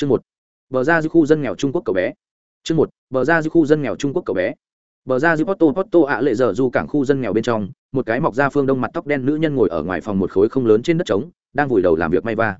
chương một. Bờ ra dư khu dân nghèo trung quốc cậu bé. Chương một. Bờ ra dư khu dân nghèo trung quốc cậu bé. Bờ ra dư porto porto ạ lệ giờ du cảng khu dân nghèo bên trong, một cái mọc ra phương đông mặt tóc đen nữ nhân ngồi ở ngoài phòng một khối không lớn trên đất trống, đang vùi đầu làm việc may va.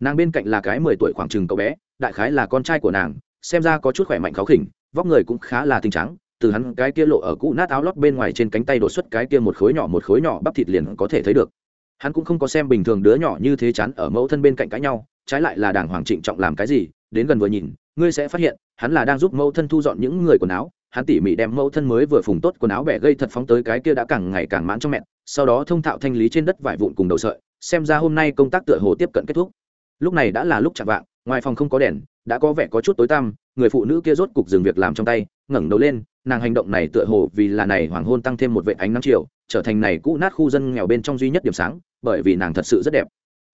Nàng bên cạnh là cái mười tuổi khoảng chừng cậu bé, đại khái là con trai của nàng, xem ra có chút khỏe mạnh khó khỉnh, vóc người cũng khá là tinh trắng, từ hắn cái kia lộ ở cũ nát áo lót bên ngoài trên cánh tay đột xuất cái kia một khối nhỏ một khối nhỏ bắp thịt liền có thể thấy được hắn cũng không có xem bình thường đứa nhỏ như thế chắn ở mẫu thân bên cạnh cãi nhau, trái lại là đàng hoàng trịnh trọng làm cái gì, đến gần vừa nhìn, ngươi sẽ phát hiện, hắn là đang giúp mẫu thân thu dọn những người quần áo. Hắn tỉ mỉ đem mẫu thân mới vừa phùng tốt quần áo bẻ gây thật phóng tới cái kia đã càng ngày càng mãn trong mẹn sau đó thông thạo thanh lý trên đất vải vụn cùng đầu sợi, xem ra hôm nay công tác tựa hồ tiếp cận kết thúc. Lúc này đã là lúc chạm vạng, ngoài phòng không có đèn, đã có vẻ có chút tối tăm, người phụ nữ kia rốt cục dừng việc làm trong tay, ngẩng đầu lên, nàng hành động này tựa hồ vì là này hoàng hôn tăng thêm một vệ ánh nắng chiều, trở thành này cũ nát khu dân nghèo bên trong duy nhất điểm sáng bởi vì nàng thật sự rất đẹp.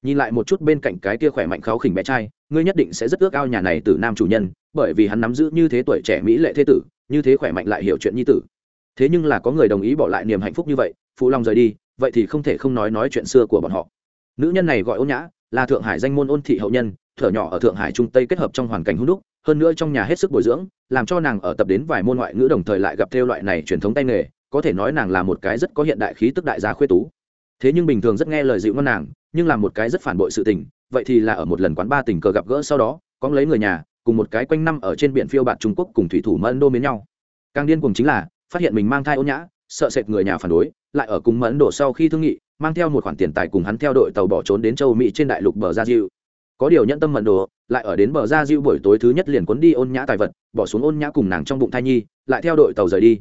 Nhìn lại một chút bên cạnh cái kia khỏe mạnh kháo khỉnh bé trai, ngươi nhất định sẽ rất ước ao nhà này từ nam chủ nhân, bởi vì hắn nắm giữ như thế tuổi trẻ mỹ lệ thế tử, như thế khỏe mạnh lại hiểu chuyện nhi tử. Thế nhưng là có người đồng ý bỏ lại niềm hạnh phúc như vậy, phụ lòng rời đi, vậy thì không thể không nói nói chuyện xưa của bọn họ. Nữ nhân này gọi ôn nhã, là thượng hải danh môn ôn thị hậu nhân, thở nhỏ ở thượng hải trung tây kết hợp trong hoàn cảnh hữu đúc, hơn nữa trong nhà hết sức bồi dưỡng, làm cho nàng ở tập đến vài môn ngoại ngữ đồng thời lại gặp theo loại này truyền thống tay nghề, có thể nói nàng là một cái rất có hiện đại khí tức đại gia khuê tú thế nhưng bình thường rất nghe lời dịu ngon nàng, nhưng làm một cái rất phản bội sự tình, vậy thì là ở một lần quán ba tình cờ gặp gỡ sau đó, có lấy người nhà, cùng một cái quanh năm ở trên biển phiêu bạt trung quốc cùng thủy thủ mẫn đô mến nhau. Càng điên cùng chính là, phát hiện mình mang thai ôn nhã, sợ sệt người nhà phản đối, lại ở cùng mẫn đô sau khi thương nghị, mang theo một khoản tiền tài cùng hắn theo đội tàu bỏ trốn đến châu mỹ trên đại lục bờ gia diệu có điều nhận tâm mẫn đồ lại ở đến bờ gia diệu buổi tối thứ nhất liền cuốn đi ôn nhã tài vật, bỏ xuống ôn nhã cùng nàng trong bụng thai nhi, lại theo đội tàu rời đi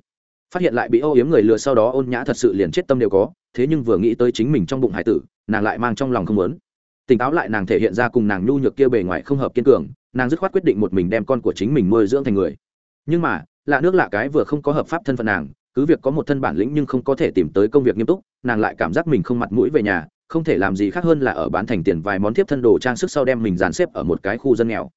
phát hiện lại bị âu yếm người lừa sau đó ôn nhã thật sự liền chết tâm đều có, thế nhưng vừa nghĩ tới chính mình trong bụng hải tử, nàng lại mang trong lòng không muốn. Tỉnh táo lại nàng thể hiện ra cùng nàng nhu nhược kia bề ngoài không hợp kiên cường, nàng dứt khoát quyết định một mình đem con của chính mình nuôi dưỡng thành người. Nhưng mà, lạ nước lạ cái vừa không có hợp pháp thân phận nàng, cứ việc có một thân bản lĩnh nhưng không có thể tìm tới công việc nghiêm túc, nàng lại cảm giác mình không mặt mũi về nhà, không thể làm gì khác hơn là ở bán thành tiền vài món thiếp thân đồ trang sức sau đem mình dàn xếp ở một cái khu dân nghèo.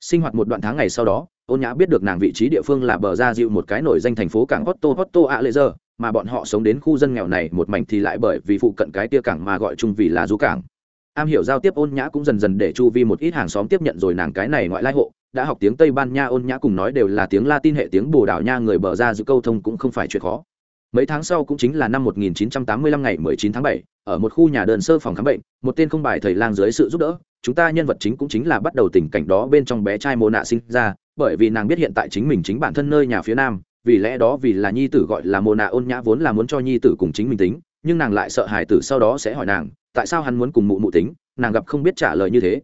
Sinh hoạt một đoạn tháng ngày sau đó ôn nhã biết được nàng vị trí địa phương là bờ ra dịu một cái nổi danh thành phố cảng otto otto a lê giờ mà bọn họ sống đến khu dân nghèo này một mảnh thì lại bởi vì phụ cận cái tia cảng mà gọi chung vì là du cảng. Am hiểu giao tiếp ôn nhã cũng dần dần để chu vi một ít hàng xóm tiếp nhận rồi nàng cái này ngoại lai hộ đã học tiếng tây ban nha ôn nhã cùng nói đều là tiếng latin hệ tiếng bồ đào nha người bờ ra giữ câu thông cũng không phải chuyện khó. Mấy tháng sau cũng chính là năm 1985 ngày 19 tháng 7, ở một khu nhà đơn sơ phòng khám bệnh một tên không bài thầy lang dưới sự giúp đỡ chúng ta nhân vật chính cũng chính là bắt đầu tình cảnh đó bên trong bé trai mồ nạ sinh ra, bởi vì nàng biết hiện tại chính mình chính bản thân nơi nhà phía nam, vì lẽ đó vì là nhi tử gọi là mồ nạ ôn nhã vốn là muốn cho nhi tử cùng chính mình tính, nhưng nàng lại sợ hài tử sau đó sẽ hỏi nàng, tại sao hắn muốn cùng mụ mụ tính, nàng gặp không biết trả lời như thế.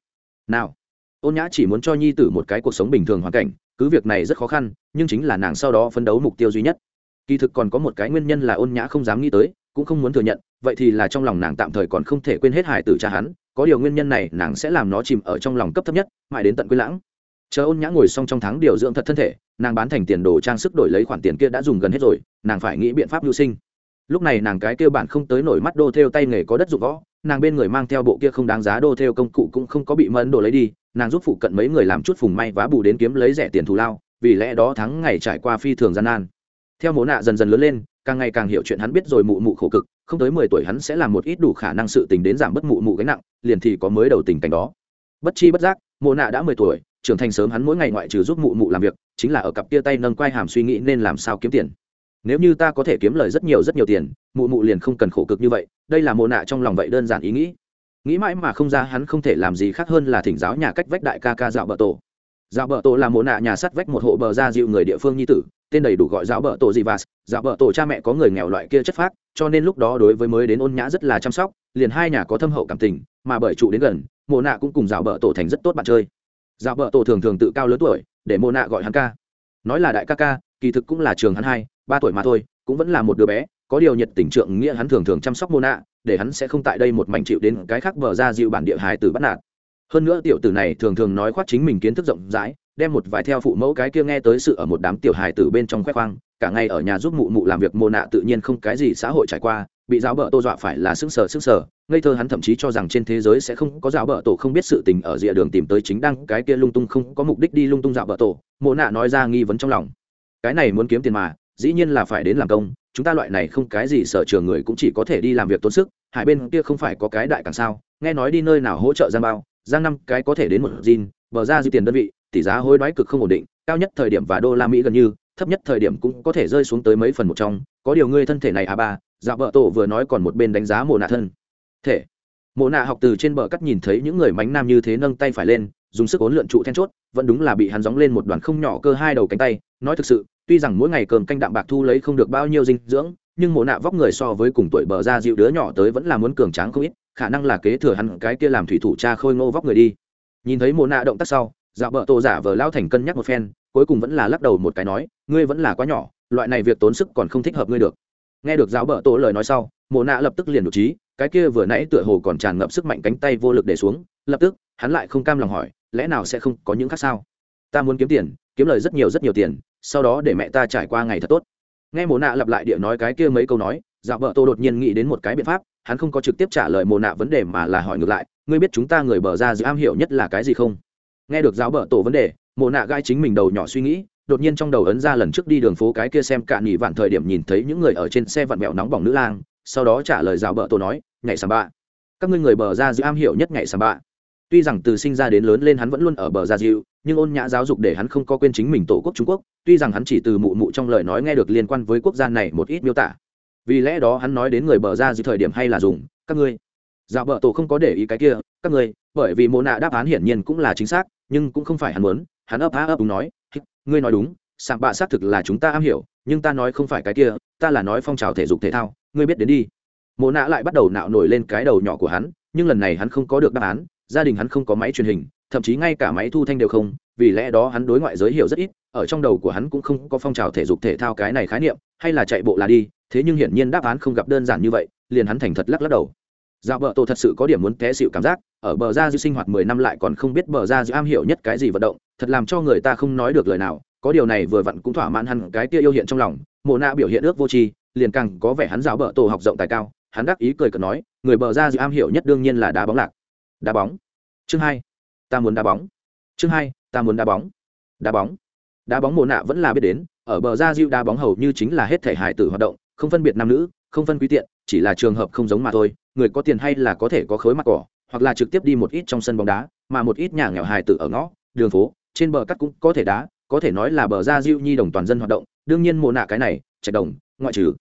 Nào, ôn nhã chỉ muốn cho nhi tử một cái cuộc sống bình thường hoàn cảnh, cứ việc này rất khó khăn, nhưng chính là nàng sau đó phấn đấu mục tiêu duy nhất. Kỳ thực còn có một cái nguyên nhân là ôn nhã không dám nghĩ tới, cũng không muốn thừa nhận, vậy thì là trong lòng nàng tạm thời còn không thể quên hết hài tử cha hắn có điều nguyên nhân này nàng sẽ làm nó chìm ở trong lòng cấp thấp nhất, mãi đến tận quên lãng. Chờ ôn nhã ngồi xong trong tháng điều dưỡng thật thân thể, nàng bán thành tiền đồ trang sức đổi lấy khoản tiền kia đã dùng gần hết rồi, nàng phải nghĩ biện pháp mưu sinh. Lúc này nàng cái kêu bản không tới nổi mắt đô theo tay nghề có đất dụng võ, nàng bên người mang theo bộ kia không đáng giá đô theo công cụ cũng không có bị mẫn đồ lấy đi, nàng giúp phụ cận mấy người làm chút phùng may vá bù đến kiếm lấy rẻ tiền thù lao, vì lẽ đó tháng ngày trải qua phi thường gian nan. Theo mố nạ dần dần lớn lên, càng ngày càng hiểu chuyện hắn biết rồi mụ mụ khổ cực không tới mười tuổi hắn sẽ làm một ít đủ khả năng sự tình đến giảm bất mụ mụ gánh nặng, liền thì có mới đầu tình cảnh đó. Bất chi bất giác, mộ nạ đã mười tuổi, trưởng thành sớm hắn mỗi ngày ngoại trừ giúp mụ mụ làm việc, chính là ở cặp kia tay nâng quai hàm suy nghĩ nên làm sao kiếm tiền. Nếu như ta có thể kiếm lời rất nhiều rất nhiều tiền, mụ mụ liền không cần khổ cực như vậy, đây là mộ nạ trong lòng vậy đơn giản ý nghĩ. Nghĩ mãi mà không ra hắn không thể làm gì khác hơn là thỉnh giáo nhà cách vách đại ca ca dạo bờ tổ dạo bờ tổ là mộ nạ nhà sắt vách một hộ bờ ra dịu người địa phương nhi tử, tên đầy đủ gọi dạo bờ tổ gì và dạo bờ tổ cha mẹ có người nghèo loại kia chất phác, cho nên lúc đó đối với mới đến ôn nhã rất là chăm sóc, liền hai nhà có thâm hậu cảm tình, mà bởi trụ đến gần, mộ nạ cũng cùng dạo bờ tổ thành rất tốt bạn chơi. Dạo bờ tổ thường thường tự cao lớn tuổi, để mộ nạ gọi hắn ca. Nói là đại ca ca, kỳ thực cũng là trường hắn hai, ba tuổi mà thôi, cũng vẫn là một đứa bé, có điều nhiệt tình trượng nghĩa hắn thường thường chăm sóc mô nạ, để hắn sẽ không tại đây một mảnh chịu đến cái khác bờ ra dịu bản địa hài tử bắt nạt hơn nữa tiểu tử này thường thường nói khoác chính mình kiến thức rộng rãi, đem một vài theo phụ mẫu cái kia nghe tới sự ở một đám tiểu hài tử bên trong khoe khoang, cả ngày ở nhà giúp mụ mụ làm việc mồ nạ tự nhiên không cái gì xã hội trải qua, bị giáo bợ tô dọa phải là sững sờ sững sờ, ngây thơ hắn thậm chí cho rằng trên thế giới sẽ không có giáo bợ tổ không biết sự tình ở rìa đường tìm tới chính đăng cái kia lung tung không có mục đích đi lung tung dạo bợ tổ, mồ nạ nói ra nghi vấn trong lòng. Cái này muốn kiếm tiền mà, dĩ nhiên là phải đến làm công, chúng ta loại này không cái gì sở trường người cũng chỉ có thể đi làm việc tốn sức hải bên kia không phải có cái đại càng sao, nghe nói đi nơi nào hỗ trợ giang bao giang năm cái có thể đến một gin bờ ra dư tiền đơn vị, tỷ giá hối đoái cực không ổn định, cao nhất thời điểm và đô la mỹ gần như, thấp nhất thời điểm cũng có thể rơi xuống tới mấy phần một trong, có điều ngươi thân thể này à ba dạ vợ tổ vừa nói còn một bên đánh giá mồ nạ thân. Thể. Mồ nạ học từ trên bờ cắt nhìn thấy những người mánh nam như thế nâng tay phải lên, dùng sức ốn lượn trụ then chốt, vẫn đúng là bị hắn gióng lên một đoàn không nhỏ cơ hai đầu cánh tay, nói thực sự, tuy rằng mỗi ngày cơm canh đạm bạc thu lấy không được bao nhiêu dinh dưỡng, nhưng mồ nạ vóc người so với cùng tuổi bờ ra dịu đứa nhỏ tới vẫn là muốn cường tráng không ít khả năng là kế thừa hắn cái kia làm thủy thủ cha khôi ngô vóc người đi. Nhìn thấy mồ nạ động tác sau dạ bợ tổ giả vờ lao thành cân nhắc một phen, cuối cùng vẫn là lắc đầu một cái nói, ngươi vẫn là quá nhỏ, loại này việc tốn sức còn không thích hợp ngươi được. Nghe được giáo bợ tổ lời nói sau mồ nạ lập tức liền đột trí, cái kia vừa nãy tựa hồ còn tràn ngập sức mạnh cánh tay vô lực để xuống, lập tức, hắn lại không cam lòng hỏi, lẽ nào sẽ không có những khác sao? Ta muốn kiếm tiền, kiếm lời rất nhiều rất nhiều tiền, sau đó để mẹ ta trải qua ngày thật tốt. Nghe mồ nạ lặp lại địa nói cái kia mấy câu nói dạ vợ tô đột nhiên nghĩ đến một cái biện pháp hắn không có trực tiếp trả lời mồ nạ vấn đề mà là hỏi ngược lại, ngươi biết chúng ta người bờ ra giữ am hiểu nhất là cái gì không? Nghe được giáo bờ tổ vấn đề mồ nạ gai chính mình đầu nhỏ suy nghĩ, đột nhiên trong đầu ấn ra lần trước đi đường phố cái kia xem cạn nghỉ vạn thời điểm nhìn thấy những người ở trên xe vặn mẹo nóng bỏng nữ lang, sau đó trả lời giáo bờ tổ nói, nhảy sàm bạ các ngươi người bờ ra giữ am hiểu nhất nhảy sàm bạ tuy rằng từ sinh ra đến lớn lên hắn vẫn luôn ở bờ ra dịu nhưng ôn nhã giáo dục để hắn không có quên chính mình tổ quốc trung quốc, tuy rằng hắn chỉ từ mụ mụ trong lời nói nghe được liên quan với quốc gia này một ít miêu tả vì lẽ đó hắn nói đến người bờ ra dịu thời điểm hay là dùng, các ngươi. Dạo bờ tổ không có để ý cái kia, các ngươi, bởi vì mô nạ đáp án hiển nhiên cũng là chính xác, nhưng cũng không phải hắn muốn, hắn ấp á ấp đúng nói ngươi nói đúng, sạm bạ xác thực là chúng ta am hiểu, nhưng ta nói không phải cái kia, ta là nói phong trào thể dục thể thao, ngươi biết đến đi. Mộ nạ lại bắt đầu nạo nổi lên cái đầu nhỏ của hắn, nhưng lần này hắn không có được đáp án, gia đình hắn không có máy truyền hình, thậm chí ngay cả máy thu thanh đều không vì lẽ đó hắn đối ngoại giới hiểu rất ít, ở trong đầu của hắn cũng không có phong trào thể dục thể thao cái này khái niệm, hay là chạy bộ là đi, thế nhưng hiển nhiên đáp án không gặp đơn giản như vậy, liền hắn thành thật lắc lắc đầu. Dạo bờ tổ thật sự có điểm muốn té xịu cảm giác, ở bờ ra dư sinh hoạt mười năm lại còn không biết bờ ra dư am hiểu nhất cái gì vận động, thật làm cho người ta không nói được lời nào, có điều này vừa vặn cũng thỏa mãn hẳn cái kia yêu hiện trong lòng, mộ nạ biểu hiện ước vô tri, liền càng có vẻ hắn dạo bờ tổ học rộng tài cao, hắn đắc ý cười cợt nói, người bờ ra dư am hiểu nhất đương nhiên là đá bóng lạc. Đá bóng. Chương hai. Ta muốn đá bóng. Chương hai ta muốn đá bóng. Đá bóng? Đá bóng mùa nạ vẫn là biết đến, ở bờ ra diệu đá bóng hầu như chính là hết thể hải tử hoạt động, không phân biệt nam nữ, không phân quý tiện, chỉ là trường hợp không giống mà thôi, người có tiền hay là có thể có khối mặt cỏ, hoặc là trực tiếp đi một ít trong sân bóng đá, mà một ít nhà nghèo hài tử ở ngõ, đường phố, trên bờ cắt cũng có thể đá, có thể nói là bờ ra diệu nhi đồng toàn dân hoạt động, đương nhiên mồ nạ cái này trạch đồng, ngoại trừ,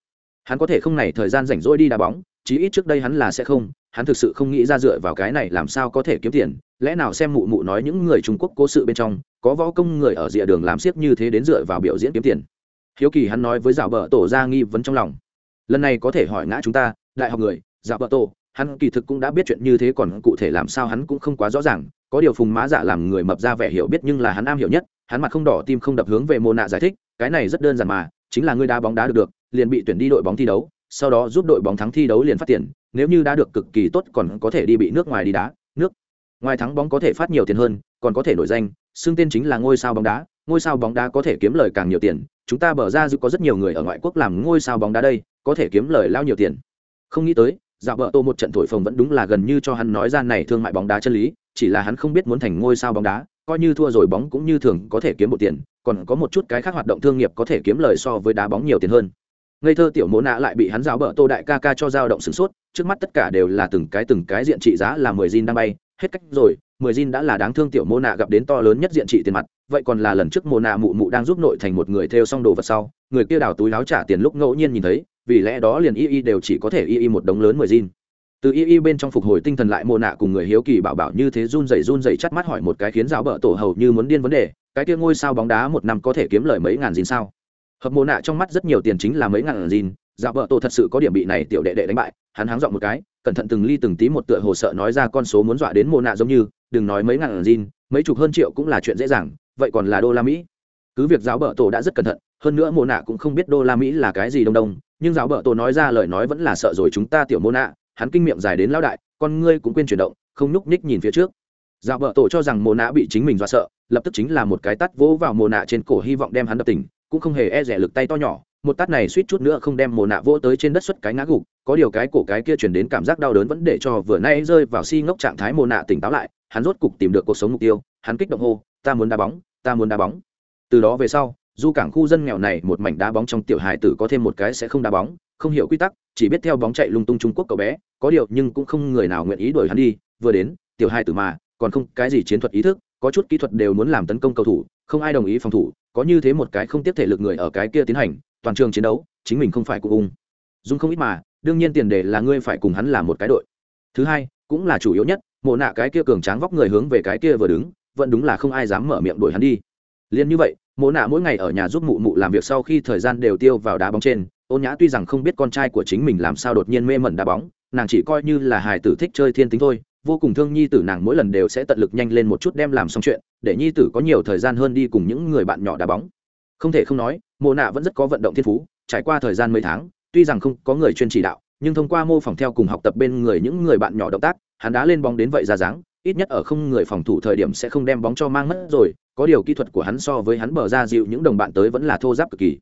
hắn có thể không này thời gian rảnh rỗi đi đá bóng, chí ít trước đây hắn là sẽ không, hắn thực sự không nghĩ ra dựa vào cái này làm sao có thể kiếm tiền lẽ nào xem mụ mụ nói những người trung quốc cố sự bên trong, có võ công người ở rìa đường làm siếc như thế đến dựa vào biểu diễn kiếm tiền? Hiếu kỳ hắn nói với dạo bờ tổ ra nghi vấn trong lòng. Lần này có thể hỏi ngã chúng ta, đại học người dạo bờ tổ, hắn kỳ thực cũng đã biết chuyện như thế còn cụ thể làm sao hắn cũng không quá rõ ràng, có điều phùng má giả dạ làm người mập ra vẻ hiểu biết nhưng là hắn am hiểu nhất, hắn mặt không đỏ tim không đập hướng về mô nạ giải thích, cái này rất đơn giản mà, chính là người đá bóng đá được được, liền bị tuyển đi đội bóng thi đấu, sau đó giúp đội bóng thắng thi đấu liền phát tiền, nếu như đã được cực kỳ tốt còn có thể đi bị nước ngoài đi đá, nước ngoài thắng bóng có thể phát nhiều tiền hơn, còn có thể nổi danh, xưng tên chính là ngôi sao bóng đá. Ngôi sao bóng đá có thể kiếm lời càng nhiều tiền. Chúng ta bở ra dự có rất nhiều người ở ngoại quốc làm ngôi sao bóng đá đây, có thể kiếm lời lao nhiều tiền. Không nghĩ tới, dạo vợ tô một trận thổi phồng vẫn đúng là gần như cho hắn nói ra này thương mại bóng đá chân lý, chỉ là hắn không biết muốn thành ngôi sao bóng đá, coi như thua rồi bóng cũng như thường có thể kiếm một tiền, còn có một chút cái khác hoạt động thương nghiệp có thể kiếm lời so với đá bóng nhiều tiền hơn. Ngây thơ tiểu mỗ nạ lại bị hắn giáo bờ tô đại ca ca cho dao động sửng sốt, trước mắt tất cả đều là từng cái từng cái diện trị giá là mười zin đang bay hết cách rồi mười Jin đã là đáng thương tiểu mô nạ gặp đến to lớn nhất diện trị tiền mặt vậy còn là lần trước mô nạ mụ mụ đang giúp nội thành một người theo xong đồ vật sau người kia đào túi láo trả tiền lúc ngẫu nhiên nhìn thấy vì lẽ đó liền y y đều chỉ có thể y y một đống lớn mười Jin, từ y y bên trong phục hồi tinh thần lại mô nạ cùng người hiếu kỳ bảo bảo như thế run rẩy run rẩy chắt mắt hỏi một cái khiến giáo bợ tổ hầu như muốn điên vấn đề cái kia ngôi sao bóng đá một năm có thể kiếm lời mấy ngàn Jin sao hợp mô nạ trong mắt rất nhiều tiền chính là mấy ngàn Jin giáo vợ tổ thật sự có điểm bị này tiểu đệ đệ đánh bại, hắn háng dọn một cái, cẩn thận từng ly từng tí một tựa hồ sợ nói ra con số muốn dọa đến mồ nạ giống như, đừng nói mấy ngàn zin mấy chục hơn triệu cũng là chuyện dễ dàng, vậy còn là đô la mỹ. Cứ việc giáo bợ tổ đã rất cẩn thận, hơn nữa mồ nạ cũng không biết đô la mỹ là cái gì đông đông, nhưng giáo bợ tổ nói ra lời nói vẫn là sợ rồi chúng ta tiểu mô nạ, hắn kinh miệng dài đến lão đại, con ngươi cũng quên chuyển động, không nhúc nhích nhìn phía trước. Giáo bợ tổ cho rằng mồ nạ bị chính mình dọa sợ, lập tức chính là một cái tắt vỗ vào mồ nạ trên cổ hy vọng đem hắn đập tỉnh, cũng không hề e rẻ lực tay to nhỏ một tát này suýt chút nữa không đem mồ nạ vỗ tới trên đất xuất cái ngã gục, có điều cái cổ cái kia chuyển đến cảm giác đau đớn vẫn để cho vừa nay rơi vào si ngốc trạng thái mồ nạ tỉnh táo lại, hắn rốt cục tìm được cuộc sống mục tiêu, hắn kích động hô, ta muốn đá bóng, ta muốn đá bóng. Từ đó về sau du cảng khu dân nghèo này một mảnh đá bóng trong tiểu hài tử có thêm một cái sẽ không đá bóng, không hiểu quy tắc, chỉ biết theo bóng chạy lung tung trung quốc cậu bé, có điều nhưng cũng không người nào nguyện ý đuổi hắn đi, vừa đến, tiểu hài tử mà, còn không, cái gì chiến thuật ý thức, có chút kỹ thuật đều muốn làm tấn công cầu thủ, không ai đồng ý phòng thủ, có như thế một cái không tiếp thể lực người ở cái kia tiến hành toàn trường chiến đấu, chính mình không phải cụ ung. Dung không ít mà, đương nhiên tiền đề là ngươi phải cùng hắn làm một cái đội. Thứ hai, cũng là chủ yếu nhất, mộ nạ cái kia cường tráng vóc người hướng về cái kia vừa đứng, vẫn đúng là không ai dám mở miệng đuổi hắn đi. Liền như vậy, mộ nạ mỗi ngày ở nhà giúp mụ mụ làm việc sau khi thời gian đều tiêu vào đá bóng trên, ôn nhã tuy rằng không biết con trai của chính mình làm sao đột nhiên mê mẩn đá bóng, nàng chỉ coi như là hài tử thích chơi thiên tính thôi, vô cùng thương nhi tử nàng mỗi lần đều sẽ tận lực nhanh lên một chút đem làm xong chuyện, để nhi tử có nhiều thời gian hơn đi cùng những người bạn nhỏ đá bóng không thể không nói, mộ nạ vẫn rất có vận động thiên phú, trải qua thời gian mấy tháng, tuy rằng không có người chuyên chỉ đạo, nhưng thông qua mô phỏng theo cùng học tập bên người những người bạn nhỏ động tác, hắn đã lên bóng đến vậy ra dáng, ít nhất ở không người phòng thủ thời điểm sẽ không đem bóng cho mang mất rồi, có điều kỹ thuật của hắn so với hắn bờ ra dịu những đồng bạn tới vẫn là thô giáp cực kỳ.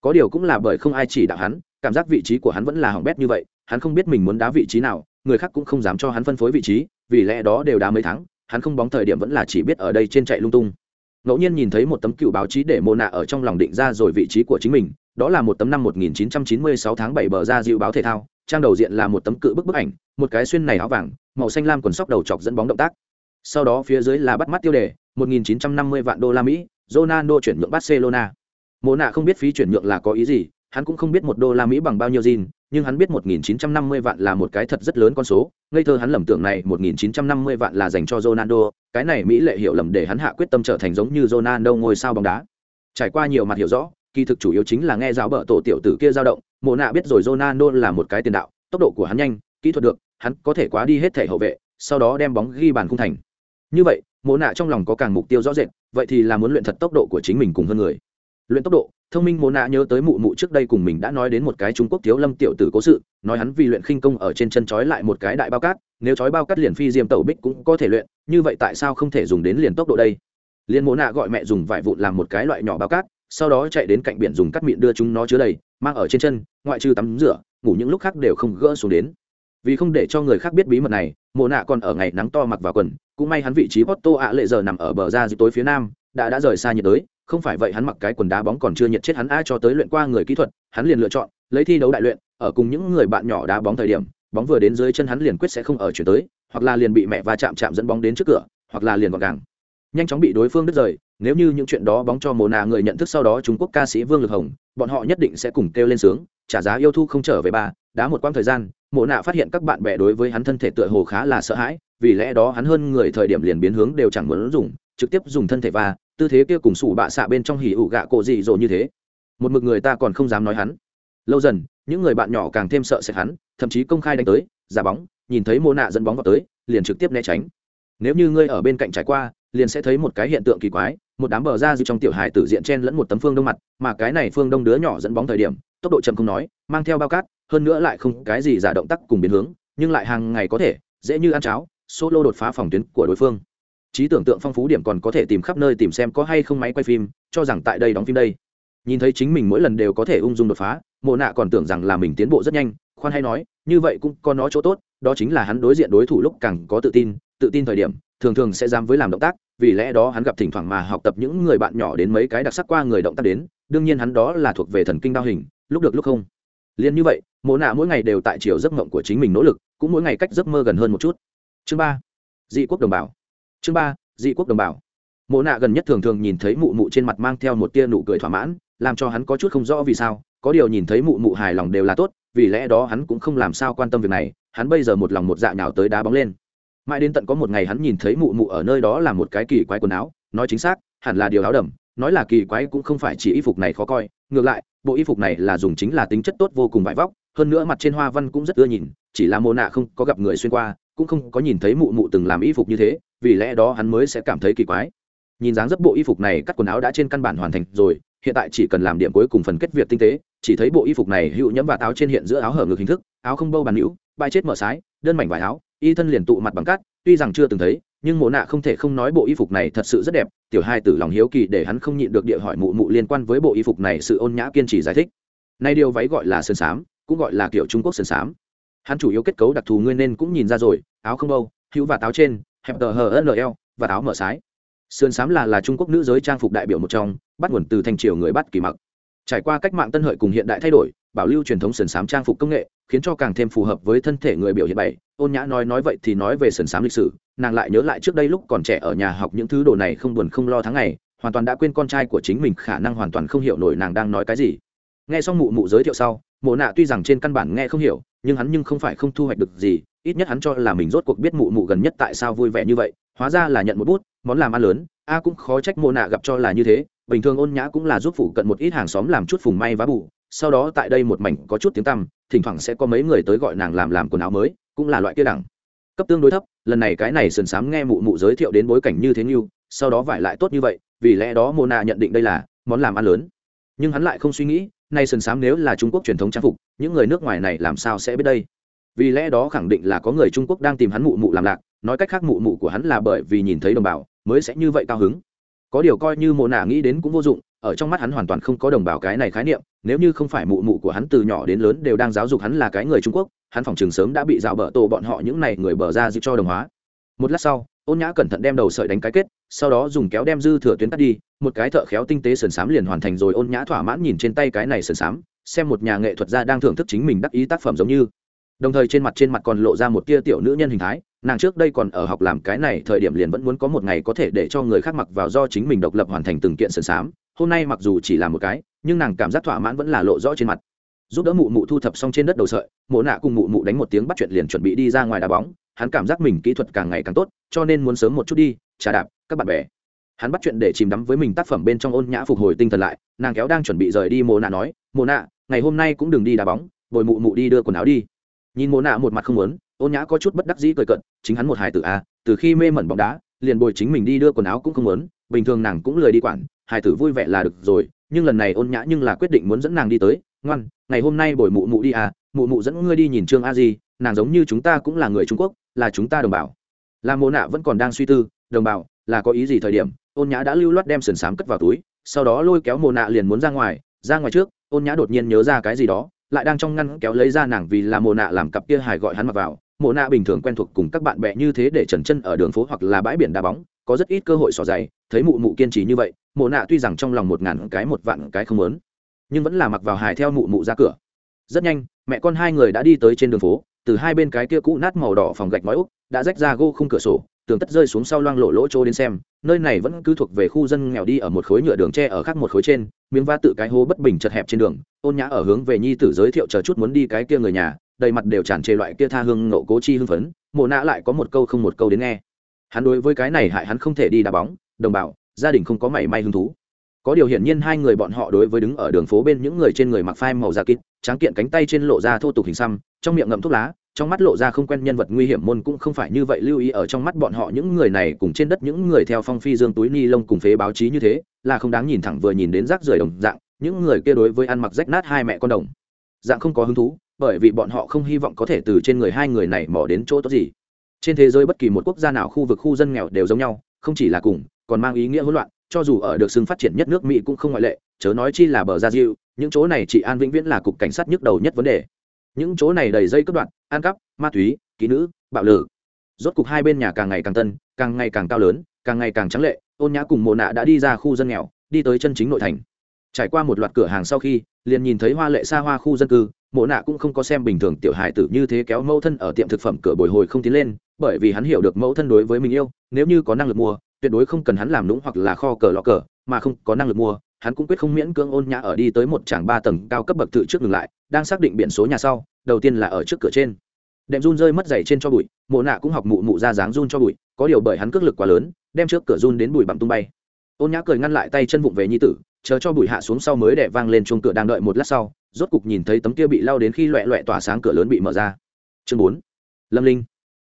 Có điều cũng là bởi không ai chỉ đạo hắn, cảm giác vị trí của hắn vẫn là hỏng bét như vậy, hắn không biết mình muốn đá vị trí nào, người khác cũng không dám cho hắn phân phối vị trí, vì lẽ đó đều đá mấy tháng, hắn không bóng thời điểm vẫn là chỉ biết ở đây trên chạy lung tung ngẫu nhiên nhìn thấy một tấm cựu báo chí để mô nạ ở trong lòng định ra rồi vị trí của chính mình, đó là một tấm năm 1996 tháng 7 bờ ra dịu báo thể thao, trang đầu diện là một tấm cự bức bức ảnh, một cái xuyên này áo vàng, màu xanh lam quần sóc đầu chọc dẫn bóng động tác. Sau đó phía dưới là bắt mắt tiêu đề 1950 vạn đô la mỹ, ronaldo chuyển nhượng barcelona. Mô nạ không biết phí chuyển nhượng là có ý gì, hắn cũng không biết một đô la mỹ bằng bao nhiêu gin nhưng hắn biết 1950 vạn là một cái thật rất lớn con số, ngây thơ hắn lầm tưởng này 1950 vạn là dành cho ronaldo, cái này mỹ lệ hiểu lầm để hắn hạ quyết tâm trở thành giống như ronaldo ngôi sao bóng đá. Trải qua nhiều mặt hiểu rõ, kỳ thực chủ yếu chính là nghe giáo bợ tổ tiểu tử kia dao động, mộ nạ biết rồi ronaldo là một cái tiền đạo, tốc độ của hắn nhanh, kỹ thuật được, hắn có thể quá đi hết thể hậu vệ, sau đó đem bóng ghi bàn khung thành. Như vậy, mộ nạ trong lòng có càng mục tiêu rõ rệt, vậy thì là muốn luyện thật tốc độ của chính mình cùng hơn người. Luyện tốc độ thông minh mộ nạ nhớ tới mụ mụ trước đây cùng mình đã nói đến một cái trung quốc thiếu lâm tiểu tử cố sự, nói hắn vì luyện khinh công ở trên chân trói lại một cái đại bao cát, nếu trói bao cát liền phi diêm tẩu bích cũng có thể luyện, như vậy tại sao không thể dùng đến liền tốc độ đây? Liền mộ nạ gọi mẹ dùng vải vụn làm một cái loại nhỏ bao cát, sau đó chạy đến cạnh biển dùng cắt mịn đưa chúng nó chứa đầy, mang ở trên chân, ngoại trừ tắm rửa, ngủ những lúc khác đều không gỡ xuống đến. Vì không để cho người khác biết bí mật này, mộ nạ còn ở ngày nắng to mặc vào quần, cũng may hắn vị trí Porto ạ lệ giờ nằm ở bờ ra dưới tối phía nam, đã đã rời xa nhiệt đới không phải vậy hắn mặc cái quần đá bóng còn chưa nhiệt chết hắn ai cho tới luyện qua người kỹ thuật, hắn liền lựa chọn, lấy thi đấu đại luyện, ở cùng những người bạn nhỏ đá bóng thời điểm, bóng vừa đến dưới chân hắn liền quyết sẽ không ở chuyển tới, hoặc là liền bị mẹ va chạm chạm dẫn bóng đến trước cửa, hoặc là liền gọn gàng. Nhanh chóng bị đối phương đứt rời, nếu như những chuyện đó bóng cho mồ nà người nhận thức sau đó trung quốc ca sĩ vương lực hồng, bọn họ nhất định sẽ cùng kêu lên sướng, trả giá yêu thu không trở về ba đã một quãng thời gian mộ nạ phát hiện các bạn bè đối với hắn thân thể tựa hồ khá là sợ hãi, vì lẽ đó hắn hơn người thời điểm liền biến hướng đều chẳng muốn dùng trực tiếp dùng thân thể và tư thế kia cùng sủ bạ xạ bên trong hỉ ủ gạ cổ dị dỗ như thế. Một mực người ta còn không dám nói hắn. Lâu dần, những người bạn nhỏ càng thêm sợ sệt hắn, thậm chí công khai đánh tới, giả bóng, nhìn thấy mô nạ dẫn bóng vào tới, liền trực tiếp né tránh. Nếu như ngươi ở bên cạnh trải qua, liền sẽ thấy một cái hiện tượng kỳ quái, một đám bờ ra dư trong tiểu hài tử diện chen lẫn một tấm phương đông mặt, mà cái này phương đông đứa nhỏ dẫn bóng thời điểm, tốc độ chậm không nói, mang theo bao cát, hơn nữa lại không cái gì giả động tác cùng biến hướng, nhưng lại hàng ngày có thể, dễ như ăn cháo, solo đột phá phòng tuyến của đối phương trí tưởng tượng phong phú điểm còn có thể tìm khắp nơi tìm xem có hay không máy quay phim, cho rằng tại đây đóng phim đây. Nhìn thấy chính mình mỗi lần đều có thể ung dung đột phá, mộ nạ còn tưởng rằng là mình tiến bộ rất nhanh, khoan hay nói, như vậy cũng có nó chỗ tốt, đó chính là hắn đối diện đối thủ lúc càng có tự tin tự tin thời điểm, thường thường sẽ dám với làm động tác, vì lẽ đó hắn gặp thỉnh thoảng mà học tập những người bạn nhỏ đến mấy cái đặc sắc qua người động tác đến, đương nhiên hắn đó là thuộc về thần kinh đao hình, lúc được lúc không. Liền như vậy, mộ nạ mỗi ngày đều tại chiều giấc mộng của chính mình nỗ lực, cũng mỗi ngày cách giấc mơ gần hơn một chút. Chương ba, dị quốc đồng bào chương ba, dị quốc đồng bào. Mộ nạ gần nhất thường thường nhìn thấy mụ mụ trên mặt mang theo một tia nụ cười thỏa mãn, làm cho hắn có chút không rõ vì sao, có điều nhìn thấy mụ mụ hài lòng đều là tốt, vì lẽ đó hắn cũng không làm sao quan tâm việc này, hắn bây giờ một lòng một dạ nhào tới đá bóng lên. Mãi đến tận có một ngày hắn nhìn thấy mụ mụ ở nơi đó là một cái kỳ quái quần áo, nói chính xác, hẳn là điều áo đầm, nói là kỳ quái cũng không phải chỉ y phục này khó coi, ngược lại, bộ y phục này là dùng chính là tính chất tốt vô cùng vải vóc, hơn nữa mặt trên hoa văn cũng rất ưa nhìn, chỉ là mô nạ không có gặp người xuyên qua cũng không có nhìn thấy mụ mụ từng làm y phục như thế, vì lẽ đó hắn mới sẽ cảm thấy kỳ quái. Nhìn dáng dấp bộ y phục này, cắt quần áo đã trên căn bản hoàn thành rồi, hiện tại chỉ cần làm điểm cuối cùng phần kết việc tinh tế, chỉ thấy bộ y phục này hữu nhẫm và táo trên hiện giữa áo hở ngực hình thức, áo không bâu bàn hữu bài chết mở sái, đơn mảnh vải áo, y thân liền tụ mặt bằng cát, tuy rằng chưa từng thấy, nhưng mộ nạ không thể không nói bộ y phục này thật sự rất đẹp, tiểu hai tử lòng hiếu kỳ để hắn không nhịn được địa hỏi mụ mụ liên quan với bộ y phục này sự ôn nhã kiên trì giải thích. Nay điều váy gọi là sơn sám, cũng gọi là kiểu trung quốc sơn sám hắn chủ yếu kết cấu đặc thù ngươi nên cũng nhìn ra rồi, áo không bâu hữu và táo trên, hẹp tờ hờ nl và áo mở sái. Sườn sám là là trung quốc nữ giới trang phục đại biểu một trong, bắt nguồn từ thành triều người bắt kỳ mặc. Trải qua cách mạng tân hợi cùng hiện đại thay đổi, bảo lưu truyền thống sườn sám trang phục công nghệ, khiến cho càng thêm phù hợp với thân thể người biểu hiện bày ôn nhã nói nói vậy thì nói về sườn sám lịch sử, nàng lại nhớ lại trước đây lúc còn trẻ ở nhà học những thứ đồ này không buồn không lo tháng ngày, hoàn toàn đã quên con trai của chính mình, khả năng hoàn toàn không hiểu nổi nàng đang nói cái gì. Nghe xong mụ mụ giới thiệu sau, mộ nạ tuy rằng trên căn bản nghe không hiểu nhưng hắn nhưng không phải không thu hoạch được gì, ít nhất hắn cho là mình rốt cuộc biết mụ mụ gần nhất tại sao vui vẻ như vậy, hóa ra là nhận một bút, món làm ăn lớn, a cũng khó trách mô nạ gặp cho là như thế, bình thường ôn nhã cũng là giúp phụ cận một ít hàng xóm làm chút phùng may vá bù, sau đó tại đây một mảnh có chút tiếng tăm, thỉnh thoảng sẽ có mấy người tới gọi nàng làm làm quần áo mới, cũng là loại kia đẳng. Cấp tương đối thấp, lần này cái này sườn sám nghe mụ mụ giới thiệu đến bối cảnh như thế như sau đó vải lại tốt như vậy, vì lẽ đó mô nạ nhận định đây là món làm ăn lớn. Nhưng hắn lại không suy nghĩ nay sườn sám nếu là trung quốc truyền thống trang phục, những người nước ngoài này làm sao sẽ biết đây? Vì lẽ đó khẳng định là có người trung quốc đang tìm hắn mụ mụ làm lạc, nói cách khác mụ mụ của hắn là bởi vì nhìn thấy đồng bào, mới sẽ như vậy cao hứng. Có điều coi như mộ nạ nghĩ đến cũng vô dụng, ở trong mắt hắn hoàn toàn không có đồng bào cái này khái niệm, nếu như không phải mụ mụ của hắn từ nhỏ đến lớn đều đang giáo dục hắn là cái người trung quốc, hắn phòng trường sớm đã bị rào bờ tổ bọn họ những này người bờ ra giữ cho đồng hóa. Một lát sau, ôn nhã cẩn thận đem đầu sợi đánh cái kết sau đó dùng kéo đem dư thừa tuyến tắt đi, một cái thợ khéo tinh tế sườn xám liền hoàn thành rồi ôn nhã thỏa mãn nhìn trên tay cái này sườn xám, xem một nhà nghệ thuật gia đang thưởng thức chính mình đắc ý tác phẩm giống như. Đồng thời trên mặt trên mặt còn lộ ra một tia tiểu nữ nhân hình thái, nàng trước đây còn ở học làm cái này, thời điểm liền vẫn muốn có một ngày có thể để cho người khác mặc vào do chính mình độc lập hoàn thành từng kiện sườn xám, hôm nay mặc dù chỉ là một cái, nhưng nàng cảm giác thỏa mãn vẫn là lộ rõ trên mặt. Giúp đỡ mụ mụ thu thập xong trên đất đầu sợi, mộ nạ cùng mụ mụ đánh một tiếng bắt chuyện liền chuẩn bị đi ra ngoài đá bóng, hắn cảm giác mình kỹ thuật càng ngày càng tốt, cho nên muốn sớm một chút đi trà đạp các bạn bè. Hắn bắt chuyện để chìm đắm với mình tác phẩm bên trong ôn nhã phục hồi tinh thần lại, nàng kéo đang chuẩn bị rời đi mồ nạ nói mồ nạ, ngày hôm nay cũng đừng đi đá bóng, bồi mụ mụ đi đưa quần áo đi. Nhìn mồ nạ một mặt không muốn, ôn nhã có chút bất đắc dĩ cười cận chính hắn một hài tử a từ khi mê mẩn bóng đá, liền bồi chính mình đi đưa quần áo cũng không muốn, bình thường nàng cũng lười đi quản, hài tử vui vẻ là được rồi, nhưng lần này ôn nhã nhưng là quyết định muốn dẫn nàng đi tới, ngoan, ngày hôm nay bồi mụ mụ đi à mụ mụ dẫn ngươi đi nhìn trương a di, nàng giống như chúng ta cũng là người trung quốc, là chúng ta đồng bào. Là mồ nạ vẫn còn đang suy tư, đồng bào là có ý gì thời điểm, ôn nhã đã lưu loát đem sườn xám cất vào túi, sau đó lôi kéo mồ nạ liền muốn ra ngoài ra ngoài trước, ôn nhã đột nhiên nhớ ra cái gì đó, lại đang trong ngăn kéo lấy ra nàng vì là mồ nạ làm cặp kia hải gọi hắn mặc vào. Mồ nạ bình thường quen thuộc cùng các bạn bè như thế để trần chân ở đường phố hoặc là bãi biển đá bóng, có rất ít cơ hội xỏ dày thấy mụ mụ kiên trì như vậy mồ nạ tuy rằng trong lòng một ngàn cái một vạn cái không lớn nhưng vẫn là mặc vào hài theo mụ mụ ra cửa. Rất nhanh, mẹ con hai người đã đi tới trên đường phố, từ hai bên cái kia cũ nát màu đỏ phòng gạch ngói úc đã rách ra gô khung cửa sổ tường tất rơi xuống sau loang lộ lỗ chỗ đến xem, nơi này vẫn cứ thuộc về khu dân nghèo đi ở một khối nhựa đường tre ở khác một khối trên, miếng va tự cái hố bất bình chật hẹp trên đường, ôn nhã ở hướng về nhi tử giới thiệu chờ chút muốn đi cái kia người nhà, đầy mặt đều tràn trề loại kia tha hương nộ cố chi hưng phấn, mộ nã lại có một câu không một câu đến nghe. Hắn đối với cái này hại hắn không thể đi đá bóng, đồng bào, gia đình không có mảy may hứng thú. Có điều hiển nhiên hai người bọn họ đối với đứng ở đường phố bên những người trên người mặc phai màu da kít tráng kiện cánh tay trên lộ ra thô tục hình xăm, trong miệng ngậm thuốc lá trong mắt lộ ra không quen nhân vật nguy hiểm môn cũng không phải như vậy lưu ý ở trong mắt bọn họ những người này cùng trên đất những người theo phong phi dương túi ni lông cùng phế báo chí như thế, là không đáng nhìn thẳng vừa nhìn đến rác rưởi đồng dạng, những người kia đối với ăn mặc rách nát hai mẹ con đồng. Dạng không có hứng thú, bởi vì bọn họ không hy vọng có thể từ trên người hai người này mò đến chỗ tốt gì. Trên thế giới bất kỳ một quốc gia nào khu vực khu dân nghèo đều giống nhau, không chỉ là cùng, còn mang ý nghĩa hỗn loạn, cho dù ở được xưng phát triển nhất nước mỹ cũng không ngoại lệ, chớ nói chi là bờ gia diệu những chỗ này chị an vĩnh viễn là cục cảnh sát nhức đầu nhất vấn đề những chỗ này đầy dây cướp đoạn ăn cắp, ma túy, kỹ nữ, bạo lử. Rốt cục hai bên nhà càng ngày càng tân, càng ngày càng cao lớn, càng ngày càng trắng lệ, ôn nhã cùng mồ nạ đã đi ra khu dân nghèo, đi tới chân chính nội thành. Trải qua một loạt cửa hàng sau khi, liền nhìn thấy hoa lệ xa hoa khu dân cư, mộ nạ cũng không có xem bình thường tiểu hài tử như thế kéo mẫu thân ở tiệm thực phẩm cửa bồi hồi không tiến lên, bởi vì hắn hiểu được mẫu thân đối với mình yêu, nếu như có năng lực mua, tuyệt đối không cần hắn làm lũng hoặc là kho cờ lọ cờ, mà không có năng lực mua hắn cũng quyết không miễn cưỡng ôn nhã ở đi tới một tràng ba tầng cao cấp bậc tự trước ngừng lại, đang xác định biển số nhà sau, đầu tiên là ở trước cửa trên. Đệm run rơi mất giày trên cho bụi, mộ nạ cũng học mụ mụ ra dáng run cho bụi, có điều bởi hắn cước lực quá lớn, đem trước cửa run đến bụi bặm tung bay. Ôn nhã cười ngăn lại tay chân vụng về nhi tử, chờ cho bụi hạ xuống sau mới đẻ vang lên chuông cửa đang đợi một lát sau, rốt cục nhìn thấy tấm kia bị lao đến khi loẹ loẹ tỏa sáng cửa lớn bị mở ra. Chương bốn. Lâm linh.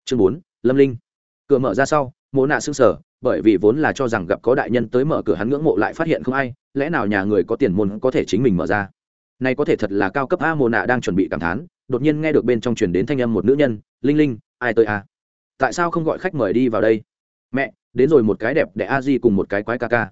Chương bốn. Lâm linh. Cửa mở ra sau, mộ nạ xương sở bởi vì vốn là cho rằng gặp có đại nhân tới mở cửa hắn ngưỡng mộ lại phát hiện không ai, lẽ nào nhà người có tiền môn có thể chính mình mở ra? Nay có thể thật là cao cấp a mồ nạ đang chuẩn bị cảm thán, đột nhiên nghe được bên trong truyền đến thanh âm một nữ nhân, linh linh, ai tới a? Tại sao không gọi khách mời đi vào đây? Mẹ, đến rồi một cái đẹp để a di cùng một cái quái ca ca.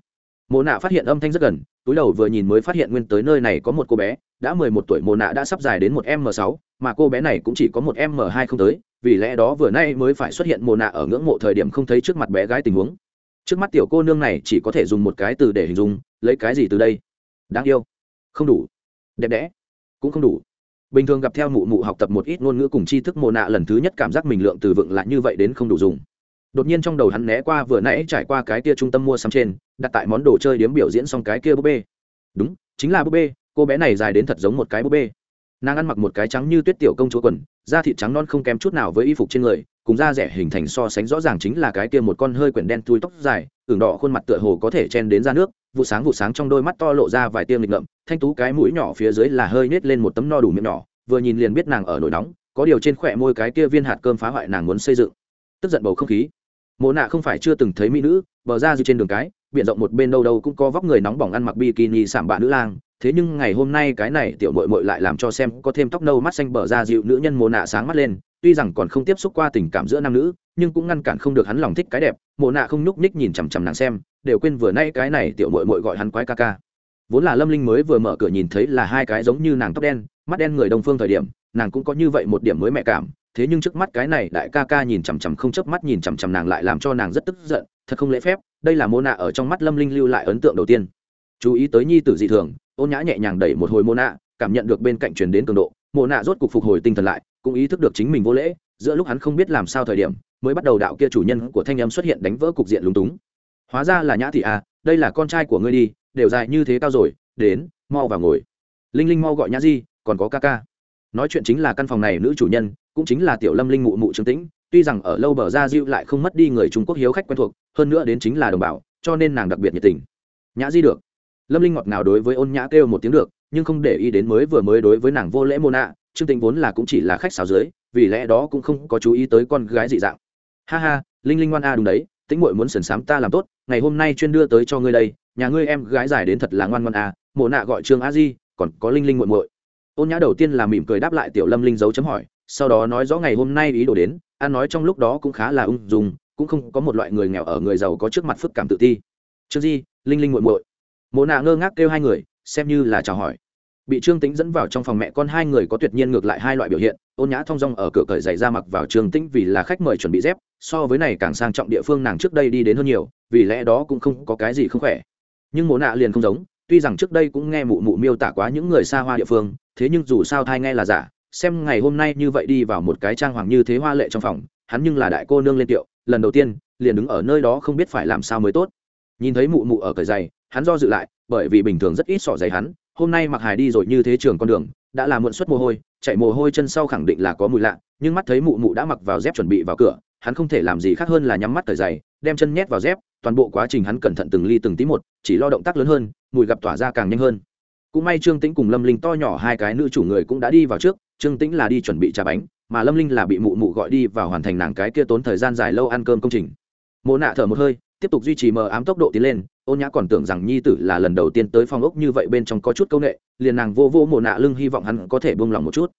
Mồ nạ phát hiện âm thanh rất gần, túi đầu vừa nhìn mới phát hiện nguyên tới nơi này có một cô bé đã mười một tuổi mồ nạ đã sắp dài đến một m sáu, mà cô bé này cũng chỉ có một m hai không tới, vì lẽ đó vừa nay mới phải xuất hiện mồ nạ ở ngưỡng mộ thời điểm không thấy trước mặt bé gái tình huống. Trước mắt tiểu cô nương này chỉ có thể dùng một cái từ để hình dung, lấy cái gì từ đây? Đáng yêu. Không đủ. Đẹp đẽ. Cũng không đủ. Bình thường gặp theo mụ mụ học tập một ít ngôn ngữ cùng tri thức mồ nạ lần thứ nhất cảm giác mình lượng từ vựng lại như vậy đến không đủ dùng. Đột nhiên trong đầu hắn né qua vừa nãy trải qua cái kia trung tâm mua sắm trên, đặt tại món đồ chơi điếm biểu diễn xong cái kia búp bê. Đúng, chính là búp bê cô bé này dài đến thật giống một cái búp bê. Nàng ăn mặc một cái trắng như tuyết tiểu công chúa quần, da thịt trắng non không kém chút nào với y phục trên người, cùng da rẻ hình thành so sánh rõ ràng chính là cái kia một con hơi quyển đen thui tóc dài, ửng đỏ khuôn mặt tựa hồ có thể chen đến ra nước, vụ sáng vụ sáng trong đôi mắt to lộ ra vài tiêm lịch ngậm thanh tú cái mũi nhỏ phía dưới là hơi nết lên một tấm no đủ miệng nhỏ, vừa nhìn liền biết nàng ở nổi nóng, có điều trên khỏe môi cái kia viên hạt cơm phá hoại nàng muốn xây dựng. Tức giận bầu không khí. Mộ nạ không phải chưa từng thấy mỹ nữ, bờ ra dư trên đường cái, biển rộng một bên đâu đâu cũng có vóc người nóng bỏng ăn mặc bikini sảm bạ nữ lang thế nhưng ngày hôm nay cái này tiểu mội mội lại làm cho xem có thêm tóc nâu mắt xanh bờ ra dịu nữ nhân mồ nạ sáng mắt lên, tuy rằng còn không tiếp xúc qua tình cảm giữa nam nữ, nhưng cũng ngăn cản không được hắn lòng thích cái đẹp, mồ nạ không nhúc ních nhìn chằm chằm nàng xem, đều quên vừa nay cái này tiểu mội mội gọi hắn quái ca ca. Vốn là lâm linh mới vừa mở cửa nhìn thấy là hai cái giống như nàng tóc đen, mắt đen người đông phương thời điểm, nàng cũng có như vậy một điểm mới mẹ cảm, thế nhưng trước mắt cái này đại ca ca nhìn chằm chằm không chớp mắt nhìn chằm chằm nàng lại làm cho nàng rất tức giận, thật không lễ phép, đây là mô nạ ở trong mắt lâm linh lưu lại ấn tượng đầu tiên chú ý tới nhi tử dị thường, ôn nhã nhẹ nhàng đẩy một hồi mô nạ cảm nhận được bên cạnh truyền đến cường độ mô nạ rốt cục phục hồi tinh thần lại, cũng ý thức được chính mình vô lễ, giữa lúc hắn không biết làm sao thời điểm, mới bắt đầu đạo kia chủ nhân của thanh âm xuất hiện đánh vỡ cục diện lúng túng. Hóa ra là nhã thị à đây là con trai của ngươi đi, đều dài như thế cao rồi, đến, mau vào ngồi. Linh linh mau gọi nhã di, còn có ca ca. Nói chuyện chính là căn phòng này nữ chủ nhân, cũng chính là tiểu lâm linh mụ mụ trương tĩnh, tuy rằng ở lâu bờ ra diệu lại không mất đi người trung quốc hiếu khách quen thuộc, hơn nữa đến chính là đồng bào, cho nên nàng đặc biệt nhiệt tình. Nhã di được lâm linh ngọt ngào đối với ôn nhã kêu một tiếng được, nhưng không để ý đến mới vừa mới đối với nàng vô lễ mô nạ trương tĩnh vốn là cũng chỉ là khách xào dưới, vì lẽ đó cũng không có chú ý tới con gái dị dạng. Ha ha, linh linh ngoan a, đúng đấy, tĩnh muội muốn sần sám ta làm tốt, ngày hôm nay chuyên đưa tới cho ngươi đây, nhà ngươi em gái giải đến thật là ngoan ngoan a mộ nạ gọi trương a di, còn có linh linh muội muội. Ôn nhã đầu tiên là mỉm cười đáp lại tiểu lâm linh dấu chấm hỏi, sau đó nói rõ ngày hôm nay ý đồ đến an nói trong lúc đó cũng khá là ung dung, cũng không có một loại người nghèo ở người giàu có trước mặt phức cảm tự ti. Trương di, linh linh muội muội mộ nạ ngơ ngác kêu hai người, xem như là chào hỏi. Bị trương tính dẫn vào trong phòng mẹ con hai người có tuyệt nhiên ngược lại hai loại biểu hiện, ôn nhã thong dong ở cửa cởi giày ra mặc vào trương tĩnh vì là khách mời chuẩn bị dép, so với này càng sang trọng địa phương nàng trước đây đi đến hơn nhiều, vì lẽ đó cũng không có cái gì không khỏe. Nhưng mộ nạ liền không giống, tuy rằng trước đây cũng nghe mụ mụ miêu tả quá những người xa hoa địa phương, thế nhưng dù sao thai nghe là giả, xem ngày hôm nay như vậy đi vào một cái trang hoàng như thế hoa lệ trong phòng, hắn nhưng là đại cô nương lên tiệu, lần đầu tiên, liền đứng ở nơi đó không biết phải làm sao mới tốt nhìn thấy mụ mụ ở cởi giày, hắn do dự lại, bởi vì bình thường rất ít sỏ giày hắn. Hôm nay mặc hài đi rồi như thế trường con đường, đã là muộn suất mồ hôi, chạy mồ hôi chân sau khẳng định là có mùi lạ, nhưng mắt thấy mụ mụ đã mặc vào dép chuẩn bị vào cửa, hắn không thể làm gì khác hơn là nhắm mắt cởi giày, đem chân nhét vào dép, toàn bộ quá trình hắn cẩn thận từng ly từng tí một, chỉ lo động tác lớn hơn, mùi gặp tỏa ra càng nhanh hơn. Cũng may trương tĩnh cùng lâm linh to nhỏ hai cái nữ chủ người cũng đã đi vào trước, trương tĩnh là đi chuẩn bị trà bánh, mà lâm linh là bị mụ mụ gọi đi và hoàn thành nàng cái kia tốn thời gian dài lâu ăn cơm công trình. Mộ nạ thở một hơi tiếp tục duy trì mờ ám tốc độ tiến lên ôn nhã còn tưởng rằng nhi tử là lần đầu tiên tới phòng ốc như vậy bên trong có chút công nghệ, liền nàng vô vô mồ nạ lưng hy vọng hắn có thể buông lòng một chút.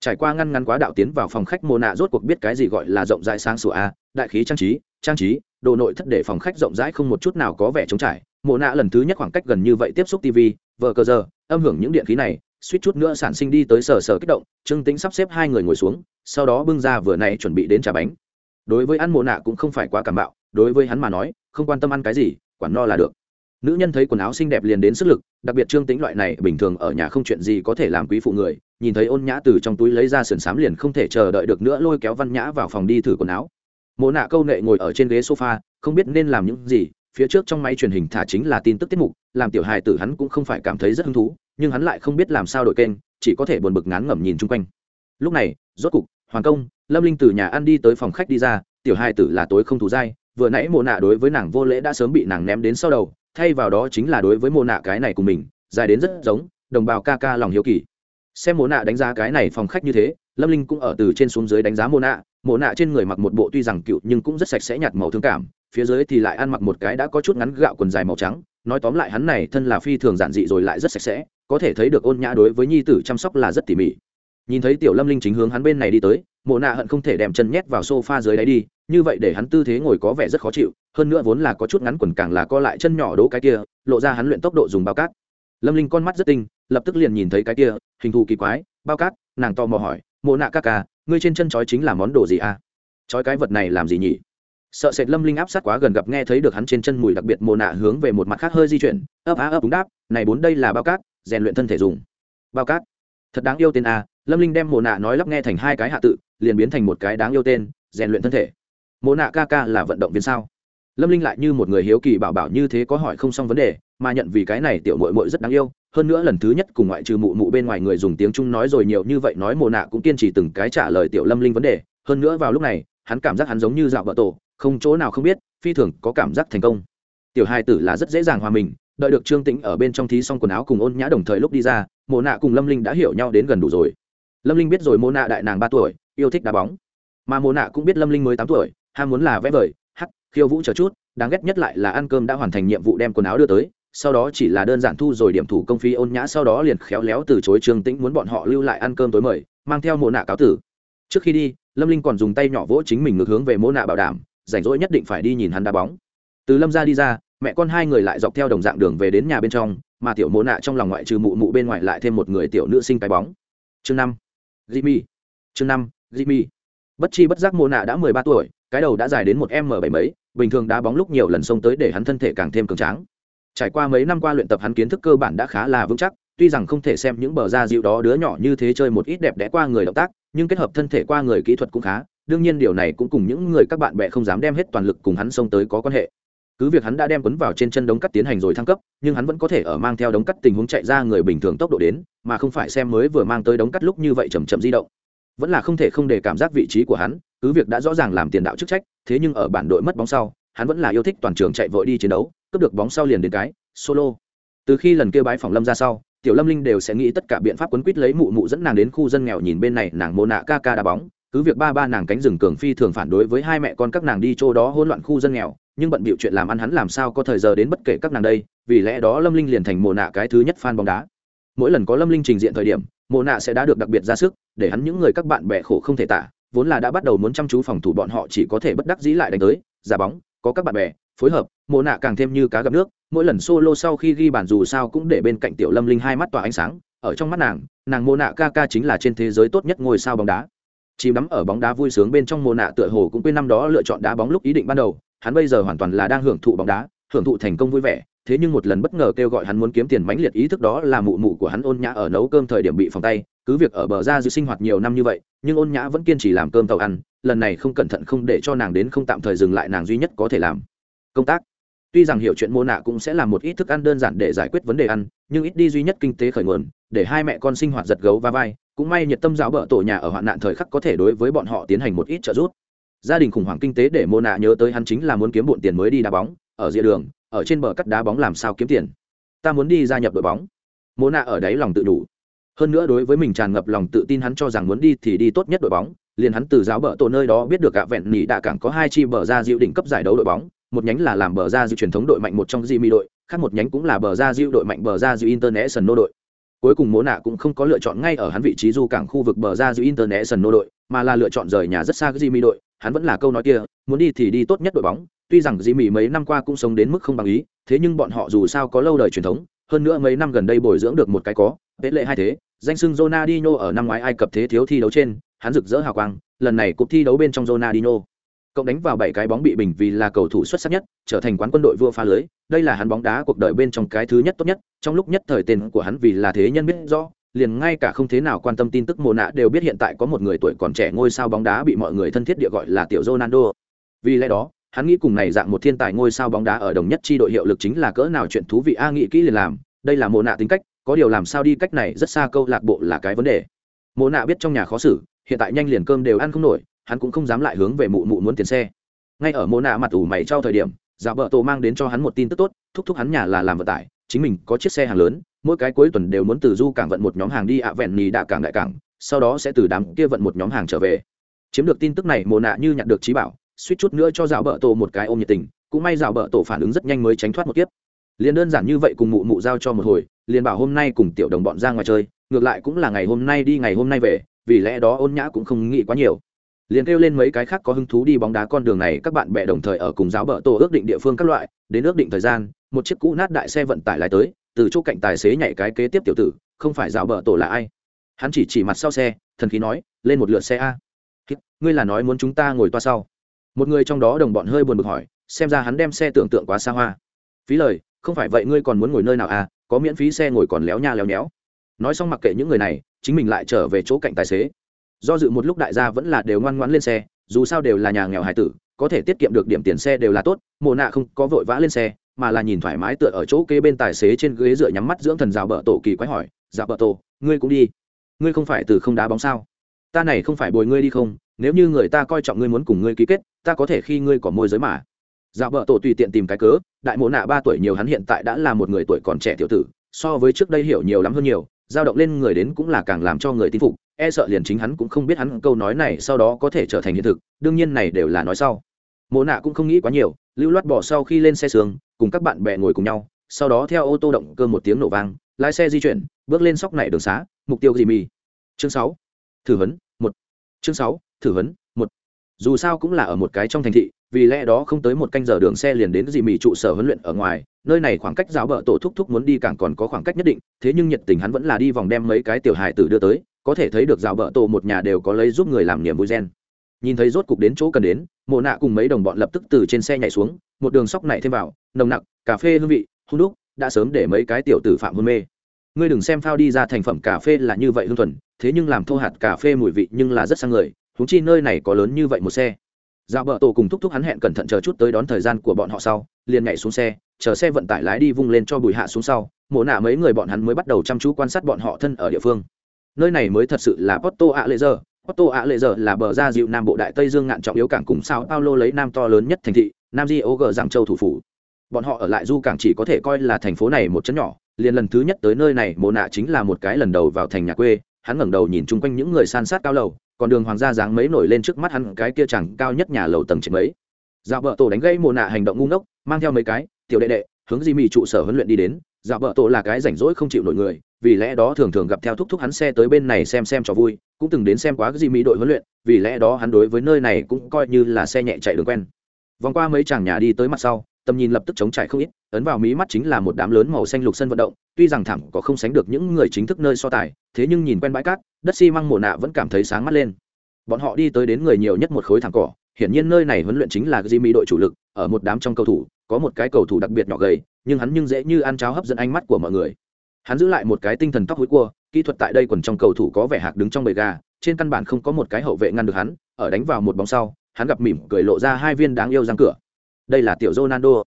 Trải qua ngăn ngắn quá đạo tiến vào phòng khách mồ nạ rốt cuộc biết cái gì gọi là rộng rãi sáng sủa a, đại khí trang trí trang trí, đồ nội thất để phòng khách rộng rãi không một chút nào có vẻ trống trải. Mồ nạ lần thứ nhất khoảng cách gần như vậy tiếp xúc tv vờ cờ giờ, âm hưởng những điện khí này, suýt chút nữa sản sinh đi tới sờ sờ kích động, trương tính sắp xếp hai người ngồi xuống, sau đó bưng ra vừa này chuẩn bị đến trà bánh. Đối với ăn mồ nạ cũng không phải quá cảm bạo, đối với hắn mà nói không quan tâm ăn cái gì, quản no là được. Nữ nhân thấy quần áo xinh đẹp liền đến sức lực, đặc biệt trương tính loại này bình thường ở nhà không chuyện gì có thể làm quý phụ người, nhìn thấy ôn nhã từ trong túi lấy ra sườn xám liền không thể chờ đợi được nữa lôi kéo văn nhã vào phòng đi thử quần áo. Mộ nạ câu nệ ngồi ở trên ghế sofa, không biết nên làm những gì, phía trước trong máy truyền hình thả chính là tin tức tiết mục, làm tiểu hài tử hắn cũng không phải cảm thấy rất hứng thú, nhưng hắn lại không biết làm sao đổi kênh, chỉ có thể buồn bực ngán ngẩm nhìn chung quanh. Lúc này, rốt cục, hoàng công, lâm linh từ nhà ăn đi tới phòng khách đi ra, tiểu hài tử là tối không thù dai vừa nãy mồ nạ đối với nàng vô lễ đã sớm bị nàng ném đến sau đầu, thay vào đó chính là đối với mồ nạ cái này của mình, dài đến rất giống, đồng bào ca ca lòng hiếu kỳ. Xem mồ nạ đánh giá cái này phòng khách như thế, lâm linh cũng ở từ trên xuống dưới đánh giá mồ nạ mồ nạ trên người mặc một bộ tuy rằng cựu nhưng cũng rất sạch sẽ nhạt màu thương cảm, phía dưới thì lại ăn mặc một cái đã có chút ngắn gạo quần dài màu trắng, nói tóm lại hắn này thân là phi thường giản dị rồi lại rất sạch sẽ, có thể thấy được ôn nhã đối với nhi tử chăm sóc là rất tỉ mỉ. Nhìn thấy tiểu lâm linh chính hướng hắn bên này đi tới, mộ nạ hận không thể đem chân nhét vào sofa dưới đáy đi như vậy để hắn tư thế ngồi có vẻ rất khó chịu, hơn nữa vốn là có chút ngắn quần càng là co lại chân nhỏ đố cái kia, lộ ra hắn luyện tốc độ dùng bao cát. Lâm linh con mắt rất tinh, lập tức liền nhìn thấy cái kia, hình thù kỳ quái, bao cát, nàng to mò hỏi, mộ nạ ca ca, ngươi trên chân chói chính là món đồ gì à? Chói cái vật này làm gì nhỉ? Sợ sệt lâm linh áp sát quá gần gặp nghe thấy được hắn trên chân mùi đặc biệt mồ nạ hướng về một mặt khác hơi di chuyển, ấp á ấp đúng đáp, này bốn đây là bao cát, rèn luyện thân thể dùng. Bao cát? Thật đáng yêu tên a lâm linh đem mồ nạ nói lắp nghe thành hai cái hạ tự, liền biến thành một cái đáng yêu tên, rèn luyện thân thể mộ nạ ca ca là vận động viên sao? Lâm linh lại như một người hiếu kỳ bảo bảo như thế có hỏi không xong vấn đề, mà nhận vì cái này tiểu mội mội rất đáng yêu, hơn nữa lần thứ nhất cùng ngoại trừ mụ mụ bên ngoài người dùng tiếng trung nói rồi nhiều như vậy nói mồ nạ cũng kiên trì từng cái trả lời tiểu lâm linh vấn đề, hơn nữa vào lúc này, hắn cảm giác hắn giống như dạo vợ tổ, không chỗ nào không biết, phi thường có cảm giác thành công. Tiểu hai tử là rất dễ dàng hòa mình, đợi được trương tĩnh ở bên trong thí xong quần áo cùng ôn nhã đồng thời lúc đi ra mồ nạ cùng lâm linh đã hiểu nhau đến gần đủ rồi. Lâm linh biết rồi mồ nạ đại nàng ba tuổi, yêu thích đá bóng. Mà mồ nạ cũng biết lâm linh mới tám tuổi ham muốn là vẽ vời, hắc, khiêu vũ chờ chút, đáng ghét nhất lại là ăn cơm đã hoàn thành nhiệm vụ đem quần áo đưa tới, sau đó chỉ là đơn giản thu rồi điểm thủ công phi ôn nhã, sau đó liền khéo léo từ chối trương tĩnh muốn bọn họ lưu lại ăn cơm tối mời, mang theo mộ nạ cáo tử. Trước khi đi, lâm linh còn dùng tay nhỏ vỗ chính mình ngược hướng về mộ nạ bảo đảm, rảnh rỗi nhất định phải đi nhìn hắn đá bóng. Từ lâm ra đi ra, mẹ con hai người lại dọc theo đồng dạng đường về đến nhà bên trong, mà tiểu mộ nạ trong lòng ngoại trừ mụ mụ bên ngoài lại thêm một người tiểu nữ sinh cái bóng. Chương năm, jimmy. Chương năm, jimmy. Bất chi bất giác mộ nạ đã mười ba tuổi cái đầu đã dài đến một m bảy mấy, bình thường đá bóng lúc nhiều lần xông tới để hắn thân thể càng thêm cường tráng. Trải qua mấy năm qua luyện tập hắn kiến thức cơ bản đã khá là vững chắc, tuy rằng không thể xem những bờ da dịu đó đứa nhỏ như thế chơi một ít đẹp đẽ qua người động tác, nhưng kết hợp thân thể qua người kỹ thuật cũng khá, đương nhiên điều này cũng cùng những người các bạn bè không dám đem hết toàn lực cùng hắn xông tới có quan hệ. Cứ việc hắn đã đem quấn vào trên chân đống cắt tiến hành rồi thăng cấp, nhưng hắn vẫn có thể ở mang theo đống cắt tình huống chạy ra người bình thường tốc độ đến, mà không phải xem mới vừa mang tới đống cắt lúc như vậy chầm chậm di động. Vẫn là không thể không để cảm giác vị trí của hắn cứ việc đã rõ ràng làm tiền đạo chức trách, thế nhưng ở bản đội mất bóng sau, hắn vẫn là yêu thích toàn trường chạy vội đi chiến đấu, cướp được bóng sau liền đến cái, solo. Từ khi lần kia bái phòng lâm ra sau, tiểu lâm linh đều sẽ nghĩ tất cả biện pháp quấn quýt lấy mụ mụ dẫn nàng đến khu dân nghèo nhìn bên này, nàng mô nạ ca ca đá bóng, cứ việc ba ba nàng cánh rừng cường phi thường phản đối với hai mẹ con các nàng đi chỗ đó hỗn loạn khu dân nghèo, nhưng bận bịu chuyện làm ăn hắn làm sao có thời giờ đến bất kể các nàng đây, vì lẽ đó lâm linh liền thành mồ nạ cái thứ nhất fan bóng đá. Mỗi lần có lâm linh trình diện thời điểm mồ nạ sẽ đã được đặc biệt ra sức, để hắn những người các bạn bè khổ không thể tả vốn là đã bắt đầu muốn chăm chú phòng thủ bọn họ chỉ có thể bất đắc dĩ lại đánh tới, giả bóng, có các bạn bè, phối hợp mồ nạ càng thêm như cá gặp nước, mỗi lần solo sau khi ghi bàn dù sao cũng để bên cạnh tiểu lâm linh hai mắt tỏa ánh sáng, ở trong mắt nàng nàng mồ nạ ca ca chính là trên thế giới tốt nhất ngôi sao bóng đá. Chìm đắm ở bóng đá vui sướng bên trong mồ nạ tựa hồ cũng quên năm đó lựa chọn đá bóng lúc ý định ban đầu, hắn bây giờ hoàn toàn là đang hưởng thụ bóng đá, hưởng thụ thành công vui vẻ, thế nhưng một lần bất ngờ kêu gọi hắn muốn kiếm tiền mãnh liệt ý thức đó là mụ mụ của hắn ôn nhã ở nấu cơm thời điểm bị phòng tay, cứ việc ở bờ ra giữ sinh hoạt nhiều năm như vậy nhưng ôn nhã vẫn kiên trì làm cơm tàu ăn, lần này không cẩn thận không để cho nàng đến không tạm thời dừng lại nàng duy nhất có thể làm. Công tác. Tuy rằng hiểu chuyện mô nạ cũng sẽ làm một ít thức ăn đơn giản để giải quyết vấn đề ăn, nhưng ít đi duy nhất kinh tế khởi nguồn, để hai mẹ con sinh hoạt giật gấu và vai, cũng may nhiệt tâm giáo bợ tổ nhà ở hoạn nạn thời khắc có thể đối với bọn họ tiến hành một ít trợ giúp. Gia đình khủng hoảng kinh tế để mô nạ nhớ tới hắn chính là muốn kiếm bộn tiền mới đi đá bóng, ở rìa đường, ở trên bờ cắt đá bóng làm sao kiếm tiền. Ta muốn đi gia nhập đội bóng. Mô nạ ở đáy lòng tự đủ hơn nữa đối với mình tràn ngập lòng tự tin hắn cho rằng muốn đi thì đi tốt nhất đội bóng, liền hắn từ giáo bờ tổ nơi đó biết được cả vẹn nỉ đã cảng có hai chi bờ ra diệu đỉnh cấp giải đấu đội bóng, một nhánh là làm bờ ra diệu truyền thống đội mạnh một trong di mi đội, khác một nhánh cũng là bờ ra diệu đội mạnh bờ ra diệu international đội. Cuối cùng mố nạ cũng không có lựa chọn ngay ở hắn vị trí du cảng khu vực bờ ra diệu international đội, mà là lựa chọn rời nhà rất xa cái di mi đội. Hắn vẫn là câu nói kia, muốn đi thì đi tốt nhất đội bóng, tuy rằng di mi mấy năm qua cũng sống đến mức không bằng ý, thế nhưng bọn họ dù sao có lâu đời truyền thống, hơn nữa mấy năm gần đây bồi dưỡng được một cái có tế lệ hai thế danh sưng Ronaldinho ở năm ngoái Ai Cập thế thiếu thi đấu trên, hắn rực rỡ hào quang, lần này cuộc thi đấu bên trong Ronaldinho. Cộng đánh vào bảy cái bóng bị bình vì là cầu thủ xuất sắc nhất, trở thành quán quân đội vua pha lưới, đây là hắn bóng đá cuộc đời bên trong cái thứ nhất tốt nhất, trong lúc nhất thời tên của hắn vì là thế nhân biết rõ, liền ngay cả không thế nào quan tâm tin tức mồ nạ đều biết hiện tại có một người tuổi còn trẻ ngôi sao bóng đá bị mọi người thân thiết địa gọi là tiểu Ronaldo. Vì lẽ đó, hắn nghĩ cùng này dạng một thiên tài ngôi sao bóng đá ở đồng nhất chi đội hiệu lực chính là cỡ nào chuyện thú vị a nghĩ kỹ liền làm, đây là mồ nạ tính cách, có điều làm sao đi cách này rất xa câu lạc bộ là cái vấn đề. Mộ nạ biết trong nhà khó xử, hiện tại nhanh liền cơm đều ăn không nổi, hắn cũng không dám lại hướng về mụ mụ muốn tiền xe. Ngay ở mộ nạ mặt ủ mày trao thời điểm dạ giả vợ tổ mang đến cho hắn một tin tức tốt, thúc thúc hắn nhà là làm vận tải, chính mình có chiếc xe hàng lớn, mỗi cái cuối tuần đều muốn từ du cảng vận một nhóm hàng đi ạ vẹn nì đạ cảng đại cảng, sau đó sẽ từ đám kia vận một nhóm hàng trở về. Chiếm được tin tức này mồ nạ như nhận được trí bảo, suýt chút nữa cho dạo bợ tổ một cái ôm nhiệt tình, cũng may dạo bợ tổ phản ứng rất nhanh mới tránh thoát một kiếp. Liền đơn giản như vậy cùng mụ mụ giao cho một hồi liền bảo hôm nay cùng tiểu đồng bọn ra ngoài chơi, ngược lại cũng là ngày hôm nay đi, ngày hôm nay về, vì lẽ đó ôn nhã cũng không nghĩ quá nhiều. Liền kêu lên mấy cái khác có hứng thú đi bóng đá con đường này, các bạn bè đồng thời ở cùng giáo bờ tổ ước định địa phương các loại, đến ước định thời gian, một chiếc cũ nát đại xe vận tải lái tới, từ chỗ cạnh tài xế nhảy cái kế tiếp tiểu tử, không phải giáo bờ tổ là ai? Hắn chỉ chỉ mặt sau xe, thần khí nói, lên một lượt xe a. Ngươi là nói muốn chúng ta ngồi toa sau? Một người trong đó đồng bọn hơi buồn bực hỏi, xem ra hắn đem xe tưởng tượng quá xa hoa. Phí lời, không phải vậy ngươi còn muốn ngồi nơi nào à? Có miễn phí xe ngồi còn léo nha léo nhéo. Nói xong mặc kệ những người này, chính mình lại trở về chỗ cạnh tài xế. Do dự một lúc đại gia vẫn là đều ngoan ngoãn lên xe, dù sao đều là nhà nghèo hải tử, có thể tiết kiệm được điểm tiền xe đều là tốt mồ nạ không có vội vã lên xe, mà là nhìn thoải mái tựa ở chỗ kế bên tài xế trên ghế dựa nhắm mắt dưỡng thần rào bờ tổ kỳ quái hỏi, rào bờ tổ, ngươi cũng đi? Ngươi không phải từ không đá bóng sao? Ta này không phải bồi ngươi đi không, nếu như người ta coi trọng ngươi muốn cùng ngươi ký kết, ta có thể khi ngươi có môi giới mà dạo vợ tổ tùy tiện tìm cái cớ, đại mộ nạ ba tuổi nhiều hắn hiện tại đã là một người tuổi còn trẻ tiểu tử, so với trước đây hiểu nhiều lắm hơn nhiều dao động lên người đến cũng là càng làm cho người tin phục e sợ liền chính hắn cũng không biết hắn câu nói này sau đó có thể trở thành hiện thực, đương nhiên này đều là nói sau. Mộ nạ cũng không nghĩ quá nhiều, lưu loát bỏ sau khi lên xe sướng cùng các bạn bè ngồi cùng nhau, sau đó theo ô tô động cơ một tiếng nổ vang, lái xe di chuyển, bước lên sóc này đường xá, mục tiêu gì mì? Chương sáu. Thử vấn một. Chương sáu, thử vấn một. Dù sao cũng là ở một cái trong thành thị vì lẽ đó không tới một canh giờ đường xe liền đến dì mì trụ sở huấn luyện ở ngoài, nơi này khoảng cách giáo bợ tổ thúc thúc muốn đi càng còn có khoảng cách nhất định, thế nhưng nhiệt tình hắn vẫn là đi vòng đem mấy cái tiểu hài tử đưa tới, có thể thấy được giáo bợ tổ một nhà đều có lấy giúp người làm niềm vui gen. Nhìn thấy rốt cục đến chỗ cần đến, mộ nạ cùng mấy đồng bọn lập tức từ trên xe nhảy xuống, một đường sóc này thêm vào, nồng nặc, cà phê hương vị, hung đúc, đã sớm để mấy cái tiểu tử phạm hôn mê. Ngươi đừng xem phao đi ra thành phẩm cà phê là như vậy hương thuần, thế nhưng làm thô hạt cà phê mùi vị nhưng là rất sang người húng chi nơi này có lớn như vậy một xe dạo bờ tổ cùng thúc thúc hắn hẹn cẩn thận chờ chút tới đón thời gian của bọn họ sau, liền nhảy xuống xe, chờ xe vận tải lái đi vung lên cho bùi hạ xuống sau, mộ nạ mấy người bọn hắn mới bắt đầu chăm chú quan sát bọn họ thân ở địa phương. Nơi này mới thật sự là porto a lệ giờ. Porto a lệ giờ là bờ ra dịu nam bộ đại tây dương ngạn trọng yếu cảng cùng sao paulo lấy nam to lớn nhất thành thị, nam di ô gờ giang châu thủ phủ. Bọn họ ở lại du cảng chỉ có thể coi là thành phố này một chấn nhỏ, liền lần thứ nhất tới nơi này, mộ nạ chính là một cái lần đầu vào thành nhà quê, hắn ngẩng đầu nhìn chung quanh những người san sát cao lầu còn đường hoàng gia dáng mấy nổi lên trước mắt hắn cái kia chẳng cao nhất nhà lầu tầng trên mấy. Dạo vợ tổ đánh gây mồ nạ hành động ngu ngốc, mang theo mấy cái, tiểu đệ đệ, hướng di mì trụ sở huấn luyện đi đến. Dạo vợ tổ là cái rảnh rỗi không chịu nổi người, vì lẽ đó thường thường gặp theo thúc thúc hắn xe tới bên này xem xem cho vui, cũng từng đến xem quá di mì đội huấn luyện, vì lẽ đó hắn đối với nơi này cũng coi như là xe nhẹ chạy đường quen. Vòng qua mấy chàng nhà đi tới mặt sau, tầm nhìn lập tức chống trải không ít ấn vào mí mắt chính là một đám lớn màu xanh lục sân vận động tuy rằng thẳng có không sánh được những người chính thức nơi so tài thế nhưng nhìn quen bãi cát đất xi măng mồ nạ vẫn cảm thấy sáng mắt lên bọn họ đi tới đến người nhiều nhất một khối thẳng cỏ hiển nhiên nơi này huấn luyện chính là Jimmy đội chủ lực, ở một đám trong cầu thủ, có một cái cầu thủ đặc biệt nhỏ gầy, nhưng hắn nhưng dễ như ăn cháo hấp dẫn ánh mắt của mọi người. Hắn giữ lại một cái tinh thần tóc hối cua, kỹ thuật tại đây còn trong cầu thủ có vẻ hạc đứng trong bầy gà, trên căn bản không có một cái hậu vệ ngăn được hắn, ở đánh vào một bóng sau, hắn gặp mỉm cười lộ ra hai viên đáng yêu răng cửa. Đây là tiểu Ronaldo.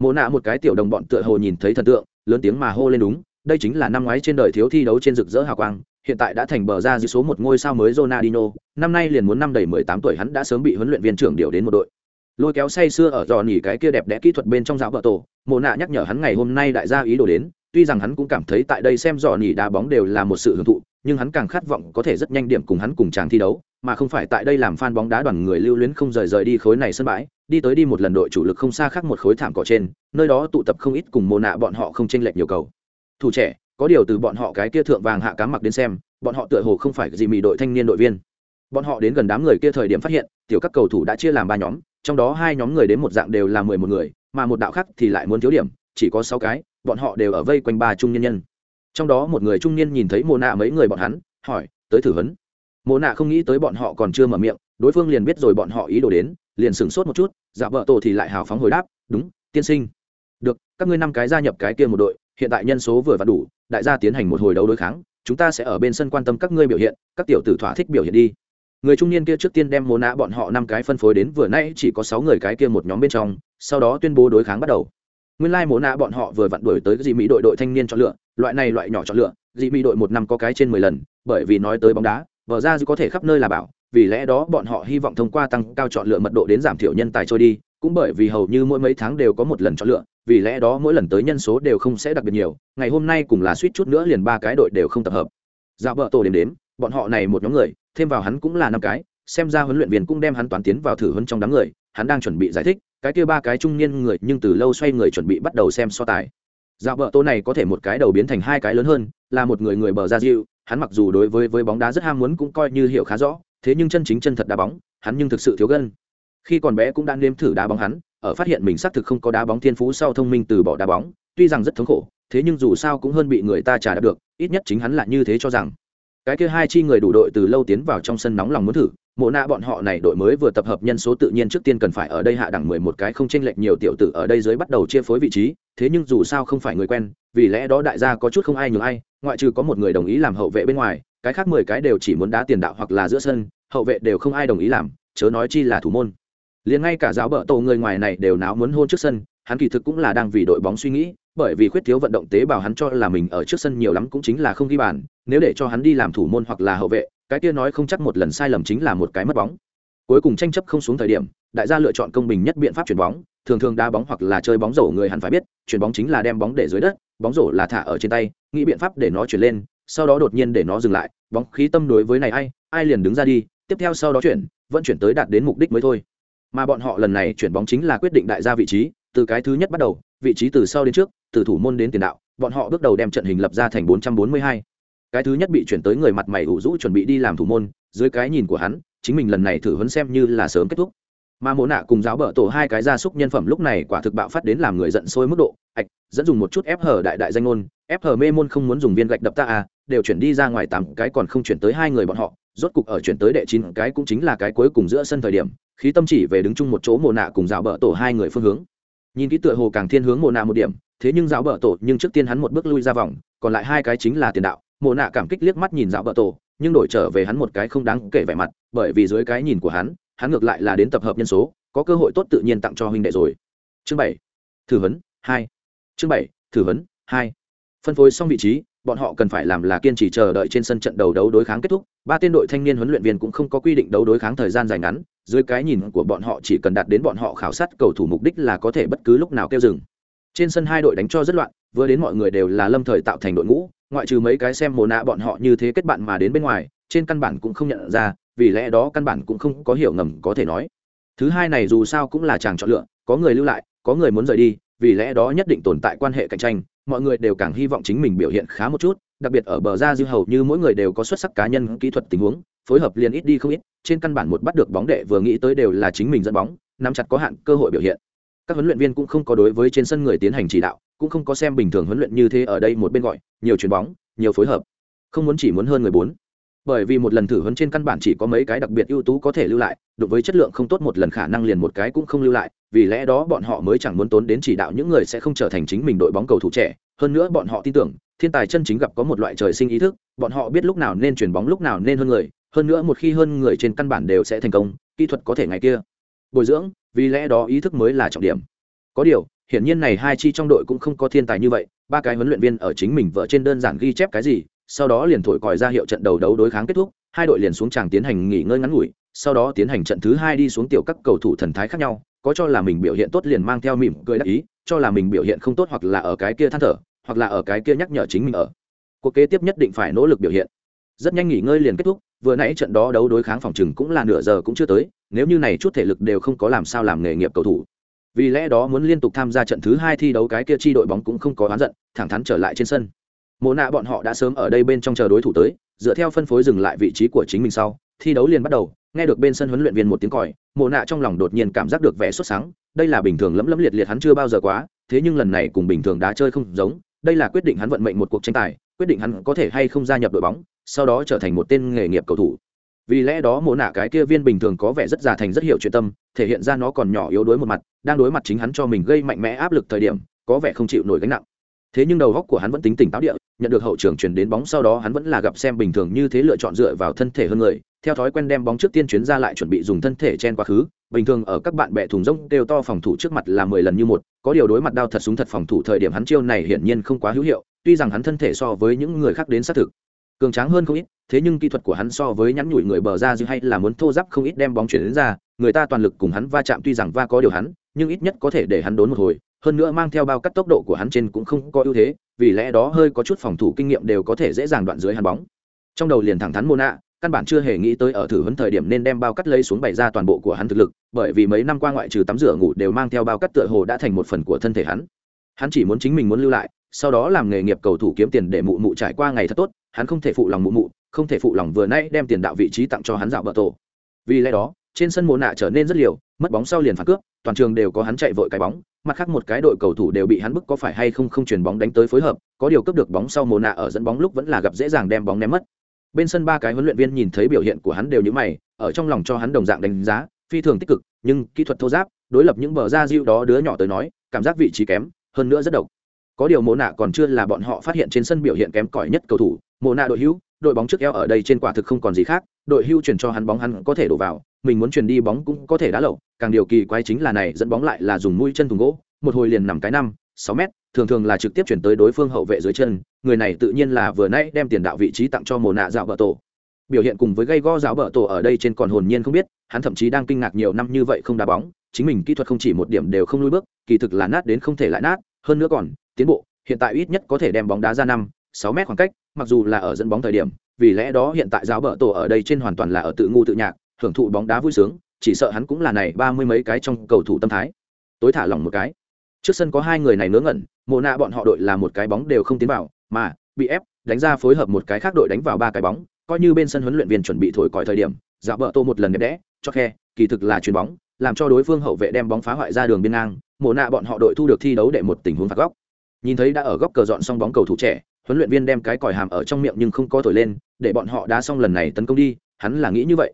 Mộ nạ một cái tiểu đồng bọn tựa hồ nhìn thấy thần tượng, lớn tiếng mà hô lên đúng, đây chính là năm ngoái trên đời thiếu thi đấu trên rực rỡ hào quang, hiện tại đã thành bờ ra dưới số một ngôi sao mới Ronaldinho, năm nay liền muốn năm đầy 18 tuổi hắn đã sớm bị huấn luyện viên trưởng điều đến một đội. Lôi kéo say xưa ở dò nhỉ cái kia đẹp đẽ kỹ thuật bên trong giáo vợ tổ, Mộ nạ nhắc nhở hắn ngày hôm nay đại gia ý đồ đến, tuy rằng hắn cũng cảm thấy tại đây xem dò nhỉ đá bóng đều là một sự hưởng thụ, nhưng hắn càng khát vọng có thể rất nhanh điểm cùng hắn cùng chàng thi đấu, mà không phải tại đây làm fan bóng đá đoàn người lưu luyến không rời rời đi khối này sân bãi, đi tới đi một lần đội chủ lực không xa khác một khối thảm cỏ trên, nơi đó tụ tập không ít cùng Mộ nạ bọn họ không chênh lệch nhiều cầu. Thủ trẻ, có điều từ bọn họ cái kia thượng vàng hạ cám mặc đến xem, bọn họ tựa hồ không phải gì mì đội thanh niên đội viên. Bọn họ đến gần đám người kia thời điểm phát hiện tiểu các cầu thủ đã chia làm ba nhóm trong đó hai nhóm người đến một dạng đều là mười một người mà một đạo khác thì lại muốn thiếu điểm chỉ có sáu cái bọn họ đều ở vây quanh ba trung nhân nhân. Trong đó một người trung niên nhìn thấy mồ nạ mấy người bọn hắn hỏi tới thử vấn mồ nạ không nghĩ tới bọn họ còn chưa mở miệng đối phương liền biết rồi bọn họ ý đồ đến liền sửng sốt một chút dạ vợ tổ thì lại hào phóng hồi đáp, đúng, tiên sinh. Được, các ngươi năm cái gia nhập cái kia một đội, hiện tại nhân số vừa và đủ, đại gia tiến hành một hồi đấu đối kháng, chúng ta sẽ ở bên sân quan tâm các ngươi biểu hiện, các tiểu tử thỏa thích biểu hiện đi. Người trung niên kia trước tiên đem mô nạ bọn họ năm cái phân phối đến vừa nay chỉ có sáu người cái kia một nhóm bên trong, sau đó tuyên bố đối kháng bắt đầu. Nguyên lai、like、mồ nạ bọn họ vừa vặn đuổi tới dị mỹ đội đội thanh niên chọn lựa, loại này loại nhỏ chọn lựa dị mỹ đội một năm có cái trên mười lần, bởi vì nói tới bóng đá vở ra có thể khắp nơi là bảo vì lẽ đó bọn họ hy vọng thông qua tăng cao chọn lựa mật độ đến giảm thiểu nhân tài trôi đi, cũng bởi vì hầu như mỗi mấy tháng đều có một lần chọn lựa, vì lẽ đó mỗi lần tới nhân số đều không sẽ đặc biệt nhiều, ngày hôm nay cùng là suýt chút nữa liền ba cái đội đều không tập hợp. Dạo vợ tổ đếm đếm, bọn họ này một nhóm người, thêm vào hắn cũng là năm cái, xem ra huấn luyện viên cũng đem hắn toán tiến vào thử huấn trong đám người, hắn đang chuẩn bị giải thích, cái kia ba cái trung niên người nhưng từ lâu xoay người chuẩn bị bắt đầu xem so tài. Dạo vợ tô này có thể một cái đầu biến thành hai cái lớn hơn, là một người người bờ ra dịu hắn mặc dù đối với với bóng đá rất ham muốn cũng coi như hiểu khá rõ thế nhưng chân chính chân thật đá bóng, hắn nhưng thực sự thiếu gân. Khi còn bé cũng đã nếm thử đá bóng hắn, ở phát hiện mình xác thực không có đá bóng thiên phú sau thông minh từ bỏ đá bóng, tuy rằng rất thống khổ, thế nhưng dù sao cũng hơn bị người ta trả đạp được, ít nhất chính hắn là như thế cho rằng. Cái kia hai chi người đủ đội từ lâu tiến vào trong sân nóng lòng muốn thử, mộ nạ bọn họ này đội mới vừa tập hợp nhân số tự nhiên trước tiên cần phải ở đây hạ đẳng mười một cái không chênh lệch nhiều tiểu tử ở đây dưới bắt đầu chia phối vị trí, thế nhưng dù sao không phải người quen, vì lẽ đó đại gia có chút không ai nhường ai, ngoại trừ có một người đồng ý làm hậu vệ bên ngoài, cái khác mười cái đều chỉ muốn đá tiền đạo hoặc là giữa sân hậu vệ đều không ai đồng ý làm, chớ nói chi là thủ môn. Liền ngay cả giáo bợ tổ người ngoài này đều náo muốn hôn trước sân, hắn kỳ thực cũng là đang vì đội bóng suy nghĩ, bởi vì khuyết thiếu vận động tế bào hắn cho là mình ở trước sân nhiều lắm cũng chính là không ghi bàn, nếu để cho hắn đi làm thủ môn hoặc là hậu vệ, cái kia nói không chắc một lần sai lầm chính là một cái mất bóng. Cuối cùng tranh chấp không xuống thời điểm, đại gia lựa chọn công bình nhất biện pháp chuyển bóng, thường thường đá bóng hoặc là chơi bóng rổ người hẳn phải biết, chuyển bóng chính là đem bóng để dưới đất, bóng rổ là thả ở trên tay, nghĩ biện pháp để nó chuyển lên, sau đó đột nhiên để nó dừng lại, bóng khí tâm đối với này ai ai liền đứng ra đi tiếp theo sau đó chuyển, vẫn chuyển tới đạt đến mục đích mới thôi mà bọn họ lần này chuyển bóng chính là quyết định đại gia vị trí, từ cái thứ nhất bắt đầu, vị trí từ sau đến trước, từ thủ môn đến tiền đạo, bọn họ bước đầu đem trận hình lập ra thành 442. cái thứ nhất bị chuyển tới người mặt mày ủ rũ chuẩn bị đi làm thủ môn, dưới cái nhìn của hắn, chính mình lần này thử huấn xem như là sớm kết thúc mà mồ nạ cùng giáo bợ tổ hai cái gia súc nhân phẩm lúc này quả thực bạo phát đến làm người giận sôi mức độ, ạch, dẫn dùng một chút ép hở đại đại danh ngôn, ép hở mê môn không muốn dùng viên gạch đập ta à đều chuyển đi ra ngoài tắm cái còn không chuyển tới hai người bọn họ rốt cục ở chuyển tới đệ chín cái cũng chính là cái cuối cùng giữa sân thời điểm, khí tâm chỉ về đứng chung một chỗ mồ nạ cùng rào bờ tổ hai người phương hướng. Nhìn kỹ tựa hồ càng thiên hướng mồ nạ một điểm, thế nhưng rào bờ tổ nhưng trước tiên hắn một bước lui ra vòng, còn lại hai cái chính là tiền đạo. Mồ nạ cảm kích liếc mắt nhìn rào bờ tổ, nhưng đổi trở về hắn một cái không đáng kể vẻ mặt, bởi vì dưới cái nhìn của hắn hắn ngược lại là đến tập hợp nhân số, có cơ hội tốt tự nhiên tặng cho huynh đệ rồi. Chương bảy, thử vấn hai. Chương bảy, thử vấn hai. Phân phối xong vị trí bọn họ cần phải làm là kiên trì chờ đợi trên sân trận đầu đấu đối kháng kết thúc. Ba tên đội thanh niên huấn luyện viên cũng không có quy định đấu đối kháng thời gian dài ngắn, dưới cái nhìn của bọn họ chỉ cần đạt đến bọn họ khảo sát cầu thủ mục đích là có thể bất cứ lúc nào kêu dừng. Trên sân hai đội đánh cho rất loạn, vừa đến mọi người đều là lâm thời tạo thành đội ngũ, ngoại trừ mấy cái xem mồ nạ bọn họ như thế kết bạn mà đến bên ngoài, trên căn bản cũng không nhận ra, vì lẽ đó căn bản cũng không có hiểu ngầm có thể nói. Thứ hai này dù sao cũng là chàng chọn lựa, có người lưu lại, có người muốn rời đi, vì lẽ đó nhất định tồn tại quan hệ cạnh tranh mọi người đều càng hy vọng chính mình biểu hiện khá một chút, đặc biệt ở bờ ra dư hầu như mỗi người đều có xuất sắc cá nhân kỹ thuật tình huống, phối hợp liền ít đi không ít, trên căn bản một bắt được bóng đệ vừa nghĩ tới đều là chính mình dẫn bóng, nắm chặt có hạn cơ hội biểu hiện. Các huấn luyện viên cũng không có đối với trên sân người tiến hành chỉ đạo, cũng không có xem bình thường huấn luyện như thế ở đây một bên gọi, nhiều chuyền bóng, nhiều phối hợp. Không muốn chỉ muốn hơn người bốn. Bởi vì một lần thử huấn trên căn bản chỉ có mấy cái đặc biệt ưu tú có thể lưu lại đối với chất lượng không tốt một lần khả năng liền một cái cũng không lưu lại vì lẽ đó bọn họ mới chẳng muốn tốn đến chỉ đạo những người sẽ không trở thành chính mình đội bóng cầu thủ trẻ. Hơn nữa bọn họ tin tưởng, thiên tài chân chính gặp có một loại trời sinh ý thức, bọn họ biết lúc nào nên chuyển bóng, lúc nào nên hơn người, hơn nữa một khi hơn người trên căn bản đều sẽ thành công, kỹ thuật có thể ngày kia. Bồi dưỡng, vì lẽ đó ý thức mới là trọng điểm. Có điều, hiển nhiên này hai chi trong đội cũng không có thiên tài như vậy, ba cái huấn luyện viên ở chính mình vợ trên đơn giản ghi chép cái gì, sau đó liền thổi còi ra hiệu trận đầu đấu đối kháng kết thúc, hai đội liền xuống tràng tiến hành nghỉ ngơi ngắn ngủi sau đó tiến hành trận thứ hai đi xuống tiểu các cầu thủ thần thái khác nhau, có cho là mình biểu hiện tốt liền mang theo mỉm cười đắc ý, cho là mình biểu hiện không tốt hoặc là ở cái kia than thở, hoặc là ở cái kia nhắc nhở chính mình ở. Cuộc kế tiếp nhất định phải nỗ lực biểu hiện. Rất nhanh nghỉ ngơi liền kết thúc, vừa nãy trận đó đấu đối kháng phòng chừng cũng là nửa giờ cũng chưa tới, nếu như này chút thể lực đều không có làm sao làm nghề nghiệp cầu thủ. Vì lẽ đó muốn liên tục tham gia trận thứ hai thi đấu cái kia chi đội bóng cũng không có oán giận, thẳng thắn trở lại trên sân. Mồ nạ bọn họ đã sớm ở đây bên trong chờ đối thủ tới, dựa theo phân phối dừng lại vị trí của chính mình sau, thi đấu liền bắt đầu nghe được bên sân huấn luyện viên một tiếng còi, mộ nạ trong lòng đột nhiên cảm giác được vẻ xuất sáng. Đây là bình thường lẫm lẫm liệt liệt hắn chưa bao giờ quá, thế nhưng lần này cùng bình thường đá chơi không giống. Đây là quyết định hắn vận mệnh một cuộc tranh tài, quyết định hắn có thể hay không gia nhập đội bóng, sau đó trở thành một tên nghề nghiệp cầu thủ. Vì lẽ đó mộ nạ cái kia viên bình thường có vẻ rất già thành rất hiểu chuyện tâm, thể hiện ra nó còn nhỏ yếu đuối một mặt, đang đối mặt chính hắn cho mình gây mạnh mẽ áp lực thời điểm, có vẻ không chịu nổi gánh nặng. Thế nhưng đầu góc của hắn vẫn tính tỉnh táo địa nhận được hậu trường chuyển đến bóng sau đó hắn vẫn là gặp xem bình thường như thế lựa chọn dựa vào thân thể hơn người, theo thói quen đem bóng trước tiên chuyến ra lại chuẩn bị dùng thân thể chen quá khứ. Bình thường ở các bạn bè thùng rông đều to phòng thủ trước mặt là mười lần như một, có điều đối mặt đao thật súng thật phòng thủ thời điểm hắn chiêu này hiển nhiên không quá hữu hiệu, tuy rằng hắn thân thể so với những người khác đến xác thực cường tráng hơn không ít, thế nhưng kỹ thuật của hắn so với nhắn nhủi người bờ ra dư hay là muốn thô giáp không ít đem bóng chuyển đến ra, người ta toàn lực cùng hắn va chạm tuy rằng va có điều hắn, nhưng ít nhất có thể để hắn đốn một hồi hơn nữa mang theo bao cắt tốc độ của hắn trên cũng không có ưu thế, vì lẽ đó hơi có chút phòng thủ kinh nghiệm đều có thể dễ dàng đoạn dưới hắn bóng. Trong đầu liền thẳng thắn mô nạ căn bản chưa hề nghĩ tới ở thử huấn thời điểm nên đem bao cắt lấy xuống bày ra toàn bộ của hắn thực lực, bởi vì mấy năm qua ngoại trừ tắm rửa ngủ đều mang theo bao cắt tựa hồ đã thành một phần của thân thể hắn. Hắn chỉ muốn chính mình muốn lưu lại, sau đó làm nghề nghiệp cầu thủ kiếm tiền để mụ mụ trải qua ngày thật tốt, hắn không thể phụ lòng mụ mụ, không thể phụ lòng vừa nay đem tiền đạo vị trí tặng cho hắn dạo bờ tổ. Vì lẽ đó, trên sân mồ nạ trở nên rất liều, mất bóng sau liền phản cướp, toàn trường đều có hắn chạy vội cái bóng mặt khác một cái đội cầu thủ đều bị hắn bức có phải hay không không chuyển bóng đánh tới phối hợp, có điều cướp được bóng sau mồ nạ ở dẫn bóng lúc vẫn là gặp dễ dàng đem bóng ném mất. Bên sân ba cái huấn luyện viên nhìn thấy biểu hiện của hắn đều như mày, ở trong lòng cho hắn đồng dạng đánh giá, phi thường tích cực, nhưng kỹ thuật thô giáp, đối lập những bờ ra diệu đó đứa nhỏ tới nói, cảm giác vị trí kém, hơn nữa rất độc. Có điều mồ nạ còn chưa là bọn họ phát hiện trên sân biểu hiện kém cỏi nhất cầu thủ mồ nạ đội hữu đội bóng trước eo ở đây trên quả thực không còn gì khác, đội hưu chuyển cho hắn bóng hắn có thể đổ vào, mình muốn chuyển đi bóng cũng có thể đá lậu, càng điều kỳ quái chính là này, dẫn bóng lại là dùng mũi chân thùng gỗ, một hồi liền nằm cái năm, sáu mét, thường thường là trực tiếp chuyển tới đối phương hậu vệ dưới chân, người này tự nhiên là vừa nãy đem tiền đạo vị trí tặng cho mồ nạ dạo Bợ tổ. Biểu hiện cùng với gây go giáo bợ tổ ở đây trên còn hồn nhiên không biết, hắn thậm chí đang kinh ngạc nhiều năm như vậy không đá bóng, chính mình kỹ thuật không chỉ một điểm đều không lùi bước, kỳ thực là nát đến không thể lại nát, hơn nữa còn, tiến bộ, hiện tại ít nhất có thể đem bóng đá ra năm, sáu mét khoảng cách mặc dù là ở dẫn bóng thời điểm, vì lẽ đó hiện tại giáo bờ tổ ở đây trên hoàn toàn là ở tự ngu tự nhạc, hưởng thụ bóng đá vui sướng, chỉ sợ hắn cũng là này ba mươi mấy cái trong cầu thủ tâm thái. Tối thả lỏng một cái. Trước sân có hai người này ngớ ngẩn mồ nạ bọn họ đội là một cái bóng đều không tiến vào, mà bị ép, đánh ra phối hợp một cái khác đội đánh vào ba cái bóng, coi như bên sân huấn luyện viên chuẩn bị thổi còi thời điểm, giáo bờ tô một lần đẹp đẽ, cho khe, kỳ thực là chuyền bóng, làm cho đối phương hậu vệ đem bóng phá hoại ra đường biên ngang mồ nạ bọn họ đội thu được thi đấu đệ một tình huống phạt góc. Nhìn thấy đã ở góc cờ dọn xong bóng cầu thủ trẻ huấn luyện viên đem cái còi hàm ở trong miệng nhưng không có thổi lên, để bọn họ đá xong lần này tấn công đi, hắn là nghĩ như vậy.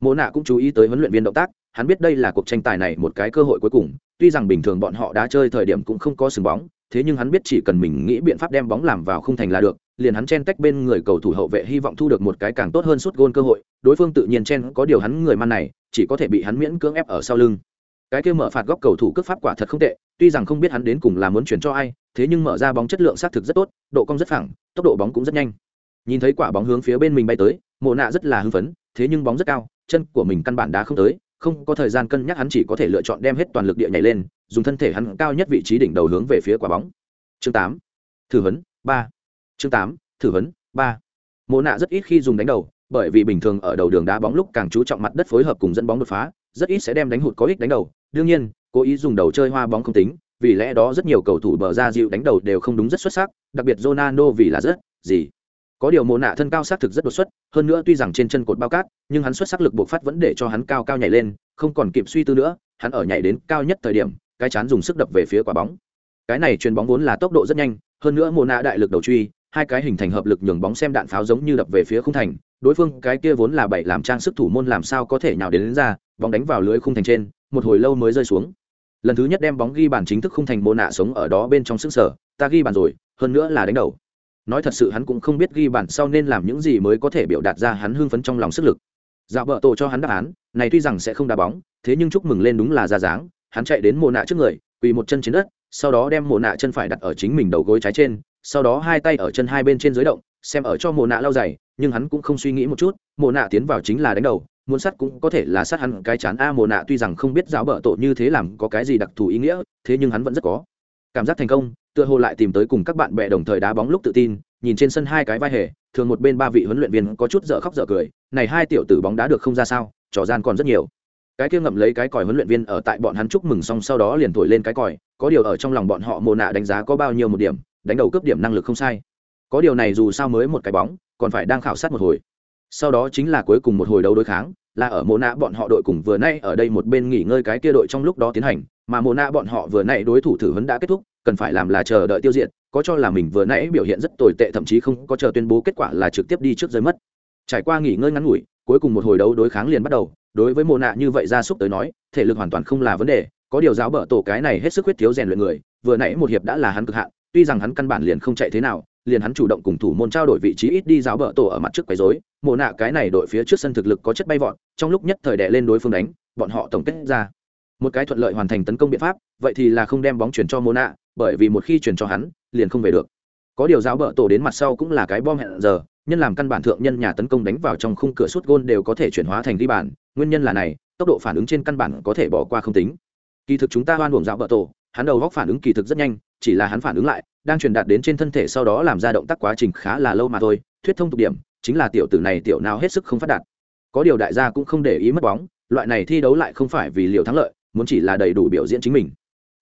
Mô nạ cũng chú ý tới huấn luyện viên động tác, hắn biết đây là cuộc tranh tài này một cái cơ hội cuối cùng, tuy rằng bình thường bọn họ đã chơi thời điểm cũng không có sừng bóng, thế nhưng hắn biết chỉ cần mình nghĩ biện pháp đem bóng làm vào không thành là được, liền hắn chen tách bên người cầu thủ hậu vệ hy vọng thu được một cái càng tốt hơn suốt gôn cơ hội, đối phương tự nhiên chen có điều hắn người man này, chỉ có thể bị hắn miễn cưỡng ép ở sau lưng. Cái kia mở phạt góc cầu thủ cướp pháp quả thật không tệ tuy rằng không biết hắn đến cùng là muốn chuyển cho ai, thế nhưng mở ra bóng chất lượng xác thực rất tốt, độ cong rất phẳng, tốc độ bóng cũng rất nhanh. Nhìn thấy quả bóng hướng phía bên mình bay tới, mộ nạ rất là hưng phấn, thế nhưng bóng rất cao, chân của mình căn bản đá không tới, không có thời gian cân nhắc hắn chỉ có thể lựa chọn đem hết toàn lực địa nhảy lên, dùng thân thể hắn cao nhất vị trí đỉnh đầu hướng về phía quả bóng. Chương tám, thử vấn ba. Chương tám, thử vấn ba. Mộ nạ rất ít khi dùng đánh đầu, bởi vì bình thường ở đầu đường đá bóng lúc càng chú trọng mặt đất phối hợp cùng dẫn bóng đột phá, rất ít sẽ đem đánh hụt có ích đánh đầu. Đương nhiên cố ý dùng đầu chơi hoa bóng không tính vì lẽ đó rất nhiều cầu thủ bờ ra dịu đánh đầu đều không đúng rất xuất sắc đặc biệt Ronaldo vì là rất gì. Có điều mồ nạ thân cao xác thực rất đột xuất hơn nữa tuy rằng trên chân cột bao cát nhưng hắn xuất sắc lực buộc phát vẫn để cho hắn cao cao nhảy lên không còn kịp suy tư nữa hắn ở nhảy đến cao nhất thời điểm cái chán dùng sức đập về phía quả bóng. Cái này chuyền bóng vốn là tốc độ rất nhanh hơn nữa mồ nạ đại lực đầu truy hai cái hình thành hợp lực nhường bóng xem đạn pháo giống như đập về phía khung thành đối phương cái kia vốn là bảy làm trang sức thủ môn làm sao có thể nhào đến, đến ra bóng đánh vào lưới khung thành trên một hồi lâu mới rơi xuống lần thứ nhất đem bóng ghi bàn chính thức không thành mô nạ sống ở đó bên trong sức sở, ta ghi bàn rồi, hơn nữa là đánh đầu. Nói thật sự hắn cũng không biết ghi bàn sau nên làm những gì mới có thể biểu đạt ra hắn hưng phấn trong lòng sức lực. Dạo vợ tổ cho hắn đáp án, này tuy rằng sẽ không đá bóng, thế nhưng chúc mừng lên đúng là ra dáng, hắn chạy đến mồ nạ trước người, quỳ một chân trên đất, sau đó đem mồ nạ chân phải đặt ở chính mình đầu gối trái trên, sau đó hai tay ở chân hai bên trên dưới động, xem ở cho mồ nạ lau dày nhưng hắn cũng không suy nghĩ một chút mồ nạ tiến vào chính là đánh đầu muốn sát cũng có thể là sát hắn, cái chán a mồ nạ tuy rằng không biết giáo bợ tổ như thế làm có cái gì đặc thù ý nghĩa, thế nhưng hắn vẫn rất có cảm giác thành công, tựa hồ lại tìm tới cùng các bạn bè đồng thời đá bóng lúc tự tin, nhìn trên sân hai cái vai hề, thường một bên ba vị huấn luyện viên có chút dở khóc dở cười, này hai tiểu tử bóng đá được không ra sao, trò gian còn rất nhiều. Cái kia ngậm lấy cái còi huấn luyện viên ở tại bọn hắn chúc mừng xong sau đó liền thổi lên cái còi, có điều ở trong lòng bọn họ mồ nạ đánh giá có bao nhiêu một điểm, đánh đầu cướp điểm năng lực không sai. Có điều này dù sao mới một cái bóng, còn phải đang khảo sát một hồi sau đó chính là cuối cùng một hồi đấu đối kháng, là ở mồ nạ bọn họ đội cùng vừa nay ở đây một bên nghỉ ngơi cái kia đội trong lúc đó tiến hành, mà mồ nạ bọn họ vừa nay đối thủ thử vấn đã kết thúc, cần phải làm là chờ đợi tiêu diệt, có cho là mình vừa nãy biểu hiện rất tồi tệ, thậm chí không có chờ tuyên bố kết quả là trực tiếp đi trước rơi mất. Trải qua nghỉ ngơi ngắn ngủi, cuối cùng một hồi đấu đối kháng liền bắt đầu, đối với mồ nạ như vậy ra súc tới nói, thể lực hoàn toàn không là vấn đề, có điều giáo bở tổ cái này hết sức huyết thiếu rèn luyện người, vừa nãy một hiệp đã là hắn cực hạn, tuy rằng hắn căn bản liền không chạy thế nào liền hắn chủ động cùng thủ môn trao đổi vị trí ít đi giáo bờ tổ ở mặt trước quấy rối. Mồ nạ cái này đội phía trước sân thực lực có chất bay vọt, trong lúc nhất thời đè lên đối phương đánh, bọn họ tổng kết ra. Một cái thuận lợi hoàn thành tấn công biện pháp, vậy thì là không đem bóng chuyển cho mồ nạ, bởi vì một khi chuyển cho hắn, liền không về được. Có điều giáo bờ tổ đến mặt sau cũng là cái bom hẹn giờ, nhân làm căn bản thượng nhân nhà tấn công đánh vào trong khung cửa suốt gôn đều có thể chuyển hóa thành ghi bàn. Nguyên nhân là này, tốc độ phản ứng trên căn bản có thể bỏ qua không tính. Kỳ thực chúng ta hoan buồng giáo bờ tổ, hắn đầu góc phản ứng kỳ thực rất nhanh, chỉ là hắn phản ứng lại đang truyền đạt đến trên thân thể sau đó làm ra động tác quá trình khá là lâu mà thôi, thuyết thông tục điểm, chính là tiểu tử này tiểu nào hết sức không phát đạt. Có điều đại gia cũng không để ý mất bóng, loại này thi đấu lại không phải vì liều thắng lợi, muốn chỉ là đầy đủ biểu diễn chính mình.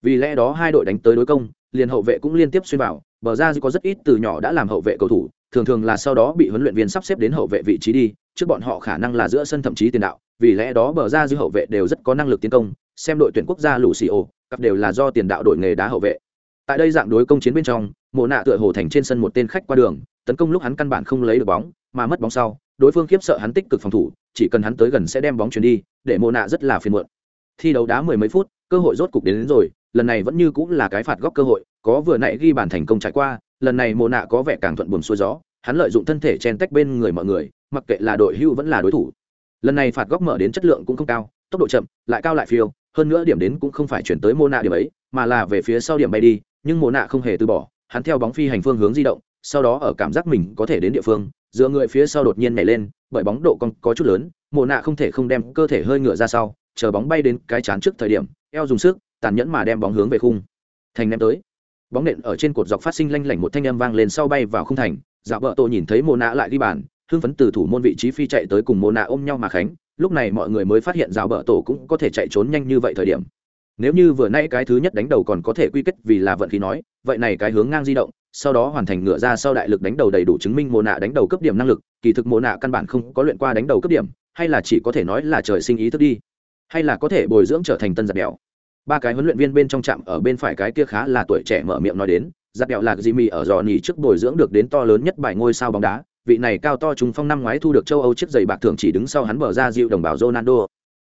Vì lẽ đó hai đội đánh tới đối công, liền hậu vệ cũng liên tiếp xuyên vào, bờ ra có rất ít từ nhỏ đã làm hậu vệ cầu thủ, thường thường là sau đó bị huấn luyện viên sắp xếp đến hậu vệ vị trí đi, trước bọn họ khả năng là giữa sân thậm chí tiền đạo, vì lẽ đó bờ ra dư hậu vệ đều rất có năng lực tiến công, xem đội tuyển quốc gia lũ xì ô cặp đều là do tiền đạo đội nghề đá hậu vệ tại đây dạng đối công chiến bên trong mộ nạ tựa hồ thành trên sân một tên khách qua đường tấn công lúc hắn căn bản không lấy được bóng mà mất bóng sau đối phương khiếp sợ hắn tích cực phòng thủ chỉ cần hắn tới gần sẽ đem bóng chuyển đi để Mộ nạ rất là phiền muộn. Thi đấu đá mười mấy phút cơ hội rốt cục đến, đến rồi lần này vẫn như cũng là cái phạt góc cơ hội có vừa nãy ghi bàn thành công trải qua lần này Mộ nạ có vẻ càng thuận buồm xuôi gió hắn lợi dụng thân thể chen tách bên người mọi người mặc kệ là đội hưu vẫn là đối thủ. Lần này phạt góc mở đến chất lượng cũng không cao tốc độ chậm lại cao lại phiêu hơn nữa điểm đến cũng không phải chuyển tới mô nạ điểm ấy, mà là về phía sau điểm bay đi, nhưng mô nạ không hề từ bỏ, hắn theo bóng phi hành phương hướng di động, sau đó ở cảm giác mình có thể đến địa phương, giữa người phía sau đột nhiên nhảy lên, bởi bóng độ còn có chút lớn mô nạ không thể không đem cơ thể hơi ngựa ra sau, chờ bóng bay đến cái chán trước thời điểm, eo dùng sức, tàn nhẫn mà đem bóng hướng về khung. Thành ném tới. Bóng nện ở trên cột dọc phát sinh lanh lảnh một thanh âm vang lên sau bay vào khung thành, dạo vợ tôi nhìn thấy mô nạ lại đi bàn, hưng phấn từ thủ môn vị trí phi chạy tới cùng mô nạ ôm nhau mà khánh lúc này mọi người mới phát hiện rào bờ tổ cũng có thể chạy trốn nhanh như vậy thời điểm. Nếu như vừa nay cái thứ nhất đánh đầu còn có thể quy kết vì là vận khí nói, vậy này cái hướng ngang di động, sau đó hoàn thành ngựa ra sau đại lực đánh đầu đầy đủ chứng minh mồ nạ đánh đầu cấp điểm năng lực, kỳ thực mồ nạ căn bản không có luyện qua đánh đầu cấp điểm, hay là chỉ có thể nói là trời sinh ý thức đi, hay là có thể bồi dưỡng trở thành tân giặt đèo ba cái huấn luyện viên bên trong trạm ở bên phải cái kia khá là tuổi trẻ mở miệng nói đến giặt đèo lạc gì mì ở dò nỉ trước bồi dưỡng được đến to lớn nhất bài ngôi sao bóng đá vị này cao to trùng phong năm ngoái thu được châu Âu chiếc giày bạc thưởng chỉ đứng sau hắn mở ra dịu đồng bào Ronaldo.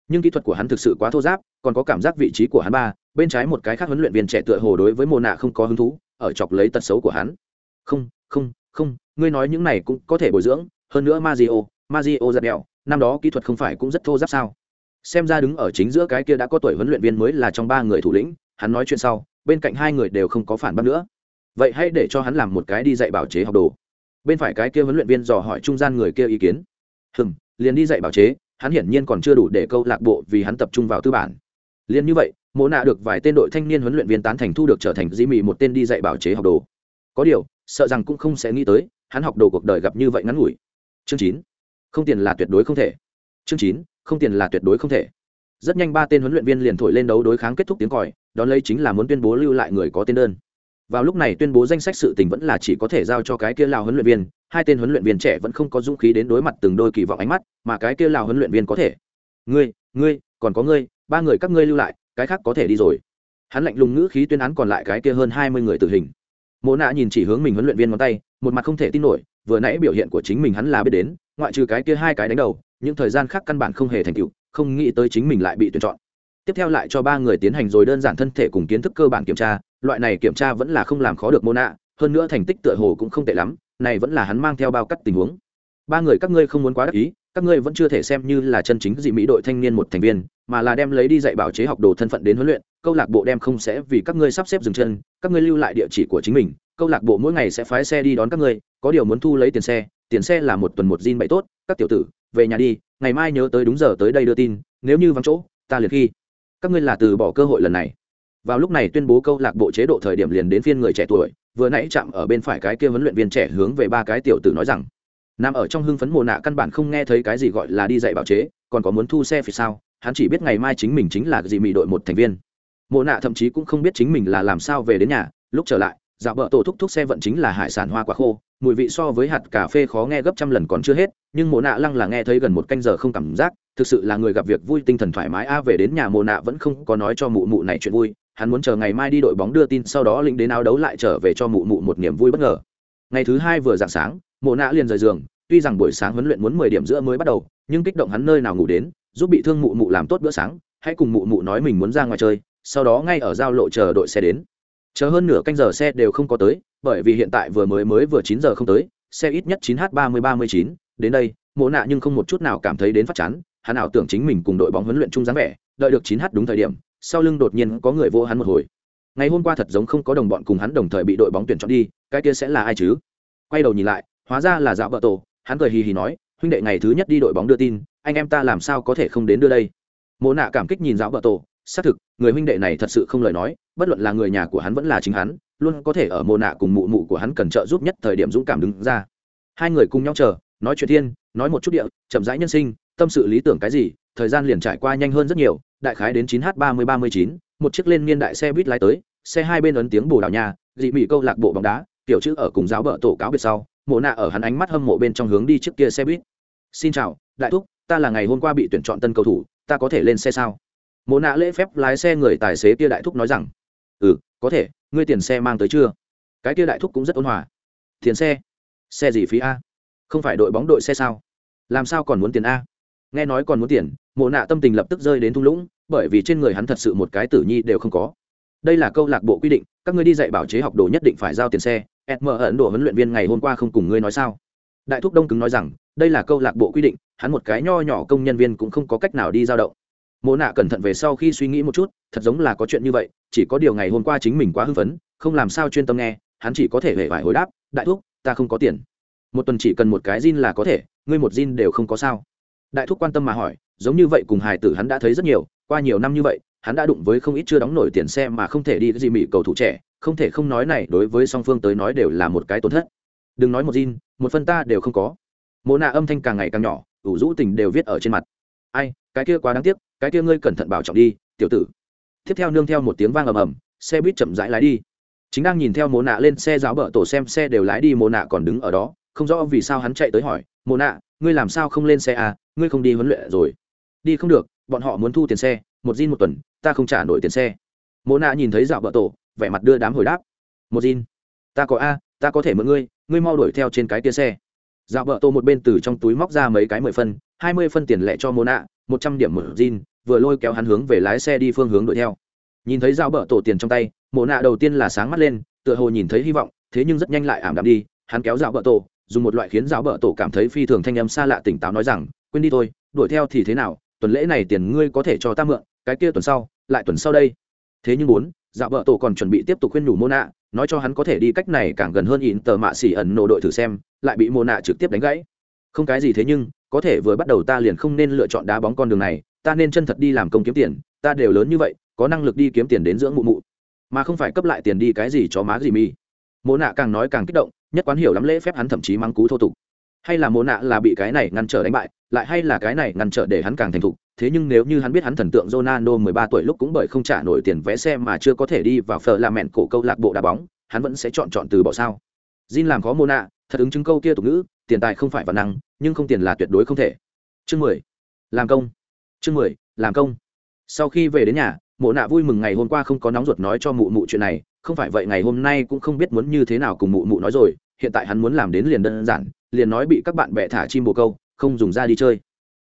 Nhưng kỹ thuật của hắn thực sự quá thô giáp, còn có cảm giác vị trí của hắn ba, bên trái một cái khác huấn luyện viên trẻ tựa hồ đối với Mộ nạ không có hứng thú, ở chọc lấy tật xấu của hắn. Không, không, không, ngươi nói những này cũng có thể bồi dưỡng, hơn nữa Mazio, Mazio giật đèo, năm đó kỹ thuật không phải cũng rất thô giáp sao? Xem ra đứng ở chính giữa cái kia đã có tuổi huấn luyện viên mới là trong ba người thủ lĩnh, hắn nói chuyện sau, bên cạnh hai người đều không có phản bác nữa. Vậy hãy để cho hắn làm một cái đi dạy bảo chế học đồ bên phải cái kia huấn luyện viên dò hỏi trung gian người kia ý kiến. Hừm, liền đi dạy bảo chế, hắn hiển nhiên còn chưa đủ để câu lạc bộ vì hắn tập trung vào tư bản. Liền như vậy, mộ nạ được vài tên đội thanh niên huấn luyện viên tán thành thu được trở thành dĩ mị một tên đi dạy bảo chế học đồ. Có điều, sợ rằng cũng không sẽ nghĩ tới, hắn học đồ cuộc đời gặp như vậy ngắn ngủi. Chương chín, không tiền là tuyệt đối không thể. Chương chín, không tiền là tuyệt đối không thể. Rất nhanh ba tên huấn luyện viên liền thổi lên đấu đối kháng kết thúc tiếng còi, đón lấy chính là muốn tuyên bố lưu lại người có tên đơn vào lúc này tuyên bố danh sách sự tình vẫn là chỉ có thể giao cho cái kia lào huấn luyện viên, hai tên huấn luyện viên trẻ vẫn không có dũng khí đến đối mặt từng đôi kỳ vọng ánh mắt, mà cái kia lào huấn luyện viên có thể. Ngươi ngươi, còn có ngươi, ba người các ngươi lưu lại, cái khác có thể đi rồi. Hắn lạnh lùng ngữ khí tuyên án còn lại cái kia hơn hai mươi người tử hình. Mộ nạ nhìn chỉ hướng mình huấn luyện viên ngón tay, một mặt không thể tin nổi, vừa nãy biểu hiện của chính mình hắn là biết đến, ngoại trừ cái kia hai cái đánh đầu, những thời gian khác căn bản không hề thành tựu, không nghĩ tới chính mình lại bị tuyển chọn tiếp theo lại cho ba người tiến hành rồi đơn giản thân thể cùng kiến thức cơ bản kiểm tra, loại này kiểm tra vẫn là không làm khó được mô nạ hơn nữa thành tích tựa hồ cũng không tệ lắm, này vẫn là hắn mang theo bao cắt tình huống. Ba người các ngươi không muốn quá đắc ý, các ngươi vẫn chưa thể xem như là chân chính dị mỹ đội thanh niên một thành viên, mà là đem lấy đi dạy bảo chế học đồ thân phận đến huấn luyện, câu lạc bộ đem không sẽ vì các ngươi sắp xếp dừng chân, các ngươi lưu lại địa chỉ của chính mình, câu lạc bộ mỗi ngày sẽ phái xe đi đón các ngươi, có điều muốn thu lấy tiền xe tiền xe là một tuần một jean bậy tốt, các tiểu tử, về nhà đi, ngày mai nhớ tới đúng giờ tới đây đưa tin, nếu như vắng chỗ, ta liệt khi các ngươi là từ bỏ cơ hội lần này. Vào lúc này tuyên bố câu lạc bộ chế độ thời điểm liền đến phiên người trẻ tuổi, vừa nãy chạm ở bên phải cái kia huấn luyện viên trẻ hướng về ba cái tiểu tử nói rằng nằm ở trong hưng phấn mồ nạ căn bản không nghe thấy cái gì gọi là đi dạy bảo chế, còn có muốn thu xe phía sau hắn chỉ biết ngày mai chính mình chính là gì mỹ đội một thành viên. Mồ nạ thậm chí cũng không biết chính mình là làm sao về đến nhà, lúc trở lại dạo bợ tổ thúc thúc xe vận chính là hải sản hoa quả khô, mùi vị so với hạt cà phê khó nghe gấp trăm lần còn chưa hết, nhưng mồ nạ lăng là nghe thấy gần một canh giờ không cảm giác thực sự là người gặp việc vui, tinh thần thoải mái. A, về đến nhà mồ nạ vẫn không có nói cho mụ mụ này chuyện vui. Hắn muốn chờ ngày mai đi đội bóng đưa tin, sau đó lĩnh đến áo đấu lại trở về cho mụ mụ một niềm vui bất ngờ. Ngày thứ hai vừa dạng sáng mộ nạ liền rời giường. Tuy rằng buổi sáng huấn luyện muốn mười điểm giữa mới bắt đầu, nhưng kích động hắn nơi nào ngủ đến, giúp bị thương mụ mụ làm tốt bữa sáng, hãy cùng mụ mụ nói mình muốn ra ngoài chơi, sau đó ngay ở giao lộ chờ đội xe đến. Chờ hơn nửa canh giờ xe đều không có tới, bởi vì hiện tại vừa mới mới vừa chín giờ không tới, xe ít nhất chín h ba mươi ba mươi chín. Đến đây mộ nạ nhưng không một chút nào cảm thấy đến phát chán hắn ảo tưởng chính mình cùng đội bóng huấn luyện chung dáng vẻ, đợi được chín h đúng thời điểm, sau lưng đột nhiên có người vô hắn một hồi. Ngày hôm qua thật giống không có đồng bọn cùng hắn đồng thời bị đội bóng tuyển chọn đi, cái kia sẽ là ai chứ? Quay đầu nhìn lại, hóa ra là dạo vợ tổ, hắn cười hì hì nói, huynh đệ ngày thứ nhất đi đội bóng đưa tin, anh em ta làm sao có thể không đến đưa đây? Mộ nạ cảm kích nhìn dạo vợ tổ, xác thực, người huynh đệ này thật sự không lời nói, bất luận là người nhà của hắn vẫn là chính hắn, luôn có thể ở mộ nạ cùng mụ mụ của hắn cần trợ giúp nhất thời điểm dũng cảm đứng ra. Hai người cùng nhau chờ, nói chuyện thiên, nói một chút địa, chậm rãi nhân sinh tâm sự lý tưởng cái gì thời gian liền trải qua nhanh hơn rất nhiều đại khái đến 9 h 30 39, một chiếc lên niên đại xe buýt lái tới xe hai bên ấn tiếng bồ đào nha dị mỹ câu lạc bộ bóng đá tiểu chữ ở cùng giáo vợ tổ cáo biệt sau mộ nạ ở hắn ánh mắt hâm mộ bên trong hướng đi trước kia xe buýt. Xin chào đại thúc ta là ngày hôm qua bị tuyển chọn tân cầu thủ ta có thể lên xe sao? Mộ nạ lễ phép lái xe người tài xế kia đại thúc nói rằng ừ có thể ngươi tiền xe mang tới chưa? Cái kia đại thúc cũng rất ôn hòa. Tiền xe? Xe gì phí a? Không phải đội bóng đội xe sao? Làm sao còn muốn tiền a? Nghe nói còn muốn tiền, mộ nạ tâm tình lập tức rơi đến thung lũng, bởi vì trên người hắn thật sự một cái tử nhi đều không có. Đây là câu lạc bộ quy định, các ngươi đi dạy bảo chế học đồ nhất định phải giao tiền xe sm ấn độ huấn luyện viên ngày hôm qua không cùng ngươi nói sao? Đại thúc đông cứng nói rằng, đây là câu lạc bộ quy định, hắn một cái nho nhỏ công nhân viên cũng không có cách nào đi giao động. Mộ nạ cẩn thận về sau khi suy nghĩ một chút, thật giống là có chuyện như vậy, chỉ có điều ngày hôm qua chính mình quá hưng phấn, không làm sao chuyên tâm nghe, hắn chỉ có thể hề vải hồi đáp, đại thúc, ta không có tiền. Một tuần chỉ cần một cái jean là có thể, ngươi một jean đều không có sao đại thúc quan tâm mà hỏi giống như vậy cùng Hải tử hắn đã thấy rất nhiều qua nhiều năm như vậy hắn đã đụng với không ít chưa đóng nổi tiền xe mà không thể đi gì mỹ cầu thủ trẻ không thể không nói này đối với song phương tới nói đều là một cái tổn thất. Đừng nói một gin, một phân ta đều không có. Mộ nạ âm thanh càng ngày càng nhỏ ủ rũ tình đều viết ở trên mặt. Ai cái kia quá đáng tiếc cái kia ngươi cẩn thận bảo trọng đi tiểu tử. Tiếp theo nương theo một tiếng vang ầm ầm xe buýt chậm rãi lái đi. Chính đang nhìn theo mồ nạ lên xe giáo bờ tổ xem xe đều lái đi mồ nạ còn đứng ở đó không rõ vì sao hắn chạy tới hỏi mồ nạ ngươi làm sao không lên xe à ngươi không đi huấn luyện rồi. Đi không được, bọn họ muốn thu tiền xe, một zin một tuần, ta không trả nổi tiền xe. Mộ nạ nhìn thấy dạo vợ tổ, vẻ mặt đưa đám hồi đáp. Một zin ta có a, ta có thể mượn ngươi ngươi mau đuổi theo trên cái kia xe. Dạo vợ tổ một bên từ trong túi móc ra mấy cái mười phân, hai mươi phân tiền lẻ cho mộ nạ một trăm điểm một zin vừa lôi kéo hắn hướng về lái xe đi phương hướng đuổi theo. Nhìn thấy dao vợ tổ tiền trong tay, mộ nạ đầu tiên là sáng mắt lên, tựa hồ nhìn thấy hy vọng, thế nhưng rất nhanh lại ảm đạm đi, hắn kéo dao vợ tổ dùng một loại khiến giáo bợ tổ cảm thấy phi thường thanh âm xa lạ tỉnh táo nói rằng, quên đi thôi, đuổi theo thì thế nào, tuần lễ này tiền ngươi có thể cho ta mượn, cái kia tuần sau, lại tuần sau đây. Thế nhưng muốn dạo bợ tổ còn chuẩn bị tiếp tục khuyên nhủ mô nạ nói cho hắn có thể đi cách này càng gần hơn in tờ mạ xỉ ẩn nổ đội thử xem, lại bị mô nạ trực tiếp đánh gãy. Không cái gì thế nhưng, có thể vừa bắt đầu ta liền không nên lựa chọn đá bóng con đường này, ta nên chân thật đi làm công kiếm tiền, ta đều lớn như vậy, có năng lực đi kiếm tiền đến dưỡng mụ mụ, mà không phải cấp lại tiền đi cái gì cho má gì mi. Mô nạ càng nói càng kích động nhất quán hiểu lắm lễ phép hắn thậm chí mắng cú thô tục. Hay là mồ nạ là bị cái này ngăn trở đánh bại, lại hay là cái này ngăn trở để hắn càng thành thục, thế nhưng nếu như hắn biết hắn thần tượng Ronaldo 13 tuổi lúc cũng bởi không trả nổi tiền vé xe mà chưa có thể đi vào phở là mẹn cổ câu lạc bộ đá bóng, hắn vẫn sẽ chọn chọn từ bỏ sao? Jin làm khó mồ nạ, thật ứng chứng câu kia tục ngữ, tiền tài không phải văn năng, nhưng không tiền là tuyệt đối không thể. Chương mười. Làm công. Chương mười, làm công. Sau khi về đến nhà, mộ nạ vui mừng ngày hôm qua không có nóng ruột nói cho mụ mụ chuyện này không phải vậy ngày hôm nay cũng không biết muốn như thế nào cùng mụ mụ nói rồi, hiện tại hắn muốn làm đến liền đơn giản, liền nói bị các bạn bè thả chim bồ câu, không dùng ra đi chơi.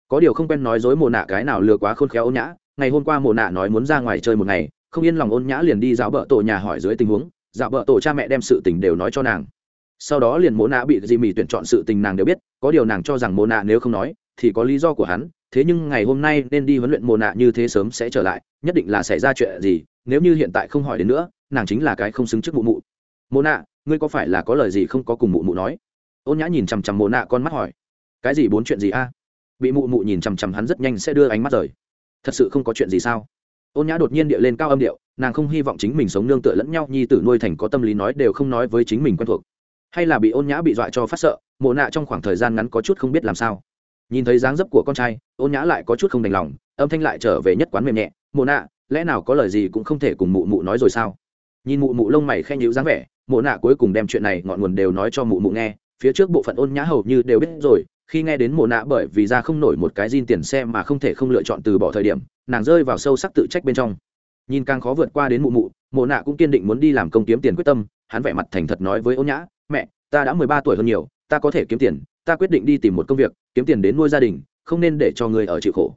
Có điều không quen nói dối mồ nạ cái nào lừa quá khôn khéo ôn nhã, ngày hôm qua mồ nạ nói muốn ra ngoài chơi một ngày, không yên lòng ôn nhã liền đi dạo bợ tổ nhà hỏi dưới tình huống, dạo bợ tổ cha mẹ đem sự tình đều nói cho nàng. Sau đó liền mồ nạ bị dì mì tuyển chọn sự tình nàng đều biết, có điều nàng cho rằng mồ nạ nếu không nói, thì có lý do của hắn, thế nhưng ngày hôm nay nên đi huấn luyện mồ nạ như thế sớm sẽ trở lại, nhất định là xảy ra chuyện gì nếu như hiện tại không hỏi đến nữa, nàng chính là cái không xứng trước mụ mụ. Mộ nạ, ngươi có phải là có lời gì không có cùng mụ mụ nói? Ôn nhã nhìn chằm chằm Mộ nạ con mắt hỏi. Cái gì bốn chuyện gì a? Bị mụ mụ nhìn chằm chằm hắn rất nhanh sẽ đưa ánh mắt rời. Thật sự không có chuyện gì sao? Ôn nhã đột nhiên địa lên cao âm điệu, nàng không hy vọng chính mình sống nương tựa lẫn nhau, nhi tử nuôi thành có tâm lý nói đều không nói với chính mình quen thuộc. Hay là bị ôn nhã bị dọa cho phát sợ, mộ nạ trong khoảng thời gian ngắn có chút không biết làm sao. Nhìn thấy dáng dấp của con trai, ôn nhã lại có chút không đành lòng, âm thanh lại trở về nhất quán mềm nhẹ, mộ nạ lẽ nào có lời gì cũng không thể cùng mụ mụ nói rồi sao? Nhìn mụ mụ lông mày khen nhíu dáng vẻ, mộ nạ cuối cùng đem chuyện này ngọn nguồn đều nói cho mụ mụ nghe. Phía trước bộ phận ôn nhã hầu như đều biết rồi, khi nghe đến mộ nạ bởi vì ra không nổi một cái zin tiền xe mà không thể không lựa chọn từ bỏ thời điểm, nàng rơi vào sâu sắc tự trách bên trong. Nhìn càng khó vượt qua đến mụ mụ, mộ nạ cũng kiên định muốn đi làm công kiếm tiền quyết tâm, hắn vẻ mặt thành thật nói với ôn nhã, mẹ, ta đã mười ba tuổi hơn nhiều, ta có thể kiếm tiền, ta quyết định đi tìm một công việc, kiếm tiền đến nuôi gia đình, không nên để cho người ở chịu khổ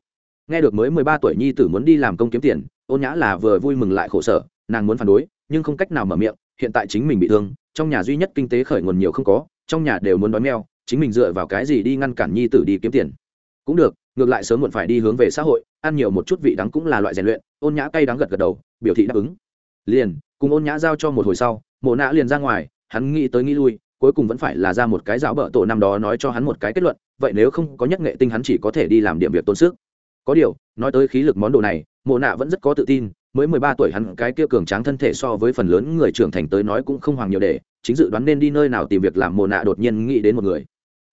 nghe được mới mười ba tuổi nhi tử muốn đi làm công kiếm tiền, ôn nhã là vừa vui mừng lại khổ sở, nàng muốn phản đối, nhưng không cách nào mở miệng, hiện tại chính mình bị thương, trong nhà duy nhất kinh tế khởi nguồn nhiều không có, trong nhà đều muốn đói meo, chính mình dựa vào cái gì đi ngăn cản nhi tử đi kiếm tiền. Cũng được, ngược lại sớm muộn phải đi hướng về xã hội, ăn nhiều một chút vị đắng cũng là loại rèn luyện, ôn nhã cay đắng gật gật đầu, biểu thị đáp ứng. Liền, cùng ôn nhã giao cho một hồi sau, mộ nã liền ra ngoài, hắn nghĩ tới nghĩ lui, cuối cùng vẫn phải là ra một cái giáo bợ tổ năm đó nói cho hắn một cái kết luận, vậy nếu không có nhất nghệ tinh hắn chỉ có thể đi làm điểm việc tốn sức có điều, nói tới khí lực món đồ này, mộ nạ vẫn rất có tự tin, mới mười ba tuổi hắn cái kia cường tráng thân thể so với phần lớn người trưởng thành tới nói cũng không hoàng nhiều để, chính dự đoán nên đi nơi nào tìm việc làm mộ nạ đột nhiên nghĩ đến một người.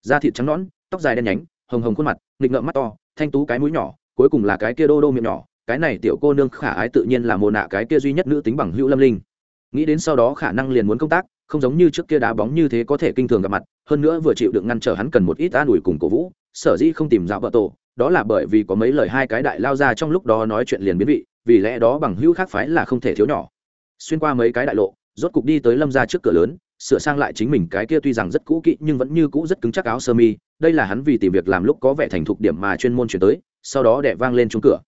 Da thịt trắng nõn, tóc dài đen nhánh, hồng hồng khuôn mặt, nghịch ngợm mắt to, thanh tú cái mũi nhỏ, cuối cùng là cái kia đô đô miệng nhỏ, cái này tiểu cô nương khả ái tự nhiên là mộ nạ cái kia duy nhất nữ tính bằng hữu lâm linh. Nghĩ đến sau đó khả năng liền muốn công tác, không giống như trước kia đá bóng như thế có thể kinh thường gặp mặt, hơn nữa vừa chịu được ngăn trở hắn cần một ít an ủi cùng cổ vũ, sở dĩ không tìm dạo vợ tổ đó là bởi vì có mấy lời hai cái đại lao ra trong lúc đó nói chuyện liền biến vị, vì lẽ đó bằng hữu khác phái là không thể thiếu nhỏ. Xuyên qua mấy cái đại lộ, rốt cục đi tới lâm ra trước cửa lớn, sửa sang lại chính mình cái kia tuy rằng rất cũ kỹ nhưng vẫn như cũ rất cứng chắc áo sơ mi, đây là hắn vì tìm việc làm lúc có vẻ thành thục điểm mà chuyên môn chuyển tới, sau đó đẻ vang lên chung cửa.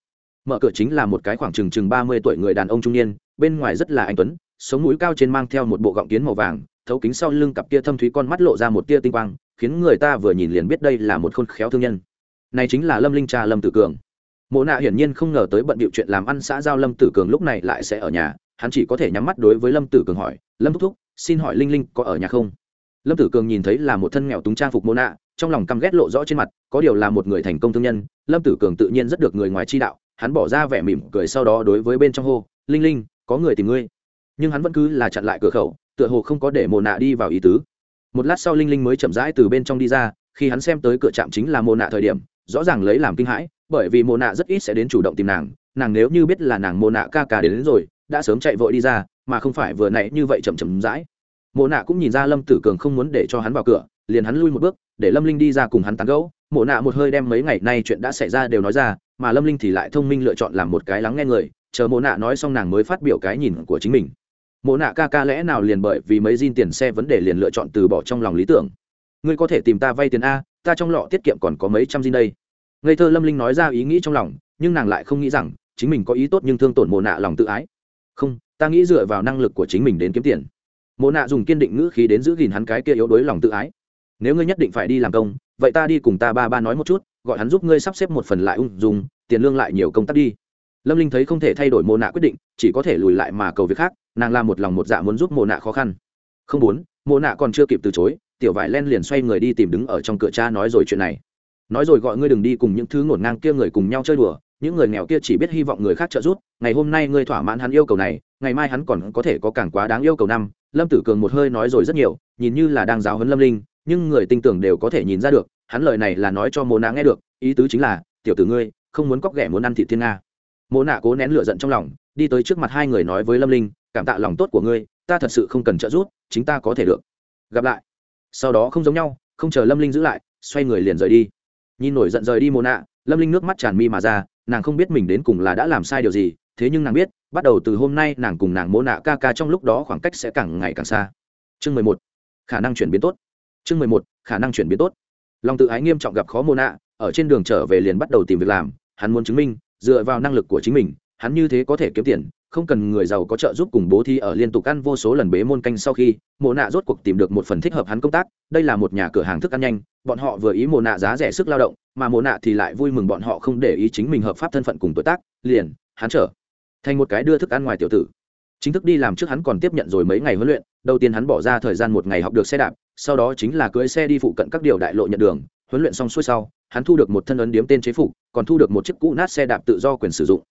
Mở cửa chính là một cái khoảng chừng chừng ba mươi tuổi người đàn ông trung niên, bên ngoài rất là anh tuấn, sống mũi cao trên mang theo một bộ gọng kiến màu vàng, thấu kính sau lưng cặp kia thâm thúy con mắt lộ ra một tia tinh quang, khiến người ta vừa nhìn liền biết đây là một khôn khéo thương nhân này chính là lâm linh cha lâm tử cường. Mộ nạ hiển nhiên không ngờ tới bận bịu chuyện làm ăn xã giao lâm tử cường lúc này lại sẽ ở nhà. Hắn chỉ có thể nhắm mắt đối với lâm tử cường hỏi, lâm thúc thúc, xin hỏi linh linh có ở nhà không? Lâm tử cường nhìn thấy là một thân nghèo túng trang phục mô nạ, trong lòng căm ghét lộ rõ trên mặt, có điều là một người thành công thương nhân, lâm tử cường tự nhiên rất được người ngoài chi đạo, hắn bỏ ra vẻ mỉm cười sau đó đối với bên trong hô, linh linh, có người tìm ngươi. Nhưng hắn vẫn cứ là chặn lại cửa khẩu, tựa hồ không có để mồ nạ đi vào ý tứ. Một lát sau linh linh mới chậm rãi từ bên trong đi ra khi hắn xem tới cửa trạm chính là mồ nạ thời điểm rõ ràng lấy làm kinh hãi bởi vì mồ nạ rất ít sẽ đến chủ động tìm nàng nàng nếu như biết là nàng mồ nạ ca ca đến, đến rồi đã sớm chạy vội đi ra mà không phải vừa nãy như vậy chậm chậm rãi. Mồ nạ cũng nhìn ra lâm tử cường không muốn để cho hắn vào cửa liền hắn lui một bước để lâm linh đi ra cùng hắn tán gẫu. Mộ nạ một hơi đem mấy ngày nay chuyện đã xảy ra đều nói ra mà lâm linh thì lại thông minh lựa chọn làm một cái lắng nghe người chờ mộ nạ nói xong nàng mới phát biểu cái nhìn của chính mình. Mộ nạ ca ca lẽ nào liền bởi vì mấy zin tiền xe vấn đề liền lựa chọn từ bỏ trong lòng lý tưởng? Ngươi có thể tìm ta vay tiền a, ta trong lọ tiết kiệm còn có mấy trăm gì đây. Ngây thơ lâm linh nói ra ý nghĩ trong lòng, nhưng nàng lại không nghĩ rằng, chính mình có ý tốt nhưng thương tổn mồ nạ lòng tự ái. Không, ta nghĩ dựa vào năng lực của chính mình đến kiếm tiền. Mồ nạ dùng kiên định ngữ khí đến giữ gìn hắn cái kia yếu đuối lòng tự ái. Nếu ngươi nhất định phải đi làm công, vậy ta đi cùng ta ba ba nói một chút, gọi hắn giúp ngươi sắp xếp một phần lại ung dung, tiền lương lại nhiều công tác đi. Lâm linh thấy không thể thay đổi mồ nạ quyết định, chỉ có thể lùi lại mà cầu việc khác, nàng làm một lòng một dạ muốn giúp mồ nạ khó khăn. Không muốn mồ nạ còn chưa kịp từ chối tiểu vải len liền xoay người đi tìm đứng ở trong cửa cha nói rồi chuyện này. Nói rồi gọi ngươi đừng đi cùng những thứ ngổn ngang kia người cùng nhau chơi đùa, những người nghèo kia chỉ biết hy vọng người khác trợ giúp, ngày hôm nay ngươi thỏa mãn hắn yêu cầu này, ngày mai hắn còn có thể có càng quá đáng yêu cầu năm. Lâm tử cường một hơi nói rồi rất nhiều, nhìn như là đang giáo huấn lâm linh, nhưng người tin tưởng đều có thể nhìn ra được, hắn lời này là nói cho mồ nạ nghe được, ý tứ chính là, tiểu tử ngươi, không muốn cóc ghẻ muốn ăn thị thiên nga. Mồ nạ cố nén lửa giận trong lòng, đi tới trước mặt hai người nói với lâm linh, cảm tạ lòng tốt của ngươi, ta thật sự không cần trợ giúp, chính ta có thể được. Gặp lại sau đó không giống nhau, không chờ lâm linh giữ lại, xoay người liền rời đi. Nhìn nổi giận rời đi mồ nạ lâm linh nước mắt tràn mi mà ra, nàng không biết mình đến cùng là đã làm sai điều gì, thế nhưng nàng biết, bắt đầu từ hôm nay nàng cùng nàng mô nạ ca ca trong lúc đó khoảng cách sẽ càng ngày càng xa. Chương mười một, khả năng chuyển biến tốt. Chương mười một, khả năng chuyển biến tốt. Lòng tự ái nghiêm trọng gặp khó mô nạ ở trên đường trở về liền bắt đầu tìm việc làm, hắn muốn chứng minh, dựa vào năng lực của chính mình, hắn như thế có thể kiếm tiền không cần người giàu có trợ giúp cùng bố thi ở liên tục ăn vô số lần bế môn canh sau khi, mộ nạ rốt cuộc tìm được một phần thích hợp hắn công tác, đây là một nhà cửa hàng thức ăn nhanh, bọn họ vừa ý mộ nạ giá rẻ sức lao động, mà mộ nạ thì lại vui mừng bọn họ không để ý chính mình hợp pháp thân phận cùng tuổi tác, liền, hắn trở thành một cái đưa thức ăn ngoài tiểu tử. Chính thức đi làm trước hắn còn tiếp nhận rồi mấy ngày huấn luyện, đầu tiên hắn bỏ ra thời gian một ngày học được xe đạp, sau đó chính là cưỡi xe đi phụ cận các điều đại lộ nhận đường, huấn luyện xong xuôi sau, hắn thu được một thân ấn điếm tên chế phục, còn thu được một chiếc cũ nát xe đạp tự do quyền sử dụng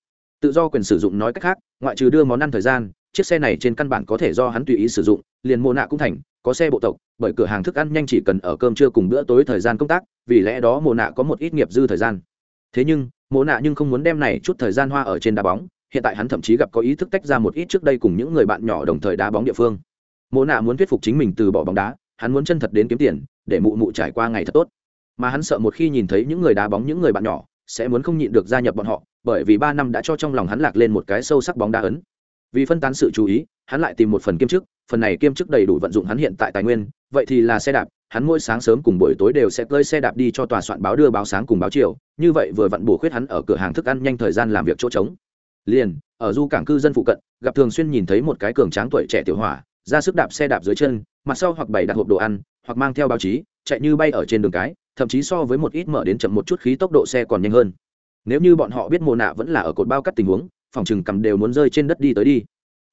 tự do quyền sử dụng nói cách khác, ngoại trừ đưa món ăn thời gian, chiếc xe này trên căn bản có thể do hắn tùy ý sử dụng, liền mô nạ cũng thành, có xe bộ tộc, bởi cửa hàng thức ăn nhanh chỉ cần ở cơm trưa cùng bữa tối thời gian công tác, vì lẽ đó mô nạ có một ít nghiệp dư thời gian. Thế nhưng mô nạ nhưng không muốn đem này chút thời gian hoa ở trên đá bóng, hiện tại hắn thậm chí gặp có ý thức tách ra một ít trước đây cùng những người bạn nhỏ đồng thời đá bóng địa phương. Mô nạ muốn thuyết phục chính mình từ bỏ bóng đá, hắn muốn chân thật đến kiếm tiền, để mụ mụ trải qua ngày thật tốt. Mà hắn sợ một khi nhìn thấy những người đá bóng, những người bạn nhỏ, sẽ muốn không nhịn được gia nhập bọn họ bởi vì ba năm đã cho trong lòng hắn lạc lên một cái sâu sắc bóng đá ấn. Vì phân tán sự chú ý, hắn lại tìm một phần kiêm chức, phần này kiêm chức đầy đủ vận dụng hắn hiện tại tài nguyên, vậy thì là xe đạp, hắn mỗi sáng sớm cùng buổi tối đều sẽ cơi xe đạp đi cho tòa soạn báo đưa báo sáng cùng báo chiều, như vậy vừa vặn bổ khuyết hắn ở cửa hàng thức ăn nhanh thời gian làm việc chỗ trống. Liền, ở du cảng cư dân phụ cận, gặp thường xuyên nhìn thấy một cái cường tráng tuổi trẻ tiểu hỏa, ra sức đạp xe đạp dưới chân, mặt sau hoặc bày đặt hộp đồ ăn, hoặc mang theo báo chí, chạy như bay ở trên đường cái, thậm chí so với một ít mở đến chậm một chút khí tốc độ xe còn nhanh hơn nếu như bọn họ biết mồ nạ vẫn là ở cột bao cắt tình huống, phòng chừng cầm đều muốn rơi trên đất đi tới đi.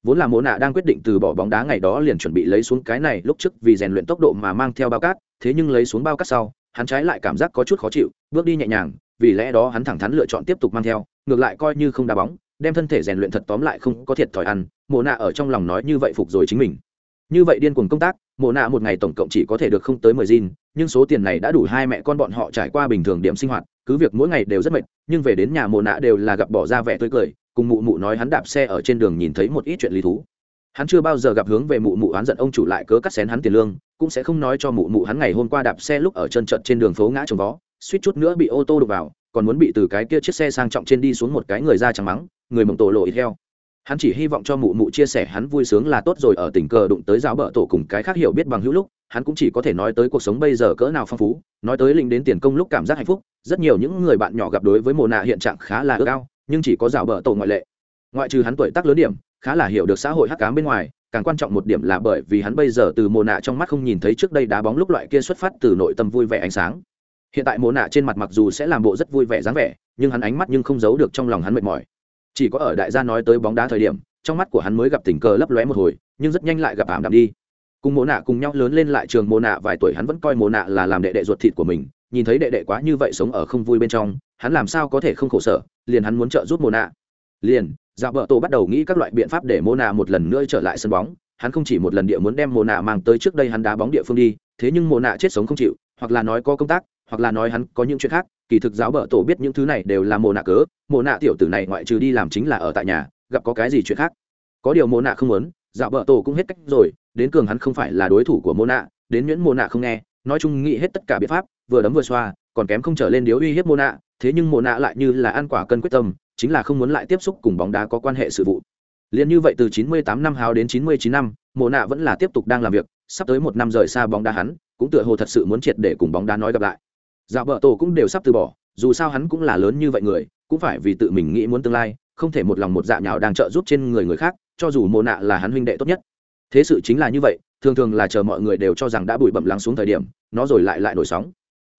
Vốn là mồ nạ đang quyết định từ bỏ bóng đá ngày đó liền chuẩn bị lấy xuống cái này, lúc trước vì rèn luyện tốc độ mà mang theo bao cát, thế nhưng lấy xuống bao cát sau, hắn trái lại cảm giác có chút khó chịu, bước đi nhẹ nhàng, vì lẽ đó hắn thẳng thắn lựa chọn tiếp tục mang theo, ngược lại coi như không đá bóng, đem thân thể rèn luyện thật tóm lại không có thiệt thòi ăn mồ nạ ở trong lòng nói như vậy phục rồi chính mình. Như vậy điên cuồng công tác Mộ nạ một ngày tổng cộng chỉ có thể được không tới mười gin, nhưng số tiền này đã đủ hai mẹ con bọn họ trải qua bình thường điểm sinh hoạt, cứ việc mỗi ngày đều rất mệt, nhưng về đến nhà Mộ nạ đều là gặp bỏ ra vẻ tươi cười, cùng mụ mụ nói hắn đạp xe ở trên đường nhìn thấy một ít chuyện lý thú. Hắn chưa bao giờ gặp hướng về mụ mụ oán giận ông chủ lại cớ cắt xén hắn tiền lương, cũng sẽ không nói cho mụ mụ hắn ngày hôm qua đạp xe lúc ở chân trận trên đường phố ngã trồng vó, suýt chút nữa bị ô tô đục vào, còn muốn bị từ cái kia chiếc xe sang trọng trên đi xuống một cái người ra chẳng mắng, người mộng tổ lộ theo hắn chỉ hy vọng cho mụ mụ chia sẻ hắn vui sướng là tốt rồi, ở tình cờ đụng tới giáo bờ tổ cùng cái khác hiểu biết bằng hữu lúc, hắn cũng chỉ có thể nói tới cuộc sống bây giờ cỡ nào phong phú, nói tới linh đến tiền công lúc cảm giác hạnh phúc. Rất nhiều những người bạn nhỏ gặp đối với mồ nạ hiện trạng khá là ước ao, nhưng chỉ có giáo bờ tổ ngoại lệ. Ngoại trừ hắn tuổi tác lớn điểm, khá là hiểu được xã hội hắc cám bên ngoài, càng quan trọng một điểm là bởi vì hắn bây giờ từ mồ nạ trong mắt không nhìn thấy trước đây đá bóng lúc loại kia xuất phát từ nội tâm vui vẻ ánh sáng. Hiện tại mồ nạ trên mặt mặc dù sẽ làm bộ rất vui vẻ dáng vẻ, nhưng hắn ánh mắt nhưng không giấu được trong lòng hắn mệt mỏi chỉ có ở đại gia nói tới bóng đá thời điểm, trong mắt của hắn mới gặp tình cờ lấp lóe một hồi, nhưng rất nhanh lại gặp ảm đạm đi. Cùng mồ nạ cùng nhau lớn lên lại trường mồ nạ vài tuổi hắn vẫn coi mồ nạ là làm đệ đệ ruột thịt của mình, nhìn thấy đệ đệ quá như vậy sống ở không vui bên trong, hắn làm sao có thể không khổ sở, liền hắn muốn trợ giúp mồ nạ. Liền dạ vợ tổ bắt đầu nghĩ các loại biện pháp để mồ nạ một lần nữa trở lại sân bóng, hắn không chỉ một lần địa muốn đem mồ nạ mang tới trước đây hắn đá bóng địa phương đi, thế nhưng mồ nạ chết sống không chịu hoặc là nói có công tác, hoặc là nói hắn có những chuyện khác, kỳ thực giáo bợ tổ biết những thứ này đều là mồ nạ cớ mồ nạ tiểu tử này ngoại trừ đi làm chính là ở tại nhà, gặp có cái gì chuyện khác. Có điều mồ nạ không muốn, giáo bợ tổ cũng hết cách rồi, đến cường hắn không phải là đối thủ của mồ nạ, đến nhuyễn mồ nạ không nghe, nói chung nghĩ hết tất cả biện pháp, vừa đấm vừa xoa, còn kém không trở lên điếu uy hiếp mồ nạ, thế nhưng mồ nạ lại như là ăn quả cân quyết tâm, chính là không muốn lại tiếp xúc cùng bóng đá có quan hệ sự vụ. Liền như vậy từ 98 năm háo đến 99 năm mồ nạ vẫn là tiếp tục đang làm việc, sắp tới một năm rời xa bóng đá hắn cũng tựa hồ thật sự muốn triệt để cùng bóng đá nói gặp lại. Dạo vợ tổ cũng đều sắp từ bỏ, dù sao hắn cũng là lớn như vậy người, cũng phải vì tự mình nghĩ muốn tương lai, không thể một lòng một dạ nhào đang trợ giúp trên người người khác, cho dù mồ nạ là hắn huynh đệ tốt nhất. Thế sự chính là như vậy, thường thường là chờ mọi người đều cho rằng đã bụi bậm lắng xuống thời điểm, nó rồi lại lại nổi sóng.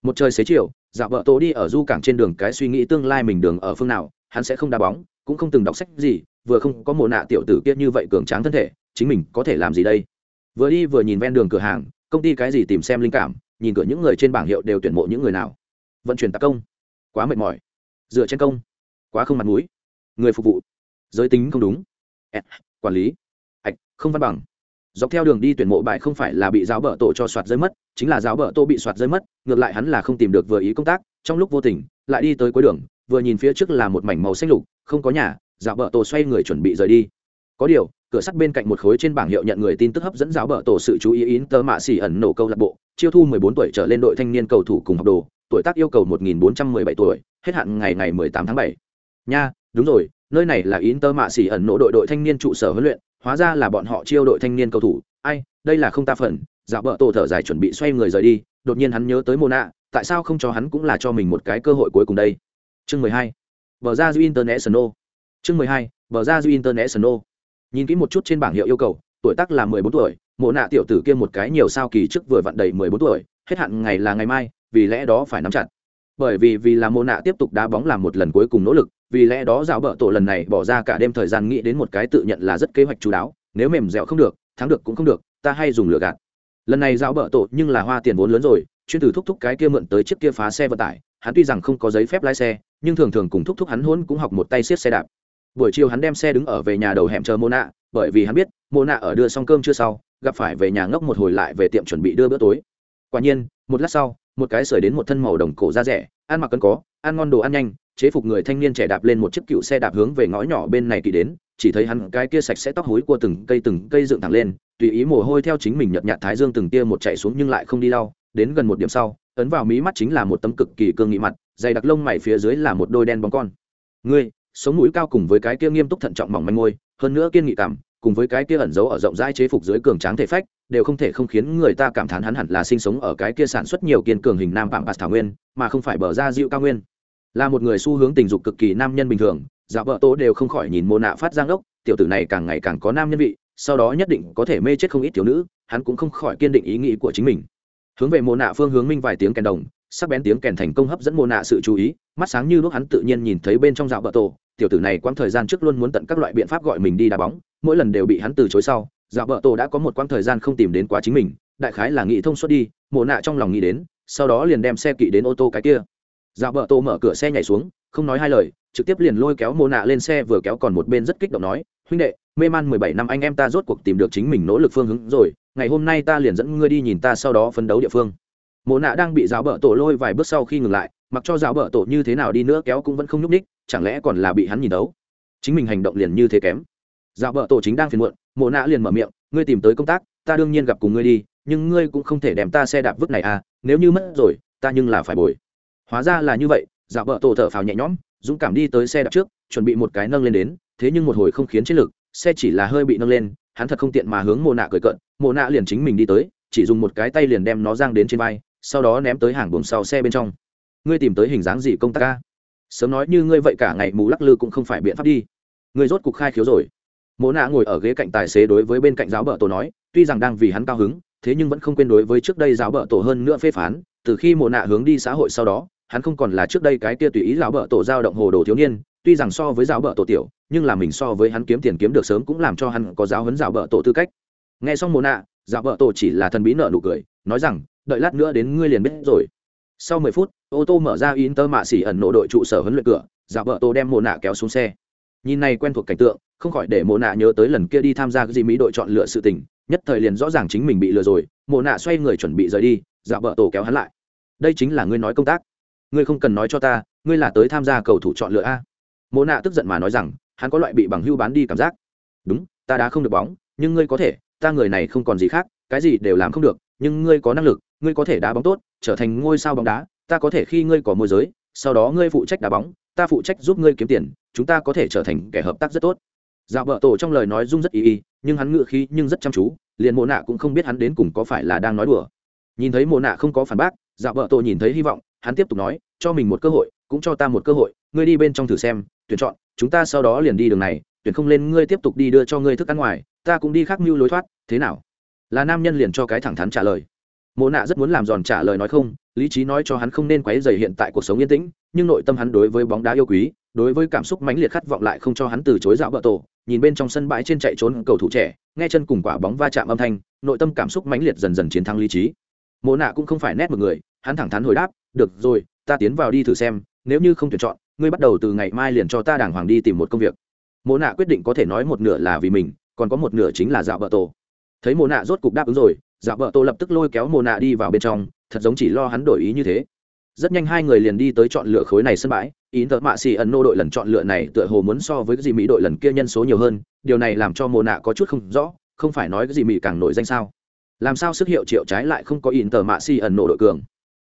Một trời xế chiều dạ vợ tổ đi ở du cảng trên đường cái suy nghĩ tương lai mình đường ở phương nào, hắn sẽ không đá bóng, cũng không từng đọc sách gì, vừa không có mồ nạ tiểu tử kia như vậy cường tráng thân thể, chính mình có thể làm gì đây? Vừa đi vừa nhìn ven đường cửa hàng công ty cái gì tìm xem linh cảm, nhìn cửa những người trên bảng hiệu đều tuyển mộ những người nào. Vận chuyển tạc công. Quá mệt mỏi. Dựa trên công. Quá không mặt mũi. Người phục vụ. Giới tính không đúng. Quản lý. Ạch không văn bằng. Dọc theo đường đi tuyển mộ bài không phải là bị giáo bở tổ cho soạt rơi mất, chính là giáo bở tổ bị soạt rơi mất, ngược lại hắn là không tìm được vừa ý công tác, trong lúc vô tình, lại đi tới cuối đường, vừa nhìn phía trước là một mảnh màu xanh lục, không có nhà, giáo bở tổ xoay người chuẩn bị rời đi. Có điều cửa sắt bên cạnh một khối trên bảng hiệu nhận người tin tức hấp dẫn giáo bờ tổ sự chú ý in tơ mạ xỉ ẩn nổ câu lạc bộ, chiêu thu 14 tuổi trở lên đội thanh niên cầu thủ cùng học đồ, tuổi tác yêu cầu 1417 tuổi, hết hạn ngày ngày 18 tháng 7. nha, đúng rồi, nơi này là in tơ mạ xỉ ẩn nổ đội đội thanh niên trụ sở huấn luyện, hóa ra là bọn họ chiêu đội thanh niên cầu thủ ai, đây là không ta phần, giáo bờ tổ thở dài chuẩn bị xoay người rời đi, đột nhiên hắn nhớ tới mona, tại sao không cho hắn cũng là cho mình một cái cơ hội cuối cùng đây chương 12. bờ ra du international chương 12. bờ ra du international nhìn kỹ một chút trên bảng hiệu yêu cầu, tuổi tác là mười bốn tuổi, mộ nạ tiểu tử kia một cái nhiều sao kỳ trước vừa vặn đầy mười bốn tuổi, hết hạn ngày là ngày mai, vì lẽ đó phải nắm chặt. Bởi vì vì là mộ nạ tiếp tục đá bóng làm một lần cuối cùng nỗ lực, vì lẽ đó dạo bợ tổ lần này bỏ ra cả đêm thời gian nghĩ đến một cái tự nhận là rất kế hoạch chú đáo, nếu mềm dẻo không được, thắng được cũng không được, ta hay dùng lửa gạt. Lần này dạo bợ tổ nhưng là hoa tiền vốn lớn rồi, chuyên từ thúc thúc cái kia mượn tới chiếc kia phá xe vận tải, hắn tuy rằng không có giấy phép lái xe, nhưng thường thường cùng thúc thúc hắn hôn cũng học một tay xiết xe đạp buổi chiều hắn đem xe đứng ở về nhà đầu hẻm chờ mô nạ bởi vì hắn biết mô nạ ở đưa xong cơm chưa sau, gặp phải về nhà ngốc một hồi lại về tiệm chuẩn bị đưa bữa tối. Quả nhiên, một lát sau, một cái sởi đến một thân màu đồng cổ da rẻ, ăn mặc cân có, ăn ngon đồ ăn nhanh, chế phục người thanh niên trẻ đạp lên một chiếc cựu xe đạp hướng về ngõ nhỏ bên này kỳ đến, chỉ thấy hắn cái kia sạch sẽ tóc hối của từng cây từng cây dựng thẳng lên, tùy ý mồ hôi theo chính mình nhợt nhạt thái dương từng tia một chạy xuống nhưng lại không đi lau đến gần một điểm sau, ấn vào mí mắt chính là một tấm cực kỳ cương nghị mặt, dày đặc lông mày phía dưới là một đôi đen bóng con. Ngươi sống mũi cao cùng với cái kia nghiêm túc thận trọng mỏng manh môi, hơn nữa kiên nghị cảm, cùng với cái kia ẩn giấu ở rộng rãi chế phục dưới cường tráng thể phách, đều không thể không khiến người ta cảm thán hắn hẳn là sinh sống ở cái kia sản xuất nhiều kiên cường hình nam phạm bạc thảo nguyên, mà không phải bờ ra dịu cao nguyên. Là một người xu hướng tình dục cực kỳ nam nhân bình thường dạ vợ tố đều không khỏi nhìn mô nạ phát giang ốc, tiểu tử này càng ngày càng có nam nhân vị, sau đó nhất định có thể mê chết không ít thiếu nữ, hắn cũng không khỏi kiên định ý nghĩ của chính mình. Hướng về mô nạ phương hướng minh vài tiếng kèn đồng, sắc bén tiếng kèn thành công hấp dẫn mô nạ sự chú ý, mắt sáng như lúc hắn tự nhiên nhìn thấy bên trong dạo vợ tổ tiểu tử này quãng thời gian trước luôn muốn tận các loại biện pháp gọi mình đi đá bóng, mỗi lần đều bị hắn từ chối sau dạo vợ tổ đã có một quãng thời gian không tìm đến quá chính mình, đại khái là nghĩ thông suốt đi, mộ nạ trong lòng nghĩ đến, sau đó liền đem xe kỵ đến ô tô cái kia. Dạo vợ tổ mở cửa xe nhảy xuống, không nói hai lời, trực tiếp liền lôi kéo mộ nạ lên xe vừa kéo còn một bên rất kích động nói, huynh đệ, mê man mười bảy năm anh em ta rốt cuộc tìm được chính mình nỗ lực phương hướng rồi, ngày hôm nay ta liền dẫn ngươi đi nhìn ta sau đó phấn đấu địa phương. Mộ nạ đang bị giáo bợ tổ lôi vài bước sau khi ngừng lại, mặc cho giáo bợ tổ như thế nào đi nữa kéo cũng vẫn không nhúc ních chẳng lẽ còn là bị hắn nhìn đấu chính mình hành động liền như thế kém. Dạo vợ tổ chính đang phiền muộn, mộ nạ liền mở miệng, ngươi tìm tới công tác, ta đương nhiên gặp cùng ngươi đi, nhưng ngươi cũng không thể đem ta xe đạp vứt này à nếu như mất rồi, ta nhưng là phải bồi. Hóa ra là như vậy dạo vợ tổ thở phào nhẹ nhõm, dũng cảm đi tới xe đạp trước, chuẩn bị một cái nâng lên đến, thế nhưng một hồi không khiến chiến lực, xe chỉ là hơi bị nâng lên, hắn thật không tiện mà hướng mồ nạ cười cận mồ nạ liền chính mình đi tới, chỉ dùng một cái tay liền đem nó giang đến trên vai, sau đó ném tới hàng buồng sau xe bên trong. Ngươi tìm tới hình dáng gì công tác ca sớm nói như ngươi vậy cả ngày mù lắc lư cũng không phải biện pháp đi. Ngươi rốt cục khai khiếu rồi. Mỗ nạ ngồi ở ghế cạnh tài xế đối với bên cạnh giáo bợ tổ nói, tuy rằng đang vì hắn cao hứng, thế nhưng vẫn không quên đối với trước đây giáo bợ tổ hơn nữa phê phán, từ khi mỗ nạ hướng đi xã hội sau đó, hắn không còn là trước đây cái kia tùy ý giáo bợ tổ giao động hồ đồ thiếu niên, tuy rằng so với giáo bợ tổ tiểu, nhưng là mình so với hắn kiếm tiền kiếm được sớm cũng làm cho hắn có giáo huấn giáo bợ tổ tư cách. Nghe xong mỗ nạ, giáo bợ tổ chỉ là thần bí nợ nụ cười, nói rằng, đợi lát nữa đến ngươi liền biết rồi sau mười phút, ô tô mở ra inter tơ mạ xỉ ẩn nộ đội trụ sở huấn luyện cửa, giả vợ tổ đem mồ nạ kéo xuống xe. Nhìn này quen thuộc cảnh tượng, không khỏi để mồ nạ nhớ tới lần kia đi tham gia cái gì mỹ đội chọn lựa sự tình, nhất thời liền rõ ràng chính mình bị lừa rồi mồ nạ xoay người chuẩn bị rời đi, giả vợ tổ kéo hắn lại. Đây chính là ngươi nói công tác. Ngươi không cần nói cho ta, ngươi là tới tham gia cầu thủ chọn lựa a. Mồ nạ tức giận mà nói rằng, hắn có loại bị bằng hưu bán đi cảm giác. Đúng, ta đã không được bóng, nhưng ngươi có thể, ta người này không còn gì khác, cái gì đều làm không được, nhưng ngươi có năng lực, ngươi có thể đá bóng tốt trở thành ngôi sao bóng đá, ta có thể khi ngươi có môi giới, sau đó ngươi phụ trách đá bóng, ta phụ trách giúp ngươi kiếm tiền, chúng ta có thể trở thành kẻ hợp tác rất tốt. Dạo vợ tổ trong lời nói dung rất ý ý nhưng hắn ngự khí nhưng rất chăm chú, liền mồ nạ cũng không biết hắn đến cùng có phải là đang nói đùa. Nhìn thấy mồ nạ không có phản bác dạo vợ tổ nhìn thấy hy vọng, hắn tiếp tục nói, cho mình một cơ hội, cũng cho ta một cơ hội, ngươi đi bên trong thử xem, tuyển chọn, chúng ta sau đó liền đi đường này, tuyển không lên ngươi tiếp tục đi đưa cho ngươi thức ăn ngoài, ta cũng đi khác mưu lối thoát, thế nào? Là nam nhân liền cho cái thẳng thắn trả lời mộ nạ rất muốn làm giòn trả lời nói không, lý trí nói cho hắn không nên quấy dày hiện tại cuộc sống yên tĩnh, nhưng nội tâm hắn đối với bóng đá yêu quý, đối với cảm xúc mãnh liệt khát vọng lại không cho hắn từ chối dạo bờ tổ, nhìn bên trong sân bãi trên chạy trốn cầu thủ trẻ, nghe chân cùng quả bóng va chạm âm thanh, nội tâm cảm xúc mãnh liệt dần dần chiến thắng lý trí. Mộ nạ cũng không phải nét một người, hắn thẳng thắn hồi đáp, được rồi, ta tiến vào đi thử xem, nếu như không tuyển chọn, ngươi bắt đầu từ ngày mai liền cho ta đàng hoàng đi tìm một công việc. Mộ nạ quyết định có thể nói một nửa là vì mình, còn có một nửa chính là dạo bờ tổ. Thấy mộ nạ rốt cục đáp ứng rồi giả vợ tô lập tức lôi kéo mồ nạ đi vào bên trong, thật giống chỉ lo hắn đổi ý như thế. Rất nhanh hai người liền đi tới chọn lựa khối này sân bãi. Ý tợ mạ xì ẩn nô đội lần chọn lựa này tựa hồ muốn so với cái gì mỹ đội lần kia nhân số nhiều hơn, điều này làm cho mồ nạ có chút không rõ, không phải nói cái gì mỹ càng nổi danh sao? Làm sao sức hiệu triệu trái lại không có in tờ mạ xì ẩn nô đội cường?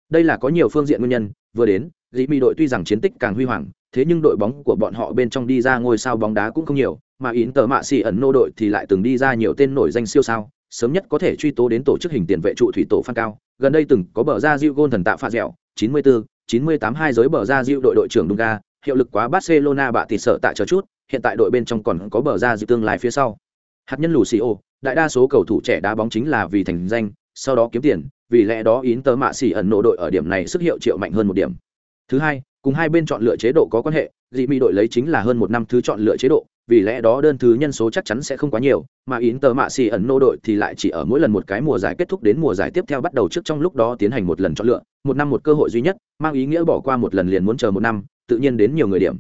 Đây là có nhiều phương diện nguyên nhân, vừa đến dĩ mỹ đội tuy rằng chiến tích càng huy hoàng, thế nhưng đội bóng của bọn họ bên trong đi ra ngôi sao bóng đá cũng không nhiều, mà in tờ mạ xì ẩn nô đội thì lại từng đi ra nhiều tên nổi danh siêu sao sớm nhất có thể truy tố đến tổ chức hình tiền vệ trụ thủy tổ phan cao gần đây từng có bờ ra diệu gôn thần tạ pha dẻo 94, 98 hai giới bờ ra diệu đội đội trưởng Dunga, hiệu lực quá Barcelona bạ thì sợ tại chờ chút, hiện tại đội bên trong còn có bờ ra diệu tương lai phía sau. Hạt nhân Lucio, đại đa số cầu thủ trẻ đá bóng chính là vì thành danh, sau đó kiếm tiền, vì lẽ đó Inter mạ xỉ ẩn nộ đội ở điểm này sức hiệu triệu mạnh hơn một điểm. Thứ hai, cùng hai bên chọn lựa chế độ có quan hệ, dị mỹ đội lấy chính là hơn một năm thứ chọn lựa chế độ, vì lẽ đó đơn thứ nhân số chắc chắn sẽ không quá nhiều, mà yến tờ mạ xì ẩn nô đội thì lại chỉ ở mỗi lần một cái mùa giải kết thúc đến mùa giải tiếp theo bắt đầu trước trong lúc đó tiến hành một lần chọn lựa, một năm một cơ hội duy nhất, mang ý nghĩa bỏ qua một lần liền muốn chờ một năm, tự nhiên đến nhiều người điểm.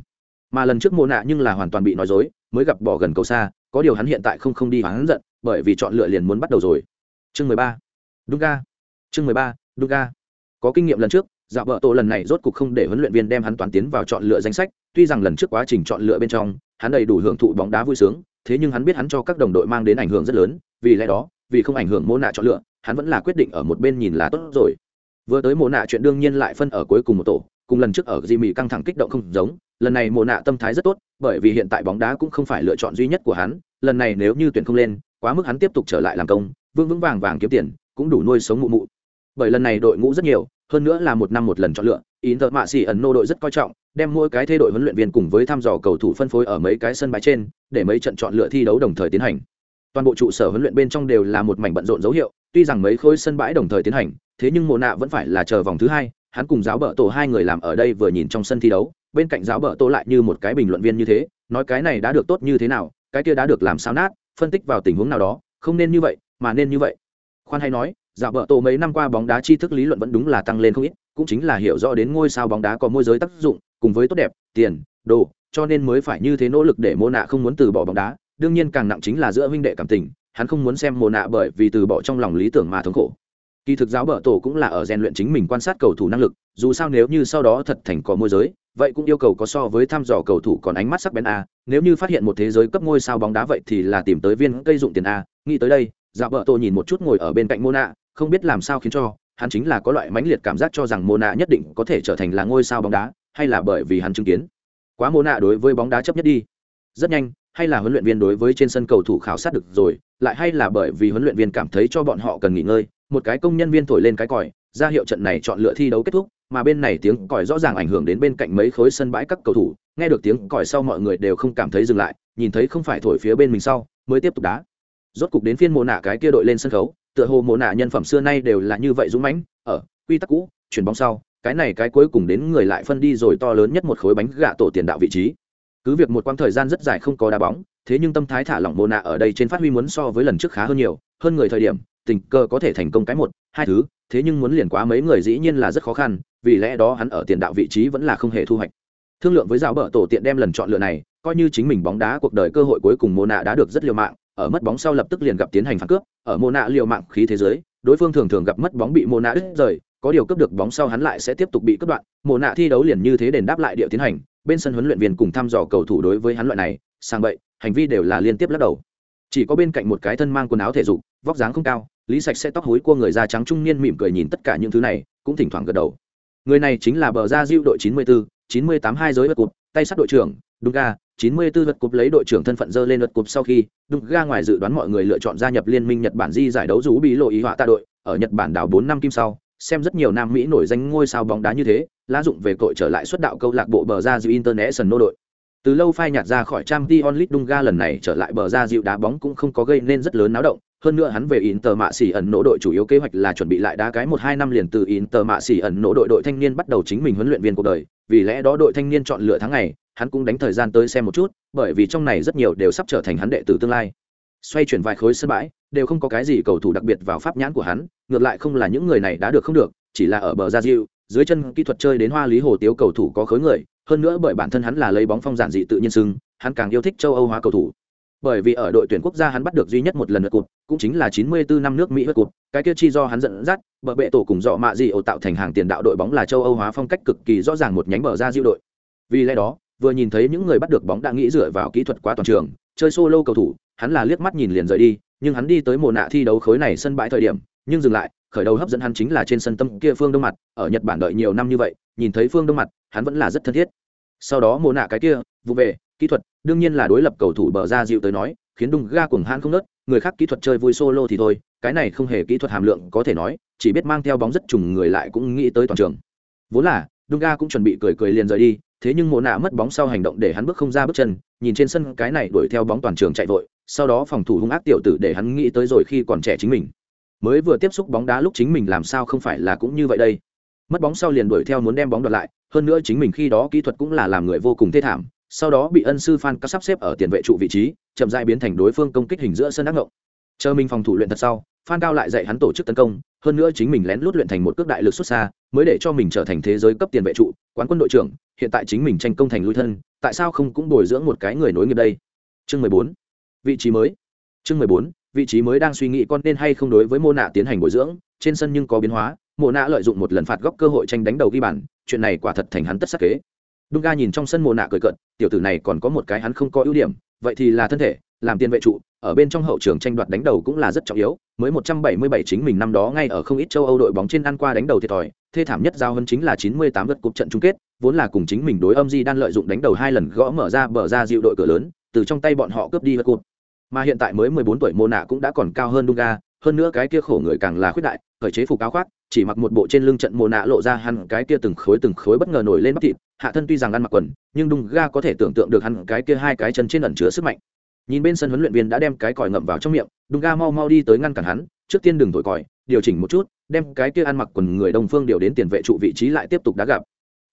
Mà lần trước mùa nạ nhưng là hoàn toàn bị nói dối, mới gặp bỏ gần cầu xa, có điều hắn hiện tại không không đi hắn giận, bởi vì chọn lựa liền muốn bắt đầu rồi. Chương 13. Duga. Chương 13. ga, Có kinh nghiệm lần trước, Dạ vợ tổ lần này rốt cục không để huấn luyện viên đem hắn toàn tiến vào chọn lựa danh sách, tuy rằng lần trước quá trình chọn lựa bên trong, hắn đầy đủ hưởng thụ bóng đá vui sướng, thế nhưng hắn biết hắn cho các đồng đội mang đến ảnh hưởng rất lớn, vì lẽ đó, vì không ảnh hưởng mô nạ chọn lựa, hắn vẫn là quyết định ở một bên nhìn là tốt rồi. Vừa tới mô nạ chuyện đương nhiên lại phân ở cuối cùng một tổ, cùng lần trước ở Jimmy căng thẳng kích động không giống, lần này mô nạ tâm thái rất tốt, bởi vì hiện tại bóng đá cũng không phải lựa chọn duy nhất của hắn, lần này nếu như tuyển không lên, quá mức hắn tiếp tục trở lại làm công, vững vững vàng vàng kiếm tiền, cũng đủ nuôi sống mụ mụ. Bởi lần này đội ngũ rất nhiều, hơn nữa là một năm một lần chọn lựa, Inter mạ xỉ ẩn nô đội rất coi trọng, đem mỗi cái thay đội huấn luyện viên cùng với thăm dò cầu thủ phân phối ở mấy cái sân bãi trên, để mấy trận chọn lựa thi đấu đồng thời tiến hành. Toàn bộ trụ sở huấn luyện bên trong đều là một mảnh bận rộn dấu hiệu, tuy rằng mấy khối sân bãi đồng thời tiến hành, thế nhưng Mộ Nạ vẫn phải là chờ vòng thứ hai, hắn cùng giáo bợ tổ hai người làm ở đây vừa nhìn trong sân thi đấu, bên cạnh giáo bợ tổ lại như một cái bình luận viên như thế, nói cái này đã được tốt như thế nào, cái kia đã được làm sao nát, phân tích vào tình huống nào đó, không nên như vậy, mà nên như vậy. Khoan hay nói, giả bợ tổ mấy năm qua bóng đá tri thức lý luận vẫn đúng là tăng lên không ít, cũng chính là hiểu rõ đến ngôi sao bóng đá có môi giới tác dụng, cùng với tốt đẹp, tiền, đồ, cho nên mới phải như thế nỗ lực để Mô Nạ không muốn từ bỏ bóng đá, đương nhiên càng nặng chính là giữa huynh đệ cảm tình, hắn không muốn xem Mô Nạ bởi vì từ bỏ trong lòng lý tưởng mà thống khổ. Kỳ thực giáo bợ tổ cũng là ở rèn luyện chính mình quan sát cầu thủ năng lực, dù sao nếu như sau đó thật thành có môi giới, vậy cũng yêu cầu có so với thăm dò cầu thủ còn ánh mắt sắc bén a, nếu như phát hiện một thế giới cấp ngôi sao bóng đá vậy thì là tìm tới viên cây dụng tiền a, nghĩ tới đây, giáo bợ tổ nhìn một chút ngồi ở bên cạnh Mộ Nạ, không biết làm sao khiến cho hắn chính là có loại mãnh liệt cảm giác cho rằng mô Nạ nhất định có thể trở thành là ngôi sao bóng đá, hay là bởi vì hắn chứng kiến quá mô Nạ đối với bóng đá chấp nhất đi. rất nhanh hay là huấn luyện viên đối với trên sân cầu thủ khảo sát được rồi lại hay là bởi vì huấn luyện viên cảm thấy cho bọn họ cần nghỉ ngơi một cái công nhân viên thổi lên cái còi ra hiệu trận này chọn lựa thi đấu kết thúc mà bên này tiếng còi rõ ràng ảnh hưởng đến bên cạnh mấy khối sân bãi các cầu thủ nghe được tiếng còi sau mọi người đều không cảm thấy dừng lại nhìn thấy không phải thổi phía bên mình sau mới tiếp tục đá rốt cục đến phiên mồ nạ cái kia đội lên sân khấu, tựa hồ mồ nạ nhân phẩm xưa nay đều là như vậy dũng mãnh, ở quy tắc cũ, chuyển bóng sau, cái này cái cuối cùng đến người lại phân đi rồi to lớn nhất một khối bánh gạ tổ tiền đạo vị trí. Cứ việc một quãng thời gian rất dài không có đá bóng, thế nhưng tâm thái thả lỏng mồ nạ ở đây trên phát huy muốn so với lần trước khá hơn nhiều, hơn người thời điểm, tình cờ có thể thành công cái một, hai thứ, thế nhưng muốn liền quá mấy người dĩ nhiên là rất khó khăn, vì lẽ đó hắn ở tiền đạo vị trí vẫn là không hề thu hoạch. Thương lượng với giáo bờ tổ tiện đem lần chọn lựa này, coi như chính mình bóng đá cuộc đời cơ hội cuối cùng mô nạ đã được rất liều mạng ở mất bóng sau lập tức liền gặp tiến hành phản cướp ở mô nạ liều mạng khí thế giới đối phương thường thường gặp mất bóng bị mô nạ đứt rời có điều cướp được bóng sau hắn lại sẽ tiếp tục bị cướp đoạn. Mô nạ thi đấu liền như thế đền đáp lại điệu tiến hành bên sân huấn luyện viên cùng thăm dò cầu thủ đối với hắn loại này sang bậy hành vi đều là liên tiếp lắc đầu. Chỉ có bên cạnh một cái thân mang quần áo thể dục vóc dáng không cao lý sạch sẽ tóc hối cua người da trắng trung niên mỉm cười nhìn tất cả những thứ này cũng thỉnh thoảng gật đầu. Người này chính là bờ ra diệu đội 94, 98 hai giới bất cụt tay sắt đội trưởng đúng ga 94 vật cụp lấy đội trưởng thân phận dơ lên luật cụp sau khi Dunga ngoài dự đoán mọi người lựa chọn gia nhập liên minh Nhật Bản di giải đấu rú bí lộ ý họa ta đội ở Nhật Bản đảo 4 năm kim sau xem rất nhiều nam mỹ nổi danh ngôi sao bóng đá như thế lá dụng về cội trở lại xuất đạo câu lạc bộ bờ ra dịu international đội. Từ lâu phai nhạt ra khỏi trang Dion onlit Dunga lần này trở lại bờ ra diệu đá bóng cũng không có gây nên rất lớn náo động hơn nữa hắn về Inter Mạ Xỉ ẩn nỗ đội chủ yếu kế hoạch là chuẩn bị lại đá cái một hai năm liền từ Inter Mạ Xỉ ẩn nỗ đội đội thanh niên bắt đầu chính mình huấn luyện viên cuộc đời, vì lẽ đó đội thanh niên chọn lựa tháng ngày, hắn cũng đánh thời gian tới xem một chút, bởi vì trong này rất nhiều đều sắp trở thành hắn đệ tử tương lai. Xoay chuyển vài khối sân bãi, đều không có cái gì cầu thủ đặc biệt vào pháp nhãn của hắn, ngược lại không là những người này đã được không được, chỉ là ở bờ ra diệu, dưới chân kỹ thuật chơi đến hoa lý hồ tiếu cầu thủ có khối người, hơn nữa bởi bản thân hắn là lấy bóng phong giản dị tự nhiên sưng, hắn càng yêu thích châu Âu hóa cầu thủ bởi vì ở đội tuyển quốc gia hắn bắt được duy nhất một lần lượt cụt cũng chính là 94 năm nước mỹ lượt cụt cái kia chi do hắn dẫn dắt bờ bệ tổ cùng dọ mạ gì ổ tạo thành hàng tiền đạo đội bóng là châu âu hóa phong cách cực kỳ rõ ràng một nhánh bờ ra diệu đội vì lẽ đó vừa nhìn thấy những người bắt được bóng đã nghĩ dựa vào kỹ thuật quá toàn trường, chơi solo cầu thủ, hắn là liếc mắt nhìn liền rời đi, nhưng hắn đi tới mùa nạ thi đấu khối này sân bãi thời điểm, nhưng dừng lại, khởi đầu hấp dẫn hắn chính là trên sân tâm kia phương đông mặt, ở nhật bản đợi nhiều năm như vậy, nhìn thấy phương đông mặt, hắn vẫn là rất thân thiết. Sau đó mùa nạ cái kia, vụ về, kỹ thuật, đương nhiên là đối lập cầu thủ bờ ra dịu tới nói, khiến đung ga cuồng hãn không nớt, người khác kỹ thuật chơi vui solo thì thôi, cái này không hề kỹ thuật hàm lượng, có thể nói, chỉ biết mang theo bóng rất trùng người lại cũng nghĩ tới toàn trường. Vốn là đung ga cũng chuẩn bị cười cười liền rời đi thế nhưng mộ nạ mất bóng sau hành động để hắn bước không ra bước chân, nhìn trên sân cái này đuổi theo bóng toàn trường chạy vội, sau đó phòng thủ hung ác tiểu tử để hắn nghĩ tới rồi khi còn trẻ chính mình. Mới vừa tiếp xúc bóng đá lúc chính mình làm sao không phải là cũng như vậy đây. Mất bóng sau liền đuổi theo muốn đem bóng đoạt lại, hơn nữa chính mình khi đó kỹ thuật cũng là làm người vô cùng thê thảm, sau đó bị ân sư phan các sắp xếp ở tiền vệ trụ vị trí, chậm dại biến thành đối phương công kích hình giữa sân đắc ngộng. Chờ mình phòng thủ luyện thật sau phan cao lại dạy hắn tổ chức tấn công, hơn nữa chính mình lén lút luyện thành một cước đại lực xuất xa, mới để cho mình trở thành thế giới cấp tiền vệ trụ, quán quân đội trưởng, hiện tại chính mình tranh công thành lui thân, tại sao không cũng bồi dưỡng một cái người nối nghiệp đây? Chương mười bốn. Vị trí mới. Chương mười bốn, vị trí mới đang suy nghĩ con nên hay không đối với mô nạ tiến hành bồi dưỡng, trên sân nhưng có biến hóa mô nạ lợi dụng một lần phạt góc cơ hội tranh đánh đầu ghi bàn, chuyện này quả thật thành hắn tất sắc kế. Đung ga nhìn trong sân mô nạ cười cận tiểu tử này còn có một cái hắn không có ưu điểm, vậy thì là thân thể làm tiền vệ trụ ở bên trong hậu trường tranh đoạt đánh đầu cũng là rất trọng yếu. Mới 177 chính mình năm đó ngay ở không ít châu âu đội bóng trên ăn qua đánh đầu thiệt thòi thê thảm nhất giao hơn chính là 98 lượt cục trận chung kết vốn là cùng chính mình đối âm di đang lợi dụng đánh đầu hai lần gõ mở ra bờ ra dịu đội cửa lớn từ trong tay bọn họ cướp đi lượt cục mà hiện tại mới 14 tuổi mô nạ cũng đã còn cao hơn Dunga, hơn nữa cái kia khổ người càng là khuyết đại khởi chế phục áo khoác chỉ mặc một bộ trên lưng trận mồ nạ lộ ra hắn cái kia từng khối từng khối bất ngờ nổi lên bắp thịt hạ thân tuy rằng ăn mặc quần nhưng đung ga có thể tưởng tượng được hắn cái kia hai cái chân trên ẩn chứa sức mạnh nhìn bên sân huấn luyện viên đã đem cái còi ngậm vào trong miệng, đung ga mau mau đi tới ngăn cản hắn, trước tiên đừng thổi còi, điều chỉnh một chút, đem cái kia ăn mặc quần người đông phương điều đến tiền vệ trụ vị trí lại tiếp tục đá gặp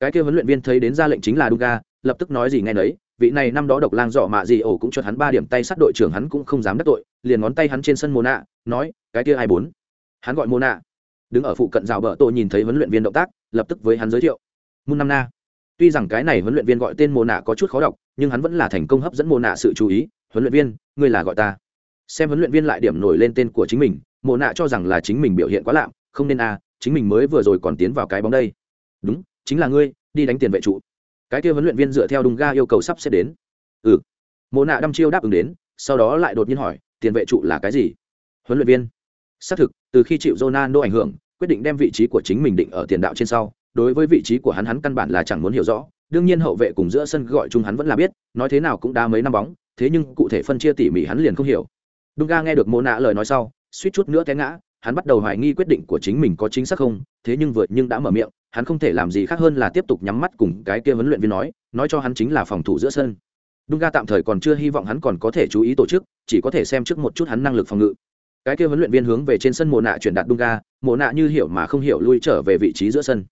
cái kia huấn luyện viên thấy đến ra lệnh chính là đung ga, lập tức nói gì nghe nấy, vị này năm đó độc lang dọ mạ gì ổ cũng cho hắn ba điểm tay sát đội trưởng hắn cũng không dám đắc tội, liền ngón tay hắn trên sân mô nạ nói, cái kia ai bốn hắn gọi mô nạ đứng ở phụ cận rào bờ tôi nhìn thấy huấn luyện viên động tác, lập tức với hắn giới thiệu. Mun năm na tuy rằng cái này huấn luyện viên gọi tên mồ nạ có chút khó đọc, nhưng hắn vẫn là thành công hấp dẫn mồ nạ sự chú ý. Huấn luyện viên, ngươi là gọi ta. Xem huấn luyện viên lại điểm nổi lên tên của chính mình mồ nạ cho rằng là chính mình biểu hiện quá lạm, không nên à? chính mình mới vừa rồi còn tiến vào cái bóng đây. Đúng, chính là ngươi, đi đánh tiền vệ trụ. Cái kia huấn luyện viên dựa theo đúng ga yêu cầu sắp xếp đến. Ừ. Mồ nạ đăm chiêu đáp ứng đến, sau đó lại đột nhiên hỏi, tiền vệ trụ là cái gì? Huấn luyện viên. Xác thực, từ khi chịu Ronaldo ảnh hưởng, quyết định đem vị trí của chính mình định ở tiền đạo trên sau đối với vị trí của hắn hắn căn bản là chẳng muốn hiểu rõ, đương nhiên hậu vệ cùng giữa sân gọi chung hắn vẫn là biết, nói thế nào cũng đã mấy năm bóng, thế nhưng cụ thể phân chia tỉ mỉ hắn liền không hiểu. Dunga nghe được mô nạ lời nói sau, suýt chút nữa té ngã, hắn bắt đầu hoài nghi quyết định của chính mình có chính xác không, thế nhưng vượt nhưng đã mở miệng, hắn không thể làm gì khác hơn là tiếp tục nhắm mắt cùng cái kia huấn luyện viên nói nói cho hắn chính là phòng thủ giữa sân. Dunga tạm thời còn chưa hy vọng hắn còn có thể chú ý tổ chức, chỉ có thể xem trước một chút hắn năng lực phòng ngự. Cái kia huấn luyện viên hướng về trên sân mồ nạ chuyển đạt Dunga mồ nạ như hiểu mà không hiểu lui trở về vị trí giữa sân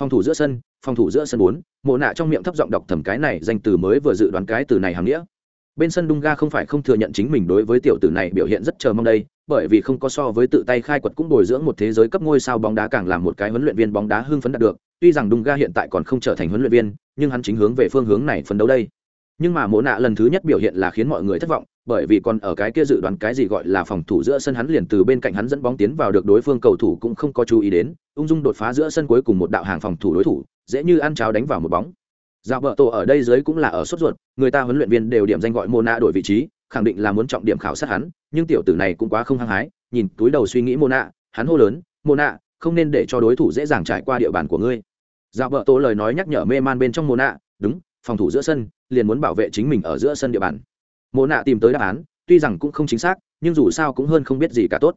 phòng thủ giữa sân, phòng thủ giữa sân bốn, mộ nạ trong miệng thấp giọng đọc thầm cái này danh từ mới vừa dự đoán cái từ này hàm nghĩa. Bên sân Dunga không phải không thừa nhận chính mình đối với tiểu tử này biểu hiện rất chờ mong đây, bởi vì không có so với tự tay khai quật cũng bồi dưỡng một thế giới cấp ngôi sao bóng đá càng làm một cái huấn luyện viên bóng đá hưng phấn đạt được. Tuy rằng Dunga hiện tại còn không trở thành huấn luyện viên, nhưng hắn chính hướng về phương hướng này phấn đấu đây nhưng mà mộ nạ lần thứ nhất biểu hiện là khiến mọi người thất vọng, bởi vì còn ở cái kia dự đoán cái gì gọi là phòng thủ giữa sân hắn liền từ bên cạnh hắn dẫn bóng tiến vào được đối phương cầu thủ cũng không có chú ý đến, ung dung đột phá giữa sân cuối cùng một đạo hàng phòng thủ đối thủ, dễ như ăn cháo đánh vào một bóng. Dạo vợ tổ ở đây dưới cũng là ở sốt ruột, người ta huấn luyện viên đều điểm danh gọi mô nạ đổi vị trí, khẳng định là muốn trọng điểm khảo sát hắn, nhưng tiểu tử này cũng quá không hăng hái, nhìn túi đầu suy nghĩ mô nạ, hắn hô lớn mô nạ, không nên để cho đối thủ dễ dàng trải qua địa bàn của ngươi. Dạo vợ tổ lời nói nhắc nhở mê man bên trong mô nạ, đúng phòng thủ giữa sân, liền muốn bảo vệ chính mình ở giữa sân địa bàn. Mộ nạ tìm tới đáp án, tuy rằng cũng không chính xác, nhưng dù sao cũng hơn không biết gì cả tốt.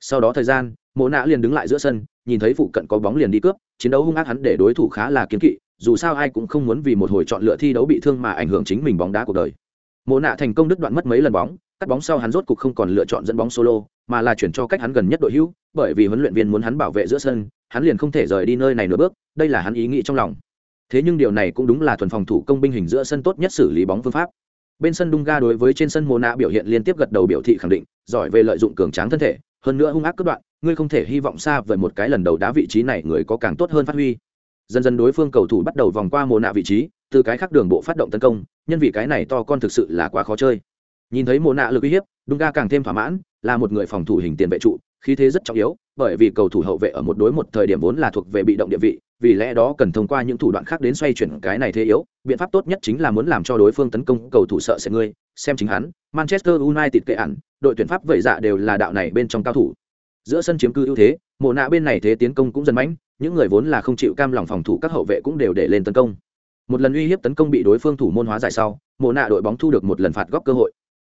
Sau đó thời gian, Mộ nạ liền đứng lại giữa sân, nhìn thấy phụ cận có bóng liền đi cướp, chiến đấu hung ác hắn để đối thủ khá là kiến kỵ, dù sao ai cũng không muốn vì một hồi chọn lựa thi đấu bị thương mà ảnh hưởng chính mình bóng đá cuộc đời. Mộ nạ thành công đứt đoạn mất mấy lần bóng, cắt bóng sau hắn rốt cục không còn lựa chọn dẫn bóng solo, mà là chuyển cho cách hắn gần nhất đội hữu, bởi vì huấn luyện viên muốn hắn bảo vệ giữa sân, hắn liền không thể rời đi nơi này nửa bước, đây là hắn ý nghĩ trong lòng thế nhưng điều này cũng đúng là thuần phòng thủ công binh hình giữa sân tốt nhất xử lý bóng phương pháp. Bên sân Dunga đối với trên sân mô nạ biểu hiện liên tiếp gật đầu biểu thị khẳng định, giỏi về lợi dụng cường tráng thân thể, hơn nữa hung ác cướp đoạn, ngươi không thể hy vọng xa về một cái lần đầu đá vị trí này người có càng tốt hơn phát huy. Dần dần đối phương cầu thủ bắt đầu vòng qua Mộ nạ vị trí, từ cái khác đường bộ phát động tấn công, nhân vì cái này to con thực sự là quá khó chơi. Nhìn thấy Mộ nạ lực uy hiếp, Dunga càng thêm thỏa mãn, là một người phòng thủ hình tiền vệ trụ, khí thế rất trọng yếu, bởi vì cầu thủ hậu vệ ở một đối một thời điểm vốn là thuộc về bị động địa vị vì lẽ đó cần thông qua những thủ đoạn khác đến xoay chuyển cái này thế yếu, biện pháp tốt nhất chính là muốn làm cho đối phương tấn công cầu thủ sợ sẽ ngươi, xem chính hắn, manchester united kệ ẩn đội tuyển pháp vậy dạ đều là đạo này bên trong cao thủ. Giữa sân chiếm cư ưu thế, mộ nạ bên này thế tiến công cũng dần mãnh, những người vốn là không chịu cam lòng phòng thủ các hậu vệ cũng đều để lên tấn công. Một lần uy hiếp tấn công bị đối phương thủ môn hóa giải sau, mộ nạ đội bóng thu được một lần phạt góc cơ hội.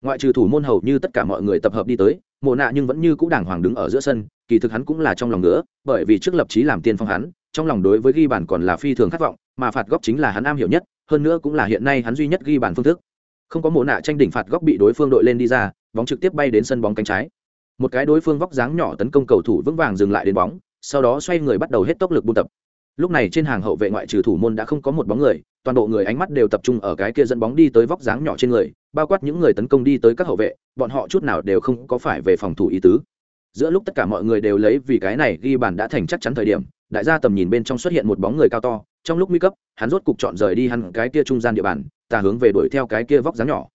Ngoại trừ thủ môn hầu như tất cả mọi người tập hợp đi tới mộ nạ nhưng vẫn như c ũ đàng hoàng đứng ở giữa sân, kỳ thực hắn cũng là trong lòng nữa bởi vì trước lập chí làm tiên phong hắn, trong lòng đối với ghi bàn còn là phi thường khát vọng, mà phạt góc chính là hắn am hiểu nhất, hơn nữa cũng là hiện nay hắn duy nhất ghi bàn phương thức. Không có mộ nạ tranh đỉnh phạt góc bị đối phương đội lên đi ra, bóng trực tiếp bay đến sân bóng cánh trái. Một cái đối phương vóc dáng nhỏ tấn công cầu thủ vững vàng dừng lại đến bóng, sau đó xoay người bắt đầu hết tốc lực buôn tập. Lúc này trên hàng hậu vệ ngoại trừ thủ môn đã không có một bóng người, toàn bộ người ánh mắt đều tập trung ở cái kia dẫn bóng đi tới vóc dáng nhỏ trên người bao quát những người tấn công đi tới các hậu vệ, bọn họ chút nào đều không có phải về phòng thủ ý tứ. Giữa lúc tất cả mọi người đều lấy vì cái này ghi bàn đã thành chắc chắn thời điểm, đại gia tầm nhìn bên trong xuất hiện một bóng người cao to, trong lúc nguy cấp, hắn rốt cục chọn rời đi hẳn cái kia trung gian địa bàn, ta hướng về đuổi theo cái kia vóc dáng nhỏ.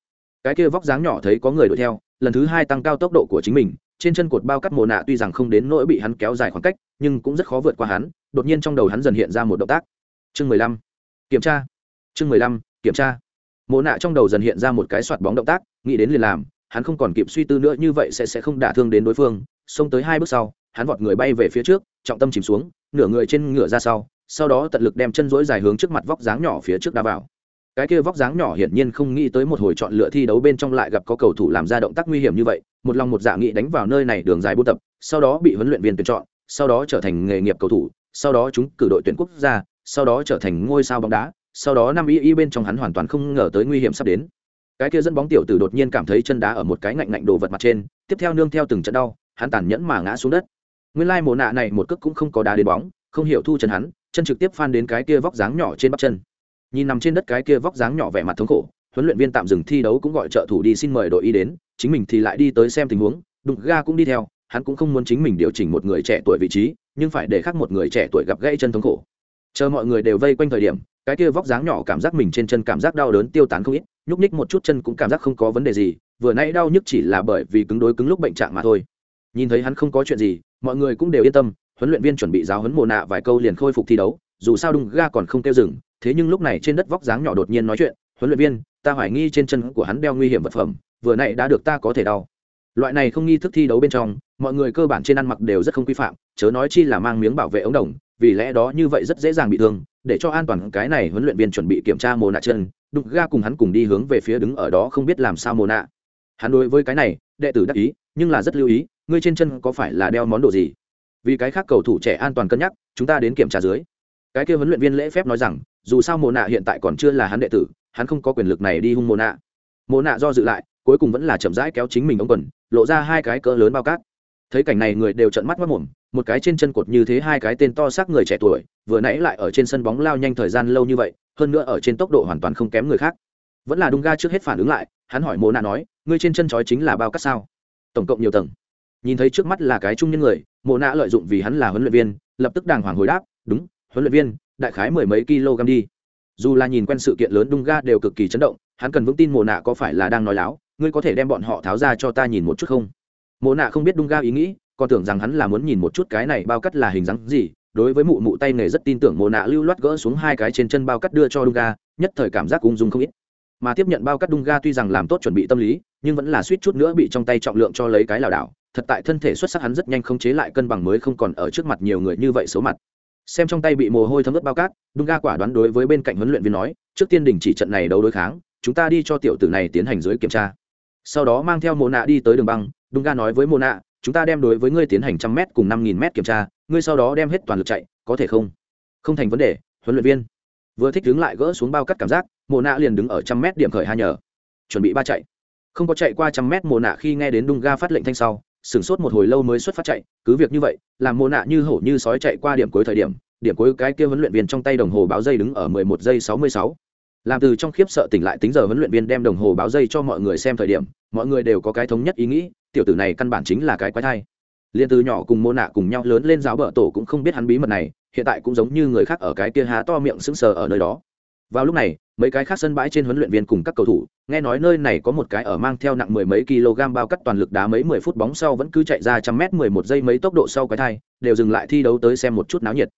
Cái kia vóc dáng nhỏ thấy có người đuổi theo, lần thứ hai tăng cao tốc độ của chính mình, trên chân cột bao cắt mồ nạ tuy rằng không đến nỗi bị hắn kéo dài khoảng cách, nhưng cũng rất khó vượt qua hắn, đột nhiên trong đầu hắn dần hiện ra một động tác. Chương mười lăm. Kiểm tra. Chương mười lăm. Kiểm tra mộ nạ trong đầu dần hiện ra một cái soạt bóng động tác, nghĩ đến liền làm, hắn không còn kịp suy tư nữa như vậy sẽ sẽ không đả thương đến đối phương. Xông tới hai bước sau, hắn vọt người bay về phía trước, trọng tâm chìm xuống, nửa người trên ngựa ra sau sau đó tận lực đem chân rỗi dài hướng trước mặt vóc dáng nhỏ phía trước đá vào. Cái kia vóc dáng nhỏ hiển nhiên không nghĩ tới một hồi chọn lựa thi đấu bên trong lại gặp có cầu thủ làm ra động tác nguy hiểm như vậy, một lòng một dạ nghĩ đánh vào nơi này đường dài buôn tập, sau đó bị huấn luyện viên tuyển chọn, sau đó trở thành nghề nghiệp cầu thủ, sau đó chúng cử đội tuyển quốc gia, sau đó trở thành ngôi sao bóng đá sau đó năm y y bên trong hắn hoàn toàn không ngờ tới nguy hiểm sắp đến. Cái kia dẫn bóng tiểu tử đột nhiên cảm thấy chân đá ở một cái ngạnh ngạnh đồ vật mặt trên, tiếp theo nương theo từng trận đau, hắn tàn nhẫn mà ngã xuống đất. Nguyên lai mồ nạ này một cước cũng không có đá đến bóng, không hiểu thu chân hắn, chân trực tiếp phan đến cái kia vóc dáng nhỏ trên bắp chân. Nhìn nằm trên đất cái kia vóc dáng nhỏ vẻ mặt thống khổ, huấn luyện viên tạm dừng thi đấu cũng gọi trợ thủ đi xin mời đội y đến, chính mình thì lại đi tới xem tình huống, đụng ga cũng đi theo, hắn cũng không muốn chính mình điều chỉnh một người trẻ tuổi vị trí, nhưng phải để khác một người trẻ tuổi gặp gãy chân thống khổ chờ mọi người đều vây quanh thời điểm, cái kia vóc dáng nhỏ cảm giác mình trên chân cảm giác đau đớn tiêu tán không ít, nhúc ních một chút chân cũng cảm giác không có vấn đề gì, vừa nãy đau nhức chỉ là bởi vì cứng đối cứng lúc bệnh trạng mà thôi. Nhìn thấy hắn không có chuyện gì, mọi người cũng đều yên tâm, huấn luyện viên chuẩn bị giáo huấn mồ nạ vài câu liền khôi phục thi đấu, dù sao đung ga còn không tiêu dừng, thế nhưng lúc này trên đất vóc dáng nhỏ đột nhiên nói chuyện, huấn luyện viên, ta hoài nghi trên chân của hắn đeo nguy hiểm vật phẩm, vừa nãy đã được ta có thể đau. Loại này không nghi thức thi đấu bên trong mọi người cơ bản trên ăn mặc đều rất không quy phạm, chớ nói chi là mang miếng bảo vệ ống đồng, vì lẽ đó như vậy rất dễ dàng bị thương, để cho an toàn cái này huấn luyện viên chuẩn bị kiểm tra mồ nạ chân đục ga cùng hắn cùng đi hướng về phía đứng ở đó không biết làm sao mồ nạ. Hắn đối với cái này, đệ tử đắc ý, nhưng là rất lưu ý, ngươi trên chân có phải là đeo món đồ gì? Vì cái khác cầu thủ trẻ an toàn cân nhắc, chúng ta đến kiểm tra dưới. Cái kia huấn luyện viên lễ phép nói rằng, dù sao mồ nạ hiện tại còn chưa là hắn đệ tử, hắn không có quyền lực này đi hung mồ nạ. Mồ nạ do dự lại, cuối cùng vẫn là chậm rãi kéo chính mình ông quần, lộ ra hai cái cỡ lớn bao cát thấy cảnh này người đều trợn mắt mất mồm, một cái trên chân cột như thế, hai cái tên to xác người trẻ tuổi, vừa nãy lại ở trên sân bóng lao nhanh thời gian lâu như vậy, hơn nữa ở trên tốc độ hoàn toàn không kém người khác. Vẫn là đung ga trước hết phản ứng lại, hắn hỏi mồ nạ nói, ngươi trên chân trói chính là bao cát sao? Tổng cộng nhiều tầng. Nhìn thấy trước mắt là cái trung nhân người mồ nạ lợi dụng vì hắn là huấn luyện viên, lập tức đàng hoàng hồi đáp, đúng, huấn luyện viên, đại khái mười mấy kg đi. Dù là nhìn quen sự kiện lớn đung ga đều cực kỳ chấn động, hắn cần vững tin mồ nạ có phải là đang nói láo, ngươi có thể đem bọn họ tháo ra cho ta nhìn một chút không? Mộ nạ không biết đung ga ý nghĩ, còn tưởng rằng hắn là muốn nhìn một chút cái này bao cắt là hình dáng gì, đối với mụ mụ tay nghề rất tin tưởng mồ nạ lưu loát gỡ xuống hai cái trên chân bao cắt đưa cho đung ga, nhất thời cảm giác ung dung không ít. Mà tiếp nhận bao cắt đung ga tuy rằng làm tốt chuẩn bị tâm lý, nhưng vẫn là suýt chút nữa bị trong tay trọng lượng cho lấy cái lảo đảo, thật tại thân thể xuất sắc hắn rất nhanh không chế lại cân bằng mới không còn ở trước mặt nhiều người như vậy xấu mặt. Xem trong tay bị mồ hôi thấm ướt bao cát đung ga quả đoán đối với bên cạnh huấn luyện viên nói, trước tiên đình chỉ trận này đấu đối kháng, chúng ta đi cho tiểu tử này tiến hành dưới kiểm tra. Sau đó mang theo mồ nạ đi tới đường băng đung ga nói với Mona, nạ chúng ta đem đối với ngươi tiến hành trăm m cùng năm nghìn m kiểm tra ngươi sau đó đem hết toàn lực chạy có thể không? Không thành vấn đề huấn luyện viên. Vừa thích đứng lại gỡ xuống bao cắt cảm giác mồ nạ liền đứng ở trăm mét điểm khởi hai nhờ. Chuẩn bị ba chạy. Không có chạy qua trăm mét mồ nạ khi nghe đến đung ga phát lệnh thanh sau sửng sốt một hồi lâu mới xuất phát chạy. Cứ việc như vậy làm mồ nạ như hổ như sói chạy qua điểm cuối thời điểm điểm cuối cái kia huấn luyện viên trong tay đồng hồ báo dây đứng ở mười một giây sáu mươi sáu. Làm từ trong khiếp sợ tỉnh lại tính giờ huấn luyện viên đem đồng hồ báo dây cho mọi người xem thời điểm mọi người đều có cái thống nhất ý nghĩ tiểu tử này căn bản chính là cái quái thai. Liền từ nhỏ cùng mô nạ cùng nhau lớn lên giáo bờ tổ cũng không biết hắn bí mật này hiện tại cũng giống như người khác ở cái kia há to miệng sững sờ ở nơi đó. Vào lúc này mấy cái khác sân bãi trên huấn luyện viên cùng các cầu thủ nghe nói nơi này có một cái ở mang theo nặng mười mấy kg bao cắt toàn lực đá mấy mười phút bóng sau vẫn cứ chạy ra trăm mét mười một giây mấy tốc độ sau cái thai đều dừng lại thi đấu tới xem một chút náo nhiệt.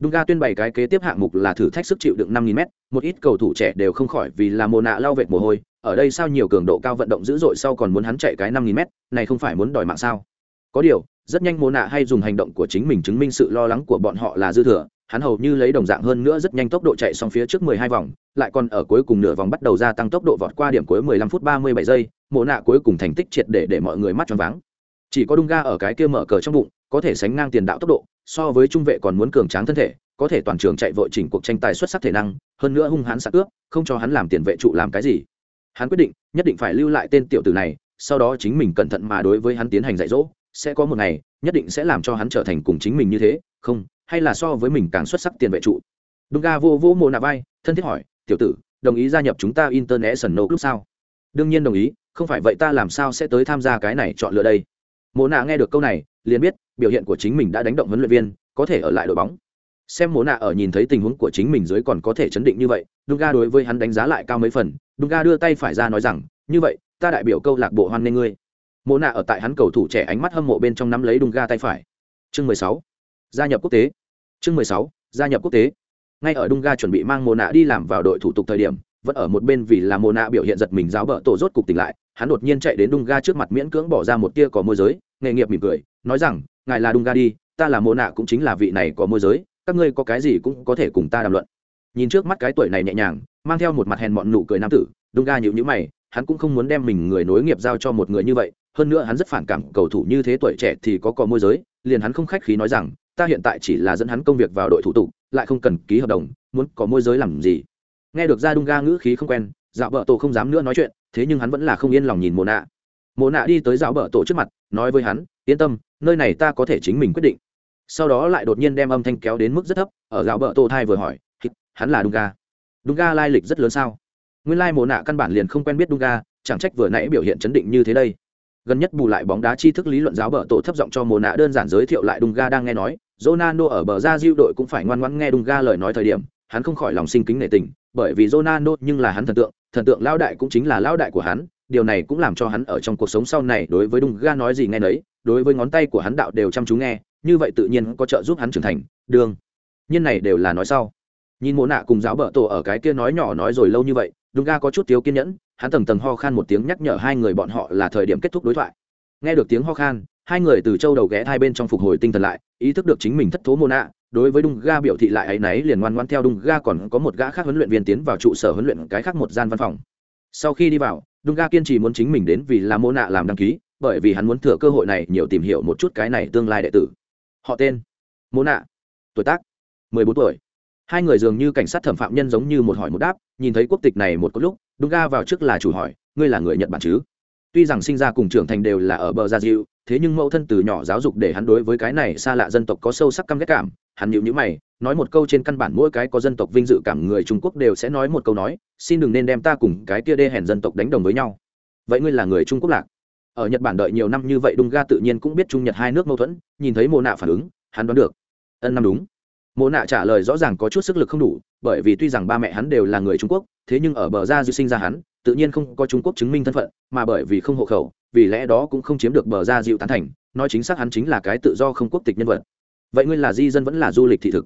Dunga tuyên bày cái kế tiếp hạng mục là thử thách sức chịu đựng 5000 m một ít cầu thủ trẻ đều không khỏi vì là mồ nạ lao vệt mồ hôi, ở đây sao nhiều cường độ cao vận động dữ dội sau còn muốn hắn chạy cái 5000 m này không phải muốn đòi mạng sao? Có điều, rất nhanh mồ nạ hay dùng hành động của chính mình chứng minh sự lo lắng của bọn họ là dư thừa, hắn hầu như lấy đồng dạng hơn nữa rất nhanh tốc độ chạy xong phía trước 12 vòng, lại còn ở cuối cùng nửa vòng bắt đầu gia tăng tốc độ vọt qua điểm cuối 15 phút 37 giây, mồ nạ cuối cùng thành tích triệt để để mọi người mắt tròn váng. Chỉ có Dunga ở cái kia mở cờ trong bụng, có thể sánh ngang tiền đạo tốc độ, so với trung vệ còn muốn cường tráng thân thể, có thể toàn trường chạy vội chỉnh cuộc tranh tài xuất sắc thể năng hơn nữa hung hãn sắc cướp không cho hắn làm tiền vệ trụ làm cái gì hắn quyết định, nhất định phải lưu lại tên tiểu tử này, sau đó chính mình cẩn thận mà đối với hắn tiến hành dạy dỗ. Sẽ có một ngày, nhất định sẽ làm cho hắn trở thành cùng chính mình như thế, không, hay là so với mình càng xuất sắc tiền vệ trụ. Đúng ga vô vô mồ nạ vai, thân thiết hỏi, tiểu tử, đồng ý gia nhập chúng ta international club sao? Đương nhiên đồng ý, không phải vậy ta làm sao sẽ tới tham gia cái này chọn lựa đây? Mồ nạ nghe được câu này, liền biết, biểu hiện của chính mình đã đánh động huấn luyện viên, có thể ở lại đội bóng. Xem mồ nạ ở nhìn thấy tình huống của chính mình dưới còn có thể chấn định như vậy, Dunga đối với hắn đánh giá lại cao mấy phần Dunga đưa tay phải ra nói rằng, như vậy, ta đại biểu câu lạc bộ hoan nghênh ngươi. Mộ nạ ở tại hắn cầu thủ trẻ ánh mắt hâm mộ bên trong nắm lấy Dunga tay phải. Chương mười sáu, gia nhập quốc tế. Chương mười sáu, gia nhập quốc tế. Ngay ở Dunga chuẩn bị mang mồ nạ đi làm vào đội thủ tục thời điểm, vẫn ở một bên vì là mồ nạ biểu hiện giật mình giáo bợ tổ rốt cục tỉnh lại, hắn đột nhiên chạy đến Dunga trước mặt miễn cưỡng bỏ ra một tia có môi giới, nghề nghiệp mỉm cười, nói rằng, ngài là Dunga đi, ta là mồ nạ cũng chính là vị này có môi giới, các ngươi có cái gì cũng có thể cùng ta đàm luận. Nhìn trước mắt cái tuổi này nhẹ nhàng mang theo một mặt hèn mọn nụ cười nam tử đung ga nhịu nhữ mày, hắn cũng không muốn đem mình người nối nghiệp giao cho một người như vậy, hơn nữa hắn rất phản cảm cầu thủ như thế tuổi trẻ thì có cò môi giới, liền hắn không khách khí nói rằng, ta hiện tại chỉ là dẫn hắn công việc vào đội thủ tục, lại không cần ký hợp đồng, muốn có môi giới làm gì? Nghe được ra đung ga ngữ khí không quen dạo vợ tổ không dám nữa nói chuyện, thế nhưng hắn vẫn là không yên lòng nhìn mồ nạ. Mồ nạ đi tới dạo vợ tổ trước mặt, nói với hắn, yên tâm, nơi này ta có thể chính mình quyết định. Sau đó lại đột nhiên đem âm thanh kéo đến mức rất thấp, ở dạo bờ tổ thai vừa hỏi hắn là Dunga. Ga lai lịch rất lớn sao? Nguyên lai mồ nạ căn bản liền không quen biết Dunga, chẳng trách vừa nãy biểu hiện chấn định như thế đây. Gần nhất bù lại bóng đá tri thức lý luận giáo bờ tổ thấp giọng cho mồ nạ đơn giản giới thiệu lại Dunga đang nghe nói, Ronaldo ở bờ ra diêu đội cũng phải ngoan ngoãn nghe Dunga lời nói thời điểm, hắn không khỏi lòng sinh kính nể tình, bởi vì Ronaldo nhưng là hắn thần tượng, thần tượng lao đại cũng chính là lao đại của hắn, điều này cũng làm cho hắn ở trong cuộc sống sau này đối với Dunga nói gì nghe nấy, đối với ngón tay của hắn đạo đều chăm chú nghe, như vậy tự nhiên có trợ giúp hắn trưởng thành Đường, nhân này đều là nói sau nhìn mộ nạ cùng giáo bợ tổ ở cái kia nói nhỏ nói rồi lâu như vậy, đúng ga có chút thiếu kiên nhẫn, hắn tầng tầng ho khan một tiếng nhắc nhở hai người bọn họ là thời điểm kết thúc đối thoại. Nghe được tiếng ho khan, hai người từ châu đầu ghé hai bên trong phục hồi tinh thần lại, ý thức được chính mình thất thố mô nạ, đối với đung ga biểu thị lại ấy náy liền ngoan ngoan theo đung ga còn có một gã khác huấn luyện viên tiến vào trụ sở huấn luyện cái khác một gian văn phòng. Sau khi đi vào, đung ga kiên trì muốn chính mình đến vì là mô nạ làm đăng ký, bởi vì hắn muốn thừa cơ hội này nhiều tìm hiểu một chút cái này tương lai đệ tử. Họ tên? Mô nạ. Tuổi tác? mười bốn tuổi hai người dường như cảnh sát thẩm phạm nhân giống như một hỏi một đáp, nhìn thấy quốc tịch này một có lúc, Đúng ga vào trước là chủ hỏi, ngươi là người nhật bản chứ? Tuy rằng sinh ra cùng trưởng thành đều là ở bờ gia diệu thế nhưng mẫu thân từ nhỏ giáo dục để hắn đối với cái này xa lạ dân tộc có sâu sắc căm ghét cảm, hắn nhịu nhữ mày, nói một câu trên căn bản mỗi cái có dân tộc vinh dự cảm người trung quốc đều sẽ nói một câu nói, xin đừng nên đem ta cùng cái kia đê hèn dân tộc đánh đồng với nhau. Vậy ngươi là người trung quốc lạc? Ở nhật bản đợi nhiều năm như vậy đung ga tự nhiên cũng biết trung nhật hai nước mâu thuẫn, nhìn thấy mồ nạ phản ứng, hắn đoán được. Ân năm đúng mộ nạ trả lời rõ ràng có chút sức lực không đủ, bởi vì tuy rằng ba mẹ hắn đều là người trung quốc, thế nhưng ở bờ ra dư sinh ra hắn, tự nhiên không có trung quốc chứng minh thân phận, mà bởi vì không hộ khẩu, vì lẽ đó cũng không chiếm được bờ ra dịu tán thành, nói chính xác hắn chính là cái tự do không quốc tịch nhân vật. Vậy ngươi là di dân vẫn là du lịch thị thực?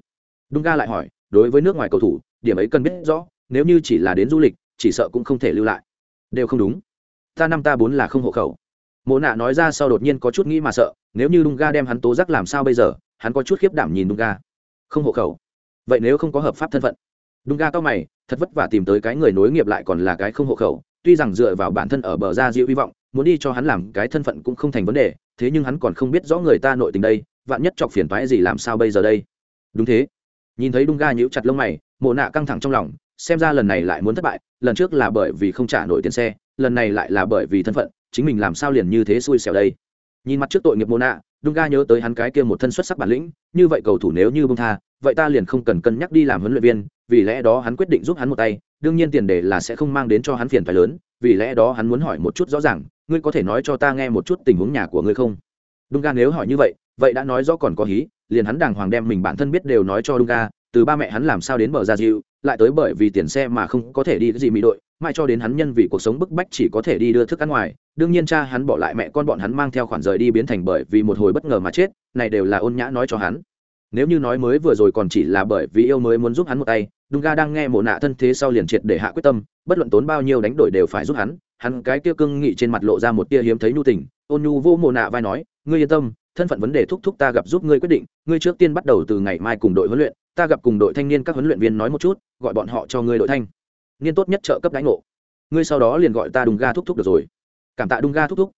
Đung ga lại hỏi, đối với nước ngoài cầu thủ, điểm ấy cần biết rõ, nếu như chỉ là đến du lịch, chỉ sợ cũng không thể lưu lại. Đều không đúng. Ta năm ta bốn là không hộ khẩu. Mộ nạ nói ra sau đột nhiên có chút nghĩ mà sợ, nếu như đung ga đem hắn tố giác làm sao bây giờ, hắn có chút khiếp đảm nhìn đung ga không hộ khẩu. Vậy nếu không có hợp pháp thân phận? Đúng ga cao mày, thật vất vả tìm tới cái người nối nghiệp lại còn là cái không hộ khẩu. Tuy rằng dựa vào bản thân ở bờ ra diệu hy vọng, muốn đi cho hắn làm cái thân phận cũng không thành vấn đề, thế nhưng hắn còn không biết rõ người ta nội tình đây, vạn nhất chọc phiền toái gì làm sao bây giờ đây? Đúng thế. Nhìn thấy đung ga nhíu chặt lông mày, mộ nạ căng thẳng trong lòng, xem ra lần này lại muốn thất bại, lần trước là bởi vì không trả nổi tiền xe, lần này lại là bởi vì thân phận, chính mình làm sao liền như thế xui xẻo đây? Nhìn mặt trước tội nghiệp mộ nạ đung ga nhớ tới hắn cái kia một thân xuất sắc bản lĩnh, như vậy cầu thủ nếu như bông tha, vậy ta liền không cần cân nhắc đi làm huấn luyện viên, vì lẽ đó hắn quyết định giúp hắn một tay, đương nhiên tiền đề là sẽ không mang đến cho hắn phiền phải lớn, vì lẽ đó hắn muốn hỏi một chút rõ ràng, ngươi có thể nói cho ta nghe một chút tình huống nhà của ngươi không? Đung ga nếu hỏi như vậy vậy đã nói rõ còn có hí, liền hắn đàng hoàng đem mình bản thân biết đều nói cho đung ga từ ba mẹ hắn làm sao đến bờ ra diệu lại tới bởi vì tiền xe mà không có thể đi cái gì mỹ đội mãi cho đến hắn nhân vì cuộc sống bức bách chỉ có thể đi đưa thức ăn ngoài, đương nhiên cha hắn bỏ lại mẹ con bọn hắn mang theo khoản rời đi biến thành bởi vì một hồi bất ngờ mà chết, này đều là ôn nhã nói cho hắn. Nếu như nói mới vừa rồi còn chỉ là bởi vì yêu mới muốn giúp hắn một tay đúng ga đang nghe mộ nạ thân thế sau liền triệt để hạ quyết tâm, bất luận tốn bao nhiêu đánh đổi đều phải giúp hắn hắn cái kia cương nghị trên mặt lộ ra một tia hiếm thấy nhu tình, ôn nhu vô mồ nạ vai nói, ngươi yên tâm, thân phận vấn đề thúc thúc ta gặp giúp ngươi quyết định, ngươi trước tiên bắt đầu từ ngày mai cùng đội huấn luyện, ta gặp cùng đội thanh niên các huấn luyện viên nói một chút, gọi bọn họ cho ngươi đội thanh niên tốt nhất trợ cấp đánh ngộ. Ngươi sau đó liền gọi ta đùng ga thúc thúc được rồi. Cảm tạ đùng ga thúc thúc.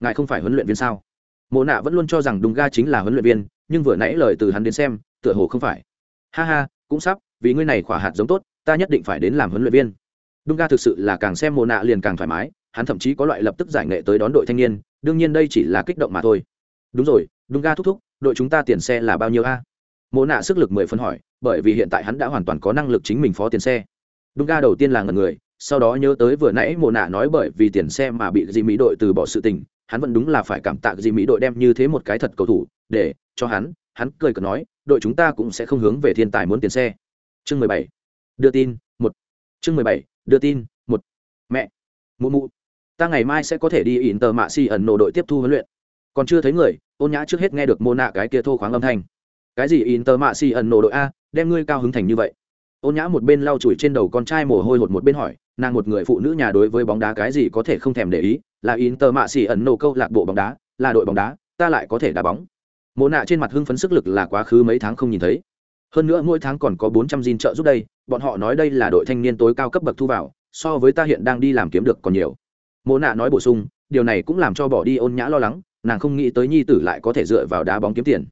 Ngài không phải huấn luyện viên sao? Mộ nạ vẫn luôn cho rằng đùng ga chính là huấn luyện viên, nhưng vừa nãy lời từ hắn đến xem, tựa hồ không phải. Ha ha, cũng sắp, vì ngươi này khỏa hạt giống tốt, ta nhất định phải đến làm huấn luyện viên. Đùng ga thực sự là càng xem mộ nạ liền càng thoải mái, hắn thậm chí có loại lập tức giải nghệ tới đón đội thanh niên, đương nhiên đây chỉ là kích động mà thôi. Đúng rồi, đùng ga thúc thúc, đội chúng ta tiền xe là bao nhiêu a? À? mồ nạ sức lực mười phân hỏi, bởi vì hiện tại hắn đã hoàn toàn có năng lực chính mình phó tiền xe đúng ga đầu tiên là ngần người, sau đó nhớ tới vừa nãy mồ nạ nói bởi vì tiền xe mà bị dị mỹ đội từ bỏ sự tình, hắn vẫn đúng là phải cảm tạ dị mỹ đội đem như thế một cái thật cầu thủ, để cho hắn hắn cười cợt nói, đội chúng ta cũng sẽ không hướng về thiên tài muốn tiền xe. Chương mười bảy. Đưa tin, một. Chương mười bảy, đưa tin, một. Mẹ, mụ mụ, ta ngày mai sẽ có thể đi Inter tờ mạ si ẩn nổ đội tiếp thu huấn luyện. Còn chưa thấy người ôn nhã trước hết nghe được mô nạ cái kia thô khoáng âm thanh. Cái gì Inter tờ mạ si ẩn nổ đội a, đem ngươi cao hứng thành như vậy? Ôn nhã một bên lau chùi trên đầu con trai mồ hôi hột một bên hỏi, nàng một người phụ nữ nhà đối với bóng đá cái gì có thể không thèm để ý? Là in tờ mạ xỉ ẩn nổ câu lạc bộ bóng đá, là đội bóng đá, ta lại có thể đá bóng. Mồ nạ trên mặt hưng phấn sức lực là quá khứ mấy tháng không nhìn thấy. Hơn nữa mỗi tháng còn có bốn trăm gin trợ giúp đây, bọn họ nói đây là đội thanh niên tối cao cấp bậc thu vào, so với ta hiện đang đi làm kiếm được còn nhiều. Mồ nạ nói bổ sung, điều này cũng làm cho bỏ đi ôn nhã lo lắng, nàng không nghĩ tới nhi tử lại có thể dựa vào đá bóng kiếm tiền.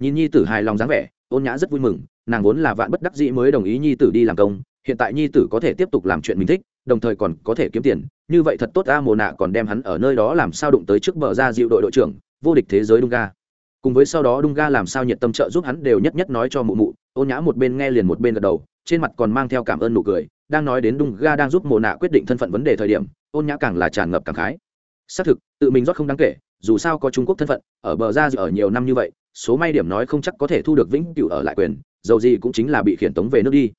Nhìn nhi tử hài lòng dáng vẻ, ôn nhã rất vui mừng nàng vốn là vạn bất đắc dĩ mới đồng ý nhi tử đi làm công, hiện tại nhi tử có thể tiếp tục làm chuyện mình thích, đồng thời còn có thể kiếm tiền, như vậy thật tốt, a mồ nạ còn đem hắn ở nơi đó làm sao đụng tới trước bờ ra dịu đội đội trưởng, vô địch thế giới đung ga. Cùng với sau đó đung ga làm sao nhiệt tâm trợ giúp hắn đều nhất nhất nói cho mụ mụ ôn nhã một bên nghe liền một bên gật đầu, trên mặt còn mang theo cảm ơn nụ cười, đang nói đến đung ga đang giúp mồ nạ quyết định thân phận vấn đề thời điểm ôn nhã càng là tràn ngập cảm khái. Xác thực, tự mình rót không đáng kể, dù sao có trung quốc thân phận, ở bờ ra ở nhiều năm như vậy, số may điểm nói không chắc có thể thu được vĩnh cửu ở lại quyền dầu gì cũng chính là bị khiển tống về nước đi.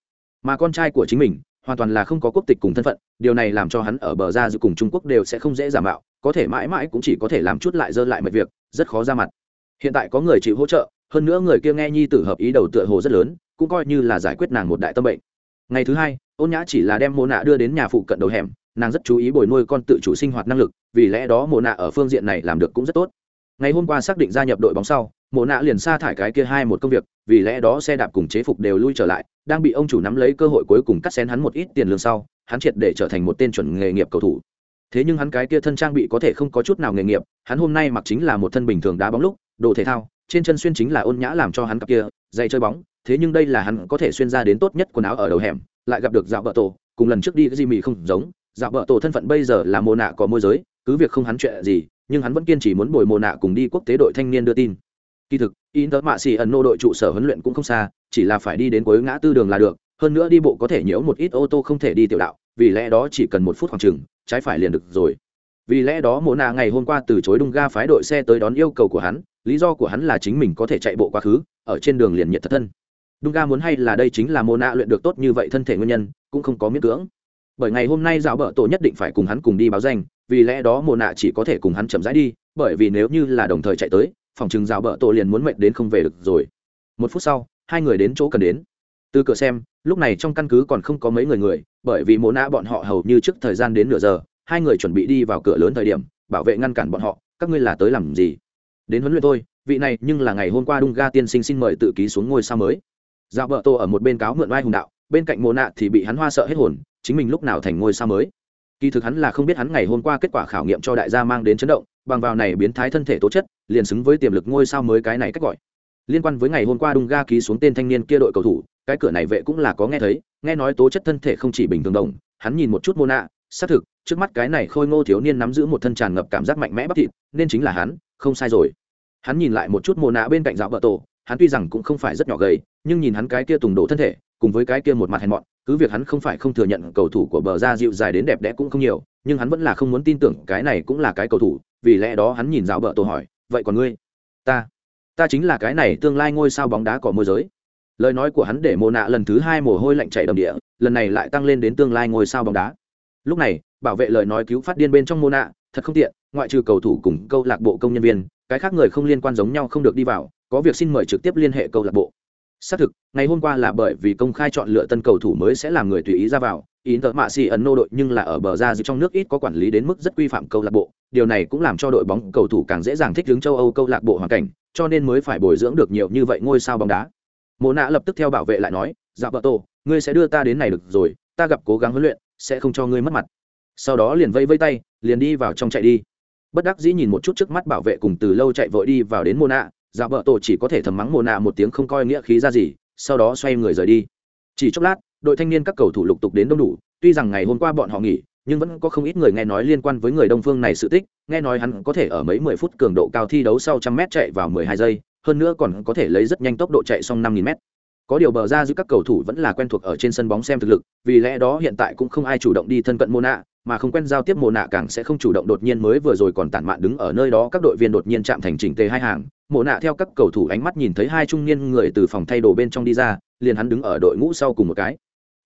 Mà con trai của chính mình, hoàn toàn là không có quốc tịch cùng thân phận, điều này làm cho hắn ở bờ ra giữa cùng trung quốc đều sẽ không dễ giả mạo, có thể mãi mãi cũng chỉ có thể làm chút lại dơ lại mệt việc, rất khó ra mặt. Hiện tại có người chịu hỗ trợ, hơn nữa người kia nghe nhi tử hợp ý đầu tựa hồ rất lớn, cũng coi như là giải quyết nàng một đại tâm bệnh. Ngày thứ hai, ôn nhã chỉ là đem mô nạ đưa đến nhà phụ cận đầu hẻm, nàng rất chú ý bồi nuôi con tự chủ sinh hoạt năng lực, vì lẽ đó mô nạ ở phương diện này làm được cũng rất tốt ngày hôm qua xác định gia nhập đội bóng sau, mộ nạ liền sa thải cái kia hai một công việc, vì lẽ đó xe đạp cùng chế phục đều lui trở lại, đang bị ông chủ nắm lấy cơ hội cuối cùng cắt xén hắn một ít tiền lương sau, hắn triệt để trở thành một tên chuẩn nghề nghiệp cầu thủ. Thế nhưng hắn cái kia thân trang bị có thể không có chút nào nghề nghiệp, hắn hôm nay mặc chính là một thân bình thường đá bóng lúc, đồ thể thao, trên chân xuyên chính là ôn nhã làm cho hắn cặp kia, dạy chơi bóng, thế nhưng đây là hắn có thể xuyên ra đến tốt nhất quần áo ở đầu hẻm, lại gặp được dạo vợ tổ, cùng lần trước đi cái gì mì không giống, dạo vợ tổ thân phận bây giờ là mồ nạ có môi giới, cứ việc không hắn chuyện gì nhưng hắn vẫn kiên trì muốn bồi mồ nạ cùng đi quốc tế đội thanh niên đưa tin. Kỳ thực, inter mạ xì ẩn nô đội trụ sở huấn luyện cũng không xa, chỉ là phải đi đến cuối ngã tư đường là được, hơn nữa đi bộ có thể nhiễu một ít ô tô không thể đi tiểu đạo, vì lẽ đó chỉ cần một phút khoảng chừng, trái phải liền được rồi. Vì lẽ đó mộ nạ ngày hôm qua từ chối đung ga phái đội xe tới đón yêu cầu của hắn, lý do của hắn là chính mình có thể chạy bộ quá khứ, ở trên đường liền nhiệt thật thân. Đung ga muốn hay là đây chính là mộ nạ luyện được tốt như vậy thân thể nguyên nhân, cũng không có miễn cưỡng. Bởi ngày hôm nay dạo bờ tổ nhất định phải cùng hắn cùng đi báo danh vì lẽ đó mồ nạ chỉ có thể cùng hắn chậm rãi đi, bởi vì nếu như là đồng thời chạy tới, phòng chừng dạo bờ tổ liền muốn mệt đến không về được rồi. Một phút sau, hai người đến chỗ cần đến. Từ cửa xem, lúc này trong căn cứ còn không có mấy người người, bởi vì mồ nạ bọn họ hầu như trước thời gian đến nửa giờ, hai người chuẩn bị đi vào cửa lớn thời điểm, bảo vệ ngăn cản bọn họ, các ngươi là tới làm gì? Đến huấn luyện thôi, vị này, nhưng là ngày hôm qua đung ga tiên sinh xin mời tự ký xuống ngôi sao mới. Dạo vợ tô ở một bên cáo mượn oai hùng đạo, bên cạnh mồ nạ thì bị hắn hoa sợ hết hồn, chính mình lúc nào thành ngôi sao mới? Kỳ thực hắn là không biết hắn ngày hôm qua kết quả khảo nghiệm cho đại gia mang đến chấn động, bằng vào này biến thái thân thể tố chất, liền xứng với tiềm lực ngôi sao mới cái này cách gọi. Liên quan với ngày hôm qua đung ga ký xuống tên thanh niên kia đội cầu thủ, cái cửa này vệ cũng là có nghe thấy, nghe nói tố chất thân thể không chỉ bình thường đồng, hắn nhìn một chút mô nạ xác thực, trước mắt cái này khôi ngô thiếu niên nắm giữ một thân tràn ngập cảm giác mạnh mẽ bắp thịt, nên chính là hắn, không sai rồi. Hắn nhìn lại một chút mô nạ bên cạnh dạo vợ tổ, hắn tuy rằng cũng không phải rất nhỏ gầy, nhưng nhìn hắn cái kia tùng đổ thân thể, cùng với cái kia một mặt hèn mọn cứ việc hắn không phải không thừa nhận cầu thủ của bờ ra dịu dài đến đẹp đẽ cũng không nhiều, nhưng hắn vẫn là không muốn tin tưởng cái này cũng là cái cầu thủ, vì lẽ đó hắn nhìn dạo bờ tổ hỏi, vậy còn ngươi? Ta ta chính là cái này tương lai ngôi sao bóng đá cỏ môi giới. Lời nói của hắn để mồ nạ lần thứ hai mồ hôi lạnh chảy đầm địa, lần này lại tăng lên đến tương lai ngôi sao bóng đá. Lúc này, bảo vệ lời nói cứu phát điên bên trong mô nạ, thật không tiện, ngoại trừ cầu thủ cùng câu lạc bộ công nhân viên, cái khác người không liên quan giống nhau không được đi vào, có việc xin mời trực tiếp liên hệ câu lạc bộ xác thực ngày hôm qua là bởi vì công khai chọn lựa tân cầu thủ mới sẽ làm người tùy ý ra vào ý tợ mạ xì ấn nô đội nhưng là ở bờ ra giữa trong nước ít có quản lý đến mức rất quy phạm câu lạc bộ điều này cũng làm cho đội bóng cầu thủ càng dễ dàng thích ứng châu âu câu lạc bộ hoàn cảnh cho nên mới phải bồi dưỡng được nhiều như vậy ngôi sao bóng đá. Mộ nạ lập tức theo bảo vệ lại nói dạ vợ tổ, ngươi sẽ đưa ta đến này được rồi ta gặp cố gắng huấn luyện sẽ không cho ngươi mất mặt. Sau đó liền vây vây tay liền đi vào trong chạy đi. Bất đắc dĩ nhìn một chút trước mắt bảo vệ cùng từ lâu chạy vội đi vào đến mô nạ dạ vợ tổ chỉ có thể thầm mắng mồ nạ một tiếng không coi nghĩa khí ra gì, sau đó xoay người rời đi. Chỉ chốc lát, đội thanh niên các cầu thủ lục tục đến đông đủ, tuy rằng ngày hôm qua bọn họ nghỉ, nhưng vẫn có không ít người nghe nói liên quan với người đông phương này sự tích, nghe nói hắn có thể ở mấy mười phút cường độ cao thi đấu sau trăm mét chạy vào mười hai giây, hơn nữa còn có thể lấy rất nhanh tốc độ chạy xong năm nghìn mét có điều bờ ra giữa các cầu thủ vẫn là quen thuộc ở trên sân bóng xem thực lực, vì lẽ đó hiện tại cũng không ai chủ động đi thân cận mô nạ mà không quen giao tiếp mồ nạ càng sẽ không chủ động đột nhiên mới vừa rồi còn tản mạn đứng ở nơi đó, các đội viên đột nhiên chạm thành chỉnh tề hai hàng. Mồ nạ theo các cầu thủ ánh mắt nhìn thấy hai trung niên người từ phòng thay đồ bên trong đi ra, liền hắn đứng ở đội ngũ sau cùng một cái.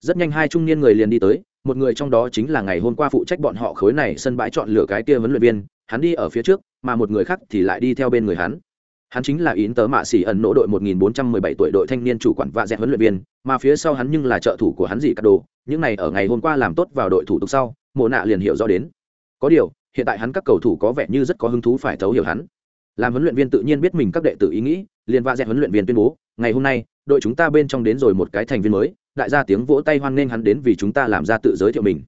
Rất nhanh hai trung niên người liền đi tới, một người trong đó chính là ngày hôm qua phụ trách bọn họ khối này sân bãi chọn lựa cái kia huấn luyện viên, hắn đi ở phía trước, mà một người khác thì lại đi theo bên người hắn hắn chính là yến tớ mạ xỉ ẩn nỗ đội 1417 tuổi đội thanh niên chủ quản và dẹt huấn luyện viên, mà phía sau hắn nhưng là trợ thủ của hắn gì cắt đồ, những này ở ngày hôm qua làm tốt vào đội thủ tục sau, mộ nạ liền hiểu rõ đến. Có điều, hiện tại hắn các cầu thủ có vẻ như rất có hứng thú phải thấu hiểu hắn. Làm huấn luyện viên tự nhiên biết mình các đệ tử ý nghĩ, liền va dẹt huấn luyện viên tuyên bố, ngày hôm nay, đội chúng ta bên trong đến rồi một cái thành viên mới, đại gia tiếng vỗ tay hoan nghênh hắn đến vì chúng ta làm ra tự giới thiệu mình.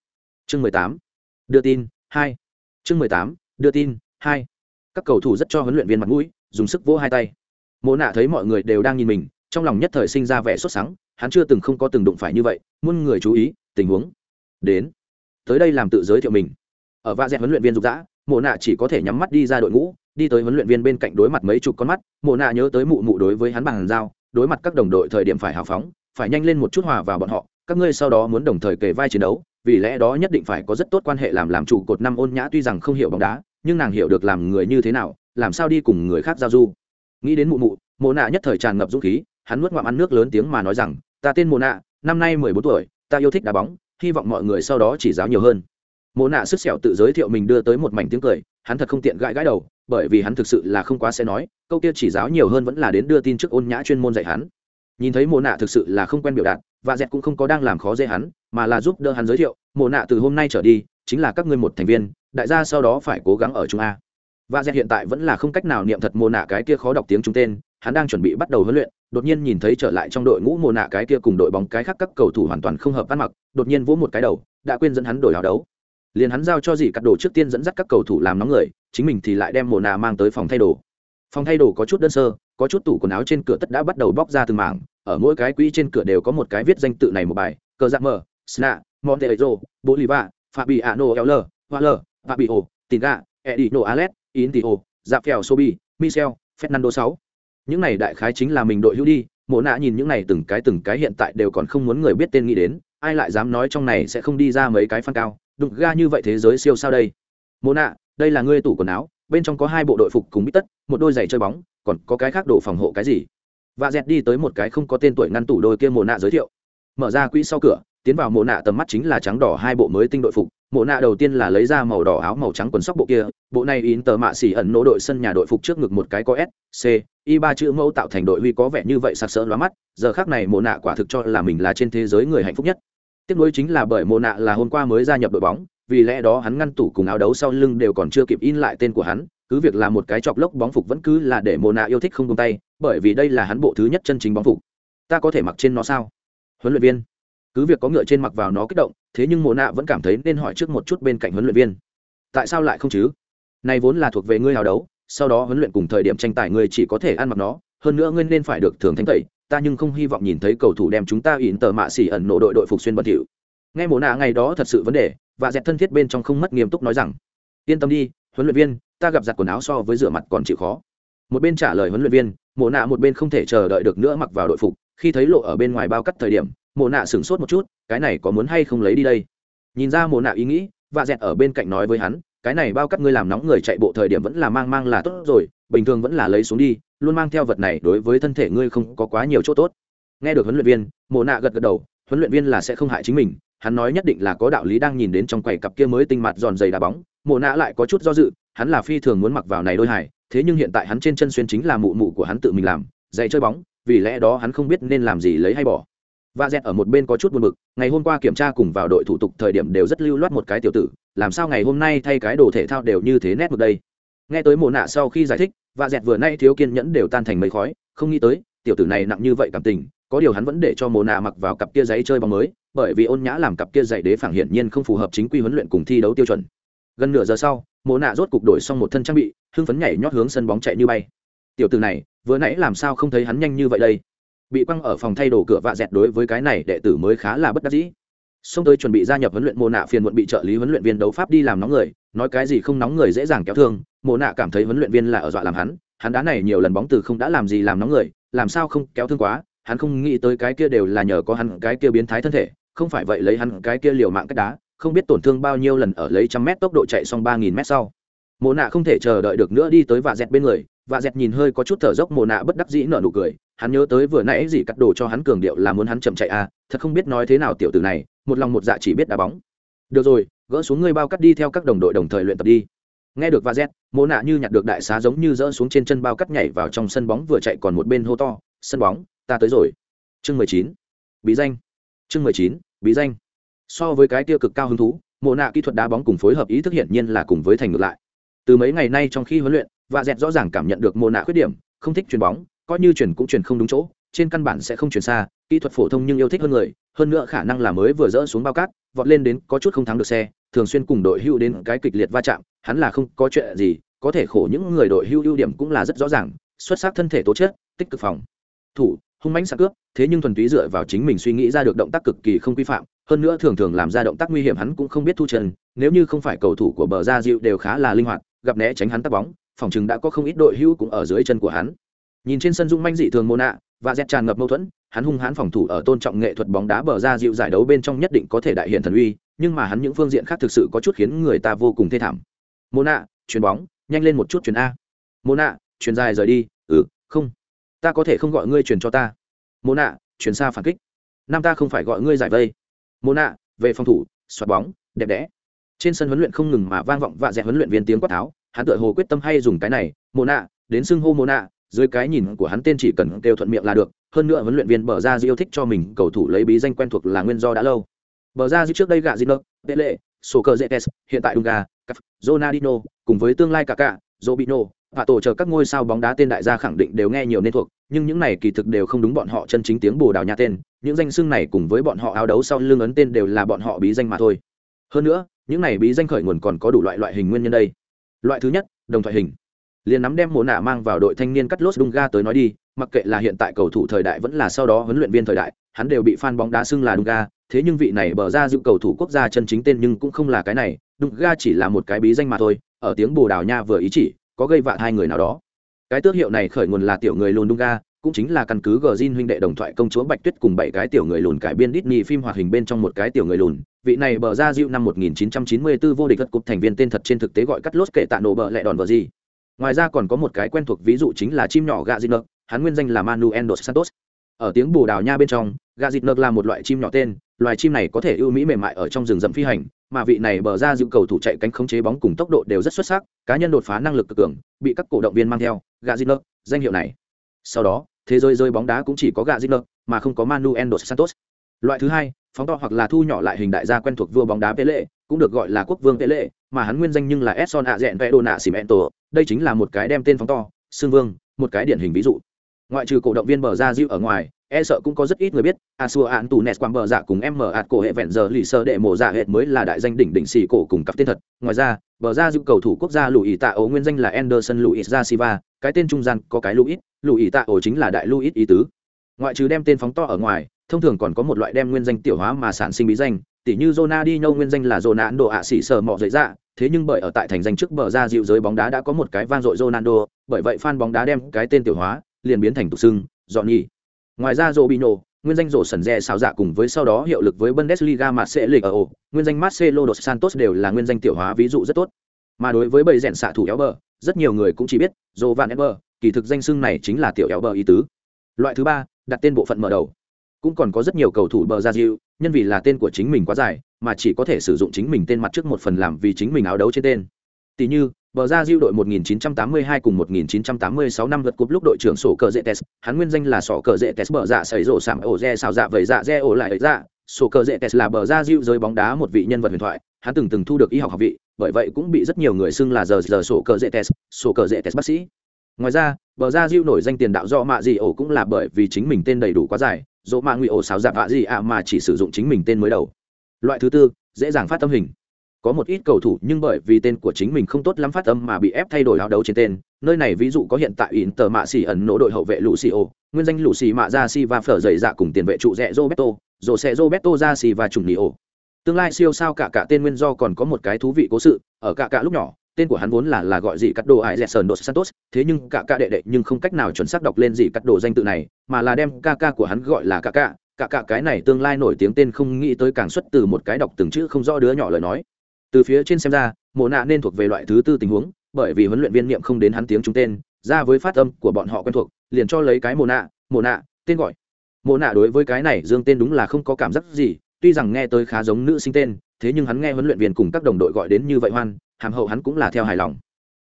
Chương mười tám. Đưa tin, hai. Chương mười tám, đưa tin, hai. Các cầu thủ rất cho huấn luyện viên mặt mũi dùng sức vỗ hai tay. Mộ nạ thấy mọi người đều đang nhìn mình, trong lòng nhất thời sinh ra vẻ sốt sắng, hắn chưa từng không có từng đụng phải như vậy, muôn người chú ý, tình huống. Đến, tới đây làm tự giới thiệu mình. Ở va dẹt huấn luyện viên dục dã, mộ nạ chỉ có thể nhắm mắt đi ra đội ngũ, đi tới huấn luyện viên bên cạnh đối mặt mấy chục con mắt. Mộ nạ nhớ tới mụ mụ đối với hắn bằng dao đối mặt các đồng đội thời điểm phải hào phóng, phải nhanh lên một chút hòa vào bọn họ, các ngươi sau đó muốn đồng thời kề vai chiến đấu, vì lẽ đó nhất định phải có rất tốt quan hệ làm làm chủ cột năm ôn nhã tuy rằng không hiểu bóng đá, nhưng nàng hiểu được làm người như thế nào làm sao đi cùng người khác giao du? Nghĩ đến mụ mụ, mộ nạ nhất thời tràn ngập dũng khí, hắn nuốt ngoạm ăn nước lớn tiếng mà nói rằng, ta tên mộ nạ, năm nay mười bốn tuổi, ta yêu thích đá bóng, hy vọng mọi người sau đó chỉ giáo nhiều hơn. Mộ nạ sức sẹo tự giới thiệu mình đưa tới một mảnh tiếng cười, hắn thật không tiện gãi gãi đầu, bởi vì hắn thực sự là không quá sẽ nói, câu kia chỉ giáo nhiều hơn vẫn là đến đưa tin trước ôn nhã chuyên môn dạy hắn. Nhìn thấy mộ nạ thực sự là không quen biểu đạt, và dẹt cũng không có đang làm khó dễ hắn, mà là giúp đỡ hắn giới thiệu, mộ nạ, từ hôm nay trở đi, chính là các ngươi một thành viên, đại gia sau đó phải cố gắng ở trung a và dẹt hiện tại vẫn là không cách nào niệm thật mồ nạ cái kia khó đọc tiếng trung tên, hắn đang chuẩn bị bắt đầu huấn luyện, đột nhiên nhìn thấy trở lại trong đội ngũ mồ nạ cái kia cùng đội bóng cái khác các cầu thủ hoàn toàn không hợp ăn mặc, đột nhiên vỗ một cái đầu, đã quên dẫn hắn đổi áo đấu. Liền hắn giao cho dì cắt đồ trước tiên dẫn dắt các cầu thủ làm nóng người, chính mình thì lại đem mồ nạ mang tới phòng thay đồ. Phòng thay đồ có chút đơn sơ, có chút tủ quần áo trên cửa tất đã bắt đầu bóc ra từng mảng, ở mỗi cái quỹ trên cửa đều có một cái viết danh tự này một bài, cờ giặc mờ, sna monteiro bolivar fabiano l waller fabio tinga edino alex intio zapfel sobi michel, fernando sáu. Những này đại khái chính là mình đội hữu đi, mộ nạ nhìn những này từng cái từng cái hiện tại đều còn không muốn người biết tên nghĩ đến, ai lại dám nói trong này sẽ không đi ra mấy cái phan cao, đụng ga như vậy thế giới siêu sao đây? Mộ nạ, đây là ngươi tủ quần áo, bên trong có hai bộ đội phục cùng bít tất, một đôi giày chơi bóng, còn có cái khác đồ phòng hộ cái gì? Và dẹt đi tới một cái không có tên tuổi ngăn tủ đôi kia Mộ nạ giới thiệu. Mở ra quỹ sau cửa, tiến vào Mộ nạ tầm mắt chính là trắng đỏ hai bộ mới tinh đội phục mộ nạ đầu tiên là lấy ra màu đỏ áo màu trắng quần sóc bộ kia, bộ này in tờ mạ xỉ ẩn nỗ đội sân nhà đội phục trước ngực một cái có s, c, y ba chữ mẫu tạo thành đội huy có vẻ như vậy sặc sỡ lóa mắt, giờ khác này mộ nạ quả thực cho là mình là trên thế giới người hạnh phúc nhất. Tiếp nối chính là bởi mộ nạ là hôm qua mới gia nhập đội bóng, vì lẽ đó hắn ngăn tủ cùng áo đấu sau lưng đều còn chưa kịp in lại tên của hắn, cứ việc là một cái chọc lốc bóng phục vẫn cứ là để mộ nạ yêu thích không tung tay, bởi vì đây là hắn bộ thứ nhất chân chính bóng phục. Ta có thể mặc trên nó sao? Huấn luyện viên. Cứ việc có ngựa trên mặc vào nó kích động thế nhưng Mộ nạ vẫn cảm thấy nên hỏi trước một chút bên cạnh huấn luyện viên. Tại sao lại không chứ? Này vốn là thuộc về ngươi hào đấu, sau đó huấn luyện cùng thời điểm tranh tài ngươi chỉ có thể ăn mặc nó, hơn nữa ngươi nên phải được thường thanh tẩy, ta nhưng không hy vọng nhìn thấy cầu thủ đem chúng ta ỉn tờ mạ xỉ ẩn nộ đội đội phục xuyên bẩn thỉu. Nghe Mộ nạ ngày đó thật sự vấn đề và dẹt thân thiết bên trong không mất nghiêm túc nói rằng, yên tâm đi, huấn luyện viên, ta gặp giặt quần áo so với rửa mặt còn chịu khó. Một bên trả lời huấn luyện viên, mộ nạ một bên không thể chờ đợi được nữa mặc vào đội phục, khi thấy lộ ở bên ngoài bao cắt thời điểm mộ nạ sửng sốt một chút, cái này có muốn hay không lấy đi đây? Nhìn ra mộ nạ ý nghĩ và dẹt ở bên cạnh nói với hắn, cái này bao cắt ngươi làm nóng người chạy bộ thời điểm vẫn là mang mang là tốt rồi, bình thường vẫn là lấy xuống đi, luôn mang theo vật này đối với thân thể ngươi không có quá nhiều chỗ tốt. Nghe được huấn luyện viên, mộ nạ gật gật đầu, huấn luyện viên là sẽ không hại chính mình, hắn nói nhất định là có đạo lý đang nhìn đến trong quầy cặp kia mới tinh mặt giòn dày đá bóng, mộ nạ lại có chút do dự, hắn là phi thường muốn mặc vào này đôi hải thế nhưng hiện tại hắn trên chân xuyên chính là mụ mụ của hắn tự mình làm, dạy chơi bóng, vì lẽ đó hắn không biết nên làm gì lấy hay bỏ và dẹt ở một bên có chút buồn bực, ngày hôm qua kiểm tra cùng vào đội thủ tục thời điểm đều rất lưu loát một cái tiểu tử, làm sao ngày hôm nay thay cái đồ thể thao đều như thế nét một đây? Nghe tới mồ nạ sau khi giải thích và dẹt vừa nay thiếu kiên nhẫn đều tan thành mấy khói, không nghĩ tới, tiểu tử này nặng như vậy cảm tình, có điều hắn vẫn để cho mồ nạ mặc vào cặp kia giấy chơi bóng mới, bởi vì ôn nhã làm cặp kia giày đế phản hiển nhiên không phù hợp chính quy huấn luyện cùng thi đấu tiêu chuẩn. Gần nửa giờ sau mồ nạ rốt cục đổi xong một thân trang bị, hưng phấn nhảy nhót hướng sân bóng chạy như bay. Tiểu tử này, vừa nãy làm sao không thấy hắn nhanh như vậy đây? Bị quăng ở phòng thay đồ cửa vạ dẹt đối với cái này đệ tử mới khá là bất đắc dĩ. Xông tới chuẩn bị gia nhập huấn luyện mồ nạ phiền muộn bị trợ lý huấn luyện viên đấu pháp đi làm nóng người, nói cái gì không nóng người dễ dàng kéo thương mồ nạ cảm thấy huấn luyện viên là ở dọa làm hắn hắn đá này nhiều lần bóng từ không đã làm gì làm nóng người, làm sao không kéo thương quá, hắn không nghĩ tới cái kia đều là nhờ có hắn cái kia biến thái thân thể, không phải vậy lấy hắn cái kia liều mạng cách đá, không biết tổn thương bao nhiêu lần ở lấy trăm mét tốc độ chạy xong ba nghìn mét sau. Mồ nạ không thể chờ đợi được nữa đi tới vạ dẹt bên người vạ dẹt nhìn hơi có chút thở dốc mồ nạ bất đắc dĩ nở nụ cười, hắn nhớ tới vừa nãy gì cắt đồ cho hắn cường điệu là muốn hắn chậm chạy à thật không biết nói thế nào tiểu tử này, một lòng một dạ chỉ biết đá bóng. Được rồi, gỡ xuống ngươi bao cắt đi theo các đồng đội đồng thời luyện tập đi. Nghe được va z mồ nạ như nhặt được đại xá giống như dỡ xuống trên chân bao cắt nhảy vào trong sân bóng vừa chạy còn một bên hô to, sân bóng, ta tới rồi. Chương mười chín, bí danh. Chương mười chín, bí danh. So với cái tiêu cực cao hứng thú mộ nạ kỹ thuật đá bóng cùng phối hợp ý thức hiển nhiên là cùng với thành ngược lại từ mấy ngày nay trong khi huấn luyện và dẹt rõ ràng cảm nhận được mộ nạ khuyết điểm, không thích chuyền bóng, coi như chuyển cũng chuyển không đúng chỗ, trên căn bản sẽ không chuyển xa, kỹ thuật phổ thông nhưng yêu thích hơn người, hơn nữa khả năng là mới vừa dỡ xuống bao cát, vọt lên đến có chút không thắng được xe, thường xuyên cùng đội hưu đến cái kịch liệt va chạm, hắn là không có chuyện gì, có thể khổ những người đội hưu ưu điểm cũng là rất rõ ràng, xuất sắc thân thể tố chất, tích cực phòng. Thủ, hung mãnh sạc cướp, thế nhưng thuần túy dựa vào chính mình suy nghĩ ra được động tác cực kỳ không quy phạm, hơn nữa thường thường làm ra động tác nguy hiểm hắn cũng không biết thu chân, nếu như không phải cầu thủ của bờ ra dịu đều khá là linh hoạt gặp né tránh hắn tắt bóng, phòng chừng đã có không ít đội hữu cũng ở dưới chân của hắn. Nhìn trên sân dung manh dị thường mô nạ và dẹt tràn ngập mâu thuẫn, hắn hung hãn phòng thủ ở tôn trọng nghệ thuật bóng đá bờ ra dịu giải đấu bên trong nhất định có thể đại hiện thần uy, nhưng mà hắn những phương diện khác thực sự có chút khiến người ta vô cùng thê thảm. Mô nạ chuyền bóng, nhanh lên một chút chuyền a. Mô nạ chuyền dài rời đi ừ không. Ta có thể không gọi ngươi chuyền cho ta. Mô nạ chuyền xa phản kích. Nam ta không phải gọi ngươi giải vây. Mô nạ về phòng thủ, xoạt bóng, đẹp đẽ trên sân huấn luyện không ngừng mà vang vọng và dẹ huấn luyện viên tiếng quát tháo hắn tựa hồ quyết tâm hay dùng cái này mồ nạ đến xưng hô mồ nạ dưới cái nhìn của hắn tên chỉ cần kêu thuận miệng là được hơn nữa huấn luyện viên bờ ra yêu thích cho mình cầu thủ lấy bí danh quen thuộc là nguyên do đã lâu bờ ra trước đây gạ gì nợ tệ lệ sổ cờ dễ hiện tại dunga jonadino cùng với tương lai cả cả Robinho, và tổ chờ các ngôi sao bóng đá tên đại gia khẳng định đều nghe nhiều nên thuộc, nhưng những này kỳ thực đều không đúng bọn họ chân chính tiếng Bồ Đào Nha tên, những danh xưng này cùng với bọn họ áo đấu sau lưng ấn tên đều là bọn họ bí danh mà thôi. Hơn nữa, những này bí danh khởi nguồn còn có đủ loại loại hình nguyên nhân đây. Loại thứ nhất, đồng thoại hình. Liên nắm đem mồ nạ mang vào đội thanh niên cắt lốt ga tới nói đi, mặc kệ là hiện tại cầu thủ thời đại vẫn là sau đó huấn luyện viên thời đại, hắn đều bị fan bóng đá xưng là Dunga, thế nhưng vị này bờ ra dự cầu thủ quốc gia chân chính tên nhưng cũng không là cái này, Dunga chỉ là một cái bí danh mà thôi, ở tiếng Bồ Đào Nha vừa ý chỉ, có gây vạ hai người nào đó cái tước hiệu này khởi nguồn là tiểu người lùn ga cũng chính là căn cứ gờ zin huynh đệ đồng thoại công chúa Bạch Tuyết cùng bảy cái tiểu người lùn cải biên Disney phim hoạt hình bên trong một cái tiểu người lùn. Vị này bờ ra dịu năm 1994 vô địch vật cục thành viên tên thật trên thực tế gọi cắt lốt kệ tạ nổ bờ lẹ đòn vợ gì. Ngoài ra còn có một cái quen thuộc ví dụ chính là chim nhỏ gạ Zinner, hắn nguyên danh là Manuel dos Santos. Ở tiếng Bồ Đào Nha bên trong, gà dịt Zinner là một loại chim nhỏ tên, loài chim này có thể ưu mỹ mềm mại ở trong rừng rậm phi hành, mà vị này bờ ra dịu cầu thủ chạy cánh khống chế bóng cùng tốc độ đều rất xuất sắc, cá nhân đột phá năng lực cực cường, bị các cổ động viên mang theo, gà dịt Zinner, danh hiệu này. Sau đó, thế giới rơi bóng đá cũng chỉ có gạ Zinner, mà không có Manuel dos Santos. Loại thứ hai, phóng to hoặc là thu nhỏ lại hình đại gia quen thuộc vua bóng đá Pele, cũng được gọi là quốc vương Pele, mà hắn nguyên danh nhưng là Edson Azen Pedona Cimento, đây chính là một cái đem tên phóng to, xương vương, một cái điển hình ví dụ. Ngoại trừ cổ động viên bờ ra dịu ở ngoài, e sợ cũng có rất ít người biết asua an tù nes quam bờ dạ cùng em mở ạt cổ hệ vẹn giờ lì sơ đệ mộ dạ hệ mới là đại danh đỉnh đỉnh xì cổ cùng cặp tên thật. Ngoài ra, bờ dạ ra dịu cầu thủ quốc gia lùi tạ ấu nguyên danh là anderson luis da dạ silva cái tên trung gian có cái luis lùi tạ ấu chính là đại luis ý tứ. Ngoại trừ đem tên phóng to ở ngoài, thông thường còn có một loại đem nguyên danh tiểu hóa mà sản sinh bí danh tỷ như Ronaldinho nguyên danh là Ronaldo ạ xỉ sờ mọ dậy dạ thế nhưng bởi ở tại thành danh trước bờ ra dịu giới bóng đá đã có một cái vang dội Ronaldo, bởi vậy fan bóng đá đem cái tên tiểu hóa liền biến thành tục xưng, Johnny ngoài ra Robinho nguyên danh rổ sần rẻ xào dạ cùng với sau đó hiệu lực với Bundesliga mà sẽ lịch ở ổ, nguyên danh Marcelo dos Santos đều là nguyên danh tiểu hóa ví dụ rất tốt. Mà đối với bầy rèn xạ thủ éo bờ, rất nhiều người cũng chỉ biết, Joe Van Eber, kỳ thực danh xưng này chính là tiểu éo bờ ý tứ. Loại thứ ba, đặt tên bộ phận mở đầu. Cũng còn có rất nhiều cầu thủ bờ ra diệu, nhân vì là tên của chính mình quá dài, mà chỉ có thể sử dụng chính mình tên mặt trước một phần làm vì chính mình áo đấu trên tên. Tỷ như, Bờ ra diêu đội 1982 cùng 1986 năm lượt cúp lúc đội trưởng sổ cờ dễ test, hắn nguyên danh là sổ cờ dễ test bờ dạ sẩy rổ sảm ổ re xào dạ vẩy dạ re ổ lại dạ, sổ cờ dễ test là bờ ra diêu giới bóng đá một vị nhân vật huyền thoại, hắn từng từng thu được y học học vị, bởi vậy cũng bị rất nhiều người xưng là giờ giờ sổ cờ dễ test, sổ cờ dễ test bác sĩ. Ngoài ra, bờ ra diêu nổi danh tiền đạo do mạ gì ổ cũng là bởi vì chính mình tên đầy đủ quá dài, dỗ mạ nguy ổ xào dạ vạ gì ạ mà chỉ sử dụng chính mình tên mới đầu. Loại thứ tư, dễ dàng phát tâm hình có một ít cầu thủ nhưng bởi vì tên của chính mình không tốt lắm phát âm mà bị ép thay đổi áo đấu trên tên. Nơi này ví dụ có hiện tại In tờ mạ xỉ ẩn nỗ đội hậu vệ lũ nguyên danh lũ mạ ra si và phở dày dạ cùng tiền vệ trụ rẽ roberto rổ sẽ roberto ra si và trùng nỉ tương lai siêu sao cả cả tên nguyên do còn có một cái thú vị cố sự, ở cả cả lúc nhỏ, tên của hắn vốn là là gọi gì cắt đồ ai dẹt sơn dos santos, thế nhưng cả cả đệ đệ nhưng không cách nào chuẩn xác đọc lên gì cắt đồ danh tự này, mà là đem ca ca của hắn gọi là cả cả cả cả cái này tương lai nổi tiếng tên không nghĩ tới càng xuất từ một cái đọc từng chữ không rõ đứa nhỏ lời nói từ phía trên xem ra, mộ nạ nên thuộc về loại thứ tư tình huống, bởi vì huấn luyện viên niệm không đến hắn tiếng chúng tên, ra với phát âm của bọn họ quen thuộc, liền cho lấy cái mồ nạ mồ nạ, tên gọi. Mồ nạ đối với cái này dương tên đúng là không có cảm giác gì, tuy rằng nghe tới khá giống nữ sinh tên, thế nhưng hắn nghe huấn luyện viên cùng các đồng đội gọi đến như vậy hoan, hàm hậu hắn cũng là theo hài lòng.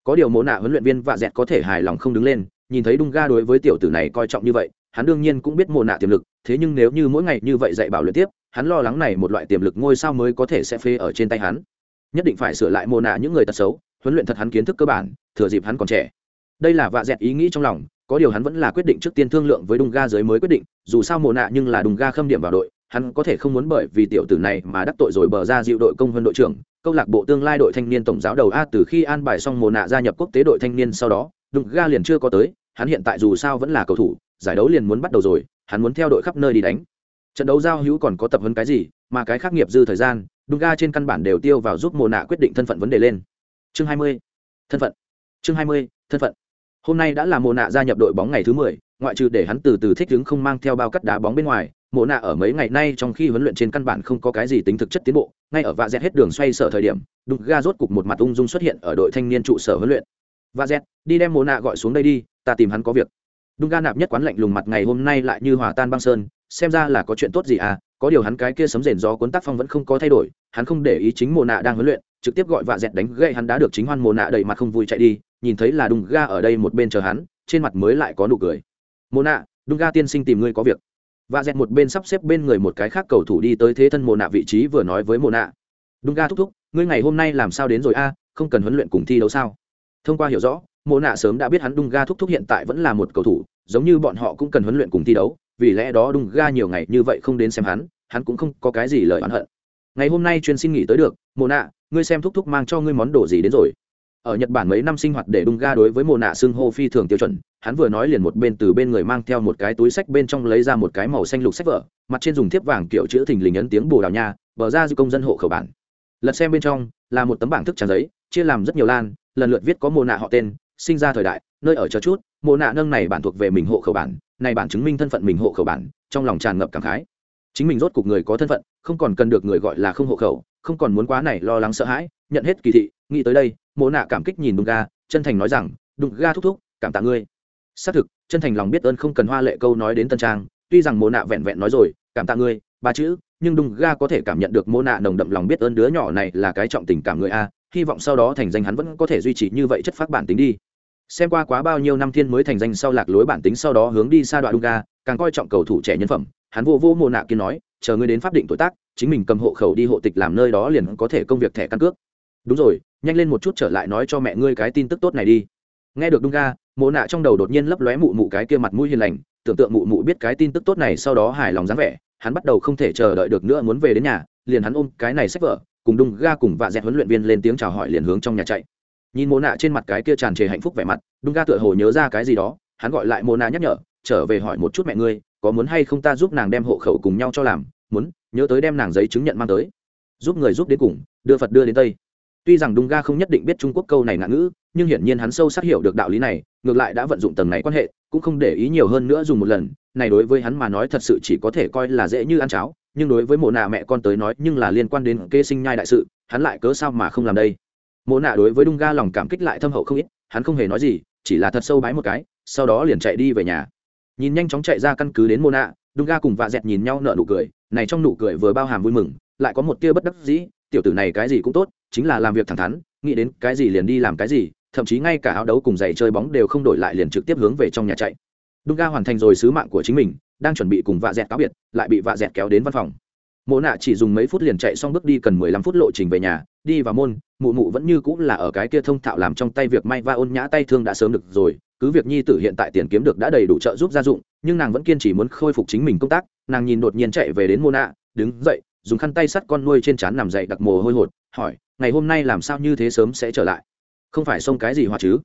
Có điều mồ nạ huấn luyện viên vạ dẹt có thể hài lòng không đứng lên, nhìn thấy đung ga đối với tiểu tử này coi trọng như vậy, hắn đương nhiên cũng biết mồ nạ tiềm lực, thế nhưng nếu như mỗi ngày như vậy dạy bảo luyện tiếp, hắn lo lắng này một loại tiềm lực ngôi sao mới có thể sẽ phê ở trên tay hắn nhất định phải sửa lại mồ nạ những người tật xấu, huấn luyện thật hắn kiến thức cơ bản, thừa dịp hắn còn trẻ. Đây là vạ dẹt ý nghĩ trong lòng, có điều hắn vẫn là quyết định trước tiên thương lượng với đùng ga giới mới quyết định, dù sao mồ nạ nhưng là đùng ga khâm điểm vào đội, hắn có thể không muốn bởi vì tiểu tử này mà đắc tội rồi bờ ra dịu đội công hơn đội trưởng, câu lạc bộ tương lai đội thanh niên tổng giáo đầu a từ khi an bài xong mồ nạ gia nhập quốc tế đội thanh niên sau đó, đùng ga liền chưa có tới, hắn hiện tại dù sao vẫn là cầu thủ, giải đấu liền muốn bắt đầu rồi, hắn muốn theo đội khắp nơi đi đánh. Trận đấu giao hữu còn có tập huấn cái gì, mà cái khác nghiệp dư thời gian đung ga trên căn bản đều tiêu vào giúp mồ nạ quyết định thân phận vấn đề lên chương 20. thân phận chương 20. thân phận hôm nay đã là mồ nạ gia nhập đội bóng ngày thứ 10, ngoại trừ để hắn từ từ thích ứng không mang theo bao cắt đá bóng bên ngoài mồ nạ ở mấy ngày nay trong khi huấn luyện trên căn bản không có cái gì tính thực chất tiến bộ ngay ở vạ dẹt hết đường xoay sở thời điểm đung ga rốt cục một mặt ung dung xuất hiện ở đội thanh niên trụ sở huấn luyện vạ dẹt đi đem mồ nạ gọi xuống đây đi ta tìm hắn có việc đung ga nạp nhất quán lạnh lùng mặt ngày hôm nay lại như hòa tan băng sơn xem ra là có chuyện tốt gì à có điều hắn cái kia sấm rền gió cuốn tác phong vẫn không có thay đổi hắn không để ý chính mồ nạ đang huấn luyện, trực tiếp gọi vạ dẹt đánh gậy hắn đã được chính hoan mồ nạ đầy mặt không vui chạy đi, nhìn thấy là đùng ga ở đây một bên chờ hắn, trên mặt mới lại có nụ cười. Mồ nạ đùng ga tiên sinh tìm ngươi có việc. Vạ dẹt một bên sắp xếp bên người một cái khác cầu thủ đi tới thế thân mồ nạ vị trí vừa nói với mồ nạ. Đùng ga thúc thúc, ngươi ngày hôm nay làm sao đến rồi a? Không cần huấn luyện cùng thi đấu sao? Thông qua hiểu rõ mồ nạ sớm đã biết hắn đung ga thúc thúc hiện tại vẫn là một cầu thủ, giống như bọn họ cũng cần huấn luyện cùng thi đấu, vì lẽ đó đung ga nhiều ngày như vậy không đến xem hắn hắn cũng không có cái gì lời oán hận ngày hôm nay chuyên xin nghỉ tới được mồ nạ, ngươi xem thúc thúc mang cho ngươi món đồ gì đến rồi. Ở nhật bản mấy năm sinh hoạt để đung ga đối với mồ nạ xưng hô phi thường tiêu chuẩn, hắn vừa nói liền một bên từ bên người mang theo một cái túi sách bên trong lấy ra một cái màu xanh lục sách vở, mặt trên dùng thiếp vàng kiểu chữ thình lình ấn tiếng bồ đào nha, bờ ra dư công dân hộ khẩu bản. Lật xem bên trong, là một tấm bảng thức tràn giấy, chia làm rất nhiều lan, lần lượt viết có mồ nạ họ tên, sinh ra thời đại, nơi ở chờ chút mồ nạ nâng này bản thuộc về mình hộ khẩu bản, này bản chứng minh thân phận mình hộ khẩu bản, trong lòng tràn ngập cảm khái chính mình rốt cục người có thân phận, không còn cần được người gọi là không hộ khẩu, không còn muốn quá này lo lắng sợ hãi, nhận hết kỳ thị, nghĩ tới đây, mộ nạ cảm kích nhìn đùng ga, chân thành nói rằng đùng ga thúc thúc, cảm tạ ngươi. Xác thực, chân thành lòng biết ơn không cần hoa lệ câu nói đến tân trang, tuy rằng mộ nạ vẹn vẹn nói rồi, cảm tạ ngươi, ba chữ, nhưng đùng ga có thể cảm nhận được mộ nạ nồng đậm lòng biết ơn đứa nhỏ này là cái trọng tình cảm người a, hy vọng sau đó thành danh hắn vẫn có thể duy trì như vậy chất phát bản tính đi. Xem qua quá bao nhiêu năm thiên mới thành danh sau lạc lối bản tính sau đó hướng đi xa đoạn đung ga, càng coi trọng cầu thủ trẻ nhân phẩm hắn vô vô mồ nạ kia nói, chờ ngươi đến pháp định tuổi tác, chính mình cầm hộ khẩu đi hộ tịch làm nơi đó liền có thể công việc thẻ căn cước. Đúng rồi, nhanh lên một chút trở lại nói cho mẹ ngươi cái tin tức tốt này đi. Nghe được đung ga mồ nạ trong đầu đột nhiên lấp lóe mụ mụ cái kia mặt mũi hiền lành, tưởng tượng mụ mụ biết cái tin tức tốt này sau đó hài lòng dáng vẻ, hắn bắt đầu không thể chờ đợi được nữa muốn về đến nhà, liền hắn ôm cái này sách vở, cùng đung ga cùng vạ dẹt huấn luyện viên lên tiếng chào hỏi liền hướng trong nhà chạy. Nhìn mồ nạ trên mặt cái kia tràn trề hạnh phúc vẻ mặt đung ga tựa hồ nhớ ra cái gì đó, hắn gọi lại mồ nạ nhắc nhở, trở về hỏi một chút mẹ ngươi có muốn hay không ta giúp nàng đem hộ khẩu cùng nhau cho làm, muốn, nhớ tới đem nàng giấy chứng nhận mang tới. Giúp người giúp đến cùng, đưa phật đưa đến tây. Tuy rằng đung ga không nhất định biết trung quốc câu này ngạn ngữ, nhưng hiển nhiên hắn sâu sắc hiểu được đạo lý này, ngược lại đã vận dụng tầng này quan hệ, cũng không để ý nhiều hơn nữa dùng một lần. Này đối với hắn mà nói thật sự chỉ có thể coi là dễ như ăn cháo, nhưng đối với mộ nạ mẹ con tới nói nhưng là liên quan đến kê sinh nhai đại sự, hắn lại cớ sao mà không làm đây? Mộ nạ đối với đung ga lòng cảm kích lại thâm hậu không ít, hắn không hề nói gì, chỉ là thật sâu bái một cái, sau đó liền chạy đi về nhà nhìn nhanh chóng chạy ra căn cứ đến mô nạ đúng ga cùng vạ dẹt nhìn nhau nợ nụ cười, này trong nụ cười vừa bao hàm vui mừng, lại có một tia bất đắc dĩ, tiểu tử này cái gì cũng tốt, chính là làm việc thẳng thắn, nghĩ đến cái gì liền đi làm cái gì, thậm chí ngay cả áo đấu cùng giày chơi bóng đều không đổi lại liền trực tiếp hướng về trong nhà chạy. Đúng ga hoàn thành rồi sứ mạng của chính mình, đang chuẩn bị cùng vạ dẹt cáo biệt, lại bị vạ dẹt kéo đến văn phòng. Mộ nạ chỉ dùng mấy phút liền chạy xong bước đi cần mười lăm phút lộ trình về nhà, đi vào môn, mụ mụ vẫn như cũng là ở cái kia thông thạo làm trong tay việc may va ôn nhã tay thương đã sớm được rồi cứ việc nhi tử hiện tại tiền kiếm được đã đầy đủ trợ giúp gia dụng, nhưng nàng vẫn kiên trì muốn khôi phục chính mình công tác, nàng nhìn đột nhiên chạy về đến mô nạ đứng dậy, dùng khăn tay sắt con nuôi trên trán nằm dậy đặc mồ hôi hột, hỏi, ngày hôm nay làm sao như thế sớm sẽ trở lại? Không phải xông cái gì hoa chứ?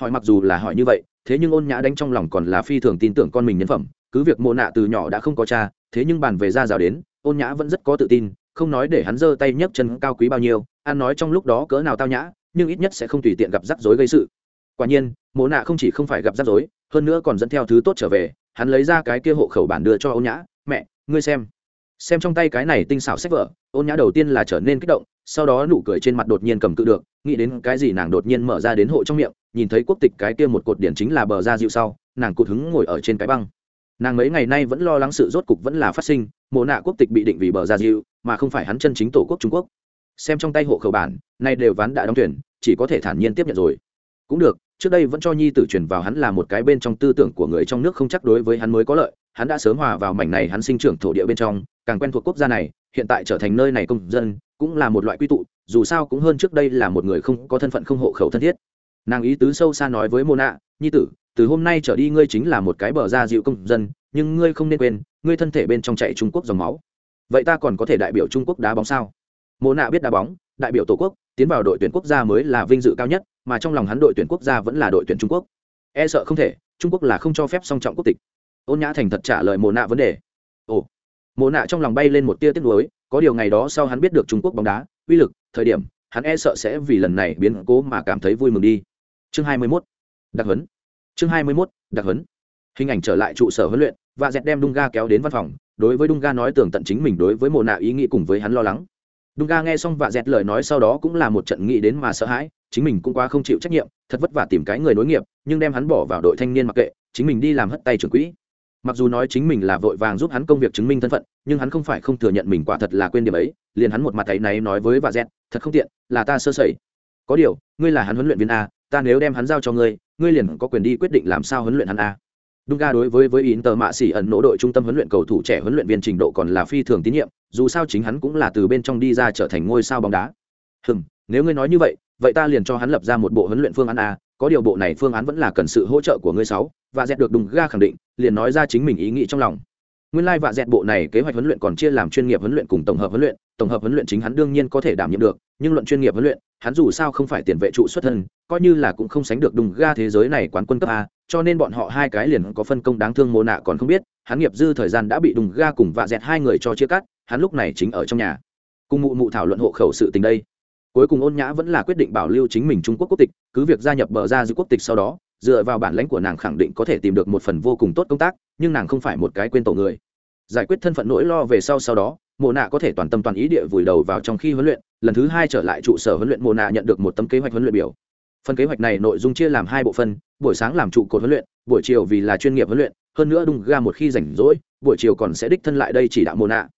Hỏi mặc dù là hỏi như vậy, thế nhưng ôn nhã đánh trong lòng còn là phi thường tin tưởng con mình nhân phẩm, cứ việc mộ nạ từ nhỏ đã không có cha, thế nhưng bàn về ra rào đến, ôn nhã vẫn rất có tự tin, không nói để hắn giơ tay nhấc chân cao quý bao nhiêu an nói trong lúc đó cỡ nào tao nhã, nhưng ít nhất sẽ không tùy tiện gặp rắc rối gây sự quả nhiên, mộ nạ không chỉ không phải gặp rắc rối, hơn nữa còn dẫn theo thứ tốt trở về, hắn lấy ra cái kia hộ khẩu bản đưa cho ôn nhã. Mẹ, ngươi xem. Xem trong tay cái này tinh xảo sách vở, ôn nhã đầu tiên là trở nên kích động, sau đó nụ cười trên mặt đột nhiên cầm cự được, nghĩ đến cái gì nàng đột nhiên mở ra đến hộ trong miệng, nhìn thấy quốc tịch cái kia một cột điển chính là bờ ra dịu sau, nàng cụt hứng ngồi ở trên cái băng. Nàng mấy ngày nay vẫn lo lắng sự rốt cục vẫn là phát sinh, mộ nạ quốc tịch bị định vì bờ ra dịu, mà không phải hắn chân chính tổ quốc trung quốc. Xem trong tay hộ khẩu bản, nay đều ván đã đóng tuyển chỉ có thể thản nhiên tiếp nhận rồi. Cũng được trước đây vẫn cho nhi tử truyền vào hắn là một cái bên trong tư tưởng của người trong nước không chắc đối với hắn mới có lợi, hắn đã sớm hòa vào mảnh này hắn sinh trưởng thổ địa bên trong, càng quen thuộc quốc gia này, hiện tại trở thành nơi này công dân, cũng là một loại quy tụ, dù sao cũng hơn trước đây là một người không có thân phận không hộ khẩu thân thiết. Nàng ý tứ sâu xa nói với mô nạ nhi tử, từ hôm nay trở đi ngươi chính là một cái bờ ra dịu công dân, nhưng ngươi không nên quên, ngươi thân thể bên trong chạy trung quốc dòng máu. Vậy ta còn có thể đại biểu trung quốc đá bóng sao? Mô nạ biết đá bóng, đại biểu tổ quốc, tiến vào đội tuyển quốc gia mới là vinh dự cao nhất mà trong lòng hắn đội tuyển quốc gia vẫn là đội tuyển trung quốc. E sợ không thể, trung quốc là không cho phép song trọng quốc tịch. Ôn nhã thành thật trả lời mồ nạ vấn đề. Ồ. Mồ nạ trong lòng bay lên một tia tiếc nuối, có điều ngày đó sau hắn biết được trung quốc bóng đá, uy lực, thời điểm, hắn e sợ sẽ vì lần này biến cố mà cảm thấy vui mừng đi. Chương hai mươi 21. đặc huấn. Chương hai mươi 21. đặc huấn. Hình ảnh trở lại trụ sở huấn luyện và dẹt đem đung ga kéo đến văn phòng, đối với đung ga nói tường tận chính mình đối với mồ nạ ý nghĩ cùng với hắn lo lắng đung ga nghe xong và dẹt lời nói sau đó cũng là một trận nghĩ đến mà sợ hãi, chính mình cũng quá không chịu trách nhiệm, thật vất vả tìm cái người nối nghiệp, nhưng đem hắn bỏ vào đội thanh niên mặc kệ, chính mình đi làm hất tay trưởng quỹ. Mặc dù nói chính mình là vội vàng giúp hắn công việc chứng minh thân phận, nhưng hắn không phải không thừa nhận mình quả thật là quên điểm ấy, liền hắn một mặt tay này nói với và dẹt, thật không tiện, là ta sơ sẩy. Có điều, ngươi là hắn huấn luyện viên a, ta nếu đem hắn giao cho ngươi ngươi liền có quyền đi quyết định làm sao huấn luyện hắn a. Dunga ga đối với với Inter mạ xỉ ẩn nỗ đội trung tâm huấn luyện cầu thủ trẻ huấn luyện viên trình độ còn là phi thường tín nhiệm, dù sao chính hắn cũng là từ bên trong đi ra trở thành ngôi sao bóng đá. Hừm, nếu ngươi nói như vậy, vậy ta liền cho hắn lập ra một bộ huấn luyện phương án a có điều bộ này phương án vẫn là cần sự hỗ trợ của ngươi sáu và dẹt được đùng ga khẳng định liền nói ra chính mình ý nghĩ trong lòng nguyên lai like và dẹt bộ này kế hoạch huấn luyện còn chia làm chuyên nghiệp huấn luyện cùng tổng hợp huấn luyện tổng hợp huấn luyện chính hắn đương nhiên có thể đảm nhiệm được nhưng luận chuyên nghiệp huấn luyện hắn dù sao không phải tiền vệ trụ xuất thân coi như là cũng không sánh được đùng ga thế giới này quán quân cấp a cho nên bọn họ hai cái liền có phân công đáng thương mô nạ còn không biết, hắn nghiệp dư thời gian đã bị đùng ga cùng vạ dẹt hai người cho chia cắt, hắn lúc này chính ở trong nhà. Cùng mụ mụ thảo luận hộ khẩu sự tình đây. Cuối cùng ôn nhã vẫn là quyết định bảo lưu chính mình trung quốc quốc tịch, cứ việc gia nhập bờ ra giữ quốc tịch sau đó, dựa vào bản lãnh của nàng khẳng định có thể tìm được một phần vô cùng tốt công tác, nhưng nàng không phải một cái quên tổ người. Giải quyết thân phận nỗi lo về sau sau đó, mộ nạ có thể toàn tâm toàn ý địa vùi đầu vào trong khi huấn luyện, lần thứ hai trở lại trụ sở huấn luyện mộ nạ nhận được một tấm kế hoạch huấn luyện biểu. Phần kế hoạch này nội dung chia làm hai bộ phân buổi sáng làm trụ cột huấn luyện, buổi chiều vì là chuyên nghiệp huấn luyện, hơn nữa đung ga một khi rảnh rỗi, buổi chiều còn sẽ đích thân lại đây chỉ đạo mộ nạ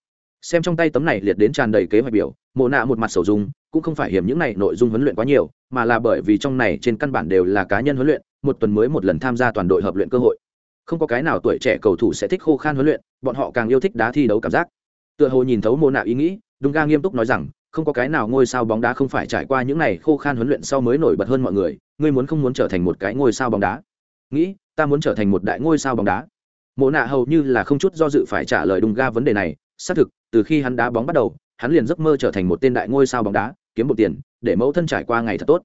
xem trong tay tấm này liệt đến tràn đầy kế hoạch biểu mộ nạ một mặt sầu dung, cũng không phải hiểm những này nội dung huấn luyện quá nhiều, mà là bởi vì trong này trên căn bản đều là cá nhân huấn luyện, một tuần mới một lần tham gia toàn đội hợp luyện cơ hội. Không có cái nào tuổi trẻ cầu thủ sẽ thích khô khan huấn luyện, bọn họ càng yêu thích đá thi đấu cảm giác. Tựa hồ nhìn thấu mô nạ ý nghĩ đúng ga nghiêm túc nói rằng không có cái nào ngôi sao bóng đá không phải trải qua những này khô khan huấn luyện sau mới nổi bật hơn mọi người, ngươi muốn không muốn trở thành một cái ngôi sao bóng đá? Nghĩ, ta muốn trở thành một đại ngôi sao bóng đá. Mộ nạ hầu như là không chút do dự phải trả lời đúng ga vấn đề này, xác thực, từ khi hắn đá bóng bắt đầu, hắn liền giấc mơ trở thành một tên đại ngôi sao bóng đá, kiếm một tiền, để mẫu thân trải qua ngày thật tốt.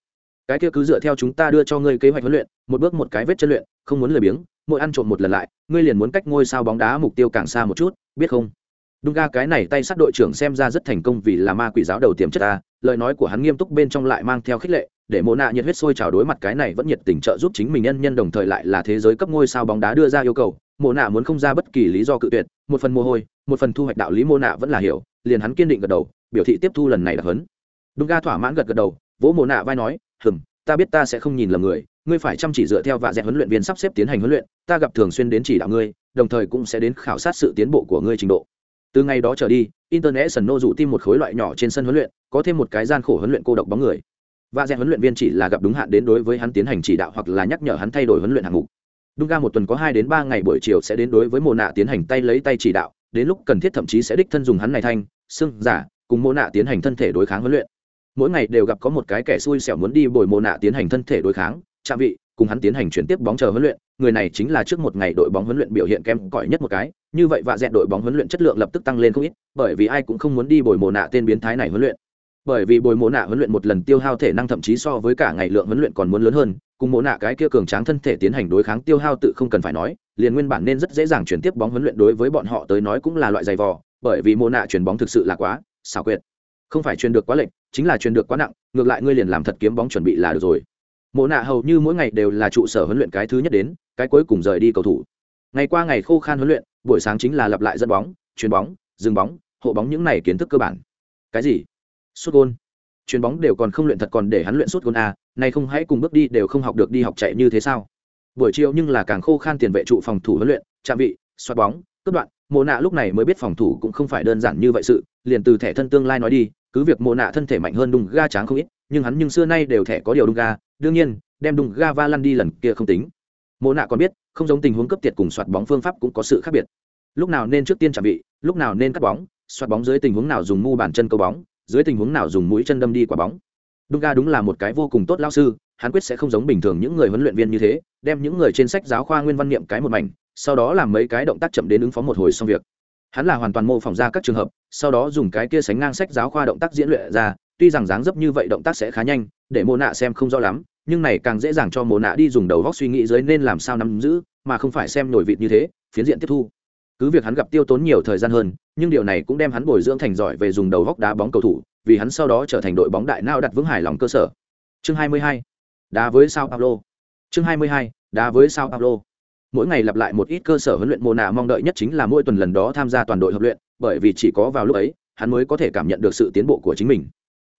Cái kia cứ dựa theo chúng ta đưa cho ngươi kế hoạch huấn luyện, một bước một cái vết chân luyện, không muốn lười biếng, mỗi ăn trộm một lần lại, ngươi liền muốn cách ngôi sao bóng đá mục tiêu càng xa một chút, biết không? Đúng ga cái này tay sát đội trưởng xem ra rất thành công vì là ma quỷ giáo đầu tiềm chất ta lời nói của hắn nghiêm túc bên trong lại mang theo khích lệ, để mộ nạ nhiệt huyết sôi trào đối mặt cái này vẫn nhiệt tình trợ giúp chính mình nhân nhân đồng thời lại là thế giới cấp ngôi sao bóng đá đưa ra yêu cầu, mộ nạ muốn không ra bất kỳ lý do cự tuyệt, một phần mồ hôi, một phần thu hoạch đạo lý mộ nạ vẫn là hiểu, liền hắn kiên định gật đầu, biểu thị tiếp thu lần này là hấn. Đúng ga thỏa mãn gật gật đầu, vỗ mộ nạ vai nói, hừm, ta biết ta sẽ không nhìn lầm người, ngươi phải chăm chỉ dựa theo vạ dẹn huấn luyện viên sắp xếp tiến hành huấn luyện, ta gặp thường xuyên đến chỉ đạo ngươi, đồng thời cũng sẽ đến khảo sát sự tiến bộ của ngươi trình độ từ ngày đó trở đi, internet sần nô dụ tim một khối loại nhỏ trên sân huấn luyện, có thêm một cái gian khổ huấn luyện cô độc bóng người. Và rèn huấn luyện viên chỉ là gặp đúng hạn đến đối với hắn tiến hành chỉ đạo hoặc là nhắc nhở hắn thay đổi huấn luyện hạng mục. Đúng ga một tuần có hai đến ba ngày buổi chiều sẽ đến đối với mồ nạ tiến hành tay lấy tay chỉ đạo, đến lúc cần thiết thậm chí sẽ đích thân dùng hắn này thanh xưng giả, cùng mồ nạ tiến hành thân thể đối kháng huấn luyện. Mỗi ngày đều gặp có một cái kẻ xui xẻo muốn đi bồi mồ nạ tiến hành thân thể đối kháng chạm vị, cùng hắn tiến hành chuyển tiếp bóng chờ huấn luyện người này chính là trước một ngày đội bóng huấn luyện biểu hiện kém cỏi nhất một cái. Như vậy vạ dẹn đội bóng huấn luyện chất lượng lập tức tăng lên không ít, bởi vì ai cũng không muốn đi bồi mồ nạ tên biến thái này huấn luyện. Bởi vì bồi mồ nạ huấn luyện một lần tiêu hao thể năng thậm chí so với cả ngày lượng huấn luyện còn muốn lớn hơn, cùng mồ nạ cái kia cường tráng thân thể tiến hành đối kháng tiêu hao tự không cần phải nói, liền nguyên bản nên rất dễ dàng chuyển tiếp bóng huấn luyện đối với bọn họ tới nói cũng là loại dày vò, bởi vì mồ nạ chuyển bóng thực sự là quá xảo quyệt. Không phải truyền được quá lệch, chính là truyền được quá nặng, ngược lại ngươi liền làm thật kiếm bóng chuẩn bị là được rồi. Mộ nạ hầu như mỗi ngày đều là trụ sở huấn luyện cái thứ nhất đến cái cuối cùng rời đi cầu thủ. Ngày qua ngày khô khan huấn luyện, buổi sáng chính là lặp lại dẫn bóng, chuyền bóng, dừng bóng, hộ bóng những này kiến thức cơ bản. Cái gì? Sút gôn. Chuyền bóng đều còn không luyện thật còn để hắn luyện sút gôn à, a này không hãy cùng bước đi đều không học được đi học chạy như thế sao? Buổi chiều nhưng là càng khô khan tiền vệ trụ phòng thủ huấn luyện, chạm vị xoát bóng, cướp đoạn, mộ nạ lúc này mới biết phòng thủ cũng không phải đơn giản như vậy sự, liền từ thẻ thân tương lai nói đi, cứ việc mộ nạ thân thể mạnh hơn đung ga tráng không ít, nhưng hắn nhưng xưa nay đều thẻ có điều đung ga, đương nhiên, đem đung ga va lăn đi lần kia không tính. Mô nạ còn biết, không giống tình huống cấp tiệt cùng soạt bóng phương pháp cũng có sự khác biệt. Lúc nào nên trước tiên chạm vị, lúc nào nên cắt bóng, soạt bóng dưới tình huống nào dùng mu bàn chân câu bóng, dưới tình huống nào dùng mũi chân đâm đi quả bóng. Đúng ga đúng là một cái vô cùng tốt lao sư, hắn quyết sẽ không giống bình thường những người huấn luyện viên như thế, đem những người trên sách giáo khoa nguyên văn niệm cái một mảnh, sau đó làm mấy cái động tác chậm đến ứng phó một hồi xong việc. Hắn là hoàn toàn mô phỏng ra các trường hợp, sau đó dùng cái kia sánh ngang sách giáo khoa động tác diễn luyện ra, tuy rằng dáng dấp như vậy động tác sẽ khá nhanh, để mô nạ xem không rõ lắm nhưng này càng dễ dàng cho mồ nạ đi dùng đầu góc suy nghĩ dưới nên làm sao nắm giữ, mà không phải xem nổi vịt như thế, phiến diện tiếp thu cứ việc hắn gặp tiêu tốn nhiều thời gian hơn, nhưng điều này cũng đem hắn bồi dưỡng thành giỏi về dùng đầu góc đá bóng cầu thủ, vì hắn sau đó trở thành đội bóng đại nao đặt vững hài lòng cơ sở chương 22. đá với sao pablo chương 22. đá với sao pablo mỗi ngày lặp lại một ít cơ sở huấn luyện mồ nạ mong đợi nhất chính là mỗi tuần lần đó tham gia toàn đội hợp luyện, bởi vì chỉ có vào lúc ấy, hắn mới có thể cảm nhận được sự tiến bộ của chính mình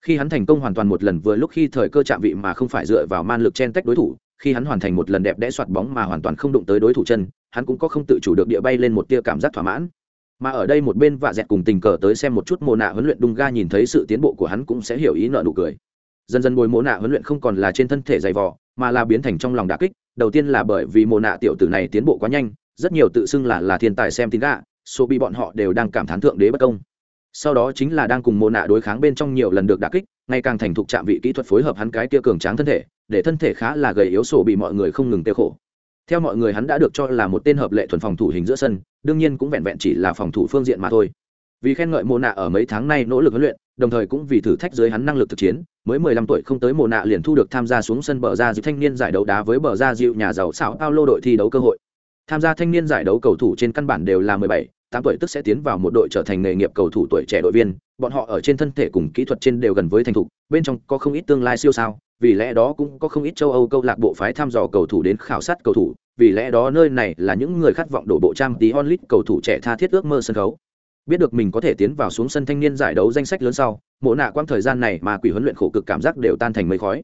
khi hắn thành công hoàn toàn một lần vừa lúc khi thời cơ chạm vị mà không phải dựa vào man lực chen tách đối thủ, khi hắn hoàn thành một lần đẹp đẽ soạt bóng mà hoàn toàn không đụng tới đối thủ chân, hắn cũng có không tự chủ được địa bay lên một tia cảm giác thỏa mãn. Mà ở đây một bên vạ dẹt cùng tình cờ tới xem một chút mồ nạ huấn luyện đung ga nhìn thấy sự tiến bộ của hắn cũng sẽ hiểu ý nợ nụ cười. Dần dần bồi mồ nạ huấn luyện không còn là trên thân thể dày vò, mà là biến thành trong lòng đà kích, đầu tiên là bởi vì mồ nạ tiểu tử này tiến bộ quá nhanh, rất nhiều tự xưng là là thiên tài xem tín gạ số bị bọn họ đều đang cảm thán thượng đế bất công sau đó chính là đang cùng mồ nạ đối kháng bên trong nhiều lần được đả kích ngày càng thành thục trạm vị kỹ thuật phối hợp hắn cái kia cường tráng thân thể để thân thể khá là gầy yếu sổ bị mọi người không ngừng tiêu khổ. Theo mọi người hắn đã được cho là một tên hợp lệ thuần phòng thủ hình giữa sân đương nhiên cũng vẹn vẹn chỉ là phòng thủ phương diện mà thôi. Vì khen ngợi mồ nạ ở mấy tháng nay nỗ lực huấn luyện đồng thời cũng vì thử thách dưới hắn năng lực thực chiến mới 15 tuổi không tới mồ nạ liền thu được tham gia xuống sân bờ ra dịu thanh niên giải đấu đá với bờ ra dịu nhà giàu xảo Paulo đội thi đấu cơ hội. Tham gia thanh niên giải đấu cầu thủ trên căn bản đều là 17, tám tuổi tức sẽ tiến vào một đội trở thành nghề nghiệp cầu thủ tuổi trẻ đội viên. Bọn họ ở trên thân thể cùng kỹ thuật trên đều gần với thành thục, bên trong có không ít tương lai siêu sao. Vì lẽ đó cũng có không ít châu âu câu lạc bộ phái thăm dò cầu thủ đến khảo sát cầu thủ. Vì lẽ đó nơi này là những người khát vọng đổ bộ trang tí onlit cầu thủ trẻ tha thiết ước mơ sân khấu. Biết được mình có thể tiến vào xuống sân thanh niên giải đấu danh sách lớn sau, mộ nạ quang thời gian này mà quỷ huấn luyện khổ cực cảm giác đều tan thành mây khói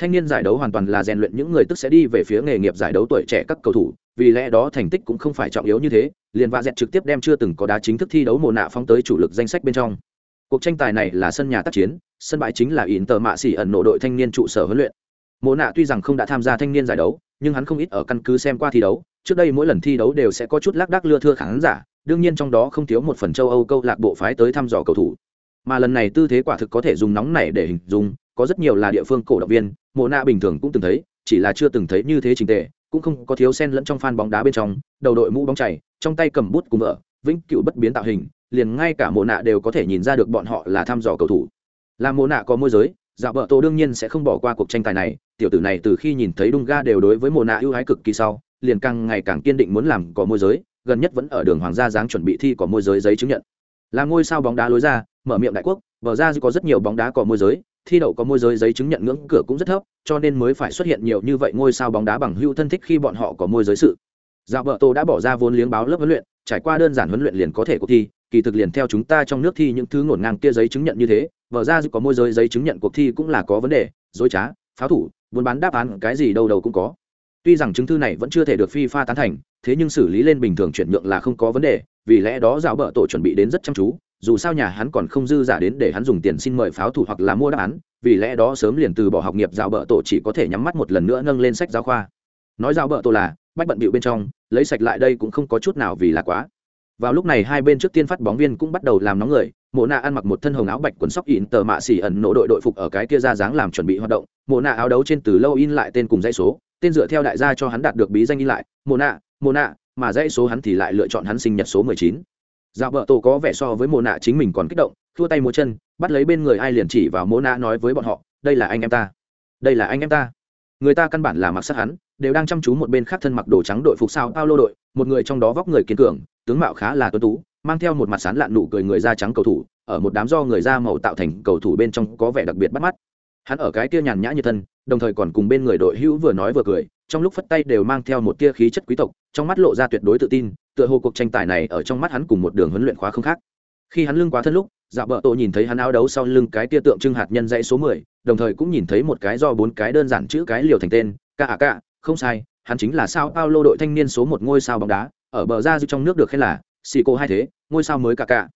thanh niên giải đấu hoàn toàn là rèn luyện những người tức sẽ đi về phía nghề nghiệp giải đấu tuổi trẻ các cầu thủ, vì lẽ đó thành tích cũng không phải trọng yếu như thế, liền vạ dẹt trực tiếp đem chưa từng có đá chính thức thi đấu mồ nạ phóng tới chủ lực danh sách bên trong. Cuộc tranh tài này là sân nhà tác chiến, sân bãi chính là ỉn tờ mạ xỉ ẩn nộ đội thanh niên trụ sở huấn luyện. Mồ nạ tuy rằng không đã tham gia thanh niên giải đấu, nhưng hắn không ít ở căn cứ xem qua thi đấu, trước đây mỗi lần thi đấu đều sẽ có chút lác đác lưa thưa khán giả, đương nhiên trong đó không thiếu một phần châu âu câu lạc bộ phái tới thăm dò cầu thủ. Mà lần này tư thế quả thực có thể dùng nóng này để hình dung, có rất nhiều là địa phương cổ động viên mộ nạ bình thường cũng từng thấy, chỉ là chưa từng thấy như thế trình tề, cũng không có thiếu sen lẫn trong fan bóng đá bên trong, đầu đội mũ bóng chảy trong tay cầm bút cùng vợ, vĩnh cựu bất biến tạo hình, liền ngay cả mộ nạ đều có thể nhìn ra được bọn họ là thăm dò cầu thủ. Là mộ nạ có môi giới Dạ vợ tổ đương nhiên sẽ không bỏ qua cuộc tranh tài này, tiểu tử này từ khi nhìn thấy đung ga đều đối với mộ nạ ưu ái cực kỳ sau, liền càng ngày càng kiên định muốn làm có môi giới, gần nhất vẫn ở đường hoàng gia Giáng chuẩn bị thi có môi giới giấy chứng nhận. Là ngôi sao bóng đá lối ra, mở miệng đại quốc vở ra có rất nhiều bóng đá có môi giới thi đậu có môi giới giấy chứng nhận ngưỡng cửa cũng rất thấp, cho nên mới phải xuất hiện nhiều như vậy ngôi sao bóng đá bằng hưu thân thích khi bọn họ có môi giới sự. Dạo vợ tô đã bỏ ra vốn liếng báo lớp huấn luyện, trải qua đơn giản huấn luyện liền có thể cuộc thi, kỳ thực liền theo chúng ta trong nước thi những thứ ngổn ngang kia giấy chứng nhận như thế vở ra có môi giới giấy chứng nhận cuộc thi cũng là có vấn đề, dối trá pháo thủ, buôn bán đáp án cái gì đâu đầu cũng có. Tuy rằng chứng thư này vẫn chưa thể được phi pha tán thành, thế nhưng xử lý lên bình thường chuyển nhượng là không có vấn đề, vì lẽ đó dạo bợ tổ chuẩn bị đến rất chăm chú dù sao nhà hắn còn không dư giả đến để hắn dùng tiền xin mời pháo thủ hoặc là mua đáp án, vì lẽ đó sớm liền từ bỏ học nghiệp rào bợ tổ chỉ có thể nhắm mắt một lần nữa nâng lên sách giáo khoa. Nói rào bợ tổ là, bách bận bịu bên trong, lấy sạch lại đây cũng không có chút nào vì là quá. Vào lúc này hai bên trước tiên phát bóng viên cũng bắt đầu làm nóng người, mộ nạ ăn mặc một thân hồng áo bạch quần sóc in tờ mạ xỉ ẩn nổ đội đội phục ở cái kia ra dáng làm chuẩn bị hoạt động, mộ nạ áo đấu trên từ lâu in lại tên cùng dãy số, tên dựa theo đại gia cho hắn đạt được bí danh in lại, mộ nạ mộ nạ mà dãy số hắn thì lại lựa chọn hắn sinh nhật số mười chín dạo vợ tổ có vẻ so với mồ nạ chính mình còn kích động thua tay múa chân bắt lấy bên người ai liền chỉ vào mồ nạ nói với bọn họ đây là anh em ta đây là anh em ta người ta căn bản là mặc sắc hắn đều đang chăm chú một bên khác thân mặc đồ trắng đội phục sao Paulo đội, một người trong đó vóc người kiên cường, tướng mạo khá là tuấn tú, mang theo một mặt sán lạn nụ cười người da trắng cầu thủ, ở một đám do người da màu tạo thành cầu thủ bên trong có vẻ đặc biệt bắt mắt. Hắn ở cái kia nhàn nhã như thân, đồng thời còn cùng bên người đội hữu vừa nói vừa cười, trong lúc phất tay đều mang theo một tia khí chất quý tộc, trong mắt lộ ra tuyệt đối tự tin, tựa hồ cuộc tranh tài này ở trong mắt hắn cùng một đường huấn luyện khóa không khác. Khi hắn lưng quá thân lúc, Dạ Bợ Tổ nhìn thấy hắn áo đấu sau lưng cái tia tượng trưng hạt nhân dãy số 10, đồng thời cũng nhìn thấy một cái do bốn cái đơn giản chữ cái liều thành tên, KAK, không sai, hắn chính là sao Paulo đội thanh niên số một ngôi sao bóng đá, ở bờ ra dịu trong nước được khen là Sico hai thế, ngôi sao mới KAK.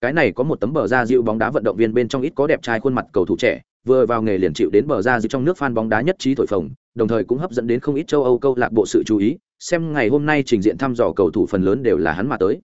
Cái này có một tấm bờ ra dịu bóng đá vận động viên bên trong ít có đẹp trai khuôn mặt cầu thủ trẻ, vừa vào nghề liền chịu đến bờ ra dịu trong nước fan bóng đá nhất trí thổi phồng, đồng thời cũng hấp dẫn đến không ít châu Âu câu lạc bộ sự chú ý, xem ngày hôm nay trình diện thăm dò cầu thủ phần lớn đều là hắn mà tới.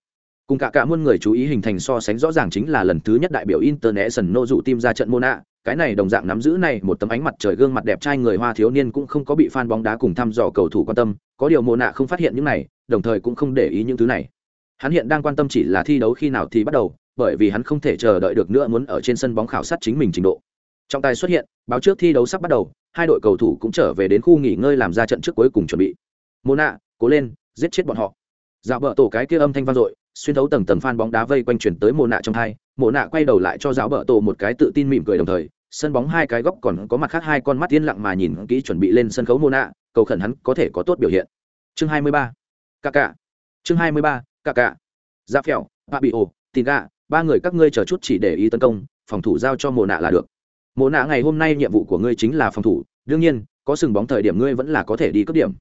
Cùng cả cả muôn người chú ý hình thành so sánh rõ ràng chính là lần thứ nhất đại biểu international dụ tim ra trận mona. Cái này đồng dạng nắm giữ này một tấm ánh mặt trời gương mặt đẹp trai người hoa thiếu niên cũng không có bị fan bóng đá cùng thăm dò cầu thủ quan tâm, có điều mona không phát hiện những này, đồng thời cũng không để ý những thứ này. Hắn hiện đang quan tâm chỉ là thi đấu khi nào thì bắt đầu, bởi vì hắn không thể chờ đợi được nữa muốn ở trên sân bóng khảo sát chính mình trình độ. Trọng tài xuất hiện, báo trước thi đấu sắp bắt đầu, hai đội cầu thủ cũng trở về đến khu nghỉ ngơi làm ra trận trước cuối cùng chuẩn bị. Mona cố lên giết chết bọn họ. Dạo bờ tổ cái kia âm thanh vang dội xuyên thấu tầng tầng phan bóng đá vây quanh chuyển tới mồ nạ trong hai mồ nạ quay đầu lại cho dạ giáo bờ tổ một cái tự tin mỉm cười đồng thời sân bóng hai cái góc còn có mặt khác hai con mắt yên lặng mà nhìn kỹ chuẩn bị lên sân khấu mồ nạ cầu khẩn hắn có thể có tốt biểu hiện. Chương 23. cà cà. Chương 23. cà cà. Da phèo bà bị ồ tìm gà ba người các ngươi chờ chút chỉ để ý tấn công phòng thủ giao cho mồ nạ là được. Mồ nạ ngày hôm nay nhiệm vụ của ngươi chính là phòng thủ đương nhiên có sừng bóng thời điểm ngươi vẫn là có thể đi cướp điểm.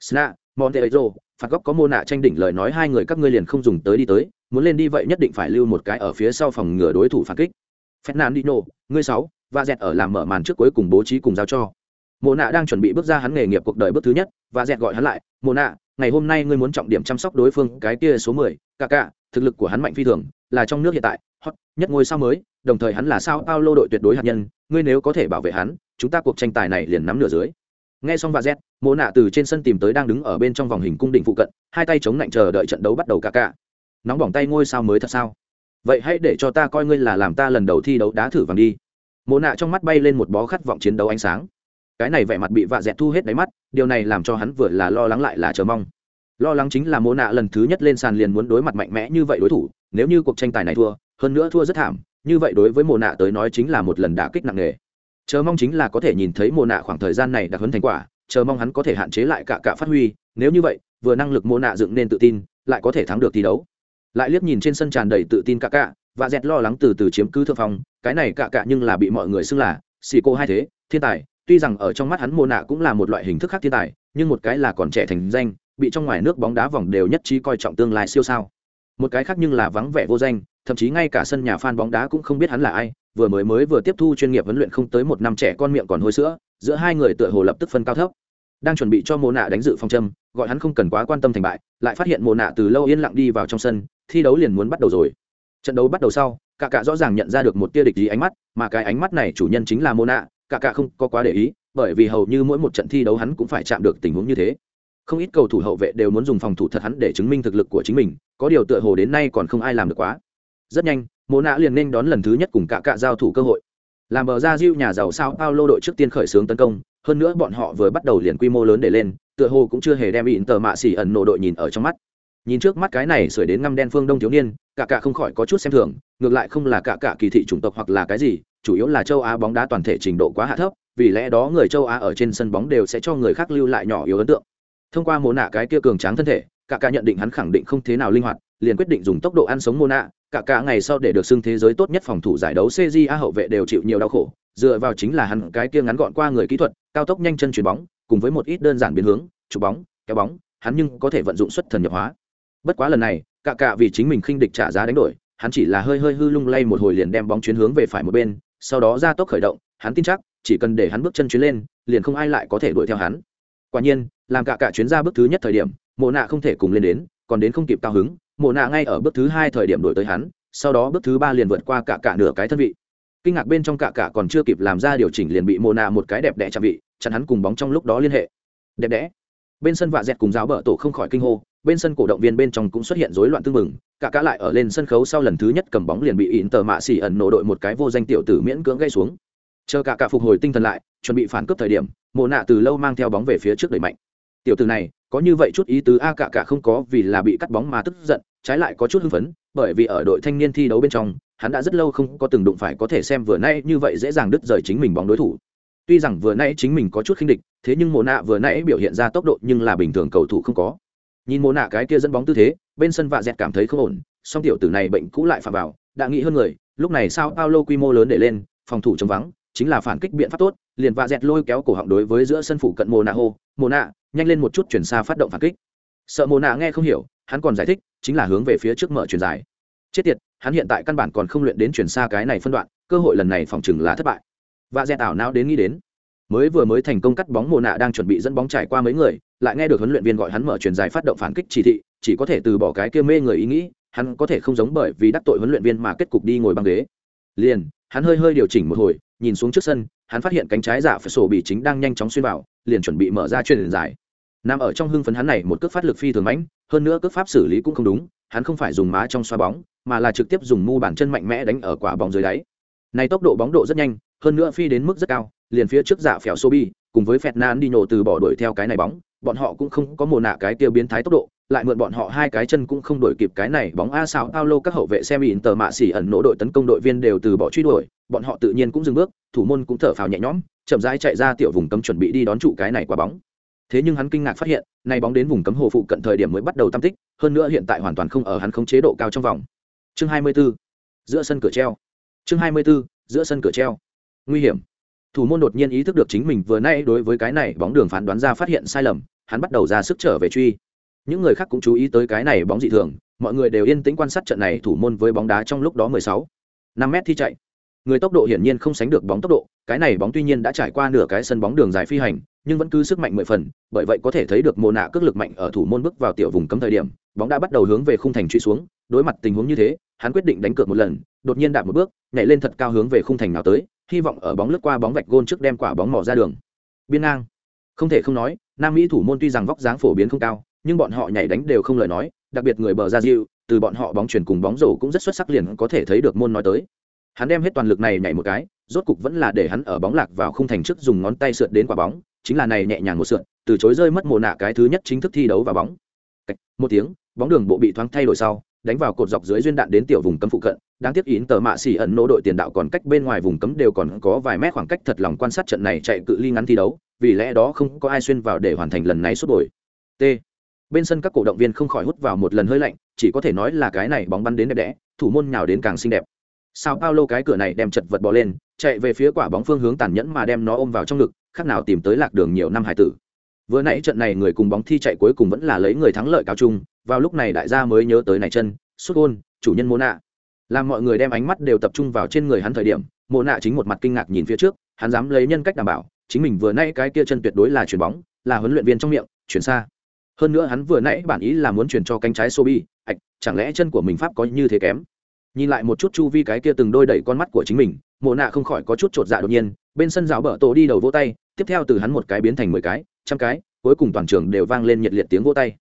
Sna, Monteiro, phạt góc có mô nạ tranh đỉnh lời nói hai người các ngươi liền không dùng tới đi tới, muốn lên đi vậy nhất định phải lưu một cái ở phía sau phòng ngừa đối thủ phản kích. Fernandinho, ngươi sáu, và dẹt ở làm mở màn trước cuối cùng bố trí cùng giao cho. Mộ nạ đang chuẩn bị bước ra hắn nghề nghiệp cuộc đời bước thứ nhất, và dẹt gọi hắn lại, "Mộ nạ, ngày hôm nay ngươi muốn trọng điểm chăm sóc đối phương, cái kia số mười, cả cả thực lực của hắn mạnh phi thường là trong nước hiện tại hot nhất ngôi sao mới đồng thời hắn là sao paulo đội tuyệt đối hạt nhân ngươi nếu có thể bảo vệ hắn chúng ta cuộc tranh tài này liền nắm nửa dưới nghe xong và z mô nạ từ trên sân tìm tới đang đứng ở bên trong vòng hình cung đỉnh phụ cận, hai tay chống lạnh chờ đợi trận đấu bắt đầu cả cả. Nóng bỏng tay ngôi sao mới thật sao? Vậy hãy để cho ta coi ngươi là làm ta lần đầu thi đấu đá thử vàng đi. Mô nạ trong mắt bay lên một bó khát vọng chiến đấu ánh sáng. Cái này vẻ mặt bị vạ dẹt thu hết đáy mắt, điều này làm cho hắn vừa là lo lắng lại là chờ mong. Lo lắng chính là mô nạ lần thứ nhất lên sàn liền muốn đối mặt mạnh mẽ như vậy đối thủ, nếu như cuộc tranh tài này thua, hơn nữa thua rất thảm, như vậy đối với mô nạ tới nói chính là một lần đả kích nặng nề chờ mong chính là có thể nhìn thấy mồ nạ khoảng thời gian này đặc hấn thành quả, chờ mong hắn có thể hạn chế lại cả cả phát huy, nếu như vậy, vừa năng lực mô nạ dựng nên tự tin, lại có thể thắng được thi đấu. Lại liếc nhìn trên sân tràn đầy tự tin cả cả, và dẹt lo lắng từ từ chiếm cứ thượng phong, cái này cả cả nhưng là bị mọi người xưng là xì cô hai thế, thiên tài. Tuy rằng ở trong mắt hắn mô nạ cũng là một loại hình thức khác thiên tài, nhưng một cái là còn trẻ thành danh, bị trong ngoài nước bóng đá vòng đều nhất trí coi trọng tương lai siêu sao. Một cái khác nhưng là vắng vẻ vô danh, thậm chí ngay cả sân nhà fan bóng đá cũng không biết hắn là ai vừa mới mới vừa tiếp thu chuyên nghiệp huấn luyện không tới một năm trẻ con miệng còn hôi sữa, giữa hai người tựa hồ lập tức phân cao thấp. Đang chuẩn bị cho mồ nạ đánh dự phong châm, gọi hắn không cần quá quan tâm thành bại, lại phát hiện mồ nạ từ lâu yên lặng đi vào trong sân, thi đấu liền muốn bắt đầu rồi. Trận đấu bắt đầu sau cả cả rõ ràng nhận ra được một tia địch ý ánh mắt, mà cái ánh mắt này chủ nhân chính là mồ nạ cả cả không có quá để ý, bởi vì hầu như mỗi một trận thi đấu hắn cũng phải chạm được tình huống như thế. Không ít cầu thủ hậu vệ đều muốn dùng phòng thủ thật hắn để chứng minh thực lực của chính mình, có điều tựa hồ đến nay còn không ai làm được quá. Rất nhanh mộ nạ liền nên đón lần thứ nhất cùng cả cạ giao thủ cơ hội. Làm bờ ra diêu nhà giàu sao paulo đội trước tiên khởi xướng tấn công, hơn nữa bọn họ vừa bắt đầu liền quy mô lớn để lên, tựa hồ cũng chưa hề đem in tờ mạ xỉ ẩn nổ đội nhìn ở trong mắt. Nhìn trước mắt cái này sưởi đến ngăm đen phương đông thiếu niên, cả cả không khỏi có chút xem thường, ngược lại không là cả cả kỳ thị chủng tộc hoặc là cái gì, chủ yếu là châu á bóng đá toàn thể trình độ quá hạ thấp, vì lẽ đó người châu á ở trên sân bóng đều sẽ cho người khác lưu lại nhỏ yếu ấn tượng. Thông qua mồ nạ cái kia cường tráng thân thể, cả cả nhận định hắn khẳng định không thế nào linh hoạt liền quyết định dùng tốc độ ăn sống mồ nạ cả cả ngày sau để được xưng thế giới tốt nhất phòng thủ giải đấu CJA hậu vệ đều chịu nhiều đau khổ, dựa vào chính là hắn cái kia ngắn gọn qua người kỹ thuật, cao tốc nhanh chân chuyền bóng, cùng với một ít đơn giản biến hướng, chụp bóng, kéo bóng, hắn nhưng có thể vận dụng xuất thần nhập hóa. Bất quá lần này, cả cả vì chính mình khinh địch trả giá đánh đổi, hắn chỉ là hơi hơi hư lung lay một hồi liền đem bóng chuyến hướng về phải một bên, sau đó ra tốc khởi động, hắn tin chắc, chỉ cần để hắn bước chân chuyến lên, liền không ai lại có thể đuổi theo hắn. Quả nhiên, làm cả cả chuyến ra bước thứ nhất thời điểm mộ nạ không thể cùng lên đến, còn đến không kịp cao hứng mộ nạ ngay ở bước thứ hai thời điểm đổi tới hắn, sau đó bước thứ ba liền vượt qua cả cả nửa cái thân vị. Kinh ngạc bên trong cả cả còn chưa kịp làm ra điều chỉnh liền bị mộ nạ một cái đẹp đẽ chạm vị, chặn hắn cùng bóng trong lúc đó liên hệ. Đẹp đẽ. Bên sân vạ dẹt cùng giáo bờ tổ không khỏi kinh hô, bên sân cổ động viên bên trong cũng xuất hiện rối loạn tương mừng cả cả lại ở lên sân khấu sau lần thứ nhất cầm bóng liền bị ỉn tờ mạ xỉ ẩn nổ đội một cái vô danh tiểu tử miễn cưỡng gây xuống. Chờ cả cả phục hồi tinh thần lại, chuẩn bị phản cướp thời điểm, mộ nạ từ lâu mang theo bóng về phía trước đẩy mạnh. Tiểu tử này có như vậy chút ý tứ a cả cả không có vì là bị cắt bóng mà tức giận, trái lại có chút hưng phấn, bởi vì ở đội thanh niên thi đấu bên trong, hắn đã rất lâu không có từng đụng phải có thể xem vừa nay như vậy dễ dàng đứt rời chính mình bóng đối thủ. Tuy rằng vừa nay chính mình có chút khinh địch, thế nhưng mồ nạ vừa nãy biểu hiện ra tốc độ nhưng là bình thường cầu thủ không có. Nhìn mồ nạ cái kia dẫn bóng tư thế, bên sân vạ dẹt cảm thấy không ổn, song tiểu tử này bệnh cũ lại phạm vào, đã nghĩ hơn người, lúc này sao paulo quy mô lớn để lên, phòng thủ chống vắng, chính là phản kích biện pháp tốt, liền vạ dẹt lôi kéo cổ họng đối với giữa sân phủ cận mồ nạ hô mồ nạ nhanh lên một chút chuyển xa phát động phản kích. Sợ mồ nạ nghe không hiểu, hắn còn giải thích, chính là hướng về phía trước mở chuyển dài. Chết tiệt, hắn hiện tại căn bản còn không luyện đến chuyển xa cái này phân đoạn, cơ hội lần này phòng chừng là thất bại. Và dẹt ảo não đến nghĩ đến, mới vừa mới thành công cắt bóng mồ nạ đang chuẩn bị dẫn bóng trải qua mấy người, lại nghe được huấn luyện viên gọi hắn mở chuyển dài phát động phản kích chỉ thị, chỉ có thể từ bỏ cái kia mê người ý nghĩ, hắn có thể không giống bởi vì đắc tội huấn luyện viên mà kết cục đi ngồi băng ghế. Liền, hắn hơi hơi điều chỉnh một hồi, nhìn xuống trước sân, hắn phát hiện cánh trái giả phải sổ bị chính đang nhanh chóng xuyên vào liền chuẩn bị mở ra truyền dài nằm ở trong hưng phấn hắn này một cước phát lực phi thường mãnh, hơn nữa cước pháp xử lý cũng không đúng, hắn không phải dùng má trong xoa bóng, mà là trực tiếp dùng mu bàn chân mạnh mẽ đánh ở quả bóng dưới đáy. Này tốc độ bóng độ rất nhanh, hơn nữa phi đến mức rất cao, liền phía trước giả phèo sobi, cùng với Fernand đi nhổ từ bỏ đuổi theo cái này bóng, bọn họ cũng không có mồ nạ cái tiêu biến thái tốc độ, lại mượn bọn họ hai cái chân cũng không đuổi kịp cái này bóng a sao Paulo các hậu vệ xem ỉn tờ mạ xỉ ẩn nổ đội tấn công đội viên đều từ bỏ truy đuổi bọn họ tự nhiên cũng dừng bước, thủ môn cũng thở phào nhẹ nhõm, chậm rãi chạy ra tiểu vùng cấm chuẩn bị đi đón trụ cái này quả bóng thế nhưng hắn kinh ngạc phát hiện, nay bóng đến vùng cấm hồ phụ cận thời điểm mới bắt đầu tam tích, hơn nữa hiện tại hoàn toàn không ở hắn không chế độ cao trong vòng chương 24. giữa sân cửa treo chương 24. giữa sân cửa treo nguy hiểm thủ môn đột nhiên ý thức được chính mình vừa nay đối với cái này bóng đường phán đoán ra phát hiện sai lầm, hắn bắt đầu ra sức trở về truy những người khác cũng chú ý tới cái này bóng dị thường, mọi người đều yên tĩnh quan sát trận này thủ môn với bóng đá trong lúc đó 16. 5 mét thi chạy người tốc độ hiển nhiên không sánh được bóng tốc độ, cái này bóng tuy nhiên đã trải qua nửa cái sân bóng đường dài phi hành, nhưng vẫn cứ sức mạnh mười phần, bởi vậy có thể thấy được mồ nạ cước lực mạnh ở thủ môn bước vào tiểu vùng cấm thời điểm, bóng đã bắt đầu hướng về khung thành truy xuống, đối mặt tình huống như thế, hắn quyết định đánh cược một lần, đột nhiên đạp một bước, nhảy lên thật cao hướng về khung thành nào tới, hy vọng ở bóng lướt qua bóng vạch gôn trước đem quả bóng mỏ ra đường. Biên ngang. Không thể không nói, nam mỹ thủ môn tuy rằng vóc dáng phổ biến không cao, nhưng bọn họ nhảy đánh đều không lời nói, đặc biệt người bờ ra diệu từ bọn họ bóng chuyển cùng bóng rổ cũng rất xuất sắc liền có thể thấy được môn nói tới hắn đem hết toàn lực này nhảy một cái, rốt cục vẫn là để hắn ở bóng lạc vào khung thành trước dùng ngón tay sượt đến quả bóng, chính là này nhẹ nhàng một sượt, từ chối rơi mất mồ nạ cái thứ nhất chính thức thi đấu vào bóng. Một tiếng, bóng đường bộ bị thoáng thay đổi sau, đánh vào cột dọc dưới duyên đạn đến tiểu vùng cấm phụ cận, đáng tiếc yến tờ mạ xỉ ẩn nỗ đội tiền đạo còn cách bên ngoài vùng cấm đều còn có vài mét khoảng cách thật lòng quan sát trận này chạy cự ly ngắn thi đấu, vì lẽ đó không có ai xuyên vào để hoàn thành lần này suốt đổi. t. Bên sân các cổ động viên không khỏi hút vào một lần hơi lạnh, chỉ có thể nói là cái này bóng bắn đến đẹp đẽ, thủ môn nhào đến càng xinh đẹp sao paulo cái cửa này đem chật vật bỏ lên, chạy về phía quả bóng phương hướng tàn nhẫn mà đem nó ôm vào trong ngực, khác nào tìm tới lạc đường nhiều năm hải tử. Vừa nãy trận này người cùng bóng thi chạy cuối cùng vẫn là lấy người thắng lợi cao chung. vào lúc này đại gia mới nhớ tới này chân xuất gôn, chủ nhân mô nạ làm mọi người đem ánh mắt đều tập trung vào trên người hắn thời điểm mô nạ chính một mặt kinh ngạc nhìn phía trước, hắn dám lấy nhân cách đảm bảo, chính mình vừa nãy cái kia chân tuyệt đối là chuyền bóng, là huấn luyện viên trong miệng, chuyển xa. Hơn nữa hắn vừa nãy bản ý là muốn chuyển cho cánh trái sobi, ạch, chẳng lẽ chân của mình pháp có như thế kém? Nhìn lại một chút chu vi cái kia từng đôi đẩy con mắt của chính mình, mộ nạ không khỏi có chút chột dạ đột nhiên, bên sân rào bờ tổ đi đầu vỗ tay, tiếp theo từ hắn một cái biến thành mười cái, trăm cái, cuối cùng toàn trường đều vang lên nhiệt liệt tiếng vỗ tay.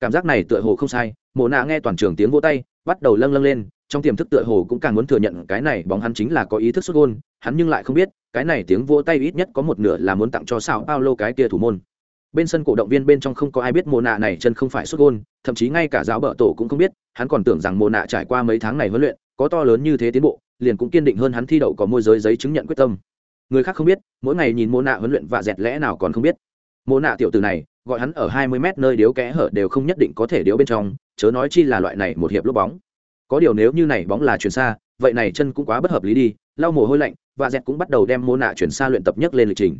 Cảm giác này tựa hồ không sai, mộ nạ nghe toàn trường tiếng vỗ tay, bắt đầu lâng lâng lên, trong tiềm thức tựa hồ cũng càng muốn thừa nhận cái này bóng hắn chính là có ý thức xuất gôn hắn nhưng lại không biết, cái này tiếng vỗ tay ít nhất có một nửa là muốn tặng cho sao paulo cái kia thủ môn bên sân cổ động viên bên trong không có ai biết mồ nạ này chân không phải xuất gôn, thậm chí ngay cả giáo bờ tổ cũng không biết, hắn còn tưởng rằng mồ nạ trải qua mấy tháng này huấn luyện, có to lớn như thế tiến bộ, liền cũng kiên định hơn hắn thi đậu có môi giới giấy chứng nhận quyết tâm. Người khác không biết, mỗi ngày nhìn mồ nạ huấn luyện và dẹt lẽ nào còn không biết. Mồ nạ tiểu từ này, gọi hắn ở hai mươi mét nơi điếu kẽ hở đều không nhất định có thể điếu bên trong, chớ nói chi là loại này một hiệp lúc bóng. Có điều nếu như này bóng là chuyển xa, vậy này chân cũng quá bất hợp lý đi, lau mồ hôi lạnh và dẹt cũng bắt đầu đem mồ nạ chuyển xa luyện tập nhất lên lịch trình.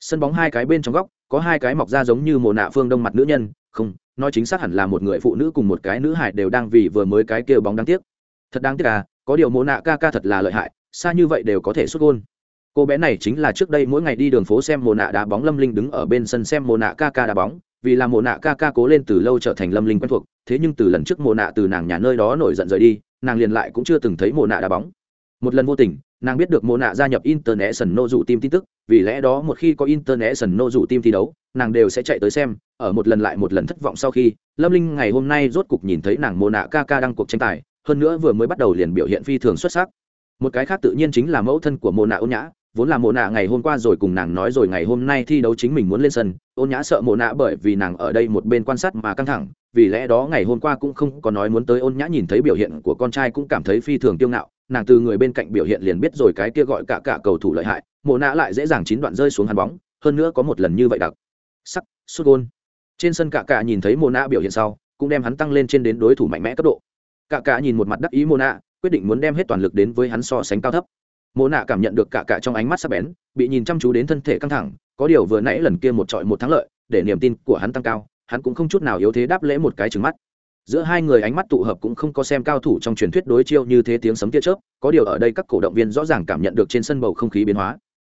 Sân bóng hai cái bên trong góc có hai cái mọc ra giống như mồ nạ phương đông mặt nữ nhân, không, nói chính xác hẳn là một người phụ nữ cùng một cái nữ hải đều đang vì vừa mới cái kêu bóng đáng tiếc. Thật đáng tiếc à có điều mồ nạ ca ca thật là lợi hại, xa như vậy đều có thể xuất gôn. Cô bé này chính là trước đây mỗi ngày đi đường phố xem mồ nạ đá bóng lâm linh đứng ở bên sân xem mồ nạ ca ca đá bóng, vì là mồ nạ ca ca cố lên từ lâu trở thành lâm linh quen thuộc, thế nhưng từ lần trước mồ nạ từ nàng nhà nơi đó nổi giận rời đi, nàng liền lại cũng chưa từng thấy mồ nạ đá bóng. Một lần vô tình nàng biết được mô nạ gia nhập international dụ tim tin tức, vì lẽ đó một khi có international dụ tim thi đấu, nàng đều sẽ chạy tới xem, ở một lần lại một lần thất vọng sau khi, lâm linh ngày hôm nay rốt cục nhìn thấy nàng mô nạ Kaka đang đăng cuộc tranh tài, hơn nữa vừa mới bắt đầu liền biểu hiện phi thường xuất sắc. Một cái khác tự nhiên chính là mẫu thân của mô nạ ôn nhã, vốn là mồ nạ ngày hôm qua rồi cùng nàng nói rồi ngày hôm nay thi đấu chính mình muốn lên sân, ôn nhã sợ mồ nạ bởi vì nàng ở đây một bên quan sát mà căng thẳng, vì lẽ đó ngày hôm qua cũng không có nói muốn tới ôn nhã nhìn thấy biểu hiện của con trai cũng cảm thấy phi thường tiêu ngạo nàng từ người bên cạnh biểu hiện liền biết rồi cái kia gọi cả cả cầu thủ lợi hại, mộ nạ lại dễ dàng chín đoạn rơi xuống hàn bóng, hơn nữa có một lần như vậy đặc. Sắc, sút gôn. Trên sân cả cả nhìn thấy mộ nạ biểu hiện sau, cũng đem hắn tăng lên trên đến đối thủ mạnh mẽ cấp độ. Cả cả nhìn một mặt đắc ý mộ nạ quyết định muốn đem hết toàn lực đến với hắn so sánh cao thấp. Mộ nạ cảm nhận được cả cả trong ánh mắt sắc bén, bị nhìn chăm chú đến thân thể căng thẳng, có điều vừa nãy lần kia một trọi một thắng lợi, để niềm tin của hắn tăng cao, hắn cũng không chút nào yếu thế đáp lễ một cái trứng mắt giữa hai người ánh mắt tụ hợp cũng không có xem cao thủ trong truyền thuyết đối chiêu như thế tiếng sấm tia chớp, có điều ở đây các cổ động viên rõ ràng cảm nhận được trên sân bầu không khí biến hóa.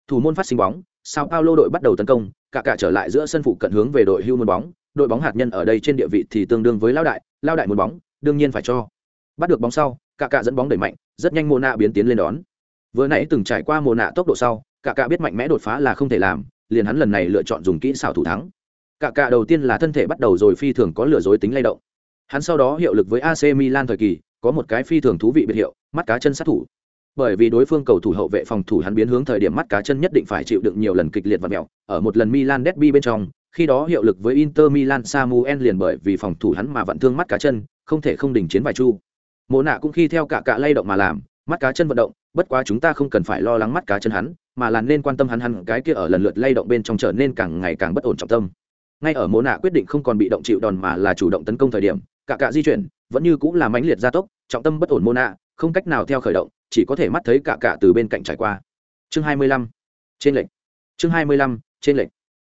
Thủ môn phát sinh bóng, sao paulo đội bắt đầu tấn công, cả cả trở lại giữa sân phụ cận hướng về đội hưu môn bóng. Đội bóng hạt nhân ở đây trên địa vị thì tương đương với lao đại lao đại môn bóng, đương nhiên phải cho. Bắt được bóng sau, cả cả dẫn bóng đẩy mạnh, rất nhanh mô nạ biến tiến lên đón. Vừa nãy từng trải qua mô nạ tốc độ sau, cả cả biết mạnh mẽ đột phá là không thể làm, liền hắn lần này lựa chọn dùng kỹ xảo thủ thắng. Cả cả đầu tiên là thân thể bắt đầu rồi phi thường có lừa dối tính lay động hắn sau đó hiệu lực với ac milan thời kỳ, có một cái phi thường thú vị biệt hiệu, mắt cá chân sát thủ. Bởi vì đối phương cầu thủ hậu vệ phòng thủ hắn biến hướng thời điểm mắt cá chân nhất định phải chịu đựng nhiều lần kịch liệt và mèo, ở một lần milan derby bên trong, khi đó hiệu lực với inter milan samuel liền bởi vì phòng thủ hắn mà vận thương mắt cá chân, không thể không đình chiến vài chu. Mộ nạ cũng khi theo cả cả lay động mà làm, mắt cá chân vận động, bất quá chúng ta không cần phải lo lắng mắt cá chân hắn, mà là nên quan tâm hắn hắn cái kia ở lần lượt lay động bên trong trở nên càng ngày càng bất ổn trọng tâm. Ngay ở Mộ nạ quyết định không còn bị động chịu đòn mà là chủ động tấn công thời điểm cả cả di chuyển, vẫn như cũng là mãnh liệt gia tốc, trọng tâm bất ổn mô nạ không cách nào theo khởi động, chỉ có thể mắt thấy cả cả từ bên cạnh trải qua chương 25. trên lệnh chương 25. trên lệnh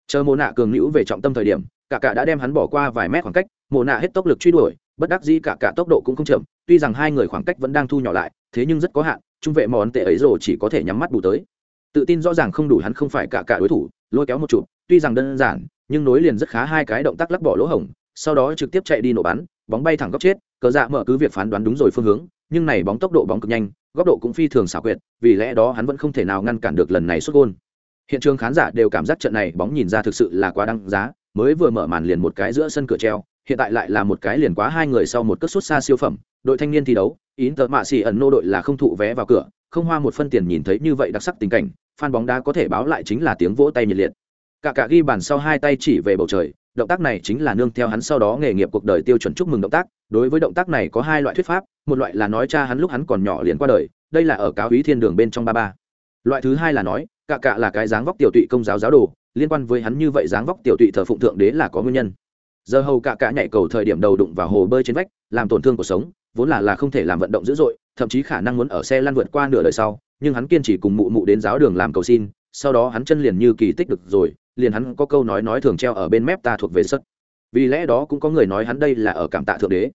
chờ mô nạ cường hữu về trọng tâm thời điểm, cả cả đã đem hắn bỏ qua vài mét khoảng cách mô nạ hết tốc lực truy đuổi, bất đắc dĩ cả cả tốc độ cũng không chậm, tuy rằng hai người khoảng cách vẫn đang thu nhỏ lại, thế nhưng rất có hạn, trung vệ món tệ ấy rồi chỉ có thể nhắm mắt bù tới tự tin rõ ràng không đủ hắn không phải cả cả đối thủ, lôi kéo một chụp, tuy rằng đơn giản, nhưng nối liền rất khá hai cái động tác lắc bỏ lỗ hổng, sau đó trực tiếp chạy đi nổ bắn bóng bay thẳng góc chết, cờ dạ mở cứ việc phán đoán đúng rồi phương hướng, nhưng này bóng tốc độ bóng cực nhanh, góc độ cũng phi thường xảo quyệt, vì lẽ đó hắn vẫn không thể nào ngăn cản được lần này xuất gôn. Hiện trường khán giả đều cảm giác trận này bóng nhìn ra thực sự là quá đăng giá, mới vừa mở màn liền một cái giữa sân cửa treo, hiện tại lại là một cái liền quá hai người sau một cất xuất xa siêu phẩm, đội thanh niên thi đấu ý tờ mạ xì ẩn nô đội là không thụ vé vào cửa, không hoa một phân tiền nhìn thấy như vậy đặc sắc tình cảnh, fan bóng đá có thể báo lại chính là tiếng vỗ tay nhiệt liệt. Cả cả ghi bàn sau hai tay chỉ về bầu trời động tác này chính là nương theo hắn sau đó nghề nghiệp cuộc đời tiêu chuẩn chúc mừng động tác. Đối với động tác này có hai loại thuyết pháp, một loại là nói cha hắn lúc hắn còn nhỏ liền qua đời, đây là ở cáo ý thiên đường bên trong ba ba. Loại thứ hai là nói cạ cạ là cái dáng vóc tiểu tụy công giáo giáo đồ, liên quan với hắn như vậy dáng vóc tiểu tụy thờ phụng thượng đế là có nguyên nhân. Giờ hầu cạ cạ nhảy cầu thời điểm đầu đụng vào hồ bơi trên vách, làm tổn thương cuộc sống, vốn là là không thể làm vận động dữ dội, thậm chí khả năng muốn ở xe lăn vượt qua nửa đời sau, nhưng hắn kiên trì cùng mụ mụ đến giáo đường làm cầu xin, sau đó hắn chân liền như kỳ tích được rồi liền hắn có câu nói nói thường treo ở bên mép ta thuộc về sất. Vì lẽ đó cũng có người nói hắn đây là ở cảm tạ thượng đế.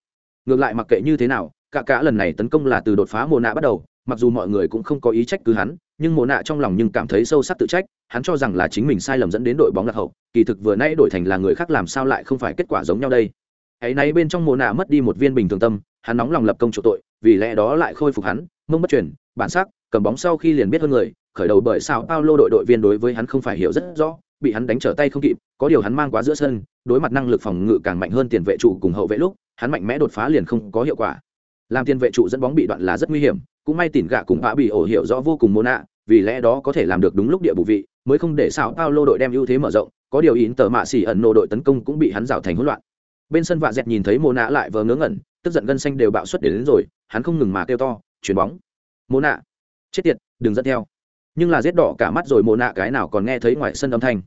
Ngược lại mặc kệ như thế nào, cả cả lần này tấn công là từ đột phá mồ nạ bắt đầu, mặc dù mọi người cũng không có ý trách cứ hắn, nhưng mồ nạ trong lòng nhưng cảm thấy sâu sắc tự trách, hắn cho rằng là chính mình sai lầm dẫn đến đội bóng lạc hậu, kỳ thực vừa nãy đổi thành là người khác làm sao lại không phải kết quả giống nhau đây. Ấy nay bên trong mồ nạ mất đi một viên bình thường tâm, hắn nóng lòng lập công chủ tội, vì lẽ đó lại khôi phục hắn, mông bất chuyển, bản sắc, cầm bóng sau khi liền biết hơn người, khởi đầu bởi sao Paulo đội đội viên đối với hắn không phải hiểu rất rõ bị hắn đánh trở tay không kịp có điều hắn mang quá giữa sân đối mặt năng lực phòng ngự càng mạnh hơn tiền vệ trụ cùng hậu vệ lúc hắn mạnh mẽ đột phá liền không có hiệu quả. Làm tiền vệ trụ dẫn bóng bị đoạn là rất nguy hiểm cũng may tỉn gạ cùng bạ bị ổ hiểu rõ vô cùng môn nạ vì lẽ đó có thể làm được đúng lúc địa bù vị mới không để sao Paulo đội đem ưu thế mở rộng có điều yến tờ mạ xỉ ẩn nô đội tấn công cũng bị hắn rào thành hỗn loạn. Bên sân vạ dẹt nhìn thấy mô nạ lại vờ ngớ ngẩn tức giận gân xanh đều bạo xuất đến, đến rồi hắn không ngừng mà kêu to chuyền bóng. Mô nạ. Chết tiệt đừng dẫn theo. Nhưng là giết đỏ cả mắt rồi mô nạ cái nào còn nghe thấy ngoài sân âm thanh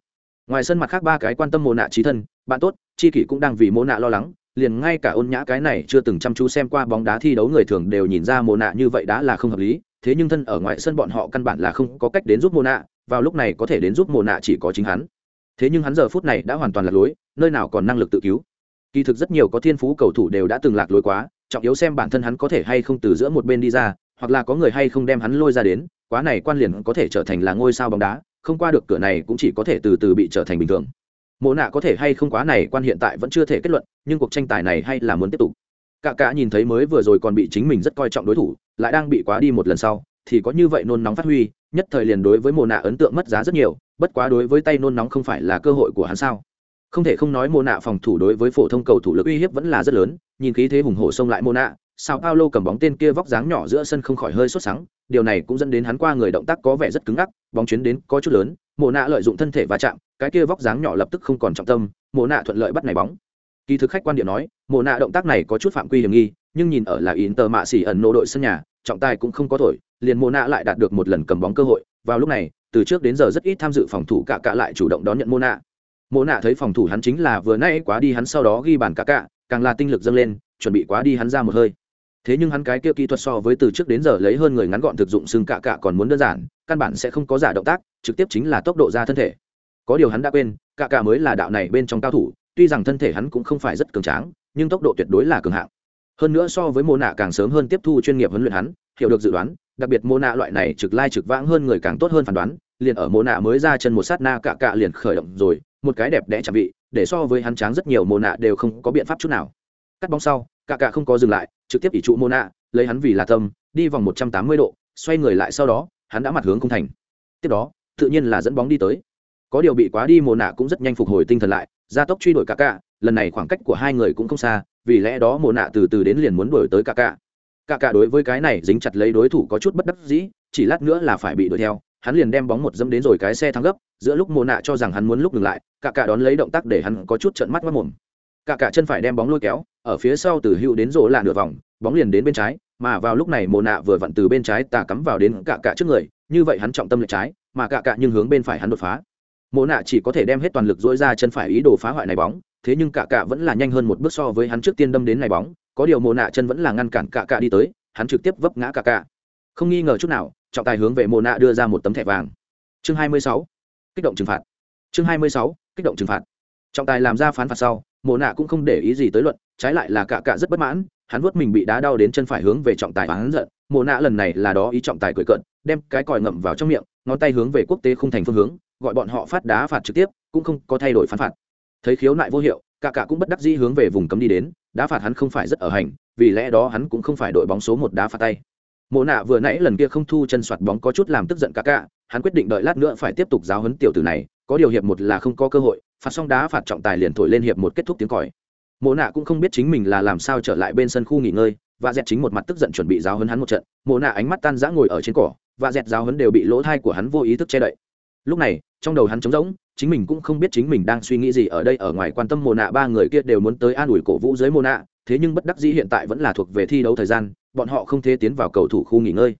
ngoài sân mặt khác ba cái quan tâm mồ nạ trí thân, bạn tốt, chi kỷ cũng đang vì mồ nạ lo lắng, liền ngay cả ôn nhã cái này chưa từng chăm chú xem qua bóng đá thi đấu người thường đều nhìn ra mồ nạ như vậy đã là không hợp lý, thế nhưng thân ở ngoài sân bọn họ căn bản là không có cách đến giúp mồ nạ, vào lúc này có thể đến giúp mồ nạ chỉ có chính hắn. Thế nhưng hắn giờ phút này đã hoàn toàn lạc lối, nơi nào còn năng lực tự cứu. Kỳ thực rất nhiều có thiên phú cầu thủ đều đã từng lạc lối quá, trọng yếu xem bản thân hắn có thể hay không từ giữa một bên đi ra, hoặc là có người hay không đem hắn lôi ra đến, quá này quan liền có thể trở thành là ngôi sao bóng đá không qua được cửa này cũng chỉ có thể từ từ bị trở thành bình thường. Mộ nạ có thể hay không quá này quan hiện tại vẫn chưa thể kết luận, nhưng cuộc tranh tài này hay là muốn tiếp tục. Cả cả nhìn thấy mới vừa rồi còn bị chính mình rất coi trọng đối thủ, lại đang bị quá đi một lần sau, thì có như vậy nôn nóng phát huy, nhất thời liền đối với mồ nạ ấn tượng mất giá rất nhiều, bất quá đối với tay nôn nóng không phải là cơ hội của hắn sao? Không thể không nói mồ nạ phòng thủ đối với phổ thông cầu thủ lực uy hiếp vẫn là rất lớn, nhìn khí thế hùng hổ xông lại mồ nạ sao paulo cầm bóng tên kia vóc dáng nhỏ giữa sân không khỏi hơi sốt sắng, điều này cũng dẫn đến hắn qua người động tác có vẻ rất cứng ngắc, bóng chuyến đến có chút lớn, mộ nạ lợi dụng thân thể va chạm, cái kia vóc dáng nhỏ lập tức không còn trọng tâm, mộ nạ thuận lợi bắt này bóng. Kỳ thực khách quan điểm nói, mộ nạ động tác này có chút phạm quy hiểm nghi, nhưng nhìn ở là Inter mạ xỉ ẩn nô đội sân nhà, trọng tài cũng không có thổi, liền mộ nạ lại đạt được một lần cầm bóng cơ hội, vào lúc này, từ trước đến giờ rất ít tham dự phòng thủ cả cả lại chủ động đón nhận mộ nạ. Mộ nạ thấy phòng thủ hắn chính là vừa nãy quá đi hắn sau đó ghi bàn cả cả, càng là tinh lực dâng lên, chuẩn bị quá đi hắn ra một hơi thế nhưng hắn cái kia kỹ thuật so với từ trước đến giờ lấy hơn người ngắn gọn thực dụng xương cạ cạ còn muốn đơn giản, căn bản sẽ không có giả động tác, trực tiếp chính là tốc độ ra thân thể. Có điều hắn đã quên, cạ cạ mới là đạo này bên trong cao thủ, tuy rằng thân thể hắn cũng không phải rất cường tráng, nhưng tốc độ tuyệt đối là cường hạng. Hơn nữa so với mô nạ càng sớm hơn tiếp thu chuyên nghiệp huấn luyện hắn, hiểu được dự đoán, đặc biệt mô nạ loại này trực lai trực vãng hơn người càng tốt hơn phán đoán, liền ở mô nạ mới ra chân một sát na cạ cạ liền khởi động rồi, một cái đẹp đẽ chạm vị, để so với hắn tráng rất nhiều mô nạ đều không có biện pháp chút nào. Cắt bóng sau, cạ cạ không có dừng lại trực tiếp ỷ trụ mô nạ lấy hắn vì là tâm, đi vòng một trăm tám mươi độ, xoay người lại sau đó, hắn đã mặt hướng không thành. Tiếp đó, tự nhiên là dẫn bóng đi tới. Có điều bị quá đi mồ nạ cũng rất nhanh phục hồi tinh thần lại, gia tốc truy đuổi cả cả, lần này khoảng cách của hai người cũng không xa, vì lẽ đó mồ nạ từ từ đến liền muốn đuổi tới cả cả. Cả cả đối với cái này dính chặt lấy đối thủ có chút bất đắc dĩ, chỉ lát nữa là phải bị đuổi theo, hắn liền đem bóng một dâm đến rồi cái xe thắng gấp, giữa lúc mồ nạ cho rằng hắn muốn lúc ngừng lại, cả cả đón lấy động tác để hắn có chút trận mắt mất mồm cả cả chân phải đem bóng lôi kéo, ở phía sau từ hữu đến rổ là nửa vòng, bóng liền đến bên trái, mà vào lúc này mồ nạ vừa vặn từ bên trái tà cắm vào đến cả cả trước người, như vậy hắn trọng tâm lệch trái, mà cả cả nhưng hướng bên phải hắn đột phá mồ nạ chỉ có thể đem hết toàn lực dỗi ra chân phải ý đồ phá hoại này bóng, thế nhưng cả cả vẫn là nhanh hơn một bước so với hắn trước tiên đâm đến này bóng, có điều mồ nạ chân vẫn là ngăn cản cả cả đi tới, hắn trực tiếp vấp ngã cả cả không nghi ngờ chút nào, trọng tài hướng về mồ nạ đưa ra một tấm thẻ vàng chương 26. kích động trừng phạt chương 26. kích động trừng phạt trọng tài làm ra phán phạt sau mồ nạ cũng không để ý gì tới luận, trái lại là cả cả rất bất mãn, hắn vuốt mình bị đá đau đến chân phải hướng về trọng tài hắn giận mồ nạ lần này là đó ý trọng tài cười cận đem cái còi ngậm vào trong miệng, ngón tay hướng về quốc tế không thành phương hướng, gọi bọn họ phát đá phạt trực tiếp, cũng không có thay đổi phán phạt. Thấy khiếu nại vô hiệu, cả cả cũng bất đắc dĩ hướng về vùng cấm đi đến, đá phạt hắn không phải rất ở hành, vì lẽ đó hắn cũng không phải đội bóng số một đá phạt tay. Mộ nạ vừa nãy lần kia không thu chân soạt bóng có chút làm tức giận cả cả, hắn quyết định đợi lát nữa phải tiếp tục giáo huấn tiểu tử này, có điều hiệp một là không có cơ hội phạt xong đá phạt trọng tài liền thổi lên hiệp một kết thúc tiếng còi. Mộ nạ cũng không biết chính mình là làm sao trở lại bên sân khu nghỉ ngơi và dẹt chính một mặt tức giận chuẩn bị giáo huấn hắn một trận. Mộ nạ ánh mắt tan rã ngồi ở trên cỏ và dẹt giáo huấn đều bị lỗ thai của hắn vô ý thức che đậy. Lúc này, trong đầu hắn trống rỗng, chính mình cũng không biết chính mình đang suy nghĩ gì ở đây ở ngoài quan tâm mồ nạ, ba người kia đều muốn tới an ủi cổ vũ dưới mồ nạ, thế nhưng bất đắc dĩ hiện tại vẫn là thuộc về thi đấu thời gian, bọn họ không thể tiến vào cầu thủ khu nghỉ ngơi.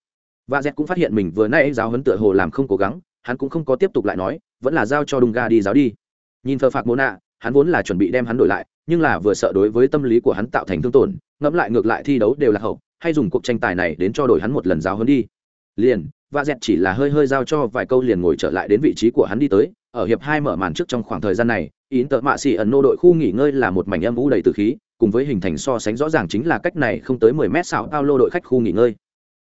Và z cũng phát hiện mình vừa nãy giáo huấn tựa hồ làm không cố gắng, hắn cũng không có tiếp tục lại nói, vẫn là giao cho đùng ga đi giáo đi nhìn phờ phạc mô nạ, hắn vốn là chuẩn bị đem hắn đổi lại, nhưng là vừa sợ đối với tâm lý của hắn tạo thành thương tổn, ngẫm lại ngược lại thi đấu đều là hậu, hay dùng cuộc tranh tài này đến cho đổi hắn một lần giáo hơn đi. Liền và dẹt chỉ là hơi hơi giao cho vài câu liền ngồi trở lại đến vị trí của hắn đi tới, ở hiệp hai mở màn trước trong khoảng thời gian này ín tợ mạ xỉ ẩn nô đội khu nghỉ ngơi là một mảnh âm u đầy từ khí, cùng với hình thành so sánh rõ ràng chính là cách này không tới mười mét xảo bao lô đội khách khu nghỉ ngơi.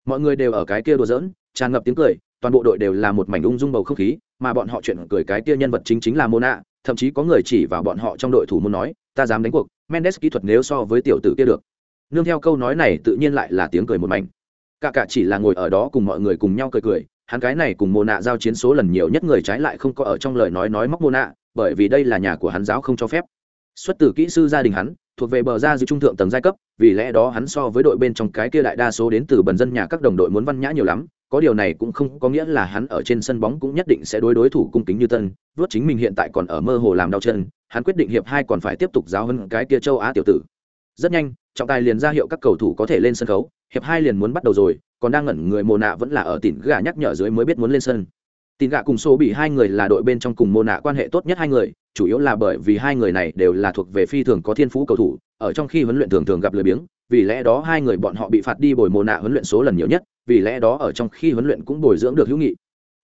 Mọi người đều ở cái kia đùa giỡn, tràn ngập tiếng cười, toàn bộ đội đều là một mảnh ung dung bầu không khí mà bọn họ chuyện cười cái kia nhân vật chính chính là mona thậm chí có người chỉ vào bọn họ trong đội thủ muốn nói ta dám đánh cuộc mendes kỹ thuật nếu so với tiểu tử kia được. Nương theo câu nói này tự nhiên lại là tiếng cười một mảnh. Cả cả chỉ là ngồi ở đó cùng mọi người cùng nhau cười cười hắn cái này cùng Mona giao chiến số lần nhiều nhất người trái lại không có ở trong lời nói nói móc Mona, bởi vì đây là nhà của hắn giáo không cho phép. Xuất từ kỹ sư gia đình hắn thuộc về bờ ra dư trung thượng tầng giai cấp vì lẽ đó hắn so với đội bên trong cái kia đại đa số đến từ bần dân nhà các đồng đội muốn văn nhã nhiều lắm có điều này cũng không có nghĩa là hắn ở trên sân bóng cũng nhất định sẽ đối đối thủ cung kính như tân. Vớt chính mình hiện tại còn ở mơ hồ làm đau chân, hắn quyết định hiệp hai còn phải tiếp tục giáo hơn cái kia châu á tiểu tử. Rất nhanh, trọng tài liền ra hiệu các cầu thủ có thể lên sân khấu, hiệp hai liền muốn bắt đầu rồi, còn đang ngẩn người mồ nạ vẫn là ở tỉnh gà nhắc nhở dưới mới biết muốn lên sân. Tỉn gà cùng số bị hai người là đội bên trong cùng mồ nạ quan hệ tốt nhất hai người, chủ yếu là bởi vì hai người này đều là thuộc về phi thường có thiên phú cầu thủ, ở trong khi huấn luyện thường thường gặp lười biếng, vì lẽ đó hai người bọn họ bị phạt đi bồi mồ nạ huấn luyện số lần nhiều nhất vì lẽ đó ở trong khi huấn luyện cũng bồi dưỡng được hữu nghị.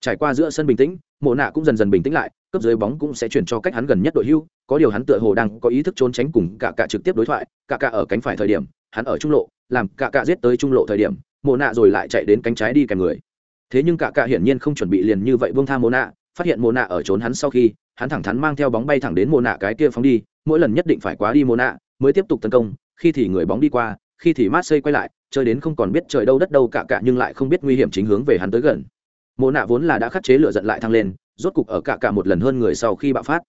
Trải qua giữa sân bình tĩnh mồ nạ cũng dần dần bình tĩnh lại cấp dưới bóng cũng sẽ chuyển cho cách hắn gần nhất đội hưu, có điều hắn tựa hồ đang có ý thức trốn tránh cùng cả cả trực tiếp đối thoại, cả cả ở cánh phải thời điểm, hắn ở trung lộ, làm cả cả giết tới trung lộ thời điểm mồ nạ rồi lại chạy đến cánh trái đi kèm người. Thế nhưng cả cả hiển nhiên không chuẩn bị liền như vậy vương tha mồ nạ, phát hiện mồ nạ ở trốn hắn sau khi, hắn thẳng thắn mang theo bóng bay thẳng đến mồ nạ cái kia phóng đi, mỗi lần nhất định phải quá đi mồ nạ, mới tiếp tục tấn công, khi thì người bóng đi qua, khi thì mát xây quay lại chơi đến không còn biết trời đâu đất đâu cả cả nhưng lại không biết nguy hiểm chính hướng về hắn tới gần. Mộ nạ vốn là đã khắc chế lửa giận lại thăng lên, rốt cục ở cả cả một lần hơn người sau khi bạo phát.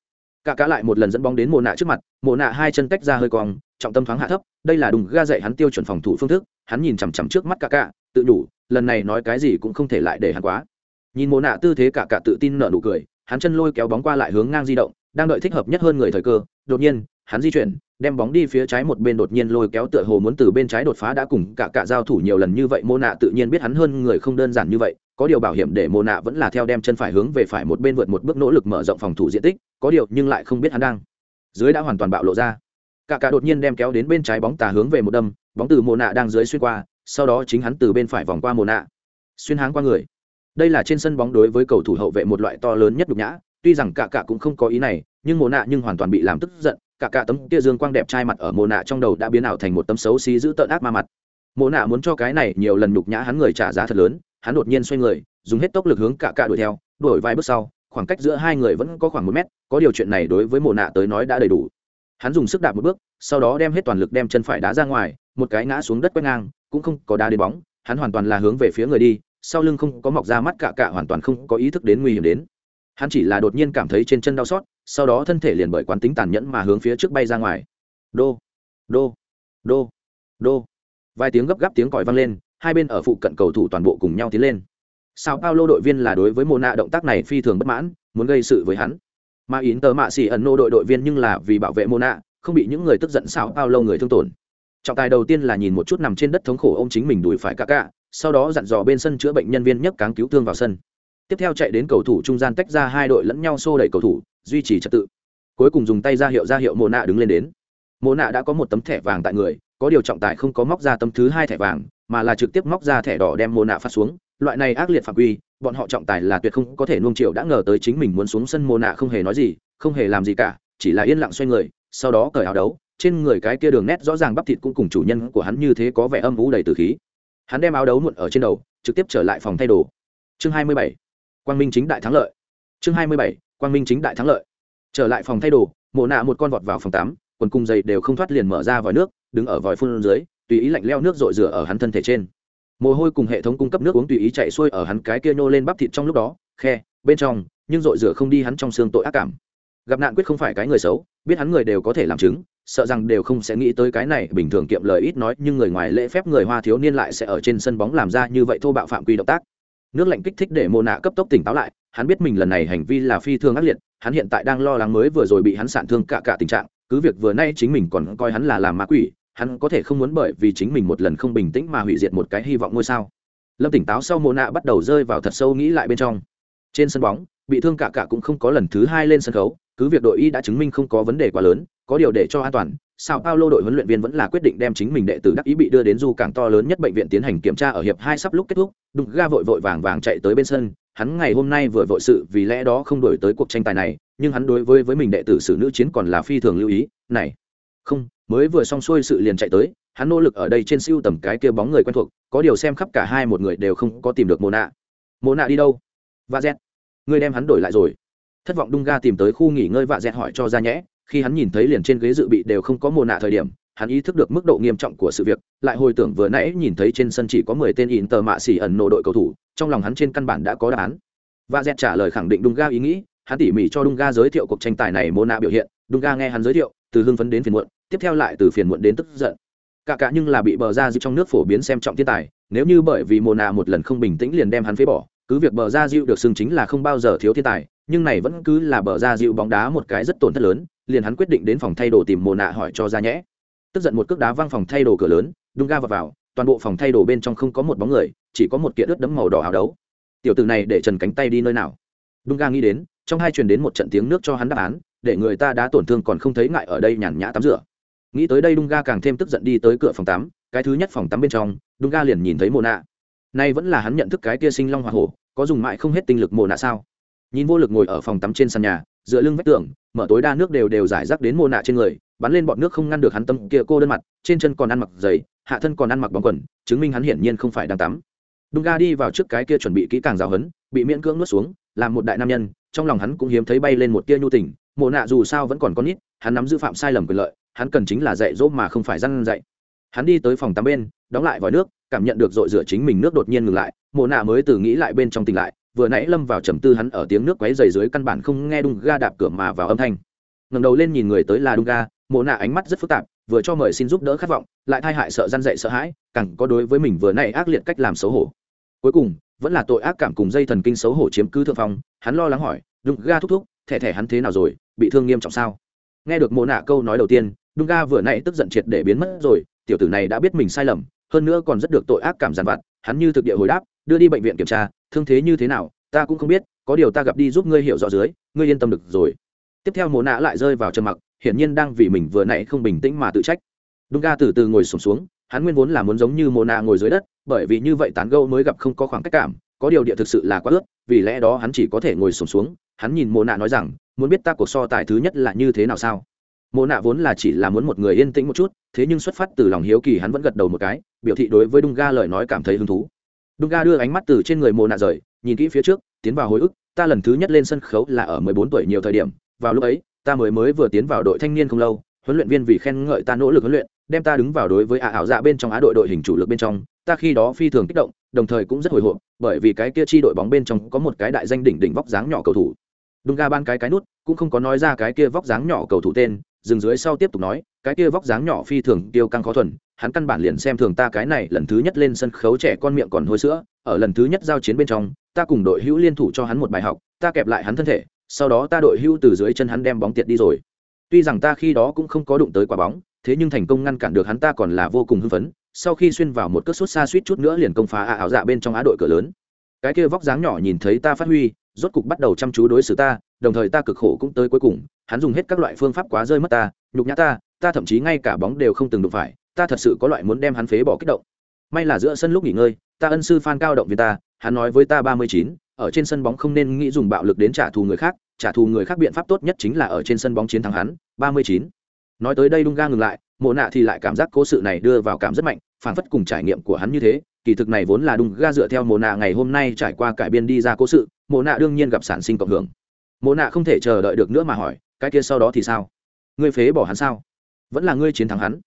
Cả cả lại một lần dẫn bóng đến mộ nạ trước mặt, mộ nạ hai chân tách ra hơi cong, trọng tâm thoáng hạ thấp, đây là đùng ga dạy hắn tiêu chuẩn phòng thủ phương thức, hắn nhìn chằm chằm trước mắt cả cả, tự đủ, lần này nói cái gì cũng không thể lại để hắn quá. Nhìn mộ nạ tư thế cả cả tự tin nở nụ cười hắn chân lôi kéo bóng qua lại hướng ngang di động, đang đợi thích hợp nhất hơn người thời cơ. Đột nhiên, hắn di chuyển, đem bóng đi phía trái một bên đột nhiên lôi kéo tựa hồ muốn từ bên trái đột phá đã cùng cả cả giao thủ nhiều lần như vậy mô nạ tự nhiên biết hắn hơn người không đơn giản như vậy, có điều bảo hiểm để mô nạ vẫn là theo đem chân phải hướng về phải một bên vượt một bước nỗ lực mở rộng phòng thủ diện tích, có điều nhưng lại không biết hắn đang dưới đã hoàn toàn bạo lộ ra. Cả cả đột nhiên đem kéo đến bên trái bóng tà hướng về một đâm, bóng từ mô nạ đang dưới xuyên qua, sau đó chính hắn từ bên phải vòng qua mô nạ xuyên háng qua người đây là trên sân bóng đối với cầu thủ hậu vệ một loại to lớn nhất nhục nhã, tuy rằng cả cả cũng không có ý này, nhưng mồ nạ nhưng hoàn toàn bị làm tức giận. Cả cả tấm kia dương quang đẹp trai mặt ở mồ nạ trong đầu đã biến ảo thành một tấm xấu xí giữ tợn ác ma mặt. Mồ nạ muốn cho cái này nhiều lần nhục nhã hắn người trả giá thật lớn, hắn đột nhiên xoay người, dùng hết tốc lực hướng cả cả đuổi theo, đuổi vài bước sau, khoảng cách giữa hai người vẫn có khoảng một mét, có điều chuyện này đối với mồ nạ tới nói đã đầy đủ. Hắn dùng sức đạp một bước, sau đó đem hết toàn lực đem chân phải đá ra ngoài, một cái ngã xuống đất quét ngang, cũng không có đá đến bóng, hắn hoàn toàn là hướng về phía người đi sau lưng không có mọc ra mắt cạ cạ hoàn toàn không có ý thức đến nguy hiểm đến. Hắn chỉ là đột nhiên cảm thấy trên chân đau xót, sau đó thân thể liền bởi quán tính tàn nhẫn mà hướng phía trước bay ra ngoài. Đô đô đô đô. Vài tiếng gấp gáp tiếng còi vang lên, hai bên ở phụ cận cầu thủ toàn bộ cùng nhau tiến lên. Sao paulo đội viên là đối với mô nạ động tác này phi thường bất mãn, muốn gây sự với hắn. Mà yến tờ mạ xỉ ẩn nô đội đội viên nhưng là vì bảo vệ mô nạ không bị những người tức giận sao paulo người thương tổn. Trọng tài đầu tiên là nhìn một chút nằm trên đất thống khổ ô m chính mình đùi phải ca ca sau đó dặn dò bên sân chữa bệnh nhân viên nhấc cáng cứu thương vào sân. Tiếp theo chạy đến cầu thủ trung gian tách ra hai đội lẫn nhau xô đẩy cầu thủ, duy trì trật tự. Cuối cùng dùng tay ra hiệu ra hiệu mồ nạ đứng lên đến. Mồ nạ đã có một tấm thẻ vàng tại người, có điều trọng tài không có móc ra tấm thứ hai thẻ vàng, mà là trực tiếp móc ra thẻ đỏ đem mồ nạ phát xuống. Loại này ác liệt phạm quy, bọn họ trọng tài là tuyệt không có thể nuông triệu đã ngờ tới chính mình muốn xuống sân mồ nạ không hề nói gì, không hề làm gì cả, chỉ là yên lặng xoay người, sau đó cởi áo đấu, trên người cái kia đường nét rõ ràng bắp thịt cũng cùng chủ nhân của hắn như thế có vẻ âm vũ đầy từ khí hắn đem áo đấu muộn ở trên đầu, trực tiếp trở lại phòng thay đồ. Chương hai mươi bảy, quang minh chính đại thắng lợi. Chương hai mươi bảy, quang minh chính đại thắng lợi. Trở lại phòng thay đồ, mộ nạ một con vọt vào phòng tắm, quần cung dày đều không thoát liền mở ra vòi nước, đứng ở vòi phun dưới, tùy ý lạnh leo nước rội rửa ở hắn thân thể trên. Mồ hôi cùng hệ thống cung cấp nước uống tùy ý chạy xuôi ở hắn cái kia nhô lên bắp thịt trong lúc đó, khe, bên trong, nhưng rội rửa không đi hắn trong xương tội ác cảm gặp nạn quyết không phải cái người xấu, biết hắn người đều có thể làm chứng, sợ rằng đều không sẽ nghĩ tới cái này, bình thường kiệm lời ít nói, nhưng người ngoài lễ phép người hoa thiếu niên lại sẽ ở trên sân bóng làm ra như vậy thô bạo phạm quy động tác. Nước lạnh kích thích để mô nạ cấp tốc tỉnh táo lại, hắn biết mình lần này hành vi là phi thường ác liệt, hắn hiện tại đang lo lắng mới vừa rồi bị hắn sản thương cả cả tình trạng, cứ việc vừa nay chính mình còn coi hắn là làm ma quỷ, hắn có thể không muốn bởi vì chính mình một lần không bình tĩnh mà hủy diệt một cái hy vọng ngôi sao. Lâm tỉnh táo sau mô nạ bắt đầu rơi vào thật sâu nghĩ lại bên trong. Trên sân bóng, bị thương cả cả cũng không có lần thứ hai lên sân khấu cứ việc đội y đã chứng minh không có vấn đề quá lớn, có điều để cho an toàn, sao paulo đội huấn luyện viên vẫn là quyết định đem chính mình đệ tử đắc ý bị đưa đến du cảng to lớn nhất bệnh viện tiến hành kiểm tra ở hiệp hai sắp lúc kết thúc. Đục ga vội vội vàng vàng chạy tới bên sân, hắn ngày hôm nay vừa vội sự vì lẽ đó không đổi tới cuộc tranh tài này, nhưng hắn đối với với mình đệ tử sử nữ chiến còn là phi thường lưu ý, này, không, mới vừa xong xuôi sự liền chạy tới, hắn nỗ lực ở đây trên siêu tầm cái kia bóng người quen thuộc, có điều xem khắp cả hai một người đều không có tìm được mồ nạ mồ nạ đi đâu? Và z ngươi đem hắn đổi lại rồi thất vọng đung ga tìm tới khu nghỉ ngơi vạ dẹt hỏi cho ra nhẽ, khi hắn nhìn thấy liền trên ghế dự bị đều không có mồ nạ thời điểm, hắn ý thức được mức độ nghiêm trọng của sự việc, lại hồi tưởng vừa nãy nhìn thấy trên sân chỉ có mười tên in tờ mạ xỉ ẩn nộ đội cầu thủ, trong lòng hắn trên căn bản đã có đáp án. Và dẹt trả lời khẳng định đung ga ý nghĩ, hắn tỉ mỉ cho đung ga giới thiệu cuộc tranh tài này mồ nạ biểu hiện, đung ga nghe hắn giới thiệu, từ hưng phấn đến phiền muộn, tiếp theo lại từ phiền muộn đến tức giận. Cả cả nhưng là bị bờ ra dịu trong nước phổ biến xem trọng thiên tài, nếu như bởi vì mồ nạ một lần không bình tĩnh liền đem hắn phế bỏ, cứ việc bờ ra dịu được xưng chính là không bao giờ thiếu thiên tài nhưng này vẫn cứ là bờ ra dịu bóng đá một cái rất tổn thất lớn liền hắn quyết định đến phòng thay đồ tìm mồ nạ hỏi cho ra nhẽ. Tức giận một cước đá văng phòng thay đồ cửa lớn đung ga vào, vào toàn bộ phòng thay đồ bên trong không có một bóng người chỉ có một kiện ướt đẫm màu đỏ áo đấu. Tiểu tử này để trần cánh tay đi nơi nào? Đung ga nghĩ đến trong hai truyền đến một trận tiếng nước cho hắn đáp án để người ta đã tổn thương còn không thấy ngại ở đây nhàn nhã tắm rửa. Nghĩ tới đây đung ga càng thêm tức giận đi tới cửa phòng tắm cái thứ nhất phòng tắm bên trong đung ga liền nhìn thấy mồ nạ. Nay vẫn là hắn nhận thức cái tia sinh long hoa hổ có dùng mại không hết tinh lực mồ nạ sao? Nhìn vô lực ngồi ở phòng tắm trên sàn nhà, dựa lưng vách tường, mở tối đa nước đều đều giải rác đến mồ nạ trên người, bắn lên bọn nước không ngăn được hắn tâm kia cô đơn mặt, trên chân còn ăn mặc giày, hạ thân còn ăn mặc bóng quần, chứng minh hắn hiển nhiên không phải đang tắm. Đúng ga đi vào trước cái kia chuẩn bị kỹ càng giáo hấn bị miễn cưỡng nuốt xuống làm một đại nam nhân, trong lòng hắn cũng hiếm thấy bay lên một tia nhu tình, mồ nạ dù sao vẫn còn con nít, hắn nắm giữ phạm sai lầm quyền lợi, hắn cần chính là dạy dỗ mà không phải răn dạy. Hắn đi tới phòng tắm bên, đóng lại vòi nước, cảm nhận được dội rửa chính mình nước đột nhiên ngừng lại, mồ nạ mới từ nghĩ lại bên trong tỉnh lại vừa nãy lâm vào trầm tư hắn ở tiếng nước quấy dày dưới căn bản không nghe đung ga đạp cửa mà vào âm thanh. Ngẩng đầu lên nhìn người tới là đung ga, mộ nạ ánh mắt rất phức tạp, vừa cho mời xin giúp đỡ khát vọng, lại thay hại sợ răn dậy sợ hãi, càng có đối với mình vừa nãy ác liệt cách làm xấu hổ. Cuối cùng, vẫn là tội ác cảm cùng dây thần kinh xấu hổ chiếm cứ thượng phong, hắn lo lắng hỏi, đung ga thúc thúc, thẻ thẻ hắn thế nào rồi, bị thương nghiêm trọng sao? Nghe được mộ nạ câu nói đầu tiên, đung ga vừa nãy tức giận triệt để biến mất rồi, tiểu tử này đã biết mình sai lầm, hơn nữa còn rất được tội ác cảm giàn vặt, hắn như thực địa hồi đáp, đưa đi bệnh viện kiểm tra thương thế như thế nào ta cũng không biết có điều ta gặp đi giúp ngươi hiểu rõ dưới ngươi yên tâm được rồi. Tiếp theo mồ nạ lại rơi vào trầm mặc hiển nhiên đang vì mình vừa nãy không bình tĩnh mà tự trách. Đúng ga từ từ ngồi sùng xuống, xuống hắn nguyên vốn là muốn giống như mồ nạ ngồi dưới đất bởi vì như vậy tán gâu mới gặp không có khoảng cách cảm có điều địa thực sự là quá ướt vì lẽ đó hắn chỉ có thể ngồi sùng xuống, xuống hắn nhìn mồ nạ nói rằng muốn biết ta cuộc so tài thứ nhất là như thế nào sao? Mồ nạ vốn là chỉ là muốn một người yên tĩnh một chút thế nhưng xuất phát từ lòng hiếu kỳ hắn vẫn gật đầu một cái biểu thị đối với đung ga lời nói cảm thấy hứng thú đung ga đưa ánh mắt từ trên người mồ nạ rời, nhìn kỹ phía trước, tiến vào hồi ức, ta lần thứ nhất lên sân khấu là ở mười bốn tuổi nhiều thời điểm, vào lúc ấy, ta mới mới vừa tiến vào đội thanh niên không lâu, huấn luyện viên vì khen ngợi ta nỗ lực huấn luyện, đem ta đứng vào đối với ả ảo dạ bên trong á đội đội hình chủ lực bên trong, ta khi đó phi thường kích động, đồng thời cũng rất hồi hộp, bởi vì cái kia chi đội bóng bên trong có một cái đại danh đỉnh đỉnh vóc dáng nhỏ cầu thủ. Đung ga ban cái cái nút, cũng không có nói ra cái kia vóc dáng nhỏ cầu thủ tên, dừng dưới sau tiếp tục nói, cái kia vóc dáng nhỏ phi thường tiêu căng khó thuần hắn căn bản liền xem thường ta cái này lần thứ nhất lên sân khấu trẻ con miệng còn hôi sữa, ở lần thứ nhất giao chiến bên trong, ta cùng đội hữu liên thủ cho hắn một bài học, ta kẹp lại hắn thân thể, sau đó ta đội hữu từ dưới chân hắn đem bóng tiệt đi rồi. Tuy rằng ta khi đó cũng không có đụng tới quả bóng, thế nhưng thành công ngăn cản được hắn ta còn là vô cùng hưng phấn, sau khi xuyên vào một cất sút xa suýt chút nữa liền công phá ảo dạ bên trong á đội cửa lớn. Cái kia vóc dáng nhỏ nhìn thấy ta phát huy, rốt cục bắt đầu chăm chú đối xử ta, đồng thời ta cực khổ cũng tới cuối cùng, hắn dùng hết các loại phương pháp quá rơi mất ta, nhục nhã ta ta thậm chí ngay cả bóng đều không từng đụng phải ta thật sự có loại muốn đem hắn phế bỏ kích động. May là giữa sân lúc nghỉ ngơi, ta ân sư phan cao động viên ta, hắn nói với ta ba mươi chín, ở trên sân bóng không nên nghĩ dùng bạo lực đến trả thù người khác, trả thù người khác biện pháp tốt nhất chính là ở trên sân bóng chiến thắng hắn, ba mươi chín. Nói tới đây đung ga ngừng lại, mộ nạ thì lại cảm giác cố sự này đưa vào cảm rất mạnh, phản phất cùng trải nghiệm của hắn như thế, kỳ thực này vốn là đung ga dựa theo mộ nạ ngày hôm nay trải qua cải biên đi ra cố sự, mộ nạ đương nhiên gặp sản sinh cộng hưởng. Mộ nạ không thể chờ đợi được nữa mà hỏi, cái kia sau đó thì sao? Ngươi phế bỏ hắn sao? Vẫn là ngươi chiến thắng hắn?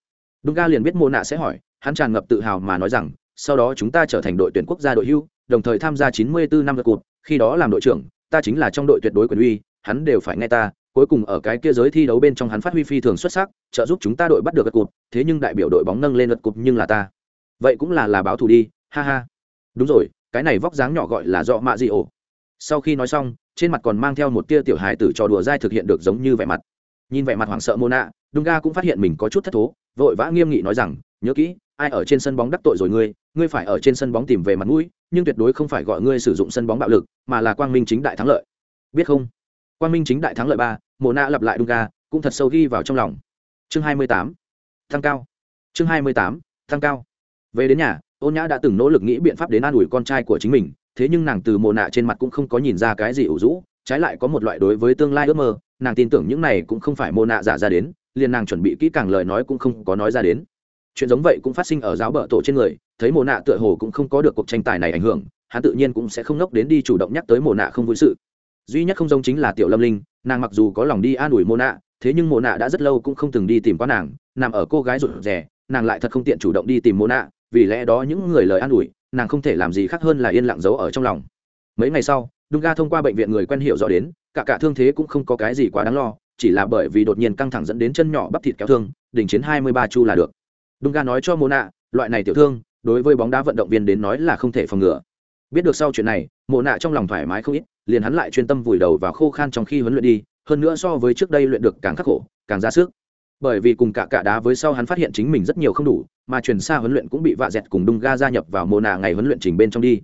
Đúng ga liền biết mộ nạ sẽ hỏi hắn tràn ngập tự hào mà nói rằng sau đó chúng ta trở thành đội tuyển quốc gia đội hưu đồng thời tham gia 94 năm lượt cuộc, khi đó làm đội trưởng ta chính là trong đội tuyệt đối quyền uy hắn đều phải nghe ta cuối cùng ở cái kia giới thi đấu bên trong hắn phát huy phi thường xuất sắc trợ giúp chúng ta đội bắt được lượt cuộc, thế nhưng đại biểu đội bóng nâng lên lượt cuộc nhưng là ta. Vậy cũng là là báo thù đi ha ha. Đúng rồi cái này vóc dáng nhỏ gọi là do mạ gì ổ. Sau khi nói xong trên mặt còn mang theo một tia tiểu hài tử trò đùa dai thực hiện được giống như vẻ mặt. Nhìn vẻ mặt hoảng sợ mô nạ đung ga cũng phát hiện mình có chút thất thố vội vã nghiêm nghị nói rằng, nhớ kỹ, ai ở trên sân bóng đắc tội rồi ngươi ngươi phải ở trên sân bóng tìm về mặt mũi, nhưng tuyệt đối không phải gọi ngươi sử dụng sân bóng bạo lực, mà là quang minh chính đại thắng lợi. Biết không? Quang minh chính đại thắng lợi ba mồ nạ lặp lại đung ga, cũng thật sâu ghi vào trong lòng. Chương hai mươi tám. Tăng cao. Chương hai mươi tám. Tăng cao. Về đến nhà, ôn nhã đã từng nỗ lực nghĩ biện pháp đến an ủi con trai của chính mình, thế nhưng nàng từ mồ nạ trên mặt cũng không có nhìn ra cái gì ủ rũ, trái lại có một loại đối với tương lai ước mơ, nàng tin tưởng những này cũng không phải mồ nạ giả ra đến liền nàng chuẩn bị kỹ càng lời nói cũng không có nói ra đến. Chuyện giống vậy cũng phát sinh ở giáo bờ tổ trên người, thấy mồ nạ tựa hồ cũng không có được cuộc tranh tài này ảnh hưởng, hắn tự nhiên cũng sẽ không ngốc đến đi chủ động nhắc tới mồ nạ không vui sự. Duy nhất không giống chính là tiểu lâm linh, nàng mặc dù có lòng đi an ủi mồ nạ, thế nhưng mồ nạ đã rất lâu cũng không từng đi tìm qua nàng, nằm ở cô gái rụt rè, nàng lại thật không tiện chủ động đi tìm mồ nạ, vì lẽ đó những người lời an ủi, nàng không thể làm gì khác hơn là yên lặng giấu ở trong lòng. Mấy ngày sau, đung ga thông qua bệnh viện người quen hiểu rõ đến, cả cả thương thế cũng không có cái gì quá đáng lo chỉ là bởi vì đột nhiên căng thẳng dẫn đến chân nhỏ bắp thịt kéo thương, đình chiến hai mươi ba chu là được. Dunga nói cho mô nạ, loại này tiểu thương, đối với bóng đá vận động viên đến nói là không thể phòng ngừa. Biết được sau chuyện này, mộ nạ trong lòng thoải mái không ít, liền hắn lại chuyên tâm vùi đầu vào khô khan trong khi huấn luyện đi, hơn nữa so với trước đây luyện được càng khắc khổ, càng ra sức. Bởi vì cùng cả cả đá với sau hắn phát hiện chính mình rất nhiều không đủ, mà chuyển xa huấn luyện cũng bị vạ dẹt cùng đung ga gia nhập vào Mona nạ ngày huấn luyện trình bên trong đi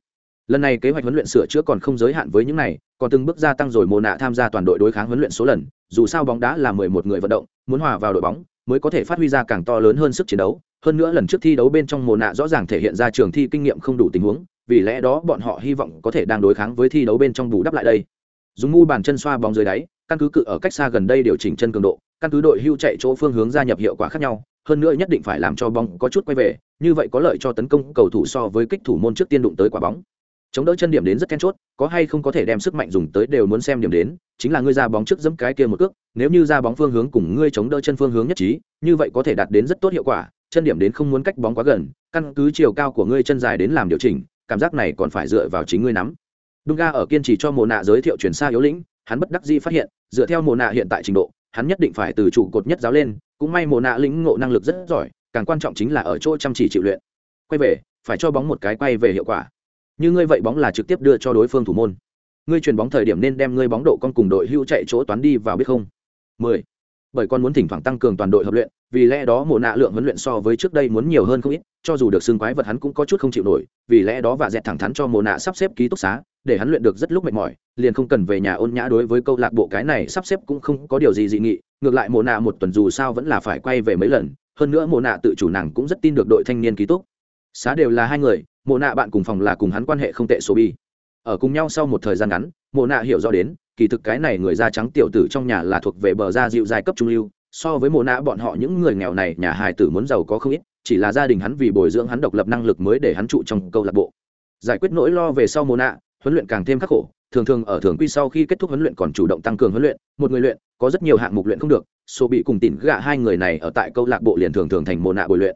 lần này kế hoạch huấn luyện sửa chữa còn không giới hạn với những này, còn từng bước gia tăng rồi mồ nạ tham gia toàn đội đối kháng huấn luyện số lần, dù sao bóng đá là mười một người vận động, muốn hòa vào đội bóng mới có thể phát huy ra càng to lớn hơn sức chiến đấu. Hơn nữa lần trước thi đấu bên trong mồ nạ rõ ràng thể hiện ra trường thi kinh nghiệm không đủ tình huống, vì lẽ đó bọn họ hy vọng có thể đang đối kháng với thi đấu bên trong bù đắp lại đây. Dùng ngu bàn chân xoa bóng dưới đáy, căn cứ cự ở cách xa gần đây điều chỉnh chân cường độ, căn cứ đội hưu chạy chỗ phương hướng gia nhập hiệu quả khác nhau, hơn nữa nhất định phải làm cho bóng có chút quay về, như vậy có lợi cho tấn công cầu thủ so với kích thủ môn trước tiên đụng tới quả bóng chống đỡ chân điểm đến rất then chốt, có hay không có thể đem sức mạnh dùng tới đều muốn xem điểm đến, chính là ngươi ra bóng trước dẫm cái kia một cước, nếu như ra bóng phương hướng cùng ngươi chống đỡ chân phương hướng nhất trí, như vậy có thể đạt đến rất tốt hiệu quả, chân điểm đến không muốn cách bóng quá gần, căn cứ chiều cao của ngươi chân dài đến làm điều chỉnh, cảm giác này còn phải dựa vào chính ngươi nắm. Dunga ga ở kiên trì cho mồ nạ giới thiệu chuyển xa yếu lĩnh, hắn bất đắc dĩ phát hiện, dựa theo mồ nạ hiện tại trình độ, hắn nhất định phải từ trụ cột nhất giáo lên, cũng may mồ nạ lĩnh ngộ năng lực rất giỏi, càng quan trọng chính là ở chỗ chăm chỉ chịu luyện. Quay về, phải cho bóng một cái quay về hiệu quả như ngươi vậy bóng là trực tiếp đưa cho đối phương thủ môn. Ngươi chuyền bóng thời điểm nên đem ngươi bóng độ con cùng đội hưu chạy chỗ toán đi vào biết không? 10. bởi con muốn thỉnh thoảng tăng cường toàn đội hợp luyện, vì lẽ đó Mộ nạ lượng huấn luyện so với trước đây muốn nhiều hơn không ít, cho dù được xương quái vật hắn cũng có chút không chịu nổi, vì lẽ đó và dẹt thẳng thắn cho Mộ nạ sắp xếp ký túc xá, để hắn luyện được rất lúc mệt mỏi, liền không cần về nhà ôn nhã đối với câu lạc bộ cái này sắp xếp cũng không có điều gì dị nghị, ngược lại Mộ nạ một tuần dù sao vẫn là phải quay về mấy lần, hơn nữa Mộ nạ tự chủ nàng cũng rất tin được đội thanh niên ký túc. Xá đều là hai người Mộ nạ bạn cùng phòng là cùng hắn quan hệ không tệ số bi. Ở cùng nhau sau một thời gian ngắn, Mộ nạ hiểu rõ đến, kỳ thực cái này người da trắng tiểu tử trong nhà là thuộc về bờ da dịu dài cấp trung lưu, so với Mộ nạ bọn họ những người nghèo này, nhà hài tử muốn giàu có không ít, chỉ là gia đình hắn vì bồi dưỡng hắn độc lập năng lực mới để hắn trụ trong câu lạc bộ. Giải quyết nỗi lo về sau Mộ nạ, huấn luyện càng thêm khắc khổ, thường thường ở thường quy sau khi kết thúc huấn luyện còn chủ động tăng cường huấn luyện, một người luyện, có rất nhiều hạng mục luyện không được, số bị cùng tỉn gạ hai người này ở tại câu lạc bộ liền thường thường thành Mộ nạ bồi luyện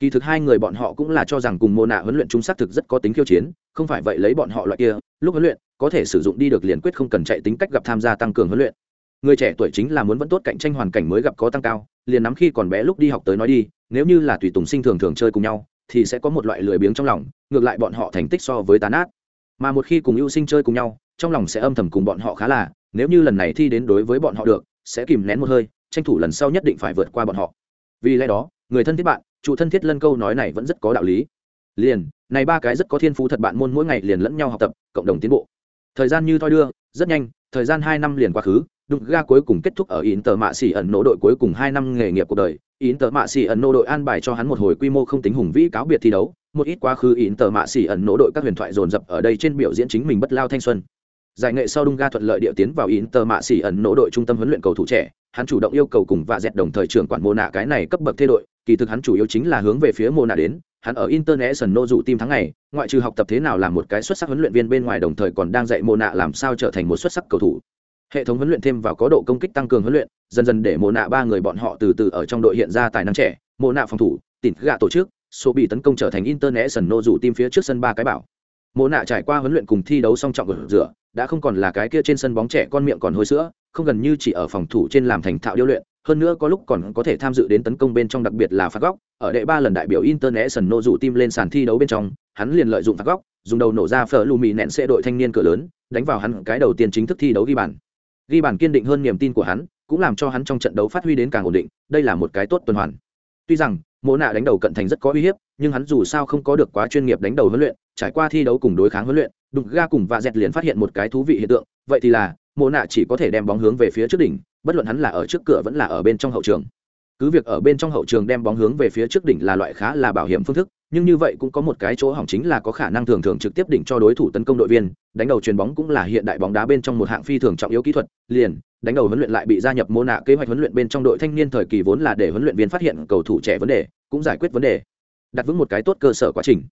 kỳ thực hai người bọn họ cũng là cho rằng cùng mô nạ huấn luyện chúng xác thực rất có tính khiêu chiến, không phải vậy lấy bọn họ loại kia, lúc huấn luyện, có thể sử dụng đi được liền quyết không cần chạy tính cách gặp tham gia tăng cường huấn luyện. Người trẻ tuổi chính là muốn vẫn tốt cạnh tranh hoàn cảnh mới gặp có tăng cao, liền nắm khi còn bé lúc đi học tới nói đi, nếu như là tùy tùng sinh thường thường chơi cùng nhau, thì sẽ có một loại lười biếng trong lòng, ngược lại bọn họ thành tích so với tán át mà một khi cùng ưu sinh chơi cùng nhau, trong lòng sẽ âm thầm cùng bọn họ khá là, nếu như lần này thi đến đối với bọn họ được, sẽ kìm nén một hơi, tranh thủ lần sau nhất định phải vượt qua bọn họ. Vì lẽ đó, người thân thiết bạn trụ thân thiết lân câu nói này vẫn rất có đạo lý. Liền, này ba cái rất có thiên phú thật bạn môn mỗi ngày liền lẫn nhau học tập, cộng đồng tiến bộ. Thời gian như thoi đưa, rất nhanh, thời gian hai năm liền quá khứ, đụng ga cuối cùng kết thúc ở in tờ mạ xỉ ẩn nỗ đội cuối cùng hai năm nghề nghiệp cuộc đời. In tờ mạ xỉ ẩn nỗ đội an bài cho hắn một hồi quy mô không tính hùng vĩ cáo biệt thi đấu, một ít quá khứ in tờ mạ xỉ ẩn nỗ đội các huyền thoại dồn dập ở đây trên biểu diễn chính mình bất lao thanh xuân. Giải nghệ sau đung ga thuận lợi địa tiến vào in tờ mạ xỉ ẩn nỗ đội trung tâm huấn luyện cầu thủ trẻ, hắn chủ động yêu cầu cùng vạ dẹt đồng thời trưởng quản mô nạ cái này cấp bậc thay đội kỳ thực hắn chủ yếu chính là hướng về phía mô nạ đến, hắn ở international dụ tim tháng này ngoại trừ học tập thế nào làm một cái xuất sắc huấn luyện viên bên ngoài đồng thời còn đang dạy mô nạ làm sao trở thành một xuất sắc cầu thủ. Hệ thống huấn luyện thêm vào có độ công kích tăng cường huấn luyện, dần dần để mô nạ ba người bọn họ từ từ ở trong đội hiện ra tài năng trẻ mô nạ phòng thủ, tỉn gạ tổ chức, số bị tấn công trở thành international nô rủ tim phía trước sân ba cái bảo. Mô nạ trải qua huấn luyện cùng thi đấu song trọng ở rửa đã không còn là cái kia trên sân bóng trẻ con miệng còn hôi sữa, không gần như chỉ ở phòng thủ trên làm thành thạo điêu luyện hơn nữa có lúc còn có thể tham dự đến tấn công bên trong đặc biệt là phạt góc. Ở đệ ba lần đại biểu international nô dụ tim lên sàn thi đấu bên trong, hắn liền lợi dụng phạt góc, dùng đầu nổ ra phở lù mì nẹn xe đội thanh niên cửa lớn, đánh vào hắn cái đầu tiên chính thức thi đấu ghi bàn. Ghi bàn kiên định hơn niềm tin của hắn, cũng làm cho hắn trong trận đấu phát huy đến càng ổn định, đây là một cái tốt tuần hoàn. Tuy rằng mỗ nạ đánh đầu cận thành rất có uy hiếp, nhưng hắn dù sao không có được quá chuyên nghiệp đánh đầu huấn luyện, trải qua thi đấu cùng đối kháng huấn luyện, đục ga cùng và dẹt liền phát hiện một cái thú vị hiện tượng, vậy thì là mỗ nạ chỉ có thể đem bóng hướng về phía trước đỉnh bất luận hắn là ở trước cửa vẫn là ở bên trong hậu trường. Cứ việc ở bên trong hậu trường đem bóng hướng về phía trước đỉnh là loại khá là bảo hiểm phương thức, nhưng như vậy cũng có một cái chỗ hỏng chính là có khả năng thường thường trực tiếp đỉnh cho đối thủ tấn công đội viên, đánh đầu chuyền bóng cũng là hiện đại bóng đá bên trong một hạng phi thường trọng yếu kỹ thuật, liền, đánh đầu huấn luyện lại bị gia nhập mô nạ kế hoạch huấn luyện bên trong đội thanh niên thời kỳ vốn là để huấn luyện viên phát hiện cầu thủ trẻ vấn đề, cũng giải quyết vấn đề. Đặt vững một cái tốt cơ sở quá trình.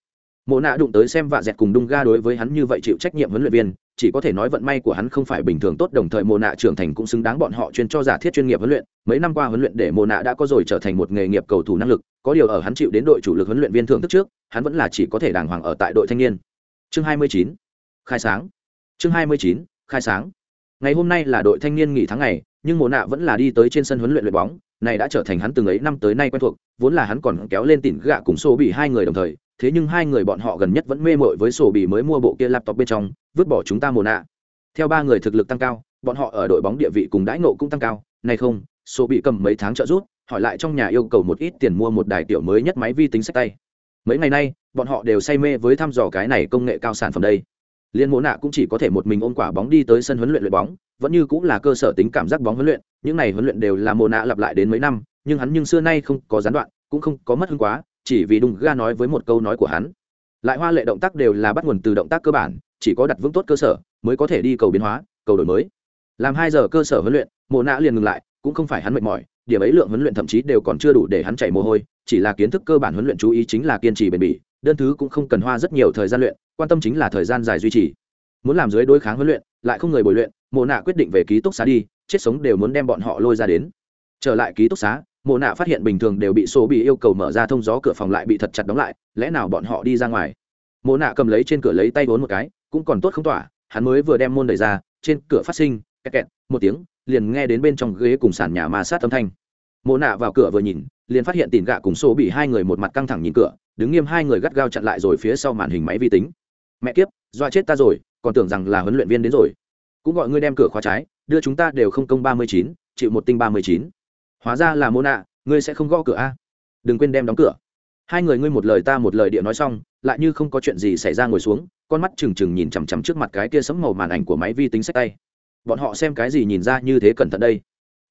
Mộ nạ đụng tới xem vạ dẹt cùng đung ga đối với hắn như vậy chịu trách nhiệm huấn luyện viên chỉ có thể nói vận may của hắn không phải bình thường tốt, đồng thời mồ nạ trưởng thành cũng xứng đáng bọn họ chuyên cho giả thiết chuyên nghiệp huấn luyện mấy năm qua huấn luyện để mồ nạ đã có rồi trở thành một nghề nghiệp cầu thủ năng lực, có điều ở hắn chịu đến đội chủ lực huấn luyện viên thưởng thức trước, hắn vẫn là chỉ có thể đàng hoàng ở tại đội thanh niên chương 29. khai sáng chương 29. khai sáng ngày hôm nay là đội thanh niên nghỉ tháng ngày nhưng mồ nạ vẫn là đi tới trên sân huấn luyện luyện bóng, này đã trở thành hắn từng ấy năm tới nay quen thuộc, vốn là hắn còn kéo lên tỉn gạ cùng xô bị hai người đồng thời, thế nhưng hai người bọn họ gần nhất vẫn mê mội với sổ bị mới mua bộ kia laptop bên trong, vứt bỏ chúng ta mồ nạ. Theo ba người thực lực tăng cao, bọn họ ở đội bóng địa vị cùng đãi nộ cũng tăng cao, này không sổ bị cầm mấy tháng trợ rút hỏi lại trong nhà yêu cầu một ít tiền mua một đài tiểu mới nhất máy vi tính sách tay. Mấy ngày nay, bọn họ đều say mê với thăm dò cái này công nghệ cao sản phẩm đây liên mộ nạ cũng chỉ có thể một mình ôm quả bóng đi tới sân huấn luyện luyện bóng, vẫn như cũng là cơ sở tính cảm giác bóng huấn luyện, những này huấn luyện đều là mộ nạ lặp lại đến mấy năm, nhưng hắn nhưng xưa nay không có gián đoạn, cũng không có mất hứng quá, chỉ vì đùng ga nói với một câu nói của hắn. Lại hoa lệ động tác đều là bắt nguồn từ động tác cơ bản, chỉ có đặt vững tốt cơ sở mới có thể đi cầu biến hóa, cầu đổi mới. Làm hai giờ cơ sở huấn luyện, mộ nạ liền ngừng lại, cũng không phải hắn mệt mỏi, điểm ấy lượng huấn luyện thậm chí đều còn chưa đủ để hắn chảy mồ hôi, chỉ là kiến thức cơ bản huấn luyện chú ý chính là kiên trì bền bỉ đơn thứ cũng không cần hoa rất nhiều thời gian luyện, quan tâm chính là thời gian dài duy trì. Muốn làm dưới đối kháng huấn luyện, lại không người bồi luyện, mộ nạ quyết định về ký túc xá đi, chết sống đều muốn đem bọn họ lôi ra đến. Trở lại ký túc xá, mộ nạ phát hiện bình thường đều bị số bị yêu cầu mở ra thông gió cửa phòng lại bị thật chặt đóng lại, lẽ nào bọn họ đi ra ngoài? Mộ nạ cầm lấy trên cửa lấy tay vốn một cái, cũng còn tốt không tỏa, hắn mới vừa đem môn đẩy ra, trên cửa phát sinh, kẹt kẹt, một tiếng, liền nghe đến bên trong ghế cùng sàn nhà ma sát âm thanh. Mộ nạ vào cửa vừa nhìn, liền phát hiện tìm gạ cùng số bị hai người một mặt căng thẳng nhìn cửa đứng nghiêm hai người gắt gao chặn lại rồi phía sau màn hình máy vi tính. Mẹ kiếp doa chết ta rồi, còn tưởng rằng là huấn luyện viên đến rồi. Cũng gọi ngươi đem cửa khóa trái, đưa chúng ta đều không công ba mươi chín, chịu một tinh ba mươi chín. Hóa ra là mô nạ ngươi sẽ không gõ cửa a? Đừng quên đem đóng cửa. Hai người ngươi một lời ta một lời địa nói xong, lại như không có chuyện gì xảy ra ngồi xuống, con mắt trừng trừng nhìn chằm chằm trước mặt cái kia sấm màu màn ảnh của máy vi tính sách tay. Bọn họ xem cái gì nhìn ra như thế cẩn thận đây.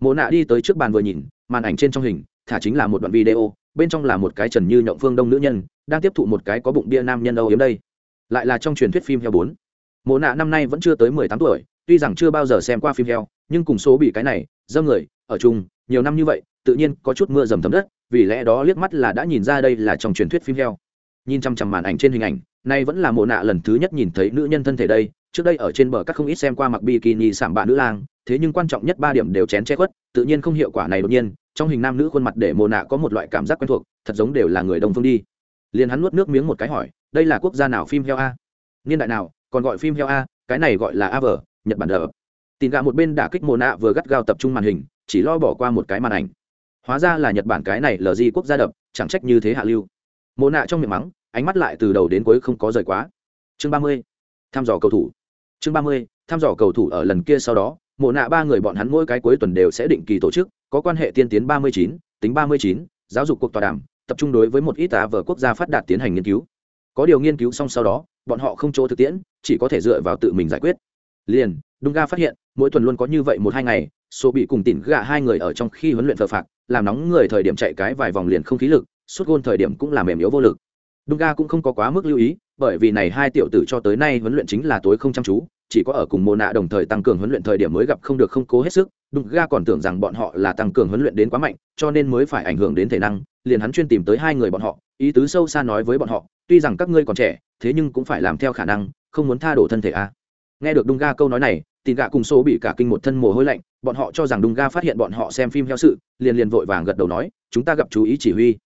Mộ nạ đi tới trước bàn vừa nhìn, màn ảnh trên trong hình, thả chính là một đoạn video bên trong là một cái trần như nhộng phương đông nữ nhân, đang tiếp thụ một cái có bụng bia nam nhân âu yếm đây. Lại là trong truyền thuyết phim heo bốn. Mộ nạ năm nay vẫn chưa tới mười tám tuổi, tuy rằng chưa bao giờ xem qua phim heo, nhưng cùng số bị cái này, dâm người, ở chung, nhiều năm như vậy, tự nhiên có chút mưa dầm thấm đất, vì lẽ đó liếc mắt là đã nhìn ra đây là trong truyền thuyết phim heo. Nhìn chăm chăm màn ảnh trên hình ảnh, nay vẫn là mộ nạ lần thứ nhất nhìn thấy nữ nhân thân thể đây trước đây ở trên bờ các không ít xem qua mặc bikini sảm bạ nữ lang, thế nhưng quan trọng nhất ba điểm đều chén che khuất, tự nhiên không hiệu quả này đột nhiên, trong hình nam nữ khuôn mặt để mồ nạ có một loại cảm giác quen thuộc, thật giống đều là người đông phương đi. Liền hắn nuốt nước miếng một cái hỏi, đây là quốc gia nào phim heo a? Niên đại nào, còn gọi phim heo a? Cái này gọi là a vờ nhật bản đờ. Tìm gạ một bên đả kích mồ nạ vừa gắt gao tập trung màn hình, chỉ lo bỏ qua một cái màn ảnh. Hóa ra là nhật bản cái này lờ di quốc gia đập, chẳng trách như thế hạ lưu. Mồ nạ trong miệng mắng, ánh mắt lại từ đầu đến cuối không có rời quá. Chương ba mươi, thăm dò cầu thủ chương ba mươi, thăm dò cầu thủ ở lần kia sau đó, mộ nạ ba người bọn hắn mỗi cái cuối tuần đều sẽ định kỳ tổ chức, có quan hệ tiên tiến ba mươi chín, tính ba mươi chín, giáo dục cuộc tọa đàm, tập trung đối với một ít tá vở quốc gia phát đạt tiến hành nghiên cứu. Có điều nghiên cứu xong sau đó, bọn họ không chỗ thực tiễn, chỉ có thể dựa vào tự mình giải quyết. Liền Đúng ga phát hiện, mỗi tuần luôn có như vậy một hai ngày, số bị cùng tỉn gạ hai người ở trong khi huấn luyện phờ phạc, làm nóng người thời điểm chạy cái vài vòng liền không khí lực, suốt gôn thời điểm cũng là mềm yếu vô lực. Đúng ga cũng không có quá mức lưu ý bởi vì này hai tiểu tử cho tới nay huấn luyện chính là tối không chăm chú, chỉ có ở cùng mô nạ đồng thời tăng cường huấn luyện thời điểm mới gặp không được không cố hết sức đung ga còn tưởng rằng bọn họ là tăng cường huấn luyện đến quá mạnh, cho nên mới phải ảnh hưởng đến thể năng, liền hắn chuyên tìm tới hai người bọn họ, ý tứ sâu xa nói với bọn họ, tuy rằng các ngươi còn trẻ, thế nhưng cũng phải làm theo khả năng, không muốn tha đổ thân thể a à. nghe được đung ga câu nói này tin gạ cùng số bị cả kinh một thân mồ hôi lạnh, bọn họ cho rằng đung ga phát hiện bọn họ xem phim theo sự, liền liền vội vàng gật đầu nói, chúng ta gặp chú ý chỉ huy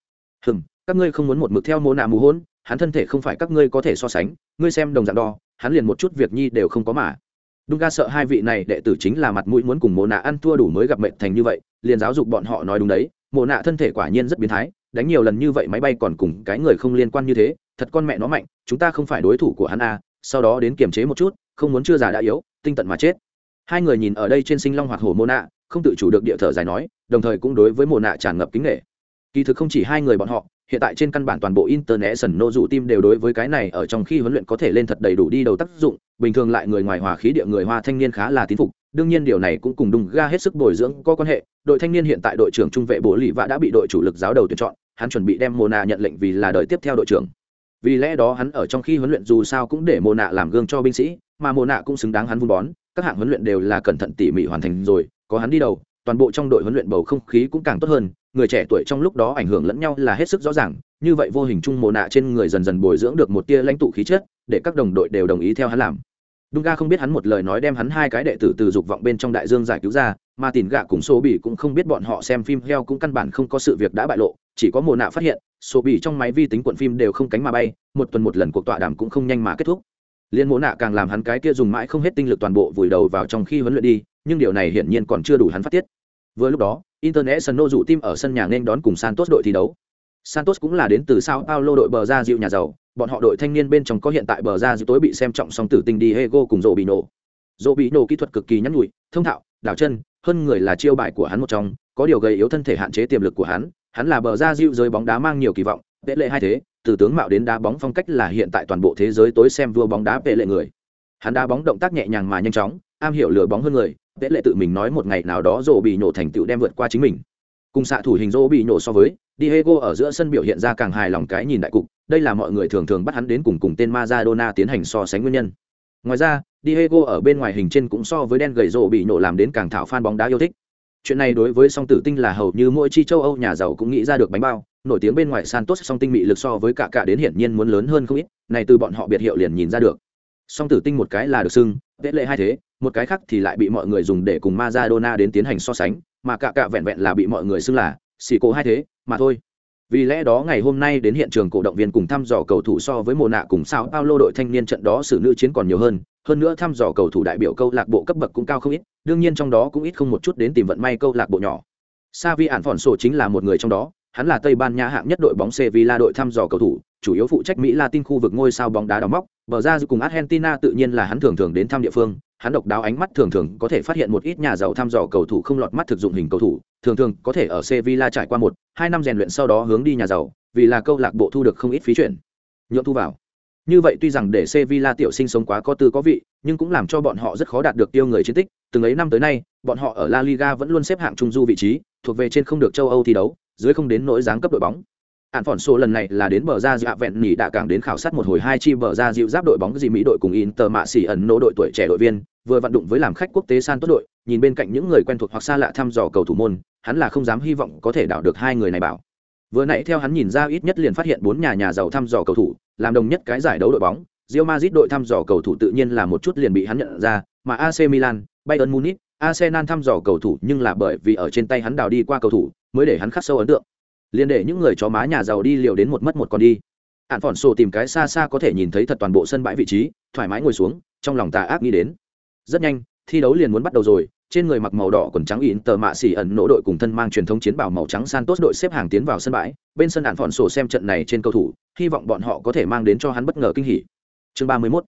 hừm, các ngươi không muốn một mực theo mô nạ mù hôn hắn thân thể không phải các ngươi có thể so sánh, ngươi xem đồng dạng đo, hắn liền một chút việc nhi đều không có mà. Đúng ga sợ hai vị này đệ tử chính là mặt mũi muốn cùng mồ nạ ăn thua đủ mới gặp mệnh thành như vậy, liền giáo dục bọn họ nói đúng đấy mồ nạ thân thể quả nhiên rất biến thái, đánh nhiều lần như vậy máy bay còn cùng cái người không liên quan như thế, thật con mẹ nó mạnh, chúng ta không phải đối thủ của hắn à sau đó đến kiềm chế một chút, không muốn chưa già đã yếu, tinh tận mà chết. Hai người nhìn ở đây trên sinh long hoạt hổ mồ nạ, không tự chủ được địa thở dài nói, đồng thời cũng đối với mồ nạ tràn ngập kính nghệ kỳ thực không chỉ hai người bọn họ hiện tại trên căn bản toàn bộ international sần nô dụ tim đều đối với cái này ở trong khi huấn luyện có thể lên thật đầy đủ đi đầu tác dụng, bình thường lại người ngoài hòa khí địa người hoa thanh niên khá là tín phục, đương nhiên điều này cũng cùng đùng ga hết sức bồi dưỡng có quan hệ, đội thanh niên hiện tại đội trưởng trung vệ bố lì vã đã bị đội chủ lực giáo đầu tuyển chọn, hắn chuẩn bị đem mô nạ nhận lệnh vì là đời tiếp theo đội trưởng. Vì lẽ đó hắn ở trong khi huấn luyện dù sao cũng để mô nạ làm gương cho binh sĩ, mà mô nạ cũng xứng đáng hắn vun bón, các hạng huấn luyện đều là cẩn thận tỉ mỉ hoàn thành rồi, có hắn đi đầu, toàn bộ trong đội huấn luyện bầu không khí cũng càng tốt hơn người trẻ tuổi trong lúc đó ảnh hưởng lẫn nhau là hết sức rõ ràng, như vậy vô hình chung mồ nạ trên người dần dần bồi dưỡng được một tia lãnh tụ khí chất, để các đồng đội đều đồng ý theo hắn làm. Đúng ga không biết hắn một lời nói đem hắn hai cái đệ tử từ dục vọng bên trong đại dương giải cứu ra, mà tìm gạ cùng số bỉ cũng không biết bọn họ xem phim heo cũng căn bản không có sự việc đã bại lộ, chỉ có mồ nạ phát hiện số bỉ trong máy vi tính cuộn phim đều không cánh mà bay, một tuần một lần cuộc tọa đàm cũng không nhanh mà kết thúc. Liên mồ nạ càng làm hắn cái kia dùng mãi không hết tinh lực toàn bộ vùi đầu vào trong khi huấn luyện đi, nhưng điều này hiển nhiên còn chưa đủ hắn phát tiết vừa lúc đó internet sân nô dụ tim ở sân nhà nên đón cùng santos đội thi đấu santos cũng là đến từ sao paulo đội bờ ra dịu nhà giàu bọn họ đội thanh niên bên trong có hiện tại bờ ra dịu tối bị xem trọng song tử tình diego cùng Robinho. Robinho kỹ thuật cực kỳ nhắn nhủi, thông thạo đảo chân hơn người là chiêu bài của hắn một trong có điều gầy yếu thân thể hạn chế tiềm lực của hắn hắn là bờ ra dịu giới bóng đá mang nhiều kỳ vọng tệ lệ hai thế từ tướng mạo đến đá bóng phong cách là hiện tại toàn bộ thế giới tối xem vua bóng đá vệ lệ người hắn đá bóng động tác nhẹ nhàng mà nhanh chóng am hiểu lừa bóng hơn người tệ lệ tự mình nói một ngày nào đó rổ bị nhổ thành tựu đem vượt qua chính mình cùng xạ thủ hình rổ bị nhổ so với Diego ở giữa sân biểu hiện ra càng hài lòng cái nhìn đại cục, đây là mọi người thường thường bắt hắn đến cùng cùng tên Maradona tiến hành so sánh nguyên nhân. Ngoài ra, Diego ở bên ngoài hình trên cũng so với đen gầy rổ bị nhổ làm đến càng thảo fan bóng đá yêu thích. Chuyện này đối với song tử tinh là hầu như mỗi chi châu Âu nhà giàu cũng nghĩ ra được bánh bao, nổi tiếng bên ngoài Santos song tinh mị lực so với cả cả đến hiển nhiên muốn lớn hơn không ít, này từ bọn họ biệt hiệu liền nhìn ra được. Song tử tinh một cái là được xưng, vết lệ hai thế, một cái khác thì lại bị mọi người dùng để cùng Maradona đến tiến hành so sánh, mà cả cả vẹn vẹn là bị mọi người xưng là xì cổ hai thế, mà thôi. Vì lẽ đó ngày hôm nay đến hiện trường cổ động viên cùng thăm dò cầu thủ so với mùa nạ cùng sao Paulo đội thanh niên trận đó xử nữ chiến còn nhiều hơn, hơn nữa thăm dò cầu thủ đại biểu câu lạc bộ cấp bậc cũng cao không ít, đương nhiên trong đó cũng ít không một chút đến tìm vận may câu lạc bộ nhỏ. Savi Ản phỏn Sổ chính là một người trong đó, hắn là Tây Ban Nha hạng nhất đội bóng Sevilla đội thăm dò cầu thủ, chủ yếu phụ trách Mỹ Latin khu vực ngôi sao bóng đá đóng móc, bờ ra cùng Argentina tự nhiên là hắn thường thường đến thăm địa phương, hắn độc đáo ánh mắt thường thường có thể phát hiện một ít nhà giàu thăm dò cầu thủ không lọt mắt thực dụng hình cầu thủ, thường thường có thể ở Sevilla trải qua một, hai năm rèn luyện sau đó hướng đi nhà giàu, vì là câu lạc bộ thu được không ít phí chuyển. Nhượng thu vào. Như vậy tuy rằng để Sevilla tiểu sinh sống quá có tư có vị, nhưng cũng làm cho bọn họ rất khó đạt được tiêu người chiến tích, từng ấy năm tới nay, bọn họ ở La Liga vẫn luôn xếp hạng trung du vị trí, thuộc về trên không được châu Âu thi đấu, dưới không đến nỗi dáng cấp đội bóng ạn phỏn số lần này là đến bờ ra dịu vẹn nỉ đã càng đến khảo sát một hồi hai chi bờ ra dịu giáp đội bóng gì mỹ đội cùng inter mạ xỉ ẩn nỗ đội tuổi trẻ đội viên, vừa vận động với làm khách quốc tế san tốt đội, nhìn bên cạnh những người quen thuộc hoặc xa lạ thăm dò cầu thủ môn, hắn là không dám hy vọng có thể đảo được hai người này bảo. Vừa nãy theo hắn nhìn ra ít nhất liền phát hiện bốn nhà nhà giàu thăm dò cầu thủ, làm đồng nhất cái giải đấu đội bóng, Real Madrid đội thăm dò cầu thủ tự nhiên là một chút liền bị hắn nhận ra, mà AC Milan, Bayern Munich, Arsenal thăm dò cầu thủ nhưng là bởi vì ở trên tay hắn đào đi qua cầu thủ, mới để hắn khắc sâu ấn tượng liền để những người chó má nhà giàu đi liều đến một mất một con đi ạn phỏn sổ tìm cái xa xa có thể nhìn thấy thật toàn bộ sân bãi vị trí thoải mái ngồi xuống trong lòng tà ác nghĩ đến rất nhanh thi đấu liền muốn bắt đầu rồi trên người mặc màu đỏ quần trắng in tờ mạ xỉ ẩn nỗ đội cùng thân mang truyền thống chiến bảo màu trắng san tốt đội xếp hàng tiến vào sân bãi bên sân ạn phỏn sổ xem trận này trên cầu thủ hy vọng bọn họ có thể mang đến cho hắn bất ngờ kinh hỉ chương 31.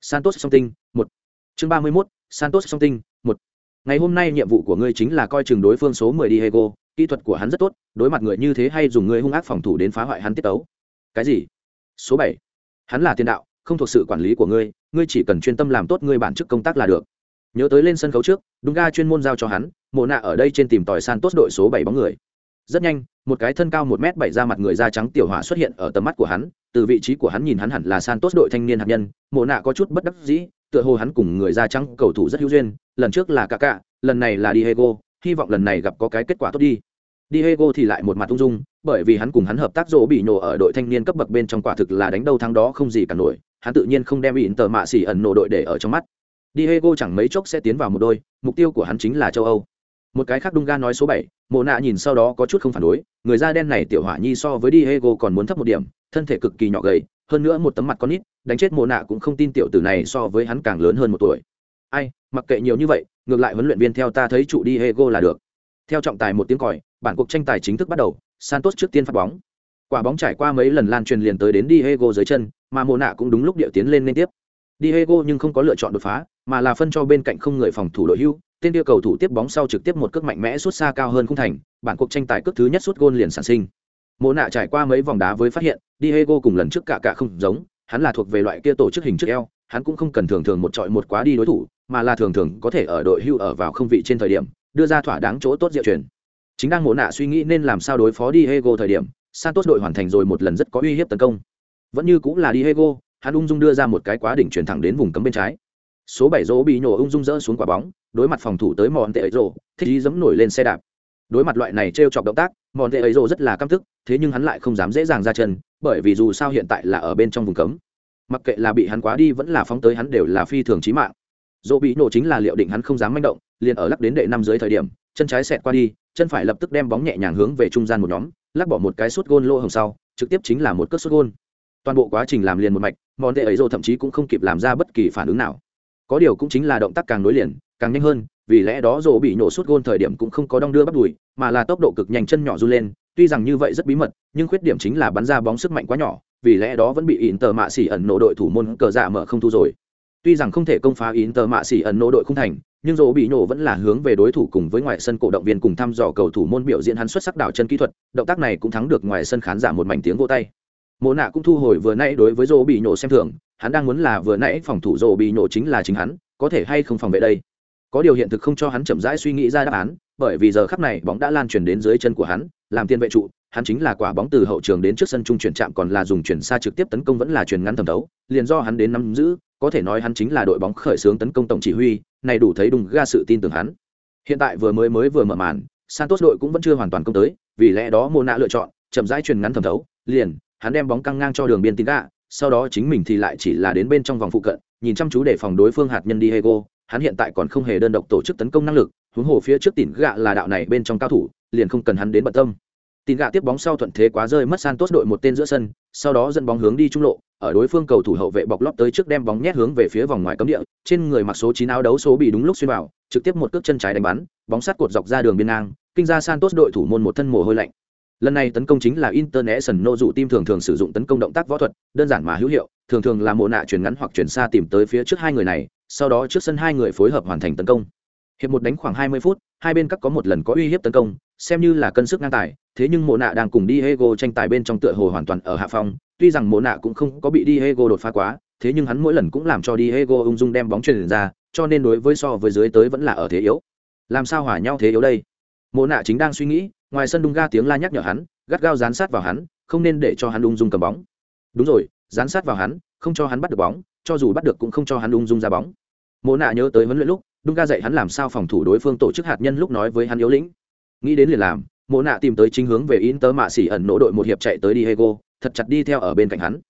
santos song tinh một chương 31. santos song tinh một ngày hôm nay nhiệm vụ của ngươi chính là coi chừng đối phương số 10 Diego, kỹ thuật của hắn rất tốt, đối mặt người như thế hay dùng người hung ác phòng thủ đến phá hoại hắn tiết tấu. Cái gì? Số bảy. Hắn là tiền đạo, không thuộc sự quản lý của ngươi ngươi chỉ cần chuyên tâm làm tốt ngươi bản chức công tác là được. Nhớ tới lên sân khấu trước, đúng ga chuyên môn giao cho hắn, Mộ nạ ở đây trên tìm tòi san tốt đội số bảy bóng người. Rất nhanh, một cái thân cao một m bảy ra mặt người da trắng tiểu hỏa xuất hiện ở tầm mắt của hắn, từ vị trí của hắn nhìn hắn hẳn là san tốt đội thanh niên hạt nhân, Mộ nạ có chút bất đắc dĩ, tựa hồ hắn cùng người da trắng cầu thủ rất hữu duyên, lần trước là cả cả lần này là diego hy vọng lần này gặp có cái kết quả tốt đi Diego thì lại một mặt ung dung, bởi vì hắn cùng hắn hợp tác rỗ bị nổ ở đội thanh niên cấp bậc bên trong quả thực là đánh đâu thắng đó không gì cả nổi, hắn tự nhiên không đem Inter mạ xỉ ẩn nổ đội để ở trong mắt. Diego chẳng mấy chốc sẽ tiến vào một đôi, mục tiêu của hắn chính là châu Âu. Một cái khác Dunga nói số 7, Mộ nạ nhìn sau đó có chút không phản đối, người da đen này tiểu hỏa nhi so với Diego còn muốn thấp một điểm, thân thể cực kỳ nhỏ gầy, hơn nữa một tấm mặt con nít, đánh chết Mộ nạ cũng không tin tiểu tử này so với hắn càng lớn hơn một tuổi. Ai, mặc kệ nhiều như vậy, ngược lại huấn luyện viên theo ta thấy trụ Diego là được. Theo trọng tài một tiếng còi, bản cuộc tranh tài chính thức bắt đầu, Santos trước tiên phát bóng. Quả bóng trải qua mấy lần lan truyền liền tới đến Diego dưới chân, mà Mộ nạ cũng đúng lúc điệu tiến lên liên tiếp. Diego nhưng không có lựa chọn đột phá, mà là phân cho bên cạnh không người phòng thủ đội hưu, tên kia cầu thủ tiếp bóng sau trực tiếp một cước mạnh mẽ suốt xa cao hơn khung thành, bản cuộc tranh tài cước thứ nhất suốt gôn liền sản sinh. Mộ nạ trải qua mấy vòng đá với phát hiện, Diego cùng lần trước cả cả không giống, hắn là thuộc về loại kia tổ chức hình trước eo, hắn cũng không cần thường thường một trọi một quá đi đối thủ, mà là thường thường có thể ở đội hưu ở vào không vị trên thời điểm, đưa ra thỏa đáng chỗ tốt diệu truyền. Chính đang Mộ nạ suy nghĩ nên làm sao đối phó Diego thời điểm, Santos đội hoàn thành rồi một lần rất có uy hiếp tấn công. Vẫn như cũng là Diego, hắn ung dung đưa ra một cái quá đỉnh chuyển thẳng đến vùng cấm bên trái số bảy rỗ bị nổ ung dung rỡ xuống quả bóng đối mặt phòng thủ tới mòn tệ ấy rồ thích ý dẫm nổi lên xe đạp đối mặt loại này t r e o chọc động tác mòn tệ ấy rồ rất là căm tức, thế nhưng hắn lại không dám dễ dàng ra chân bởi vì dù sao hiện tại là ở bên trong vùng cấm mặc kệ là bị hắn quá đi vẫn là phóng tới hắn đều là phi thường trí mạng. Dỗ bị nổ chính là liệu định hắn không dám manh động, liền ở lắc đến đệ năm dưới thời điểm, chân trái xẹt qua đi, chân phải lập tức đem bóng nhẹ nhàng hướng về trung gian một nhóm, lắc bỏ một cái suốt gôn lô hồng sau, trực tiếp chính là một cất suốt gôn. Toàn bộ quá trình làm liền một mạch, món đệ ấy dỗ thậm chí cũng không kịp làm ra bất kỳ phản ứng nào. Có điều cũng chính là động tác càng nối liền, càng nhanh hơn, vì lẽ đó dỗ bị nổ suốt gôn thời điểm cũng không có đong đưa bắt đùi, mà là tốc độ cực nhanh chân nhỏ run lên, tuy rằng như vậy rất bí mật, nhưng khuyết điểm chính là bắn ra bóng sức mạnh quá nhỏ vì lẽ đó vẫn bị in tờ mạ xỉ ẩn nổ đội thủ môn cờ dạ mở không thu rồi. Tuy rằng không thể công phá in tờ mạ xỉ ẩn nổ đội không thành, nhưng dỗ bị nổ vẫn là hướng về đối thủ cùng với ngoài sân cổ động viên cùng thăm dò cầu thủ môn biểu diễn hắn xuất sắc đảo chân kỹ thuật, động tác này cũng thắng được ngoài sân khán giả một mảnh tiếng vô tay. Mộ nạ cũng thu hồi vừa nãy đối với dỗ bị nổ xem thường, hắn đang muốn là vừa nãy phòng thủ dỗ bị nổ chính là chính hắn, có thể hay không phòng vệ đây? Có điều hiện thực không cho hắn chậm rãi suy nghĩ ra đáp án, bởi vì giờ khắp này bóng đã lan truyền đến dưới chân của hắn làm tiên vệ trụ, hắn chính là quả bóng từ hậu trường đến trước sân trung chuyển chạm còn là dùng chuyển xa trực tiếp tấn công vẫn là chuyển ngắn thẩm thấu, liền do hắn đến nắm giữ, có thể nói hắn chính là đội bóng khởi xướng tấn công tổng chỉ huy, này đủ thấy đùng ga sự tin tưởng hắn. Hiện tại vừa mới mới vừa mở màn, santos đội cũng vẫn chưa hoàn toàn công tới, vì lẽ đó mô nạ lựa chọn, chậm rãi chuyển ngắn thẩm thấu, liền, hắn đem bóng căng ngang cho đường biên tín gạ, sau đó chính mình thì lại chỉ là đến bên trong vòng phụ cận, nhìn chăm chú để phòng đối phương hạt nhân Diego, hắn hiện tại còn không hề đơn độc tổ chức tấn công năng lực, huống hồ phía trước tỉn gạ là đạo này bên trong cao thủ, liền không cần hắn đến bận tâm tín gạ tiếp bóng sau thuận thế quá rơi mất Santos đội một tên giữa sân, sau đó dẫn bóng hướng đi trung lộ, ở đối phương cầu thủ hậu vệ bọc lót tới trước đem bóng nhét hướng về phía vòng ngoài cấm địa, trên người mặc số 9 áo đấu số bị đúng lúc xuyên vào, trực tiếp một cước chân trái đánh bắn, bóng sát cột dọc ra đường biên ngang, kinh ra Santos đội thủ môn một thân mồ hôi lạnh. Lần này tấn công chính là international dụ tim thường thường sử dụng tấn công động tác võ thuật, đơn giản mà hữu hiệu, thường thường là mộ nạ chuyển ngắn hoặc chuyển xa tìm tới phía trước hai người này, sau đó trước sân hai người phối hợp hoàn thành tấn công. Hiệp một đánh khoảng 20 phút, hai bên các có một lần có uy hiếp tấn công xem như là cân sức ngang tài, thế nhưng mộ nạ đang cùng Diego tranh tài bên trong tựa hồ hoàn toàn ở hạ phong, tuy rằng mộ nạ cũng không có bị Diego đột phá quá, thế nhưng hắn mỗi lần cũng làm cho Diego ung dung đem bóng truyền ra, cho nên đối với so với dưới tới vẫn là ở thế yếu. Làm sao hòa nhau thế yếu đây? Mộ nạ chính đang suy nghĩ, ngoài sân đung ga tiếng la nhắc nhở hắn, gắt gao dán sát vào hắn, không nên để cho hắn ung dung cầm bóng. Đúng rồi, dán sát vào hắn, không cho hắn bắt được bóng, cho dù bắt được cũng không cho hắn ung dung ra bóng. Mộ nạ nhớ tới huấn luyện lúc đung ga dạy hắn làm sao phòng thủ đối phương tổ chức hạt nhân lúc nói với hắn yếu lĩnh nghĩ đến liền làm, mộ nạ tìm tới chính hướng về in tớ mạ xỉ ẩn nỗ đội một hiệp chạy tới diego, thật chặt đi theo ở bên cạnh hắn.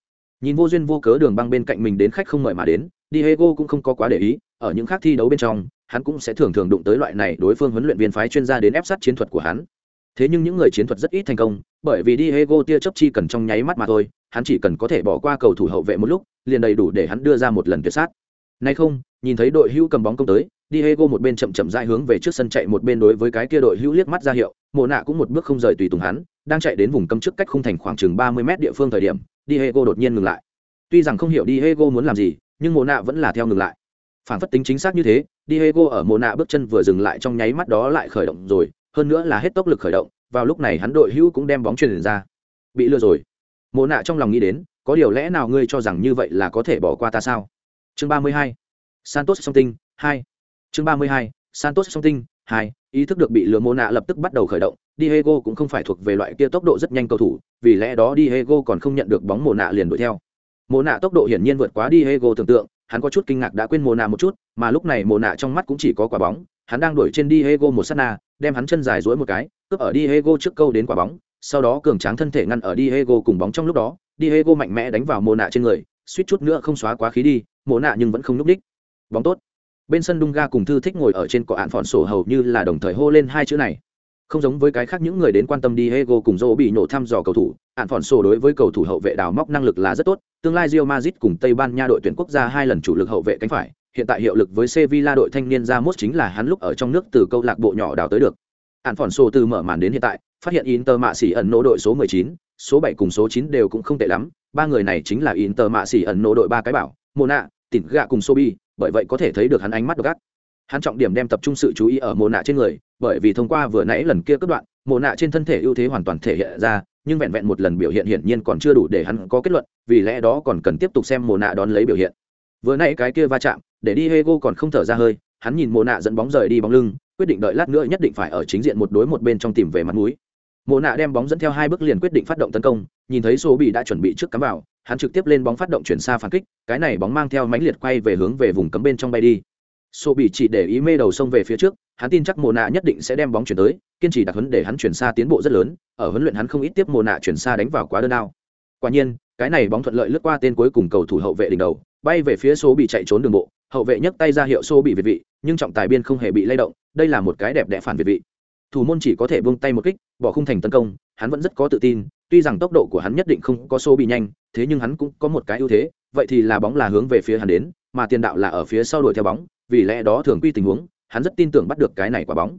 Nhìn vô duyên vô cớ đường băng bên cạnh mình đến khách không mời mà đến, diego cũng không có quá để ý, ở những khác thi đấu bên trong, hắn cũng sẽ thường thường đụng tới loại này đối phương huấn luyện viên phái chuyên gia đến ép sát chiến thuật của hắn. Thế nhưng những người chiến thuật rất ít thành công, bởi vì diego tia chấp chi cần trong nháy mắt mà thôi, hắn chỉ cần có thể bỏ qua cầu thủ hậu vệ một lúc, liền đầy đủ để hắn đưa ra một lần tuyệt sát. Nay không, nhìn thấy đội hữu cầm bóng công tới diego một bên chậm chậm dai hướng về trước sân chạy một bên đối với cái kia đội hữu liếc mắt ra hiệu, mộ nạ cũng một bước không rời tùy tùng hắn, đang chạy đến vùng cấm trước cách khung thành khoảng chừng ba mươi mét địa phương thời điểm diego đột nhiên ngừng lại. Tuy rằng không hiểu diego muốn làm gì, nhưng mộ nạ vẫn là theo ngừng lại. Phản phất tính chính xác như thế diego ở mộ nạ bước chân vừa dừng lại trong nháy mắt đó lại khởi động rồi, hơn nữa là hết tốc lực khởi động, vào lúc này hắn đội hữu cũng đem bóng truyền ra. Bị lừa rồi. Mộ nạ trong lòng nghĩ đến, có điều lẽ nào ngươi cho rằng như vậy là có thể bỏ qua ta sao? Chương ba mươi hai. Santos song tinh, hai chương ba mươi hai santos song tinh hai ý thức được bị lừa mô nạ lập tức bắt đầu khởi động diego cũng không phải thuộc về loại kia tốc độ rất nhanh cầu thủ vì lẽ đó diego còn không nhận được bóng mộ nạ liền đuổi theo mộ nạ tốc độ hiển nhiên vượt quá diego tưởng tượng hắn có chút kinh ngạc đã quên mộ nạ một chút mà lúc này mộ nạ trong mắt cũng chỉ có quả bóng hắn đang đuổi trên Diego một sát na, đem hắn chân dài duỗi một cái, cướp ở Diego trước câu đến quả bóng, sau đó cường tráng thân thể ngăn ở Diego cùng bóng trong lúc đó, Diego mạnh mẽ đánh vào mồ nạ trên người, suýt chút nữa không xóa quá khí đi, mồ nạ nhưng vẫn không núp đích. Bóng tốt bên sân Dunga cùng thư thích ngồi ở trên cỏ ạn phòn sổ hầu như là đồng thời hô lên hai chữ này. Không giống với cái khác những người đến quan tâm đi hego cùng Zô bị nổ thăm dò cầu thủ, ạn phòn sổ đối với cầu thủ hậu vệ đào móc năng lực là rất tốt, tương lai Real Madrid cùng Tây Ban Nha đội tuyển quốc gia hai lần chủ lực hậu vệ cánh phải, hiện tại hiệu lực với Sevilla đội thanh niên ra mốt chính là hắn lúc ở trong nước từ câu lạc bộ nhỏ đào tới được. ạn Phòn sổ từ mở màn đến hiện tại, phát hiện Inter mạ xỉ ẩn nỗ đội số 19, số 7 cùng số 9 đều cũng không tệ lắm, ba người này chính là Inter mạ xỉ ẩn nỗ đội ba cái bảo, Mona, tỉnh Gạ cùng Sobi, bởi vậy có thể thấy được hắn ánh mắt độc ác. Hắn trọng điểm đem tập trung sự chú ý ở mồ nạ trên người, bởi vì thông qua vừa nãy lần kia cấp đoạn, mồ nạ trên thân thể ưu thế hoàn toàn thể hiện ra, nhưng vẹn vẹn một lần biểu hiện hiển nhiên còn chưa đủ để hắn có kết luận, vì lẽ đó còn cần tiếp tục xem mồ nạ đón lấy biểu hiện. Vừa nãy cái kia va chạm, để đi Hego còn không thở ra hơi, hắn nhìn mồ nạ dẫn bóng rời đi bóng lưng, quyết định đợi lát nữa nhất định phải ở chính diện một đối một bên trong tìm về mặt mũi. mồ nạ đem bóng dẫn theo hai bước liền quyết định phát động tấn công, nhìn thấy số bị đã chuẩn bị trước cắm vào, hắn trực tiếp lên bóng phát động chuyển xa phản kích, cái này bóng mang theo mánh liệt quay về hướng về vùng cấm bên trong bay đi. Số bị chỉ để ý mê đầu sông về phía trước, hắn tin chắc mồ nạ nhất định sẽ đem bóng chuyển tới, kiên trì đặt huấn để hắn chuyển xa tiến bộ rất lớn, ở huấn luyện hắn không ít tiếp mồ nạ chuyển xa đánh vào quá đơn ao. Quả nhiên, cái này bóng thuận lợi lướt qua tên cuối cùng cầu thủ hậu vệ đỉnh đầu, bay về phía số bị chạy trốn đường bộ, hậu vệ nhấc tay ra hiệu số bị việt vị, nhưng trọng tài biên không hề bị lay động, đây là một cái đẹp đẽ phản việt vị thủ môn chỉ có thể buông tay một kích bỏ khung thành tấn công hắn vẫn rất có tự tin tuy rằng tốc độ của hắn nhất định không có số bị nhanh thế nhưng hắn cũng có một cái ưu thế vậy thì là bóng là hướng về phía hắn đến mà tiền đạo là ở phía sau đuổi theo bóng vì lẽ đó thường quy tình huống hắn rất tin tưởng bắt được cái này quả bóng.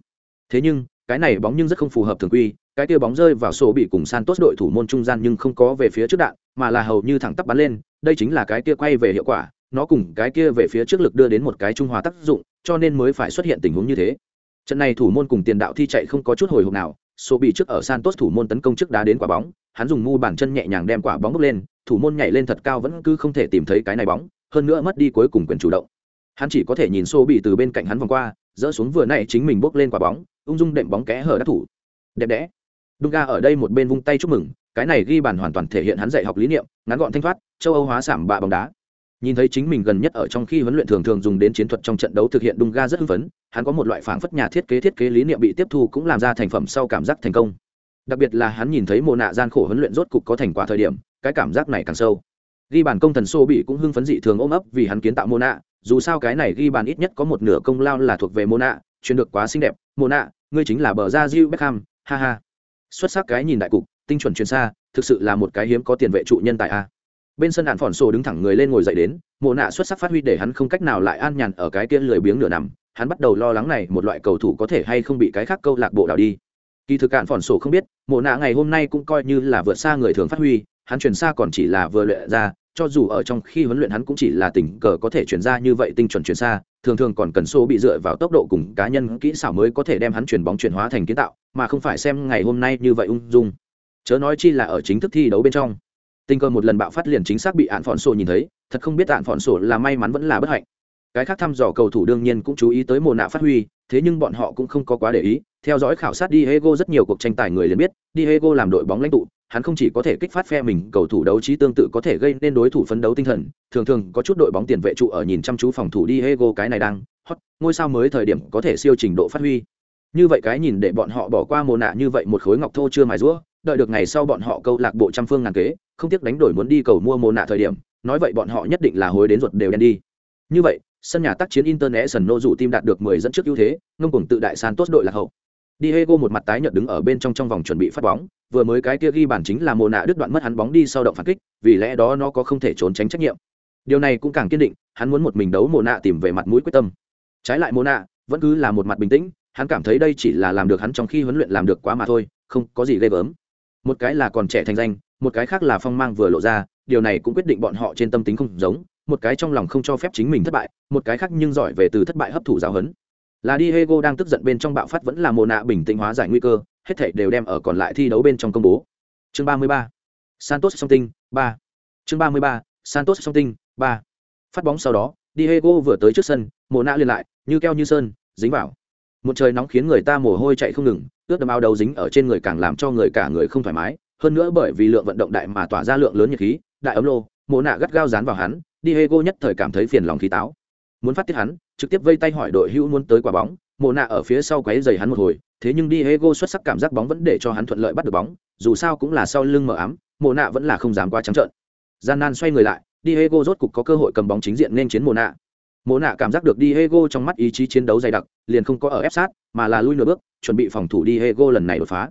Thế nhưng cái này bóng nhưng rất không phù hợp thường quy cái kia bóng rơi vào sổ bị cùng Santos đội thủ môn trung gian nhưng không có về phía trước đạn, mà là hầu như thẳng tắp bắn lên, đây chính là cái kia quay về hiệu quả, nó cùng cái kia về phía trước lực đưa đến một cái trung hòa tác dụng, cho nên mới phải xuất hiện tình huống như thế. Trận này thủ môn cùng tiền đạo thi chạy không có chút hồi hộp nào số bị trước ở santos thủ môn tấn công trước đá đến quả bóng, hắn dùng ngu bàn chân nhẹ nhàng đem quả bóng bốc lên, thủ môn nhảy lên thật cao vẫn cứ không thể tìm thấy cái này bóng, hơn nữa mất đi cuối cùng quyền chủ động. Hắn chỉ có thể nhìn số bị từ bên cạnh hắn vòng qua dỡ xuống vừa nãy chính mình bốc lên quả bóng, ung dung đệm bóng kẽ hở đắc thủ. Đẹp đẽ. Dunga ở đây một bên vung tay chúc mừng, cái này ghi bàn hoàn toàn thể hiện hắn dạy học lý niệm, ngắn gọn thanh thoát, châu âu hóa sảm bạ bóng đá nhìn thấy chính mình gần nhất ở trong khi huấn luyện thường thường dùng đến chiến thuật trong trận đấu thực hiện đung ga rất hưng phấn, hắn có một loại phảng phất nhà thiết kế thiết kế lý niệm bị tiếp thu cũng làm ra thành phẩm sau cảm giác thành công. Đặc biệt là hắn nhìn thấy mồ nạ gian khổ huấn luyện rốt cục có thành quả thời điểm, cái cảm giác này càng sâu. Ghi bản công thần xô bị cũng hưng phấn dị thường ôm ấp vì hắn kiến tạo mồ nạ, dù sao cái này ghi bàn ít nhất có một nửa công lao là thuộc về mồ nạ, chuyên được quá xinh đẹp. Mồ nạ, ngươi chính là bờ ra Jill Beckham, ha ha. Xuất sắc cái nhìn đại cục, tinh chuẩn chuyên xa, thực sự là một cái hiếm có tiền vệ trụ nhân tại a bên sân hạn phòn sổ đứng thẳng người lên ngồi dậy đến, mộ nạ xuất sắc phát huy để hắn không cách nào lại an nhàn ở cái kia lười biếng nửa nằm. Hắn bắt đầu lo lắng này, một loại cầu thủ có thể hay không bị cái khác câu lạc bộ đảo đi. Kỳ thực cạn phòn sổ không biết, mộ nạ ngày hôm nay cũng coi như là vượt xa người thường phát huy, hắn chuyển xa còn chỉ là vừa luyện ra, cho dù ở trong khi huấn luyện hắn cũng chỉ là tình cờ có thể chuyển ra như vậy tinh chuẩn chuyển xa, thường thường còn cần số bị dựa vào tốc độ cùng cá nhân kỹ xảo mới có thể đem hắn chuyển bóng chuyển hóa thành kiến tạo, mà không phải xem ngày hôm nay như vậy ung dung. Chớ nói chi là ở chính thức thi đấu bên trong tình cờ một lần bạo phát liền chính xác bị ạn phòn sổ nhìn thấy, thật không biết ạn phòn sổ là may mắn vẫn là bất hạnh. Cái khác thăm dò cầu thủ đương nhiên cũng chú ý tới mồ nạ phát huy, thế nhưng bọn họ cũng không có quá để ý, theo dõi khảo sát Diego rất nhiều cuộc tranh tài người liền biết, Diego làm đội bóng lãnh tụ, hắn không chỉ có thể kích phát phe mình, cầu thủ đấu trí tương tự có thể gây nên đối thủ phấn đấu tinh thần, thường thường có chút đội bóng tiền vệ trụ ở nhìn chăm chú phòng thủ Diego cái này đang, hot, ngôi sao mới thời điểm có thể siêu trình độ phát huy như vậy cái nhìn để bọn họ bỏ qua mồ nạ như vậy một khối ngọc thô chưa mài rũa đợi được ngày sau bọn họ câu lạc bộ trăm phương ngàn kế không tiếc đánh đổi muốn đi cầu mua mồ nạ thời điểm nói vậy bọn họ nhất định là hối đến ruột đều đen đi như vậy sân nhà tác chiến international dụ tim đạt được 10 dẫn trước ưu thế ngông cùng tự đại santos đội là hậu Diego một mặt tái nhợt đứng ở bên trong trong vòng chuẩn bị phát bóng, vừa mới cái kia ghi bàn chính là Mộ nạ đứt đoạn mất hắn bóng đi sau động phản kích, vì lẽ đó nó có không thể trốn tránh trách nhiệm. Điều này cũng càng kiên định, hắn muốn một mình đấu Mộ nạ tìm về mặt mũi quyết tâm. Trái lại Mộ nạ, vẫn cứ là một mặt bình tĩnh, hắn cảm thấy đây chỉ là làm được hắn trong khi huấn luyện làm được quá mà thôi, không có gì ghê gớm một cái là còn trẻ thành danh một cái khác là phong mang vừa lộ ra điều này cũng quyết định bọn họ trên tâm tính không giống một cái trong lòng không cho phép chính mình thất bại một cái khác nhưng giỏi về từ thất bại hấp thụ giáo huấn là Diego đang tức giận bên trong bạo phát vẫn là mồ nạ bình tĩnh hóa giải nguy cơ hết thảy đều đem ở còn lại thi đấu bên trong công bố chương 33. Santos song tinh 3. chương 33. Santos song tinh 3. phát bóng sau đó Diego vừa tới trước sân mồ nạ liền lại như keo như sơn dính vào một trời nóng khiến người ta mồ hôi chạy không ngừng, ướt đầm áo đầu dính ở trên người càng làm cho người cả người không thoải mái. Hơn nữa bởi vì lượng vận động đại mà tỏa ra lượng lớn nhiệt khí, đại ấm lô mồ nạ gắt gao dán vào hắn, diego nhất thời cảm thấy phiền lòng khí táo. Muốn phát tiết hắn, trực tiếp vây tay hỏi đội hữu muốn tới quả bóng. Mồ nạ ở phía sau quấy dày hắn một hồi, thế nhưng diego xuất sắc cảm giác bóng vẫn để cho hắn thuận lợi bắt được bóng, dù sao cũng là sau lưng mờ ám mồ nạ vẫn là không dám quá trắng trợn. Gian nan xoay người lại, diego rốt cục có cơ hội cầm bóng chính diện nên chiến Mộ nạ mộ nạ cảm giác được diego trong mắt ý chí chiến đấu dày đặc, liền không có ở ép sát, mà là lui nửa bước, chuẩn bị phòng thủ diego lần này đột phá.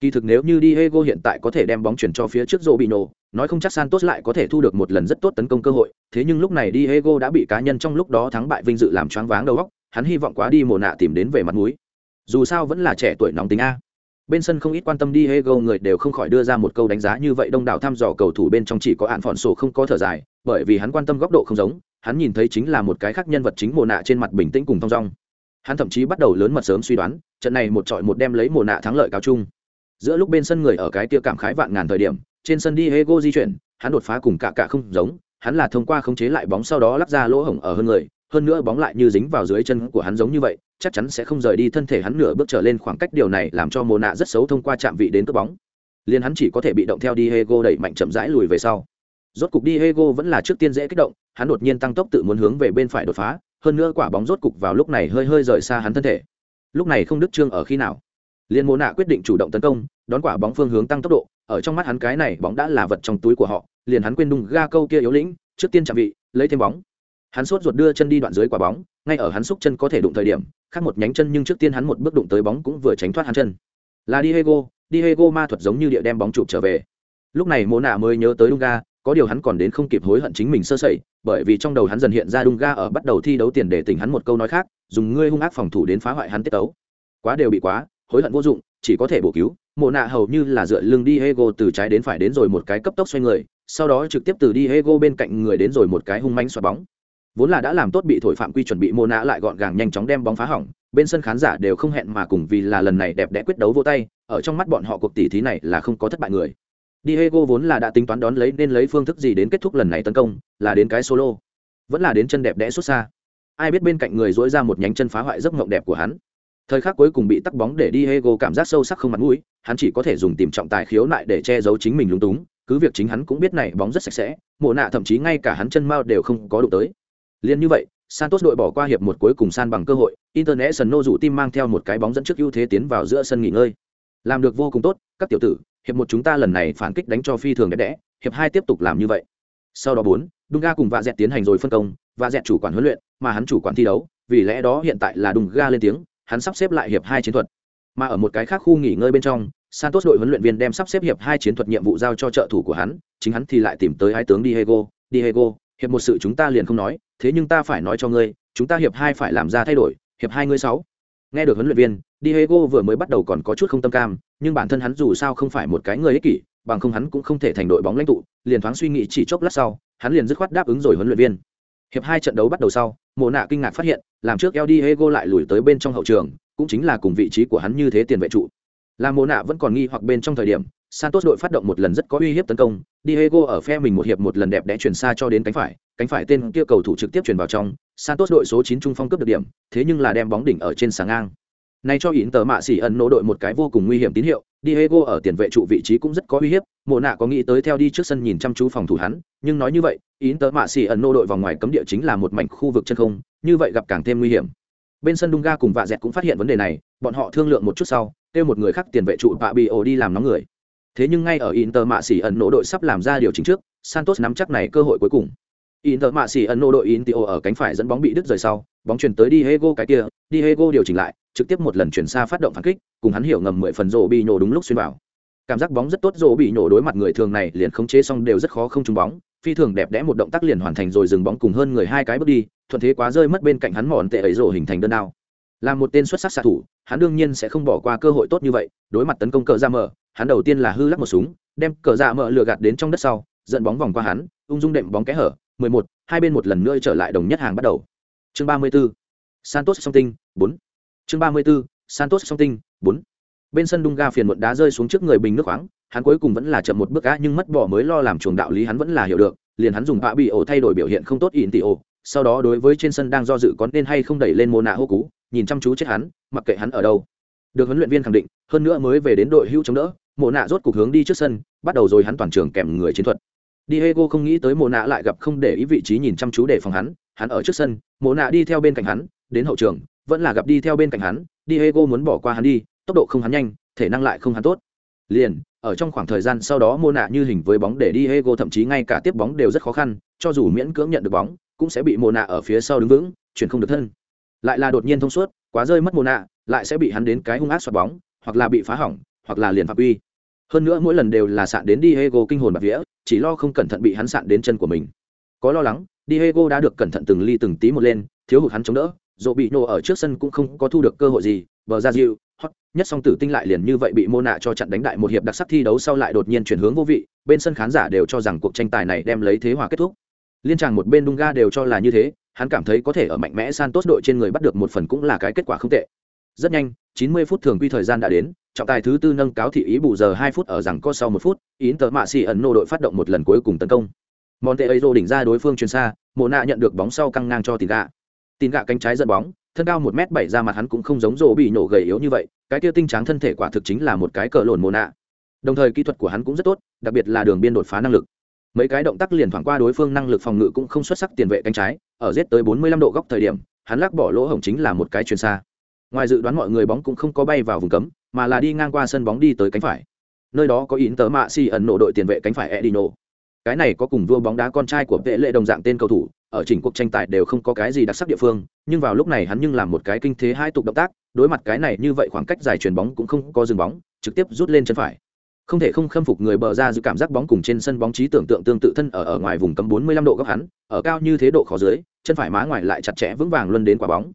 Kỳ thực nếu như diego hiện tại có thể đem bóng chuyển cho phía trước rô bị nổ nói không chắc santos lại có thể thu được một lần rất tốt tấn công cơ hội. Thế nhưng lúc này diego đã bị cá nhân trong lúc đó thắng bại vinh dự làm choáng váng đầu óc, hắn hy vọng quá đi mồ nạ tìm đến về mặt núi dù sao vẫn là trẻ tuổi nóng tính a. Bên sân không ít quan tâm Diego người đều không khỏi đưa ra một câu đánh giá như vậy, đông đảo thăm dò cầu thủ bên trong chỉ có hạn phòn sổ không có thở dài, bởi vì hắn quan tâm góc độ không giống hắn nhìn thấy chính là một cái khác nhân vật chính mồ nạ trên mặt bình tĩnh cùng thong dong. Hắn thậm chí bắt đầu lớn mật sớm suy đoán, trận này một trọi một đem lấy mồ nạ thắng lợi cao chung giữa lúc bên sân người ở cái kia cảm khái vạn ngàn thời điểm, trên sân Diego di chuyển, hắn đột phá cùng cả cả không giống, hắn là thông qua khống chế lại bóng sau đó lắp ra lỗ hổng ở hơn người, hơn nữa bóng lại như dính vào dưới chân của hắn giống như vậy, chắc chắn sẽ không rời đi thân thể hắn nửa bước trở lên khoảng cách điều này làm cho mồ nạ rất xấu thông qua chạm vị đến cướp bóng. Liền hắn chỉ có thể bị động theo Diego đẩy mạnh chậm rãi lùi về sau rốt cục Diego vẫn là trước tiên dễ kích động hắn đột nhiên tăng tốc tự muốn hướng về bên phải đột phá hơn nữa quả bóng rốt cục vào lúc này hơi hơi rời xa hắn thân thể. Lúc này không đứt trương ở khi nào? Liền Mộ nạ quyết định chủ động tấn công đón quả bóng phương hướng tăng tốc độ ở trong mắt hắn cái này bóng đã là vật trong túi của họ liền hắn quên đung ga câu kia yếu lĩnh trước tiên chạm vị lấy thêm bóng. Hắn sốt ruột đưa chân đi đoạn dưới quả bóng ngay ở hắn xúc chân có thể đụng thời điểm khác một nhánh chân nhưng trước tiên hắn một bước đụng tới bóng cũng vừa tránh thoát hắn chân. Là diego diego ma thuật giống như địa đem bóng chụp trở về. Lúc này mô nạ mới nhớ tới Dunga, có điều hắn còn đến không kịp hối hận chính mình sơ sẩy, bởi vì trong đầu hắn dần hiện ra Dunga ở bắt đầu thi đấu tiền để tỉnh hắn một câu nói khác, dùng ngươi hung ác phòng thủ đến phá hoại hắn tiết tấu. Quá đều bị quá, hối hận vô dụng, chỉ có thể bổ cứu. Mộ nạ hầu như là dựa lưng Diego từ trái đến phải đến rồi một cái cấp tốc xoay người, sau đó trực tiếp từ Diego bên cạnh người đến rồi một cái hung manh xoa bóng. Vốn là đã làm tốt bị thổi phạm quy chuẩn bị mô nạ lại gọn gàng nhanh chóng đem bóng phá hỏng, bên sân khán giả đều không hẹn mà cùng vì là lần này đẹp đẽ quyết đấu vô tay, ở trong mắt bọn họ cuộc tỷ thí này là không có thất bại người. Diego vốn là đã tính toán đón lấy nên lấy phương thức gì đến kết thúc lần này tấn công là đến cái solo vẫn là đến chân đẹp đẽ xuất xa. Ai biết bên cạnh người dỗi ra một nhánh chân phá hoại giấc mộng đẹp của hắn. Thời khắc cuối cùng bị tắc bóng để Diego cảm giác sâu sắc không mặt mũi hắn chỉ có thể dùng tìm trọng tài khiếu nại để che giấu chính mình lúng túng cứ việc chính hắn cũng biết này bóng rất sạch sẽ mồ nạ thậm chí ngay cả hắn chân mao đều không có đụng tới. Liên như vậy, Santos đội bỏ qua hiệp một cuối cùng san bằng cơ hội, International rủ tim mang theo một cái bóng dẫn trước ưu thế tiến vào giữa sân nghỉ ngơi. Làm được vô cùng tốt, các tiểu tử, hiệp một chúng ta lần này phản kích đánh cho phi thường đẹp đẽ, hiệp hai tiếp tục làm như vậy. Sau đó bốn, Dunga cùng Vạ Dẹt tiến hành rồi phân công, Vạ Dẹt chủ quản huấn luyện, mà hắn chủ quản thi đấu, vì lẽ đó hiện tại là Dunga lên tiếng, hắn sắp xếp lại hiệp hai chiến thuật. Mà ở một cái khác khu nghỉ ngơi bên trong, Santos đội huấn luyện viên đem sắp xếp hiệp hai chiến thuật nhiệm vụ giao cho trợ thủ của hắn, chính hắn thì lại tìm tới ái tướng Diego, Diego, hiệp một sự chúng ta liền không nói, thế nhưng ta phải nói cho ngươi chúng ta hiệp hai phải làm ra thay đổi hiệp hai ngươi sáu nghe được huấn luyện viên diego vừa mới bắt đầu còn có chút không tâm cam nhưng bản thân hắn dù sao không phải một cái người ích kỷ bằng không hắn cũng không thể thành đội bóng lãnh tụ liền thoáng suy nghĩ chỉ chốc lát sau hắn liền dứt khoát đáp ứng rồi huấn luyện viên hiệp hai trận đấu bắt đầu sau mộ nạ kinh ngạc phát hiện làm trước El diego lại lùi tới bên trong hậu trường cũng chính là cùng vị trí của hắn như thế tiền vệ trụ là mộ nạ vẫn còn nghi hoặc bên trong thời điểm Santos đội phát động một lần rất có uy hiếp tấn công, Diego ở phe mình một hiệp một lần đẹp đẽ chuyển xa cho đến cánh phải, cánh phải tên kia cầu thủ trực tiếp chuyển vào trong, Santos đội số 9 trung phong cướp được điểm, thế nhưng là đem bóng đỉnh ở trên sáng ngang. Này cho Inter mạ xỉ ẩn nỗ đội một cái vô cùng nguy hiểm tín hiệu, Diego ở tiền vệ trụ vị trí cũng rất có uy hiếp, Mộ nạ có nghĩ tới theo đi trước sân nhìn chăm chú phòng thủ hắn, nhưng nói như vậy, Inter mạ xỉ ẩn nỗ đội vòng ngoài cấm địa chính là một mảnh khu vực chân không, như vậy gặp càng thêm nguy hiểm. Bên sân Dunga cùng Vạ Dẹt cũng phát hiện vấn đề này, bọn họ thương lượng một chút sau, kêu một người khác tiền vệ trụ Fabio đi làm nóng người. Thế nhưng ngay ở Inter mạ xỉ ẩn nỗ đội sắp làm ra điều chỉnh trước, Santos nắm chắc này cơ hội cuối cùng. Inter mạ xỉ ẩn nỗ đội Intio ở cánh phải dẫn bóng bị đứt rời sau, bóng chuyển tới Diego cái kia, Diego điều chỉnh lại, trực tiếp một lần chuyển xa phát động phản kích, cùng hắn hiểu ngầm mười phần rổ bị nhổ đúng lúc xuyên vào. Cảm giác bóng rất tốt rổ bị nhổ đối mặt người thường này liền khống chế xong đều rất khó không trúng bóng, phi thường đẹp đẽ một động tác liền hoàn thành rồi dừng bóng cùng hơn người hai cái bước đi, thuận thế quá rơi mất bên cạnh hắn mòn tệ ấy rổ hình thành đơn đao. Là một tên xuất sắc xạ thủ, hắn đương nhiên sẽ không bỏ qua cơ hội tốt như vậy, đối mặt tấn công cờ dạ ra mở, hắn đầu tiên là hư lắc một súng, đem cờ dạ ra mở lừa gạt đến trong đất sau dẫn bóng vòng qua hắn ung dung đệm bóng kẽ hở 11, hai bên một lần nữa trở lại đồng nhất hàng bắt đầu chương 34. santos song tinh 4 chương 34. santos song tinh 4. bên sân đung ga phiền muộn đá rơi xuống trước người bình nước khoáng, hắn cuối cùng vẫn là chậm một bước á, nhưng mất bỏ mới lo làm chuồng đạo lý hắn vẫn là hiểu được, liền hắn dùng bạ bị ổ thay đổi biểu hiện không tốt ỉn tỉ ổ, sau đó đối với trên sân đang do dự có nên hay không đẩy lên mô nạ hô cú, nhìn chăm chú chết hắn, mặc kệ hắn ở đâu được huấn luyện viên khẳng định, hơn nữa mới về đến đội hữu chống đỡ mộ nạ rốt cục hướng đi trước sân, bắt đầu rồi hắn toàn trường kèm người chiến thuật diego không nghĩ tới mộ nạ lại gặp không để ý vị trí nhìn chăm chú để phòng hắn hắn ở trước sân mộ nạ đi theo bên cạnh hắn, đến hậu trường vẫn là gặp đi theo bên cạnh hắn, diego muốn bỏ qua hắn đi, tốc độ không hắn nhanh, thể năng lại không hắn tốt. Liền, ở trong khoảng thời gian sau đó mô nạ như hình với bóng để Diego thậm chí ngay cả tiếp bóng đều rất khó khăn, cho dù miễn cưỡng nhận được bóng, cũng sẽ bị mô nạ ở phía sau đứng vững, chuyển không được thân. Lại là đột nhiên thông suốt, quá rơi mất mô nạ, lại sẽ bị hắn đến cái hung ác xoạt bóng, hoặc là bị phá hỏng, hoặc là liền phạm uy. Hơn nữa mỗi lần đều là sạn đến Diego kinh hồn bạc vía, chỉ lo không cẩn thận bị hắn sạn đến chân của mình. Có lo lắng, Diego đã được cẩn thận từng ly từng tí một lên, thiếu hụt hắn chống đỡ dỗ bị nổ ở trước sân cũng không có thu được cơ hội gì, bờ ra dịu, hot, nhất song tử tinh lại liền như vậy bị mô nạ cho trận đánh đại một hiệp đặc sắc thi đấu sau lại đột nhiên chuyển hướng vô vị, bên sân khán giả đều cho rằng cuộc tranh tài này đem lấy thế hòa kết thúc. Liên tràng một bên Dunga đều cho là như thế, hắn cảm thấy có thể ở mạnh mẽ Santos đội trên người bắt được một phần cũng là cái kết quả không tệ. Rất nhanh 90 phút thường quy thời gian đã đến, trọng tài thứ tư nâng cáo thị ý bù giờ 2 phút ở rằng có sau một phút, Inter mạ xì ẩn nô đội phát động một lần cuối cùng tấn công. Monte đỉnh ra đối phương truyền xa mộ nạ nhận được bóng sau căng ngang cho tìm gạ tin gạ cánh trái dẫn bóng, thân cao một m bảy ra mặt hắn cũng không giống rổ bị nổ gầy yếu như vậy, cái kia tinh tráng thân thể quả thực chính là một cái cờ lồn mồ nạ. Đồng thời kỹ thuật của hắn cũng rất tốt, đặc biệt là đường biên đột phá năng lực. Mấy cái động tác liền thoảng qua đối phương năng lực phòng ngự cũng không xuất sắc tiền vệ cánh trái, ở giết tới 45 độ góc thời điểm, hắn lắc bỏ lỗ hổng chính là một cái chuyền xa. Ngoài dự đoán mọi người bóng cũng không có bay vào vùng cấm, mà là đi ngang qua sân bóng đi tới cánh phải. Nơi đó có ín tớ mạ si ẩn nổ đội tiền vệ cánh phải edino cái này có cùng vua bóng đá con trai của vệ lệ đồng dạng tên cầu thủ ở chỉnh cuộc tranh tài đều không có cái gì đặc sắc địa phương, nhưng vào lúc này hắn nhưng làm một cái kinh thế hai tục động tác, đối mặt cái này như vậy khoảng cách dài chuyền bóng cũng không có dừng bóng, trực tiếp rút lên chân phải. Không thể không khâm phục người bờ ra giữ cảm giác bóng cùng trên sân bóng trí tưởng tượng tương tự thân ở ở ngoài vùng cấm 45 độ góc hắn, ở cao như thế độ khó dưới, chân phải má ngoài lại chặt chẽ vững vàng luân đến quả bóng.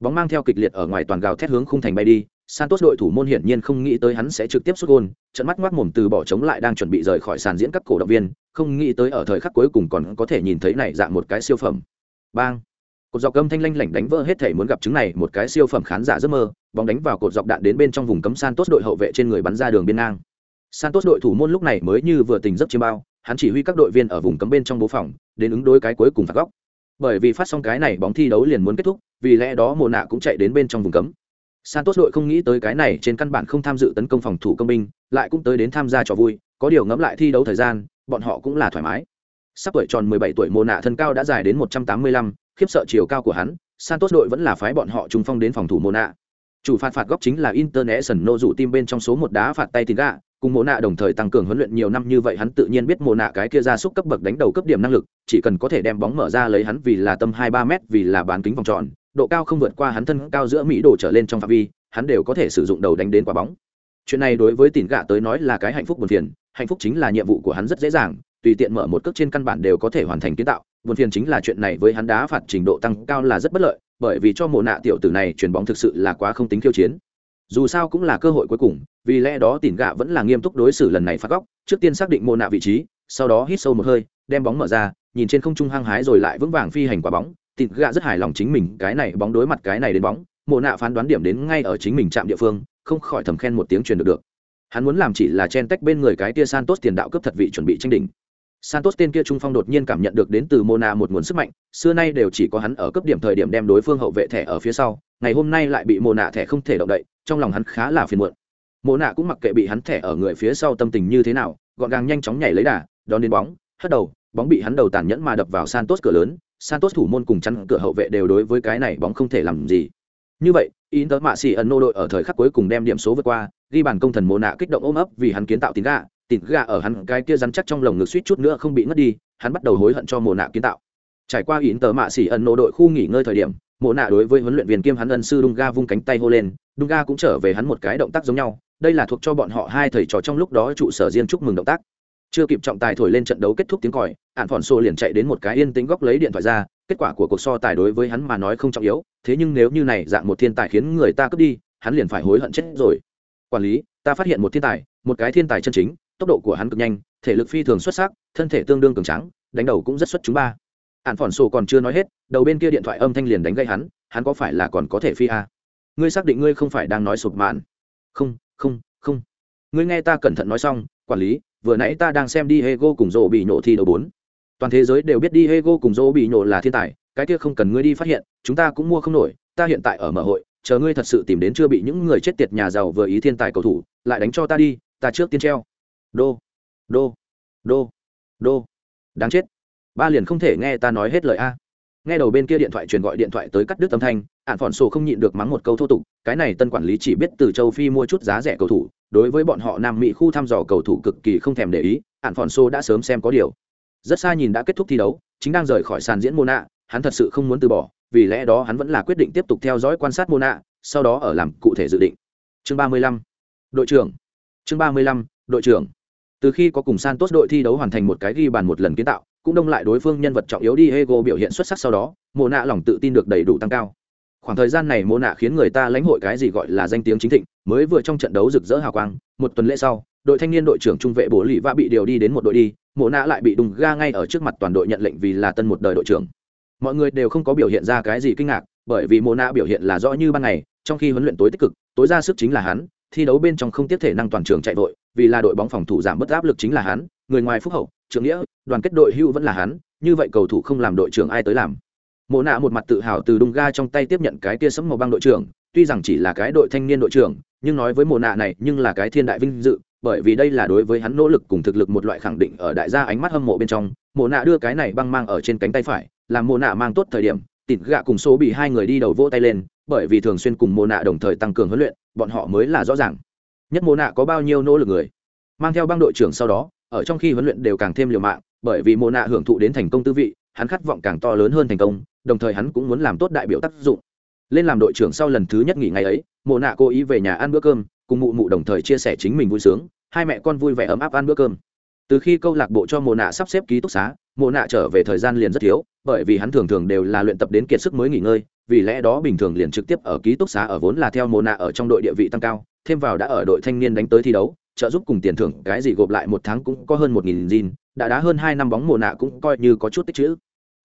Bóng mang theo kịch liệt ở ngoài toàn gào thét hướng khung thành bay đi Santos đội thủ môn hiển nhiên không nghĩ tới hắn sẽ trực tiếp sút gol, trận mắt ngoác mồm từ bỏ chống lại đang chuẩn bị rời khỏi sàn diễn các cổ động viên, không nghĩ tới ở thời khắc cuối cùng còn có thể nhìn thấy này dạng một cái siêu phẩm. Bang! Cột dọc âm thanh lanh lảnh đánh vỡ hết thể muốn gặp chứng này, một cái siêu phẩm khán giả giấc mơ, bóng đánh vào cột dọc đạn đến bên trong vùng cấm Santos đội hậu vệ trên người bắn ra đường biên ngang. Santos đội thủ môn lúc này mới như vừa tỉnh giấc chiêm bao, hắn chỉ huy các đội viên ở vùng cấm bên trong bố phòng, đến ứng đối cái cuối cùng phạt góc. Bởi vì phát xong cái này bóng thi đấu liền muốn kết thúc, vì lẽ đó Mộ Nạ cũng chạy đến bên trong vùng cấm Santos đội không nghĩ tới cái này trên căn bản không tham dự tấn công phòng thủ công binh, lại cũng tới đến tham gia trò vui, có điều ngẫm lại thi đấu thời gian, bọn họ cũng là thoải mái. Sắp tuổi tròn 17 tuổi Mô Nạ thân cao đã dài đến 185, khiếp sợ chiều cao của hắn, Santos đội vẫn là phái bọn họ trung phong đến phòng thủ Mộ Nạ. Chủ phạt phạt góc chính là International dụ tim bên trong số một đá phạt tay Tinga, cùng Mộ Nạ đồng thời tăng cường huấn luyện nhiều năm như vậy hắn tự nhiên biết Mộ Nạ cái kia ra xúc cấp bậc đánh đầu cấp điểm năng lực, chỉ cần có thể đem bóng mở ra lấy hắn vì là tâm 2-3 mét vì là bán kính vòng tròn, độ cao không vượt qua hắn thân cao giữa mỹ đồ trở lên trong phạm vi, hắn đều có thể sử dụng đầu đánh đến quả bóng. Chuyện này đối với tỉn gạ tới nói là cái hạnh phúc buồn phiền, hạnh phúc chính là nhiệm vụ của hắn rất dễ dàng, tùy tiện mở một cước trên căn bản đều có thể hoàn thành kiến tạo. Buồn phiền chính là chuyện này với hắn đá phạt trình độ tăng cao là rất bất lợi, bởi vì cho mồ nạ tiểu tử này chuyền bóng thực sự là quá không tính khiêu chiến. Dù sao cũng là cơ hội cuối cùng, vì lẽ đó tỉn gạ vẫn là nghiêm túc đối xử lần này phạt góc, trước tiên xác định mồ nạ vị trí, sau đó hít sâu một hơi, đem bóng mở ra, nhìn trên không trung hăng hái rồi lại vững vàng phi hành quả bóng tịt gạ rất hài lòng chính mình cái này bóng đối mặt cái này đến bóng, mộ nạ phán đoán điểm đến ngay ở chính mình chạm địa phương, không khỏi thầm khen một tiếng truyền được được. Hắn muốn làm chỉ là chen tách bên người cái tia santos tiền đạo cấp thật vị chuẩn bị tranh đỉnh. Santos tên kia trung phong đột nhiên cảm nhận được đến từ mona một nguồn sức mạnh, xưa nay đều chỉ có hắn ở cấp điểm thời điểm đem đối phương hậu vệ thẻ ở phía sau, ngày hôm nay lại bị mô nạ thẻ không thể động đậy, trong lòng hắn khá là phiền muộn. Mô nạ cũng mặc kệ bị hắn thẻ ở người phía sau tâm tình như thế nào, gọn gàng nhanh chóng nhảy lấy đà, đón đến bóng, hất đầu, bóng bị hắn đầu tàn nhẫn mà đập vào santos cửa lớn Santos thủ môn cùng chắn cửa hậu vệ đều đối với cái này bóng không thể làm gì. Như vậy, Inter mạ xì ẩn nô đội ở thời khắc cuối cùng đem điểm số vượt qua, ghi bàn công thần mồ nạ kích động ôm ấp vì hắn kiến tạo tín gà, tín gà ở hắn cái kia rắn chắc trong lồng ngực suýt chút nữa không bị ngất đi, hắn bắt đầu hối hận cho mồ nạ kiến tạo. Trải qua Inter mạ xì ẩn nô đội khu nghỉ ngơi thời điểm, mồ nạ đối với huấn luyện viên kiêm hắn ân sư Dunga vung cánh tay hô lên, Dunga cũng trở về hắn một cái động tác giống nhau, đây là thuộc cho bọn họ hai thầy trò trong lúc đó trụ sở riêng chúc mừng động tác chưa kịp trọng tài thổi lên trận đấu kết thúc tiếng còi, ạn phòn xô liền chạy đến một cái yên tĩnh góc lấy điện thoại ra, kết quả của cuộc so tài đối với hắn mà nói không trọng yếu, thế nhưng nếu như này dạng một thiên tài khiến người ta cướp đi, hắn liền phải hối hận chết rồi. Quản lý, ta phát hiện một thiên tài, một cái thiên tài chân chính, tốc độ của hắn cực nhanh, thể lực phi thường xuất sắc, thân thể tương đương cường trắng đánh đầu cũng rất xuất chúng ba. Ạn phòn xô còn chưa nói hết, đầu bên kia điện thoại âm thanh liền đánh gây hắn hắn có phải là còn có thể phi a? À? ngươi xác định ngươi không phải đang nói sụp mạn? Không không không ngươi nghe ta cẩn thận nói xong quản lý vừa nãy ta đang xem đi hego cùng Rô bị nhổ thi đấu bốn. Toàn thế giới đều biết đi hego cùng Rô bị nhổ là thiên tài, cái kia không cần ngươi đi phát hiện, chúng ta cũng mua không nổi, ta hiện tại ở mở hội, chờ ngươi thật sự tìm đến chưa bị những người chết tiệt nhà giàu vừa ý thiên tài cầu thủ, lại đánh cho ta đi, ta trước tiên treo. Đô, đô, đô, đô. Đáng chết. Ba liền không thể nghe ta nói hết lời a. Nghe đầu bên kia điện thoại truyền gọi điện thoại tới cắt đứt âm thanh, ạn phỏn sổ không nhịn được mắng một câu thô tục, cái này tân quản lý chỉ biết từ châu Phi mua chút giá rẻ cầu thủ, đối với bọn họ nam mỹ khu thăm dò cầu thủ cực kỳ không thèm để ý ạn phòn xô đã sớm xem có điều. Rất xa nhìn đã kết thúc thi đấu chính đang rời khỏi sàn diễn mona hắn thật sự không muốn từ bỏ vì lẽ đó hắn vẫn là quyết định tiếp tục theo dõi quan sát mô nạ sau đó ở làm cụ thể dự định. Chương ba mươi lăm. Đội trưởng. Chương ba mươi lăm đội trưởng. Từ khi có cùng santos đội thi đấu hoàn thành một cái ghi bàn một lần kiến tạo cũng đông lại đối phương nhân vật trọng yếu Diego biểu hiện xuất sắc sau đó, Mona nạ lòng tự tin được đầy đủ tăng cao. Khoảng thời gian này Mộ nạ khiến người ta lãnh hội cái gì gọi là danh tiếng chính thịnh, mới vừa trong trận đấu rực rỡ hào quang, một tuần lễ sau, đội thanh niên đội trưởng trung vệ Bố lì Vạ bị điều đi đến một đội đi, Mộ nạ lại bị đùng ga ngay ở trước mặt toàn đội nhận lệnh vì là tân một đời đội trưởng. Mọi người đều không có biểu hiện ra cái gì kinh ngạc, bởi vì Mộ nạ biểu hiện là rõ như ban ngày, trong khi huấn luyện tối tích cực, tối ra sức chính là hắn, thi đấu bên trong không tiếp thể năng toàn trường chạy vội, vì là đội bóng phòng thủ giảm bất áp lực chính là hắn, người ngoài phúc hậu, trưởng nghĩa, đoàn kết đội hưu vẫn là hắn, như vậy cầu thủ không làm đội trưởng ai tới làm. Mộ nạ một mặt tự hào từ đung ga trong tay tiếp nhận cái kia sấm màu băng đội trưởng, tuy rằng chỉ là cái đội thanh niên đội trưởng, nhưng nói với mộ nạ này nhưng là cái thiên đại vinh dự, bởi vì đây là đối với hắn nỗ lực cùng thực lực một loại khẳng định ở đại gia ánh mắt hâm mộ bên trong. Mộ nạ đưa cái này băng mang ở trên cánh tay phải, làm mộ nạ mang tốt thời điểm, tịt gạ cùng số bị hai người đi đầu vỗ tay lên, bởi vì thường xuyên cùng mộ nạ đồng thời tăng cường huấn luyện, bọn họ mới là rõ ràng. Nhất mộ nạ có bao nhiêu nỗ lực người mang theo băng đội trưởng sau đó ở trong khi huấn luyện đều càng thêm liều mạng bởi vì mộ nạ hưởng thụ đến thành công tư vị hắn khát vọng càng to lớn hơn thành công, đồng thời hắn cũng muốn làm tốt đại biểu tác dụng. Lên làm đội trưởng sau lần thứ nhất nghỉ ngày ấy, mộ nạ cố ý về nhà ăn bữa cơm, cùng mụ mụ đồng thời chia sẻ chính mình vui sướng, hai mẹ con vui vẻ ấm áp ăn bữa cơm. Từ khi câu lạc bộ cho mộ nạ sắp xếp ký túc xá, mộ nạ trở về thời gian liền rất thiếu, bởi vì hắn thường thường đều là luyện tập đến kiệt sức mới nghỉ ngơi, vì lẽ đó bình thường liền trực tiếp ở ký túc xá ở vốn là theo mộ nạ ở trong đội địa vị tăng cao, thêm vào đã ở đội thanh niên đánh tới thi đấu, trợ giúp cùng tiền thưởng cái gì gộp lại một tháng cũng có hơn một nghìn zin đã đá hơn hai năm bóng mùa nạ cũng coi như có chút tích chữ.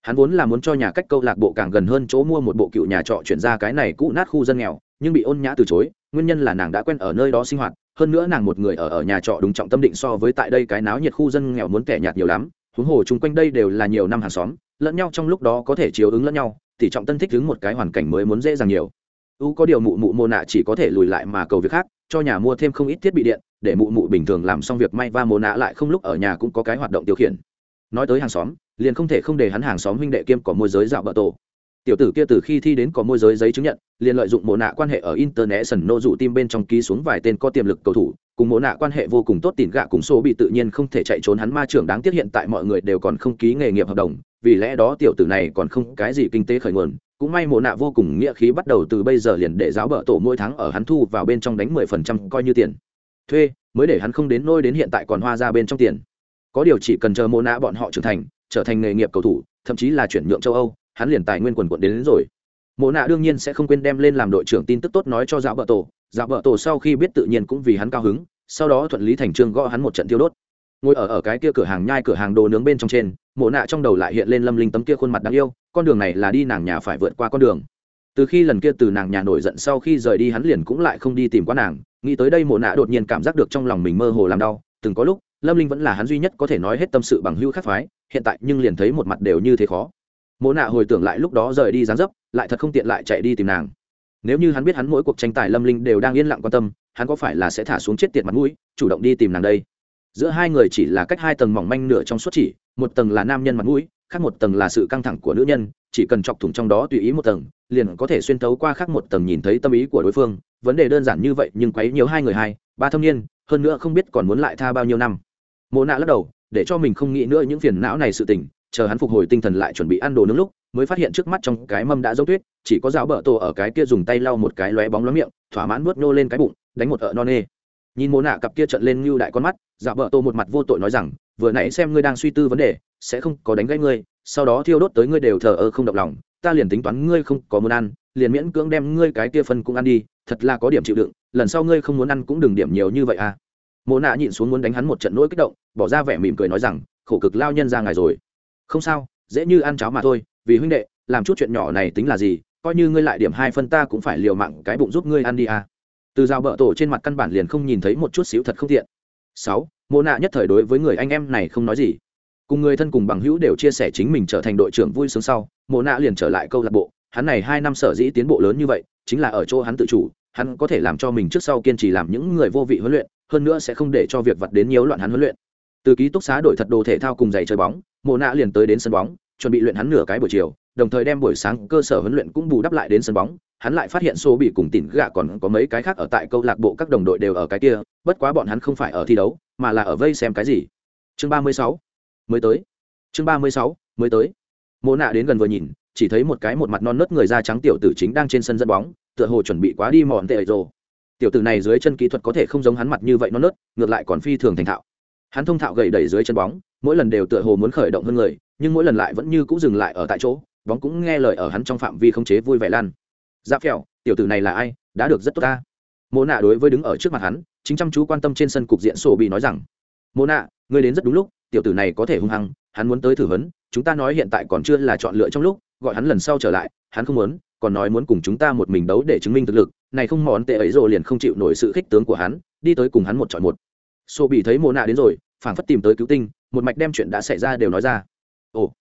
Hắn vốn là muốn cho nhà cách câu lạc bộ càng gần hơn chỗ mua một bộ cựu nhà trọ chuyển ra cái này cũ nát khu dân nghèo, nhưng bị ôn nhã từ chối, nguyên nhân là nàng đã quen ở nơi đó sinh hoạt, hơn nữa nàng một người ở ở nhà trọ đúng trọng tâm định so với tại đây cái náo nhiệt khu dân nghèo muốn kẻ nhạt nhiều lắm, huống hồ chung quanh đây đều là nhiều năm hàng xóm, lẫn nhau trong lúc đó có thể chiếu ứng lẫn nhau, thì trọng tân thích ứng một cái hoàn cảnh mới muốn dễ dàng nhiều. U có điều mụ mụ mô nạ chỉ có thể lùi lại mà cầu việc khác cho nhà mua thêm không ít thiết bị điện, để mụ mụ bình thường làm xong việc may va mồ nạ lại không lúc ở nhà cũng có cái hoạt động tiêu khiển. Nói tới hàng xóm, liền không thể không để hắn hàng xóm huynh đệ kiêm có môi giới dạo bờ tổ. Tiểu tử kia từ khi thi đến có môi giới giấy chứng nhận, liền lợi dụng mồ nạ quan hệ ở internet sần nô dụ tim bên trong ký xuống vài tên có tiềm lực cầu thủ, cùng mồ nạ quan hệ vô cùng tốt tìm gạ cùng số bị tự nhiên không thể chạy trốn hắn ma trưởng đáng tiếc hiện tại mọi người đều còn không ký nghề nghiệp hợp đồng, vì lẽ đó tiểu tử này còn không cái gì kinh tế khởi nguồn cũng may Mộ nạ vô cùng nghĩa khí bắt đầu từ bây giờ liền để giáo bờ tổ mỗi tháng ở hắn thu vào bên trong đánh mười phần trăm coi như tiền. Thuê mới để hắn không đến nôi đến hiện tại còn hoa ra bên trong tiền. Có điều chỉ cần chờ Mộ nạ bọn họ trưởng thành trở thành nghề nghiệp cầu thủ thậm chí là chuyển nhượng châu âu hắn liền tài nguyên quần quận đến, đến rồi. Mộ nạ đương nhiên sẽ không quên đem lên làm đội trưởng tin tức tốt nói cho giáo bờ tổ. Giáo bờ tổ sau khi biết tự nhiên cũng vì hắn cao hứng sau đó thuận lý thành trương gõ hắn một trận tiêu đốt. Ngồi ở ở cái kia cửa hàng nhai cửa hàng đồ nướng bên trong trên mộ nạ trong đầu lại hiện lên lâm linh tấm kia khuôn mặt đáng yêu con đường này là đi nàng nhà phải vượt qua con đường. Từ khi lần kia từ nàng nhà nổi giận sau khi rời đi hắn liền cũng lại không đi tìm qua nàng. Nghĩ tới đây, mộ nạ đột nhiên cảm giác được trong lòng mình mơ hồ làm đau. Từng có lúc, lâm linh vẫn là hắn duy nhất có thể nói hết tâm sự bằng hưu khắc phái. Hiện tại nhưng liền thấy một mặt đều như thế khó. Mộ nạ hồi tưởng lại lúc đó rời đi dáng dấp, lại thật không tiện lại chạy đi tìm nàng. Nếu như hắn biết hắn mỗi cuộc tranh tài lâm linh đều đang yên lặng quan tâm, hắn có phải là sẽ thả xuống chết tiệt mặt mũi, chủ động đi tìm nàng đây? Giữa hai người chỉ là cách hai tầng mỏng manh nửa trong suốt chỉ, một tầng là nam nhân mặt mũi khác một tầng là sự căng thẳng của nữ nhân, chỉ cần chọc thủng trong đó tùy ý một tầng, liền có thể xuyên thấu qua khác một tầng nhìn thấy tâm ý của đối phương. Vấn đề đơn giản như vậy nhưng quấy nhiều hai người hai, ba thâm niên, hơn nữa không biết còn muốn lại tha bao nhiêu năm. Mộ nạ lắc đầu, để cho mình không nghĩ nữa những phiền não này sự tình, chờ hắn phục hồi tinh thần lại chuẩn bị ăn đồ nướng lúc, mới phát hiện trước mắt trong cái mâm đã giống tuyết, chỉ có giáo bờ tổ ở cái kia dùng tay lau một cái lóe bóng lóe miệng, thỏa mãn nuốt nô lên cái bụng, đánh một ợ non nê. Nhìn mộ nạ cặp kia trận lên như đại con mắt giáo bờ tổ một mặt vô tội nói rằng, vừa nãy xem ngươi đang suy tư vấn đề sẽ không có đánh gãy ngươi, sau đó thiêu đốt tới ngươi đều thờ ơ không động lòng, ta liền tính toán ngươi không có muốn ăn, liền miễn cưỡng đem ngươi cái kia phân cũng ăn đi, thật là có điểm chịu đựng, lần sau ngươi không muốn ăn cũng đừng điểm nhiều như vậy à. Mộ nạ nhịn xuống muốn đánh hắn một trận nỗi kích động, bỏ ra vẻ mỉm cười nói rằng, khổ cực lao nhân ra ngài rồi. Không sao, dễ như ăn cháo mà thôi, vì huynh đệ, làm chút chuyện nhỏ này tính là gì, coi như ngươi lại điểm hai phân ta cũng phải liều mạng cái bụng giúp ngươi ăn đi à. Từ rào bờ tổ trên mặt căn bản liền không nhìn thấy một chút xíu thật không tiện. Sáu, mộ nạ nhất thời đối với người anh em này không nói gì cùng người thân cùng bằng hữu đều chia sẻ chính mình trở thành đội trưởng vui sướng sau, mộ nạ liền trở lại câu lạc bộ. Hắn này hai năm sở dĩ tiến bộ lớn như vậy, chính là ở chỗ hắn tự chủ, hắn có thể làm cho mình trước sau kiên trì làm những người vô vị huấn luyện, hơn nữa sẽ không để cho việc vật đến nhiều loạn hắn huấn luyện. Từ ký túc xá đội thật đồ thể thao cùng giày chơi bóng, mộ nạ liền tới đến sân bóng, chuẩn bị luyện hắn nửa cái buổi chiều, đồng thời đem buổi sáng cơ sở huấn luyện cũng bù đắp lại đến sân bóng. Hắn lại phát hiện số bị cùng tỉn gạ còn có mấy cái khác ở tại câu lạc bộ các đồng đội đều ở cái kia, bất quá bọn hắn không phải ở thi đấu, mà là ở vây xem cái gì. Chương ba mươi sáu mới tới. Chương ba mươi sáu, mới tới. Mộ nạ đến gần vừa nhìn, chỉ thấy một cái một mặt non nớt người da trắng tiểu tử chính đang trên sân dẫn bóng, tựa hồ chuẩn bị quá đi mòn tệ rồ tiểu tử này dưới chân kỹ thuật có thể không giống hắn mặt như vậy non nớt, ngược lại còn phi thường thành thạo. Hắn thông thạo gậy đẩy dưới chân bóng, mỗi lần đều tựa hồ muốn khởi động hơn người, nhưng mỗi lần lại vẫn như cũng dừng lại ở tại chỗ, bóng cũng nghe lời ở hắn trong phạm vi không chế vui vẻ lan. Giáp phèo tiểu tử này là ai, đã được rất tốt ta. Mô nạ đối với đứng ở trước mặt hắn, chính chăm chú quan tâm trên sân cục diện sổ bị nói rằng mô nạ ngươi đến rất đúng lúc, tiểu tử này có thể hung hăng, hắn muốn tới thử vấn chúng ta nói hiện tại còn chưa là chọn lựa trong lúc, gọi hắn lần sau trở lại, hắn không muốn, còn nói muốn cùng chúng ta một mình đấu để chứng minh thực lực, này không món tệ ấy rồi liền không chịu nổi sự khích tướng của hắn, đi tới cùng hắn một chọn một. Xô bị thấy mồ nạ đến rồi, phảng phất tìm tới cứu tinh, một mạch đem chuyện đã xảy ra đều nói ra. Ồ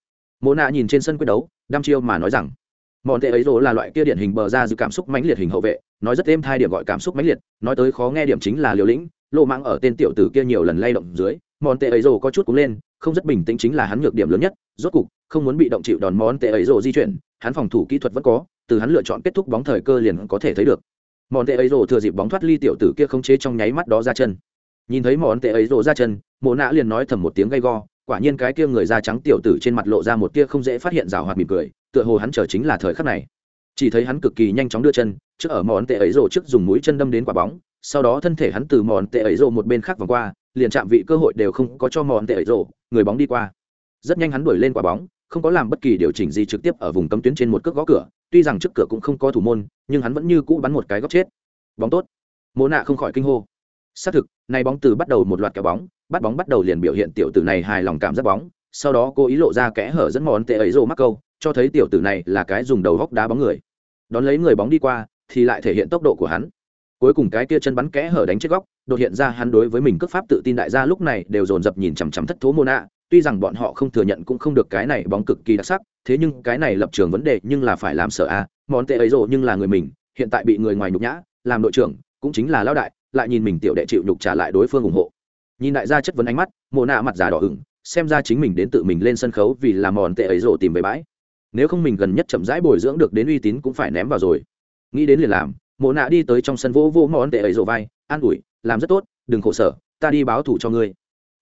mồ nạ nhìn trên sân quyết đấu, đăm chiêu mà nói rằng, món tệ ấy rồi là loại kia điển hình bờ ra giữ cảm xúc mãnh liệt hình hậu vệ, nói rất êm thai điểm gọi cảm xúc mãnh liệt, nói tới khó nghe điểm chính là liều lĩnh lộ mạng ở tên tiểu tử kia nhiều lần lay động dưới món tệ ấy rồ có chút cũng lên, không rất bình tĩnh chính là hắn nhược điểm lớn nhất, rốt cục, không muốn bị động chịu đòn món tệ ấy rồ di chuyển, hắn phòng thủ kỹ thuật vẫn có, từ hắn lựa chọn kết thúc bóng thời cơ liền có thể thấy được. Món tệ ấy rồ thừa dịp bóng thoát ly tiểu tử kia không chế trong nháy mắt đó ra chân. Nhìn thấy món tệ ấy rồ ra chân, mộ nạ liền nói thầm một tiếng gay go, quả nhiên cái kia người da trắng tiểu tử trên mặt lộ ra một tia không dễ phát hiện rào hoạt mỉm cười, tựa hồ hắn chờ chính là thời khắc này. Chỉ thấy hắn cực kỳ nhanh chóng đưa chân, trước ở món tệ ấy rồ trước dùng mũi chân đâm đến quả bóng, sau đó thân thể hắn từ món tệ ấy rồ một bên khác vòng qua liền chạm vị cơ hội đều không có cho mòn tệ ấy người bóng đi qua. Rất nhanh hắn đuổi lên quả bóng, không có làm bất kỳ điều chỉnh gì trực tiếp ở vùng cấm tuyến trên một cước gõ cửa, tuy rằng trước cửa cũng không có thủ môn, nhưng hắn vẫn như cũ bắn một cái góc chết. Bóng tốt. Mô nạ không khỏi kinh hô. Xác thực nay bóng từ bắt đầu một loạt kéo bóng, bắt bóng bắt đầu liền biểu hiện tiểu tử này hài lòng cảm giác bóng, sau đó cô ý lộ ra kẽ hở dẫn món tệ ấy rồ mắc câu, cho thấy tiểu tử này là cái dùng đầu góc đá bóng người. Đón lấy người bóng đi qua, thì lại thể hiện tốc độ của hắn cuối cùng cái kia chân bắn kẽ hở đánh chết góc, đột hiện ra hắn đối với mình cướp pháp tự tin đại gia lúc này đều dồn dập nhìn chằm chằm thất thố mô nạ tuy rằng bọn họ không thừa nhận cũng không được cái này bóng cực kỳ đặc sắc, thế nhưng cái này lập trường vấn đề nhưng là phải làm sợ a à. món tệ ấy rộ nhưng là người mình, hiện tại bị người ngoài nhục nhã, làm đội trưởng, cũng chính là lao đại, lại nhìn mình tiểu đệ chịu nhục trả lại đối phương ủng hộ. Nhìn đại gia chất vấn ánh mắt mộ nạ mặt già đỏ ửng, xem ra chính mình đến tự mình lên sân khấu vì làm mòn tệ ấy rộ tìm về bãi. Nếu không mình gần nhất chậm rãi bồi dưỡng được đến uy tín cũng phải ném vào rồi. Nghĩ đến liền làm mộ nạ đi tới trong sân vỗ vô món tệ ấy rồ vai, an ủi, làm rất tốt, đừng khổ sở, ta đi báo thủ cho ngươi.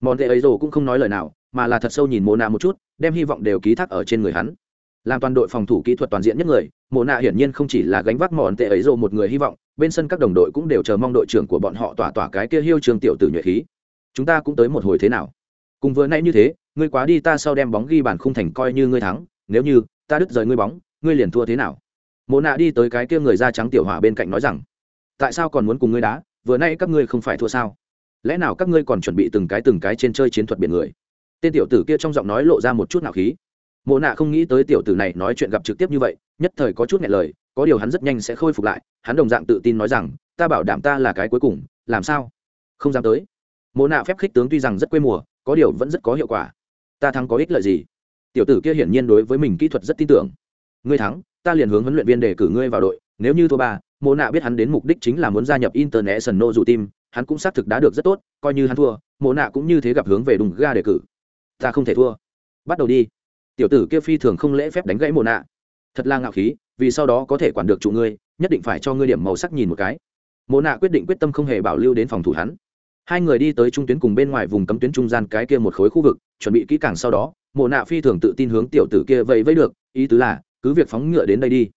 Món tệ ấy rồ cũng không nói lời nào, mà là thật sâu nhìn mộ nạ một chút, đem hy vọng đều ký thác ở trên người hắn. Làm toàn đội phòng thủ kỹ thuật toàn diện nhất người, mộ nạ hiển nhiên không chỉ là gánh vác món tệ ấy rồ một người hy vọng, bên sân các đồng đội cũng đều chờ mong đội trưởng của bọn họ tỏa tỏa cái kia hiêu trường tiểu tử nhuệ khí. Chúng ta cũng tới một hồi thế nào? Cùng vừa nãy như thế, ngươi quá đi ta sau đem bóng ghi bàn khung thành coi như ngươi thắng, nếu như ta đứt rời ngươi bóng, ngươi liền thua thế nào? Mộ nạ đi tới cái kia người da trắng tiểu hỏa bên cạnh nói rằng, tại sao còn muốn cùng ngươi đá? Vừa nay các ngươi không phải thua sao? Lẽ nào các ngươi còn chuẩn bị từng cái từng cái trên chơi chiến thuật biển người? Tên tiểu tử kia trong giọng nói lộ ra một chút nào khí. Mộ nạ không nghĩ tới tiểu tử này nói chuyện gặp trực tiếp như vậy, nhất thời có chút ngại lời, có điều hắn rất nhanh sẽ khôi phục lại. Hắn đồng dạng tự tin nói rằng, ta bảo đảm ta là cái cuối cùng, làm sao? Không dám tới. Mộ nạ phép khích tướng tuy rằng rất quê mùa, có điều vẫn rất có hiệu quả. Ta thắng có ích lợi gì? Tiểu tử kia hiển nhiên đối với mình kỹ thuật rất tin tưởng. Ngươi thắng ta liền hướng huấn luyện viên đề cử ngươi vào đội, nếu như thua ba, mộ nạ biết hắn đến mục đích chính là muốn gia nhập international dù tim hắn cũng xác thực đã được rất tốt, coi như hắn thua, mộ nạ cũng như thế gặp hướng về đùng ga đề cử. Ta không thể thua. Bắt đầu đi. Tiểu tử kia phi thường không lễ phép đánh gãy mộ nạ. Thật là ngạo khí, vì sau đó có thể quản được chủ ngươi, nhất định phải cho ngươi điểm màu sắc nhìn một cái. Mộ nạ quyết định quyết tâm không hề bảo lưu đến phòng thủ hắn. Hai người đi tới trung tuyến cùng bên ngoài vùng cấm tuyến trung gian cái kia một khối khu vực, chuẩn bị kỹ càng sau đó, mộ nạ phi thường tự tin hướng tiểu tử kia vẫy vẫy được, ý tứ là cứ việc phóng ngựa đến đây đi.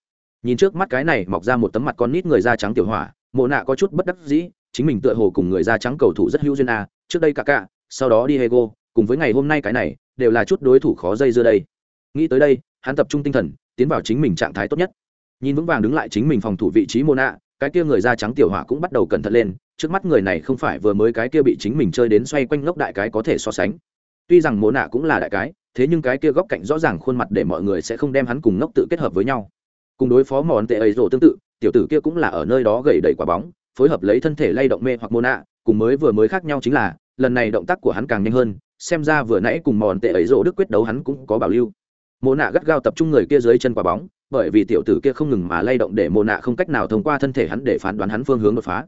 Nhìn trước mắt cái này mọc ra một tấm mặt con nít người da trắng tiểu hỏa, mộ nạ có chút bất đắc dĩ, chính mình tựa hồ cùng người da trắng cầu thủ rất hữu duyên a, trước đây cả cả, sau đó đi hego cùng với ngày hôm nay cái này, đều là chút đối thủ khó dây dưa đây. Nghĩ tới đây, hắn tập trung tinh thần, tiến vào chính mình trạng thái tốt nhất. Nhìn vững vàng đứng lại chính mình phòng thủ vị trí mô nạ, cái kia người da trắng tiểu hỏa cũng bắt đầu cẩn thận lên, trước mắt người này không phải vừa mới cái kia bị chính mình chơi đến xoay quanh ngốc đại cái có thể so sánh. Tuy rằng mô nạ cũng là đại cái thế nhưng cái kia góc cạnh rõ ràng khuôn mặt để mọi người sẽ không đem hắn cùng ngốc tự kết hợp với nhau. Cùng đối phó mòn tệ ấy rổ tương tự, tiểu tử kia cũng là ở nơi đó gầy đẩy quả bóng, phối hợp lấy thân thể lay động mê hoặc mô nạ cùng mới vừa mới khác nhau chính là, lần này động tác của hắn càng nhanh hơn, xem ra vừa nãy cùng mòn tệ ấy rồ đức quyết đấu hắn cũng có bảo lưu. Mô nạ gắt gao tập trung người kia dưới chân quả bóng, bởi vì tiểu tử kia không ngừng mà lay động để mô nạ không cách nào thông qua thân thể hắn để phán đoán hắn phương hướng đột phá.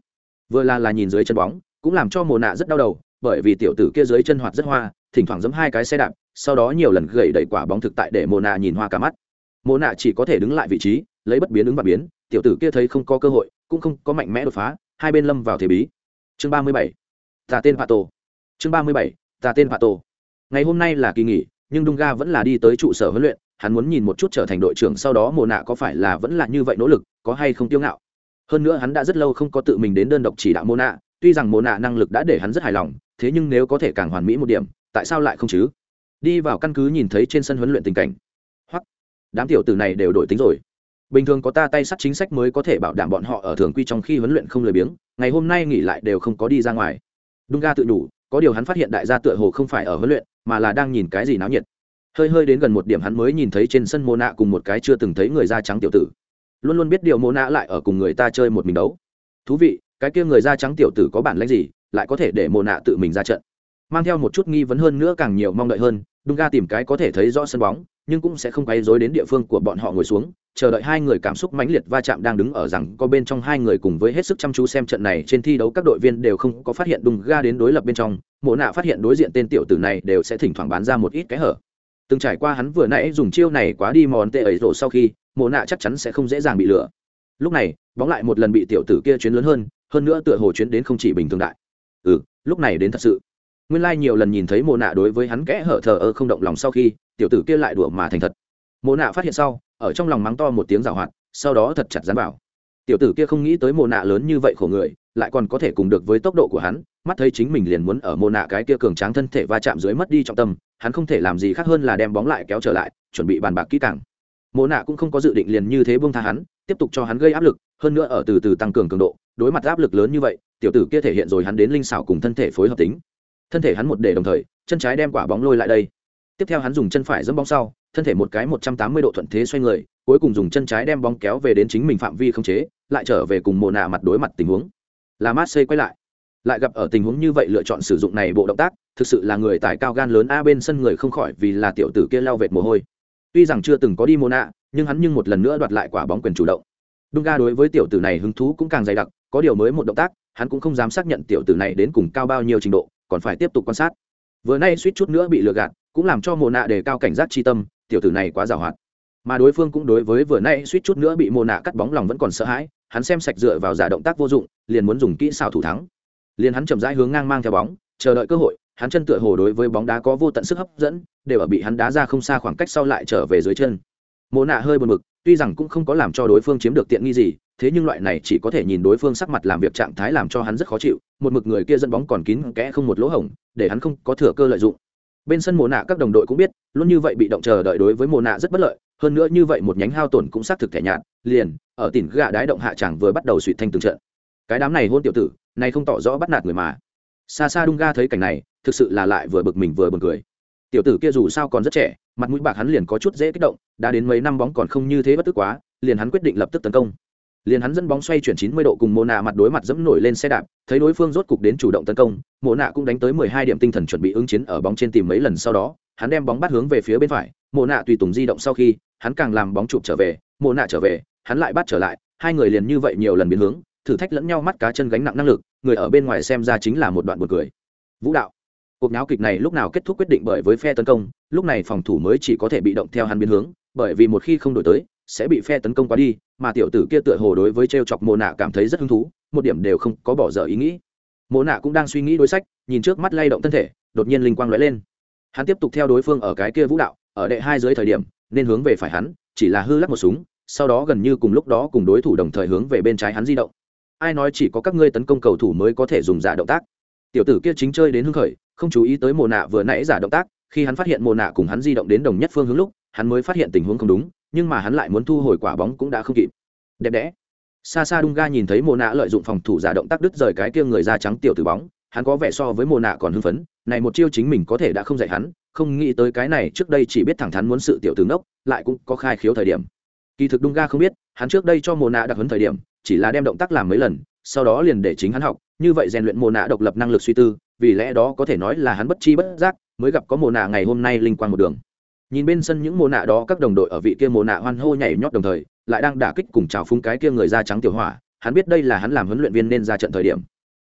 Vừa là là nhìn dưới chân bóng, cũng làm cho mô nạ rất đau đầu, bởi vì tiểu tử kia dưới chân hoạt rất hoa, thỉnh thoảng giấm hai cái xe đạp sau đó nhiều lần gậy đẩy quả bóng thực tại để mồ nạ nhìn hoa cả mắt. Mồ nạ chỉ có thể đứng lại vị trí lấy bất biến ứng và biến tiểu tử kia thấy không có cơ hội cũng không có mạnh mẽ đột phá hai bên lâm vào thế bí. Chương ba mươi bảy ta tên pato. Chương ba mươi bảy ta tên pato. Ngày hôm nay là kỳ nghỉ nhưng Dunga vẫn là đi tới trụ sở huấn luyện, hắn muốn nhìn một chút trở thành đội trưởng sau đó mồ nạ có phải là vẫn là như vậy nỗ lực có hay không tiêu ngạo. Hơn nữa hắn đã rất lâu không có tự mình đến đơn độc chỉ đạo mồ nạ tuy rằng mồ nạ năng lực đã để hắn rất hài lòng thế nhưng nếu có thể càng hoàn mỹ một điểm tại sao lại không chứ? Đi vào căn cứ nhìn thấy trên sân huấn luyện tình cảnh. Hoặc, đám tiểu tử này đều đổi tính rồi. Bình thường có ta tay sắt chính sách mới có thể bảo đảm bọn họ ở thường quy trong khi huấn luyện không lười biếng, ngày hôm nay nghỉ lại đều không có đi ra ngoài. Đung ga tự đủ, có điều hắn phát hiện đại gia tựa hồ không phải ở huấn luyện, mà là đang nhìn cái gì náo nhiệt. Hơi hơi đến gần một điểm hắn mới nhìn thấy trên sân mô nạ cùng một cái chưa từng thấy người da trắng tiểu tử. Luôn luôn biết điều mô nạ lại ở cùng người ta chơi một mình đấu. Thú vị, cái kia người da trắng tiểu tử có bản lãnh gì, lại có thể để mô nạ tự mình ra trận mang theo một chút nghi vấn hơn nữa càng nhiều mong đợi hơn Dunga tìm cái có thể thấy rõ sân bóng, nhưng cũng sẽ không quấy rối đến địa phương của bọn họ ngồi xuống, chờ đợi hai người cảm xúc mãnh liệt va chạm đang đứng ở rằng có bên trong hai người cùng với hết sức chăm chú xem trận này trên thi đấu các đội viên đều không có phát hiện Dunga ga đến đối lập bên trong, mộ nạ phát hiện đối diện tên tiểu tử này đều sẽ thỉnh thoảng bán ra một ít cái hở. Từng trải qua hắn vừa nãy dùng chiêu này quá đi mòn tệ ấy rồi sau khi, mộ nạ chắc chắn sẽ không dễ dàng bị lừa. Lúc này, bóng lại một lần bị tiểu tử kia chuyến lớn hơn hơn nữa tựa hồ chuyến đến không chỉ bình thường đại. Ừ lúc này đến thật sự nguyên lai nhiều lần nhìn thấy mồ nạ đối với hắn kẽ hở thờ ơ không động lòng sau khi, tiểu tử kia lại đùa mà thành thật. Mồ nạ phát hiện sau, ở trong lòng mắng to một tiếng rào hoạt, sau đó thật chặt dán vào. Tiểu tử kia không nghĩ tới mồ nạ lớn như vậy khổ người, lại còn có thể cùng được với tốc độ của hắn, mắt thấy chính mình liền muốn ở mồ nạ cái kia cường tráng thân thể va chạm dưới mất đi trọng tâm, hắn không thể làm gì khác hơn là đem bóng lại kéo trở lại, chuẩn bị bàn bạc kỹ càng. Mồ nạ cũng không có dự định liền như thế buông tha hắn, tiếp tục cho hắn gây áp lực, hơn nữa ở từ từ tăng cường cường độ, đối mặt áp lực lớn như vậy, tiểu tử kia thể hiện rồi hắn đến linh xảo cùng thân thể phối hợp tính thân thể hắn một để đồng thời, chân trái đem quả bóng lôi lại đây. Tiếp theo hắn dùng chân phải dẫm bóng sau, thân thể một cái một trăm tám mươi độ thuận thế xoay người, cuối cùng dùng chân trái đem bóng kéo về đến chính mình phạm vi không chế, lại trở về cùng mồ nạ mặt đối mặt tình huống. Là Marseille quay lại. Lại gặp ở tình huống như vậy lựa chọn sử dụng này bộ động tác, thực sự là người tài cao gan lớn a bên sân người không khỏi vì là tiểu tử kia lao vệt mồ hôi. Tuy rằng chưa từng có đi mồ nạ, nhưng hắn nhưng một lần nữa đoạt lại quả bóng quyền chủ động. Đung ga đối với tiểu tử này hứng thú cũng càng dày đặc, có điều mới một động tác, hắn cũng không dám xác nhận tiểu tử này đến cùng cao bao nhiêu trình độ còn phải tiếp tục quan sát. Vừa nay suýt chút nữa bị lừa gạt, cũng làm cho mồ nạ đề cao cảnh giác chi tâm, tiểu tử này quá giàu hoạt mà đối phương cũng đối với vừa nay suýt chút nữa bị mồ nạ cắt bóng lòng vẫn còn sợ hãi, hắn xem sạch dựa vào giả động tác vô dụng, liền muốn dùng kỹ xảo thủ thắng. Liền hắn chậm rãi hướng ngang mang theo bóng, chờ đợi cơ hội, hắn chân tựa hồ đối với bóng đá có vô tận sức hấp dẫn, đều ở bị hắn đá ra không xa khoảng cách sau lại trở về dưới chân mồ nạ hơi buồn bực, tuy rằng cũng không có làm cho đối phương chiếm được tiện nghi gì, thế nhưng loại này chỉ có thể nhìn đối phương sắc mặt làm việc trạng thái làm cho hắn rất khó chịu, một mực người kia dẫn bóng còn kín kẽ không một lỗ hổng, để hắn không có thừa cơ lợi dụng. Bên sân mồ nạ các đồng đội cũng biết, luôn như vậy bị động chờ đợi đối với mồ nạ rất bất lợi, hơn nữa như vậy một nhánh hao tổn cũng xác thực thẻ nhạt, liền, ở tỉnh gạ đái động hạ chẳng vừa bắt đầu suy thanh từng trận. Cái đám này hôn tiểu tử, này không tỏ rõ bắt nạt người mà. Xa xa đung ga thấy cảnh này, thực sự là lại vừa bực mình vừa buồn cười. Tiểu tử kia dù sao còn rất trẻ mặt mũi bạc hắn liền có chút dễ kích động, đã đến mấy năm bóng còn không như thế bất tức quá, liền hắn quyết định lập tức tấn công. Liền hắn dẫn bóng xoay chuyển 90 độ cùng mồ nạ mặt đối mặt dẫm nổi lên xe đạp, thấy đối phương rốt cục đến chủ động tấn công mồ nạ cũng đánh tới 12 điểm tinh thần chuẩn bị ứng chiến ở bóng trên tìm mấy lần sau đó, hắn đem bóng bắt hướng về phía bên phải mồ nạ tùy tùng di động sau khi, hắn càng làm bóng chụp trở về mồ nạ trở về, hắn lại bắt trở lại, hai người liền như vậy nhiều lần biến hướng, thử thách lẫn nhau mắt cá chân gánh nặng năng lực, người ở bên ngoài xem ra chính là một đoạn buồn cười. Vũ đạo cuộc náo kịch này lúc nào kết thúc quyết định bởi với phe tấn công, lúc này phòng thủ mới chỉ có thể bị động theo hắn biến hướng, bởi vì một khi không đổi tới, sẽ bị phe tấn công quá đi, mà tiểu tử kia tựa hồ đối với t r e o chọc mồ nạ cảm thấy rất hứng thú, một điểm đều không có bỏ dở ý nghĩ. Mồ nạ cũng đang suy nghĩ đối sách, nhìn trước mắt lay động thân thể, đột nhiên linh quang lóe lên. Hắn tiếp tục theo đối phương ở cái kia vũ đạo, ở đệ hai dưới thời điểm, nên hướng về phải hắn, chỉ là hư lắc một súng, sau đó gần như cùng lúc đó cùng đối thủ đồng thời hướng về bên trái hắn di động. Ai nói chỉ có các ngươi tấn công cầu thủ mới có thể dùng giả động tác. Tiểu tử kia chính chơi đến hưng khởi không chú ý tới mồ nạ vừa nãy giả động tác, khi hắn phát hiện mồ nạ cùng hắn di động đến đồng nhất phương hướng lúc, hắn mới phát hiện tình huống không đúng, nhưng mà hắn lại muốn thu hồi quả bóng cũng đã không kịp. Đẹp đẽ. Xa xa đung ga nhìn thấy mồ nạ lợi dụng phòng thủ giả động tác đứt rời cái kia người da trắng tiểu tử bóng, hắn có vẻ so với mồ nạ còn hưng phấn, này một chiêu chính mình có thể đã không dạy hắn, không nghĩ tới cái này trước đây chỉ biết thẳng thắn muốn sự tiểu tướng đốc lại cũng có khai khiếu thời điểm. Kỳ thực đung ga không biết, hắn trước đây cho mồ nạ đặc hấn thời điểm, chỉ là đem động tác làm mấy lần, sau đó liền để chính hắn học như vậy rèn luyện mồ nạ độc lập năng lực suy tư, vì lẽ đó có thể nói là hắn bất chi bất giác mới gặp có mồ nạ ngày hôm nay linh quan một đường. Nhìn bên sân những mồ nạ đó, các đồng đội ở vị kia mồ nạ hoan hô nhảy nhót đồng thời, lại đang đả kích cùng chào phúng cái kia người da trắng tiểu hỏa, hắn biết đây là hắn làm huấn luyện viên nên ra trận thời điểm.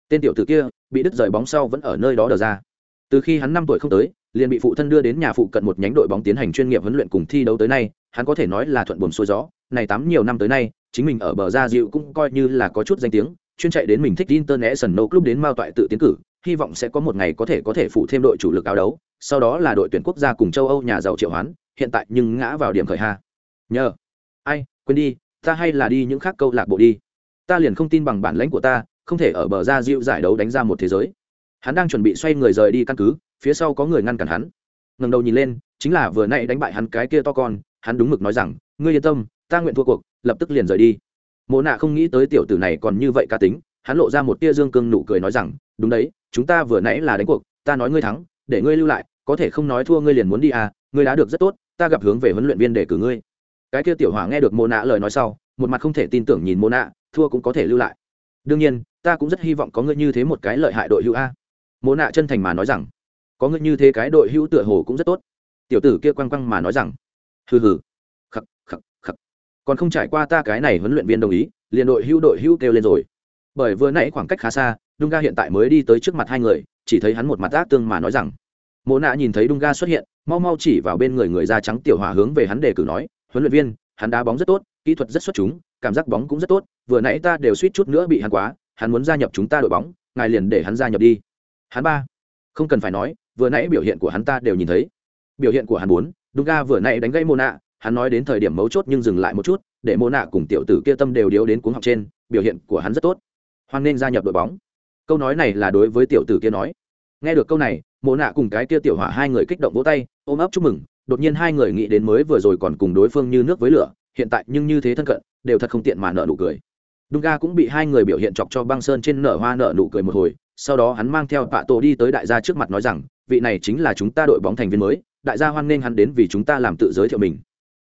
Tên tiểu tử kia bị đứt rời bóng sau vẫn ở nơi đó đờ ra. Từ khi hắn năm tuổi không tới, liền bị phụ thân đưa đến nhà phụ cận một nhánh đội bóng tiến hành chuyên nghiệp huấn luyện cùng thi đấu tới nay, hắn có thể nói là thuận buồm xuôi gió. Này tám nhiều năm tới nay, chính mình ở bờ gia dịu cũng coi như là có chút danh tiếng chuyên chạy đến mình thích International Club đến Mao toại tự tiến cử, hy vọng sẽ có một ngày có thể có thể phụ thêm đội chủ lực áo đấu, sau đó là đội tuyển quốc gia cùng châu Âu nhà giàu triệu hoán, hiện tại nhưng ngã vào điểm khởi ha. Nhờ. Ai quên đi ta hay là đi những khác câu lạc bộ đi. Ta liền không tin bằng bản lãnh của ta không thể ở bờ ra dịu giải đấu đánh ra một thế giới. Hắn đang chuẩn bị xoay người rời đi căn cứ phía sau có người ngăn cản hắn. Ngẩng đầu nhìn lên chính là vừa nãy đánh bại hắn cái kia to con hắn đúng mực nói rằng ngươi yên tâm ta nguyện thua cuộc lập tức liền rời đi mộ nạ không nghĩ tới tiểu tử này còn như vậy cá tính, hắn lộ ra một tia dương cương nụ cười nói rằng, đúng đấy, chúng ta vừa nãy là đánh cuộc, ta nói ngươi thắng, để ngươi lưu lại, có thể không nói thua ngươi liền muốn đi à ngươi đã được rất tốt, ta gặp hướng về huấn luyện viên để cử ngươi. Cái kia tiểu hỏa nghe được mô nạ lời nói sau, một mặt không thể tin tưởng nhìn mô nạ, thua cũng có thể lưu lại. Đương nhiên, ta cũng rất hy vọng có ngươi như thế một cái lợi hại đội hữu a. Mô nạ chân thành mà nói rằng, có ngươi như thế cái đội hữu tựa hồ cũng rất tốt. Tiểu tử kia quăng quăng mà nói rằng, hừ hừ còn không trải qua ta cái này huấn luyện viên đồng ý, liền đội hưu đội hưu kêu lên rồi. Bởi vừa nãy khoảng cách khá xa đung ga hiện tại mới đi tới trước mặt hai người, chỉ thấy hắn một mặt ác tương mà nói rằng, mộ nạ nhìn thấy đung ga xuất hiện, mau mau chỉ vào bên người người da trắng tiểu hỏa hướng về hắn đề cử nói, huấn luyện viên, hắn đá bóng rất tốt, kỹ thuật rất xuất chúng, cảm giác bóng cũng rất tốt, vừa nãy ta đều suýt chút nữa bị hắn quá, hắn muốn gia nhập chúng ta đội bóng, ngài liền để hắn gia nhập đi. Hắn ba, không cần phải nói, vừa nãy biểu hiện của hắn ta đều nhìn thấy. Biểu hiện của hắn bốn đung ga vừa nãy đánh gây mô nạ hắn nói đến thời điểm mấu chốt nhưng dừng lại một chút, để mô nạ cùng tiểu tử kia tâm đều điếu đến cuốn học trên, biểu hiện của hắn rất tốt. Hoan nên gia nhập đội bóng. Câu nói này là đối với tiểu tử kia nói. Nghe được câu này mô nạ cùng cái kia tiểu hỏa hai người kích động vỗ tay, ôm ấp chúc mừng, đột nhiên hai người nghĩ đến mới vừa rồi còn cùng đối phương như nước với lửa, hiện tại nhưng như thế thân cận, đều thật không tiện mà nợ nụ cười. Đung ga cũng bị hai người biểu hiện chọc cho băng sơn trên nở hoa nợ nụ cười một hồi, sau đó hắn mang theo tạ tổ đi tới đại gia trước mặt nói rằng, vị này chính là chúng ta đội bóng thành viên mới, đại gia hoan nghênh hắn đến vì chúng ta làm tự giới thiệu mình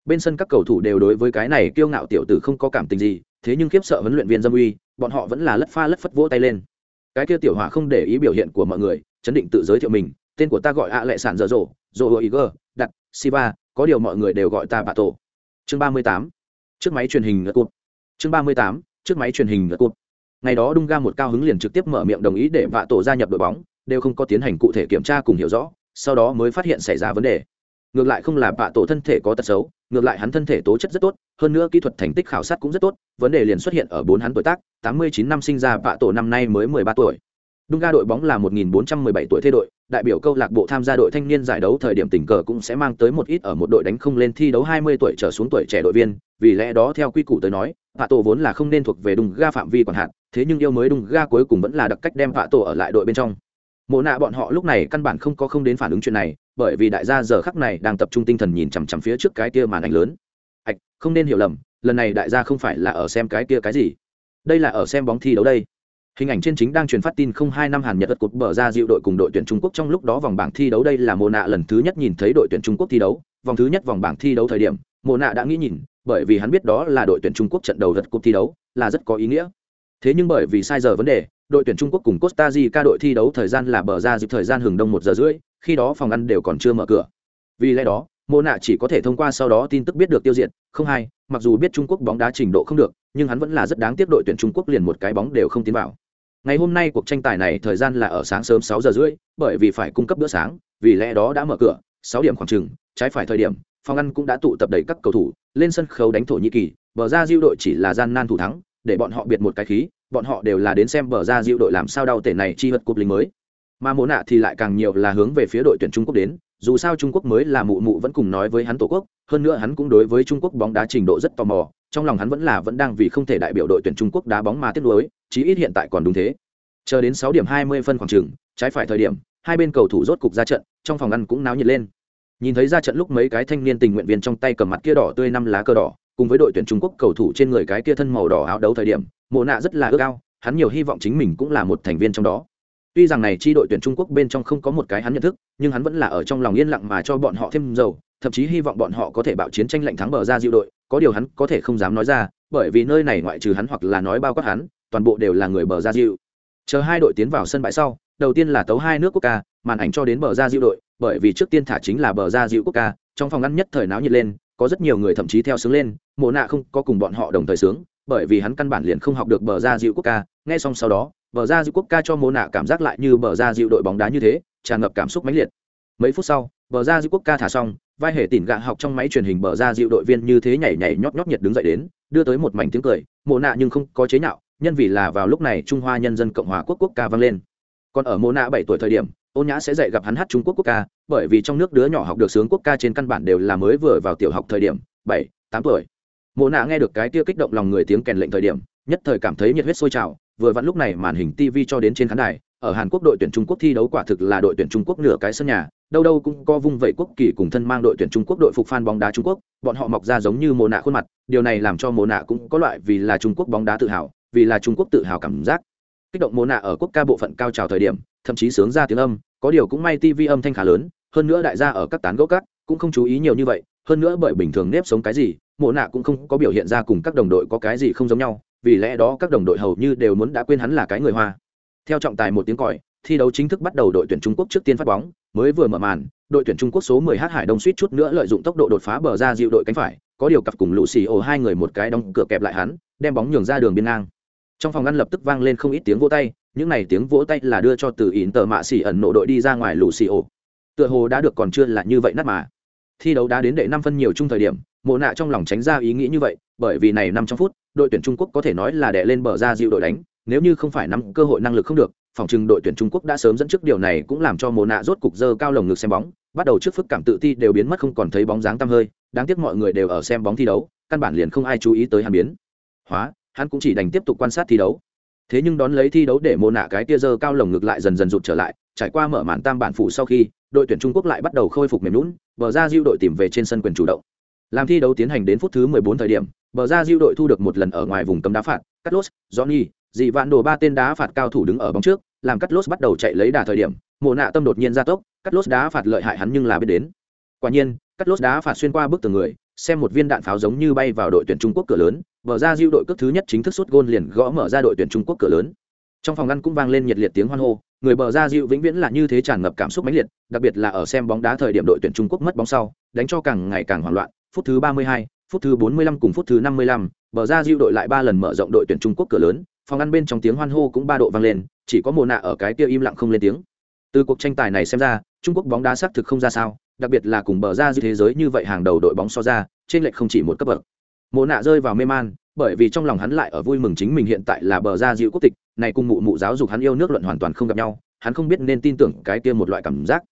bên sân các cầu thủ đều đối với cái này kiêu ngạo tiểu tử không có cảm tình gì, thế nhưng khiếp sợ huấn luyện viên dâm uy, bọn họ vẫn là lất pha lất phất vỗ tay lên. Cái kia tiểu hỏa không để ý biểu hiện của mọi người, chấn định tự giới thiệu mình, tên của ta gọi ạ lệ sản dở dỗ dỗ hữu ý đặt, siva, có điều mọi người đều gọi ta bà tổ. Chương ba mươi tám chiếc máy truyền hình ngất cụt. Chương ba mươi tám chiếc máy truyền hình ngất cụt. Ngày đó đung ga một cao hứng liền trực tiếp mở miệng đồng ý để vạ tổ gia nhập đội bóng, đều không có tiến hành cụ thể kiểm tra cùng hiểu rõ, sau đó mới phát hiện xảy ra vấn đề ngược lại không là bạ tổ thân thể có tật xấu ngược lại hắn thân thể tố chất rất tốt hơn nữa kỹ thuật thành tích khảo sát cũng rất tốt vấn đề liền xuất hiện ở bốn hắn tuổi tác tám mươi chín năm sinh ra bạ tổ năm nay mới mười ba tuổi Đung ga đội bóng là 1417 tuổi thế đội, đại biểu câu lạc bộ tham gia đội thanh niên giải đấu thời điểm tình cờ cũng sẽ mang tới một ít ở một đội đánh không lên thi đấu 20 tuổi trở xuống tuổi trẻ đội viên, vì lẽ đó theo quy củ tới nói, Vạ Tổ vốn là không nên thuộc về Đung ga phạm vi quản hạt, thế nhưng yêu mới Đung ga cuối cùng vẫn là đặc cách đem Vạ Tổ ở lại đội bên trong. Mộ nạ bọn họ lúc này căn bản không có không đến phản ứng chuyện này, bởi vì đại gia giờ khắc này đang tập trung tinh thần nhìn chằm chằm phía trước cái kia màn ảnh lớn. Ảch, không nên hiểu lầm, lần này đại gia không phải là ở xem cái kia cái gì. Đây là ở xem bóng thi đấu đây Hình ảnh trên chính đang truyền phát tin không hai năm Hàn Nhật vật cột bờ ra dịu đội cùng đội tuyển Trung Quốc trong lúc đó vòng bảng thi đấu đây là Mộ nạ lần thứ nhất nhìn thấy đội tuyển Trung Quốc thi đấu, vòng thứ nhất vòng bảng thi đấu thời điểm, Mộ nạ đã nghĩ nhìn, bởi vì hắn biết đó là đội tuyển Trung Quốc trận đầu vật cột thi đấu, là rất có ý nghĩa. Thế nhưng bởi vì sai giờ vấn đề, đội tuyển Trung Quốc cùng Costa Rica đội thi đấu thời gian là bờ ra dịp thời gian hừng đông một giờ rưỡi, khi đó phòng ăn đều còn chưa mở cửa. Vì lẽ đó, Mộ nạ chỉ có thể thông qua sau đó tin tức biết được tiêu diệt, không hay, mặc dù biết Trung Quốc bóng đá trình độ không được, nhưng hắn vẫn là rất đáng tiếc đội tuyển Trung Quốc liền một cái bóng đều không tiến vào ngày hôm nay cuộc tranh tài này thời gian là ở sáng sớm sáu giờ rưỡi bởi vì phải cung cấp bữa sáng vì lẽ đó đã mở cửa sáu điểm khoảng chừng trái phải thời điểm phòng ăn cũng đã tụ tập đầy các cầu thủ lên sân khấu đánh thổ nhĩ kỳ bờ ra diêu đội chỉ là gian nan thủ thắng để bọn họ biệt một cái khí bọn họ đều là đến xem bờ ra diệu đội làm sao đau tể này chi vật cúp lính mới. Mà mồ nạ thì lại càng nhiều là hướng về phía đội tuyển trung quốc đến, dù sao trung quốc mới là mụ mụ vẫn cùng nói với hắn tổ quốc, hơn nữa hắn cũng đối với trung quốc bóng đá trình độ rất tò mò, trong lòng hắn vẫn là vẫn đang vì không thể đại biểu đội tuyển trung quốc đá bóng mà tiếc nuối, chí ít hiện tại còn đúng thế. Chờ đến sáu điểm hai mươi phân khoảng trường, trái phải thời điểm, hai bên cầu thủ rốt cục ra trận, trong phòng ăn cũng náo nhiệt lên. Nhìn thấy ra trận lúc mấy cái thanh niên tình nguyện viên trong tay cầm mặt kia đỏ tươi năm lá cờ đỏ cùng với đội tuyển trung quốc cầu thủ trên người cái kia thân màu đỏ áo đấu thời điểm, mộ nạ rất là ước ao, hắn nhiều hy vọng chính mình cũng là một thành viên trong đó. Tuy rằng này chi đội tuyển trung quốc bên trong không có một cái hắn nhận thức, nhưng hắn vẫn là ở trong lòng yên lặng mà cho bọn họ thêm dầu, thậm chí hy vọng bọn họ có thể bạo chiến tranh lệnh thắng bờ ra diệu đội, có điều hắn có thể không dám nói ra, bởi vì nơi này ngoại trừ hắn hoặc là nói bao quát hắn, toàn bộ đều là người bờ ra diệu chờ hai đội tiến vào sân bãi sau, đầu tiên là tấu hai nước quốc ca, màn ảnh cho đến bờ ra diệu đội, bởi vì trước tiên thả chính là bờ ra diệu quốc ca, trong phòng ngăn nhất thời náo nhiệt lên có rất nhiều người thậm chí theo sướng lên, mộ nạ không có cùng bọn họ đồng thời sướng, bởi vì hắn căn bản liền không học được bờ ra dịu quốc ca. Nghe xong sau đó, bờ ra dịu quốc ca cho mộ nạ cảm giác lại như bờ ra dịu đội bóng đá như thế, tràn ngập cảm xúc mãnh liệt. Mấy phút sau, bờ ra dịu quốc ca thả xong, vai hệ tỉn gạ học trong máy truyền hình bờ ra dịu đội viên như thế nhảy nhảy nhót nhót nhiệt đứng dậy đến, đưa tới một mảnh tiếng cười. Mộ nạ nhưng không có chế nhạo, nhân vì là vào lúc này trung hoa nhân dân cộng hòa quốc quốc ca vang lên còn ở mô nạ bảy tuổi thời điểm, ôn nhã sẽ dạy gặp hắn hát trung quốc quốc ca, bởi vì trong nước đứa nhỏ học được sướng quốc ca trên căn bản đều là mới vừa vào tiểu học thời điểm, bảy, tám tuổi. Mộ nạ nghe được cái kia kích động lòng người tiếng kèn lệnh thời điểm, nhất thời cảm thấy nhiệt huyết sôi trào, vừa vặn lúc này màn hình tv cho đến trên khán đài, ở hàn quốc đội tuyển trung quốc thi đấu quả thực là đội tuyển trung quốc nửa cái sân nhà, đâu đâu cũng có vung vẩy quốc kỳ cùng thân mang đội tuyển trung quốc đội phục fan bóng đá trung quốc, bọn họ mọc ra giống như mồ nạ khuôn mặt, điều này làm cho mồ nạ cũng có loại vì là trung quốc bóng đá tự hào, vì là trung quốc tự hào cảm giác kích động mồ nạ ở quốc ca bộ phận cao trào thời điểm, thậm chí sướng ra tiếng âm, có điều cũng may tivi âm thanh khá lớn, hơn nữa đại gia ở các tán gỗ cắt cũng không chú ý nhiều như vậy, hơn nữa bởi bình thường nếp sống cái gì mộ nạ cũng không có biểu hiện ra cùng các đồng đội có cái gì không giống nhau, vì lẽ đó các đồng đội hầu như đều muốn đã quên hắn là cái người hoa. Theo trọng tài một tiếng còi, thi đấu chính thức bắt đầu đội tuyển trung quốc trước tiên phát bóng, mới vừa mở màn, đội tuyển trung quốc số 10 h hải đông suýt chút nữa lợi dụng tốc độ đột phá bờ ra dịu đội cánh phải, có điều cặp cùng lũ xì ổ hai người một cái đóng cửa kẹp lại hắn, đem bóng nhường ra đường biên ngang trong phòng ngăn lập tức vang lên không ít tiếng vỗ tay, những này tiếng vỗ tay là đưa cho từ ỉn tờ mạ xỉ ẩn nộ đội đi ra ngoài lù xì ổ tựa hồ đã được còn chưa là như vậy nát mà. Thi đấu đã đến đệ năm phân nhiều chung thời điểm, mộ nạ trong lòng tránh ra ý nghĩ như vậy, bởi vì này năm trong phút, đội tuyển trung quốc có thể nói là đệ lên bờ ra dịu đội đánh, nếu như không phải nắm cơ hội năng lực không được, phòng trừng đội tuyển trung quốc đã sớm dẫn trước điều này cũng làm cho mộ nạ rốt cục dơ cao lồng ngực xem bóng, bắt đầu trước phức cảm tự ti đều biến mất không còn thấy bóng dáng tăm hơi, đáng tiếc mọi người đều ở xem bóng thi đấu, căn bản liền không ai chú ý tới hàn biến. Hóa hắn cũng chỉ đành tiếp tục quan sát thi đấu. Thế nhưng đón lấy thi đấu để mô nạ cái tia dơ cao lồng ngực lại dần dần rụt trở lại, trải qua mở màn tam bản phủ sau khi, đội tuyển trung quốc lại bắt đầu khôi phục mềm lún bờ ra diêu đội tìm về trên sân quyền chủ động. Làm thi đấu tiến hành đến phút thứ 14 thời điểm, bờ ra diêu đội thu được một lần ở ngoài vùng cấm đá phạt cắt lốt johnny, dị vạn đồ ba tên đá phạt cao thủ đứng ở bóng trước, làm cắt lốt bắt đầu chạy lấy đà thời điểm mồ nạ tâm đột nhiên ra tốc cắt lốt đá phạt lợi hại hắn nhưng là biết đến. Quả nhiên cắt lốt đá phạt xuyên qua bức tường người xem một viên đạn pháo giống như bay vào đội tuyển trung quốc cửa lớn bờ ra diêu đội cước thứ nhất chính thức sút gôn liền gõ mở ra đội tuyển trung quốc cửa lớn. Trong phòng ngăn cũng vang lên nhiệt liệt tiếng hoan hô người bờ ra diệu vĩnh viễn là như thế tràn ngập cảm xúc mãnh liệt đặc biệt là ở xem bóng đá thời điểm đội tuyển trung quốc mất bóng sau đánh cho càng ngày càng hoảng loạn. Phút thứ 32, phút thứ 45 cùng phút thứ 55, bờ ra diệu đội lại ba lần mở rộng đội tuyển trung quốc cửa lớn phòng ngăn bên trong tiếng hoan hô cũng ba độ vang lên chỉ có Mộ nạ ở cái kia im lặng không lên tiếng. Từ cuộc tranh tài này xem ra trung quốc bóng đá xác thực không ra sao đặc biệt là cùng bờ ra dư thế giới như vậy hàng đầu đội bóng so ra, trên lệch không chỉ một cấp bậc. Mộ nạ rơi vào mê man, bởi vì trong lòng hắn lại ở vui mừng chính mình hiện tại là bờ ra dịu quốc tịch, này cùng mụ mụ giáo dục hắn yêu nước luận hoàn toàn không gặp nhau, hắn không biết nên tin tưởng cái kia một loại cảm giác.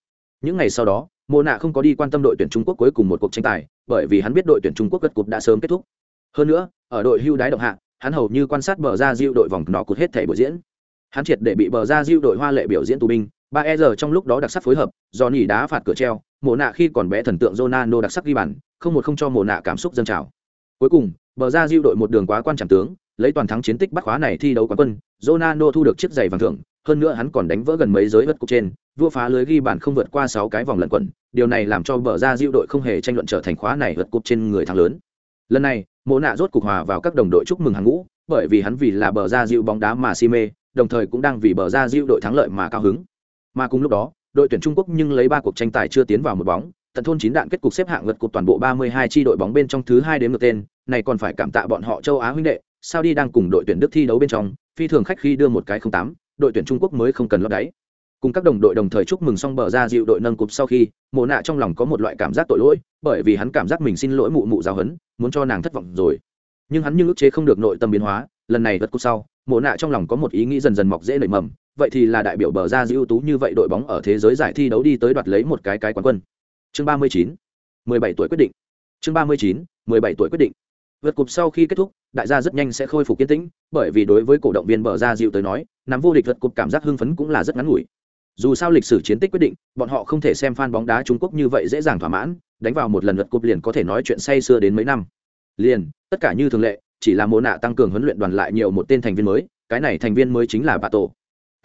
Những ngày sau đó, mộ nạ không có đi quan tâm đội tuyển trung quốc cuối cùng một cuộc tranh tài, bởi vì hắn biết đội tuyển trung quốc gật cục đã sớm kết thúc. Hơn nữa, ở đội hưu đái động hạ, hắn hầu như quan sát bờ ra dịu đội vòng nọ cụt hết thể buổi diễn. Hắn triệt để bị bờ ra dịu đội hoa lệ biểu diễn tù binh, ba e giờ trong lúc đó đặc sắc phối hợp do nỉ đá phạt cửa treo Mộ nạ khi còn bé thần tượng Ronaldo đặc sắc ghi bàn, không một không cho Mộ nạ cảm xúc dâng trào. Cuối cùng, bờ ra diệu đội một đường quá quan trọng tướng, lấy toàn thắng chiến tích bắt khóa này thi đấu quán quân, Ronaldo thu được chiếc giày vàng thưởng, hơn nữa hắn còn đánh vỡ gần mấy giới vật cục trên, vua phá lưới ghi bàn không vượt qua sáu cái vòng lẩn quẩn, điều này làm cho bờ ra diệu đội không hề tranh luận trở thành khóa này vật cục trên người thắng lớn. Lần này, mộ nạ rốt cục hòa vào các đồng đội chúc mừng hàng ngũ, bởi vì hắn vì là bờ ra diệu bóng đá mà si mê, đồng thời cũng đang vì bờ ra diệu đội thắng lợi mà cao hứng. Mà cùng lúc đó đội tuyển trung quốc nhưng lấy ba cuộc tranh tài chưa tiến vào một bóng tận thôn chín đạn kết cục xếp hạng vượt cột toàn bộ 32 chi đội bóng bên trong thứ hai đến ngược tên, này còn phải cảm tạ bọn họ châu Á huynh đệ, sao đi đang cùng đội tuyển Đức thi đấu bên trong, phi thường khách khi đưa một cái không tám, đội tuyển Trung Quốc mới không cần lo đáy. Cùng các đồng đội đồng thời chúc mừng xong bờ ra dịu đội nâng cục sau khi, Mộ Nạ trong lòng có một loại cảm giác tội lỗi, bởi vì hắn cảm giác mình xin lỗi mụ mụ giáo huấn, muốn cho nàng thất vọng rồi. Nhưng hắn nhưng ức chế không được nội tâm biến hóa, lần này vượt cục sau, Mộ Nạ trong lòng có một ý nghĩ dần dần mọc rễ nảy mầm, vậy thì là đại biểu bờ ra ưu tú như vậy đội bóng ở thế giới giải thi đấu đi tới đoạt lấy một cái cái quán quân. Chương ba mươi chín, mười bảy tuổi quyết định. Chương ba mươi chín, mười bảy tuổi quyết định. Vượt cục sau khi kết thúc, đại gia rất nhanh sẽ khôi phục kiên tĩnh, bởi vì đối với cổ động viên bờ ra dịu tới nói, nắm vô địch vượt cục cảm giác hưng phấn cũng là rất ngắn ngủi. Dù sao lịch sử chiến tích quyết định, bọn họ không thể xem fan bóng đá trung quốc như vậy dễ dàng thỏa mãn, đánh vào một lần vượt cục liền có thể nói chuyện say sưa đến mấy năm. Liền, tất cả như thường lệ, chỉ là mô nạ tăng cường huấn luyện đoàn lại nhiều một tên thành viên mới, cái này thành viên mới chính là bà tổ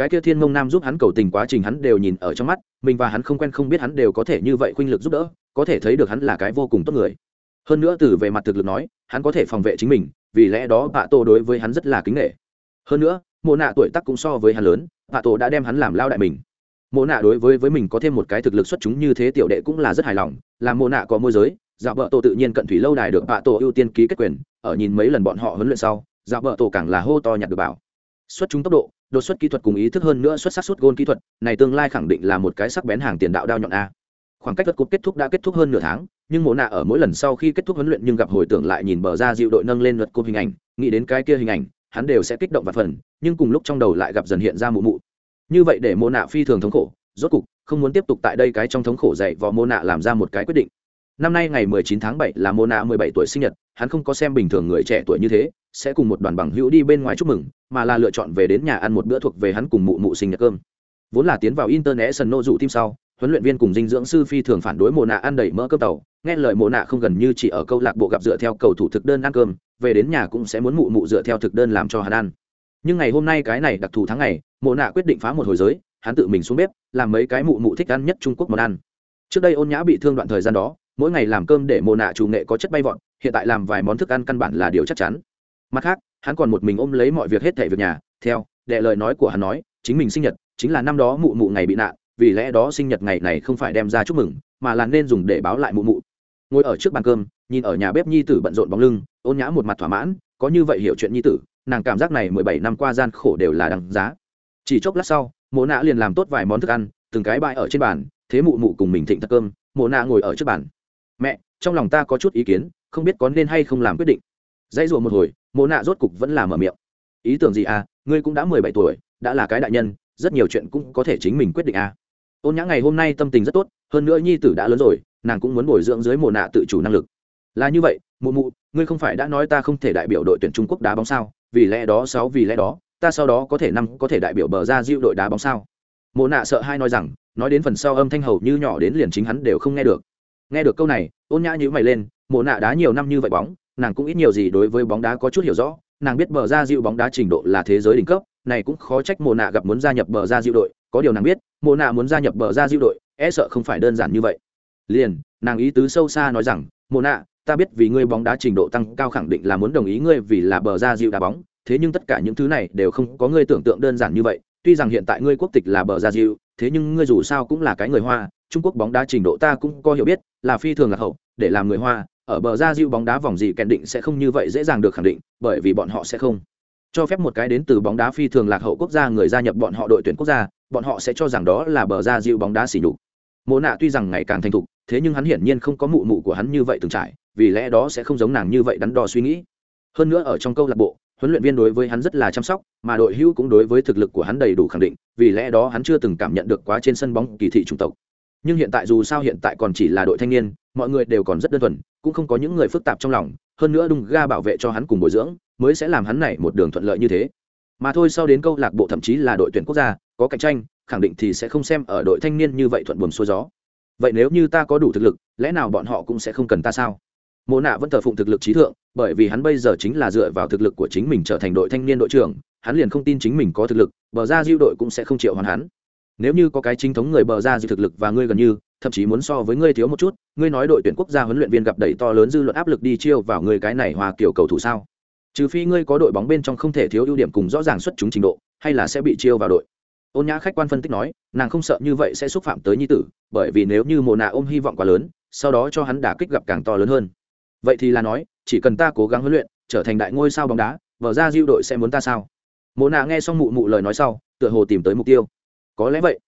cái kia thiên mông nam giúp hắn cầu tình quá trình hắn đều nhìn ở trong mắt, mình và hắn không quen không biết hắn đều có thể như vậy khuynh lực giúp đỡ, có thể thấy được hắn là cái vô cùng tốt người. Hơn nữa từ về mặt thực lực nói, hắn có thể phòng vệ chính mình, vì lẽ đó bạ tổ đối với hắn rất là kính nghệ hơn nữa, mộ nạ tuổi tắc cũng so với hắn lớn, bạ tổ đã đem hắn làm lao đại mình. Mộ nạ đối với với mình có thêm một cái thực lực xuất chúng như thế tiểu đệ cũng là rất hài lòng làm mộ nạ có môi giới dạo bợ tổ tự nhiên cận thủy lâu đài được bạ tổ ưu tiên ký kết quyền, ở nhìn mấy lần bọn họ huấn luyện sau dạo bợ tổ càng là hô to nhặt được bảo. Xuất chúng tốc độ đột xuất kỹ thuật cùng ý thức hơn nữa xuất sắc suốt gôn kỹ thuật, này tương lai khẳng định là một cái sắc bén hàng tiền đạo đao nhọn a. Khoảng cách vật cúp kết thúc đã kết thúc hơn nửa tháng, nhưng mộ nạ ở mỗi lần sau khi kết thúc huấn luyện nhưng gặp hồi tưởng lại nhìn bờ ra dịu đội nâng lên luật cúp hình ảnh, nghĩ đến cái kia hình ảnh, hắn đều sẽ kích động và phần, nhưng cùng lúc trong đầu lại gặp dần hiện ra mụ mụ. Như vậy để mộ nạ phi thường thống khổ, rốt cục, không muốn tiếp tục tại đây cái trong thống khổ dạy vò mộ nạ làm ra một cái quyết định năm nay ngày 19 tháng 7 là Mona 17 tuổi sinh nhật, hắn không có xem bình thường người trẻ tuổi như thế, sẽ cùng một đoàn bằng hữu đi bên ngoài chúc mừng, mà là lựa chọn về đến nhà ăn một bữa thuộc về hắn cùng mụ mụ sinh nhật cơm. Vốn là tiến vào internet nô dụ tim sau, huấn luyện viên cùng dinh dưỡng sư phi thường phản đối Mona ăn đầy mỡ cơm tàu, nghe lời Mona không gần như chỉ ở câu lạc bộ gặp dựa theo cầu thủ thực đơn ăn cơm, về đến nhà cũng sẽ muốn mụ mụ dựa theo thực đơn làm cho hắn ăn. Nhưng ngày hôm nay cái này đặc thù tháng ngày, Mona quyết định phá một hồi giới, hắn tự mình xuống bếp, làm mấy cái mụ mụ thích ăn nhất trung quốc món ăn. Trước đây ôn nhã bị thương đoạn thời gian đó mỗi ngày làm cơm để mồ nạ chủ nghệ có chất bay vọn, hiện tại làm vài món thức ăn căn bản là điều chắc chắn. Mặt khác hắn còn một mình ôm lấy mọi việc hết thảy việc nhà. Theo đệ lời nói của hắn nói chính mình sinh nhật chính là năm đó mụ mụ ngày bị nạn vì lẽ đó sinh nhật ngày này không phải đem ra chúc mừng mà là nên dùng để báo lại mụ mụ. Ngồi ở trước bàn cơm nhìn ở nhà bếp nhi tử bận rộn bóng lưng ôn nhã một mặt thỏa mãn có như vậy hiểu chuyện nhi tử nàng cảm giác này mười bảy năm qua gian khổ đều là đằng giá. Chỉ chốc lát sau mộ nạ liền làm tốt vài món thức ăn từng cái bãi ở trên bàn thế mụ mụ cùng mình thịnh thật cơm mộ nạ ngồi ở trước bàn mẹ, trong lòng ta có chút ý kiến, không biết có nên hay không làm quyết định. Dãy rùa một hồi, mộ nạ rốt cục vẫn là mở miệng. Ý tưởng gì à? Ngươi cũng đã mười bảy tuổi, đã là cái đại nhân, rất nhiều chuyện cũng có thể chính mình quyết định à. Ôn nhã ngày hôm nay tâm tình rất tốt, hơn nữa nhi tử đã lớn rồi, nàng cũng muốn bồi dưỡng dưới mồ nạ tự chủ năng lực. Là như vậy, mụ mụ, ngươi không phải đã nói ta không thể đại biểu đội tuyển trung quốc đá bóng sao? Vì lẽ đó sáu vì lẽ đó, ta sau đó có thể năm có thể đại biểu bờ ra diệu đội đá bóng sao? Mồ nạ sợ hai nói rằng, nói đến phần sau âm thanh hầu như nhỏ đến liền chính hắn đều không nghe được nghe được câu này, ôn nhã nhữ mày lên, mộ nạ đá nhiều năm như vậy bóng, nàng cũng ít nhiều gì đối với bóng đá có chút hiểu rõ, nàng biết bờ ra diệu bóng đá trình độ là thế giới đỉnh cấp, này cũng khó trách mộ nạ gặp muốn gia nhập bờ ra diệu đội, có điều nàng biết, mộ nạ muốn gia nhập bờ ra diệu đội e sợ không phải đơn giản như vậy. Liền, nàng ý tứ sâu xa nói rằng, mộ nạ, ta biết vì ngươi bóng đá trình độ tăng cao khẳng định là muốn đồng ý ngươi vì là bờ ra diệu đá bóng, thế nhưng tất cả những thứ này đều không có ngươi tưởng tượng đơn giản như vậy, tuy rằng hiện tại ngươi quốc tịch là bờ ra diệu thế nhưng ngươi dù sao cũng là cái người hoa trung quốc bóng đá trình độ ta cũng có hiểu biết, là phi thường là hậu, để làm người hoa, ở bờ ra diệu bóng đá vòng gì kèn định sẽ không như vậy dễ dàng được khẳng định, bởi vì bọn họ sẽ không. Cho phép một cái đến từ bóng đá phi thường lạc hậu quốc gia người gia nhập bọn họ đội tuyển quốc gia, bọn họ sẽ cho rằng đó là bờ ra dịu bóng đá xỉ nhục. Mộ nạ tuy rằng ngày càng thành thục, thế nhưng hắn hiển nhiên không có mụ mụ của hắn như vậy từng trải, vì lẽ đó sẽ không giống nàng như vậy đắn đo suy nghĩ. Hơn nữa ở trong câu lạc bộ, huấn luyện viên đối với hắn rất là chăm sóc, mà đội hữu cũng đối với thực lực của hắn đầy đủ khẳng định, vì lẽ đó hắn chưa từng cảm nhận được quá trên sân bóng kỳ thị chủng tộc nhưng hiện tại dù sao hiện tại còn chỉ là đội thanh niên, mọi người đều còn rất đơn thuần, cũng không có những người phức tạp trong lòng. Hơn nữa đung ga bảo vệ cho hắn cùng bồi dưỡng, mới sẽ làm hắn này một đường thuận lợi như thế. Mà thôi, sau đến câu lạc bộ thậm chí là đội tuyển quốc gia, có cạnh tranh, khẳng định thì sẽ không xem ở đội thanh niên như vậy thuận buồm xuôi gió. Vậy nếu như ta có đủ thực lực, lẽ nào bọn họ cũng sẽ không cần ta sao? Mô nạ vẫn thờ phụng thực lực trí thượng, bởi vì hắn bây giờ chính là dựa vào thực lực của chính mình trở thành đội thanh niên đội trưởng, hắn liền không tin chính mình có thực lực, bờ ra diêu đội cũng sẽ không chịu hoàn hắn nếu như có cái chính thống người bờ ra dư thực lực và ngươi gần như, thậm chí muốn so với ngươi thiếu một chút, ngươi nói đội tuyển quốc gia huấn luyện viên gặp đầy to lớn dư luận áp lực đi chiêu vào ngươi cái này hòa kiểu cầu thủ sao? Trừ phi ngươi có đội bóng bên trong không thể thiếu ưu điểm cùng rõ ràng xuất chúng trình độ, hay là sẽ bị chiêu vào đội. Ôn nhã khách quan phân tích nói, nàng không sợ như vậy sẽ xúc phạm tới nhi tử, bởi vì nếu như mồ nạ ôm hy vọng quá lớn, sau đó cho hắn đả kích gặp càng to lớn hơn. Vậy thì là nói, chỉ cần ta cố gắng huấn luyện, trở thành đại ngôi sao bóng đá vở ra diêu đội sẽ muốn ta sao? Mồ nạ nghe xong mụ mụ lời nói sau, tựa hồ tìm tới mục tiêu có lẽ vậy.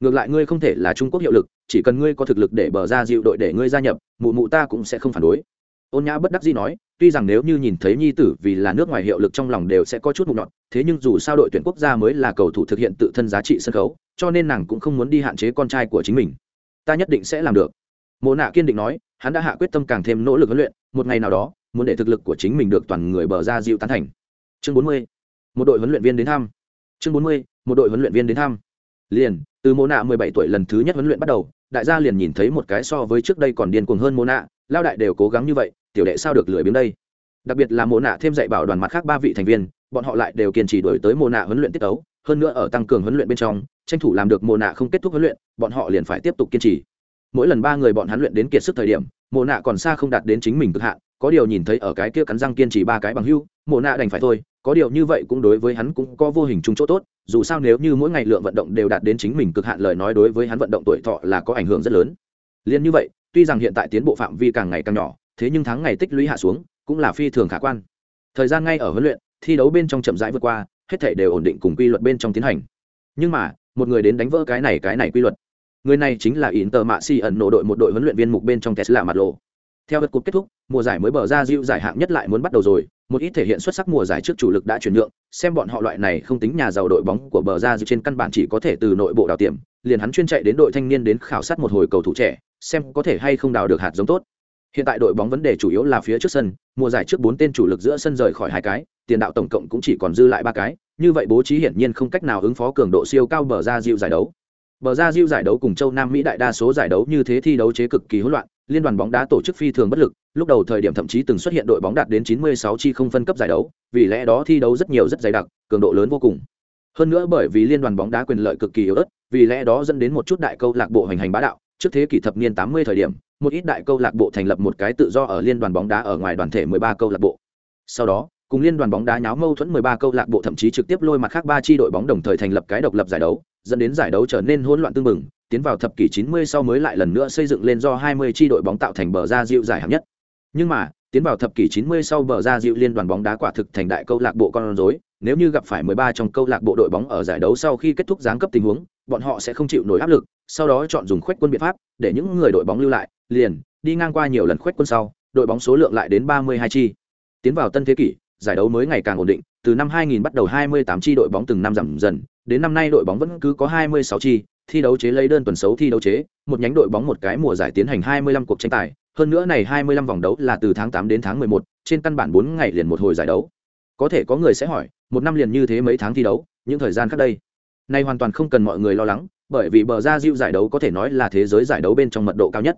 Ngược lại ngươi không thể là trung quốc hiệu lực, chỉ cần ngươi có thực lực để bờ ra dịu đội để ngươi gia nhập, mụ mụ ta cũng sẽ không phản đối. Ôn nhã bất đắc dĩ nói, tuy rằng nếu như nhìn thấy nhi tử vì là nước ngoài hiệu lực trong lòng đều sẽ có chút mục nhọn thế nhưng dù sao đội tuyển quốc gia mới là cầu thủ thực hiện tự thân giá trị sân khấu, cho nên nàng cũng không muốn đi hạn chế con trai của chính mình. Ta nhất định sẽ làm được. Mộ nạ kiên định nói, hắn đã hạ quyết tâm càng thêm nỗ lực huấn luyện, một ngày nào đó, muốn để thực lực của chính mình được toàn người bờ ra dịu tán thành. Chương bốn mươi, một đội huấn luyện viên đến thăm. Chương bốn mươi, một đội huấn luyện viên đến thăm liền, từ mô nạ mười bảy tuổi lần thứ nhất huấn luyện bắt đầu, đại gia liền nhìn thấy một cái so với trước đây còn điên cuồng hơn mô nạ, lao đại đều cố gắng như vậy, tiểu đệ sao được lười biếng đây? Đặc biệt là mô nạ thêm dạy bảo đoàn mặt khác ba vị thành viên, bọn họ lại đều kiên trì đổi tới mô nạ huấn luyện tiết tấu, hơn nữa ở tăng cường huấn luyện bên trong, tranh thủ làm được mô nạ không kết thúc huấn luyện, bọn họ liền phải tiếp tục kiên trì. Mỗi lần ba người bọn hắn luyện đến kiệt sức thời điểm mô nạ còn xa không đạt đến chính mình cực hạn, có điều nhìn thấy ở cái kia cắn răng kiên trì ba cái bằng hưu Mộ nạ đành phải thôi, có điều như vậy cũng đối với hắn cũng có vô hình chung chỗ tốt, dù sao nếu như mỗi ngày lượng vận động đều đạt đến chính mình cực hạn lời nói đối với hắn vận động tuổi thọ là có ảnh hưởng rất lớn. Liên như vậy, tuy rằng hiện tại tiến bộ phạm vi càng ngày càng nhỏ, thế nhưng tháng ngày tích lũy hạ xuống, cũng là phi thường khả quan. Thời gian ngay ở huấn luyện, thi đấu bên trong chậm rãi vượt qua, hết thể đều ổn định cùng quy luật bên trong tiến hành. Nhưng mà, một người đến đánh vỡ cái này cái này quy luật. Người này chính là ỉn tờ mạ si ẩn nổ đội một đội huấn luyện viên mục bên trong tesla mặt lộ theo đợt cuộc kết thúc, mùa giải mới bờ ra diệu giải hạng nhất lại muốn bắt đầu rồi, một ít thể hiện xuất sắc mùa giải trước chủ lực đã chuyển nhượng, xem bọn họ loại này không tính nhà giàu đội bóng của bờ ra diệu trên căn bản chỉ có thể từ nội bộ đào tiềm liền hắn chuyên chạy đến đội thanh niên đến khảo sát một hồi cầu thủ trẻ, xem có thể hay không đào được hạt giống tốt. Hiện tại đội bóng vấn đề chủ yếu là phía trước sân, mùa giải trước bốn tên chủ lực giữa sân rời khỏi hai cái, tiền đạo tổng cộng cũng chỉ còn dư lại ba cái, như vậy bố trí hiển nhiên không cách nào ứng phó cường độ siêu cao bờ ra diệu giải đấu. Bờ ra diệu giải đấu cùng châu nam mỹ đại đa số giải đấu như thế thi đấu chế cực kỳ hỗn loạn liên đoàn bóng đá tổ chức phi thường bất lực, lúc đầu thời điểm thậm chí từng xuất hiện đội bóng đạt đến 96 chi không phân cấp giải đấu, vì lẽ đó thi đấu rất nhiều, rất dày đặc, cường độ lớn vô cùng. Hơn nữa bởi vì liên đoàn bóng đá quyền lợi cực kỳ yếu ớt, vì lẽ đó dẫn đến một chút đại câu lạc bộ hành hành bá đạo. Trước thế kỷ thập niên 80 thời điểm, một ít đại câu lạc bộ thành lập một cái tự do ở liên đoàn bóng đá ở ngoài đoàn thể 13 câu lạc bộ. Sau đó, cùng liên đoàn bóng đá nháo mâu thuẫn 13 câu lạc bộ thậm chí trực tiếp lôi mặt khác ba chi đội bóng đồng thời thành lập cái độc lập giải đấu, dẫn đến giải đấu trở nên hỗn loạn tương mừng tiến vào thập kỷ 90 sau mới lại lần nữa xây dựng lên do 20 chi đội bóng tạo thành bờ ra dịu giải hạng nhất. Nhưng mà, tiến vào thập kỷ 90 sau bờ ra dịu liên đoàn bóng đá quả thực thành đại câu lạc bộ con rối, nếu như gặp phải 13 trong câu lạc bộ đội bóng ở giải đấu sau khi kết thúc giáng cấp tình huống, bọn họ sẽ không chịu nổi áp lực, sau đó chọn dùng khuếch quân biện pháp, để những người đội bóng lưu lại, liền đi ngang qua nhiều lần khuếch quân sau, đội bóng số lượng lại đến 32 chi. Tiến vào tân thế kỷ, giải đấu mới ngày càng ổn định, từ năm 2000 bắt đầu 28 chi đội bóng từng năm giảm dần, đến năm nay đội bóng vẫn cứ có 26 chi, thi đấu chế lấy đơn tuần xấu thi đấu chế, một nhánh đội bóng một cái mùa giải tiến hành 25 cuộc tranh tài, hơn nữa này 25 vòng đấu là từ tháng 8 đến tháng 11, trên căn bản 4 ngày liền một hồi giải đấu. Có thể có người sẽ hỏi, một năm liền như thế mấy tháng thi đấu, những thời gian khác đây. Nay hoàn toàn không cần mọi người lo lắng, bởi vì bờ ra Diu giải đấu có thể nói là thế giới giải đấu bên trong mật độ cao nhất.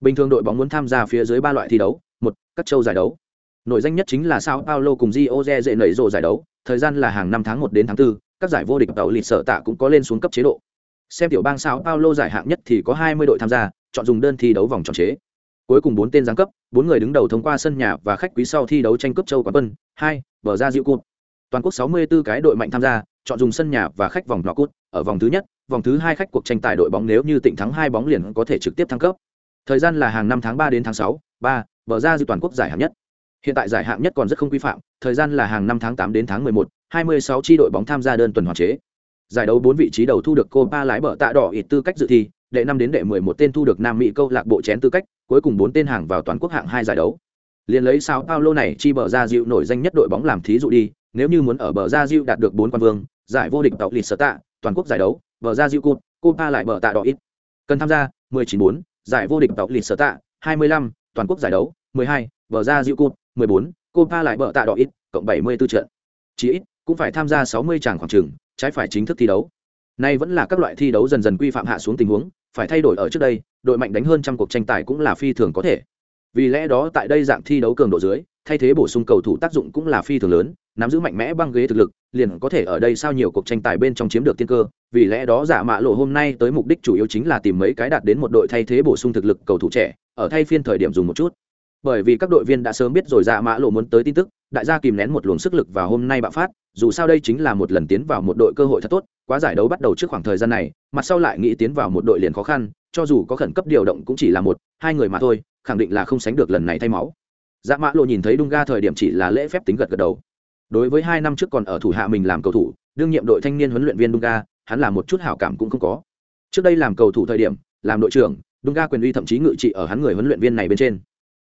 Bình thường đội bóng muốn tham gia phía dưới ba loại thi đấu, một, các châu giải đấu. Nổi danh nhất chính là Sao Paulo cùng Rio de Janeiro giải đấu, thời gian là hàng năm tháng 1 đến tháng 4, các giải vô địch tàu lịch sở tạ cũng có lên xuống cấp chế độ xem tiểu bang sao paulo giải hạng nhất thì có hai mươi đội tham gia, chọn dùng đơn thi đấu vòng tròn chế. Cuối cùng bốn tên giáng cấp, bốn người đứng đầu thông qua sân nhà và khách quý sau thi đấu tranh cướp châu quán quân. Hai, bờ ra diệu cụt. Toàn quốc sáu mươi 64 cái đội mạnh tham gia, chọn dùng sân nhà và khách vòng nọ cút ở vòng thứ nhất, vòng thứ hai khách cuộc tranh tài đội bóng nếu như tỉnh thắng hai bóng liền có thể trực tiếp thăng cấp. Thời gian là hàng năm tháng ba đến tháng sáu. Ba, bờ ra diệu toàn quốc giải hạng nhất. Hiện tại giải hạng nhất còn rất không quy phạm, thời gian là hàng năm tháng tám đến tháng mười một. Hai mươi sáu tri đội bóng tham gia đơn tuần hoàn chế giải đấu bốn vị trí đầu thu được Copa lái bờ tạ đỏ ít tư cách dự thi, đệ năm đến đệ mười một tên thu được Nam Mỹ câu lạc bộ chén tư cách, cuối cùng bốn tên hàng vào toàn quốc hạng hai giải đấu. Liên lấy sao Paulo này chi bờ ra dịu nổi danh nhất đội bóng làm thí dụ đi, nếu như muốn ở bờ ra dịu đạt được bốn quan vương, giải vô địch tộc lịch sở tạ, toàn quốc giải đấu, bờ ra dịu cô Copa lại bờ tạ đỏ ít. Cần tham gia 19-4, giải vô địch tộc lịch sở tạ, 25, toàn quốc giải đấu, 12, bờ ra dịu cúp, 14, Copa lại bờ tạ đỏ ít, cộng 74 trận. Chỉ ít cũng phải tham gia 60 tràng khoảng trường, trái phải chính thức thi đấu. Nay vẫn là các loại thi đấu dần dần quy phạm hạ xuống tình huống, phải thay đổi ở trước đây, đội mạnh đánh hơn trăm cuộc tranh tài cũng là phi thường có thể. Vì lẽ đó tại đây dạng thi đấu cường độ dưới, thay thế bổ sung cầu thủ tác dụng cũng là phi thường lớn, nắm giữ mạnh mẽ băng ghế thực lực, liền có thể ở đây sao nhiều cuộc tranh tài bên trong chiếm được tiên cơ. Vì lẽ đó giả mạ lộ hôm nay tới mục đích chủ yếu chính là tìm mấy cái đạt đến một đội thay thế bổ sung thực lực cầu thủ trẻ, ở thay phiên thời điểm dùng một chút bởi vì các đội viên đã sớm biết rồi Dạ Mã lộ muốn tới tin tức, đại gia kìm nén một luồng sức lực vào hôm nay bạo phát, dù sao đây chính là một lần tiến vào một đội cơ hội thật tốt, quá giải đấu bắt đầu trước khoảng thời gian này, mặt sau lại nghĩ tiến vào một đội liền khó khăn, cho dù có khẩn cấp điều động cũng chỉ là một, hai người mà thôi, khẳng định là không sánh được lần này thay máu. Dạ mã lộ nhìn thấy đung ga thời điểm chỉ là lễ phép tính gật gật đầu. Đối với hai năm trước còn ở thủ hạ mình làm cầu thủ, đương nhiệm đội thanh niên huấn luyện viên đung ga, hắn là một chút hảo cảm cũng không có. Trước đây làm cầu thủ thời điểm, làm đội trưởng, đung ga quyền uy thậm chí ngự trị ở hắn người huấn luyện viên này bên trên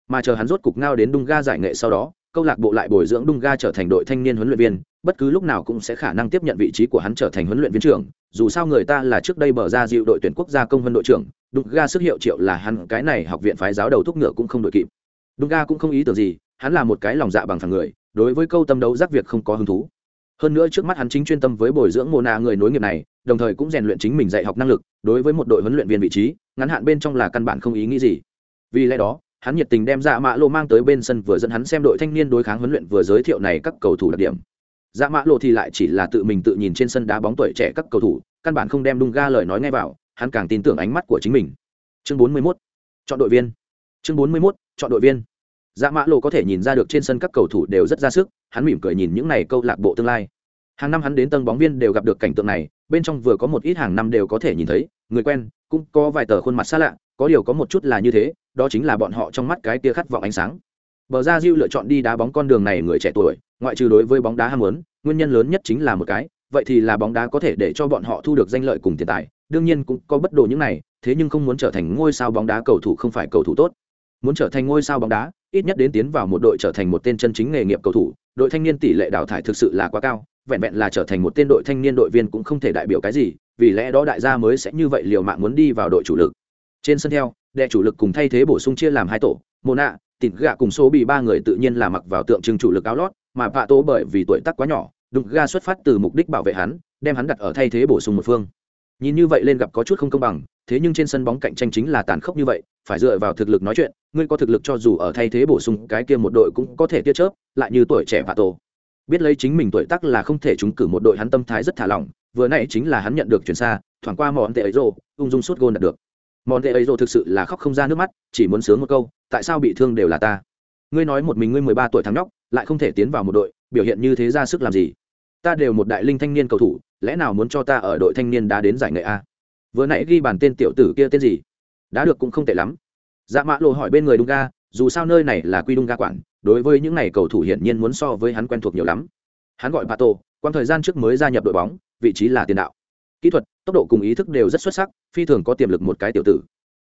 mà chờ hắn rốt cục ngao đến đung ga giải nghệ sau đó, câu lạc bộ lại bồi dưỡng đung ga trở thành đội thanh niên huấn luyện viên, bất cứ lúc nào cũng sẽ khả năng tiếp nhận vị trí của hắn trở thành huấn luyện viên trưởng. Dù sao người ta là trước đây bờ ra dịu đội tuyển quốc gia công vân đội trưởng đung ga sức hiệu triệu là hắn, cái này học viện phái giáo đầu thúc ngựa cũng không đội kịp. Đung ga cũng không ý tưởng gì, hắn là một cái lòng dạ bằng thằng người, đối với câu tâm đấu giác việc không có hứng thú. Hơn nữa trước mắt hắn chính chuyên tâm với bồi dưỡng mô na người nối nghiệp này, đồng thời cũng rèn luyện chính mình dạy học năng lực, đối với một đội huấn luyện viên vị trí, ngắn hạn bên trong là căn bản không ý nghĩ gì. Vì lẽ đó hắn nhiệt tình đem dạ mã lộ mang tới bên sân vừa dẫn hắn xem đội thanh niên đối kháng huấn luyện vừa giới thiệu này các cầu thủ đặc điểm dạ mã lộ thì lại chỉ là tự mình tự nhìn trên sân đá bóng tuổi trẻ các cầu thủ, căn bản không đem đung ga lời nói ngay vào, hắn càng tin tưởng ánh mắt của chính mình chương 41. chọn đội viên chương 41. chọn đội viên dạ mã lộ có thể nhìn ra được trên sân các cầu thủ đều rất ra sức, hắn mỉm cười nhìn những này câu lạc bộ tương lai hàng năm hắn đến tân bóng viên đều gặp được cảnh tượng này, bên trong vừa có một ít hàng năm đều có thể nhìn thấy, người quen, cũng có vài tờ khuôn mặt xa lạ có điều có một chút là như thế, đó chính là bọn họ trong mắt cái tia khát vọng ánh sáng. Bờ ra diêu lựa chọn đi đá bóng con đường này người trẻ tuổi, ngoại trừ đối với bóng đá ham muốn, nguyên nhân lớn nhất chính là một cái, vậy thì là bóng đá có thể để cho bọn họ thu được danh lợi cùng tiền tài, đương nhiên cũng có bất đồ những này, thế nhưng không muốn trở thành ngôi sao bóng đá cầu thủ không phải cầu thủ tốt. Muốn trở thành ngôi sao bóng đá, ít nhất đến tiến vào một đội trở thành một tên chân chính nghề nghiệp cầu thủ, đội thanh niên tỷ lệ đào thải thực sự là quá cao, vẹn vẹn là trở thành một tên đội thanh niên đội viên cũng không thể đại biểu cái gì, vì lẽ đó đại gia mới sẽ như vậy liều mạng muốn đi vào đội chủ lực trên sân theo, đệ chủ lực cùng thay thế bổ sung chia làm hai tổ mồ nạ tịt gạ cùng số bị ba người tự nhiên là mặc vào tượng trưng chủ lực áo lót, mà vạ tố bởi vì tuổi tác quá nhỏ, đục ga xuất phát từ mục đích bảo vệ hắn, đem hắn đặt ở thay thế bổ sung một phương. Nhìn như vậy lên gặp có chút không công bằng, thế nhưng trên sân bóng cạnh tranh chính là tàn khốc như vậy, phải dựa vào thực lực nói chuyện, ngươi có thực lực cho dù ở thay thế bổ sung, cái kia một đội cũng có thể tiết chớp, lại như tuổi trẻ vạ tổ biết lấy chính mình tuổi tác là không thể trúng cử một đội hắn tâm thái rất thả lỏng, vừa nãy chính là hắn nhận được chuyển xa, thoảng qua mòn tệ ấy rô ung dung suốt gôn đạt được món tệ ấy rồi thực sự là khóc không ra nước mắt, chỉ muốn sướng một câu, tại sao bị thương đều là ta. Ngươi nói một mình ngươi mười ba tuổi thắng nhóc, lại không thể tiến vào một đội, biểu hiện như thế ra sức làm gì? Ta đều một đại linh thanh niên cầu thủ, lẽ nào muốn cho ta ở đội thanh niên đá đến giải nghệ a? Vừa nãy ghi bàn tên tiểu tử kia tên gì? Đã được cũng không tệ lắm. Dạ mã lộ hỏi bên người đung ga, dù sao nơi này là quy đung ga quản, đối với những n à y cầu thủ hiển nhiên muốn so với hắn quen thuộc nhiều lắm. Hắn gọi pato quang thời gian trước mới gia nhập đội bóng, vị trí là tiền đạo kỹ thuật, tốc độ cùng ý thức đều rất xuất sắc, phi thường có tiềm lực một cái tiểu tử.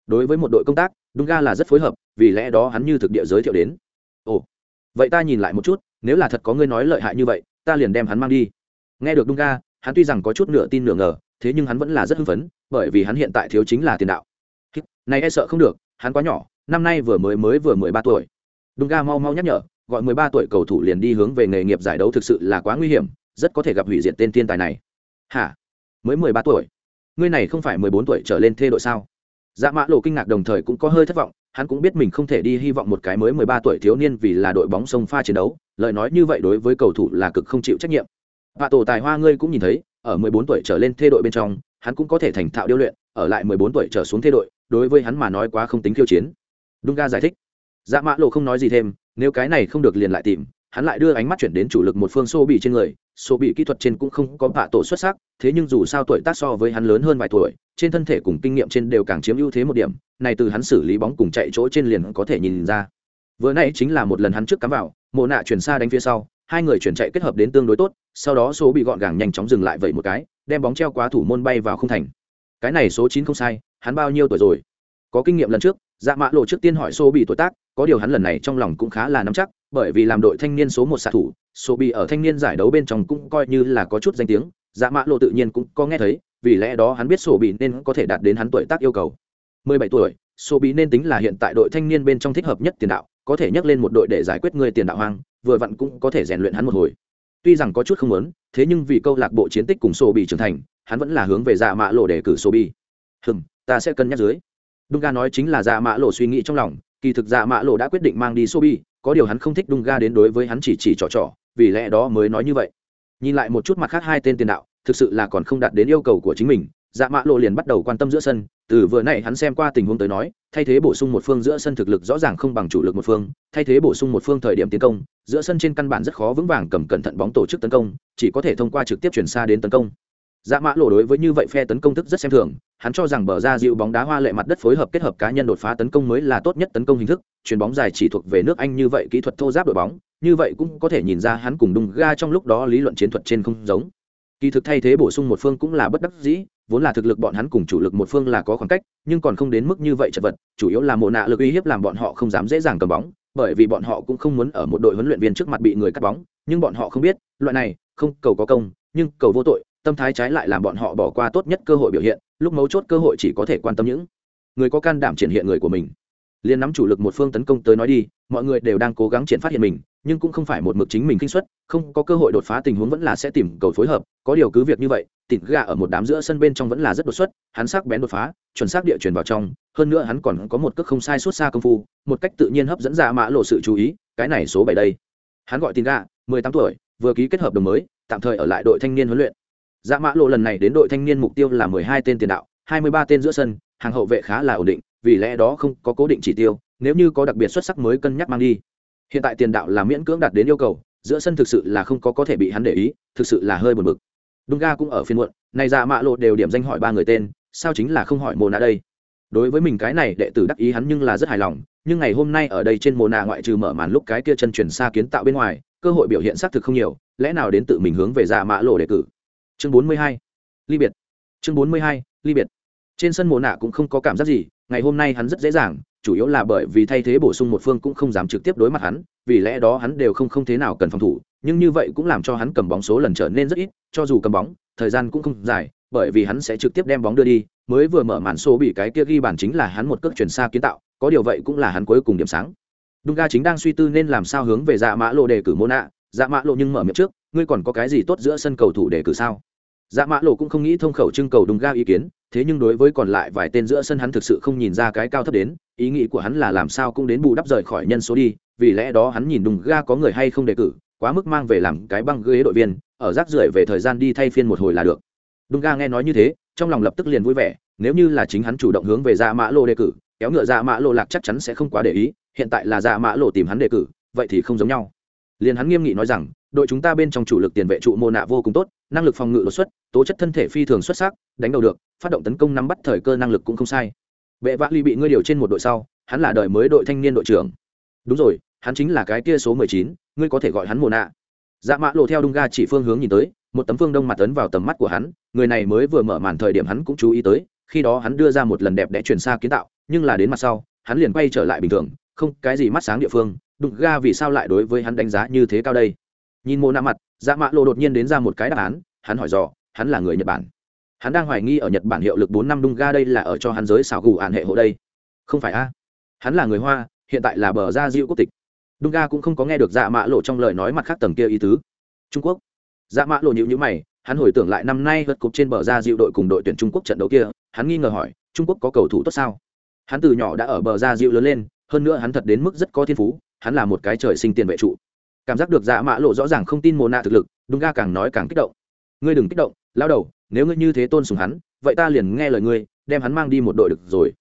Đối với một đội công tác, đúng ga là rất phối hợp, vì lẽ đó hắn như thực địa giới thiệu đến. Ồ, vậy ta nhìn lại một chút, nếu là thật có ngươi nói lợi hại như vậy, ta liền đem hắn mang đi. Nghe được đúng ga, hắn tuy rằng có chút nửa tin nửa ngờ, thế nhưng hắn vẫn là rất hưng phấn, bởi vì hắn hiện tại thiếu chính là tiền đạo. Này e sợ không được, hắn quá nhỏ, năm nay vừa mới mới vừa mười ba tuổi. Đúng ga mau mau nhắc nhở, gọi mười ba tuổi cầu thủ liền đi hướng về nghề nghiệp giải đấu thực sự là quá nguy hiểm, rất có thể gặp hủy diệt tên thiên tài này. Hả? Mới mười ba tuổi. Ngươi này không phải mười bốn tuổi trở lên thê đội sao? Dạ mã lộ kinh ngạc đồng thời cũng có hơi thất vọng, hắn cũng biết mình không thể đi hy vọng một cái mới mười ba tuổi thiếu niên vì là đội bóng sông pha chiến đấu, lời nói như vậy đối với cầu thủ là cực không chịu trách nhiệm. Và tổ tài hoa ngươi cũng nhìn thấy, ở mười bốn tuổi trở lên thê đội bên trong, hắn cũng có thể thành thạo điêu luyện, ở lại mười bốn tuổi trở xuống thê đội, đối với hắn mà nói quá không tính khiêu chiến. Đúng ga giải thích. Dạ mã lộ không nói gì thêm, nếu cái này không được liền lại tìm hắn lại đưa ánh mắt chuyển đến chủ lực một phương xô bị trên người. Xô bị kỹ thuật trên cũng không có bạ tổ xuất sắc, thế nhưng dù sao tuổi tác so với hắn lớn hơn vài tuổi, trên thân thể cùng kinh nghiệm trên đều càng chiếm ưu thế một điểm, này từ hắn xử lý bóng cùng chạy chỗ trên liền có thể nhìn ra. Vừa nãy chính là một lần hắn trước cắm vào, mộ nạ chuyển xa đánh phía sau, hai người chuyển chạy kết hợp đến tương đối tốt, sau đó số bị gọn gàng nhanh chóng dừng lại vậy một cái, đem bóng treo quá thủ môn bay vào không thành. Cái này số chín không sai, hắn bao nhiêu tuổi rồi? Có kinh nghiệm lần trước dạ mã lộ trước tiên hỏi số bị tuổi tác, có điều hắn lần này trong lòng cũng khá là nắm chắc bởi vì làm đội thanh niên số một xạ thủ, số bị ở thanh niên giải đấu bên trong cũng coi như là có chút danh tiếng dạ mã lộ tự nhiên cũng có nghe thấy, vì lẽ đó hắn biết số bị nên có thể đạt đến hắn tuổi tác yêu cầu. 17 tuổi, số bị nên tính là hiện tại đội thanh niên bên trong thích hợp nhất tiền đạo, có thể nhắc lên một đội để giải quyết người tiền đạo hoang, vừa vặn cũng có thể rèn luyện hắn một hồi. Tuy rằng có chút không muốn, thế nhưng vì câu lạc bộ chiến tích cùng số bị trưởng thành, hắn vẫn là hướng về dạ mã lộ để cử số bị. Hừm, ta sẽ cân nhắc dưới. Đúng ga nói chính là dạ mã lộ suy nghĩ trong lòng, kỳ thực dạ mã lộ đã quyết định mang đi số bị có điều hắn không thích đung ga đến đối với hắn chỉ chỉ trò trò, vì lẽ đó mới nói như vậy. Nhìn lại một chút mặt khác hai tên tiền đạo, thực sự là còn không đạt đến yêu cầu của chính mình dạ mã lộ liền bắt đầu quan tâm giữa sân, từ vừa nãy hắn xem qua tình huống tới nói, thay thế bổ sung một phương giữa sân thực lực rõ ràng không bằng chủ lực một phương, thay thế bổ sung một phương thời điểm tiến công, giữa sân trên căn bản rất khó vững vàng cầm cẩn thận bóng tổ chức tấn công, chỉ có thể thông qua trực tiếp chuyển xa đến tấn công dạ mã lộ đối với như vậy phe tấn công thức rất xem thường, hắn cho rằng bờ ra dịu bóng đá hoa lệ mặt đất phối hợp kết hợp cá nhân đột phá tấn công mới là tốt nhất tấn công hình thức, chuyền bóng dài chỉ thuộc về nước anh như vậy kỹ thuật thô giáp đội bóng, như vậy cũng có thể nhìn ra hắn cùng đung ga trong lúc đó lý luận chiến thuật trên không giống. Kỳ thực thay thế bổ sung một phương cũng là bất đắc dĩ, vốn là thực lực bọn hắn cùng chủ lực một phương là có khoảng cách, nhưng còn không đến mức như vậy chật vật, chủ yếu là mộ nạ lực uy hiếp làm bọn họ không dám dễ dàng cầm bóng, bởi vì bọn họ cũng không muốn ở một đội huấn luyện viên trước mặt bị người cắt bóng, nhưng bọn họ không biết, loại này, không, cầu có công, nhưng cầu vô tội tâm thái trái lại làm bọn họ bỏ qua tốt nhất cơ hội biểu hiện, lúc mấu chốt cơ hội chỉ có thể quan tâm những người có can đảm triển hiện người của mình. Liên nắm chủ lực một phương tấn công tới nói đi, mọi người đều đang cố gắng triển phát hiện mình, nhưng cũng không phải một mực chính mình kinh xuất không có cơ hội đột phá tình huống vẫn là sẽ tìm cầu phối hợp, có điều cứ việc như vậy, tịt gà ở một đám giữa sân bên trong vẫn là rất đột xuất, hắn sắc bén đột phá, chuẩn xác địa truyền vào trong, hơn nữa hắn còn có một cước không sai suốt xa công phu, một cách tự nhiên hấp dẫn ra mã lộ sự chú ý, cái này số bảy đây. Hắn gọi tịt gà, mười tám tuổi, vừa ký kết hợp đồng mới, tạm thời ở lại đội thanh niên huấn luyện dạ mã lộ lần này đến đội thanh niên mục tiêu là mười hai tên tiền đạo, hai mươi ba tên giữa sân, hàng hậu vệ khá là ổn định, vì lẽ đó không có cố định chỉ tiêu, nếu như có đặc biệt xuất sắc mới cân nhắc mang đi. Hiện tại tiền đạo là miễn cưỡng đạt đến yêu cầu, giữa sân thực sự là không có có thể bị hắn để ý, thực sự là hơi buồn bực. Đúng ga cũng ở phiên muộn, này dạ mã lộ đều điểm danh hỏi ba người tên, sao chính là không hỏi mồ nạ đây? Đối với mình cái này đệ tử đắc ý hắn nhưng là rất hài lòng, nhưng ngày hôm nay ở đây trên mồ nạ ngoại trừ mở màn lúc cái kia chân chuyển xa kiến tạo bên ngoài, cơ hội biểu hiện xác thực không nhiều, lẽ nào đến tự mình hướng về dạ mã lộ đề cử? Chương bốn mươi hai, ly biệt. Chương bốn mươi hai, ly biệt. Trên sân mồ nạ cũng không có cảm giác gì, ngày hôm nay hắn rất dễ dàng, chủ yếu là bởi vì thay thế bổ sung một phương cũng không dám trực tiếp đối mặt hắn, vì lẽ đó hắn đều không không thế nào cần phòng thủ, nhưng như vậy cũng làm cho hắn cầm bóng số lần trở nên rất ít, cho dù cầm bóng, thời gian cũng không dài, bởi vì hắn sẽ trực tiếp đem bóng đưa đi, mới vừa mở màn số bị cái kia ghi bàn chính là hắn một cước chuyển xa kiến tạo, có điều vậy cũng là hắn cuối cùng điểm sáng. Dunga chính đang suy tư nên làm sao hướng về dạ mã lộ đề cử mô nạ dạ mã lộ nhưng mở miệng trước ngươi còn có cái gì tốt giữa sân cầu thủ để cử sao? Dạ mã lộ cũng không nghĩ thông khẩu trưng cầu Dunga ý kiến, thế nhưng đối với còn lại vài tên giữa sân hắn thực sự không nhìn ra cái cao thấp đến, ý nghĩ của hắn là làm sao cũng đến bù đắp rời khỏi nhân số đi, vì lẽ đó hắn nhìn Dunga có người hay không đề cử, quá mức mang về làm cái băng ghế đội viên, ở rác rưởi về thời gian đi thay phiên một hồi là được. Dunga nghe nói như thế, trong lòng lập tức liền vui vẻ, nếu như là chính hắn chủ động hướng về dạ mã lộ đề cử, kéo ngựa dạ mã lộ lạc chắc chắn sẽ không quá để ý, hiện tại là dạ mã lộ tìm hắn đề cử, vậy thì không giống nhau. Liền hắn nghiêm nghị nói rằng đội chúng ta bên trong chủ lực tiền vệ trụ mô nạ vô cùng tốt, năng lực phòng ngự đột xuất, tố chất thân thể phi thường xuất sắc, đánh đầu được, phát động tấn công nắm bắt thời cơ năng lực cũng không sai. Vệ vã ly bị ngươi điều trên một đội sau, hắn là đời mới đội thanh niên đội trưởng. Đúng rồi, hắn chính là cái kia số mười chín, ngươi có thể gọi hắn mồ nạ. Dạ mã lộ theo đung ga chỉ phương hướng nhìn tới, một tấm phương đông mặt tấn vào tầm mắt của hắn, người này mới vừa mở màn thời điểm hắn cũng chú ý tới, khi đó hắn đưa ra một lần đẹp đẽ chuyển xa kiến tạo, nhưng là đến mặt sau, hắn liền quay trở lại bình thường, không cái gì mắt sáng địa phương đụng ga vì sao lại đối với hắn đánh giá như thế cao đây? Nhìn mô nạ mặt dạ Mạ lộ đột nhiên đến ra một cái đáp án, hắn hỏi dò, hắn là người nhật bản. Hắn đang hoài nghi ở nhật bản hiệu lực bốn năm đung ga đây là ở cho hắn giới xảo gù ạn hệ hộ đây. Không phải a? Hắn là người hoa, hiện tại là bờ gia diệu quốc tịch. Đung ga cũng không có nghe được dạ Mạ lộ trong lời nói mặt khác tầng kia ý tứ. Trung quốc. Dạ Mạ lộ nhịu nhữ mày, hắn hồi tưởng lại năm nay vượt cục trên bờ gia diệu đội cùng đội tuyển trung quốc trận đấu kia, hắn nghi ngờ hỏi, trung quốc có cầu thủ tốt sao? Hắn từ nhỏ đã ở bờ gia diệu lớn lên, hơn nữa hắn thật đến mức rất có thiên phú, hắn là một cái trời sinh tiền vệ trụ cảm giác được dạ mã lộ rõ ràng không tin mồ nạ thực lực, đúng ga càng nói càng kích động. Ngươi đừng kích động, lao đầu, nếu ngươi như thế tôn sùng hắn, vậy ta liền nghe lời ngươi, đem hắn mang đi một đội được rồi.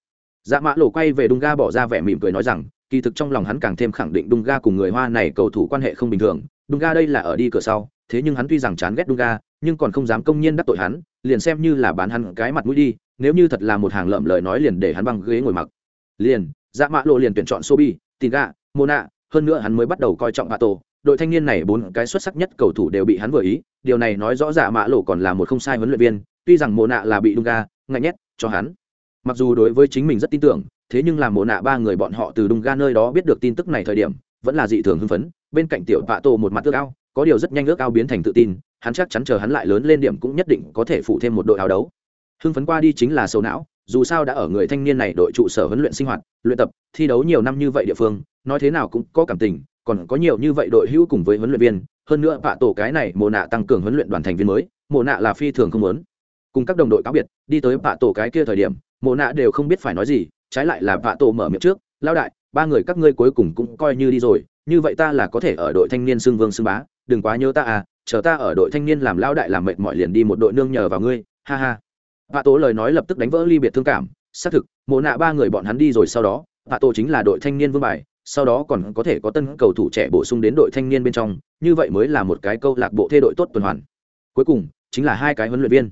Dạ mã lộ quay về đung ga bỏ ra vẻ mỉm cười nói rằng, kỳ thực trong lòng hắn càng thêm khẳng định đung ga cùng người hoa này cầu thủ quan hệ không bình thường đung ga đây là ở đi cửa sau, thế nhưng hắn tuy rằng chán ghét đung ga, nhưng còn không dám công nhiên đắc tội hắn, liền xem như là bán hắn cái mặt mũi đi, nếu như thật là một hàng lợm lời nói liền để hắn băng ghế ngồi mặc. Liền dạ mã lộ liền tuyển chọn sobi tin ga mona, hơn nữa hắn mới bắt đầu coi trọng bà tổ đội thanh niên này bốn cái xuất sắc nhất cầu thủ đều bị hắn vừa ý, điều này nói rõ dạ mã lộ còn là một không sai huấn luyện viên, tuy rằng mồ nạ là bị đung ga ngại nhét cho hắn. Mặc dù đối với chính mình rất tin tưởng, thế nhưng làm mồ nạ ba người bọn họ từ đung ga nơi đó biết được tin tức này thời điểm, vẫn là dị thường hưng phấn, bên cạnh tiểu vạ tổ một mặt ước ao, có điều rất nhanh ước ao biến thành tự tin, hắn chắc chắn chờ hắn lại lớn lên điểm cũng nhất định có thể phụ thêm một đội áo đấu. Hưng phấn qua đi chính là sầu não, dù sao đã ở người thanh niên này đội trụ sở huấn luyện sinh hoạt, luyện tập, thi đấu nhiều năm như vậy địa phương, nói thế nào cũng có cảm tình còn có nhiều như vậy đội hữu cùng với huấn luyện viên, hơn nữa vạ tổ cái này mồ nạ tăng cường huấn luyện đoàn thành viên mới mồ nạ là phi thường không lớn cùng các đồng đội cáo biệt, đi tới vạ tổ cái kia thời điểm mồ nạ đều không biết phải nói gì, trái lại là vạ tổ mở miệng trước lao đại, ba người các ngươi cuối cùng cũng coi như đi rồi, như vậy ta là có thể ở đội thanh niên xưng vương xưng bá, đừng quá nhớ ta à chờ ta ở đội thanh niên làm lao đại làm mệt mỏi liền đi một đội nương nhờ vào ngươi, ha ha. Vạ tổ lời nói lập tức đánh vỡ ly biệt thương cảm, xác thực mồ nạ ba người bọn hắn đi rồi sau đó, vạ tổ chính là đội thanh niên vương bài sau đó còn có thể có tân cầu thủ trẻ bổ sung đến đội thanh niên bên trong, như vậy mới là một cái câu lạc bộ thê đội tốt tuần hoàn. Cuối cùng, chính là hai cái huấn luyện viên.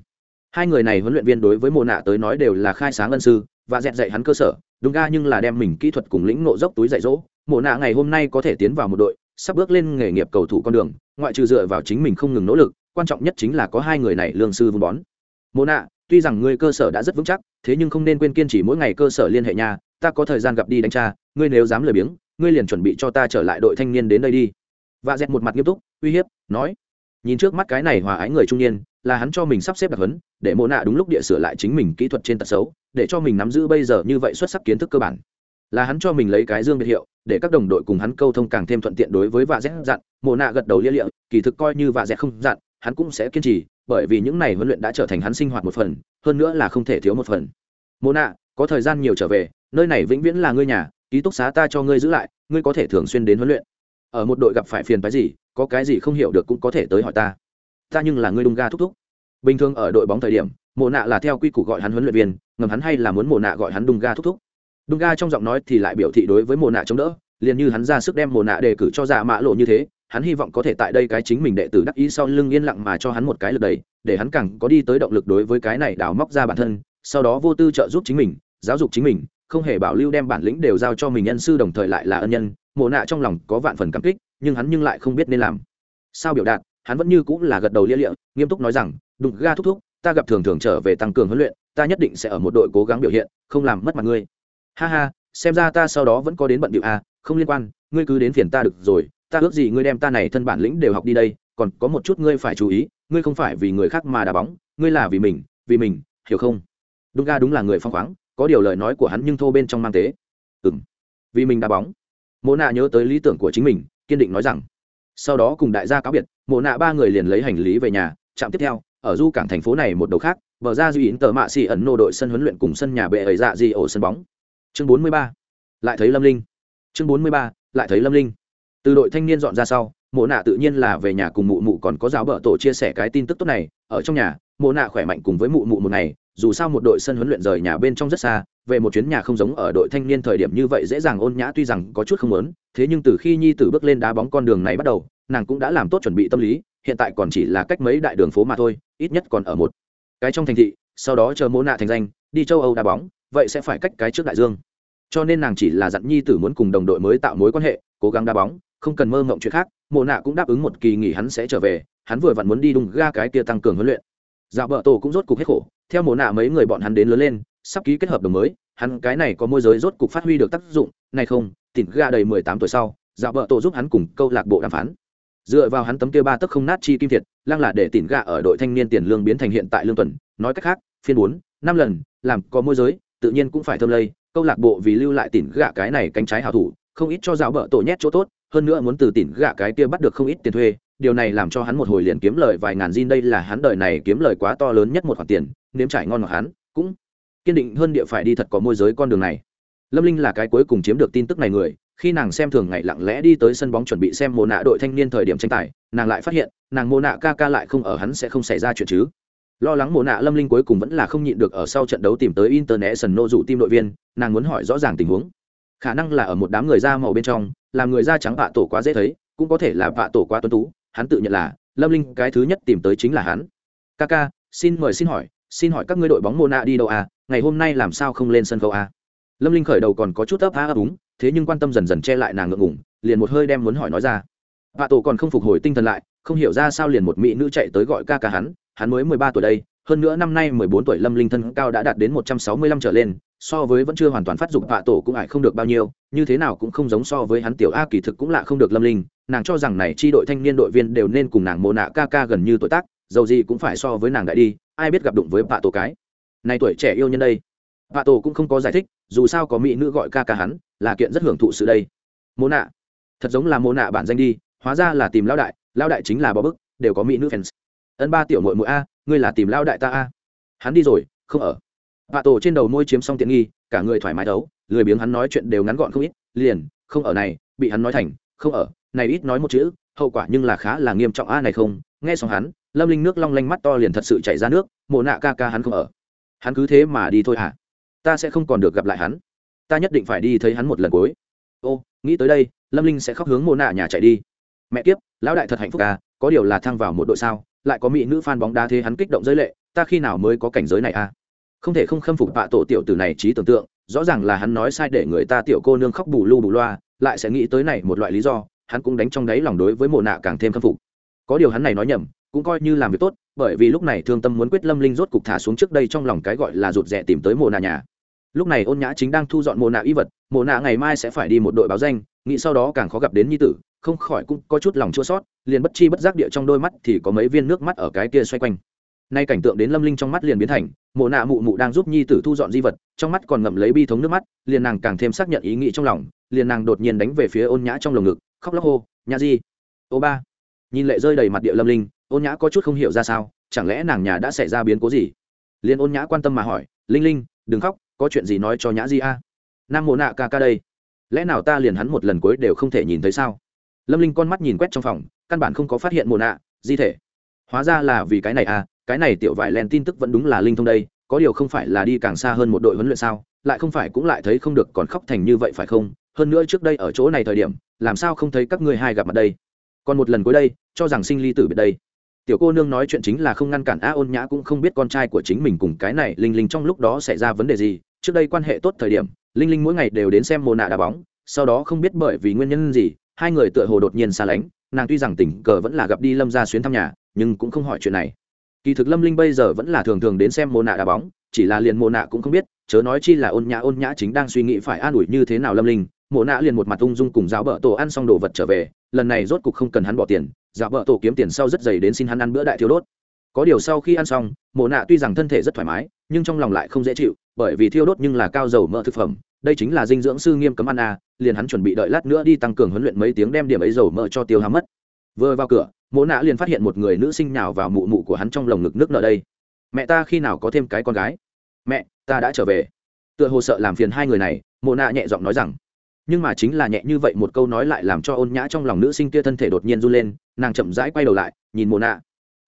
Hai người này huấn luyện viên đối với Mộ nạ tới nói đều là khai sáng ân sư và dẹn dạy hắn cơ sở, đúng ga nhưng là đem mình kỹ thuật cùng lĩnh nộ dốc túi dạy dỗ. Mộ nạ ngày hôm nay có thể tiến vào một đội, sắp bước lên nghề nghiệp cầu thủ con đường, ngoại trừ dựa vào chính mình không ngừng nỗ lực, quan trọng nhất chính là có hai người này lương sư vun bón. Mộ nạ, tuy rằng ngươi cơ sở đã rất vững chắc, thế nhưng không nên quên kiên trì mỗi ngày cơ sở liên hệ nhà, ta có thời gian gặp đi đánh tra ngươi nếu dám lười biếng ngươi liền chuẩn bị cho ta trở lại đội thanh niên đến đây đi. Và dẹt một mặt nghiêm túc, uy hiếp, nói, nhìn trước mắt cái này hòa ái người trung niên, là hắn cho mình sắp xếp đặc hấn để Mộ nạ đúng lúc địa sửa lại chính mình kỹ thuật trên tật xấu, để cho mình nắm giữ bây giờ như vậy xuất sắc kiến thức cơ bản. Là hắn cho mình lấy cái dương biệt hiệu, để các đồng đội cùng hắn câu thông càng thêm thuận tiện đối với vạ dẹt dặn, Mộ nạ gật đầu lia lịa, kỳ thực coi như vạ dẹt không dặn, hắn cũng sẽ kiên trì, bởi vì những này huấn luyện đã trở thành hắn sinh hoạt một phần, hơn nữa là không thể thiếu một phần. Mộ nạ, có thời gian nhiều trở về, nơi này vĩnh viễn là ngươi nhà ký túc xá ta cho ngươi giữ lại, ngươi có thể thường xuyên đến huấn luyện. Ở một đội gặp phải phiền phái gì, có cái gì không hiểu được cũng có thể tới hỏi ta. Ta nhưng là ngươi đung ga thúc thúc. Bình thường ở đội bóng thời điểm, mộ nạ là theo quy củ gọi hắn huấn luyện viên, ngầm hắn hay là muốn mộ nạ gọi hắn đung ga thúc thúc. Đung ga trong giọng nói thì lại biểu thị đối với mộ nạ chống đỡ, liền như hắn ra sức đem mộ nạ đề cử cho dạ mã lộ như thế, hắn hy vọng có thể tại đây cái chính mình đệ tử đắc ý sau lưng yên lặng mà cho hắn một cái lực đầy để hắn càng có đi tới động lực đối với cái này đào móc ra bản thân, sau đó vô tư trợ giúp chính mình, giáo dục chính mình không hề bảo lưu đem bản lĩnh đều giao cho mình nhân sư đồng thời lại là ân nhân, mộ nạ trong lòng có vạn phần cảm kích, nhưng hắn nhưng lại không biết nên làm. Sao biểu đạt, hắn vẫn như cũng là gật đầu lia lịa, nghiêm túc nói rằng, đụng ga thúc thúc, ta gặp thường thường trở về tăng cường huấn luyện, ta nhất định sẽ ở một đội cố gắng biểu hiện, không làm mất mặt ngươi. Ha ha, xem ra ta sau đó vẫn có đến bận điệu à không liên quan, ngươi cứ đến phiền ta được rồi, ta ước gì ngươi đem ta này thân bản lĩnh đều học đi đây, còn có một chút ngươi phải chú ý, ngươi không phải vì người khác mà đá bóng, ngươi là vì mình vì mình, hiểu không? Đúng ga đúng là người phong khoáng có điều lời nói của hắn nhưng thô bên trong mang tế. Ừ m vì mình đá bóng. Mộ nạ nhớ tới lý tưởng của chính mình, kiên định nói rằng, sau đó cùng đại gia cáo biệt, mộ nạ ba người liền lấy hành lý về nhà, trạm tiếp theo, ở du cảng thành phố này một đầu khác vở ra duy ý tờ mạ xì ẩn nô đội sân huấn luyện cùng sân nhà bệ ấy dạ di ổ sân bóng. Chương bốn mươi ba. Lại thấy lâm linh. Chương bốn mươi ba. Lại thấy lâm linh. Từ đội thanh niên dọn ra sau, mộ nạ tự nhiên là về nhà cùng mụ mụ còn có giáo bợ tổ chia sẻ cái tin tức tốt này. Ở trong nhà, mộ nạ khỏe mạnh cùng với mụ mụ một ngày dù sao một đội sân huấn luyện rời nhà bên trong rất xa, về một chuyến nhà không giống ở đội thanh niên thời điểm như vậy dễ dàng ôn nhã tuy rằng có chút không lớn thế nhưng từ khi nhi tử bước lên đá bóng con đường này bắt đầu, nàng cũng đã làm tốt chuẩn bị tâm lý, hiện tại còn chỉ là cách mấy đại đường phố mà thôi, ít nhất còn ở một cái trong thành thị, sau đó chờ mỗ nạ thành danh, đi châu âu đá bóng, vậy sẽ phải cách cái trước đại dương. Cho nên nàng chỉ là dặn nhi tử muốn cùng đồng đội mới tạo mối quan hệ, cố gắng đá bóng, không cần mơ ngộng chuyện khác mộ nạ cũng đáp ứng một kỳ nghỉ hắn sẽ trở về, hắn vừa vặn muốn đi đùng ga cái kia tăng cường huấn luyện. Dạo vợ tổ cũng rốt cục hết khổ theo mồ nạ mấy người bọn hắn đến lớn lên, sắp ký kết hợp đồng mới, hắn cái này có môi giới rốt cục phát huy được tác dụng, này không tỉnh ga đầy mười tám tuổi sau, dạo vợ tổ giúp hắn cùng câu lạc bộ đàm phán. Dựa vào hắn tấm kia ba tấc không nát chi kim thiệt, lăng là để tỉnh ga ở đội thanh niên tiền lương biến thành hiện tại lương tuần, nói cách khác, phiên bốn, năm lần, làm có môi giới, tự nhiên cũng phải thơm lây, câu lạc bộ vì lưu lại tỉnh gạ cái này cánh trái hảo thủ, không ít cho dạo bợ tổ nhét chỗ tốt, hơn nữa muốn từ tỉnh gạ cái kia bắt được không ít tiền thuê điều này làm cho hắn một hồi liền kiếm lời vài ngàn zin, đây là hắn đời này kiếm lời quá to lớn nhất một khoản tiền, nếm trải ngon ngọt hắn, cũng kiên định hơn địa phải đi thật có môi giới con đường này. Lâm linh là cái cuối cùng chiếm được tin tức này người, khi nàng xem thường ngày lặng lẽ đi tới sân bóng chuẩn bị xem mồ nạ đội thanh niên thời điểm tranh tài, nàng lại phát hiện, nàng mồ nạ ca ca lại không ở hắn sẽ không xảy ra chuyện chứ. Lo lắng mồ nạ lâm linh cuối cùng vẫn là không nhịn được ở sau trận đấu tìm tới international sân nô dụ tim đội viên, nàng muốn hỏi rõ ràng tình huống. Khả năng là ở một đám người da màu bên trong, làm người da trắng vạ tổ quá dễ thấy, cũng có thể là vạ tổ quá tuấn tú hắn tự nhận là, lâm linh cái thứ nhất tìm tới chính là hắn. Ca ca, xin mời xin hỏi xin hỏi các ngươi đội bóng mô nạ đi đâu à? Ngày hôm nay làm sao không lên sân khấu à? Lâm linh khởi đầu còn có chút ấp á ấp úng, thế nhưng quan tâm dần dần che lại nàng ngượng ngủng liền một hơi đem muốn hỏi nói ra. Vạ tổ còn không phục hồi tinh thần lại, không hiểu ra sao liền một mỹ nữ chạy tới gọi ca ca hắn hắn mới mười ba tuổi đây, hơn nữa năm nay mười bốn tuổi lâm linh thân cao đã đạt đến một trăm sáu mươi lăm trở lên, so với vẫn chưa hoàn toàn phát dục vạ tổ cũng ải không được bao nhiêu, như thế nào cũng không giống so với hắn tiểu a kỳ thực cũng lạ không được lâm linh nàng cho rằng này chi đội thanh niên đội viên đều nên cùng nàng mô nạ ca ca gần như tuổi tác, dầu gì cũng phải so với nàng đại đi, ai biết gặp đụng với vạ tổ cái. Này tuổi trẻ yêu nhân đây. Vạ tổ cũng không có giải thích, dù sao có mỹ nữ gọi ca ca hắn, là kiện rất hưởng thụ sự đây. Mô nạ. Thật giống là mô nạ bản danh đi, hóa ra là tìm lao đại lao đại chính là bó bức, đều có mỹ nữ fans. Ân ba tiểu mội mội a, ngươi là tìm lao đại ta a. Hắn đi rồi, không ở. Vạ tổ trên đầu môi chiếm xong tiện nghi, cả người thoải mái đấu, lười biếng hắn nói chuyện đều ngắn gọn không ít, liền, không ở này, bị hắn nói thành, không ở này ít nói một chữ, hậu quả nhưng là khá là nghiêm trọng. A này không, nghe xong hắn, lâm linh nước long lanh mắt to liền thật sự chảy ra nước, mộ nạ ca ca hắn không ở. Hắn cứ thế mà đi thôi hả? Ta sẽ không còn được gặp lại hắn. Ta nhất định phải đi thấy hắn một lần cuối. Ô, nghĩ tới đây, lâm linh sẽ khóc hướng mộ nạ nhà chạy đi. Mẹ kiếp, lão đại thật hạnh phúc ca có điều là thăng vào một đội sao, lại có mỹ nữ fan bóng đá thế hắn kích động giới lệ, ta khi nào mới có cảnh giới này a không thể không khâm phục bạ tổ tiểu tử này trí tưởng tượng, rõ ràng là hắn nói sai để người ta tiểu cô nương khóc bù lu bù loa, lại sẽ nghĩ tới này một loại lý do hắn cũng đánh trong đáy lòng đối với mộ nạ càng thêm khâm phục. Có điều hắn này nói nhầm, cũng coi như làm việc tốt, bởi vì lúc này thương tâm muốn quyết lâm linh rốt cục thả xuống trước đây trong lòng cái gọi là rụt rè tìm tới mộ nạ nhà. Lúc này ôn nhã chính đang thu dọn mộ nạ y vật, mộ nạ ngày mai sẽ phải đi một đội báo danh, nghĩ sau đó càng khó gặp đến nhi tử, không khỏi cũng có chút lòng chua sót liền bất chi bất giác địa trong đôi mắt thì có mấy viên nước mắt ở cái kia xoay quanh. Nay cảnh tượng đến lâm linh trong mắt liền biến thành mộ nạ mụ mụ đang giúp nhi tử thu dọn di vật, trong mắt còn ngậm lấy bi thống nước mắt, liền nàng càng thêm xác nhận ý nghĩ trong lòng, liền nàng đột nhiên đánh về phía ôn nhã trong lồng ngực, khóc lóc hô, nhã di! Ô ba! Nhìn lệ rơi đầy mặt địa lâm linh, ôn nhã có chút không hiểu ra sao, chẳng lẽ nàng nhà đã xảy ra biến cố gì? Liền ôn nhã quan tâm mà hỏi, linh linh, đừng khóc, có chuyện gì nói cho nhã di a? Nam mộ nạ ca ca đây. Lẽ nào ta liền hắn một lần cuối đều không thể nhìn thấy sao? Lâm linh con mắt nhìn quét trong phòng, căn bản không có phát hiện Mộ nạ, di thể. Hóa ra là vì cái này à cái này tiểu vải len tin tức vẫn đúng là linh thông đây, có điều không phải là đi càng xa hơn một đội huấn luyện sao, lại không phải cũng lại thấy không được còn khóc thành như vậy phải không? Hơn nữa trước đây ở chỗ này thời điểm, làm sao không thấy các ngươi hai gặp mặt đây? Còn một lần cuối đây, cho rằng sinh ly tử biệt đây. Tiểu cô nương nói chuyện chính là không ngăn cản a ôn nhã cũng không biết con trai của chính mình cùng cái này linh linh trong lúc đó xảy ra vấn đề gì. Trước đây quan hệ tốt thời điểm, linh linh mỗi ngày đều đến xem mồ nạ đá bóng, sau đó không biết bởi vì nguyên nhân gì, hai người tựa hồ đột nhiên xa lánh. Nàng tuy rằng tình cờ vẫn là gặp đi lâm ra xuyến thăm nhà, nhưng cũng không hỏi chuyện này kỳ thực lâm linh bây giờ vẫn là thường thường đến xem mồ nạ đá bóng, chỉ là liền mồ nạ cũng không biết, chớ nói chi là ôn nhã ôn nhã chính đang suy nghĩ phải an ủi như thế nào lâm linh. Mộ nạ liền một mặt ung dung cùng giáo bợ tổ ăn xong đồ vật trở về, lần này rốt cục không cần hắn bỏ tiền, giáo bợ tổ kiếm tiền sau rất dày đến xin hắn ăn bữa đại thiếu đốt. Có điều sau khi ăn xong, mộ nạ tuy rằng thân thể rất thoải mái, nhưng trong lòng lại không dễ chịu, bởi vì thiêu đốt nhưng là cao dầu mỡ thực phẩm, đây chính là dinh dưỡng sư nghiêm cấm ăn à liền hắn chuẩn bị đợi lát nữa đi tăng cường huấn luyện mấy tiếng đem điểm ấy dầu mỡ cho tiêu hao mất. Vừa vào cửa mộ nạ liền phát hiện một người nữ sinh nào vào mụ mụ của hắn trong lồng ngực nước nở đây. Mẹ ta khi nào có thêm cái con gái? Mẹ, ta đã trở về. Tựa hồ sợ làm phiền hai người này mộ nạ nhẹ giọng nói rằng. Nhưng mà chính là nhẹ như vậy một câu nói lại làm cho ôn nhã trong lòng nữ sinh kia thân thể đột nhiên run lên, nàng chậm rãi quay đầu lại, nhìn mộ nạ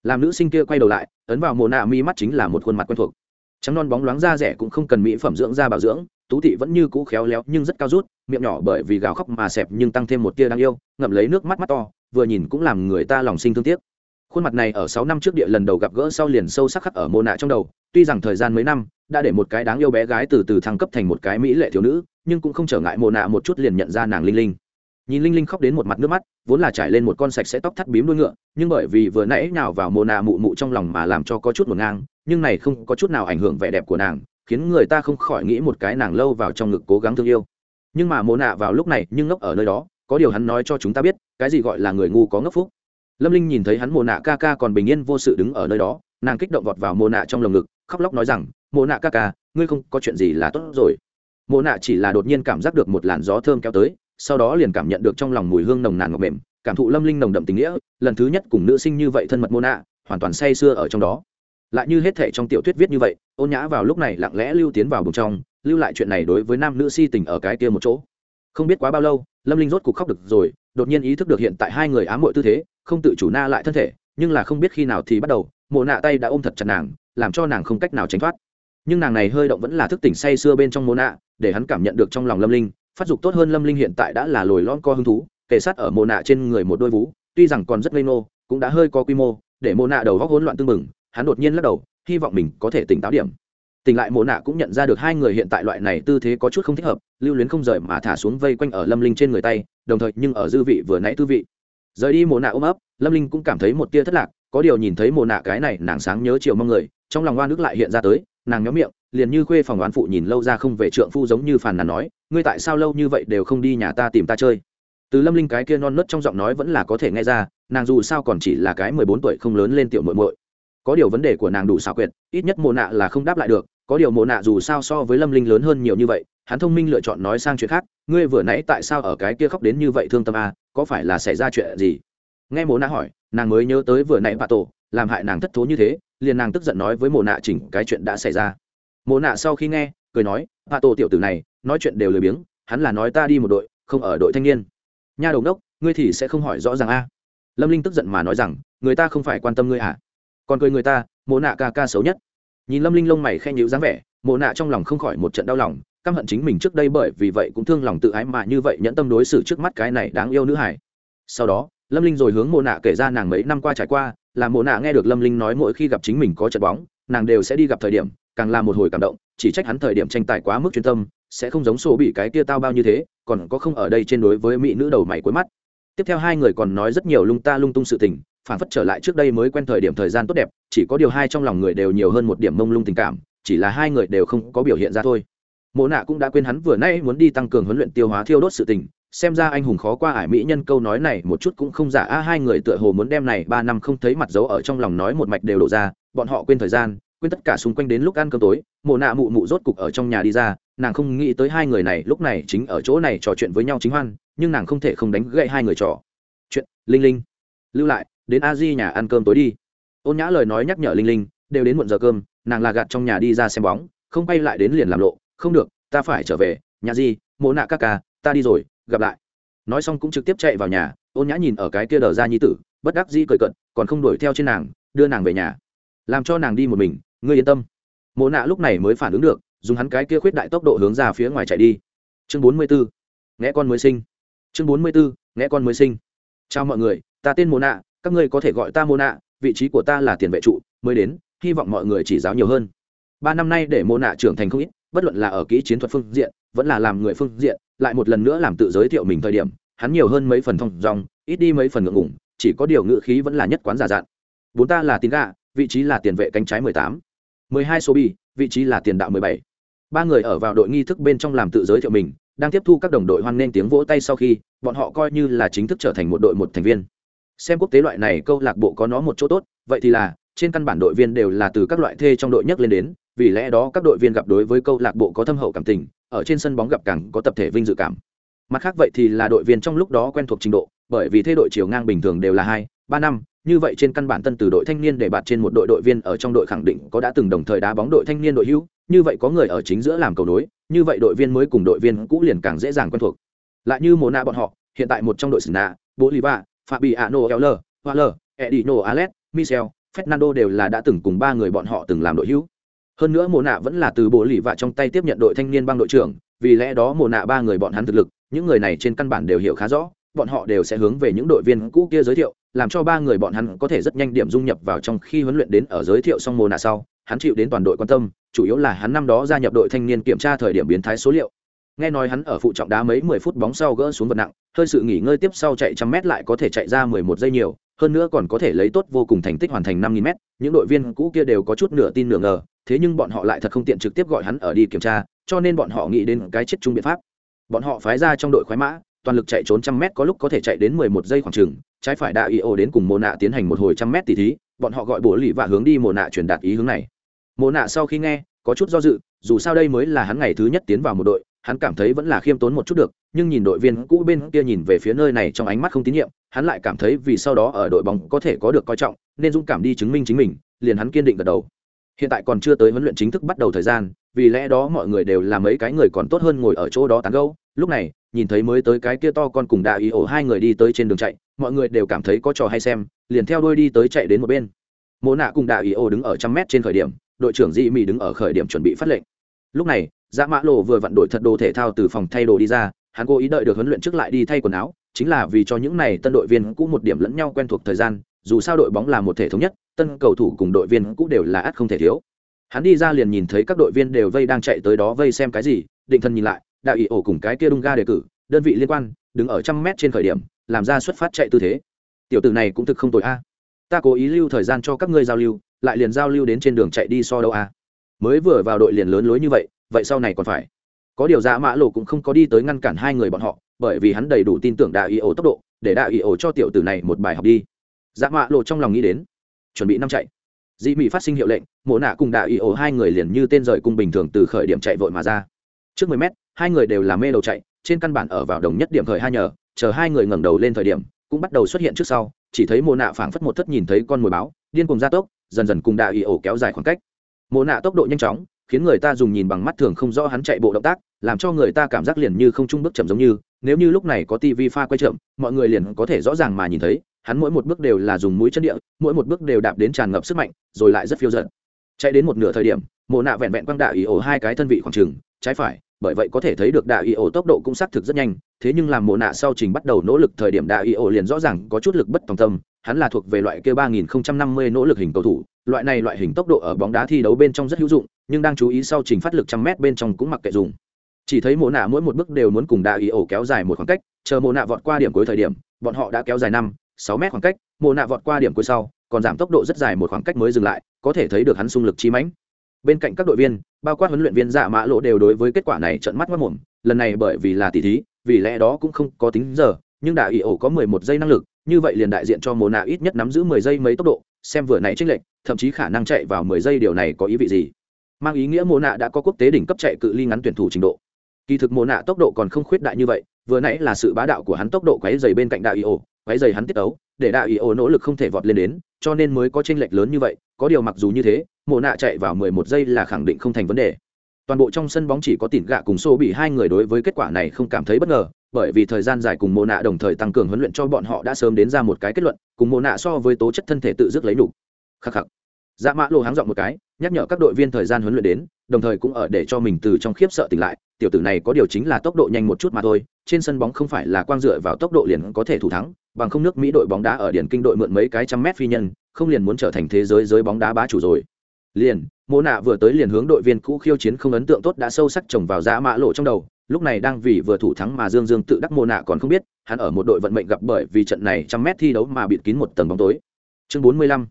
làm nữ sinh kia quay đầu lại, ấn vào mộ nạ mi mắt chính là một khuôn mặt quen thuộc. Trắng non bóng loáng da rẻ cũng không cần mỹ phẩm dưỡng da bảo dưỡng, tú thị vẫn như cũ khéo léo nhưng rất cao rút, miệng nhỏ bởi vì gào khóc mà xẹp nhưng tăng thêm một tia đáng yêu, ngậm lấy nước mắt mắt to vừa nhìn cũng làm người ta lòng sinh thương tiếc. Khuôn mặt này ở sáu năm trước địa lần đầu gặp gỡ sau liền sâu sắc khắc ở mô nạ trong đầu, tuy rằng thời gian mấy năm, đã để một cái đáng yêu bé gái từ từ thăng cấp thành một cái mỹ lệ thiếu nữ, nhưng cũng không trở ngại mô nạ một chút liền nhận ra nàng linh linh. Nhìn linh linh khóc đến một mặt nước mắt, vốn là trải lên một con sạch sẽ tóc thắt bím đuôi ngựa, nhưng bởi vì vừa nãy nào vào mô nạ mụ mụ trong lòng mà làm cho có chút một ngang, nhưng này không có chút nào ảnh hưởng vẻ đẹp của nàng, khiến người ta không khỏi nghĩ một cái nàng lâu vào trong ngực cố gắng thương yêu. Nhưng mà mô nạ vào lúc này nhưng ngốc ở nơi đó có điều hắn nói cho chúng ta biết, cái gì gọi là người ngu có ngốc phúc. Lâm linh nhìn thấy hắn mồ nạ ca ca còn bình yên vô sự đứng ở nơi đó, nàng kích động vọt vào mồ nạ trong lồng ngực, khóc lóc nói rằng mồ nạ ca ca, ngươi không có chuyện gì là tốt rồi. Mồ nạ chỉ là đột nhiên cảm giác được một làn gió thơm kéo tới, sau đó liền cảm nhận được trong lòng mùi hương nồng nàn ngọt mềm, cảm thụ lâm linh nồng đậm tình nghĩa, lần thứ nhất cùng nữ sinh như vậy thân mật mồ nạ, hoàn toàn say sưa ở trong đó. Lại như hết thể trong tiểu thuyết viết như vậy, ôn nhã vào lúc này lặng lẽ lưu tiến vào bụng trong, lưu lại chuyện này đối với nam nữ si tình ở cái kia một chỗ. Không biết quá bao lâu lâm linh rốt cục khóc được rồi, đột nhiên ý thức được hiện tại hai người ám muội tư thế, không tự chủ na lại thân thể, nhưng là không biết khi nào thì bắt đầu, mộ nạ tay đã ôm thật chặt nàng, làm cho nàng không cách nào tránh thoát. Nhưng nàng này hơi động vẫn là thức tỉnh say sưa bên trong mộ nạ, để hắn cảm nhận được trong lòng lâm linh, phát dục tốt hơn lâm linh hiện tại đã là lồi lon co hứng thú kể sát ở mộ nạ trên người một đôi vú, tuy rằng còn rất lây nô cũng đã hơi có quy mô, để mộ nạ đầu góc hỗn loạn tương mừng hắn đột nhiên lắc đầu, hy vọng mình có thể tỉnh táo điểm tỉnh lại mộ nạ cũng nhận ra được hai người hiện tại loại này tư thế có chút không thích hợp, lưu luyến không rời mà thả xuống vây quanh ở lâm linh trên người tay, đồng thời nhưng ở dư vị vừa nãy tư vị. Rời đi mộ nạ ôm ấp, lâm linh cũng cảm thấy một tia thất lạc, có điều nhìn thấy mồ nạ cái này nàng sáng nhớ chiều mong người, trong lòng oan nước lại hiện ra tới, nàng nhóm miệng, liền như khuê phòng oán phụ nhìn lâu ra không về trượng phu giống như phàn nàn nói, ngươi tại sao lâu như vậy đều không đi nhà ta tìm ta chơi? Từ lâm linh cái kia non nớt trong giọng nói vẫn là có thể nghe ra, nàng dù sao còn chỉ là cái mười bốn tuổi không lớn lên tiểu muội muội. Có điều vấn đề của nàng đủ xảo quyệt, ít nhất mồ nạ là không đáp lại được có điều Mộ nạ dù sao so với lâm linh lớn hơn nhiều như vậy, hắn thông minh lựa chọn nói sang chuyện khác, ngươi vừa nãy tại sao ở cái kia khóc đến như vậy thương tâm a, có phải là xảy ra chuyện gì? Nghe Mộ nạ hỏi, nàng mới nhớ tới vừa nãy bà tổ, làm hại nàng thất thố như thế, liền nàng tức giận nói với Mộ nạ chỉnh cái chuyện đã xảy ra. Mộ nạ sau khi nghe, cười nói, bà tổ tiểu tử này, nói chuyện đều lười biếng, hắn là nói ta đi một đội, không ở đội thanh niên. Nha đồng đốc ngươi thì sẽ không hỏi rõ ràng a. Lâm linh tức giận mà nói rằng, người ta không phải quan tâm ngươi à? Còn cười người ta, Mộ nạ ca ca xấu nhất nhìn lâm linh lông mày khen nhữ dáng vẻ, Mộ nạ trong lòng không khỏi một trận đau lòng, căm hận chính mình trước đây bởi vì vậy cũng thương lòng tự ái mà như vậy nhẫn tâm đối xử trước mắt cái này đáng yêu nữ hải sau đó, lâm linh rồi hướng Mộ nạ kể ra nàng mấy năm qua trải qua, là Mộ nạ nghe được lâm linh nói mỗi khi gặp chính mình có trận bóng, nàng đều sẽ đi gặp thời điểm, càng là một hồi cảm động, chỉ trách hắn thời điểm tranh tài quá mức chuyên tâm, sẽ không giống số bị cái kia tao bao như thế, còn có không ở đây trên đối với mỹ nữ đầu mày cuối mắt. Tiếp theo hai người còn nói rất nhiều lung ta lung tung sự tình phản phất trở lại trước đây mới quen thời điểm thời gian tốt đẹp, chỉ có điều hai trong lòng người đều nhiều hơn một điểm mông lung tình cảm, chỉ là hai người đều không có biểu hiện ra thôi. Mộ nạ cũng đã quên hắn vừa nay muốn đi tăng cường huấn luyện tiêu hóa thiêu đốt sự tình, xem ra anh hùng khó qua ải mỹ nhân câu nói này một chút cũng không giả. A, hai người tựa hồ muốn đem này ba năm không thấy mặt dấu ở trong lòng nói một mạch đều đổ ra, bọn họ quên thời gian, quên tất cả xung quanh đến lúc ăn cơm tối, mộ nạ mụ mụ rốt cục ở trong nhà đi ra, nàng không nghĩ tới hai người này lúc này chính ở chỗ này trò chuyện với nhau chính hoan, nhưng nàng không thể không đánh gậy hai người trò. Chuyện, linh linh, lưu lại đến a di nhà ăn cơm tối đi. Ôn nhã lời nói nhắc nhở linh linh, đều đến muộn giờ cơm, nàng là gạt trong nhà đi ra xem bóng, không bay lại đến liền làm lộ, không được, ta phải trở về, nhà di, mộ nạ các ca, ta đi rồi, gặp lại. Nói xong cũng trực tiếp chạy vào nhà, ôn nhã nhìn ở cái kia đờ ra nhi tử, bất đắc di cười cận còn không đuổi theo trên nàng, đưa nàng về nhà. Làm cho nàng đi một mình, ngươi yên tâm. Mộ nạ lúc này mới phản ứng được, dùng hắn cái kia khuyết đại tốc độ hướng ra phía ngoài chạy đi. Chương bốn mươi 44. nghe con mới sinh. Chương bốn mươi 44. nghe con mới sinh. Chào mọi người, ta tên mộ nạ các ngươi có thể gọi ta mô nạ vị trí của ta là tiền vệ trụ, mới đến, hy vọng mọi người chỉ giáo nhiều hơn. Ba năm nay để mô nạ trưởng thành không ít, bất luận là ở kỹ chiến thuật phương diện, vẫn là làm người phương diện, lại một lần nữa làm tự giới thiệu mình thời điểm, hắn nhiều hơn mấy phần thông dòng ít đi mấy phần ngượng ngủng chỉ có điều ngự khí vẫn là nhất quán giả dạn bốn ta là tín gạ vị trí là tiền vệ cánh trái mười tám. Mười hai số bi vị trí là tiền đạo mười bảy. Ba người ở vào đội nghi thức bên trong làm tự giới thiệu mình, đang tiếp thu các đồng đội hoan nghênh tiếng vỗ tay sau khi, bọn họ coi như là chính thức trở thành một đội một thành viên xem quốc tế loại này câu lạc bộ có nó một chỗ tốt, vậy thì là, trên căn bản đội viên đều là từ các loại thê trong đội nhất lên đến, vì lẽ đó các đội viên gặp đối với câu lạc bộ có thâm hậu cảm tình, ở trên sân bóng gặp càng có tập thể vinh dự cảm. Mặt khác vậy thì là đội viên trong lúc đó quen thuộc trình độ, bởi vì thê đội chiều ngang bình thường đều là hai, ba năm, như vậy trên căn bản tân từ đội thanh niên để bạt trên một đội đội viên ở trong đội khẳng định có đã từng đồng thời đá bóng đội thanh niên đội hữu, như vậy có người ở chính giữa làm cầu nối, như vậy đội viên mới cùng đội viên cũ liền càng dễ dàng quen thuộc. Lại như mồ na bọn họ, hiện tại một trong đội sna bolivar fabiano Keller, waller edino Alet, michel fernando đều là đã từng cùng ba người bọn họ từng làm đội hữu. Hơn nữa Mộ nạ vẫn là từ bộ lì vạ trong tay tiếp nhận đội thanh niên băng đội trưởng vì lẽ đó Mộ nạ ba người bọn hắn thực lực những người này trên căn bản đều hiểu khá rõ bọn họ đều sẽ hướng về những đội viên cũ kia giới thiệu làm cho ba người bọn hắn có thể rất nhanh điểm dung nhập vào trong khi huấn luyện đến ở giới thiệu xong Mộ nạ sau hắn chịu đến toàn đội quan tâm chủ yếu là hắn năm đó gia nhập đội thanh niên kiểm tra thời điểm biến thái số liệu nghe nói hắn ở phụ trọng đá mấy mười phút bóng sau gỡ xuống vật nặng, hơi sự nghỉ ngơi tiếp sau chạy trăm mét lại có thể chạy ra mười một giây nhiều, hơn nữa còn có thể lấy tốt vô cùng thành tích hoàn thành năm nghìn mét, những đội viên cũ kia đều có chút nửa tin nửa ngờ, thế nhưng bọn họ lại thật không tiện trực tiếp gọi hắn ở đi kiểm tra, cho nên bọn họ nghĩ đến cái chết chung biện pháp. Bọn họ phái ra trong đội khoái mã, toàn lực chạy trốn trăm mét có lúc có thể chạy đến mười một giây khoảng chừng, trái phải đạ ý ô đến cùng mồ nạ tiến hành một hồi trăm mét tỷ thí, bọn họ gọi bổ lì và hướng đi mồ nạ truyền đạt ý hướng này. Mồ nạ sau khi nghe, có chút do dự, dù sao đây mới là hắn ngày thứ nhất tiến vào một đội hắn cảm thấy vẫn là khiêm tốn một chút được, nhưng nhìn đội viên cũ bên kia nhìn về phía nơi này trong ánh mắt không tín nhiệm, hắn lại cảm thấy vì sau đó ở đội bóng có thể có được coi trọng, nên dũng cảm đi chứng minh chính mình, liền hắn kiên định gật đầu. Hiện tại còn chưa tới huấn luyện chính thức bắt đầu thời gian, vì lẽ đó mọi người đều là mấy cái người còn tốt hơn ngồi ở chỗ đó tán gẫu. Lúc này, nhìn thấy mới tới cái kia to con cùng đại ý ổ hai người đi tới trên đường chạy, mọi người đều cảm thấy có trò hay xem, liền theo đuôi đi tới chạy đến một bên. Mô nạ cùng đại ý ổ đứng ở trăm mét trên khởi điểm, đội trưởng dị mỹ đứng ở khởi điểm chuẩn bị phát lệnh. Lúc này dạ mã lộ vừa vặn đội thật đồ thể thao từ phòng thay đồ đi ra, hắn cố ý đợi được huấn luyện trước lại đi thay quần áo, chính là vì cho những này tân đội viên cũ một điểm lẫn nhau quen thuộc thời gian, dù sao đội bóng là một thể thống nhất, tân cầu thủ cùng đội viên cũ đều là ắt không thể thiếu. Hắn đi ra liền nhìn thấy các đội viên đều vây đang chạy tới đó vây xem cái gì, định thần nhìn lại đạo ý ổ cùng cái kia đung ga đề cử, đơn vị liên quan, đứng ở trăm mét trên khởi điểm, làm ra xuất phát chạy tư thế. Tiểu tử này cũng thực không tội a. Ta cố ý lưu thời gian cho các ngươi giao lưu, lại liền giao lưu đến trên đường chạy đi so đâu a. Mới vừa vào đội liền lớn lối như vậy vậy sau này còn phải. Có điều dạ mã lộ cũng không có đi tới ngăn cản hai người bọn họ, bởi vì hắn đầy đủ tin tưởng đạo ý ổ tốc độ, để đạo ý ổ cho tiểu tử này một bài học đi. Dạ mã lộ trong lòng nghĩ đến, chuẩn bị năm chạy. Dị mỹ phát sinh hiệu lệnh, mộ nạ cùng đạo ý ổ hai người liền như tên rời cung bình thường từ khởi điểm chạy vội mà ra. Trước mười mét, hai người đều là mê đầu chạy, trên căn bản ở vào đồng nhất điểm khởi hai nhờ, chờ hai người ngẩng đầu lên thời điểm, cũng bắt đầu xuất hiện trước sau, chỉ thấy mộ nạ phảng phất một thất nhìn thấy con mồi báo, điên cùng gia tốc, dần dần cùng đạo ý ổ kéo dài khoảng cách. Mộ nạ tốc độ nhanh chóng khiến người ta dùng nhìn bằng mắt thường không rõ hắn chạy bộ động tác, làm cho người ta cảm giác liền như không trung bước chậm giống như, nếu như lúc này có tivi pha quay chậm, mọi người liền có thể rõ ràng mà nhìn thấy, hắn mỗi một bước đều là dùng mũi chân địa, mỗi một bước đều đạp đến tràn ngập sức mạnh, rồi lại rất phiêu giận chạy đến một nửa thời điểm, mộ nạ vẹn vẹn quăng đạ ý ổ hai cái thân vị khoảng trừng trái phải, bởi vậy có thể thấy được đạ ý ổ tốc độ cũng xác thực rất nhanh, thế nhưng làm mộ nạ sau trình bắt đầu nỗ lực thời điểm đạ ý ổ liền rõ ràng có chút lực bất tòng tâm, hắn là thuộc về loại kia ba nghìn năm mươi nỗ lực hình cầu thủ, loại này loại hình tốc độ ở bóng đá thi đấu bên trong rất hữu dụng nhưng đang chú ý sau trình phát lực trăm mét bên trong cũng mặc kệ dùng. Chỉ thấy mộ nạ mỗi một bước đều muốn cùng đa ý ổ kéo dài một khoảng cách, chờ mộ nạ vọt qua điểm cuối thời điểm, bọn họ đã kéo dài năm, sáu mét khoảng cách, mộ nạ vọt qua điểm cuối sau, còn giảm tốc độ rất dài một khoảng cách mới dừng lại, có thể thấy được hắn xung lực chi mãnh. Bên cạnh các đội viên, bao quát huấn luyện viên giả mã lộ đều đối với kết quả này trận mắt mất mồm lần này bởi vì là tỷ thí, vì lẽ đó cũng không có tính giờ, nhưng đà ý ổ có mười một giây năng lực, như vậy liền đại diện cho mồ nạ ít nhất nắm giữ mười giây mấy tốc độ, xem vừa nãy trích lệnh thậm chí khả năng chạy vào mười giây điều này có ý vị gì mang ý nghĩa mồ nạ đã có quốc tế đỉnh cấp chạy cự ly ngắn tuyển thủ trình độ. Kỳ thực mồ nạ tốc độ còn không khuyết đại như vậy, vừa nãy là sự bá đạo của hắn tốc độ quấy dày bên cạnh Đạo ý ổ, quấy dày hắn tiết ấu để Đạo ý ổ nỗ lực không thể vọt lên đến, cho nên mới có tranh lệch lớn như vậy, có điều mặc dù như thế mồ nạ chạy vào mười một giây là khẳng định không thành vấn đề. Toàn bộ trong sân bóng chỉ có tỉn gạ cùng xô bị hai người đối với kết quả này không cảm thấy bất ngờ, bởi vì thời gian dài cùng Mộ nạ đồng thời tăng cường huấn luyện cho bọn họ đã sớm đến ra một cái kết luận, cùng Mộ nạ so với tố chất thân thể tự dứt lấy đủ. Khắc khắc. Dạ mã lộ háng dọn một cái nhắc nhở các đội viên thời gian huấn luyện đến, đồng thời cũng ở để cho mình từ trong khiếp sợ tỉnh lại, tiểu tử này có điều chính là tốc độ nhanh một chút mà thôi, trên sân bóng không phải là quang dựa vào tốc độ liền có thể thủ thắng, bằng không nước mỹ đội bóng đá ở điển kinh đội mượn mấy cái trăm mét phi nhân, không liền muốn trở thành thế giới giới bóng đá bá chủ rồi. Liền, mô nạ vừa tới liền hướng đội viên cũ khiêu chiến không ấn tượng tốt đã sâu sắc trồng vào giá mã lộ trong đầu, lúc này đang vì vừa thủ thắng mà dương dương tự đắc mô nạ còn không biết, hắn ở một đội vận mệnh gặp bởi vì trận này trăm mét thi đấu mà bịt kín một tầng bóng tối. Chương bốn mươi lăm.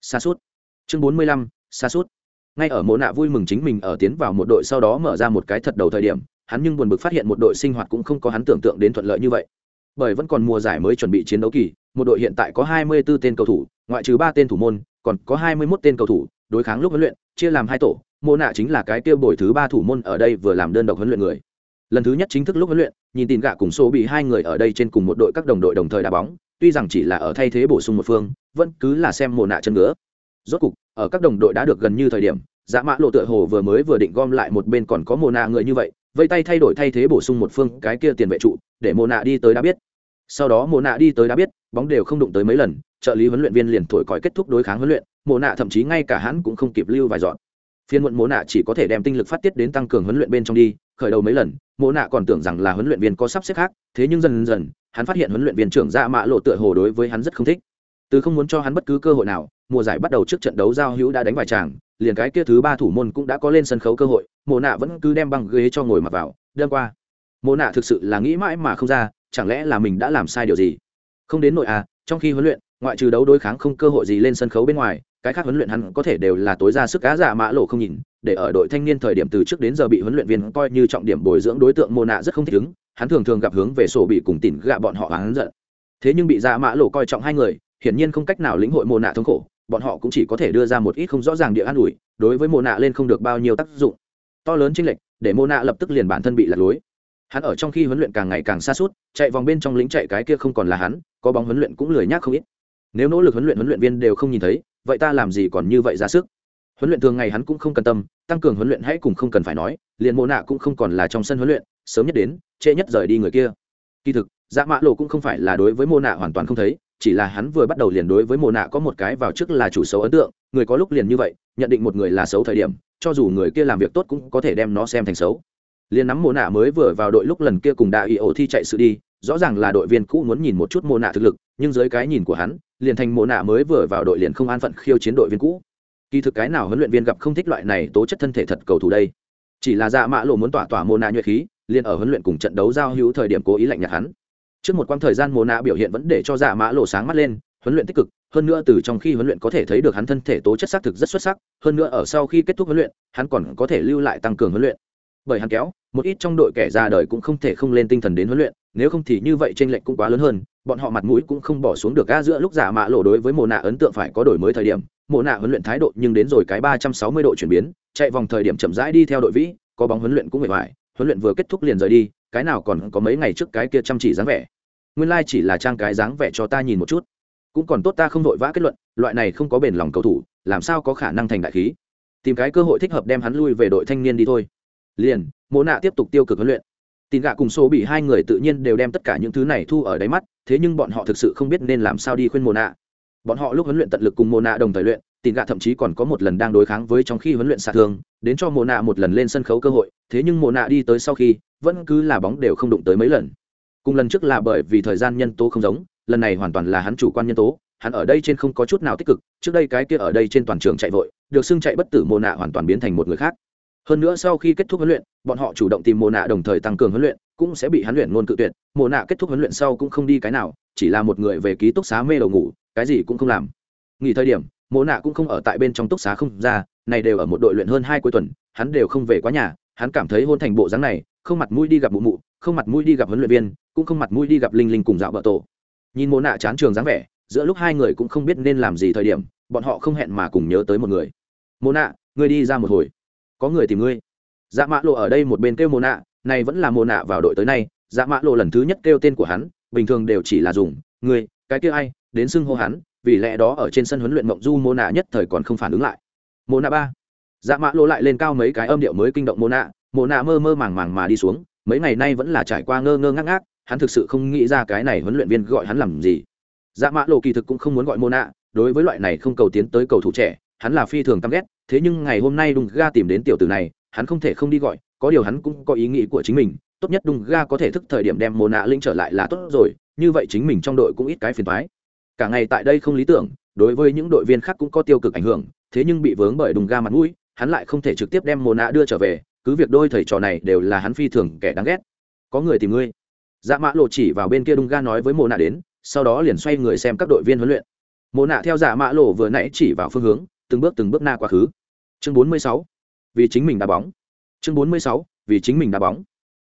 Xa suốt chương bốn mươi lăm xa suốt ngay ở mộ nạ vui mừng chính mình ở tiến vào một đội sau đó mở ra một cái thật đầu thời điểm, hắn nhưng buồn bực phát hiện một đội sinh hoạt cũng không có hắn tưởng tượng đến thuận lợi như vậy. Bởi vẫn còn mùa giải mới chuẩn bị chiến đấu kỳ, một đội hiện tại có 24 tên cầu thủ, ngoại trừ ba tên thủ môn, còn có 21 tên cầu thủ, đối kháng lúc huấn luyện, chia làm hai tổ, mộ nạ chính là cái tiêu bồi thứ ba thủ môn ở đây vừa làm đơn độc huấn luyện người. Lần thứ nhất chính thức lúc huấn luyện, nhìn tin gạ cùng số bị hai người ở đây trên cùng một đội các đồng đội đồng thời đá bóng, tuy rằng chỉ là ở thay thế bổ sung một phương, vẫn cứ là xem mồ nạ chân ngứa rốt cục, ở các đồng đội đã được gần như thời điểm dạ mã lộ tựa hồ vừa mới vừa định gom lại một bên còn có mồ nạ người như vậy, vây tay thay đổi thay thế bổ sung một phương cái kia tiền vệ trụ, để mồ nạ đi tới đã biết. Sau đó mồ nạ đi tới đã biết, bóng đều không đụng tới mấy lần, trợ lý huấn luyện viên liền thổi còi kết thúc đối kháng huấn luyện mồ nạ thậm chí ngay cả hắn cũng không kịp lưu vài dọn. Phiên muộn mồ nạ chỉ có thể đem tinh lực phát tiết đến tăng cường huấn luyện bên trong đi, khởi đầu mấy lần mồ nạ còn tưởng rằng là huấn luyện viên có sắp xếp khác, thế nhưng dần dần, hắn phát hiện huấn luyện viên trưởng dạ mã lộ tựa hồ đối với hắn rất không thích từ không muốn cho hắn bất cứ cơ hội nào, mùa giải bắt đầu trước trận đấu giao hữu đã đánh vài tràng, liền cái kia thứ ba thủ môn cũng đã có lên sân khấu cơ hội mồ nạ vẫn cứ đem băng ghế cho ngồi mặc vào, đêm qua. Mồ nạ thực sự là nghĩ mãi mà không ra, chẳng lẽ là mình đã làm sai điều gì? Không đến nội à trong khi huấn luyện, ngoại trừ đấu đối kháng không cơ hội gì lên sân khấu bên ngoài, cái khác huấn luyện hắn có thể đều là tối ra sức cá giả mã lộ không nhìn, để ở đội thanh niên thời điểm từ trước đến giờ bị huấn luyện viên coi như trọng điểm bồi dưỡng đối tượng mồ nạ rất không thích ứng, hắn thường thường gặp hướng về sổ bị cùng tỉn gạ bọn họ hắn giận. Thế nhưng bị giả mã lộ coi trọng hai người hiển nhiên không cách nào lĩnh hội mồ nạ thống khổ, bọn họ cũng chỉ có thể đưa ra một ít không rõ ràng địa an ủi, đối với mồ nạ lên không được bao nhiêu tác dụng. To lớn chênh lệch, để mồ nạ lập tức liền bản thân bị lật lối. Hắn ở trong khi huấn luyện càng ngày càng xa suốt, chạy vòng bên trong lính chạy cái kia không còn là hắn, có bóng huấn luyện cũng lười nhác không ít. Nếu nỗ lực huấn luyện huấn luyện viên đều không nhìn thấy, vậy ta làm gì còn như vậy ra sức? Huấn luyện thường ngày hắn cũng không cần tâm, tăng cường huấn luyện hãy cùng không cần phải nói, liền mồ nạ cũng không còn là trong sân huấn luyện, sớm nhất đến, trễ nhất rời đi người kia. Kỳ thực dạ mã lộ cũng không phải là đối với mồ nạ hoàn toàn không thấy chỉ là hắn vừa bắt đầu liền đối với mồ nạ có một cái vào trước là chủ xấu ấn tượng, người có lúc liền như vậy, nhận định một người là xấu thời điểm, cho dù người kia làm việc tốt cũng có thể đem nó xem thành xấu. Liền nắm mồ nạ mới vừa vào đội lúc lần kia cùng đại ý ổ thi chạy sự đi, rõ ràng là đội viên cũ muốn nhìn một chút mồ nạ thực lực, nhưng dưới cái nhìn của hắn, liền thành mồ nạ mới vừa vào đội liền không an phận khiêu chiến đội viên cũ. Kỳ thực cái nào huấn luyện viên gặp không thích loại này tố chất thân thể thật cầu thủ đây? Chỉ là dạ mã lộ muốn tỏa tỏa mồ nạ nhuệ khí, liền ở huấn luyện cùng trận đấu giao hữu thời điểm cố ý lạnh nhạt hắn trước một quãng thời gian mồ nạ biểu hiện vẫn để cho dạ mã lộ sáng mắt lên, huấn luyện tích cực, hơn nữa từ trong khi huấn luyện có thể thấy được hắn thân thể tố chất xác thực rất xuất sắc, hơn nữa ở sau khi kết thúc huấn luyện, hắn còn có thể lưu lại tăng cường huấn luyện. Bởi hắn kéo, một ít trong đội kẻ ra đời cũng không thể không lên tinh thần đến huấn luyện, nếu không thì như vậy tranh lệch cũng quá lớn hơn, bọn họ mặt mũi cũng không bỏ xuống được ga giữa lúc dạ giả mạ lộ đối với mồ nạ ấn tượng phải có đổi mới thời điểm mồ nạ huấn luyện thái độ nhưng đến rồi cái ba trăm sáu mươi độ chuyển biến, chạy vòng thời điểm chậm rãi đi theo đội vĩ, có bóng huấn luyện cũng mệt mỏi, huấn luyện vừa kết thúc liền rời đi cái nào còn có mấy ngày trước cái kia chăm chỉ dáng vẻ. Nguyên lai chỉ là trang cái dáng vẻ cho ta nhìn một chút. Cũng còn tốt ta không vội vã kết luận, loại này không có bền lòng cầu thủ, làm sao có khả năng thành đại khí. Tìm cái cơ hội thích hợp đem hắn lui về đội thanh niên đi thôi. Liền mỗ nạ tiếp tục tiêu cực huấn luyện. Tin gạ cùng số bị hai người tự nhiên đều đem tất cả những thứ này thu ở đáy mắt, thế nhưng bọn họ thực sự không biết nên làm sao đi khuyên mồ nạ. Bọn họ lúc huấn luyện tận lực cùng mồ nạ đồng thời luyện tìm gạ thậm chí còn có một lần đang đối kháng với trong khi huấn luyện xạ thương đến cho mộ nạ một lần lên sân khấu cơ hội, thế nhưng mộ nạ đi tới sau khi, vẫn cứ là bóng đều không đụng tới mấy lần. Cùng lần trước là bởi vì thời gian nhân tố không giống, lần này hoàn toàn là hắn chủ quan nhân tố, hắn ở đây trên không có chút nào tích cực, trước đây cái kia ở đây trên toàn trường chạy vội, được xưng chạy bất tử mồ nạ hoàn toàn biến thành một người khác. Hơn nữa sau khi kết thúc huấn luyện, bọn họ chủ động tìm mồ nạ đồng thời tăng cường huấn luyện, cũng sẽ bị hắn luyện ngôn cự tuyệt. Mồ nạ kết thúc huấn luyện sau cũng không đi cái nào, chỉ là một người về ký túc xá mê đầu ngủ, cái gì cũng không làm. Nghỉ thời điểm Mộ nạ cũng không ở tại bên trong túc xá không ra, này đều ở một đội luyện hơn hai cuối tuần, hắn đều không về quá nhà, hắn cảm thấy hôn thành bộ dáng này, không mặt mũi đi gặp mụ mụ, không mặt mũi đi gặp huấn luyện viên, cũng không mặt mũi đi gặp linh linh cùng dạo vợ tổ. Nhìn Mộ nạ chán trường dáng vẻ, giữa lúc hai người cũng không biết nên làm gì thời điểm, bọn họ không hẹn mà cùng nhớ tới một người. Mộ nạ, ngươi đi ra một hồi. Có người tìm ngươi. Dạ mã lộ ở đây một bên kêu Mộ nạ, này vẫn là Mộ nạ vào đội tới nay dạ mã lộ lần thứ nhất kêu tên của hắn, bình thường đều chỉ là dùng, ngươi, cái kia ai, đến xưng hô hắn vì lẽ đó ở trên sân huấn luyện mộng du mô nạ nhất thời còn không phản ứng lại. Mô nạ ba. Dạ mã lộ lại lên cao mấy cái âm điệu mới kinh động mô nạ mô nạ mơ mơ màng màng mà đi xuống, mấy ngày nay vẫn là trải qua ngơ ngơ ngác ngác, hắn thực sự không nghĩ ra cái này huấn luyện viên gọi hắn làm gì. Dạ mã lộ kỳ thực cũng không muốn gọi mô nạ, đối với loại này không cầu tiến tới cầu thủ trẻ, hắn là phi thường căm ghét, thế nhưng ngày hôm nay đùng ga tìm đến tiểu tử này, hắn không thể không đi gọi, có điều hắn cũng có ý nghĩ của chính mình, tốt nhất đùng ga có thể thức thời điểm đem mô nạ linh trở lại là tốt rồi, như vậy chính mình trong đội cũng ít cái phiền thoái cả ngày tại đây không lý tưởng, đối với những đội viên khác cũng có tiêu cực ảnh hưởng, thế nhưng bị vướng bởi đùng ga mặt mũi, hắn lại không thể trực tiếp đem mồ nạ đưa trở về, cứ việc đôi thầy trò này đều là hắn phi thường kẻ đáng ghét. Có người tìm ngươi. Dạ mã lộ chỉ vào bên kia đùng ga nói với mồ nạ đến, sau đó liền xoay người xem các đội viên huấn luyện. Mồ nạ theo dạ mã lộ vừa nãy chỉ vào phương hướng, từng bước từng bước na quá khứ. Chương bốn mươi sáu, vì chính mình đá bóng. Chương bốn mươi sáu, vì chính mình đá bóng.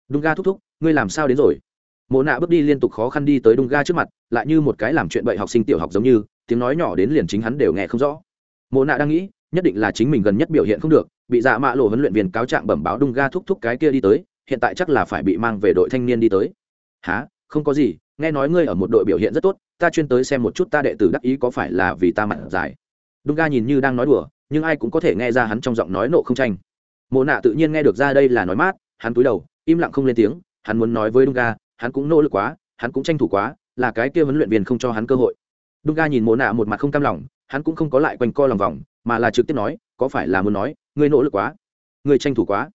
Đùng ga thúc thúc, ngươi làm sao đến rồi? Mộ nạ bước đi liên tục khó khăn đi tới đung ga trước mặt, lại như một cái làm chuyện bậy học sinh tiểu học giống như, tiếng nói nhỏ đến liền chính hắn đều nghe không rõ. Mộ nạ đang nghĩ, nhất định là chính mình gần nhất biểu hiện không được, bị dạ mạ lộ huấn luyện viên cáo trạng bẩm báo đung ga thúc thúc cái kia đi tới, hiện tại chắc là phải bị mang về đội thanh niên đi tới. Há không có gì, nghe nói ngươi ở một đội biểu hiện rất tốt, ta chuyên tới xem một chút ta đệ tử đắc ý có phải là vì ta mặt dài đung ga nhìn như đang nói đùa, nhưng ai cũng có thể nghe ra hắn trong giọng nói nộ không tranh. Mộ nạ tự nhiên nghe được ra đây là nói mát, hắn cúi đầu, im lặng không lên tiếng, hắn muốn nói với đung ga hắn cũng nỗ lực quá hắn cũng tranh thủ quá là cái kia huấn luyện viên không cho hắn cơ hội. Dunga nhìn mộ nạ một mặt không cam lòng hắn cũng không có lại quanh co lòng vòng mà là trực tiếp nói có phải là muốn nói ngươi nỗ lực quá? Ngươi tranh thủ quá?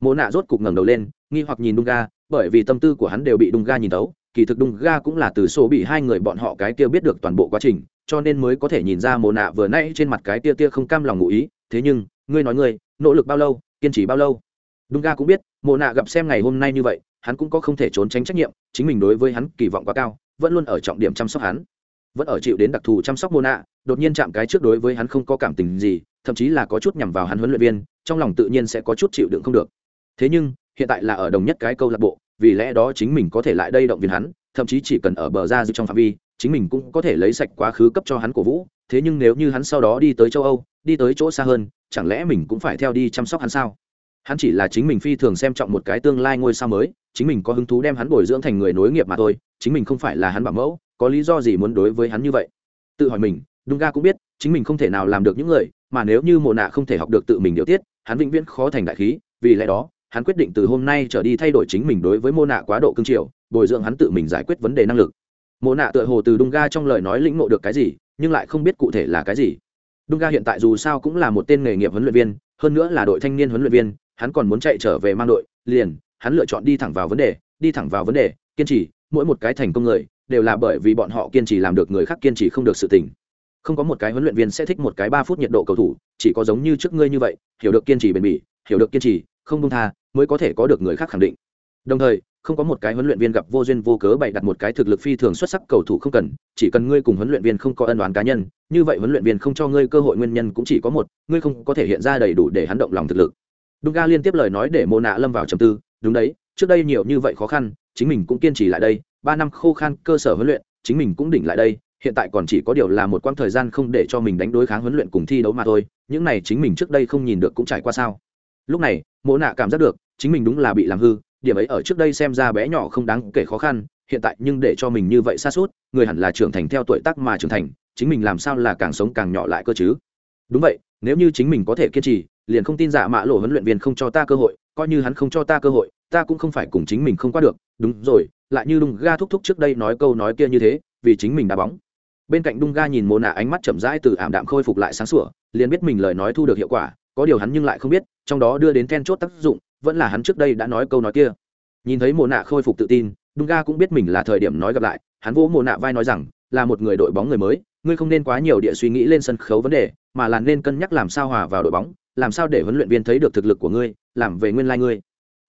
Mộ nạ rốt cục ngẩng đầu lên nghi hoặc nhìn Dunga, bởi vì tâm tư của hắn đều bị Dunga nhìn tấu kỳ thực Dunga cũng là từ số bị hai người bọn họ cái kia biết được toàn bộ quá trình cho nên mới có thể nhìn ra mồ nạ vừa nãy trên mặt cái tia tia không cam lòng ngụ ý. Thế nhưng ngươi nói ngươi nỗ lực bao lâu kiên trì bao lâu? Dunga cũng biết mồ nạ gặp xem ngày hôm nay như vậy hắn cũng có không thể trốn tránh trách nhiệm, chính mình đối với hắn kỳ vọng quá cao, vẫn luôn ở trọng điểm chăm sóc hắn. Vẫn ở chịu đến đặc thù chăm sóc mô nạ đột nhiên chạm cái trước đối với hắn không có cảm tình gì, thậm chí là có chút nhằm vào hắn huấn luyện viên, trong lòng tự nhiên sẽ có chút chịu đựng không được. Thế nhưng, hiện tại là ở đồng nhất cái câu lạc bộ, vì lẽ đó chính mình có thể lại đây động viên hắn, thậm chí chỉ cần ở bờ ra giữ trong phạm vi, chính mình cũng có thể lấy sạch quá khứ cấp cho hắn cổ vũ. Thế nhưng nếu như hắn sau đó đi tới châu âu, đi tới chỗ xa hơn, chẳng lẽ mình cũng phải theo đi chăm sóc hắn sao? Hắn chỉ là chính mình phi thường xem trọng một cái tương lai ngôi sao mới, chính mình có hứng thú đem hắn bồi dưỡng thành người nối nghiệp mà thôi, chính mình không phải là hắn bảo mẫu, có lý do gì muốn đối với hắn như vậy? Tự hỏi mình đúng ga cũng biết, chính mình không thể nào làm được những người, mà nếu như mồ nạ không thể học được tự mình điều tiết, hắn vĩnh viễn khó thành đại khí, vì lẽ đó, hắn quyết định từ hôm nay trở đi thay đổi chính mình đối với mô nạ quá độ cương triều, bồi dưỡng hắn tự mình giải quyết vấn đề năng lực. Mô nạ tựa hồ từ đung ga trong lời nói lĩnh ngộ được cái gì, nhưng lại không biết cụ thể là cái gì. Đung ga hiện tại dù sao cũng là một tên nghề nghiệp huấn luyện viên, hơn nữa là đội thanh niên huấn luyện viên hắn còn muốn chạy trở về mang đội, liền, hắn lựa chọn đi thẳng vào vấn đề, đi thẳng vào vấn đề, kiên trì, mỗi một cái thành công người, đều là bởi vì bọn họ kiên trì làm được người khác kiên trì không được sự tình. Không có một cái huấn luyện viên sẽ thích một cái ba phút nhiệt độ cầu thủ, chỉ có giống như trước ngươi như vậy, hiểu được kiên trì bền bỉ, hiểu được kiên trì, không buông tha, mới có thể có được người khác khẳng định. Đồng thời, không có một cái huấn luyện viên gặp vô duyên vô cớ bày đặt một cái thực lực phi thường xuất sắc cầu thủ không cần, chỉ cần ngươi cùng huấn luyện viên không có ân đoán cá nhân, như vậy huấn luyện viên không cho ngươi cơ hội nguyên nhân cũng chỉ có một, ngươi không có thể hiện ra đầy đủ để hắn động lòng thực lực. Đúng ga liên tiếp lời nói để Mộ nạ lâm vào trầm tư, đúng đấy, trước đây nhiều như vậy khó khăn, chính mình cũng kiên trì lại đây, ba năm khô khan cơ sở huấn luyện, chính mình cũng đỉnh lại đây, hiện tại còn chỉ có điều là một quãng thời gian không để cho mình đánh đối kháng huấn luyện cùng thi đấu mà thôi, những này chính mình trước đây không nhìn được cũng trải qua sao? Lúc này, mộ nạ cảm giác được, chính mình đúng là bị làm hư, điểm ấy ở trước đây xem ra bé nhỏ không đáng kể khó khăn, hiện tại nhưng để cho mình như vậy xa suốt người hẳn là trưởng thành theo tuổi tác mà trưởng thành, chính mình làm sao là càng sống càng nhỏ lại cơ chứ? Đúng vậy, nếu như chính mình có thể kiên trì liền không tin giả mạ lộ huấn luyện viên không cho ta cơ hội, coi như hắn không cho ta cơ hội, ta cũng không phải cùng chính mình không qua được. Đúng rồi, lại như đung ga thúc thúc trước đây nói câu nói kia như thế, vì chính mình đá bóng. Bên cạnh đung ga nhìn mồ nạ ánh mắt chậm rãi từ ảm đạm khôi phục lại sáng sủa, liền biết mình lời nói thu được hiệu quả, có điều hắn nhưng lại không biết, trong đó đưa đến then chốt tác dụng, vẫn là hắn trước đây đã nói câu nói kia. Nhìn thấy mồ nạ khôi phục tự tin, đung ga cũng biết mình là thời điểm nói gặp lại, hắn vỗ mồ nạ vai nói rằng, là một người đội bóng người mới, ngươi không nên quá nhiều địa suy nghĩ lên sân khấu vấn đề, mà là nên cân nhắc làm sao hòa vào đội bóng làm sao để huấn luyện viên thấy được thực lực của ngươi, làm về nguyên lai、like、ngươi?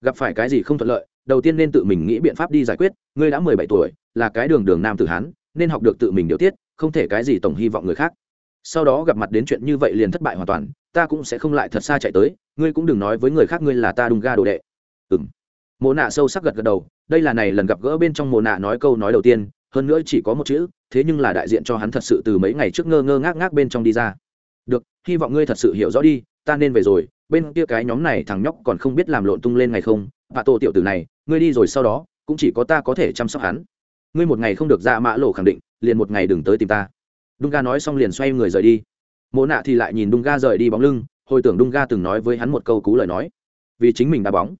Gặp phải cái gì không thuận lợi, đầu tiên nên tự mình nghĩ biện pháp đi giải quyết. Ngươi đã mười bảy tuổi, là cái đường đường nam tử hán, nên học được tự mình điều tiết, không thể cái gì tổng hy vọng người khác. Sau đó gặp mặt đến chuyện như vậy liền thất bại hoàn toàn, ta cũng sẽ không lại thật xa chạy tới, ngươi cũng đừng nói với người khác ngươi là ta đùng ga đồ đệ. Ừ m mồ nạ sâu sắc gật gật đầu, đây là này lần gặp gỡ bên trong mồ nạ nói câu nói đầu tiên, hơn nữa chỉ có một chữ, thế nhưng là đại diện cho hắn thật sự từ mấy ngày trước ngơ ngơ ngác ngác bên trong đi ra. Được, hy vọng ngươi thật sự hiểu rõ đi ta nên về rồi, bên kia cái nhóm này thằng nhóc còn không biết làm lộn tung lên ngày không? Vạ tổ tiểu tử này, ngươi đi rồi sau đó, cũng chỉ có ta có thể chăm sóc hắn. Ngươi một ngày không được ra mã lộ khẳng định, liền một ngày đừng tới tìm ta. Đung ga nói xong liền xoay người rời đi. Mộ nạ thì lại nhìn đung ga rời đi bóng lưng, hồi tưởng đung ga từng nói với hắn một câu cú lời nói. Vì chính mình đá bóng.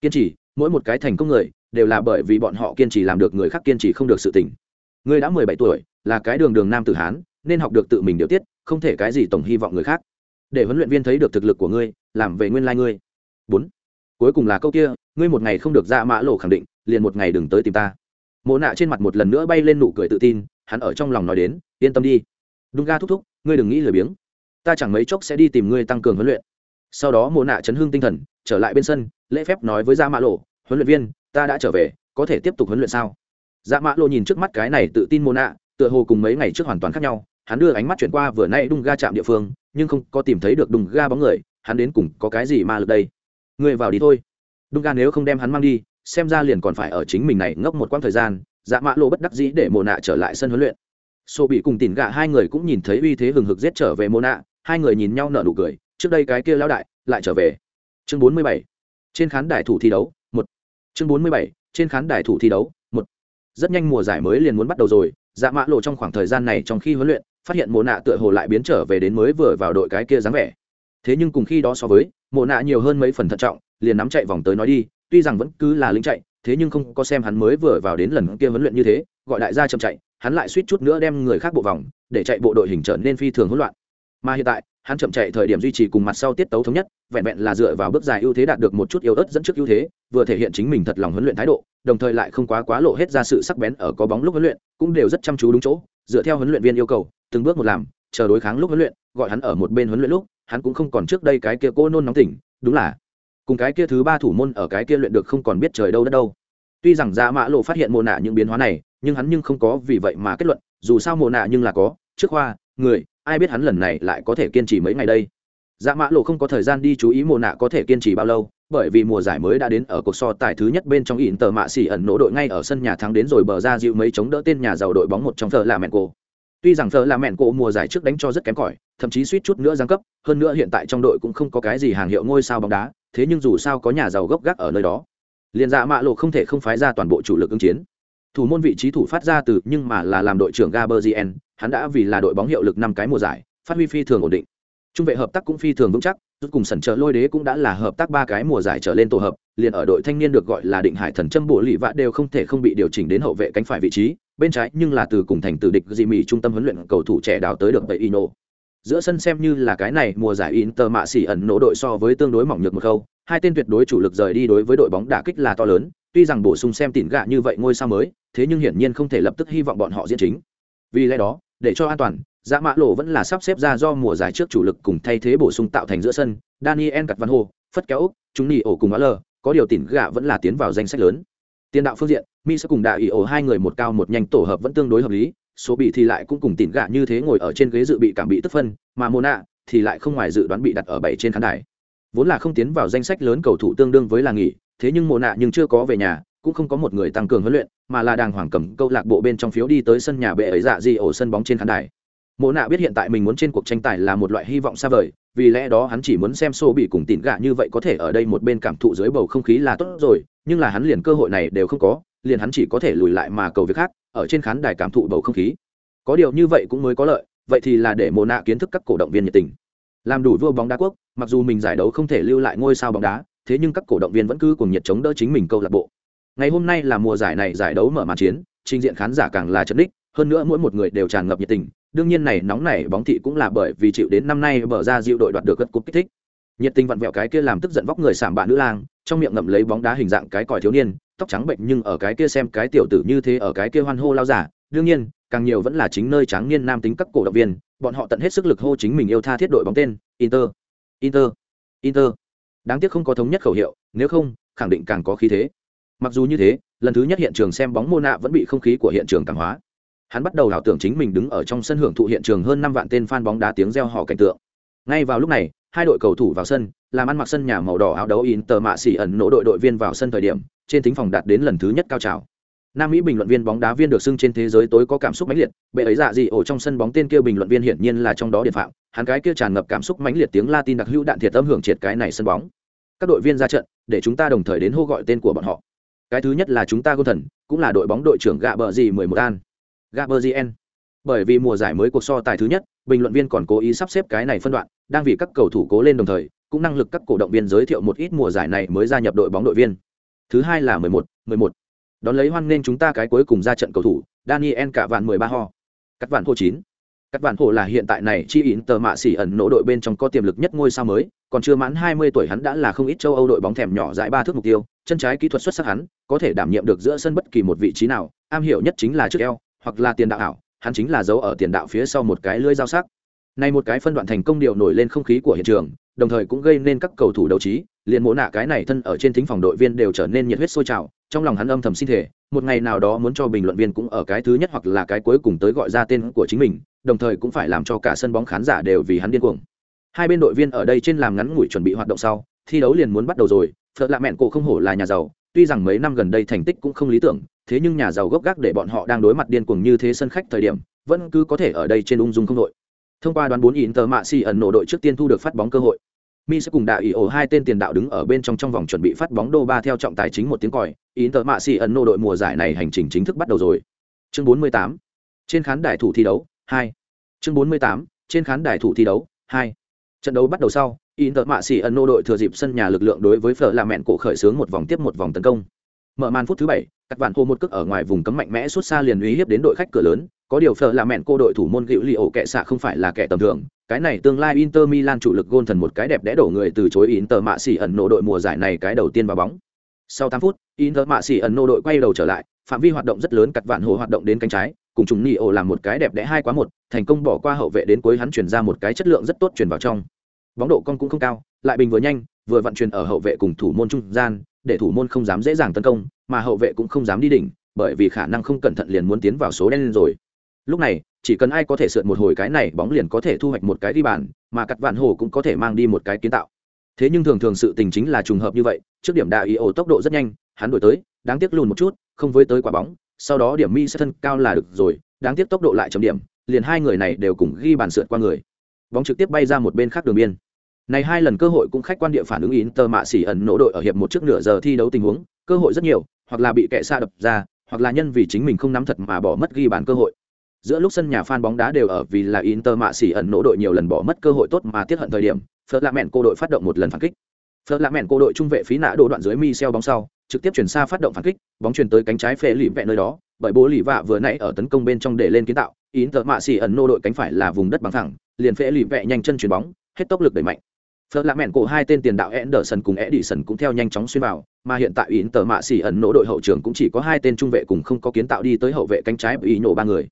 Kiên trì, mỗi một cái thành công người, đều là bởi vì bọn họ kiên trì làm được người khác kiên trì không được sự tỉnh ngươi đã mười bảy tuổi, là cái đường đường nam tử hán, nên học được tự mình điều tiết, không thể cái gì tổng hy vọng người khác để huấn luyện viên thấy được thực lực của ngươi, làm về nguyên lai、like、ngươi. Bốn. Cuối cùng là câu kia, ngươi một ngày không được ra mã lộ khẳng định, liền một ngày đừng tới tìm ta. Mộ nạ trên mặt một lần nữa bay lên nụ cười tự tin, hắn ở trong lòng nói đến, yên tâm đi. Đúng ga thúc thúc, ngươi đừng nghĩ lười biếng. Ta chẳng mấy chốc sẽ đi tìm ngươi tăng cường huấn luyện. Sau đó mộ nạ chấn hương tinh thần, trở lại bên sân, lễ phép nói với gia mã lộ, huấn luyện viên, ta đã trở về, có thể tiếp tục huấn luyện sao? Gia mã lộ nhìn trước mắt cái này tự tin mộ nạ, tựa hồ cùng mấy ngày trước hoàn toàn khác nhau. Hắn đưa ánh mắt chuyển qua vừa nay đung ga chạm địa phương nhưng không có tìm thấy được đùng ga bóng người, hắn đến cùng có cái gì ma lực đây? Người vào đi thôi. Đùng ga nếu không đem hắn mang đi, xem ra liền còn phải ở chính mình này ngốc một quãng thời gian dạ mã lộ bất đắc dĩ để mồ nạ trở lại sân huấn luyện. Xô bị cùng tìm gạ hai người cũng nhìn thấy uy thế hừng hực giết trở về mồ nạ, hai người nhìn nhau nở nụ cười, trước đây cái kia lão đại lại trở về. Chương bốn mươi bảy, trên khán đài thủ thi đấu, một. Chương bốn mươi bảy, trên khán đài thủ thi đấu, một. Rất nhanh mùa giải mới liền muốn bắt đầu rồi dạ mã lộ trong khoảng thời gian này trong khi huấn luyện, phát hiện mồ nạ tựa hồ lại biến trở về đến mới vừa vào đội cái kia dáng vẻ. Thế nhưng cùng khi đó so với mồ nạ nhiều hơn mấy phần thận trọng, liền nắm chạy vòng tới nói đi, tuy rằng vẫn cứ là lính chạy, thế nhưng không có xem hắn mới vừa vào đến lần kia huấn luyện như thế, gọi đại gia chậm chạy, hắn lại suýt chút nữa đem người khác bộ vòng, để chạy bộ đội hình trở nên phi thường hỗn loạn mà hiện tại, hắn chậm chạy thời điểm duy trì cùng mặt sau tiết tấu thống nhất, vẹn vẹn là dựa vào bước dài ưu thế đạt được một chút yếu ớt dẫn trước ưu thế, vừa thể hiện chính mình thật lòng huấn luyện thái độ, đồng thời lại không quá quá lộ hết ra sự sắc bén ở có bóng lúc huấn luyện, cũng đều rất chăm chú đúng chỗ, dựa theo huấn luyện viên yêu cầu, từng bước một làm, chờ đối kháng lúc huấn luyện, gọi hắn ở một bên huấn luyện lúc, hắn cũng không còn trước đây cái kia cô nôn nóng tỉnh, đúng là, cùng cái kia thứ ba thủ môn ở cái kia luyện được không còn biết trời đâu đất đâu. Tuy rằng ra mã lộ phát hiện mồ nạ những biến hóa này, nhưng hắn nhưng không có vì vậy mà kết luận, dù sao mồ nạ nhưng là có, trước hoa người ai biết hắn lần này lại có thể kiên trì mấy ngày đây? Dạ mã lộ không có thời gian đi chú ý mồ nạ có thể kiên trì bao lâu, bởi vì mùa giải mới đã đến ở cuộc so tài thứ nhất bên trong ỉn tờ mạ xỉ ẩn nỗ đội ngay ở sân nhà thắng đến rồi bờ ra dịu mấy chống đỡ tên nhà giàu đội bóng một trong thờ là mẹn cổ tuy rằng thờ là mẹn cổ mùa giải trước đánh cho rất kém cỏi, thậm chí suýt chút nữa giáng cấp, hơn nữa hiện tại trong đội cũng không có cái gì hàng hiệu ngôi sao bóng đá, thế nhưng dù sao có nhà giàu gốc gác ở nơi đó. Liền dạ mạ lộ không thể không phái ra toàn bộ chủ lực ứng chiến thủ môn vị trí thủ phát ra từ nhưng mà là làm đội trưởng Gaberzien, hắn đã vì là đội bóng hiệu lực năm cái mùa giải, phát huy phi thường ổn định. Trung vệ hợp tác cũng phi thường vững chắc, rút cùng sẩn trợ lôi đế cũng đã là hợp tác ba cái mùa giải trở lên tổ hợp, liền ở đội thanh niên được gọi là định hải thần châm bộ lì vạ đều không thể không bị điều chỉnh đến hậu vệ cánh phải vị trí, bên trái nhưng là từ cùng thành tử địch dị mỹ trung tâm huấn luyện cầu thủ trẻ đào tới được tẩy Ino. Giữa sân xem như là cái này mùa giải Inter mạ xỉ ẩn nổ đội so với tương đối mỏng nhược một khâu, hai tên tuyệt đối chủ lực rời đi đối với đội bóng đả kích là to lớn, tuy rằng bổ sung xem tỉn gạ như vậy ngôi sao mới, thế nhưng hiển nhiên không thể lập tức hy vọng bọn họ diễn chính. Vì lẽ đó, để cho an toàn, Dạ Mã Lộ vẫn là sắp xếp ra do mùa giải trước chủ lực cùng thay thế bổ sung tạo thành giữa sân, Daniel cặt Văn Hồ, Phất Kéo Úc, chúng nhị ổ cùng Lơ, có điều tỉn gạ vẫn là tiến vào danh sách lớn. Tiền đạo phương diện, Mi sẽ cùng đại ổ hai người một cao một nhanh tổ hợp vẫn tương đối hợp lý, số bị thì lại cũng cùng tỉn gạ như thế ngồi ở trên ghế dự bị cảm bị tức phân, mà Mona thì lại không ngoài dự đoán bị đặt ở bảy trên khán đài. Vốn là không tiến vào danh sách lớn cầu thủ tương đương với là nghỉ, thế nhưng mộ nạ nhưng chưa có về nhà, cũng không có một người tăng cường huấn luyện, mà là đàng hoàng cầm câu lạc bộ bên trong phiếu đi tới sân nhà bệ ấy dạ gì ổ sân bóng trên khán đài. Mộ nạ biết hiện tại mình muốn trên cuộc tranh tài là một loại hy vọng xa vời vì lẽ đó hắn chỉ muốn xem xô bị cùng tỉn gạ như vậy có thể ở đây một bên cảm thụ dưới bầu không khí là tốt rồi nhưng là hắn liền cơ hội này đều không có liền hắn chỉ có thể lùi lại mà cầu việc khác ở trên khán đài cảm thụ bầu không khí. Có điều như vậy cũng mới có lợi vậy thì là để mộ nạ kiến thức các cổ động viên nhiệt tình. Làm đủ vua bóng đá quốc mặc dù mình giải đấu không thể lưu lại ngôi sao bóng đá, thế nhưng các cổ động viên vẫn cứ cùng nhiệt chống đỡ chính mình câu lạc bộ. Ngày hôm nay là mùa giải này giải đấu mở màn chiến, trình diện khán giả càng là trận đích hơn nữa mỗi một người đều tràn ngập nhiệt tình. Đương nhiên này, nóng này, bóng thị cũng là bởi vì chịu đến năm nay mở ra dịu đội đoạt được cất cúp kích thích. Nhiệt tình vặn vẹo cái kia làm tức giận vóc người sảm bạn nữ lang, trong miệng ngậm lấy bóng đá hình dạng cái còi thiếu niên, tóc trắng bệnh nhưng ở cái kia xem cái tiểu tử như thế ở cái kia hoan hô lao giả. Đương nhiên, càng nhiều vẫn là chính nơi tráng niên nam tính các cổ động viên, bọn họ tận hết sức lực hô chính mình yêu tha thiết đội bóng tên, inter inter. Inter. Đáng tiếc không có thống nhất khẩu hiệu, nếu không, khẳng định càng có khí thế. Mặc dù như thế, lần thứ nhất hiện trường xem bóng mô nạ vẫn bị không khí của hiện trường cảm hóa. Hắn bắt đầu ảo tưởng chính mình đứng ở trong sân hưởng thụ hiện trường hơn năm vạn tên fan bóng đá tiếng reo hò cảnh tượng. Ngay vào lúc này, hai đội cầu thủ vào sân, làm ăn mặc sân nhà màu đỏ áo đấu in tờ mạ xỉ ẩn nỗ đội đội viên vào sân thời điểm, trên thính phòng đạt đến lần thứ nhất cao trào nam mỹ bình luận viên bóng đá viên được xưng trên thế giới tối có cảm xúc mãnh liệt bệ ấy dạ gì ổ trong sân bóng tên kia bình luận viên hiển nhiên là trong đó điện phạm hắn cái kia tràn ngập cảm xúc mãnh liệt tiếng latin đặc hữu đạn thiệt âm hưởng triệt cái này sân bóng. Các đội viên ra trận để chúng ta đồng thời đến hô gọi tên của bọn họ. Cái thứ nhất là chúng ta gôn thần cũng là đội bóng đội trưởng gạ bờ gì mười một an. Gaberzien bởi vì mùa giải mới cuộc so tài thứ nhất bình luận viên còn cố ý sắp xếp cái này phân đoạn đang vì các cầu thủ cố lên đồng thời cũng năng lực các cổ động viên giới thiệu một ít mùa giải này mới gia nhập đội bóng đội viên. Thứ hai là 11, 11 đón lấy hoan nên chúng ta cái cuối cùng ra trận cầu thủ daniel cả vạn 13 ho cắt vạn hồ 9. Cắt vạn hồ là hiện tại này chi in tờ mạ xỉ ẩn nỗ đội bên trong có tiềm lực nhất ngôi sao mới, còn chưa mãn 20 tuổi hắn đã là không ít châu Âu đội bóng thèm nhỏ dãi ba thước mục tiêu, chân trái kỹ thuật xuất sắc hắn, có thể đảm nhiệm được giữa sân bất kỳ một vị trí nào, am hiểu nhất chính là trước eo, hoặc là tiền đạo ảo hắn chính là dấu ở tiền đạo phía sau một cái lưới giao sắc này một cái phân đoạn thành công điều nổi lên không khí của hiện trường đồng thời cũng gây nên các cầu thủ đấu trí liền mỗ nạ cái này thân ở trên thính phòng đội viên đều trở nên nhiệt huyết sôi trào trong lòng hắn âm thầm xin thể một ngày nào đó muốn cho bình luận viên cũng ở cái thứ nhất hoặc là cái cuối cùng tới gọi ra tên của chính mình, đồng thời cũng phải làm cho cả sân bóng khán giả đều vì hắn điên cuồng. Hai bên đội viên ở đây trên làm ngắn ngủi chuẩn bị hoạt động sau, thi đấu liền muốn bắt đầu rồi phật lạ mẹn cổ không hổ là nhà giàu, tuy rằng mấy năm gần đây thành tích cũng không lý tưởng, thế nhưng nhà giàu gốc gác để bọn họ đang đối mặt điên cuồng như thế sân khách thời điểm, vẫn cứ có thể ở đây trên ung dung không đội. Thông qua đoán bốn in tờ mạ xì ẩn nổ đội trước tiên thu được phát bóng cơ hội mi sẽ cùng đại ý ổ hai tên tiền đạo đứng ở bên trong trong vòng chuẩn bị phát bóng đô ba theo trọng tài chính một tiếng còi. In tờ mạ xì ẩn nô đội mùa giải này hành trình chính thức bắt đầu rồi. Chương 48. trên khán đài thủ thi đấu, hai. Chương 48. trên khán đài thủ thi đấu, hai. Trận đấu bắt đầu sau in tờ mạ xì ẩn nô đội thừa dịp sân nhà lực lượng đối với phở là mẹn cổ khởi xướng một vòng tiếp một vòng tấn công. Mở màn phút thứ bảy các bạn hô một cước ở ngoài vùng cấm mạnh mẽ suốt xa liền uy hiếp đến đội khách cửa lớn. Có điều phở là mẹn cô đội thủ môn gữu li ổ kệ xạ không phải là kẻ tầm thường cái này tương lai inter milan chủ lực gôn thần một cái đẹp đẽ đổ người từ chối inter mạ xỉ ẩn nộ đội mùa giải này cái đầu tiên vào bóng. Sau 8 phút, inter mạ xỉ ẩn nộ đội quay đầu trở lại, phạm vi hoạt động rất lớn cắt vạn hồ hoạt động đến cánh trái, cùng chúng nỉ ổ làm một cái đẹp đẽ hai quá một, thành công bỏ qua hậu vệ đến cuối hắn chuyển ra một cái chất lượng rất tốt chuyển vào trong. Bóng độ con cũng không cao, lại bình vừa nhanh, vừa vận chuyển ở hậu vệ cùng thủ môn trung gian, để thủ môn không dám dễ dàng tấn công, mà hậu vệ cũng không dám đi đỉnh, bởi vì khả năng không cẩn thận liền muốn tiến vào số đen lên rồi. Lúc này chỉ cần ai có thể sượt một hồi cái này bóng liền có thể thu hoạch một cái đi bàn, mà cắt vạn hồ cũng có thể mang đi một cái kiến tạo. Thế nhưng thường thường sự tình chính là trùng hợp như vậy, trước điểm đại ý ổ tốc độ rất nhanh, hắn đổi tới, đáng tiếc lùn một chút, không với tới quả bóng, sau đó điểm mi sẽ thân cao là được rồi, đáng tiếc tốc độ lại chấm điểm, liền hai người này đều cùng ghi bàn sượt qua người. Bóng trực tiếp bay ra một bên khác đường biên. Này hai lần cơ hội cũng khách quan địa phản ứng in tờ mạ xỉ ẩn nỗ đội ở hiệp một trước nửa giờ thi đấu tình huống, cơ hội rất nhiều, hoặc là bị kẻ xa đập ra, hoặc là nhân vì chính mình không nắm thật mà bỏ mất ghi bàn cơ hội giữa lúc sân nhà fan bóng đá đều ở vì là Inter mạ xỉ ẩn nỗ đội nhiều lần bỏ mất cơ hội tốt mà tiết hận thời điểm, Phớt Lạ Mện cô đội phát động một lần phản kích. Phớt Lạ Mện cô đội trung vệ phí nã đổ đoạn dưới mi xeo bóng sau, trực tiếp chuyển xa phát động phản kích, bóng chuyển tới cánh trái phê lì vẹn nơi đó, bởi bố lì vạ vừa nãy ở tấn công bên trong để lên kiến tạo, Inter mạ xỉ ẩn nỗ đội cánh phải là vùng đất bằng thẳng, liền phê lì vẹn nhanh chân chuyển bóng, hết tốc lực đẩy mạnh. Phớt Lạ Mện cổ hai tên tiền đạo Anderson cùng Edison cũng theo nhanh chóng xuyên vào, mà hiện tại Inter mạ xỉ ẩn nỗ đội hậu trường cũng chỉ có hai tên trung vệ cùng không có kiến tạo đi tới hậu vệ cánh trái bị nổ ba người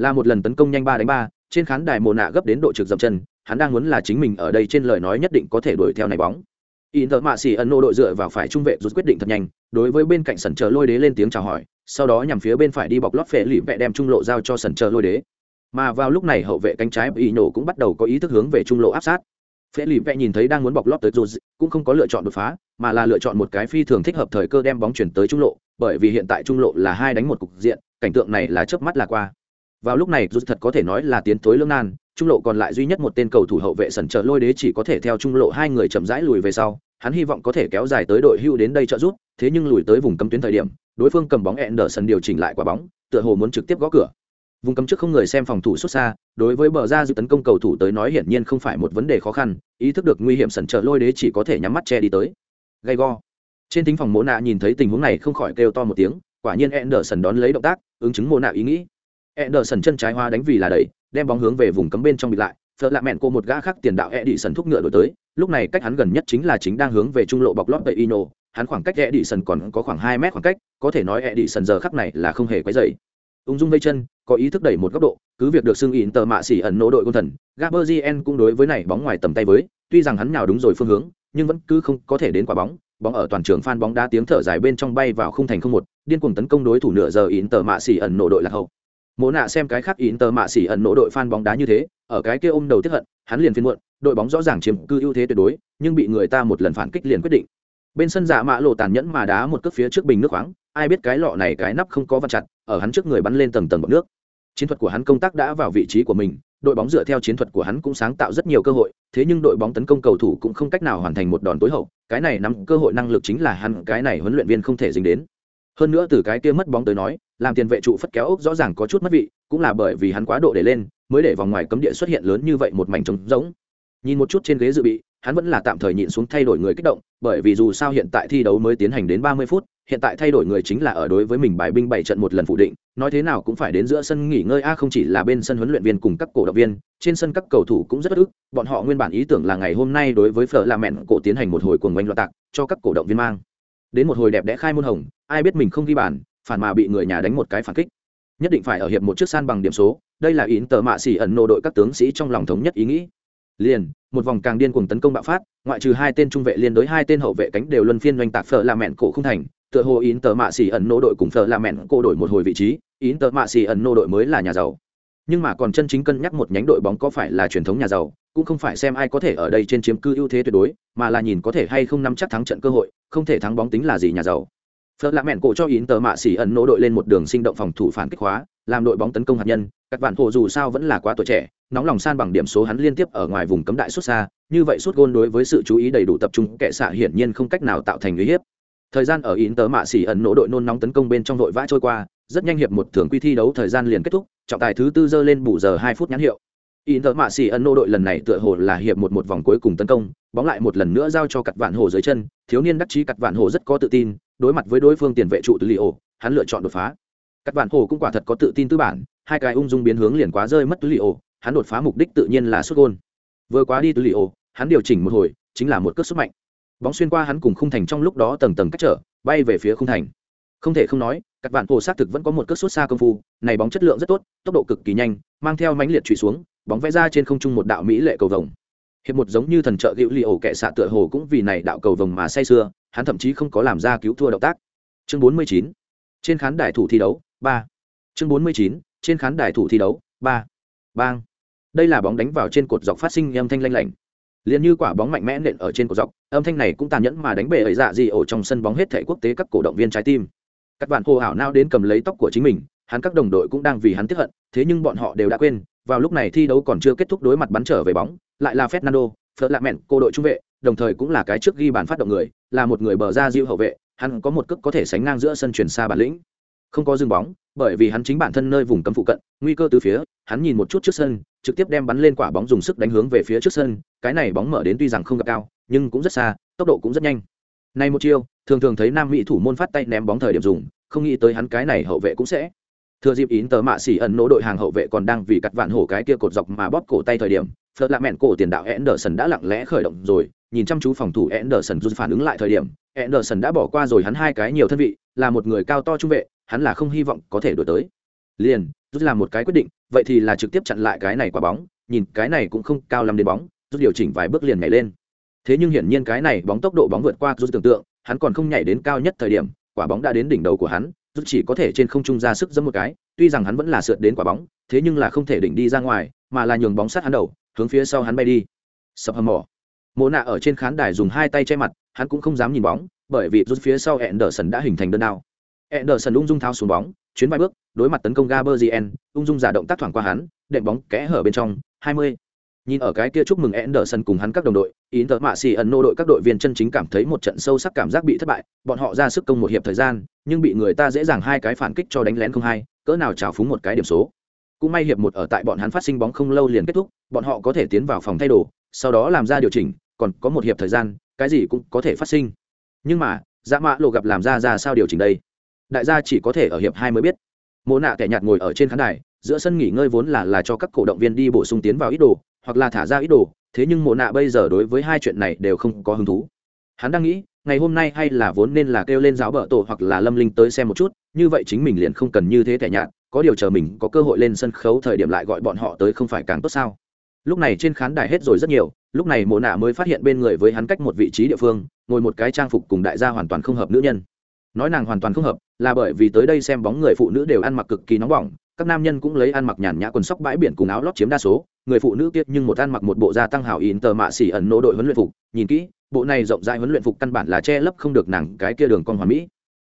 là một lần tấn công nhanh ba đánh ba, trên khán đài mồ nạ gấp đến độ trực dập chân, hắn đang muốn là chính mình ở đây trên lời nói nhất định có thể đuổi theo này bóng. Inter mạ xỉ ẩn nô đội dựa vào phải trung vệ rút quyết định thật nhanh, đối với bên cạnh sẩn chờ lôi đế lên tiếng chào hỏi, sau đó nhằm phía bên phải đi bọc lót phệ lụy vẹ đem trung lộ giao cho sẩn chờ lôi đế. Mà vào lúc này hậu vệ cánh trái bị nổ cũng bắt đầu có ý thức hướng về trung lộ áp sát. Phệ lụy vẹ nhìn thấy đang muốn bọc lót tới rồi cũng không có lựa chọn đột phá, mà là lựa chọn một cái phi thường thích hợp thời cơ đem bóng chuyển tới trung lộ, bởi vì hiện tại trung lộ là hai đánh một cục diện, cảnh tượng này là chớp mắt là qua vào lúc này, rút thật có thể nói là tiến tối lương nan, trung lộ còn lại duy nhất một tên cầu thủ hậu vệ sẩn trợ lôi đế chỉ có thể theo trung lộ hai người chậm rãi lùi về sau. Hắn hy vọng có thể kéo dài tới đội hưu đến đây trợ giúp, thế nhưng lùi tới vùng cấm tuyến thời điểm, đối phương cầm bóng ẹn đờ sân điều chỉnh lại quả bóng, tựa hồ muốn trực tiếp gõ cửa. Vùng cấm trước không người xem phòng thủ xuất xa, đối với bờ ra dự tấn công cầu thủ tới nói hiển nhiên không phải một vấn đề khó khăn, ý thức được nguy hiểm sẩn trợ lôi đế chỉ có thể nhắm mắt che đi tới. Gay go. Trên tính phòng mỗ nạ nhìn thấy tình huống này không khỏi kêu to một tiếng, quả nhiên ẹn đờ đón lấy động tác, ứng chứng mỗ nạ ý nghĩ. Ederson chân trái hoa đánh vì là đẩy, đem bóng hướng về vùng cấm bên trong bị lại. Phở lạ mẹn cô một gã khác tiền đạo Ederson thúc ngựa đổi tới, lúc này cách hắn gần nhất chính là chính đang hướng về trung lộ bọc lót Ino, hắn khoảng cách Ederson còn có khoảng hai mét khoảng cách, có thể nói Ederson giờ khắc này là không hề quấy rầy. Ung dung vây chân, có ý thức đẩy một góc độ, cứ việc được xưng ỉn tờ mạ xỉ ẩn nỗ đội quân thần, Gabriel cũng đối với này bóng ngoài tầm tay với, tuy rằng hắn nào đúng rồi phương hướng, nhưng vẫn cứ không có thể đến quả bóng, bóng ở toàn trường phan bóng đá tiếng thở dài bên trong bay vào khung thành không một, điên cuồng tấn công đối thủ nửa giờ ỉn tờ mạ xỉ ẩn nỗ đội là hậu mộ nạ xem cái khác in tờ mạ xỉ ẩn nổ đội fan bóng đá như thế, ở cái kia ôm đầu tiếp hận, hắn liền phiên muộn, đội bóng rõ ràng chiếm cư ưu thế tuyệt đối, nhưng bị người ta một lần phản kích liền quyết định. Bên sân giả mạ lộ tàn nhẫn mà đá một cước phía trước bình nước khoáng, ai biết cái lọ này cái nắp không có vặn chặt, ở hắn trước người bắn lên tầng tầng bọc nước. Chiến thuật của hắn công tác đã vào vị trí của mình, đội bóng dựa theo chiến thuật của hắn cũng sáng tạo rất nhiều cơ hội, thế nhưng đội bóng tấn công cầu thủ cũng không cách nào hoàn thành một đòn tối hậu, cái này nắm cơ hội năng lực chính là hắn, cái này huấn luyện viên không thể dính đến hơn nữa từ cái kia mất bóng tới nói, làm tiền vệ trụ phất kéo ốc rõ ràng có chút mất vị, cũng là bởi vì hắn quá độ để lên, mới để vòng ngoài cấm địa xuất hiện lớn như vậy một mảnh trống rỗng. Nhìn một chút trên ghế dự bị, hắn vẫn là tạm thời nhịn xuống thay đổi người kích động, bởi vì dù sao hiện tại thi đấu mới tiến hành đến ba mươi phút, hiện tại thay đổi người chính là ở đối với mình bài binh bảy trận một lần phủ định, nói thế nào cũng phải đến giữa sân nghỉ ngơi, a, không chỉ là bên sân huấn luyện viên cùng các cổ động viên, trên sân các cầu thủ cũng rất bất ức, bọn họ nguyên bản ý tưởng là ngày hôm nay đối với phở là mẹn cổ tiến hành một hồi cuồng oanh loạn tạc, cho các cổ động viên mang đến một hồi đẹp đẽ khai môn hồng, ai biết mình không ghi bàn, phản mà bị người nhà đánh một cái phản kích. Nhất định phải ở hiệp một chiếc san bằng điểm số, đây là ý tờ mạ xỉ ẩn nộ đội các tướng sĩ trong lòng thống nhất ý nghĩ. Liền, một vòng càng điên cuồng tấn công bạo phát, ngoại trừ hai tên trung vệ liên đối hai tên hậu vệ cánh đều luân phiên doanh tạc phở là mẹn cổ không thành, tựa hồ ý tờ mạ xỉ ẩn nô đội cùng phở là mẹn cổ đổi một hồi vị trí ý tờ mạ xỉ ẩn nô đội mới là nhà giàu. Nhưng mà còn chân chính cân nhắc một nhánh đội bóng có phải là truyền thống nhà giàu cũng không phải xem ai có thể ở đây trên chiếm cư ưu thế tuyệt đối, mà là nhìn có thể hay không nắm chắc thắng trận cơ hội, không thể thắng bóng tính là gì nhà giàu. Phật lạ mẹn cổ cho yến tờ mạ xỉ ẩn nỗ đội lên một đường sinh động phòng thủ phản kích hóa, làm đội bóng tấn công hạt nhân. Các bạn hồ dù sao vẫn là quá tuổi trẻ, nóng lòng san bằng điểm số hắn liên tiếp ở ngoài vùng cấm đại xuất xa, như vậy suốt gôn đối với sự chú ý đầy đủ tập trung kệ xạ hiển nhiên không cách nào tạo thành uy hiếp. Thời gian ở yến tờ mạ xỉ ẩn nỗ đội nôn nóng tấn công bên trong đội vã trôi qua, rất nhanh hiệp một thường quy thi đấu thời gian liền kết thúc, trọng tài thứ tư dơ lên bù giờ hai phút nhãn hiệu in tờ mạ xì ân nô đội lần này tựa hồ là hiệp một một vòng cuối cùng tấn công, bóng lại một lần nữa giao cho cặt vạn hồ dưới chân, thiếu niên đắc chí cặt vạn hồ rất có tự tin, đối mặt với đối phương tiền vệ trụ từ li ổ hắn lựa chọn đột phá. Cặt vạn hồ cũng quả thật có tự tin tư bản, hai cái ung dung biến hướng liền quá rơi mất từ li ổ hắn đột phá mục đích tự nhiên là xuất gôn. Vừa quá đi từ li ổ hắn điều chỉnh một hồi, chính là một cước xuất mạnh. Bóng xuyên qua hắn cùng khung thành trong lúc đó tầng tầng cách trở, bay về phía khung thành. Không thể không nói các bạn hồ xác thực vẫn có một cước xuất xa công phu, này bóng chất lượng rất tốt, tốc độ cực kỳ nhanh, mang theo mãnh liệt trụy xuống bóng vẽ ra trên không trung một đạo mỹ lệ cầu vồng. Hiệp một giống như thần trợ hữu li ổ kệ xạ tựa hồ cũng vì này đạo cầu vồng mà say sưa, hắn thậm chí không có làm ra cứu thua động tác. Chương 49. trên khán đài thủ thi đấu, ba. Chương 49. trên khán đài thủ thi đấu, ba. Bang. Đây là bóng đánh vào trên cột dọc phát sinh âm thanh lanh lảnh. Liền như quả bóng mạnh mẽ nện ở trên cột dọc, âm thanh này cũng tàn nhẫn mà đánh bể ấy dạ gì ổ trong sân bóng hết thể quốc tế các cổ động viên trái tim. Các bạn hồ hảo nao đến cầm lấy tóc của chính mình, hắn các đồng đội cũng đang vì hắn tiếp hận, thế nhưng bọn họ đều đã quên vào lúc này thi đấu còn chưa kết thúc đối mặt bắn trở về bóng, lại là fernando phớt lạ mẹn cô đội trung vệ, đồng thời cũng là cái trước ghi bàn phát động người, là một người bờ ra diêu hậu vệ, hắn có một cước có thể sánh ngang giữa sân chuyển xa bản lĩnh. Không có dừng bóng, bởi vì hắn chính bản thân nơi vùng cấm phụ cận, nguy cơ từ phía, hắn nhìn một chút trước sân, trực tiếp đem bắn lên quả bóng dùng sức đánh hướng về phía trước sân, cái này bóng mở đến tuy rằng không gặp cao, nhưng cũng rất xa, tốc độ cũng rất nhanh. Này một chiêu, thường thường thấy nam mỹ thủ môn phát tay ném bóng thời điểm dùng, không nghĩ tới hắn cái này hậu vệ cũng sẽ thừa dịp ín tờ mạ xỉ ẩn nỗ đội hàng hậu vệ còn đang vì cắt vạn hổ cái kia cột dọc mà bóp cổ tay thời điểm phật lạ mẹn cổ tiền đạo Anderson đã lặng lẽ khởi động rồi. Nhìn chăm chú phòng thủ Anderson rút phản ứng lại thời điểm, Anderson đã bỏ qua rồi hắn hai cái nhiều thân vị, là một người cao to trung vệ, hắn là không hy vọng có thể đổi tới. Liền, rút làm một cái quyết định, vậy thì là trực tiếp chặn lại cái này quả bóng, nhìn cái này cũng không cao lắm đến bóng, rút điều chỉnh vài bước liền nhảy lên. Thế nhưng hiển nhiên cái này bóng tốc độ bóng vượt qua rút tưởng tượng, hắn còn không nhảy đến cao nhất thời điểm, quả bóng đã đến đỉnh đầu của hắn rút chỉ có thể trên không trung ra sức giẫm một cái, tuy rằng hắn vẫn là sượt đến quả bóng, thế nhưng là không thể đỉnh đi ra ngoài, mà là nhường bóng sát hắn đầu, hướng phía sau hắn bay đi. Sập hầm mỏ. Mộ nạ ở trên khán đài dùng hai tay che mặt, hắn cũng không dám nhìn bóng, bởi vì rút phía sau Anderson đã hình thành đơn đao. Anderson ung dung tháo xuống bóng, chuyến vài bước, đối mặt tấn công Gabriel, ung dung giả động tác thoảng qua hắn, đệm bóng kẽ hở bên trong 20 Nhìn ở cái kia chúc mừng Anderson cùng hắn các đồng đội, Inter Mạ xì ẩn nô đội các đội viên chân chính cảm thấy một trận sâu sắc cảm giác bị thất bại, bọn họ ra sức công một hiệp thời gian, nhưng bị người ta dễ dàng hai cái phản kích cho đánh lén không hay, cỡ nào trào phúng một cái điểm số. Cũng may hiệp một ở tại bọn hắn phát sinh bóng không lâu liền kết thúc, bọn họ có thể tiến vào phòng thay đồ, sau đó làm ra điều chỉnh, còn có một hiệp thời gian, cái gì cũng có thể phát sinh. Nhưng mà, Dạ Mã Lộ gặp làm ra ra sao điều chỉnh đây? Đại gia chỉ có thể ở hiệp hai mới biết. Mộ nạ kẻ nhạt ngồi ở trên khán đài, giữa sân nghỉ ngơi vốn là là cho các cổ động viên đi bổ sung tiến vào ít đồ, hoặc là thả ra ít đồ, thế nhưng mộ nạ bây giờ đối với hai chuyện này đều không có hứng thú. Hắn đang nghĩ, ngày hôm nay hay là vốn nên là kêu lên giáo bờ tổ hoặc là lâm linh tới xem một chút, như vậy chính mình liền không cần như thế tẻ nhạt, có điều chờ mình có cơ hội lên sân khấu thời điểm lại gọi bọn họ tới không phải càng tốt sao? Lúc này trên khán đài hết rồi rất nhiều, lúc này mộ nạ mới phát hiện bên người với hắn cách một vị trí địa phương, ngồi một cái trang phục cùng đại gia hoàn toàn không hợp nữ nhân. Nói nàng hoàn toàn không hợp, là bởi vì tới đây xem bóng người phụ nữ đều ăn mặc cực kỳ nóng bỏng, các nam nhân cũng lấy ăn mặc nhàn nhã quần sóc bãi biển cùng áo lót chiếm đa số người phụ nữ kiết nhưng một ăn mặc một bộ da tăng hảo in tờ mạ xỉ ẩn nô đội huấn luyện phục, nhìn kỹ, bộ này rộng rãi huấn luyện phục căn bản là che lấp không được nàng cái kia đường con hoàn mỹ.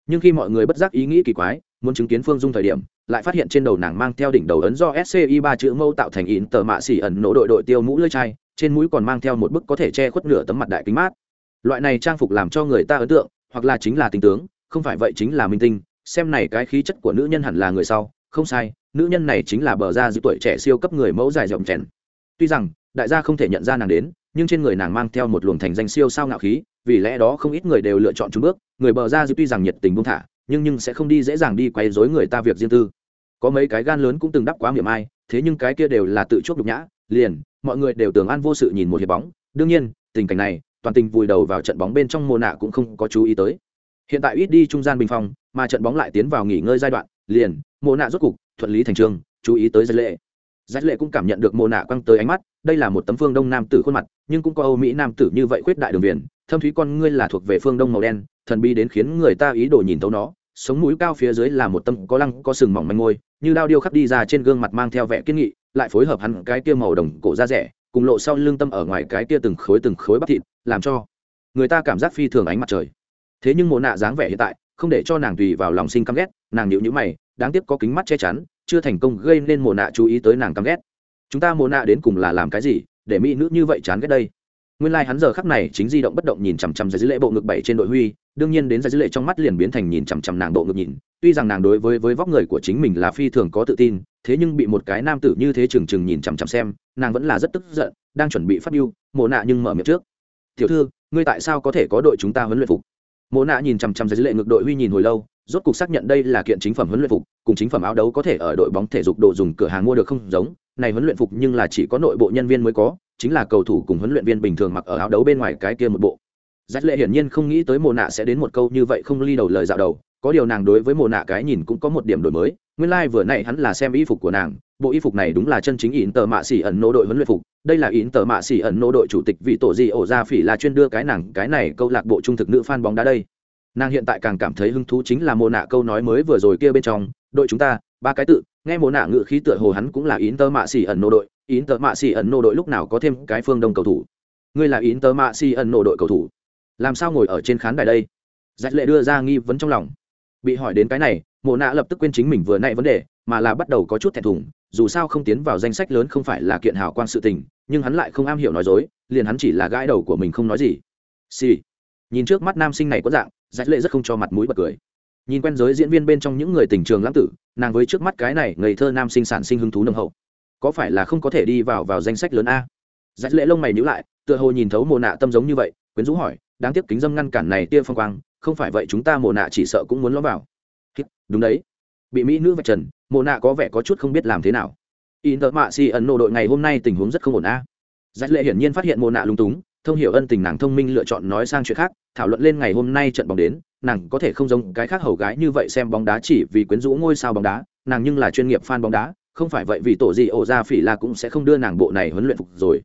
Nhưng khi mọi người bất giác ý nghĩ kỳ quái, muốn chứng kiến phương dung thời điểm, lại phát hiện trên đầu nàng mang theo đỉnh đầu ấn do sci ba chữ mâu tạo thành in tờ mạ xỉ ẩn nỗ đội đội tiêu mũ lưỡi chai, trên mũi còn mang theo một bức có thể che khuất nửa tấm mặt đại kính mát. Loại này trang phục làm cho người ta ấn tượng, hoặc là chính là tình tướng, không phải vậy chính là minh tinh, xem này cái khí chất của nữ nhân hẳn là người sau không sai, nữ nhân này chính là bờ ra giữ tuổi trẻ siêu cấp người mẫu dài rộng chèn. Tuy rằng, đại gia không thể nhận ra nàng đến, nhưng trên người nàng mang theo một luồng thành danh siêu sao ngạo khí, vì lẽ đó không ít người đều lựa chọn trung bước. Người bờ ra giữ tuy rằng nhiệt tình buông thả, nhưng nhưng sẽ không đi dễ dàng đi quay dối người ta việc riêng tư. Có mấy cái gan lớn cũng từng đắp quá miệng ai, thế nhưng cái kia đều là tự chuốc nhục nhã, liền, mọi người đều tưởng an vô sự nhìn một hiệp bóng. Đương nhiên, tình cảnh này, toàn tình vùi đầu vào trận bóng bên trong mùa nạ cũng không có chú ý tới. Hiện tại ít đi trung gian bình phong, mà trận bóng lại tiến vào nghỉ ngơi giai đoạn, liền Mộ nạ rốt cục thuận lý thành trường, chú ý tới giải lệ. Giải lệ cũng cảm nhận được Mộ nạ quăng tới ánh mắt, đây là một tấm phương đông nam tử khuôn mặt, nhưng cũng có âu mỹ nam tử như vậy khuyết đại đường viền, thâm thúy con ngươi là thuộc về phương đông màu đen, thần bi đến khiến người ta ý đồ nhìn tấu nó, sống mũi cao phía dưới là một tâm có lăng, có sừng mỏng manh môi như đao điêu khắc đi ra trên gương mặt mang theo vẻ kiên nghị, lại phối hợp hắn cái kia màu đồng cổ da rẻ, cùng lộ sau lưng tâm ở ngoài cái kia từng khối từng khối bắp thịt, làm cho người ta cảm giác phi thường ánh mặt trời. Thế nhưng Mộ nạ dáng vẻ hiện tại, không để cho nàng tùy vào lòng sinh căm ghét nàng nhịu nhữ mày, đáng tiếc có kính mắt che chắn, chưa thành công gây nên mồ nạ chú ý tới nàng căm ghét. Chúng ta mồ nạ đến cùng là làm cái gì, để mỹ nữ như vậy chán ghét đây? Nguyên lai、like、hắn giờ khắc này chính di động bất động nhìn chằm chằm giải dữ lệ bộ ngực bảy trên đội huy, đương nhiên đến giải dữ lệ trong mắt liền biến thành nhìn chằm chằm nàng bộ ngực nhìn. Tuy rằng nàng đối với với vóc người của chính mình là phi thường có tự tin, thế nhưng bị một cái nam tử như thế trừng trừng nhìn chằm chằm xem, nàng vẫn là rất tức giận, đang chuẩn bị phát biêu mồ nạ nhưng mở miệng trước. Tiểu thư, ngươi tại sao có thể có đội chúng ta huấn luyện phục? Mộ nạ nhìn chằm chằm dưới dữ lệ ngược đội huy nhìn hồi lâu, rốt cuộc xác nhận đây là kiện chính phẩm huấn luyện phục, cùng chính phẩm áo đấu có thể ở đội bóng thể dục đồ dùng cửa hàng mua được không giống. Này huấn luyện phục nhưng là chỉ có nội bộ nhân viên mới có, chính là cầu thủ cùng huấn luyện viên bình thường mặc ở áo đấu bên ngoài cái kia một bộ. Giác lệ hiển nhiên không nghĩ tới mồ nạ sẽ đến một câu như vậy không ly đầu lời dạo đầu có điều nàng đối với mồ nạ cái nhìn cũng có một điểm đổi mới, nguyên lai vừa nãy hắn là xem y phục của nàng, bộ y phục này đúng là chân chính ỉn tờ mạ xỉ ẩn nô đội huấn luyện phục, đây là ỉn tờ mạ xỉ ẩn nô đội chủ tịch vị tổ gì ổ ra phỉ là chuyên đưa cái nàng cái này câu lạc bộ trung thực nữ fan bóng đá đây. Nàng hiện tại càng cảm thấy hứng thú chính là mồ nạ câu nói mới vừa rồi kia bên trong, đội chúng ta, ba cái tự. Nghe mồ nạ ngự khí tựa hồ hắn cũng là ỉn tờ mạ xỉ ẩn nô đội, ỉn tờ mạ xỉ ẩn nô đội lúc nào có thêm cái phương đông cầu thủ. Ngươi là ỉn tờ mạ xỉ ẩn nô đội cầu thủ. Làm sao ngồi ở trên khán đài đây? Dạch lệ đưa ra nghi vấn trong lòng bị hỏi đến cái này, mộ nạ lập tức quên chính mình vừa nãy vấn đề, mà là bắt đầu có chút thẹn thùng, dù sao không tiến vào danh sách lớn không phải là kiện hào quang sự tình, nhưng hắn lại không am hiểu nói dối, liền hắn chỉ là gãi đầu của mình không nói gì. Xì、sì. nhìn trước mắt nam sinh này có dạng, giải lệ rất không cho mặt mũi bật cười. Nhìn quen giới diễn viên bên trong những người tình trường lãng tử, nàng với trước mắt cái này ngây thơ nam sinh sản sinh hứng thú nồng hậu. Có phải là không có thể đi vào vào danh sách lớn a? Giải lệ lông mày nhữ lại, tựa hồ nhìn thấu mồ nạ tâm giống như vậy, quyến rũ hỏi, đáng tiếc kính dâm ngăn cản này tia phong quang không phải vậy chúng ta mồ nạ chỉ sợ cũng muốn lõm vào. Đúng đấy. Bị mỹ nữ vạch trần mồ nạ có vẻ có chút không biết làm thế nào. In tợ mạ si ẩn nộ đội ngày hôm nay tình huống rất không ổn a. À. lệ hiển nhiên phát hiện mồ nạ lung túng, thông hiểu ân tình nàng thông minh lựa chọn nói sang chuyện khác, thảo luận lên ngày hôm nay trận bóng đến, nàng có thể không giống cái khác hầu gái như vậy xem bóng đá chỉ vì quyến rũ ngôi sao bóng đá, nàng nhưng là chuyên nghiệp fan bóng đá, không phải vậy vì tổ gì ổ ra phỉ là cũng sẽ không đưa nàng bộ này huấn luyện phục rồi.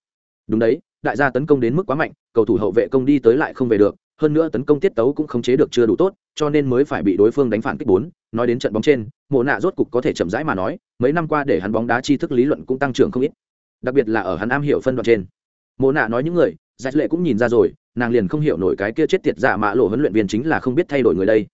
Đúng đấy, đại gia tấn công đến mức quá mạnh, cầu thủ hậu vệ công đi tới lại không về được hơn nữa tấn công tiết tấu cũng không chế được chưa đủ tốt, cho nên mới phải bị đối phương đánh phản kích bốn. Nói đến trận bóng trên, mộ nạ rốt cục có thể chậm rãi mà nói, mấy năm qua để hắn bóng đá tri thức lý luận cũng tăng trưởng không ít. Đặc biệt là ở hắn am hiểu phân đoạn trên. Mộ nạ nói những người, giải lệ cũng nhìn ra rồi, nàng liền không hiểu nổi cái kia chết tiệt dạ mã lộ huấn luyện viên chính là không biết thay đổi người đây.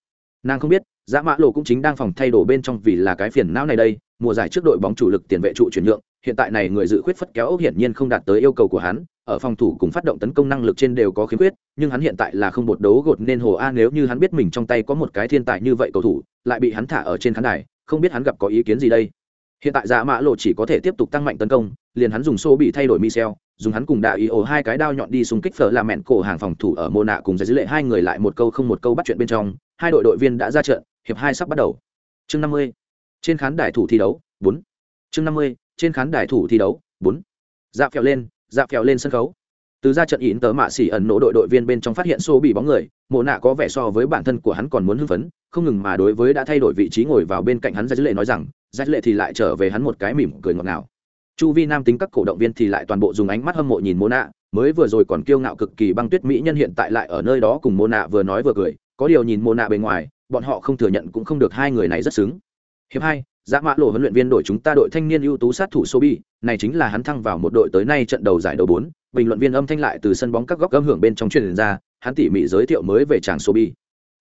Nàng không biết dạ mã lộ cũng chính đang phòng thay đổi bên trong vì là cái phiền não này đây mùa giải trước đội bóng chủ lực tiền vệ trụ chuyển nhượng, hiện tại này người dự khuyết phất kéo ốc hiển nhiên không đạt tới yêu cầu của hắn, ở phòng thủ cùng phát động tấn công năng lực trên đều có khiếm khuyết, nhưng hắn hiện tại là không bột đấu gột nên hồ a nếu như hắn biết mình trong tay có một cái thiên tài như vậy cầu thủ, lại bị hắn thả ở trên khán đài, không biết hắn gặp có ý kiến gì đây. Hiện tại dạ mã lộ chỉ có thể tiếp tục tăng mạnh tấn công, liền hắn dùng xô bị thay đổi michel, dùng hắn cùng đại ý ổ hai cái đao nhọn đi xung kích phở làm mẹn cổ hàng phòng thủ ở mô nạ cùng giải dữ lệ hai người lại một câu không một câu bắt chuyện bên trong, hai đội đội viên đã ra trận, hiệp hai sắp bắt đầu. Chương năm mươi trên khán đài thủ thi đấu, bốn. Chương năm mươi, trên khán đài thủ thi đấu, bốn. Dạ phèo lên dạ phèo lên sân khấu. Từ ra trận ỉn tớ mạ xỉ ẩn nổ đội đội viên bên trong phát hiện xô bị bóng người, mộ nạ có vẻ so với bản thân của hắn còn muốn hưng phấn, không ngừng mà đối với đã thay đổi vị trí ngồi vào bên cạnh hắn ra lệ nói rằng ra lệ thì lại trở về hắn một cái mỉm cười ngọt ngào. Chu vi nam tính các cổ động viên thì lại toàn bộ dùng ánh mắt hâm mộ nhìn mô nạ, mới vừa rồi còn kiêu ngạo cực kỳ băng tuyết mỹ nhân hiện tại lại ở nơi đó cùng mô nạ vừa nói vừa cười, có điều nhìn mô nạ bề ngoài, bọn họ không thừa nhận cũng không được hai người này rất xứng hiệp hai dã Mã Lộ huấn luyện viên đội chúng ta đội thanh niên ưu tú sát thủ Sobi, này chính là hắn thăng vào một đội tới nay trận đầu giải đấu bốn. bình luận viên âm thanh lại từ sân bóng các góc âm hưởng bên trong truyền ra, hắn tỉ mỉ giới thiệu mới về chàng Sobi.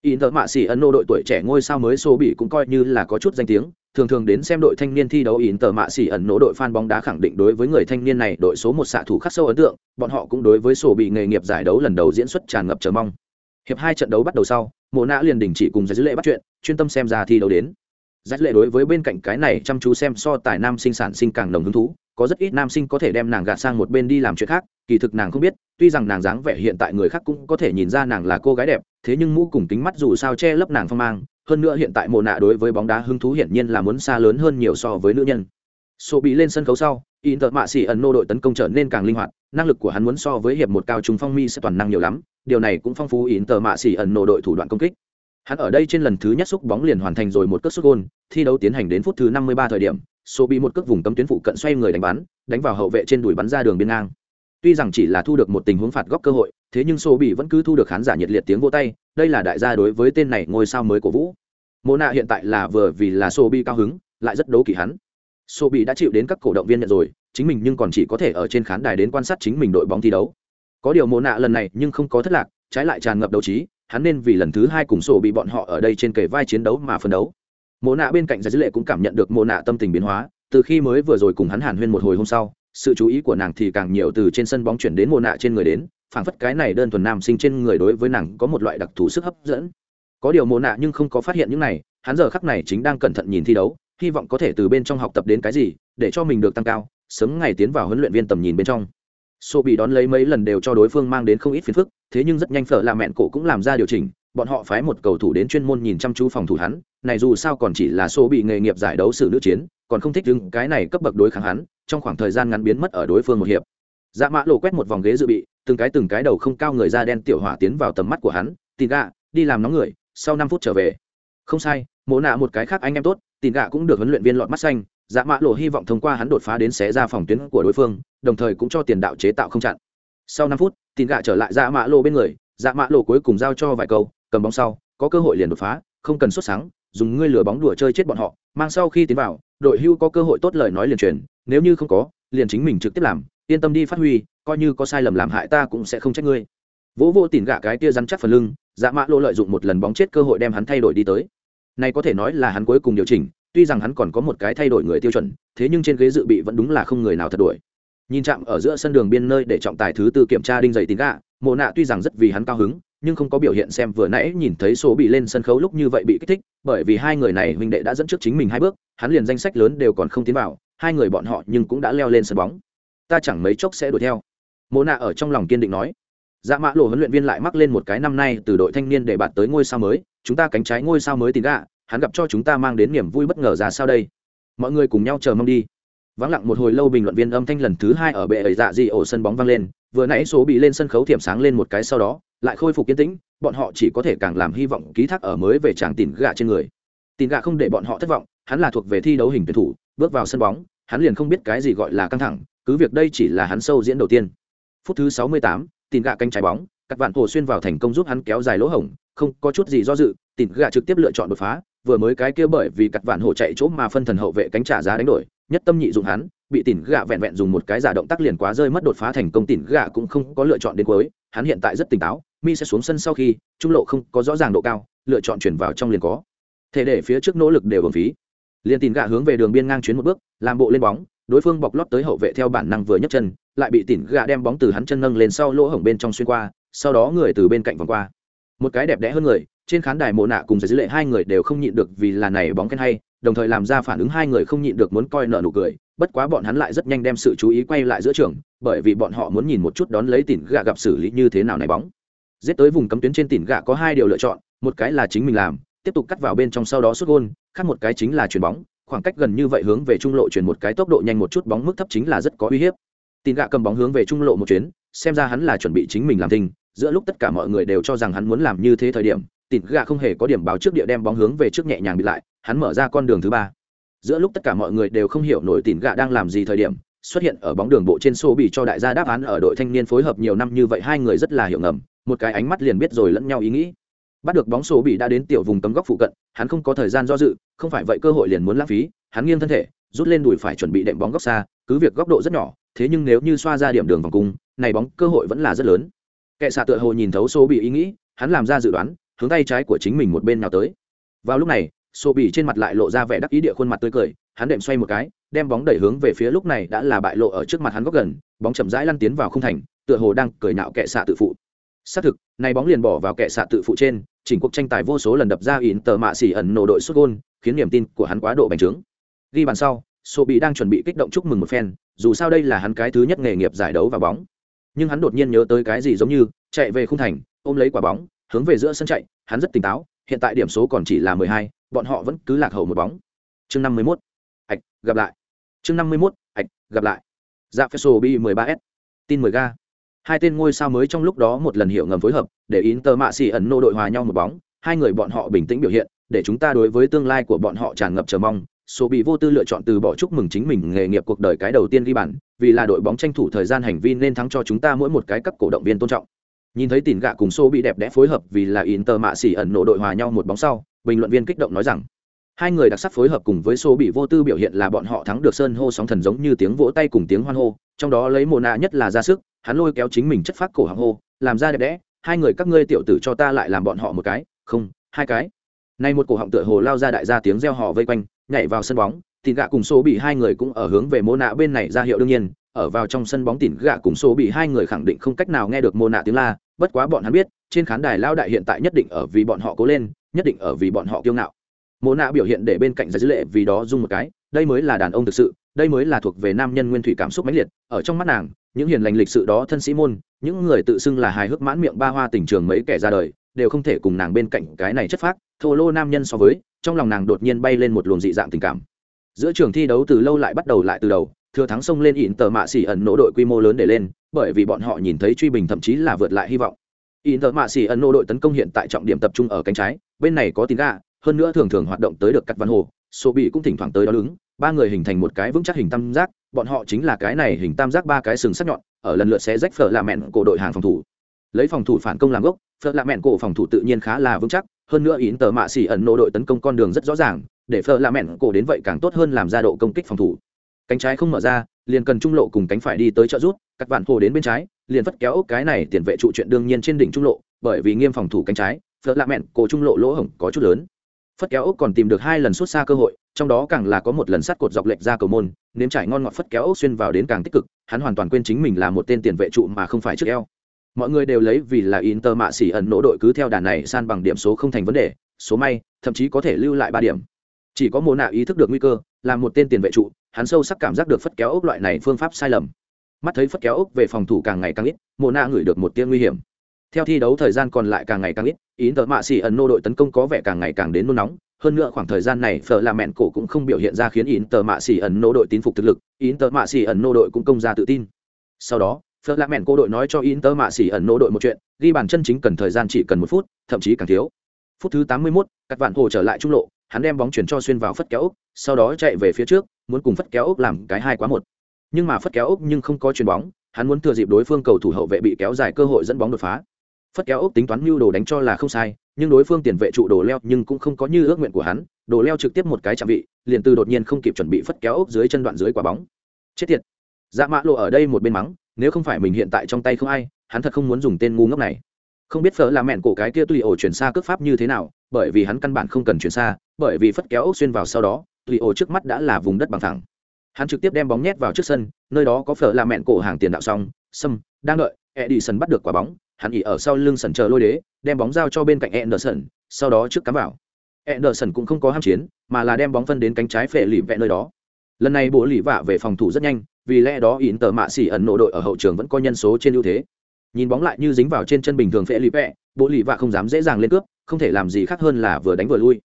Inter Mạ xỉ Ấn Nô đội tuổi trẻ ngôi sao mới Sobi cũng coi như là có chút danh tiếng, thường thường đến xem đội thanh niên thi đấu Inter Mạ xỉ ẩn Nô đội fan bóng đá khẳng định đối với người thanh niên này đội số một xạ thủ khắc sâu ấn tượng, bọn họ cũng đối với Sobi nghề nghiệp giải đấu lần đầu diễn xuất tràn ngập chờ mong. Hiệp hai trận đấu bắt đầu sau, Mộ Nã liền đình chỉ cùng giải dữ lệ bắt chuyện, chuyên tâm xem ra thi đấu đến rách lệ đối với bên cạnh cái này chăm chú xem so tài nam sinh sản sinh càng nồng hứng thú, có rất ít nam sinh có thể đem nàng gạt sang một bên đi làm chuyện khác, kỳ thực nàng không biết, tuy rằng nàng dáng vẻ hiện tại người khác cũng có thể nhìn ra nàng là cô gái đẹp, thế nhưng mũ cùng kính mắt dù sao che lấp nàng phong mang, hơn nữa hiện tại mồ nạ đối với bóng đá hứng thú hiển nhiên là muốn xa lớn hơn nhiều so với nữ nhân. Sổ bị lên sân khấu sau, inter mạ xỉ ẩn nô đội tấn công trở nên càng linh hoạt, năng lực của hắn muốn so với hiệp một cao trung phong mi sẽ toàn năng nhiều lắm, điều này cũng phong phú inter mạ xỉ ẩn nô đội thủ đoạn công kích. Hắn ở đây trên lần thứ nhất xúc bóng liền hoàn thành rồi một cước sút gôn, thi đấu tiến hành đến phút thứ 53 thời điểm, số bị một cước vùng cấm tuyến phụ cận xoay người đánh bắn, đánh vào hậu vệ trên đùi bắn ra đường biên ngang. Tuy rằng chỉ là thu được một tình huống phạt góc cơ hội, thế nhưng số bị vẫn cứ thu được khán giả nhiệt liệt tiếng vỗ tay, đây là đại gia đối với tên này ngôi sao mới của Vũ. Mộ nạ hiện tại là vừa vì là số bị cao hứng, lại rất đấu kỵ hắn. Số bị đã chịu đến các cổ động viên nhận rồi, chính mình nhưng còn chỉ có thể ở trên khán đài đến quan sát chính mình đội bóng thi đấu có điều Mộ nạ lần này nhưng không có thất lạc trái lại tràn ngập đấu trí hắn nên vì lần thứ hai cùng sổ bị bọn họ ở đây trên kề vai chiến đấu mà phân đấu. Mộ nạ bên cạnh giải dữ lệ cũng cảm nhận được mộ nạ tâm tình biến hóa, từ khi mới vừa rồi cùng hắn hàn huyên một hồi hôm sau, sự chú ý của nàng thì càng nhiều từ trên sân bóng chuyển đến mộ nạ trên người đến, phảng phất cái này đơn thuần nam sinh trên người đối với nàng có một loại đặc thù sức hấp dẫn. Có điều mộ nạ nhưng không có phát hiện những này, hắn giờ khắc này chính đang cẩn thận nhìn thi đấu, hy vọng có thể từ bên trong học tập đến cái gì, để cho mình được tăng cao, sớm ngày tiến vào huấn luyện viên tầm nhìn bên trong sô bị đón lấy mấy lần đều cho đối phương mang đến không ít phiền phức, thế nhưng rất nhanh phở là mẹn cổ cũng làm ra điều chỉnh, bọn họ phái một cầu thủ đến chuyên môn nhìn chăm chú phòng thủ hắn, này dù sao còn chỉ là sô bị nghề nghiệp giải đấu xử nữ chiến, còn không thích đứng cái này cấp bậc đối kháng hắn, trong khoảng thời gian ngắn biến mất ở đối phương một hiệp. Dạ mã lộ quét một vòng ghế dự bị, từng cái từng cái đầu không cao người da đen tiểu hỏa tiến vào tầm mắt của hắn tìm gạ đi làm nóng người, sau năm phút trở về. Không sai mỗ nạ một cái khác anh em tốt tìm gạ cũng được huấn luyện viên lọt mắt xanh. Dạ mã lộ hy vọng thông qua hắn đột phá đến xé ra phòng tuyến của đối phương đồng thời cũng cho tiền đạo chế tạo không chặn. Sau năm phút tin gạ trở lại dạ mã lộ bên người dạ mã lộ cuối cùng giao cho vài câu, cầm bóng sau, có cơ hội liền đột phá, không cần xuất sáng dùng ngươi lừa bóng đùa chơi chết bọn họ, mang sau khi tiến vào, đội hưu có cơ hội tốt lời nói liền truyền, nếu như không có, liền chính mình trực tiếp làm, yên tâm đi phát huy, coi như có sai lầm làm hại ta cũng sẽ không trách ngươi. Vỗ vô tìm gạ cái kia rắn chắc phần lưng dạ mã lộ lợi dụng một lần bóng chết cơ hội đem hắn thay đổi đi tới. Này có thể nói là hắn cuối cùng điều chỉnh, tuy rằng hắn còn có một cái thay đổi người tiêu chuẩn, thế nhưng trên ghế dự bị vẫn đúng là không người nào thật đuổi nhìn chạm ở giữa sân đường biên nơi để trọng tài thứ tư kiểm tra đinh dày tín gạ, mộ nạ tuy rằng rất vì hắn cao hứng, nhưng không có biểu hiện xem vừa nãy nhìn thấy số bị lên sân khấu lúc như vậy bị kích thích, bởi vì hai người này huynh đệ đã dẫn trước chính mình hai bước, hắn liền danh sách lớn đều còn không tiến vào, hai người bọn họ nhưng cũng đã leo lên sân bóng. Ta chẳng mấy chốc sẽ đuổi theo. Mộ nạ ở trong lòng kiên định nói. Dạ mã lộ huấn luyện viên lại mắc lên một cái năm nay từ đội thanh niên để bạt tới ngôi sao mới, chúng ta cánh trái ngôi sao mới tín gạ, hắn gặp cho chúng ta mang đến niềm vui bất ngờ ra sao đây? Mọi người cùng nhau chờ mong đi vắng lặng một hồi lâu bình luận viên âm thanh lần thứ hai ở bệ ấy dạ dị ổ sân bóng vang lên vừa nãy số bị lên sân khấu thiểm sáng lên một cái sau đó lại khôi phục kiến tĩnh bọn họ chỉ có thể càng làm hy vọng ký thác ở mới về tràng tìm gạ trên người. Tìm gạ không để bọn họ thất vọng hắn là thuộc về thi đấu hình tuyển thủ bước vào sân bóng hắn liền không biết cái gì gọi là căng thẳng cứ việc đây chỉ là hắn sâu diễn đầu tiên. Phút thứ sáu mươi tám, tìm gạ canh trái bóng các vạn hồ xuyên vào thành công giúp hắn kéo dài lỗ hổng không có chút gì do dự tìm gạ trực tiếp lựa chọn đột phá vừa mới cái kia bởi vì cặt vạn hổ chạy chỗ mà phân thần hậu vệ cánh trả giá đánh đổi, nhất tâm nhị dụng hắn, bị tỉn gạ vẹn vẹn dùng một cái giả động tác liền quá rơi mất đột phá thành công, tỉn gạ cũng không có lựa chọn đến cuối, hắn hiện tại rất tỉnh táo, mi sẽ xuống sân sau khi, trung lộ không có rõ ràng độ cao, lựa chọn chuyển vào trong liền có. Thể để phía trước nỗ lực đều bổng phí. Liền tỉn gạ hướng về đường biên ngang chuyến một bước, làm bộ lên bóng, đối phương bọc lót tới hậu vệ theo bản năng vừa nhấc chân, lại bị tỉn gạ đem bóng từ hắn chân nâng lên sau lỗ hổng bên trong xuyên qua, sau đó người từ bên cạnh vòng qua. Một cái đẹp đẽ hơn người trên khán đài mộ nạ cùng giải dữ lệ hai người đều không nhịn được vì là này bóng khen hay, đồng thời làm ra phản ứng hai người không nhịn được muốn coi nợ nụ cười, bất quá bọn hắn lại rất nhanh đem sự chú ý quay lại giữa trường, bởi vì bọn họ muốn nhìn một chút đón lấy tỉn gạ gặp xử lý như thế nào này bóng. Giết tới vùng cấm tuyến trên tỉn gạ có hai điều lựa chọn, một cái là chính mình làm, tiếp tục cắt vào bên trong sau đó xuất gôn, khác một cái chính là chuyền bóng, khoảng cách gần như vậy hướng về trung lộ chuyển một cái tốc độ nhanh một chút bóng mức thấp chính là rất có uy hiếp. Tỉn gạ cầm bóng hướng về trung lộ một chuyến, xem ra hắn là chuẩn bị chính mình làm thinh giữa lúc tất cả mọi người đều cho rằng hắn muốn làm như thế thời điểm tỉn gạ không hề có điểm báo trước địa đem bóng hướng về trước nhẹ nhàng bị lại, hắn mở ra con đường thứ ba. Giữa lúc tất cả mọi người đều không hiểu nổi tỉn gạ đang làm gì thời điểm, xuất hiện ở bóng đường bộ trên xô bị cho đại gia đáp án ở đội thanh niên phối hợp nhiều năm như vậy, hai người rất là hiểu ngầm, một cái ánh mắt liền biết rồi lẫn nhau ý nghĩ. Bắt được bóng số bị đã đến tiểu vùng cấm góc phụ cận, hắn không có thời gian do dự, không phải vậy cơ hội liền muốn lãng phí, hắn nghiêng thân thể, rút lên đùi phải chuẩn bị đệm bóng góc xa, cứ việc góc độ rất nhỏ, thế nhưng nếu như xoa ra điểm đường vòng cung, này bóng cơ hội vẫn là rất lớn. Kệ xạ tựa hồ nhìn thấu số bị ý nghĩ, hắn làm ra dự đoán hướng tay trái của chính mình một bên nào tới. Vào lúc này sổ bị trên mặt lại lộ ra vẻ đắc ý địa khuôn mặt tươi cười, hắn đệm xoay một cái, đem bóng đẩy hướng về phía lúc này đã là bại lộ ở trước mặt hắn góc gần, bóng chậm rãi lăn tiến vào không thành, tựa hồ đang cười nạo kệ xạ tự phụ. Xác thực, này bóng liền bỏ vào kệ xạ tự phụ trên, chỉnh cuộc tranh tài vô số lần đập ra ỉn tờ mạ xỉ ẩn nổ đội xuất gôn, khiến niềm tin của hắn quá độ bành trướng. Ghi bàn sau sổ bị đang chuẩn bị kích động chúc mừng một phen, dù sao đây là hắn cái thứ nhất nghề nghiệp giải đấu và bóng. Nhưng hắn đột nhiên nhớ tới cái gì giống như, chạy về khung thành, ôm lấy quả bóng hướng về giữa sân chạy, hắn rất tỉnh táo, hiện tại điểm số còn chỉ là mười hai, bọn họ vẫn cứ lạc hậu một bóng. Chương năm mươi mốt. Ạch, gặp lại. Chương năm mươi mốt, ạch, gặp lại. Dạ Fesso sổ bi mười ba s. Tin mười ga. Hai tên ngôi sao mới trong lúc đó một lần hiểu ngầm phối hợp, để Inter mạ xì ẩn nô đội hòa nhau một bóng, hai người bọn họ bình tĩnh biểu hiện, để chúng ta đối với tương lai của bọn họ tràn ngập chờ mong. Số bị vô tư lựa chọn từ bỏ chúc mừng chính mình nghề nghiệp cuộc đời cái đầu tiên ghi bàn, vì là đội bóng tranh thủ thời gian hành vi nên thắng cho chúng ta mỗi một cái cấp cổ động viên tôn trọng nhìn thấy tỉn gạ cùng số bị đẹp đẽ phối hợp vì là Inter mạ xỉ ẩn nổ đội hòa nhau một bóng sau, bình luận viên kích động nói rằng, hai người đặc sắc phối hợp cùng với số bị vô tư biểu hiện là bọn họ thắng được sơn hô sóng thần giống như tiếng vỗ tay cùng tiếng hoan hô, trong đó lấy mồ nạ nhất là ra sức, hắn lôi kéo chính mình chất phát cổ hàng hô, làm ra đẹp đẽ, hai người các ngươi tiểu tử cho ta lại làm bọn họ một cái, không, hai cái. Nay một cổ họng tựa hồ lao ra đại gia tiếng reo họ vây quanh, nhảy vào sân bóng thì gạ cùng số bị hai người cũng ở hướng về mô nạ bên này ra hiệu đương nhiên ở vào trong sân bóng tỉn gạ cùng số bị hai người khẳng định không cách nào nghe được mô nạ tiếng la, bất quá bọn hắn biết, trên khán đài lao đại hiện tại nhất định ở vì bọn họ cố lên, nhất định ở vì bọn họ kiêu ngạo. Mô nạ biểu hiện để bên cạnh giải dữ lệ vì đó dung một cái, đây mới là đàn ông thực sự, đây mới là thuộc về nam nhân nguyên thủy cảm xúc mãnh liệt, ở trong mắt nàng, những hiền lành lịch sự đó thân sĩ môn, những người tự xưng là hài hước mãn miệng ba hoa tình trường mấy kẻ ra đời, đều không thể cùng nàng bên cạnh cái này chất phác, thô lô nam nhân so với, trong lòng nàng đột nhiên bay lên một luồng dị dạng tình cảm. Giữa trường thi đấu từ lâu lại bắt đầu lại từ đầu thừa thắng xông lên ỉn tờ mạ xỉ ẩn nỗ đội quy mô lớn để lên, bởi vì bọn họ nhìn thấy truy bình thậm chí là vượt lại hy vọng. Ỉn tờ mạ xỉ ẩn nỗ đội tấn công hiện tại trọng điểm tập trung ở cánh trái, bên này có tín gà, hơn nữa thường thường hoạt động tới được cắt văn hồ số bị cũng thỉnh thoảng tới đó đứng, ba người hình thành một cái vững chắc hình tam giác, bọn họ chính là cái này hình tam giác ba cái sừng sắc nhọn, ở lần lượt sẽ rách phở lạ mẹn cổ đội hàng phòng thủ. Lấy phòng thủ phản công làm gốc, phở lạ mẹn cổ phòng thủ tự nhiên khá là vững chắc, hơn nữa ỉn tờ mạ xỉ ẩn nỗ đội tấn công con đường rất rõ ràng, để phở lạ mẹn cổ đến vậy càng tốt hơn làm ra độ công kích phòng thủ cánh trái không mở ra, liền cần trung lộ cùng cánh phải đi tới trợ rút các bạn hồ đến bên trái, liền phất kéo ốc cái này tiền vệ trụ chuyện đương nhiên trên đỉnh trung lộ, bởi vì nghiêm phòng thủ cánh trái phở lạ mẹn, cổ trung lộ lỗ hổng có chút lớn. Phất kéo ốc còn tìm được hai lần xuất xa cơ hội, trong đó càng là có một lần sắt cột dọc lệch ra cầu môn, nếm trải ngon ngọt phất kéo ốc xuyên vào đến càng tích cực, hắn hoàn toàn quên chính mình là một tên tiền vệ trụ mà không phải trước eo. Mọi người đều lấy vì là inter mạ xỉ ẩn nỗ đội cứ theo đàn này san bằng điểm số không thành vấn đề, số may, thậm chí có thể lưu lại ba điểm chỉ có mồ nạ ý thức được nguy cơ là một tên tiền vệ trụ hắn sâu sắc cảm giác được phất kéo ốc loại này phương pháp sai lầm. Mắt thấy phất kéo ốc về phòng thủ càng ngày càng ít mồ nạ ngửi được một tia nguy hiểm. Theo thi đấu thời gian còn lại càng ngày càng ít ý tờ mạ xỉ ẩn nô đội tấn công có vẻ càng ngày càng đến nôn nóng. Hơn nữa khoảng thời gian này phở là mẹn cổ cũng không biểu hiện ra khiến ý tờ mạ xỉ ẩn nô đội tín phục thực lực ý tờ mạ xỉ ẩn nô đội cũng công ra tự tin. Sau đó phở là mẹn cổ đội nói cho ý tờ mạ xỉ ẩn nô đội một chuyện ghi bàn chân chính cần thời gian chỉ cần một phút thậm chí càng thiếu. Phút thứ tám mươi 81, các vạn hồ trở lại trung lộ hắn đem bóng chuyển cho xuyên vào phất kéo ốc, sau đó chạy về phía trước, muốn cùng phất kéo ốc làm cái hai quá một. Nhưng mà phất kéo ốc nhưng không có chuyền bóng, hắn muốn thừa dịp đối phương cầu thủ hậu vệ bị kéo dài cơ hội dẫn bóng đột phá. Phất kéo ốc tính toán mưu đồ đánh cho là không sai, nhưng đối phương tiền vệ trụ đồ leo nhưng cũng không có như ước nguyện của hắn, đồ leo trực tiếp một cái chạm vị, liền từ đột nhiên không kịp chuẩn bị phất kéo ốc dưới chân đoạn dưới quả bóng. Chết tiệt. Dạ mã lộ ở đây một bên mắng, nếu không phải mình hiện tại trong tay không ai, hắn thật không muốn dùng tên ngu ngốc này không biết phở là mẹn cổ cái kia tùy ổ chuyển xa cước pháp như thế nào bởi vì hắn căn bản không cần chuyển xa bởi vì phất kéo ốc xuyên vào sau đó tùy ổ trước mắt đã là vùng đất bằng thẳng. Hắn trực tiếp đem bóng nhét vào trước sân nơi đó có phở là mẹn cổ hàng tiền đạo xong sâm đang đợi e đi sân bắt được quả bóng hắn ỉ ở sau lưng sần chờ lôi đế đem bóng giao cho bên cạnh e n Anderson, sau đó trước cắm vào. Anderson cũng không có ham chiến mà là đem bóng phân đến cánh trái phệ lì vẹ nơi đó. Lần này bộ lì vạ về phòng thủ rất nhanh vì lẽ đó ỉn tờ mạ xỉ ẩn nộ đội ở hậu trường vẫn có nhân số trên ưu thế nhìn bóng lại như dính vào trên chân bình thường phệ lì vẹ bộ lì vạ không dám dễ dàng lên cướp không thể làm gì khác hơn là vừa đánh vừa lui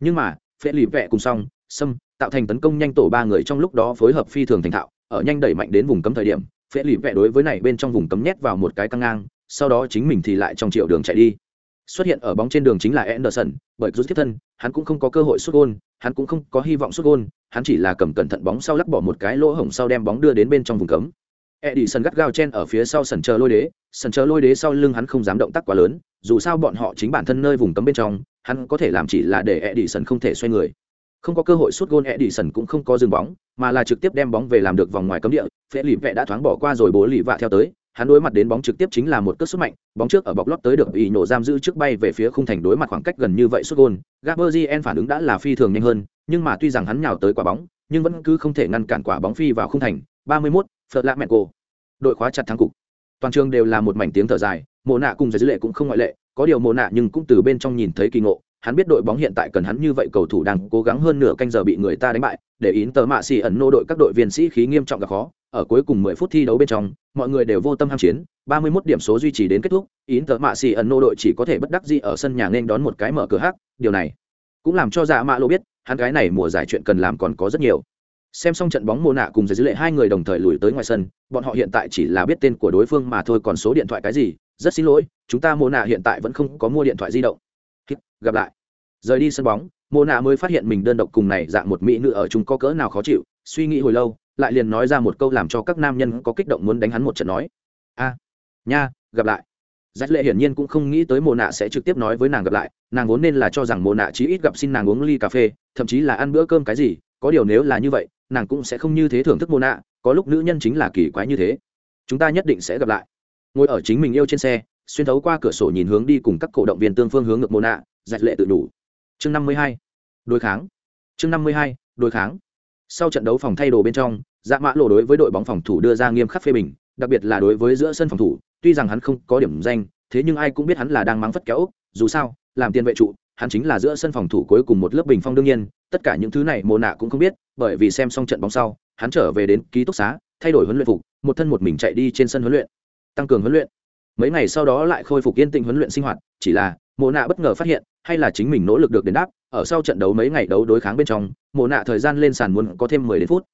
nhưng mà phệ lì vẹ cùng xong xâm tạo thành tấn công nhanh tổ ba người trong lúc đó phối hợp phi thường thành thạo ở nhanh đẩy mạnh đến vùng cấm thời điểm phệ lì vẹ đối với này bên trong vùng cấm nhét vào một cái căng ngang sau đó chính mình thì lại trong triệu đường chạy đi xuất hiện ở bóng trên đường chính là Anderson, bởi rút tiếp thân, hắn cũng không có cơ hội sút gôn, hắn cũng không có hy vọng sút gôn, hắn chỉ là cầm cẩn thận bóng sau lắc bỏ một cái lỗ hổng sau đem bóng đưa đến bên trong vùng cấm. Edison gắt gao chen ở phía sau sân chờ lôi đế, sân chờ lôi đế sau lưng hắn không dám động tác quá lớn, dù sao bọn họ chính bản thân nơi vùng cấm bên trong, hắn có thể làm chỉ là để Edison không thể xoay người. Không có cơ hội sút gôn Edison cũng không có dừng bóng, mà là trực tiếp đem bóng về làm được vòng ngoài cấm địa, phễ lì vẹ đã thoáng bỏ qua rồi bố lì vạ theo tới, hắn đối mặt đến bóng trực tiếp chính là một cước sút mạnh, bóng trước ở bọc lót tới được ý nổ giam giữ trước bay về phía khung thành đối mặt khoảng cách gần như vậy sút gôn. Gabriel phản ứng đã là phi thường nhanh hơn, nhưng mà tuy rằng hắn nhào tới quả bóng, nhưng vẫn cứ không thể ngăn cản quả bóng phi vào khung thành. 31, Flamengo. Đội khóa chặt thắng cục. Toàn trường đều là một mảnh tiếng thở dài, Mộ nạ cùng giải dữ lệ cũng không ngoại lệ, có điều Mộ nạ nhưng cũng từ bên trong nhìn thấy kỳ ngộ, hắn biết đội bóng hiện tại cần hắn như vậy cầu thủ đang cố gắng hơn nửa canh giờ bị người ta đánh bại, để ý tờ mạ xì ẩn nô đội các đội viên sĩ khí nghiêm trọng gặp khó, ở cuối cùng 10 phút thi đấu bên trong, mọi người đều vô tâm ham chiến, 31 điểm số duy trì đến kết thúc, Inter Mạ xì ẩn nô đội chỉ có thể bất đắc dĩ ở sân nhà nên đón một cái mở cửa hắc, điều này cũng làm cho Dạ Mạ Lô biết, hắn cái này mùa giải chuyện cần làm còn có rất nhiều. Xem xong trận bóng mồ nạ cùng dưới lệ hai người đồng thời lùi tới ngoài sân, bọn họ hiện tại chỉ là biết tên của đối phương mà thôi còn số điện thoại cái gì, rất xin lỗi, chúng ta mồ nạ hiện tại vẫn không có mua điện thoại di động. Gặp lại. Rời đi sân bóng, mồ nạ mới phát hiện mình đơn độc cùng này dạng một mỹ nữ ở chung có cỡ nào khó chịu, suy nghĩ hồi lâu, lại liền nói ra một câu làm cho các nam nhân có kích động muốn đánh hắn một trận nói a nha gặp lại Giác lệ hiển nhiên cũng không nghĩ tới mồ nạ sẽ trực tiếp nói với nàng gặp lại nàng vốn nên là cho rằng mồ nạ chí ít gặp xin nàng uống ly cà phê thậm chí là ăn bữa cơm cái gì có điều nếu là như vậy nàng cũng sẽ không như thế thưởng thức mô nạ có lúc nữ nhân chính là kỳ quái như thế. Chúng ta nhất định sẽ gặp lại. Ngồi ở chính mình yêu trên xe, xuyên thấu qua cửa sổ nhìn hướng đi cùng các cổ động viên tương phương hướng ngược mô nạ dạch lệ tự đủ chương năm mươi hai, đối kháng. Chương năm mươi hai, đối kháng. Sau trận đấu phòng thay đồ bên trong dạ mã lộ đối với đội bóng phòng thủ đưa ra nghiêm khắc phê bình, đặc biệt là đối với giữa sân phòng thủ, tuy rằng hắn không có điểm danh, thế nhưng ai cũng biết hắn là đang mắng phất kéo dù sao, làm tiền vệ trụ hắn chính là giữa sân phòng thủ cuối cùng một lớp bình phong đương nhiên, tất cả những thứ này mồ nạ cũng không biết, bởi vì xem xong trận bóng sau, hắn trở về đến ký túc xá, thay đổi huấn luyện phục, một thân một mình chạy đi trên sân huấn luyện, tăng cường huấn luyện. Mấy ngày sau đó lại khôi phục yên tĩnh huấn luyện sinh hoạt, chỉ là mồ nạ bất ngờ phát hiện, hay là chính mình nỗ lực được đền đáp, ở sau trận đấu mấy ngày đấu đối kháng bên trong mồ nạ thời gian lên sàn muốn có thêm mười đến phút.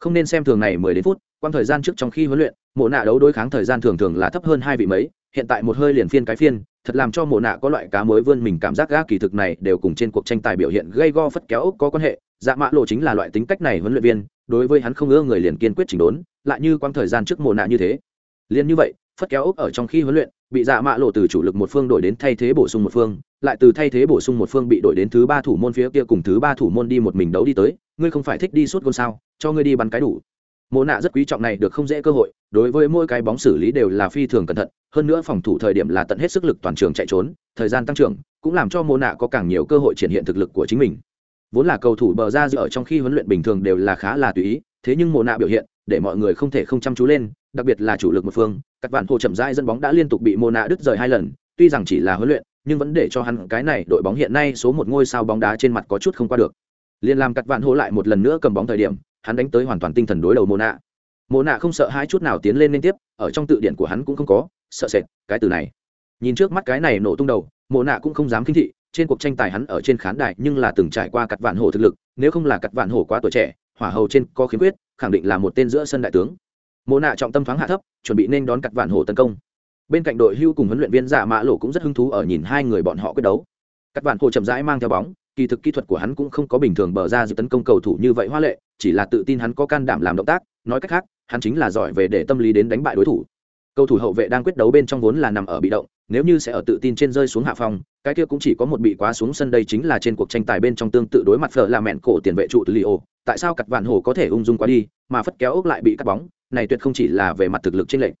Không nên xem thường này mười đến phút quang thời gian trước trong khi huấn luyện, mộ nạ đấu đối kháng thời gian thường thường là thấp hơn hai vị mấy, hiện tại một hơi liền phiên cái phiên, thật làm cho mộ nạ có loại cá mới vươn mình cảm giác ga kỳ thực này đều cùng trên cuộc tranh tài biểu hiện gây go phất kéo có quan hệ. Dạ mã lộ chính là loại tính cách này huấn luyện viên, đối với hắn không ưa người liền kiên quyết chỉnh đốn, lại như quang thời gian trước mộ nạ như thế. Liền như vậy, phất kéo ốc ở trong khi huấn luyện, bị dạ mã lộ từ chủ lực một phương đổi đến thay thế bổ sung một phương, lại từ thay thế bổ sung một phương bị đổi đến thứ ba thủ môn phía kia cùng thứ ba thủ môn đi một mình đấu đi tới. Ngươi không phải thích đi suốt gôn sao? Cho ngươi đi bắn cái đủ mộ nạ rất quý trọng này được không dễ cơ hội, đối với mỗi cái bóng xử lý đều là phi thường cẩn thận, hơn nữa phòng thủ thời điểm là tận hết sức lực toàn trường chạy trốn, thời gian tăng trưởng cũng làm cho mộ nạ có càng nhiều cơ hội triển hiện thực lực của chính mình. Vốn là cầu thủ bờ ra giữa trong khi huấn luyện bình thường đều là khá là tùy ý, thế nhưng mộ nạ biểu hiện, để mọi người không thể không chăm chú lên, đặc biệt là chủ lực một phương, các bạn hồ chậm rãi dẫn bóng đã liên tục bị mộ nạ đứt rời hai lần, tuy rằng chỉ là huấn luyện, nhưng vẫn để cho hắn cái này đội bóng hiện nay số một ngôi sao bóng đá trên mặt có chút không qua được. Liên làm cắt vạn hô lại một lần nữa cầm bóng thời điểm hắn đánh tới hoàn toàn tinh thần đối đầu mồ nạ mồ nạ không sợ hai chút nào tiến lên liên tiếp, ở trong tự điển của hắn cũng không có, sợ sệt, cái từ này. Nhìn trước mắt cái này nổ tung đầu mồ nạ cũng không dám kinh thị, trên cuộc tranh tài hắn ở trên khán đài nhưng là từng trải qua cặt vạn hổ thực lực, nếu không là cặt vạn hổ quá tuổi trẻ, hỏa hầu trên có khiếm khuyết, khẳng định là một tên giữa sân đại tướng. Mồ nạ trọng tâm thoáng hạ thấp, chuẩn bị nên đón cặt vạn hổ tấn công. Bên cạnh đội hưu cùng huấn luyện viên giả mã lộ cũng rất hứng thú ở nhìn hai người bọn họ quyết đấu. Cắt vạn hổ chậm rãi mang theo bóng kỳ thực kỹ thuật của hắn cũng không có bình thường bờ ra dự tấn công cầu thủ như vậy hoa lệ chỉ là tự tin hắn có can đảm làm động tác nói cách khác hắn chính là giỏi về để tâm lý đến đánh bại đối thủ. Cầu thủ hậu vệ đang quyết đấu bên trong vốn là nằm ở bị động nếu như sẽ ở tự tin trên rơi xuống hạ phòng cái kia cũng chỉ có một bị quá xuống sân đây chính là trên cuộc tranh tài bên trong tương tự đối mặt phở là mẹn cổ tiền vệ trụ Lio, tại sao cặp vạn hổ có thể ung dung quá đi mà phất kéo ốc lại bị cắt bóng? Này tuyệt không chỉ là về mặt thực lực trên lệnh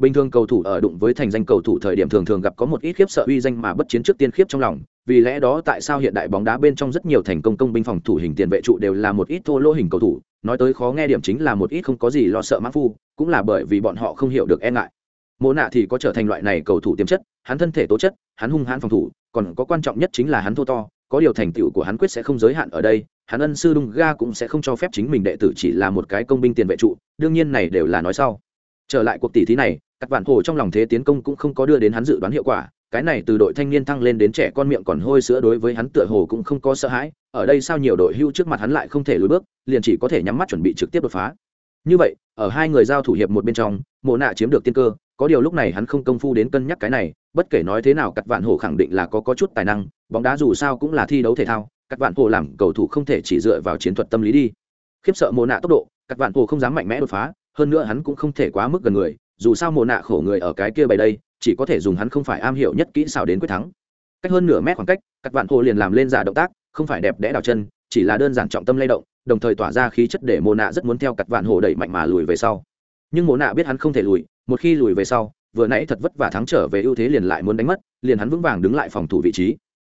bình thường cầu thủ ở đụng với thành danh cầu thủ thời điểm thường thường gặp có một ít khiếp sợ uy danh mà bất chiến trước tiên khiếp trong lòng. Vì lẽ đó tại sao hiện đại bóng đá bên trong rất nhiều thành công công binh phòng thủ hình tiền vệ trụ đều là một ít thô lỗ hình cầu thủ. Nói tới khó nghe điểm chính là một ít không có gì lo sợ mã phu, cũng là bởi vì bọn họ không hiểu được e ngại. Mô nạ thì có trở thành loại này cầu thủ tiềm chất, hắn thân thể tố chất, hắn hung hãn phòng thủ, còn có quan trọng nhất chính là hắn thô to, có điều thành tựu của hắn quyết sẽ không giới hạn ở đây, hắn ân sư đung ga cũng sẽ không cho phép chính mình đệ tử chỉ là một cái công binh tiền vệ trụ, đương nhiên này đều là nói sau. Trở lại cuộc tỷ thí này các vạn hồ trong lòng thế tiến công cũng không có đưa đến hắn dự đoán hiệu quả, cái này từ đội thanh niên thăng lên đến trẻ con miệng còn hôi sữa đối với hắn tựa hồ cũng không có sợ hãi, ở đây sao nhiều đội hưu trước mặt hắn lại không thể lùi bước, liền chỉ có thể nhắm mắt chuẩn bị trực tiếp đột phá. Như vậy, ở hai người giao thủ hiệp một bên trong, mộ nạ chiếm được tiên cơ, có điều lúc này hắn không công phu đến cân nhắc cái này, bất kể nói thế nào cắt vạn hồ khẳng định là có có chút tài năng, bóng đá dù sao cũng là thi đấu thể thao, cắt vạn hồ làm cầu thủ không thể chỉ dựa vào chiến thuật tâm lý đi. Khiếp sợ mộ nạ tốc độ, cắt vạn hồ không dám mạnh mẽ đột phá, hơn nữa hắn cũng không thể quá mức gần người dù sao mồ nạ khổ người ở cái kia bày đây, chỉ có thể dùng hắn không phải am hiểu nhất kỹ xảo đến quyết thắng. Cách hơn nửa mét khoảng cách các vạn hồ liền làm lên giả động tác, không phải đẹp đẽ đào chân, chỉ là đơn giản trọng tâm lay động, đồng thời tỏa ra khí chất để mồ nạ rất muốn theo cặt vạn hồ đẩy mạnh mà lùi về sau. Nhưng mồ nạ biết hắn không thể lùi, một khi lùi về sau, vừa nãy thật vất vả thắng trở về ưu thế liền lại muốn đánh mất, liền hắn vững vàng đứng lại phòng thủ vị trí.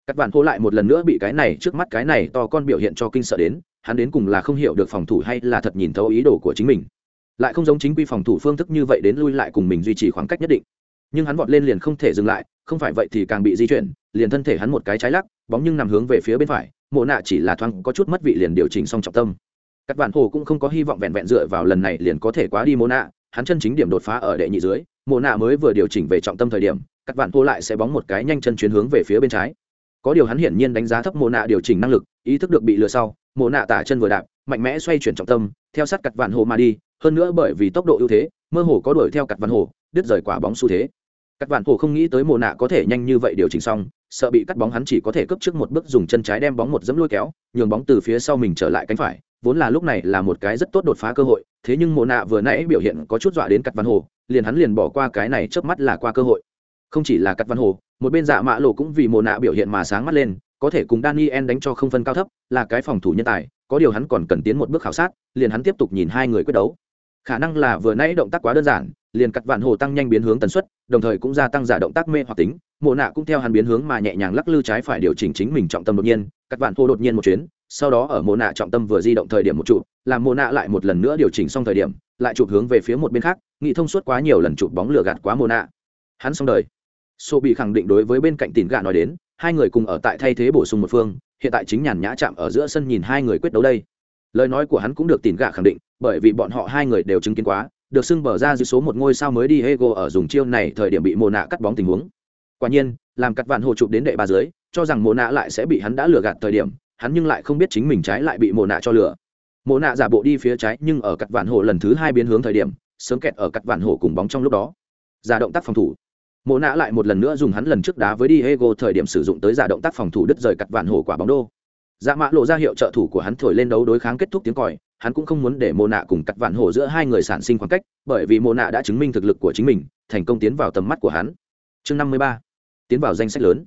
Cắt vạn hồ lại một lần nữa bị cái này trước mắt cái này to con biểu hiện cho kinh sợ đến, hắn đến cùng là không hiểu được phòng thủ hay là thật nhìn thấu ý đồ của chính mình lại không giống chính quy phòng thủ phương thức như vậy đến lui lại cùng mình duy trì khoảng cách nhất định. Nhưng hắn vọt lên liền không thể dừng lại, không phải vậy thì càng bị di chuyển, liền thân thể hắn một cái trái lắc, bóng nhưng nằm hướng về phía bên phải, mộ nạ chỉ là thoáng có chút mất vị liền điều chỉnh xong trọng tâm. Các bạn hồ cũng không có hy vọng vẹn vẹn dựa vào lần này liền có thể quá đi mộ nạ, hắn chân chính điểm đột phá ở đệ nhị dưới, mộ nạ mới vừa điều chỉnh về trọng tâm thời điểm các bạn hồ lại sẽ bóng một cái nhanh chân chuyến hướng về phía bên trái. Có điều hắn hiển nhiên đánh giá thấp mộ nạ điều chỉnh năng lực, ý thức được bị lừa sau, mộ nạ tả chân vừa đạp, mạnh mẽ xoay chuyển trọng tâm, theo sát cặt vạn hồ mà đi hơn nữa bởi vì tốc độ ưu thế, mơ hồ có đuổi theo cặt văn hồ đứt rời quả bóng xu thế. Cặt vạn hồ không nghĩ tới mồ nạ có thể nhanh như vậy điều chỉnh xong, sợ bị cắt bóng hắn chỉ có thể cấp trước một bước dùng chân trái đem bóng một dẫm lôi kéo, nhường bóng từ phía sau mình trở lại cánh phải, vốn là lúc này là một cái rất tốt đột phá cơ hội, thế nhưng mồ nạ vừa nãy biểu hiện có chút dọa đến cặt văn hồ liền hắn liền bỏ qua cái này chớp mắt là qua cơ hội. Không chỉ là cắt văn hồ một bên dạ mã lộ cũng vì mồ nạ biểu hiện mà sáng mắt lên, có thể cùng daniel đánh cho không phân cao thấp, là cái phòng thủ nhân tài, có điều hắn còn cần tiến một bước khảo sát, liền hắn tiếp tục nhìn hai người quyết đấu khả năng là vừa nãy động tác quá đơn giản, liền cắt vạn hồ tăng nhanh biến hướng tần suất, đồng thời cũng gia tăng giả động tác mê hoặc tính, mộ nạ cũng theo hắn biến hướng mà nhẹ nhàng lắc lư trái phải điều chỉnh chính mình trọng tâm đột nhiên, cắt vạn hồ đột nhiên một chuyến, sau đó ở mộ nạ trọng tâm vừa di động thời điểm một trụ làm mộ nạ lại một lần nữa điều chỉnh xong thời điểm, lại chụp hướng về phía một bên khác, nghĩ thông suốt quá nhiều lần chụp bóng lửa gạt quá mộ nạ. Hắn xong đời. Sô bị khẳng định đối với bên cạnh tỉn gạ nói đến, hai người cùng ở tại thay thế bổ sung một phương, hiện tại chính nhàn nhã chạm ở giữa sân nhìn hai người quyết đấu đây lời nói của hắn cũng được tỉn gạ khẳng định bởi vì bọn họ hai người đều chứng kiến quá được xưng bở ra dưới số một ngôi sao mới đi Hego ở dùng chiêu này thời điểm bị Mộ nạ cắt bóng tình huống. Quả nhiên, làm cắt vạn hồ chụp đến đệ ba dưới, cho rằng Mộ nạ lại sẽ bị hắn đã lừa gạt thời điểm, hắn nhưng lại không biết chính mình trái lại bị Mộ nạ cho lừa. Mộ nạ giả bộ đi phía trái, nhưng ở cắt vạn hồ lần thứ hai biến hướng thời điểm, sớm kẹt ở cắt vạn hồ cùng bóng trong lúc đó. Giả động tác phòng thủ. Mộ nạ lại một lần nữa dùng hắn lần trước đá với Diego thời điểm sử dụng tới giả động tác phòng thủ đứt rời cắt vạn hồ quả bóng đô. Dạ mã lộ ra hiệu trợ thủ của hắn thổi lên đấu đối kháng kết thúc tiếng còi, hắn cũng không muốn để mồ nạ cùng cắt vạn hổ giữa hai người sản sinh khoảng cách bởi vì mồ nạ đã chứng minh thực lực của chính mình thành công tiến vào tầm mắt của hắn. Chương năm mươi ba tiến vào danh sách lớn.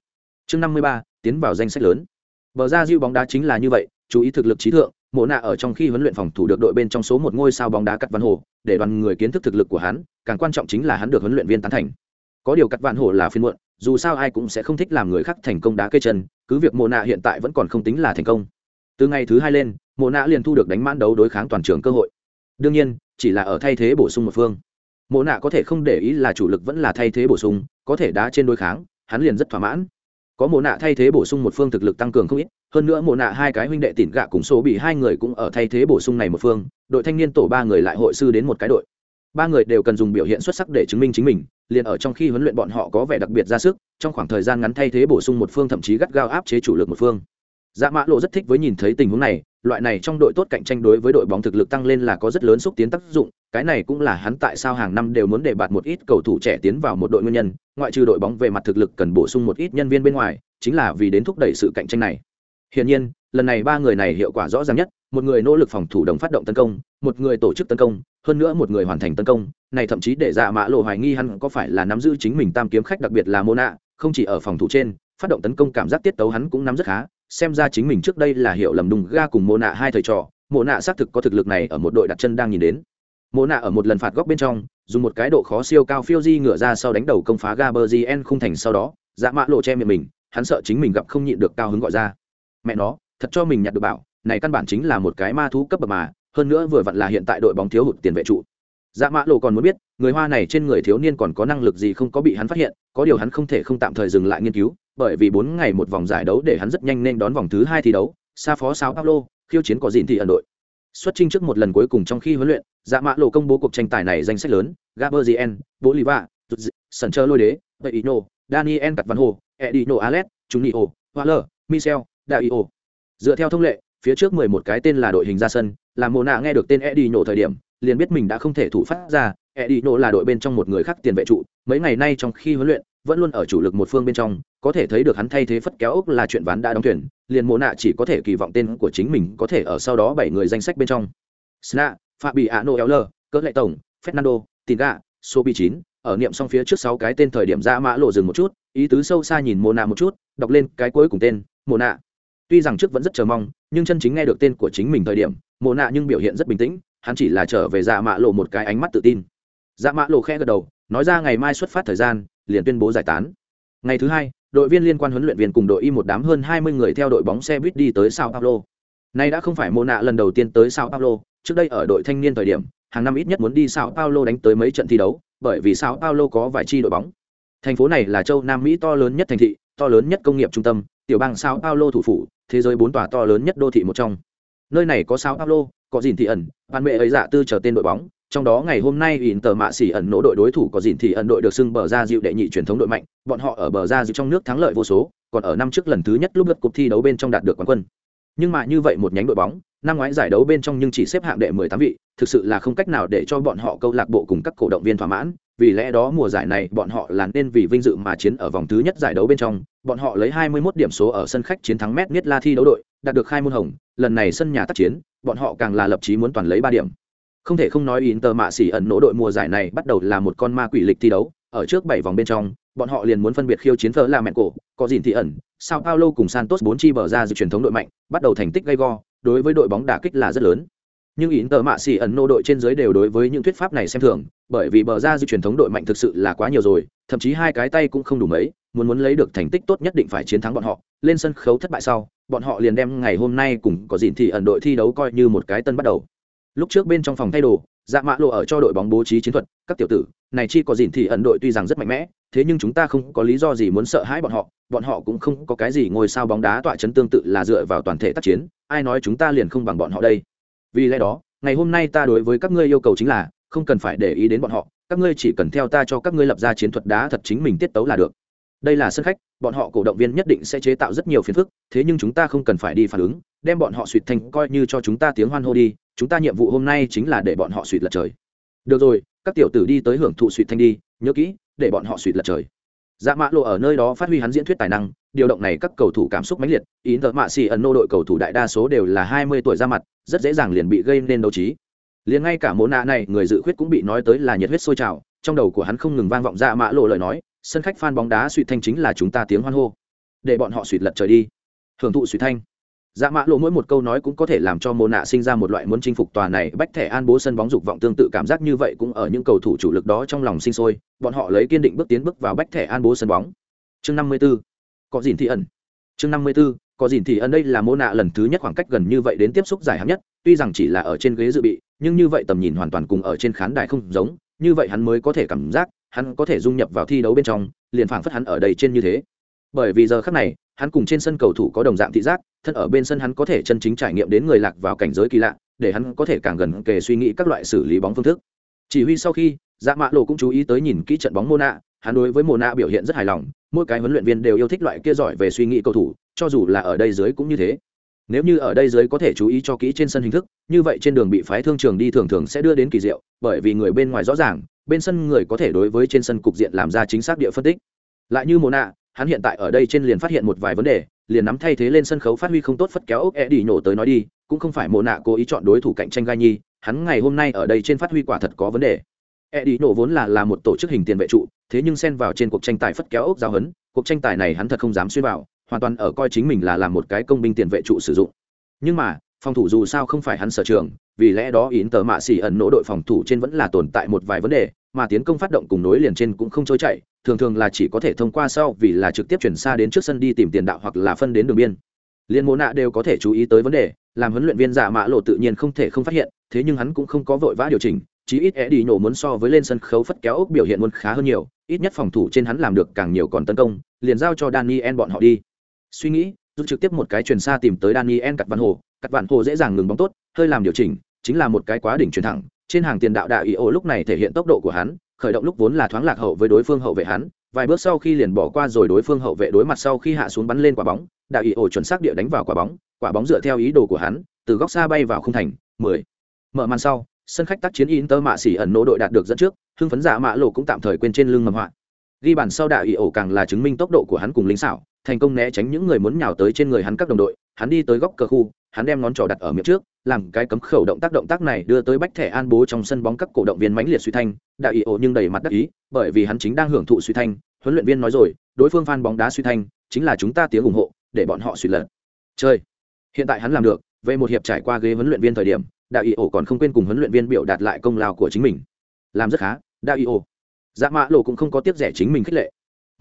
Chương năm mươi ba tiến vào danh sách lớn. Bờ ra diêu bóng đá chính là như vậy chú ý thực lực trí thượng mộ nạ ở trong khi huấn luyện phòng thủ được đội bên trong số một ngôi sao bóng đá cắt văn hồ để đoàn người kiến thức thực lực của hắn càng quan trọng chính là hắn được huấn luyện viên tán thành. Có điều cắt vạn hồ là phiên muộn dù sao ai cũng sẽ không thích làm người khác thành công đá cây chân, cứ việc mộ nạ hiện tại vẫn còn không tính là thành công. Từ ngày thứ hai lên, mộ nạ liền thu được đánh mãn đấu đối kháng toàn trường cơ hội. Đương nhiên, chỉ là ở thay thế bổ sung một phương. Mộ nạ có thể không để ý là chủ lực vẫn là thay thế bổ sung, có thể đá trên đối kháng, hắn liền rất thỏa mãn. Có mộ nạ thay thế bổ sung một phương thực lực tăng cường không ít, hơn nữa mộ nạ hai cái huynh đệ tỉn gạ cùng số bị hai người cũng ở thay thế bổ sung này một phương, đội thanh niên tổ ba người lại hội sư đến một cái đội ba người đều cần dùng biểu hiện xuất sắc để chứng minh chính mình, liền ở trong khi huấn luyện bọn họ có vẻ đặc biệt ra sức, trong khoảng thời gian ngắn thay thế bổ sung một phương thậm chí gắt gao áp chế chủ lực một phương. Dạ mã lộ rất thích với nhìn thấy tình huống này, loại này trong đội tốt cạnh tranh đối với đội bóng thực lực tăng lên là có rất lớn xúc tiến tác dụng, cái này cũng là hắn tại sao hàng năm đều muốn để bạt một ít cầu thủ trẻ tiến vào một đội nguyên nhân, ngoại trừ đội bóng về mặt thực lực cần bổ sung một ít nhân viên bên ngoài, chính là vì đến thúc đẩy sự cạnh tranh này. Hiển nhiên, lần này ba người này hiệu quả rõ ràng nhất một người nỗ lực phòng thủ đồng phát động tấn công, một người tổ chức tấn công, hơn nữa một người hoàn thành tấn công, này thậm chí để dạ mã lộ hoài nghi hắn có phải là nắm giữ chính mình tam kiếm khách đặc biệt là mô nạ, không chỉ ở phòng thủ trên, phát động tấn công cảm giác tiết tấu hắn cũng nắm rất khá, xem ra chính mình trước đây là hiểu lầm đùng ga cùng mô nạ hai thầy trò, mô nạ xác thực có thực lực này ở một đội đặt chân đang nhìn đến. Mô nạ ở một lần phạt góc bên trong, dùng một cái độ khó siêu cao phiêu di ngựa ra sau đánh đầu công phá ga bờ gn không thành sau đó dạ mã lộ che miệng mình, hắn sợ chính mình gặp không nhịn được cao hứng gọi ra. Mẹ nó, thật cho mình nhặt được bảo này căn bản chính là một cái ma thú cấp bậc mà hơn nữa vừa vặn là hiện tại đội bóng thiếu hụt tiền vệ trụ dạ mã lộ còn muốn biết người hoa này trên người thiếu niên còn có năng lực gì không có bị hắn phát hiện có điều hắn không thể không tạm thời dừng lại nghiên cứu bởi vì bốn ngày một vòng giải đấu để hắn rất nhanh nên đón vòng thứ hai thi đấu xa phó sao Paulo khiêu chiến có dìn thì ẩn đội xuất trình trước một lần cuối cùng trong khi huấn luyện dạ mã lộ công bố cuộc tranh tài này danh sách lớn Gaberzien, Bolivar, Sancho Lôi Đế, Beino, Daniel Cặt Văn Hồ, Edino Alex, Junio, Waller, Michel, Dario. Dựa theo thông lệ, phía trước 11 cái tên là đội hình ra sân, làm Mộ nạ nghe được tên Edino thời điểm, liền biết mình đã không thể thủ phát ra, Edino là đội bên trong một người khác tiền vệ trụ, mấy ngày nay trong khi huấn luyện, vẫn luôn ở chủ lực một phương bên trong có thể thấy được hắn thay thế phất kéo ốc là chuyện ván đã đóng thuyền liền mộ nạ chỉ có thể kỳ vọng tên của chính mình có thể ở sau đó bảy người danh sách bên trong. Sna fabi ano l cỡ lệ tổng fernando tinga sobi chín ở niệm xong phía trước sáu cái tên thời điểm ra mã lộ dừng một chút ý tứ sâu xa nhìn mộ nạ một chút đọc lên cái cuối cùng tên mộ nạ tuy rằng trước vẫn rất chờ mong, nhưng chân chính nghe được tên của chính mình thời điểm mồ nạ nhưng biểu hiện rất bình tĩnh, hắn chỉ là trở về dạ mạ lộ một cái ánh mắt tự tin. Dạ mạ lộ khe gật đầu, nói ra ngày mai xuất phát thời gian, liền tuyên bố giải tán. Ngày thứ hai, đội viên liên quan huấn luyện viên cùng đội y một đám hơn hai mươi người theo đội bóng xe buýt đi tới sao paulo. Nay đã không phải mồ nạ lần đầu tiên tới sao paulo, trước đây ở đội thanh niên thời điểm, hàng năm ít nhất muốn đi sao paulo đánh tới mấy trận thi đấu, bởi vì sao paulo có vài chi đội bóng. Thành phố này là châu nam mỹ to lớn nhất thành thị, to lớn nhất công nghiệp trung tâm tiểu bang sao paulo thủ phủ, thế giới bốn tòa to lớn nhất đô thị một trong. Nơi này có sao paulo, có dìn thị ẩn ban mẹ ấy dạ tư trở tên đội bóng. Trong đó ngày hôm nay ỉn tờ mạ xỉ ẩn nỗ đội đối thủ có dìn thị ẩn đội được xưng bờ ra dịu đệ nhị truyền thống đội mạnh. Bọn họ ở bờ ra dịu trong nước thắng lợi vô số, còn ở năm trước lần thứ nhất lúc lượt cuộc thi đấu bên trong đạt được quán quân. Nhưng mà như vậy một nhánh đội bóng, năm ngoái giải đấu bên trong nhưng chỉ xếp hạng đệ mười tám vị, thực sự là không cách nào để cho bọn họ câu lạc bộ cùng các cổ động viên thỏa mãn vì lẽ đó mùa giải này bọn họ là nên vì vinh dự mà chiến ở vòng thứ nhất giải đấu bên trong. Bọn họ lấy 21 điểm số ở sân khách chiến thắng Met miết la thi đấu đội đạt được khai môn hồng lần này sân nhà tác chiến bọn họ càng là lập chí muốn toàn lấy ba điểm. Không thể không nói Inter mạ xỉ ẩn nỗ đội mùa giải này bắt đầu là một con ma quỷ lịch thi đấu, ở trước bảy vòng bên trong, bọn họ liền muốn phân biệt khiêu chiến phở là mẹ cổ có gìn thị ẩn sao paulo cùng santos bốn chi bờ ra dự truyền thống đội mạnh bắt đầu thành tích gay go đối với đội bóng đả kích là rất lớn nhưng ý tờ mạ xỉ ẩn nô đội trên dưới đều đối với những thuyết pháp này xem thường, bởi vì bờ ra di truyền thống đội mạnh thực sự là quá nhiều rồi, thậm chí hai cái tay cũng không đủ mấy, muốn muốn lấy được thành tích tốt nhất định phải chiến thắng bọn họ. Lên sân khấu thất bại sau, bọn họ liền đem ngày hôm nay cùng có dịn thì ẩn đội thi đấu coi như một cái tân bắt đầu. Lúc trước bên trong phòng thay đồ dạ mạ lộ ở cho đội bóng bố trí chiến thuật, các tiểu tử, này chi có dịn thì ẩn đội tuy rằng rất mạnh mẽ, thế nhưng chúng ta không có lý do gì muốn sợ hãi bọn họ bọn họ cũng không có cái gì ngôi sao bóng đá tọa chấn tương tự là dựa vào toàn thể tác chiến, ai nói chúng ta liền không bằng bọn họ đây? Vì lẽ đó, ngày hôm nay ta đối với các ngươi yêu cầu chính là, không cần phải để ý đến bọn họ, các ngươi chỉ cần theo ta cho các ngươi lập ra chiến thuật đá thật chính mình tiết tấu là được. Đây là sân khách, bọn họ cổ động viên nhất định sẽ chế tạo rất nhiều phiền phức, thế nhưng chúng ta không cần phải đi phản ứng, đem bọn họ suỵt thành coi như cho chúng ta tiếng hoan hô đi, chúng ta nhiệm vụ hôm nay chính là để bọn họ suỵt lật trời. Được rồi, các tiểu tử đi tới hưởng thụ suỵt thanh đi, nhớ kỹ, để bọn họ suỵt lật trời. Dạ mã lộ ở nơi đó phát huy hắn diễn thuyết tài năng, điều động này các cầu thủ cảm xúc mãnh liệt ý tợ mạ xì ẩn nô đội cầu thủ đại đa số đều là hai mươi tuổi ra mặt rất dễ dàng liền bị gây nên đấu trí. Liền ngay cả mô nạ này, người dự khuyết cũng bị nói tới là nhiệt huyết sôi trào, trong đầu của hắn không ngừng vang vọng ra mã lộ lời nói, sân khách phan bóng đá suy thanh chính là chúng ta tiếng hoan hô. Để bọn họ suy lật trời đi. Hưởng thụ suy thanh. Dạ mã lộ mỗi một câu nói cũng có thể làm cho mô nạ sinh ra một loại muốn chinh phục tòa này, bách thẻ an bố sân bóng dục vọng tương tự cảm giác như vậy cũng ở những cầu thủ chủ lực đó trong lòng sinh sôi, bọn họ lấy kiên định bước tiến bước vào bách thẻ an bố sân bóng. Chương năm mươi 54. có dìn thị ẩn. Chương năm mươi 54 có dìn thì ân đây là mô nạ lần thứ nhất khoảng cách gần như vậy đến tiếp xúc giải hạn nhất, tuy rằng chỉ là ở trên ghế dự bị, nhưng như vậy tầm nhìn hoàn toàn cùng ở trên khán đài không giống, như vậy hắn mới có thể cảm giác, hắn có thể dung nhập vào thi đấu bên trong, liền phảng phất hắn ở đây trên như thế. Bởi vì giờ khắc này, hắn cùng trên sân cầu thủ có đồng dạng thị giác, thân ở bên sân hắn có thể chân chính trải nghiệm đến người lạc vào cảnh giới kỳ lạ, để hắn có thể càng gần kề suy nghĩ các loại xử lý bóng phương thức. Chỉ huy sau khi dạ mạ lộ cũng chú ý tới nhìn kỹ trận bóng mô nạ, hắn đối với mô nạ biểu hiện rất hài lòng, mỗi cái huấn luyện viên đều yêu thích loại kia giỏi về suy nghĩ cầu thủ cho dù là ở đây dưới cũng như thế. Nếu như ở đây dưới có thể chú ý cho kỹ trên sân hình thức, như vậy trên đường bị phái thương trường đi thường thường sẽ đưa đến kỳ diệu, bởi vì người bên ngoài rõ ràng, bên sân người có thể đối với trên sân cục diện làm ra chính xác địa phân tích. Lại như mồ nạ hắn hiện tại ở đây trên liền phát hiện một vài vấn đề, liền nắm thay thế lên sân khấu phát huy không tốt phất kéo ốc e đi nhổ tới nói đi, cũng không phải mồ nạ cố ý chọn đối thủ cạnh tranh gai nhi, hắn ngày hôm nay ở đây trên phát huy quả thật có vấn đề. E đi nhổ vốn là là một tổ chức hình tiền vệ trụ, thế nhưng xen vào trên cuộc tranh tài phất kéo ốc giao hấn cuộc tranh tài này hắn thật không dám xuyên vào hoàn toàn ở coi chính mình là làm một cái công binh tiền vệ trụ sử dụng. Nhưng mà, phòng thủ dù sao không phải hắn sở trường, vì lẽ đó yến tờ mạ xỉ ẩn nỗ đội phòng thủ trên vẫn là tồn tại một vài vấn đề, mà tiến công phát động cùng nối liền trên cũng không trôi chạy thường thường là chỉ có thể thông qua sau vì là trực tiếp chuyển xa đến trước sân đi tìm tiền đạo hoặc là phân đến đường biên. Liên mô nạ đều có thể chú ý tới vấn đề, làm huấn luyện viên giả mã lộ tự nhiên không thể không phát hiện, thế nhưng hắn cũng không có vội vã điều chỉnh, chí ít é đi nổ muốn so với lên sân khấu phất kéo ốc biểu hiện muốn khá hơn nhiều, ít nhất phòng thủ trên hắn làm được càng nhiều còn tấn công, liền giao cho daniel bọn họ đi suy nghĩ rút trực tiếp một cái truyền xa tìm tới daniel cắt vạn hồ cắt vạn hồ dễ dàng ngừng bóng tốt hơi làm điều chỉnh chính là một cái quá đỉnh truyền thẳng. Trên hàng tiền đạo đại ý ô lúc này thể hiện tốc độ của hắn khởi động lúc vốn là thoáng lạc hậu với đối phương hậu vệ hắn vài bước sau khi liền bỏ qua rồi đối phương hậu vệ đối mặt sau khi hạ xuống bắn lên quả bóng đại ý ô chuẩn xác địa đánh vào quả bóng quả bóng dựa theo ý đồ của hắn từ góc xa bay vào khung thành mười. Mở màn sau sân khách tác chiến Inter mạ xỉ ẩn nỗ đội đạt được dẫn trước, hưng phấn giả mạ lộ cũng tạm thời quên trên lưng mầm họa. Ghi bàn sau đại ý ổ càng là chứng minh tốc độ của hắn cùng lính xảo, thành công né tránh những người muốn nhào tới trên người hắn các đồng đội, hắn đi tới góc cờ khu, hắn đem ngón trỏ đặt ở miệng trước, làm cái cấm khẩu động tác động tác này đưa tới bách thẻ an bố trong sân bóng các cổ động viên mãnh liệt suy thanh, đại ý ổ nhưng đầy mặt đắc ý, bởi vì hắn chính đang hưởng thụ suy thanh, huấn luyện viên nói rồi, đối phương phan bóng đá suy thanh, chính là chúng ta tiếng ủng hộ, để bọn họ suy lật. Chơi. Hiện tại hắn làm được, về một hiệp trải qua ghế huấn luyện viên thời điểm, đại ý ổ còn không quên cùng huấn luyện viên biểu đạt lại công lao của chính mình. Làm rất khá, đại ý ổ. Dạ Mã Lộ cũng không có tiếc rẻ chính mình khích lệ.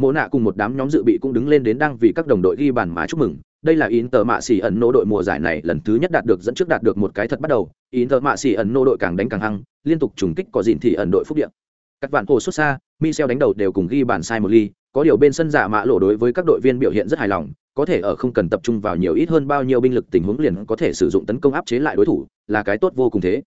Mộ nạ cùng một đám nhóm dự bị cũng đứng lên đến đang vì các đồng đội ghi bàn mà chúc mừng, đây là Inter Mạ Xỉ ẩn nô đội mùa giải này lần thứ nhất đạt được dẫn trước đạt được một cái thật bắt đầu, Inter Mạ Xỉ ẩn nô đội càng đánh càng hăng, liên tục trùng kích có dìn thì ẩn đội phúc điện. Các bạn hồ xuất xa, Michel đánh đầu đều cùng ghi bàn sai một ly, có điều bên sân giả mạ lộ đối với các đội viên biểu hiện rất hài lòng, có thể ở không cần tập trung vào nhiều ít hơn bao nhiêu binh lực tình huống liền có thể sử dụng tấn công áp chế lại đối thủ, là cái tốt vô cùng thế.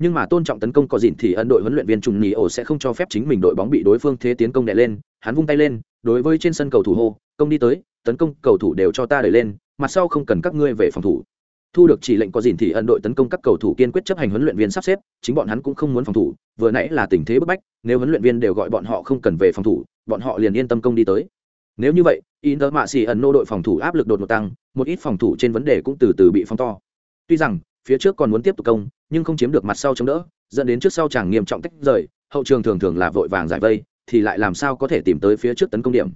Nhưng mà tôn trọng tấn công có dìn thì ấn đội huấn luyện viên Trùng nhì ổ sẽ không cho phép chính mình đội bóng bị đối phương thế tiến công đè lên, hắn vung tay lên, đối với trên sân cầu thủ hô, công đi tới, tấn công cầu thủ đều cho ta đẩy lên, mặt sau không cần các ngươi về phòng thủ. Thu được chỉ lệnh có dìn thì ẩn đội tấn công các cầu thủ kiên quyết chấp hành huấn luyện viên sắp xếp chính bọn hắn cũng không muốn phòng thủ vừa nãy là tình thế bức bách nếu huấn luyện viên đều gọi bọn họ không cần về phòng thủ bọn họ liền yên tâm công đi tới. Nếu như vậy inter mạ xì ẩn nô đội phòng thủ áp lực đột ngột tăng một ít phòng thủ trên vấn đề cũng từ từ bị phong to. Tuy rằng phía trước còn muốn tiếp tục công nhưng không chiếm được mặt sau chống đỡ dẫn đến trước sau chẳng nghiêm trọng tách rời hậu trường thường thường là vội vàng giải vây thì lại làm sao có thể tìm tới phía trước tấn công điểm?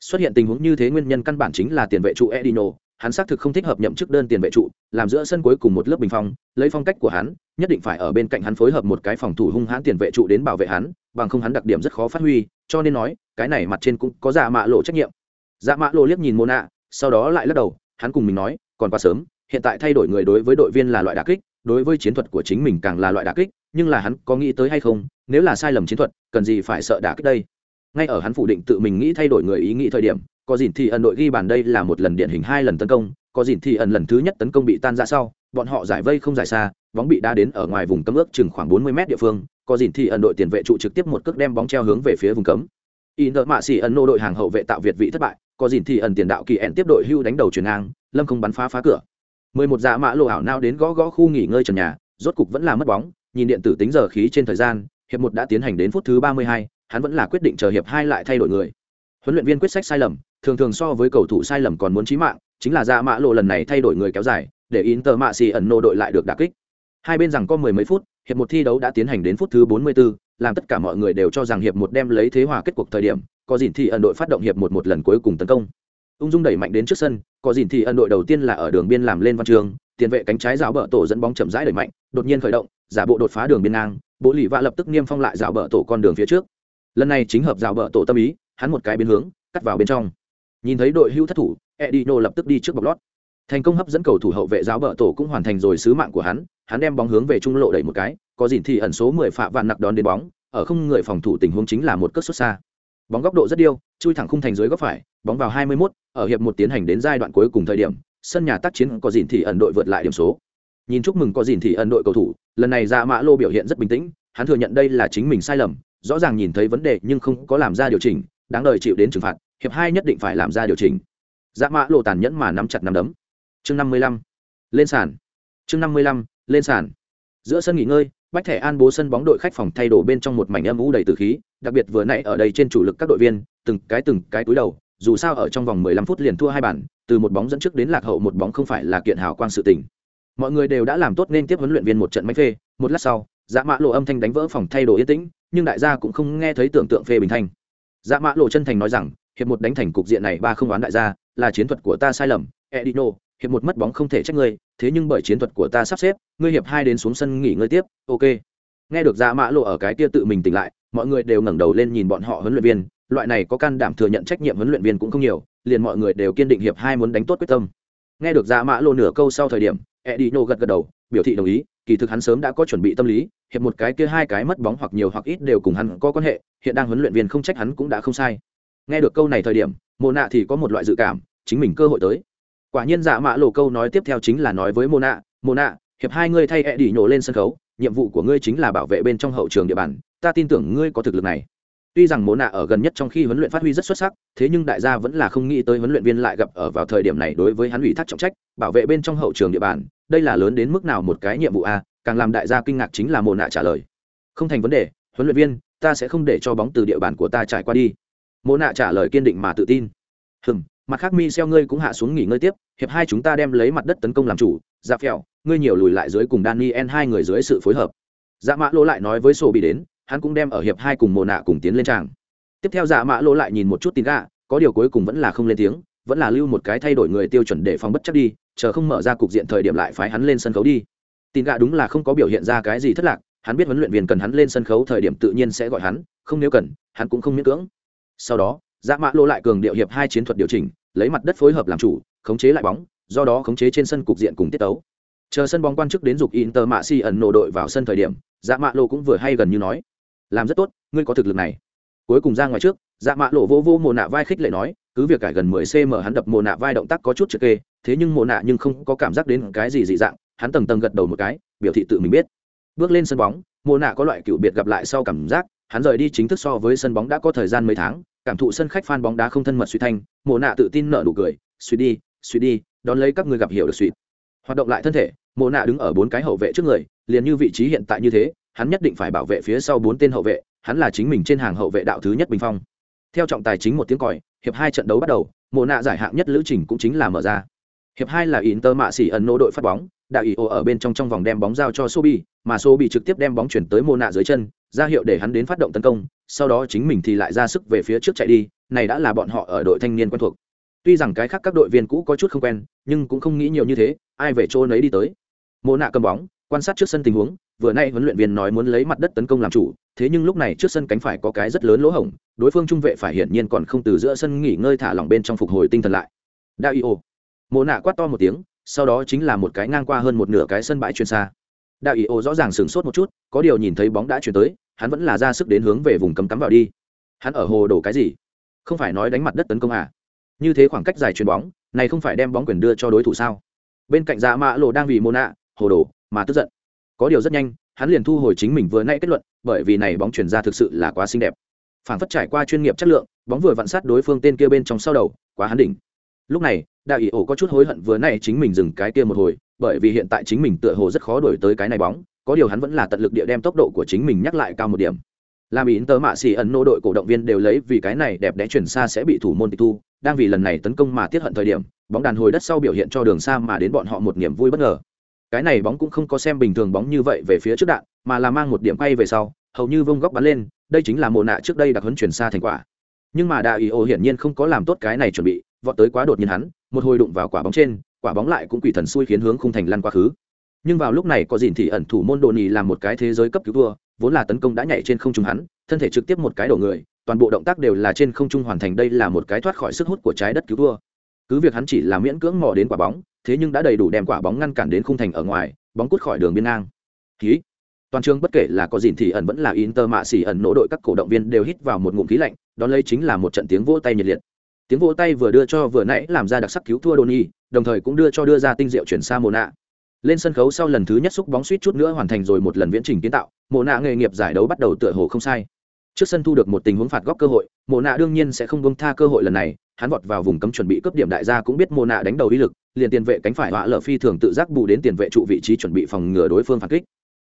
Xuất hiện tình huống như thế nguyên nhân căn bản chính là tiền vệ trụ edino hắn xác thực không thích hợp nhậm chức đơn tiền vệ trụ, làm giữa sân cuối cùng một lớp bình phong, lấy phong cách của hắn, nhất định phải ở bên cạnh hắn phối hợp một cái phòng thủ hung hãn tiền vệ trụ đến bảo vệ hắn, bằng không hắn đặc điểm rất khó phát huy, cho nên nói, cái này mặt trên cũng có dạ mạ lộ trách nhiệm. Dạ mạ lộ liếc nhìn mô nạ sau đó lại lắc đầu, hắn cùng mình nói, còn quá sớm, hiện tại thay đổi người đối với đội viên là loại đà kích, đối với chiến thuật của chính mình càng là loại đà kích, nhưng là hắn có nghĩ tới hay không nếu là sai lầm chiến thuật, cần gì phải sợ đả kích đây? Ngay ở hắn phủ định tự mình nghĩ thay đổi người ý nghĩ thời điểm, có dìn thì ẩn đội ghi bàn đây là một lần điển hình hai lần tấn công, có dìn thì ẩn lần thứ nhất tấn công bị tan ra sau, bọn họ giải vây không giải xa, bóng bị đá đến ở ngoài vùng cấm ước chừng khoảng 40 mét địa phương, có dìn thì ẩn đội tiền vệ trụ trực tiếp một cước đem bóng treo hướng về phía vùng cấm. In mạ xỉ ẩn nô đội hàng hậu vệ tạo việt vị thất bại, có dìn thì ẩn tiền đạo kỳ ẩn tiếp đội hưu đánh đầu chuyển ngang, lâm không bắn phá phá cửa. 11 dạ mã lộ ảo nao đến gõ gõ khu nghỉ ngơi trần nhà, rốt cục vẫn là mất bóng, nhìn điện tử tính giờ khí trên thời gian hiệp một đã tiến hành đến phút thứ 32, hắn vẫn là quyết định chờ hiệp hai lại thay đổi người. Huấn luyện viên quyết sách sai lầm thường thường so với cầu thủ sai lầm còn muốn chí mạng chính là dạ mã lộ lần này thay đổi người kéo dài để Inter mạ xì ẩn nô đội lại được đả kích. Hai bên rằng có mười mấy phút hiệp một thi đấu đã tiến hành đến phút thứ 44, làm tất cả mọi người đều cho rằng hiệp một đem lấy thế hòa kết cuộc thời điểm có dỉn thì ẩn đội phát động hiệp một một lần cuối cùng tấn công. Ung dung đẩy mạnh đến trước sân có dỉn thì ẩn đội đầu tiên là ở đường biên làm lên văn trường tiền vệ cánh trái giáo bờ tổ dẫn bóng chậm rãi đẩy mạnh đột nhiên khởi động giả bộ đột phá đường biên ngang bộ lì vạ lập tức niêm phong lại rào bờ tổ con đường phía trước. Lần này chính hợp rào bờ tổ tâm ý hắn một cái biến hướng cắt vào bên trong. Nhìn thấy đội hưu thất thủ edino lập tức đi trước bọc lót. Thành công hấp dẫn cầu thủ hậu vệ giáo bờ tổ cũng hoàn thành rồi sứ mạng của hắn hắn đem bóng hướng về trung lộ đẩy một cái có dìn thì ẩn số mười phạ vạn nặc đón đến bóng ở không người phòng thủ tình huống chính là một cất xuất xa. Bóng góc độ rất điêu chui thẳng khung thành dưới góc phải bóng vào 21, ở hiệp một tiến hành đến giai đoạn cuối cùng thời điểm sân nhà tác chiến có dìn thì ẩn đội vượt lại điểm số nhìn chúc mừng có dìn thì ẩn đội cầu thủ, lần này ra mã lô biểu hiện rất bình tĩnh, hắn thừa nhận đây là chính mình sai lầm, rõ ràng nhìn thấy vấn đề nhưng không có làm ra điều chỉnh, đáng đời chịu đến trừng phạt, hiệp hai nhất định phải làm ra điều chỉnh. Dạ mã lộ tàn nhẫn mà nắm chặt nắm đấm. Chương năm mươi lăm. Lên sàn. Chương năm mươi lăm, lên sàn. Giữa sân nghỉ ngơi, bách thẻ an bố sân bóng đội khách phòng thay đổ bên trong một mảnh âm u đầy từ khí, đặc biệt vừa nãy ở đây trên chủ lực các đội viên, từng cái từng cái túi đầu, dù sao ở trong vòng 15 phút liền thua hai bản từ một bóng dẫn trước đến lạc hậu một bóng không phải là kiện hào quang sự tình mọi người đều đã làm tốt nên tiếp huấn luyện viên một trận máy phê, một lát sau dạ mã lộ âm thanh đánh vỡ phòng thay đổi yên tĩnh, nhưng đại gia cũng không nghe thấy tưởng tượng phê bình thanh. Dạ mã lộ chân thành nói rằng, hiệp một đánh thành cục diện này ba không đoán đại gia, là chiến thuật của ta sai lầm, edino, hiệp một mất bóng không thể trách ngươi, thế nhưng bởi chiến thuật của ta sắp xếp, ngươi hiệp hai đến xuống sân nghỉ ngơi tiếp, ok. Nghe được dạ mã lộ ở cái kia tự mình tỉnh lại, mọi người đều ngẩng đầu lên nhìn bọn họ huấn luyện viên, loại này có can đảm thừa nhận trách nhiệm huấn luyện viên cũng không nhiều, liền mọi người đều kiên định hiệp hai muốn đánh tốt quyết tâm. Nghe được dạ mã lộ nửa câu sau thời điểm edino gật gật đầu biểu thị đồng ý kỳ thực hắn sớm đã có chuẩn bị tâm lý hiệp một cái kia hai cái mất bóng hoặc nhiều hoặc ít đều cùng hắn có quan hệ hiện đang huấn luyện viên không trách hắn cũng đã không sai. Nghe được câu này thời điểm Mona nạ thì có một loại dự cảm chính mình cơ hội tới. Quả nhiên dạ mã lộ câu nói tiếp theo chính là nói với Mona, nạ nạ hiệp hai ngươi thay ẹ nhổ lên sân khấu nhiệm vụ của ngươi chính là bảo vệ bên trong hậu trường địa bàn ta tin tưởng ngươi có thực lực này tuy rằng Mộ nạ ở gần nhất trong khi huấn luyện phát huy rất xuất sắc, thế nhưng đại gia vẫn là không nghĩ tới huấn luyện viên lại gặp ở vào thời điểm này đối với hắn ủy thác trọng trách, bảo vệ bên trong hậu trường địa bàn, đây là lớn đến mức nào một cái nhiệm vụ a, càng làm đại gia kinh ngạc chính là Mộ nạ trả lời. Không thành vấn đề, huấn luyện viên, ta sẽ không để cho bóng từ địa bàn của ta trải qua đi. Mộ nạ trả lời kiên định mà tự tin. Hừm, mặt khác mi xeo ngươi cũng hạ xuống nghỉ ngơi tiếp, hiệp hai chúng ta đem lấy mặt đất tấn công làm chủ dạ phèo, ngươi nhiều lùi lại dưới cùng daniel, hai người dưới sự phối hợp. Dạ mã lô lại nói với sổ bị đến hắn cũng đem ở hiệp hai cùng mồ nạ cùng tiến lên tràng. Tiếp theo dạ mã lô lại nhìn một chút tín gạ có điều cuối cùng vẫn là không lên tiếng, vẫn là lưu một cái thay đổi người tiêu chuẩn để phòng bất chấp đi, chờ không mở ra cục diện thời điểm lại phái hắn lên sân khấu đi. Tín gạ đúng là không có biểu hiện ra cái gì thất lạc, hắn biết huấn luyện viên cần hắn lên sân khấu thời điểm tự nhiên sẽ gọi hắn, không nếu cần, hắn cũng không miễn cưỡng. Sau đó dạ mã lô lại cường điệu hiệp hai chiến thuật điều chỉnh, lấy mặt đất phối hợp làm chủ, khống chế lại bóng, do đó khống chế trên sân cục diện cùng tiết tấu. Chờ sân bóng quan chức đến dục inter mạ si ẩn nổ đội vào sân thời điểm dạ mạ lô cũng vừa hay gần như nói làm rất tốt, ngươi có thực lực này. Cuối cùng ra ngoài trước dạ mạ lộ vô vô mồ nạ vai khích lệ nói, cứ việc cải gần 10 cm hắn đập mồ nạ vai động tác có chút trực kê, thế nhưng mồ nạ nhưng không có cảm giác đến cái gì dị dạng, hắn tầng tầng gật đầu một cái, biểu thị tự mình biết. Bước lên sân bóng, mồ nạ có loại cựu biệt gặp lại sau cảm giác, hắn rời đi chính thức so với sân bóng đã có thời gian mấy tháng, cảm thụ sân khách fan bóng đá không thân mật suy thanh, mồ nạ tự tin nở nụ cười, suy đi suy đi, đón lấy các người gặp hiểu được suy. Hoạt động lại thân thể, mồ nạ đứng ở bốn cái hậu vệ trước người, liền như vị trí hiện tại như thế hắn nhất định phải bảo vệ phía sau bốn tên hậu vệ, hắn là chính mình trên hàng hậu vệ đạo thứ nhất bình phong. Theo trọng tài chính một tiếng còi, hiệp hai trận đấu bắt đầu mồ nạ giải hạng nhất lữ trình cũng chính là mở ra. Hiệp hai là inter mạ xỉ ẩn nô đội phát bóng đạo ý ô ở bên trong trong vòng đem bóng giao cho sobi, mà sobi trực tiếp đem bóng chuyển tới mồ nạ dưới chân, ra hiệu để hắn đến phát động tấn công, sau đó chính mình thì lại ra sức về phía trước chạy đi, này đã là bọn họ ở đội thanh niên quen thuộc. Tuy rằng cái khác các đội viên cũ có chút không quen, nhưng cũng không nghĩ nhiều như thế, ai về chỗ nấy đi tới. Mô nạ cầm bóng, quan sát trước sân tình huống vừa nay huấn luyện viên nói muốn lấy mặt đất tấn công làm chủ, thế nhưng lúc này trước sân cánh phải có cái rất lớn lỗ hổng, đối phương trung vệ phải hiển nhiên còn không từ giữa sân nghỉ ngơi thả lỏng bên trong phục hồi tinh thần lại. Đa y ô mồ nạ quát to một tiếng, sau đó chính là một cái ngang qua hơn một nửa cái sân bãi chuyên xa. Đa y ô rõ ràng sửng sốt một chút, có điều nhìn thấy bóng đã chuyển tới, hắn vẫn là ra sức đến hướng về vùng cấm cắm vào đi. Hắn ở hồ đổ cái gì? Không phải nói đánh mặt đất tấn công à? Như thế khoảng cách dài chuyền bóng, này không phải đem bóng quyền đưa cho đối thủ sao? Bên cạnh dạ mã lộ đang vì mồ nạ, hồ đồ mà tức giận có điều rất nhanh, hắn liền thu hồi chính mình vừa nãy kết luận, bởi vì này bóng chuyển ra thực sự là quá xinh đẹp. Phản phất trải qua chuyên nghiệp chất lượng, bóng vừa vặn sát đối phương tên kia bên trong sau đầu, quá hắn đỉnh. Lúc này đại ý ổ có chút hối hận vừa nãy chính mình dừng cái kia một hồi, bởi vì hiện tại chính mình tựa hồ rất khó đổi tới cái này bóng, có điều hắn vẫn là tận lực địa đem tốc độ của chính mình nhắc lại cao một điểm. Làm ý tớ mạ xì ẩn nô đội cổ động viên đều lấy vì cái này đẹp đẽ chuyển xa sẽ bị thủ môn tịch thu, đang vì lần này tấn công mà tiết hận thời điểm, bóng đàn hồi đất sau biểu hiện cho đường xa mà đến bọn họ một niềm vui bất ngờ cái này bóng cũng không có xem bình thường bóng như vậy về phía trước đạn mà là mang một điểm quay về sau hầu như vông góc bắn lên đây chính là mồ nạ trước đây đặc huấn chuyển xa thành quả nhưng mà đại ý ô hiển nhiên không có làm tốt cái này chuẩn bị vọt tới quá đột nhiên hắn một hồi đụng vào quả bóng trên quả bóng lại cũng quỷ thần xui khiến hướng khung thành lăn quá khứ nhưng vào lúc này có dìn thì ẩn thủ môn đồ nì làm một cái thế giới cấp cứu vua, vốn là tấn công đã nhảy trên không trung hắn thân thể trực tiếp một cái đổ người toàn bộ động tác đều là trên không trung hoàn thành đây là một cái thoát khỏi sức hút của trái đất cứu vua. cứ việc hắn chỉ là miễn cưỡng mò đến quả bóng thế nhưng đã đầy đủ đem quả bóng ngăn cản đến khung thành ở ngoài, bóng cút khỏi đường biên ngang. Khí toàn trường bất kể là có gìn thì ẩn vẫn là inter mạ xỉ ẩn nỗ đội các cổ động viên đều hít vào một ngụm khí lạnh đón lấy chính là một trận tiếng vỗ tay nhiệt liệt. Tiếng vỗ tay vừa đưa cho vừa nãy làm ra đặc sắc cứu thua Doni, đồng thời cũng đưa cho đưa ra tinh diệu chuyển xa Mona. lên sân khấu sau lần thứ nhất xúc bóng suýt chút nữa hoàn thành rồi một lần viễn trình kiến tạo, Mona nghề nghiệp giải đấu bắt đầu tựa hồ không sai. Trước sân thu được một tình huống phạt góc cơ hội mồ Na đương nhiên sẽ không buông tha cơ hội lần này, hắn vọt vào vùng cấm chuẩn bị cướp điểm đại gia cũng biết mồ Na đánh đầu uy lực liền tiền vệ cánh phải họa lở phi thường tự giác bù đến tiền vệ trụ vị trí chuẩn bị phòng ngừa đối phương phản kích.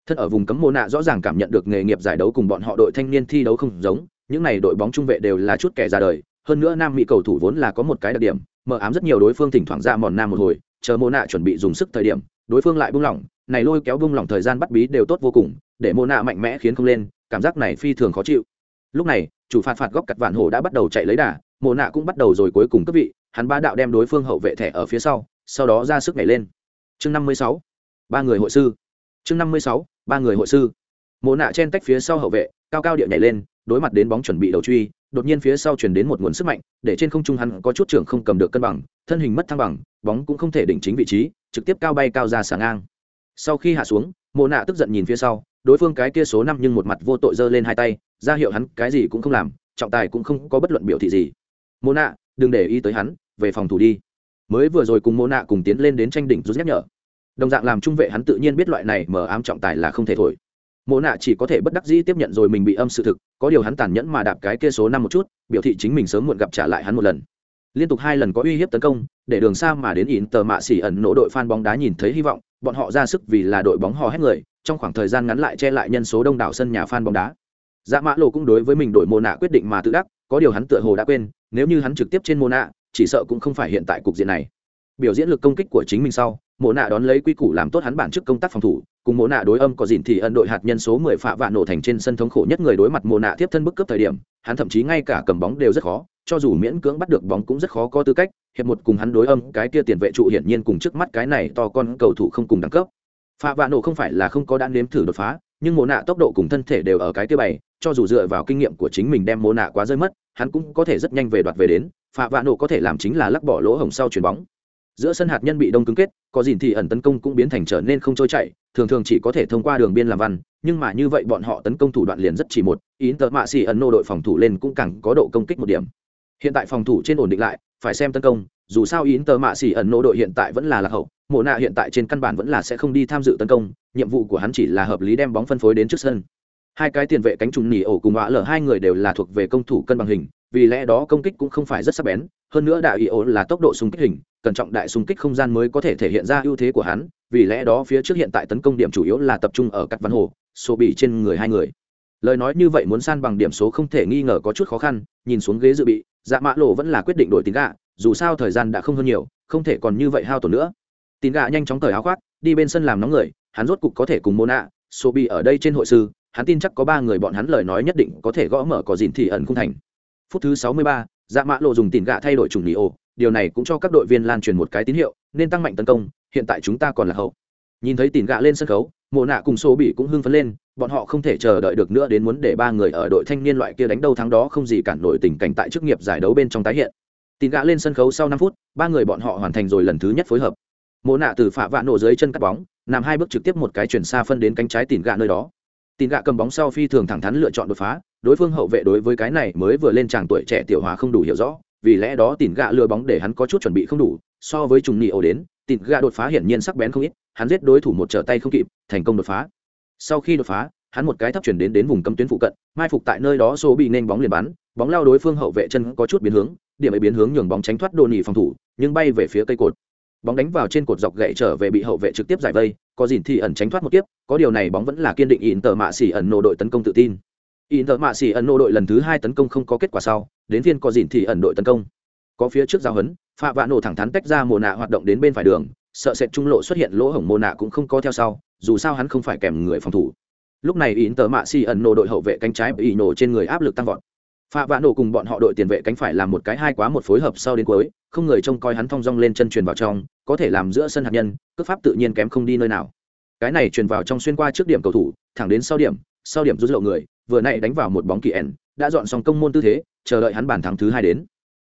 Thân ở vùng cấm mô nạ rõ ràng cảm nhận được nghề nghiệp giải đấu cùng bọn họ đội thanh niên thi đấu không giống, những này đội bóng trung vệ đều là chút kẻ ra đời, hơn nữa nam mỹ cầu thủ vốn là có một cái đặc điểm, mờ ám rất nhiều đối phương thỉnh thoảng ra mòn nam một hồi, chờ mô nạ chuẩn bị dùng sức thời điểm, đối phương lại buông lỏng, này lôi kéo buông lỏng thời gian bắt bí đều tốt vô cùng, để mô nạ mạnh mẽ khiến không lên, cảm giác này phi thường khó chịu. Lúc này, chủ phạt phạt góc cặt vạn hổ đã bắt đầu chạy lấy đà mô nạ cũng bắt đầu rồi cuối cùng cấp vị, hắn ba đạo đem đối phương hậu vệ thẻ ở phía sau sau đó ra sức nhảy lên. Chương năm mươi sáu, ba người hội sư. Chương năm mươi sáu, ba người hội sư. Mô nạ chen tách phía sau hậu vệ, cao cao điệu nhảy lên, đối mặt đến bóng chuẩn bị đầu truy, đột nhiên phía sau chuyển đến một nguồn sức mạnh, để trên không trung hắn có chút trưởng không cầm được cân bằng, thân hình mất thăng bằng, bóng cũng không thể định chính vị trí, trực tiếp cao bay cao ra sáng ngang. Sau khi hạ xuống, mộ nạ tức giận nhìn phía sau, đối phương cái kia số năm nhưng một mặt vô tội giơ lên hai tay, ra hiệu hắn cái gì cũng không làm, trọng tài cũng không có bất luận biểu thị gì. Mộ nạ, đừng để ý tới hắn, về phòng thủ đi mới vừa rồi cùng mô nạ cùng tiến lên đến tranh đỉnh rút nhắc nhở. Đồng dạng làm trung vệ hắn tự nhiên biết loại này mở ám trọng tài là không thể thổi. Mộ nạ chỉ có thể bất đắc dĩ tiếp nhận rồi mình bị âm sự thực, có điều hắn tàn nhẫn mà đạp cái kia số năm một chút, biểu thị chính mình sớm muộn gặp trả lại hắn một lần. Liên tục hai lần có uy hiếp tấn công, để đường xa mà đến ỉn tờ mạ xỉ ẩn nổ đội fan bóng đá nhìn thấy hy vọng, bọn họ ra sức vì là đội bóng hò hét người, trong khoảng thời gian ngắn lại che lại nhân số đông đảo sân nhà fan bóng đá. Dạ mã lộ cũng đối với mình đội mồ nạ quyết định mà tự đắc, có điều hắn tựa hồ đã quên, nếu như hắn trực tiếp trên mồ nạ chỉ sợ cũng không phải hiện tại cục diện này. Biểu diễn lực công kích của chính mình sau, mộ nạ đón lấy quy củ làm tốt hắn bản chức công tác phòng thủ, cùng mộ nạ đối âm có dìn thì ân đội hạt nhân số mười phạ vạn nổ thành trên sân thống khổ nhất người đối mặt mộ nạ tiếp thân bức cấp thời điểm, hắn thậm chí ngay cả cầm bóng đều rất khó, cho dù miễn cưỡng bắt được bóng cũng rất khó có tư cách, hiệp một cùng hắn đối âm, cái kia tiền vệ trụ hiển nhiên cùng trước mắt cái này to con cầu thủ không cùng đẳng cấp. Phạ vạn nổ không phải là không có đã nếm thử đột phá, nhưng mộ nạ tốc độ cùng thân thể đều ở cái kia bày, cho dù dựa vào kinh nghiệm của chính mình đem mộ nạ quá rơi mất, hắn cũng có thể rất nhanh về đoạt về đến phạ vạn nổ có thể làm chính là lắc bỏ lỗ hổng sau chuyền bóng. Giữa sân hạt nhân bị đông cứng kết, có dìn thì ẩn tấn công cũng biến thành trở nên không trôi chạy thường thường chỉ có thể thông qua đường biên làm văn, nhưng mà như vậy bọn họ tấn công thủ đoạn liền rất chỉ một ý tợ mạ xì ẩn nô đội phòng thủ lên cũng càng có độ công kích một điểm. Hiện tại phòng thủ trên ổn định lại, phải xem tấn công, dù sao ý tợ mạ xì ẩn nô đội hiện tại vẫn là lạc hậu, mộ nạ hiện tại trên căn bản vẫn là sẽ không đi tham dự tấn công, nhiệm vụ của hắn chỉ là hợp lý đem bóng phân phối đến trước sân. Hai cái tiền vệ cánh trùng nỉ ổ cùng họa lở hai người đều là thuộc về công thủ cân bằng hình vì lẽ đó công kích cũng không phải rất sắc bén, hơn nữa đại ý ổ là tốc độ xung kích hình, cẩn trọng đại xung kích không gian mới có thể thể hiện ra ưu thế của hắn, vì lẽ đó phía trước hiện tại tấn công điểm chủ yếu là tập trung ở các văn hồ số bị trên người hai người. Lời nói như vậy muốn san bằng điểm số không thể nghi ngờ có chút khó khăn, nhìn xuống ghế dự bị dạ mã lộ vẫn là quyết định đổi tín gạ dù sao thời gian đã không hơn nhiều, không thể còn như vậy hao tổn nữa. Tín gạ nhanh chóng cởi áo khoác, đi bên sân làm nóng người, hắn rốt cục có thể cùng mô nạ số bị ở đây trên hội sư, hắn tin chắc có ba người bọn hắn lời nói nhất định có thể gõ mở có dìn thì ẩn không thành phút thứ sáu mươi ba dạ mã lộ dùng tiền gạ thay đổi chủng nghỉ ổ. Điều này cũng cho các đội viên lan truyền một cái tín hiệu, nên tăng mạnh tấn công, hiện tại chúng ta còn là hậu. Nhìn thấy tiền gạ lên sân khấu, mộ nạ cùng số bị cũng hưng phấn lên, bọn họ không thể chờ đợi được nữa đến muốn để ba người ở đội thanh niên loại kia đánh đâu thắng đó không gì cản nổi tình cảnh tại chức nghiệp giải đấu bên trong tái hiện. Tiền gạ lên sân khấu sau năm phút, ba người bọn họ hoàn thành rồi lần thứ nhất phối hợp. Mộ nạ từ phạ vạ nổ dưới chân cắt bóng, nằm hai bước trực tiếp một cái chuyển xa phân đến cánh trái tiền gạ nơi đó tiền gạ cầm bóng sau phi thường thẳng thắn lựa chọn đột phá, đối phương hậu vệ đối với cái này mới vừa lên tràng tuổi trẻ tiểu hòa không đủ hiểu rõ, vì lẽ đó tiền gạ lừa bóng để hắn có chút chuẩn bị không đủ, so với trùng nị ổ đến tiền gạ đột phá hiển nhiên sắc bén không ít, hắn giết đối thủ một trở tay không kịp, thành công đột phá. Sau khi đột phá, hắn một cái thấp chuyển đến đến vùng cấm tuyến phụ cận, mai phục tại nơi đó số bị nên bóng liền bắn, bóng lao đối phương hậu vệ chân có chút biến hướng, điểm ấy biến hướng nhường bóng tránh thoát đồ nỉ phòng thủ, nhưng bay về phía cây cột bóng đánh vào trên cột dọc gậy trở về bị hậu vệ trực tiếp giải vây, có dìn thì ẩn tránh thoát một tiếp có điều này bóng vẫn là kiên định in tờ mạ xỉ ẩn nô đội tấn công tự tin. In tờ mạ xỉ ẩn nô đội lần thứ hai tấn công không có kết quả sau, đến phiên có dìn thì ẩn đội tấn công. Có phía trước giao hấn, phạ vạ nổ thẳng thắn tách ra mồ nạ hoạt động đến bên phải đường, sợ sệt trung lộ xuất hiện lỗ hổng mồ nạ cũng không có theo sau, dù sao hắn không phải kèm người phòng thủ. Lúc này in tờ mạ xỉ ẩn nô đội hậu vệ cánh trái bị nổ trên người áp lực tăng vọt pha vạn nổ cùng bọn họ đội tiền vệ cánh phải làm một cái hai quá một phối hợp sau đến cuối không người trông coi hắn thong dong lên chân truyền vào trong có thể làm giữa sân hạt nhân cước pháp tự nhiên kém không đi nơi nào. Cái này truyền vào trong xuyên qua trước điểm cầu thủ thẳng đến sau điểm sau điểm rút lộ người vừa nãy đánh vào một bóng kỳ ẻn đã dọn xong công môn tư thế chờ đợi hắn bàn thắng thứ hai đến.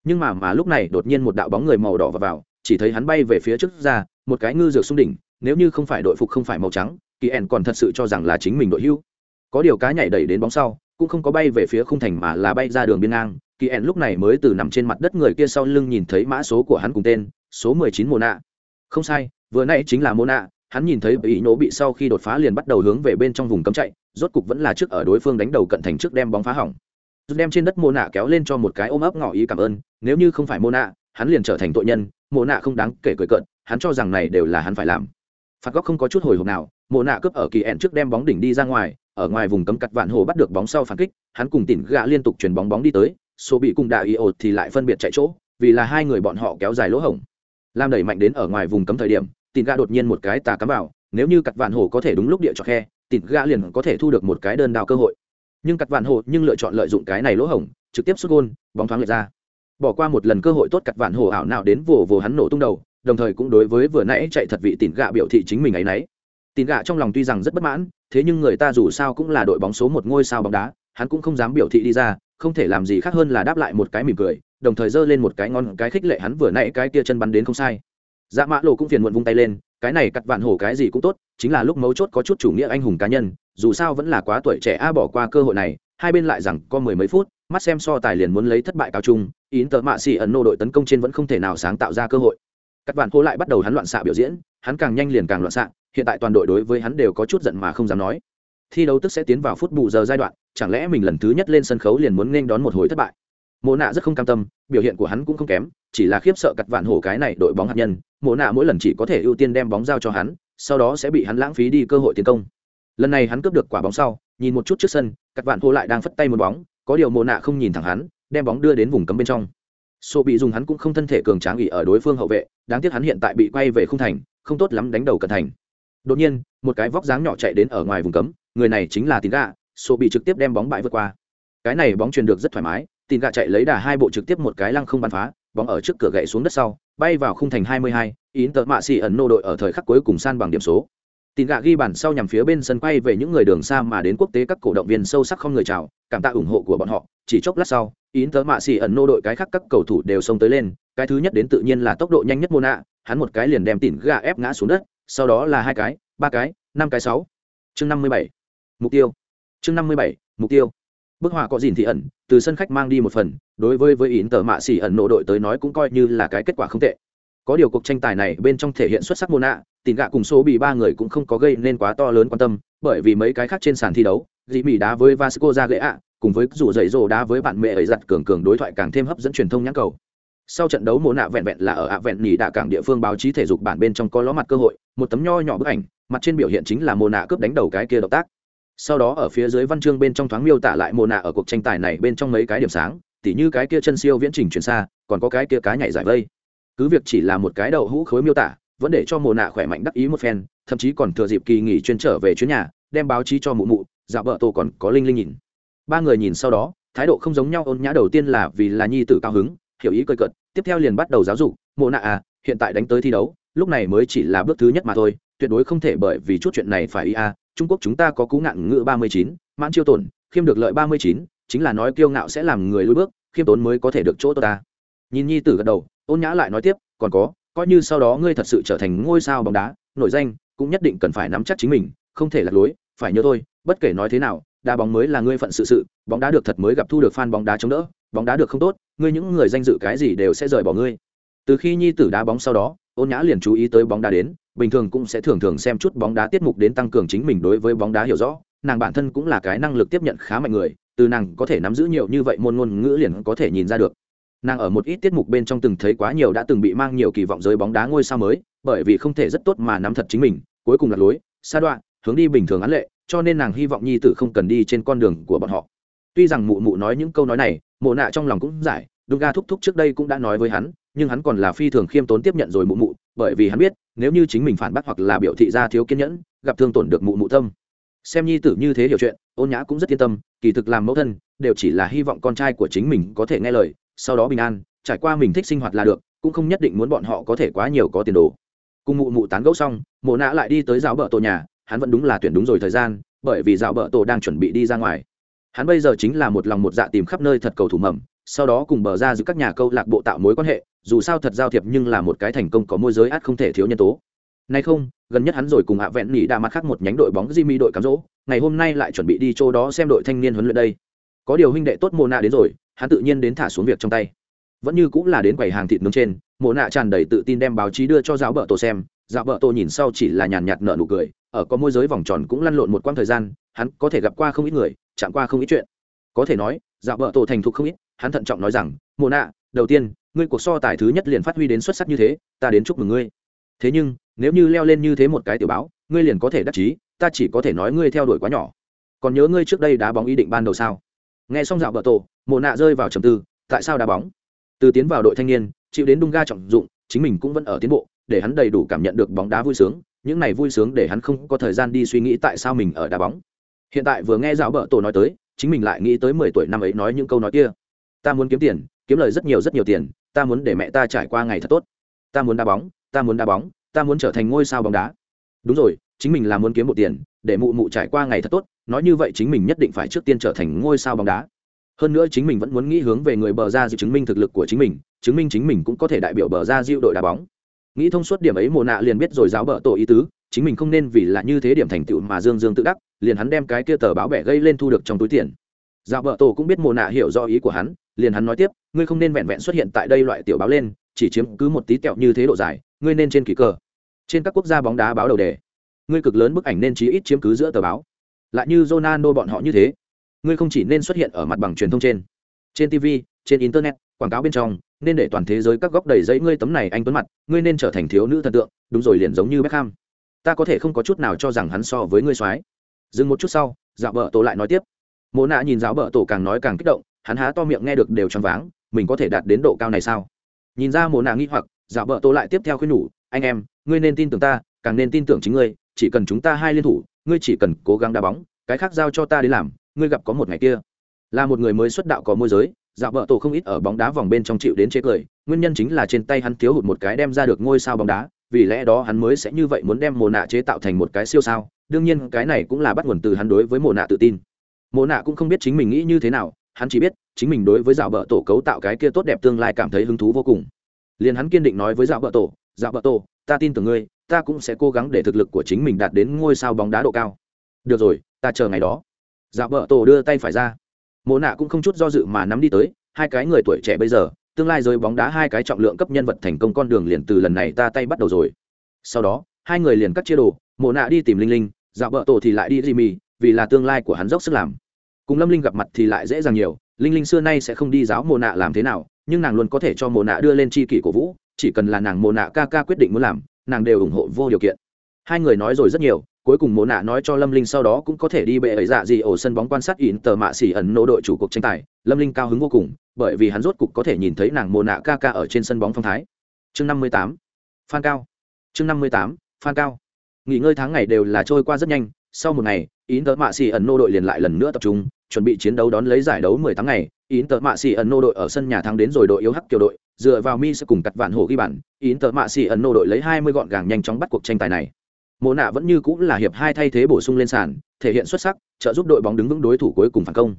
Nhưng mà mà lúc này đột nhiên một đạo bóng người màu đỏ vào, vào chỉ thấy hắn bay về phía trước ra một cái ngư dược xung đỉnh nếu như không phải đội phục không phải màu trắng kỳ ẻn còn thật sự cho rằng là chính mình đội hưu. Có điều cá nhảy đẩy đến bóng sau cũng không có bay về phía khung thành mà là bay ra đường biên ngang. Kỳ ẻn lúc này mới từ nằm trên mặt đất người kia sau lưng nhìn thấy mã số của hắn cùng tên, số mười chín mồ nạ không sai, vừa nãy chính là mồ nạ hắn nhìn thấy bị nổ bị sau khi đột phá liền bắt đầu hướng về bên trong vùng cấm chạy, rốt cục vẫn là trước ở đối phương đánh đầu cận thành trước đem bóng phá hỏng. Rút đem trên đất mồ nạ kéo lên cho một cái ôm ấp ngỏ ý cảm ơn, nếu như không phải mồ nạ hắn liền trở thành tội nhân mồ nạ không đáng kể cười cợt, hắn cho rằng này đều là hắn phải làm. Phạt góc không có chút hồi hộp nào mồ nạ cướp ở kỳ ẹn trước đem bóng đỉnh đi ra ngoài ở ngoài vùng cấm cắt vạn hồ bắt được bóng sau phản kích, hắn cùng tỉn gạ liên tục chuyển bóng bóng đi tới, số bị cùng đại y ột thì lại phân biệt chạy chỗ, vì là hai người bọn họ kéo dài lỗ hổng. Lam đẩy mạnh đến ở ngoài vùng cấm thời điểm, tỉn gạ đột nhiên một cái tà cắm vào, nếu như cắt vạn hồ có thể đúng lúc địa cho khe, tỉn gạ liền có thể thu được một cái đơn đào cơ hội. Nhưng cắt vạn hồ nhưng lựa chọn lợi dụng cái này lỗ hổng, trực tiếp xuất gôn, bóng thoáng lệch ra. Bỏ qua một lần cơ hội tốt cắt vạn hồ ảo nào đến vồ vồ hắn nổ tung đầu, đồng thời cũng đối với vừa nãy chạy thật vị tỉn gạ biểu thị chính mình ấy nấy tỉn gạ trong lòng tuy rằng rất bất mãn, thế nhưng người ta dù sao cũng là đội bóng số một ngôi sao bóng đá, hắn cũng không dám biểu thị đi ra, không thể làm gì khác hơn là đáp lại một cái mỉm cười, đồng thời giơ lên một cái ngon, cái khích lệ hắn vừa nãy cái kia chân bắn đến không sai. Dạ mã lộ cũng phiền muộn vung tay lên, cái này cắt vạn hổ cái gì cũng tốt, chính là lúc mấu chốt có chút chủ nghĩa anh hùng cá nhân, dù sao vẫn là quá tuổi trẻ a bỏ qua cơ hội này, hai bên lại rằng có mười mấy phút, mắt xem so tài liền muốn lấy thất bại cao trung ín tờ mạ xì ẩn nô đội tấn công trên vẫn không thể nào sáng tạo ra cơ hội các bạn hô lại bắt đầu hắn loạn xạ biểu diễn, hắn càng nhanh liền càng loạn xạ, hiện tại toàn đội đối với hắn đều có chút giận mà không dám nói. Thi đấu tức sẽ tiến vào phút bù giờ giai đoạn, chẳng lẽ mình lần thứ nhất lên sân khấu liền muốn nên đón một hồi thất bại? Mộ nạ rất không cam tâm, biểu hiện của hắn cũng không kém, chỉ là khiếp sợ cặt vạn hổ cái này đội bóng hạt nhân, mộ nạ mỗi lần chỉ có thể ưu tiên đem bóng giao cho hắn, sau đó sẽ bị hắn lãng phí đi cơ hội tiến công. Lần này hắn cướp được quả bóng sau, nhìn một chút trước sân cặt vạn hổ lại đang phất tay một bóng, có điều mộ nạ không nhìn thẳng hắn, đem bóng đưa đến vùng cấm bên trong sổ bị dùng hắn cũng không thân thể cường tráng ỉ ở đối phương hậu vệ đáng tiếc hắn hiện tại bị quay về không thành không tốt lắm đánh đầu cẩn thành. Đột nhiên một cái vóc dáng nhỏ chạy đến ở ngoài vùng cấm người này chính là tín gà sổ bị trực tiếp đem bóng bãi vượt qua. Cái này bóng truyền được rất thoải mái tín Gà chạy lấy đà hai bộ trực tiếp một cái lăng không bắn phá bóng ở trước cửa gậy xuống đất sau bay vào khung thành 22, ín tợ mạ xì ẩn nô đội ở thời khắc cuối cùng san bằng điểm số tín gạ ghi bản sau nhằm phía bên sân quay về những người đường xa mà đến quốc tế các cổ động viên sâu sắc không người chào, cảm tạ ủng hộ của bọn họ. Chỉ chốc lát sau, yến tợ mạ xì ẩn nô đội cái khác các cầu thủ đều xông tới lên. Cái thứ nhất đến tự nhiên là tốc độ nhanh nhất môn hắn một cái liền đem tín gạ ép ngã xuống đất. Sau đó là hai cái, ba cái, năm cái sáu. Chương năm mươi bảy. Mục tiêu. Chương năm mươi bảy. Mục tiêu. Bức họa có gìn thì ẩn, từ sân khách mang đi một phần. Đối với với yến tờ mạ xỉ ẩn nô đội tới nói cũng coi như là cái kết quả không tệ. Có điều cuộc tranh tài này bên trong thể hiện xuất sắc môn tìm gạ cùng số bị ba người cũng không có gây nên quá to lớn quan tâm, bởi vì mấy cái khác trên sàn thi đấu, dĩ mỹ đá với vasco ra gậy ạ cùng với rủ dậy rồ đá với bạn mẹ ấy giặt cường cường đối thoại càng thêm hấp dẫn truyền thông nhãn cầu. Sau trận đấu mồ nạ vẹn vẹn là ở ạ vẹn nhì đạ cảng địa phương báo chí thể dục bản bên trong có ló mặt cơ hội, một tấm nho nhỏ bức ảnh, mặt trên biểu hiện chính là mồ nạ cướp đánh đầu cái kia động tác. Sau đó ở phía dưới văn chương bên trong thoáng miêu tả lại mồ nạ ở cuộc tranh tài này bên trong mấy cái điểm sáng, tỉ như cái kia chân siêu viễn trình chuyển xa, còn có cái kia cá nhảy giải vây. Cứ việc chỉ là một cái đậu hũ khối miêu tả vẫn để cho mồ nạ khỏe mạnh đắc ý một phen, thậm chí còn thừa dịp kỳ nghỉ chuyên trở về chuyến nhà, đem báo chí cho mụ mụ dạo vợ tổ còn có linh linh nhìn. Ba người nhìn sau đó, thái độ không giống nhau, ôn nhã đầu tiên là vì là nhi tử cao hứng, hiểu ý cơi cợt, tiếp theo liền bắt đầu giáo dục mộ nạ à hiện tại đánh tới thi đấu, lúc này mới chỉ là bước thứ nhất mà thôi, tuyệt đối không thể bởi vì chút chuyện này phải ý a, trung quốc chúng ta có cú ngạn ngữ ba mươi chín, mãn chiêu tổn, khiêm được lợi ba mươi chín, chính là nói kiêu ngạo sẽ làm người lùi bước, khiêm tốn mới có thể được chỗ tốt ta. Nhìn nhi tử gật đầu, ôn nhã lại nói tiếp, còn có coi như sau đó ngươi thật sự trở thành ngôi sao bóng đá, nổi danh, cũng nhất định cần phải nắm chắc chính mình, không thể lạc lối, phải nhớ thôi, bất kể nói thế nào, đá bóng mới là ngươi phận sự sự, bóng đá được thật mới gặp thu được fan bóng đá chống đỡ, bóng đá được không tốt, ngươi những người danh dự cái gì đều sẽ rời bỏ ngươi. Từ khi nhi tử đá bóng sau đó, ôn nhã liền chú ý tới bóng đá đến, bình thường cũng sẽ thường thường xem chút bóng đá tiết mục đến tăng cường chính mình đối với bóng đá hiểu rõ, nàng bản thân cũng là cái năng lực tiếp nhận khá mạnh người, từ nàng có thể nắm giữ nhiều như vậy môn ngôn ngữ liền có thể nhìn ra được nàng ở một ít tiết mục bên trong từng thấy quá nhiều đã từng bị mang nhiều kỳ vọng giới bóng đá ngôi sao mới, bởi vì không thể rất tốt mà nắm thật chính mình, cuối cùng là lối xa đoạn hướng đi bình thường án lệ, cho nên nàng hy vọng nhi tử không cần đi trên con đường của bọn họ. Tuy rằng mụ mụ nói những câu nói này, mộ nạ trong lòng cũng giải đúng ga thúc thúc trước đây cũng đã nói với hắn, nhưng hắn còn là phi thường khiêm tốn tiếp nhận rồi mụ mụ, bởi vì hắn biết, nếu như chính mình phản bác hoặc là biểu thị ra thiếu kiên nhẫn, gặp thương tổn được mụ mụ tâm. Xem nhi tử như thế hiểu chuyện, ôn nhã cũng rất yên tâm, kỳ thực làm mẫu thân, đều chỉ là hy vọng con trai của chính mình có thể nghe lời sau đó bình an trải qua mình thích sinh hoạt là được cũng không nhất định muốn bọn họ có thể quá nhiều có tiền đồ. Cùng mụ mụ tán gẫu xong mộ nã lại đi tới rào bờ tổ nhà hắn vẫn đúng là tuyển đúng rồi thời gian bởi vì rào bờ tổ đang chuẩn bị đi ra ngoài. Hắn bây giờ chính là một lòng một dạ tìm khắp nơi thật cầu thủ mầm sau đó cùng bờ ra giữa các nhà câu lạc bộ tạo mối quan hệ dù sao thật giao thiệp nhưng là một cái thành công có môi giới át không thể thiếu nhân tố. Nay không gần nhất hắn rồi cùng hạ vẹn nghỉ đa mặt khác một nhánh đội bóng Jimmy đội cám dỗ, ngày hôm nay lại chuẩn bị đi chỗ đó xem đội thanh niên huấn luyện đây. Có điều huynh đệ tốt mô nạ đến rồi hắn tự nhiên đến thả xuống việc trong tay. Vẫn như cũng là đến quầy hàng thịt nướng trên, mộ nạ tràn đầy tự tin đem báo chí đưa cho giáo bợ tổ xem. Giáo bợ tổ nhìn sau chỉ là nhàn nhạt nở nụ cười, ở có môi giới vòng tròn cũng lăn lộn một quãng thời gian, hắn có thể gặp qua không ít người, chạm qua không ít chuyện. Có thể nói, giáo bợ tổ thành thục không ít, hắn thận trọng nói rằng, mộ nạ, đầu tiên, ngươi cuộc so tài thứ nhất liền phát huy đến xuất sắc như thế, ta đến chúc mừng ngươi. Thế nhưng, nếu như leo lên như thế một cái tiểu báo, ngươi liền có thể đắc chí, ta chỉ có thể nói ngươi theo đuổi quá nhỏ. Còn nhớ ngươi trước đây đá bóng ý định ban đầu sao? Nghe xong dạo bờ tổ mộ nạ rơi vào trầm tư, tại sao đá bóng? Từ tiến vào đội thanh niên, chịu đến đung ga trọng dụng, chính mình cũng vẫn ở tiến bộ, để hắn đầy đủ cảm nhận được bóng đá vui sướng, những này vui sướng để hắn không có thời gian đi suy nghĩ tại sao mình ở đá bóng. Hiện tại vừa nghe dạo bợ tổ nói tới, chính mình lại nghĩ tới mười tuổi năm ấy nói những câu nói kia. Ta muốn kiếm tiền, kiếm lời rất nhiều rất nhiều tiền, ta muốn để mẹ ta trải qua ngày thật tốt. Ta muốn đá bóng, ta muốn đá bóng, ta muốn trở thành ngôi sao bóng đá. Đúng rồi, chính mình là muốn kiếm một tiền, để mụ mụ trải qua ngày thật tốt, nói như vậy chính mình nhất định phải trước tiên trở thành ngôi sao bóng đá hơn nữa chính mình vẫn muốn nghĩ hướng về người bờ ra dịu chứng minh thực lực của chính mình, chứng minh chính mình cũng có thể đại biểu bờ ra dịu đội đá bóng. Nghĩ thông suốt điểm ấy mồ nạ liền biết rồi giáo bờ tổ ý tứ, chính mình không nên vì là như thế điểm thành tựu mà dương dương tự đắc, liền hắn đem cái kia tờ báo bẻ gây lên thu được trong túi tiền. Giáo bờ tổ cũng biết mồ nạ hiểu do ý của hắn, liền hắn nói tiếp, ngươi không nên vẹn vẹn xuất hiện tại đây loại tiểu báo lên, chỉ chiếm cứ một tí tẹo như thế độ dài, ngươi nên trên kỷ cờ, trên các quốc gia bóng đá báo đầu đề. Ngươi cực lớn bức ảnh nên chí ít chiếm cứ giữa tờ báo. Lại như Ronaldo bọn họ như thế ngươi không chỉ nên xuất hiện ở mặt bằng truyền thông trên trên tv trên internet, quảng cáo bên trong, nên để toàn thế giới các góc đầy giấy ngươi tấm này anh tuấn mặt, ngươi nên trở thành thiếu nữ thần tượng, đúng rồi liền giống như Beckham. Ta có thể không có chút nào cho rằng hắn so với ngươi soái. Dừng một chút sau, dạo bờ tổ lại nói tiếp. Mộ nạ nhìn giáo bờ tổ càng nói càng kích động, hắn há to miệng nghe được đều choáng váng, mình có thể đạt đến độ cao này sao? Nhìn ra mộ nạ nghi hoặc, dạo bờ tổ lại tiếp theo khuyên nhủ, anh em, ngươi nên tin tưởng ta, càng nên tin tưởng chính ngươi, chỉ cần chúng ta hai liên thủ, ngươi chỉ cần cố gắng đá bóng, cái khác giao cho ta đi làm ngươi gặp có một ngày kia. Là một người mới xuất đạo có môi giới dạo vợ tổ không ít ở bóng đá vòng bên trong chịu đến chế cười, nguyên nhân chính là trên tay hắn thiếu hụt một cái đem ra được ngôi sao bóng đá, vì lẽ đó hắn mới sẽ như vậy muốn đem mồ nạ chế tạo thành một cái siêu sao. Đương nhiên, cái này cũng là bắt nguồn từ hắn đối với mồ nạ tự tin. Mồ nạ cũng không biết chính mình nghĩ như thế nào, hắn chỉ biết, chính mình đối với dạo bờ tổ cấu tạo cái kia tốt đẹp tương lai cảm thấy hứng thú vô cùng. Liền hắn kiên định nói với dạo bờ tổ dạo bờ tổ, ta tin tưởng ngươi, ta cũng sẽ cố gắng để thực lực của chính mình đạt đến ngôi sao bóng đá độ cao. Được rồi, ta chờ ngày đó dạo vợ tổ đưa tay phải ra. Mộ nạ cũng không chút do dự mà nắm đi tới, hai cái người tuổi trẻ bây giờ, tương lai rơi bóng đá hai cái trọng lượng cấp nhân vật thành công con đường liền từ lần này ta tay bắt đầu rồi. Sau đó, hai người liền cắt chia đồ, mộ nạ đi tìm linh linh dạo vợ tổ thì lại đi jimmy, vì là tương lai của hắn dốc sức làm. Cùng lâm linh gặp mặt thì lại dễ dàng nhiều, linh linh xưa nay sẽ không đi giáo Mộ nạ làm thế nào, nhưng nàng luôn có thể cho Mộ nạ đưa lên c h i kỷ cổ vũ, chỉ cần là nàng Mộ nạ ca ca quyết định muốn làm, nàng đều ủng hộ vô điều kiện. Hai người nói rồi rất nhiều cuối cùng mồ nạ nói cho lâm linh sau đó cũng có thể đi bệ ấy dạ gì ổ sân bóng quan sát ỉn tờ mạ xỉ ẩn nô đội chủ cuộc tranh tài. Lâm linh cao hứng vô cùng bởi vì hắn rốt cục có thể nhìn thấy nàng mồ nạ ca ca ở trên sân bóng phong thái. Chương năm mươi tám phan cao. Chương năm mươi tám phan cao. Nghỉ ngơi tháng ngày đều là trôi qua rất nhanh sau một ngày Inter Mạ Xỉ ẩn nô đội liền lại lần nữa tập trung, chuẩn bị chiến đấu đón lấy giải đấu 18 ngày, Inter Mạ Xỉ ẩn nô đội ở sân nhà thắng đến rồi đội yếu hắc kiểu đội, dựa vào Mi sẽ cùng cặt vạn hổ ghi bàn, Inter Mạ Xỉ ẩn nô đội lấy 20 gọn gàng nhanh chóng bắt cuộc tranh tài này. Mộ nạ vẫn như cũng là hiệp hai thay thế bổ sung lên sàn, thể hiện xuất sắc, trợ giúp đội bóng đứng vững đối thủ cuối cùng phản công.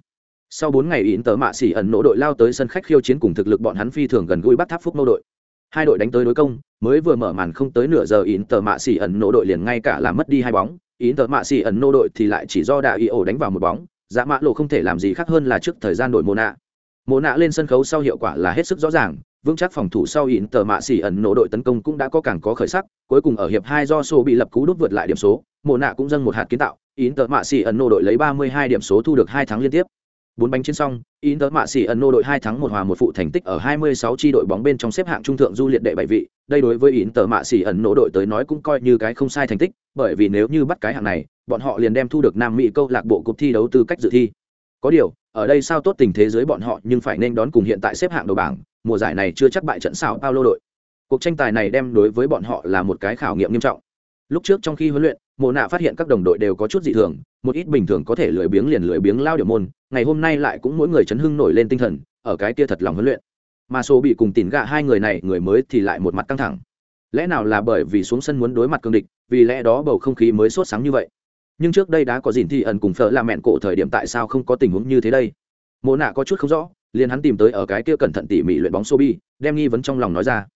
Sau 4 ngày Inter Mạ Xỉ ẩn nỗ đội lao tới sân khách khiêu chiến cùng thực lực bọn hắn phi thường gần gũi bắt tháp phúc nô đội. Hai đội đánh tới đối công, mới vừa mở màn không tới nửa giờ Inter Mạ Xỉ ẩn nỗ đội liền ngay cả làm mất đi hai bóng, ỉn tờ mạ xỉ ẩn nô đội thì lại chỉ do đạo ý ổ đánh vào một bóng dạ mã lộ không thể làm gì khác hơn là trước thời gian đổi mồ nạ mồ nạ lên sân khấu sau hiệu quả là hết sức rõ ràng vững chắc phòng thủ sau ỉn tờ mạ xỉ ẩn nổ đội tấn công cũng đã có càng có khởi sắc cuối cùng ở hiệp hai do số bị lập cú đút vượt lại điểm số mồ nạ cũng dâng một hạt kiến tạo ỉn tờ mạ xỉ ẩn nổ đội lấy ba mươi hai điểm số thu được hai tháng liên tiếp bốn bánh chiến xong Inter Mạ xỉ ẩn nổ đội hai thắng một hòa một phụ thành tích ở 26 chi đội bóng bên trong xếp hạng trung thượng du liệt đệ bảy vị, đây đối với Inter Mạ xỉ ẩn nổ đội tới nói cũng coi như cái không sai thành tích, bởi vì nếu như bắt cái hạng này, bọn họ liền đem thu được Nam Mỹ câu lạc bộ cuộc thi đấu tư cách dự thi. Có điều, ở đây sao tốt tình thế giới bọn họ nhưng phải nên đón cùng hiện tại xếp hạng đầu bảng, mùa giải này chưa chắc bại trận sao Paulo đội. Cuộc tranh tài này đem đối với bọn họ là một cái khảo nghiệm nghiêm trọng. Lúc trước trong khi huấn luyện, Mộ Nạ phát hiện các đồng đội đều có chút dị thường, một ít bình thường có thể lười biếng liền lười biếng lao điểm môn, ngày hôm nay lại cũng mỗi người chấn hưng nổi lên tinh thần, ở cái kia thật lòng huấn luyện. Mà số bị cùng tỉnh gạ hai người này người mới thì lại một mặt căng thẳng. Lẽ nào là bởi vì xuống sân muốn đối mặt cương địch, vì lẽ đó bầu không khí mới sốt sáng như vậy. Nhưng trước đây đã có gìn thì ẩn cùng phở là mẹn cổ thời điểm tại sao không có tình huống như thế đây? Mộ Nạ có chút không rõ, liền hắn tìm tới ở cái kia cẩn thận tỉ mỉ luyện bóng Sobi, đem nghi vấn trong lòng nói ra.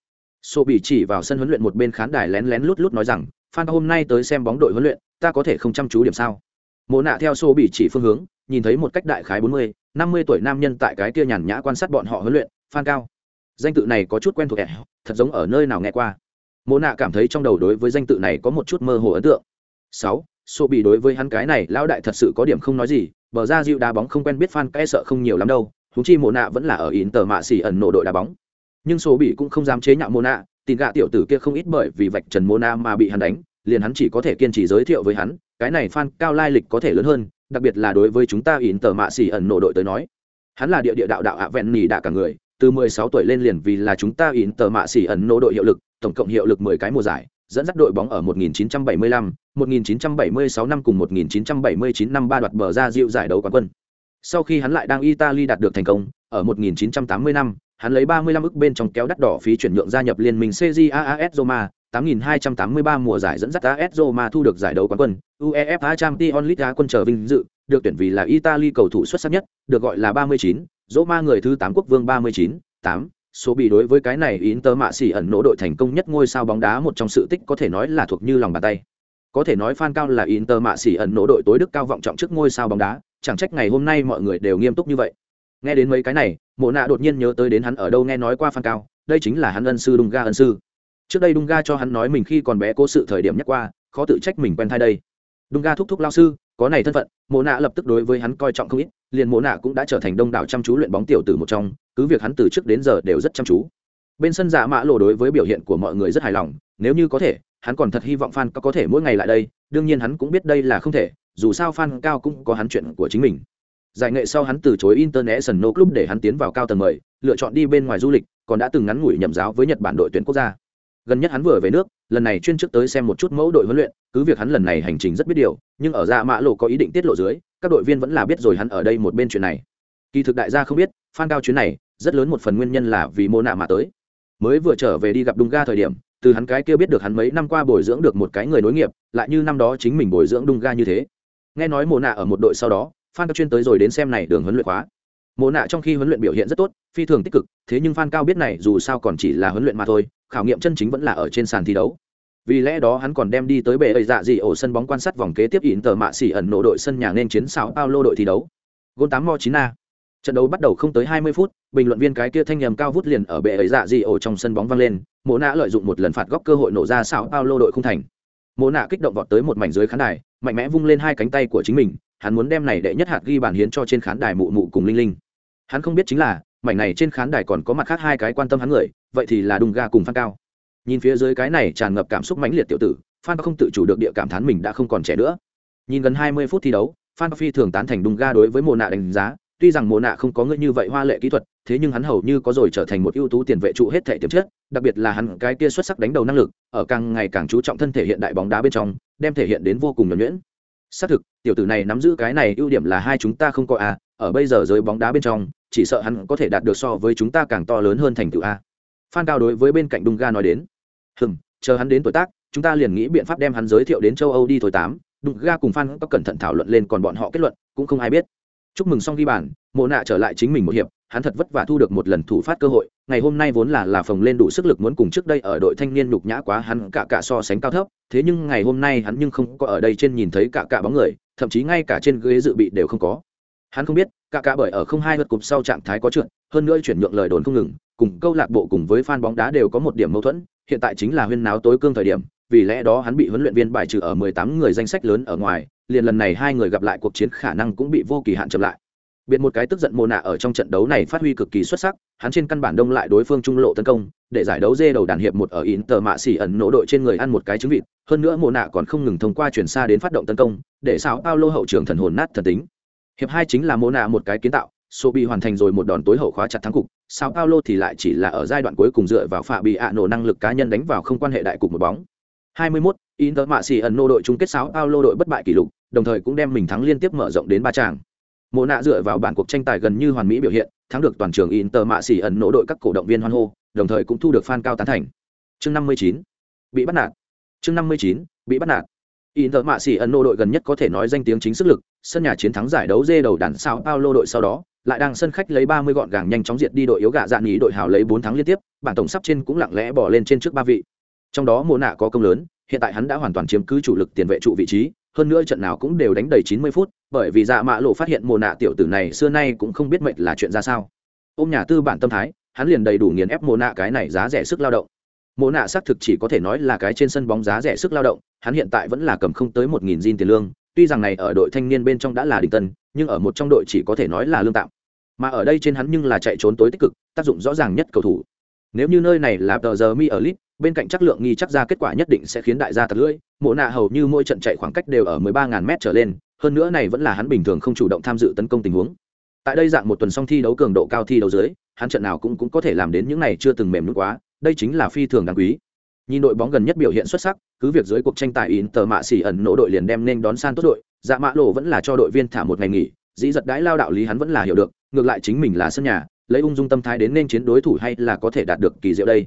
Sobi chỉ vào sân huấn luyện một bên khán đài lén lén lút lút nói rằng, phan hôm nay tới xem bóng đội huấn luyện ta có thể không chăm chú điểm sao? Mộ nạ theo sobi chỉ phương hướng nhìn thấy một cách đại khái bốn mươi năm mươi tuổi nam nhân tại cái kia nhàn nhã quan sát bọn họ huấn luyện phan cao danh tự này có chút quen thuộc ẻ thật giống ở nơi nào nghe qua? Mộ nạ cảm thấy trong đầu đối với danh tự này có một chút mơ hồ ấn tượng. Sáu sobi bị đối với hắn cái này lão đại thật sự có điểm không nói gì bờ ra dịu đá bóng không quen biết phan cái e sợ không nhiều lắm đâu thú chi mộ nạ vẫn là ở in tờ mạ xỉ ẩn nổ đội đá bóng nhưng số bị cũng không dám chế nhạo mô nạ tin gạ tiểu tử kia không ít bởi vì vạch trần mô nạ mà bị hắn đánh liền hắn chỉ có thể kiên trì giới thiệu với hắn cái này fan cao lai lịch có thể lớn hơn đặc biệt là đối với chúng ta ỉn tờ mạ xỉ ẩn nổ đội tới nói hắn là địa địa đạo đạo ạ vẹn nỉ đạ cả người từ 16 tuổi lên liền vì là chúng ta ỉn tờ mạ xỉ ẩn nổ đội hiệu lực tổng cộng hiệu lực 10 cái mùa giải dẫn dắt đội bóng ở 1975, 1976 năm cùng 1979 năm ba đoạt bờ ra dịu giải đấu quán quân. Sau khi hắn lại đang Italy đạt được thành công, ở 1980 năm, hắn lấy 35 ức bên trong kéo đắt đỏ phí chuyển nhượng gia nhập liên minh CJAAS Roma, 8283 mùa giải dẫn dắt AS Roma thu được giải đấu quán quân, UEFA Champions League quân trở vinh dự, được tuyển vì là Italy cầu thủ xuất sắc nhất, được gọi là 39, Roma người thứ 8 quốc vương 39, 8. Số bị đối với cái này Inter mạ xỉ ẩn nỗ đội thành công nhất ngôi sao bóng đá một trong sự tích có thể nói là thuộc như lòng bàn tay. Có thể nói fan cao là Inter mạ xỉ ẩn nỗ đội tối đức cao vọng trọng trước ngôi sao bóng đá, chẳng trách ngày hôm nay mọi người đều nghiêm túc như vậy. Nghe đến mấy cái này, mộ nạ đột nhiên nhớ tới đến hắn ở đâu nghe nói qua phan cao, đây chính là hắn ân sư đung ga ân sư. Trước đây đung ga cho hắn nói mình khi còn bé cố sự thời điểm nhắc qua, khó tự trách mình quen thai đây. Đung ga thúc thúc lao sư, có này thân phận, mộ nạ lập tức đối với hắn coi trọng không ít, liền mộ nạ cũng đã trở thành đông đảo chăm chú luyện bóng tiểu tử một trong, cứ việc hắn từ trước đến giờ đều rất chăm chú. Bên sân giả mã lộ đối với biểu hiện của mọi người rất hài lòng, nếu như có thể, hắn còn thật hy vọng fan có thể mỗi ngày lại đây, đương nhiên hắn cũng biết đây là không thể dù sao fan cao cũng có hắn chuyện của chính mình. Giải nghệ sau hắn từ chối international club để hắn tiến vào cao tầng mười lựa chọn đi bên ngoài du lịch, còn đã từng ngắn ngủi nhậm giáo với nhật bản đội tuyển quốc gia. Gần nhất hắn vừa về nước, lần này chuyên trước tới xem một chút mẫu đội huấn luyện, cứ việc hắn lần này hành trình rất biết điều, nhưng ở dạ mã lộ có ý định tiết lộ dưới, các đội viên vẫn là biết rồi hắn ở đây một bên chuyện này. Kỳ thực đại gia không biết phan cao chuyến này, rất lớn một phần nguyên nhân là vì mô nạ mà tới. Mới vừa trở về đi gặp đung ga thời điểm, từ hắn cái kia biết được hắn mấy năm qua bồi dưỡng được một cái người nối nghiệp, lại như năm đó chính mình bồi dưỡng đung ga như thế nghe nói mồ nạ ở một đội sau đó Phan Cao chuyên tới rồi đến xem này đường huấn luyện khóa. Mộ nạ trong khi huấn luyện biểu hiện rất tốt, phi thường tích cực, thế nhưng Phan Cao biết này dù sao còn chỉ là huấn luyện mà thôi, khảo nghiệm chân chính vẫn là ở trên sàn thi đấu. Vì lẽ đó hắn còn đem đi tới bể ấy dạ dị ổ sân bóng quan sát vòng kế tiếp ỉn tờ mạ xỉ ẩn nổ đội sân nhà nên chiến Sao Paulo đội thi đấu. Gôn tám mo chín a. Trận đấu bắt đầu không tới 20 phút, bình luận viên cái kia thanh nhầm cao vút liền ở bệ ấy dạ dị ổ trong sân bóng vang lên, Mộ nạ lợi dụng một lần phạt góc cơ hội nổ ra Sao Paulo đội không thành. Mộ nạ kích động vọt tới một mảnh dưới khán đài, mạnh mẽ vung lên hai cánh tay của chính mình, hắn muốn đem này đệ nhất hạt ghi bàn hiến cho trên khán đài mụ mụ cùng linh linh. Hắn không biết chính là mảnh này trên khán đài còn có mặt khác hai cái quan tâm hắn người vậy thì là đùng ga cùng phan cao. Nhìn phía dưới cái này tràn ngập cảm xúc mãnh liệt tiểu tử phan không tự chủ được địa cảm thán mình đã không còn trẻ nữa. Nhìn gần hai mươi phút thi đấu phan phi thường tán thành đùng ga đối với mồ nạ đánh giá tuy rằng mồ nạ không có người như vậy hoa lệ kỹ thuật thế nhưng hắn hầu như có rồi trở thành một ưu tú tiền vệ trụ hết thể tiềm chất, đặc biệt là hắn cái kia xuất sắc đánh đầu năng lực, ở càng ngày càng chú trọng thân thể hiện đại bóng đá bên trong, đem thể hiện đến vô cùng nhuẩn nhuyễn. Xác thực, tiểu tử này nắm giữ cái này ưu điểm là hai chúng ta không có a, ở bây giờ giới bóng đá bên trong, chỉ sợ hắn có thể đạt được so với chúng ta càng to lớn hơn thành tựu a. Phan cao đối với bên cạnh Dung ga nói đến, hừm, chờ hắn đến tuổi tác, chúng ta liền nghĩ biện pháp đem hắn giới thiệu đến châu âu đi thôi tám. Dung ga cùng phan có cẩn thận thảo luận lên còn bọn họ kết luận, cũng không ai biết. Chúc mừng xong ghi bàn, mộ nạ trở lại chính mình một hiệp hắn thật vất vả thu được một lần thủ phát cơ hội, ngày hôm nay vốn là là phồng lên đủ sức lực muốn cùng trước đây ở đội thanh niên nhục nhã quá hắn cả cả so sánh cao thấp, thế nhưng ngày hôm nay hắn nhưng không có ở đây trên nhìn thấy cả cả bóng người, thậm chí ngay cả trên ghế dự bị đều không có. Hắn không biết, cả cả bởi ở không hai lượt cục sau trạng thái có trượt, hơn nữa chuyển nhượng lời đồn không ngừng, cùng câu lạc bộ cùng với fan bóng đá đều có một điểm mâu thuẫn, hiện tại chính là huyên náo tối cương thời điểm, vì lẽ đó hắn bị huấn luyện viên bài trừ ở 18 người danh sách lớn ở ngoài, liền lần này hai người gặp lại cuộc chiến khả năng cũng bị vô kỳ hạn chậm lại biệt một cái tức giận mồ nạ ở trong trận đấu này phát huy cực kỳ xuất sắc hắn trên căn bản đông lại đối phương trung lộ tấn công để giải đấu dê đầu đàn hiệp một ở Inter mạ xỉ ẩn nổ đội trên người ăn một cái trứng vịt hơn nữa mồ nạ còn không ngừng thông qua chuyển xa đến phát động tấn công để sao Paulo hậu trưởng thần hồn nát thần tính. Hiệp hai chính là mồ nạ một cái kiến tạo số bị hoàn thành rồi một đòn tối hậu khóa chặt thắng cục sao Paulo thì lại chỉ là ở giai đoạn cuối cùng dựa vào phạ bị ạ nổ năng lực cá nhân đánh vào không quan hệ đại cục một bóng. 21, Inter mạ xỉ ẩn nổ đội chung kết sao Paulo đội bất bại kỷ lục đồng thời cũng đem mình thắng liên tiếp mở rộng đến ba tràng mộ nạ dựa vào bản cuộc tranh tài gần như hoàn mỹ biểu hiện, thắng được toàn trường inter mạ xỉ ẩn nỗ đội các cổ động viên hoan hô, đồng thời cũng thu được fan cao tán thành chương 59. bị bắt nạt chương 59. bị bắt nạt inter mạ xỉ ẩn nỗ đội gần nhất có thể nói danh tiếng chính sức lực, sân nhà chiến thắng giải đấu dê đầu đàn sao paulo đội sau đó, lại đang sân khách lấy 30 gọn gàng nhanh chóng diệt đi đội yếu gạ dạn ý đội hào lấy 4 tháng liên tiếp bản tổng sắp trên cũng lặng lẽ bỏ lên trên trước ba vị trong đó mộ nạ có công lớn, hiện tại hắn đã hoàn toàn chiếm cứ chủ lực tiền vệ trụ vị trí hơn nữa trận nào cũng đều đánh đầy 90 phút, bởi vì Dạ Mạ Lộ phát hiện mồ Nạ tiểu tử này xưa nay cũng không biết mệnh là chuyện ra sao. Ôm nhà tư bản tâm thái, hắn liền đầy đủ nghiền ép mồ Nạ cái này giá rẻ sức lao động. mồ Nạ xác thực chỉ có thể nói là cái trên sân bóng giá rẻ sức lao động, hắn hiện tại vẫn là cầm không tới 1000 zin tiền lương, tuy rằng này ở đội thanh niên bên trong đã là đỉnh tân, nhưng ở một trong đội chỉ có thể nói là lương tạm. Mà ở đây trên hắn nhưng là chạy trốn tối tích cực, tác dụng rõ ràng nhất cầu thủ. Nếu như nơi này là tờ giờ mi ở lit, bên cạnh chắc lượng nghi chắc ra kết quả nhất định sẽ khiến đại gia thật lưỡi, mộ nạ hầu như mỗi trận chạy khoảng cách đều ở 13.000 m trở lên, hơn nữa này vẫn là hắn bình thường không chủ động tham dự tấn công tình huống. Tại đây dạng một tuần song thi đấu cường độ cao thi đấu dưới, hắn trận nào cũng cũng có thể làm đến những này chưa từng mềm nước quá, đây chính là phi thường đáng quý. Nhìn đội bóng gần nhất biểu hiện xuất sắc, cứ việc dưới cuộc tranh tài in tờ mạ xỉ ẩn nổ đội liền đem nên đón san tốt đội dạ mạ lộ vẫn là cho đội viên thả một ngày nghỉ, dĩ giật đãi lao đạo lý hắn vẫn là hiểu được, ngược lại chính mình là sân nhà, lấy ung dung tâm thái đến nên chiến đối thủ hay là có thể đạt được kỳ diệu đây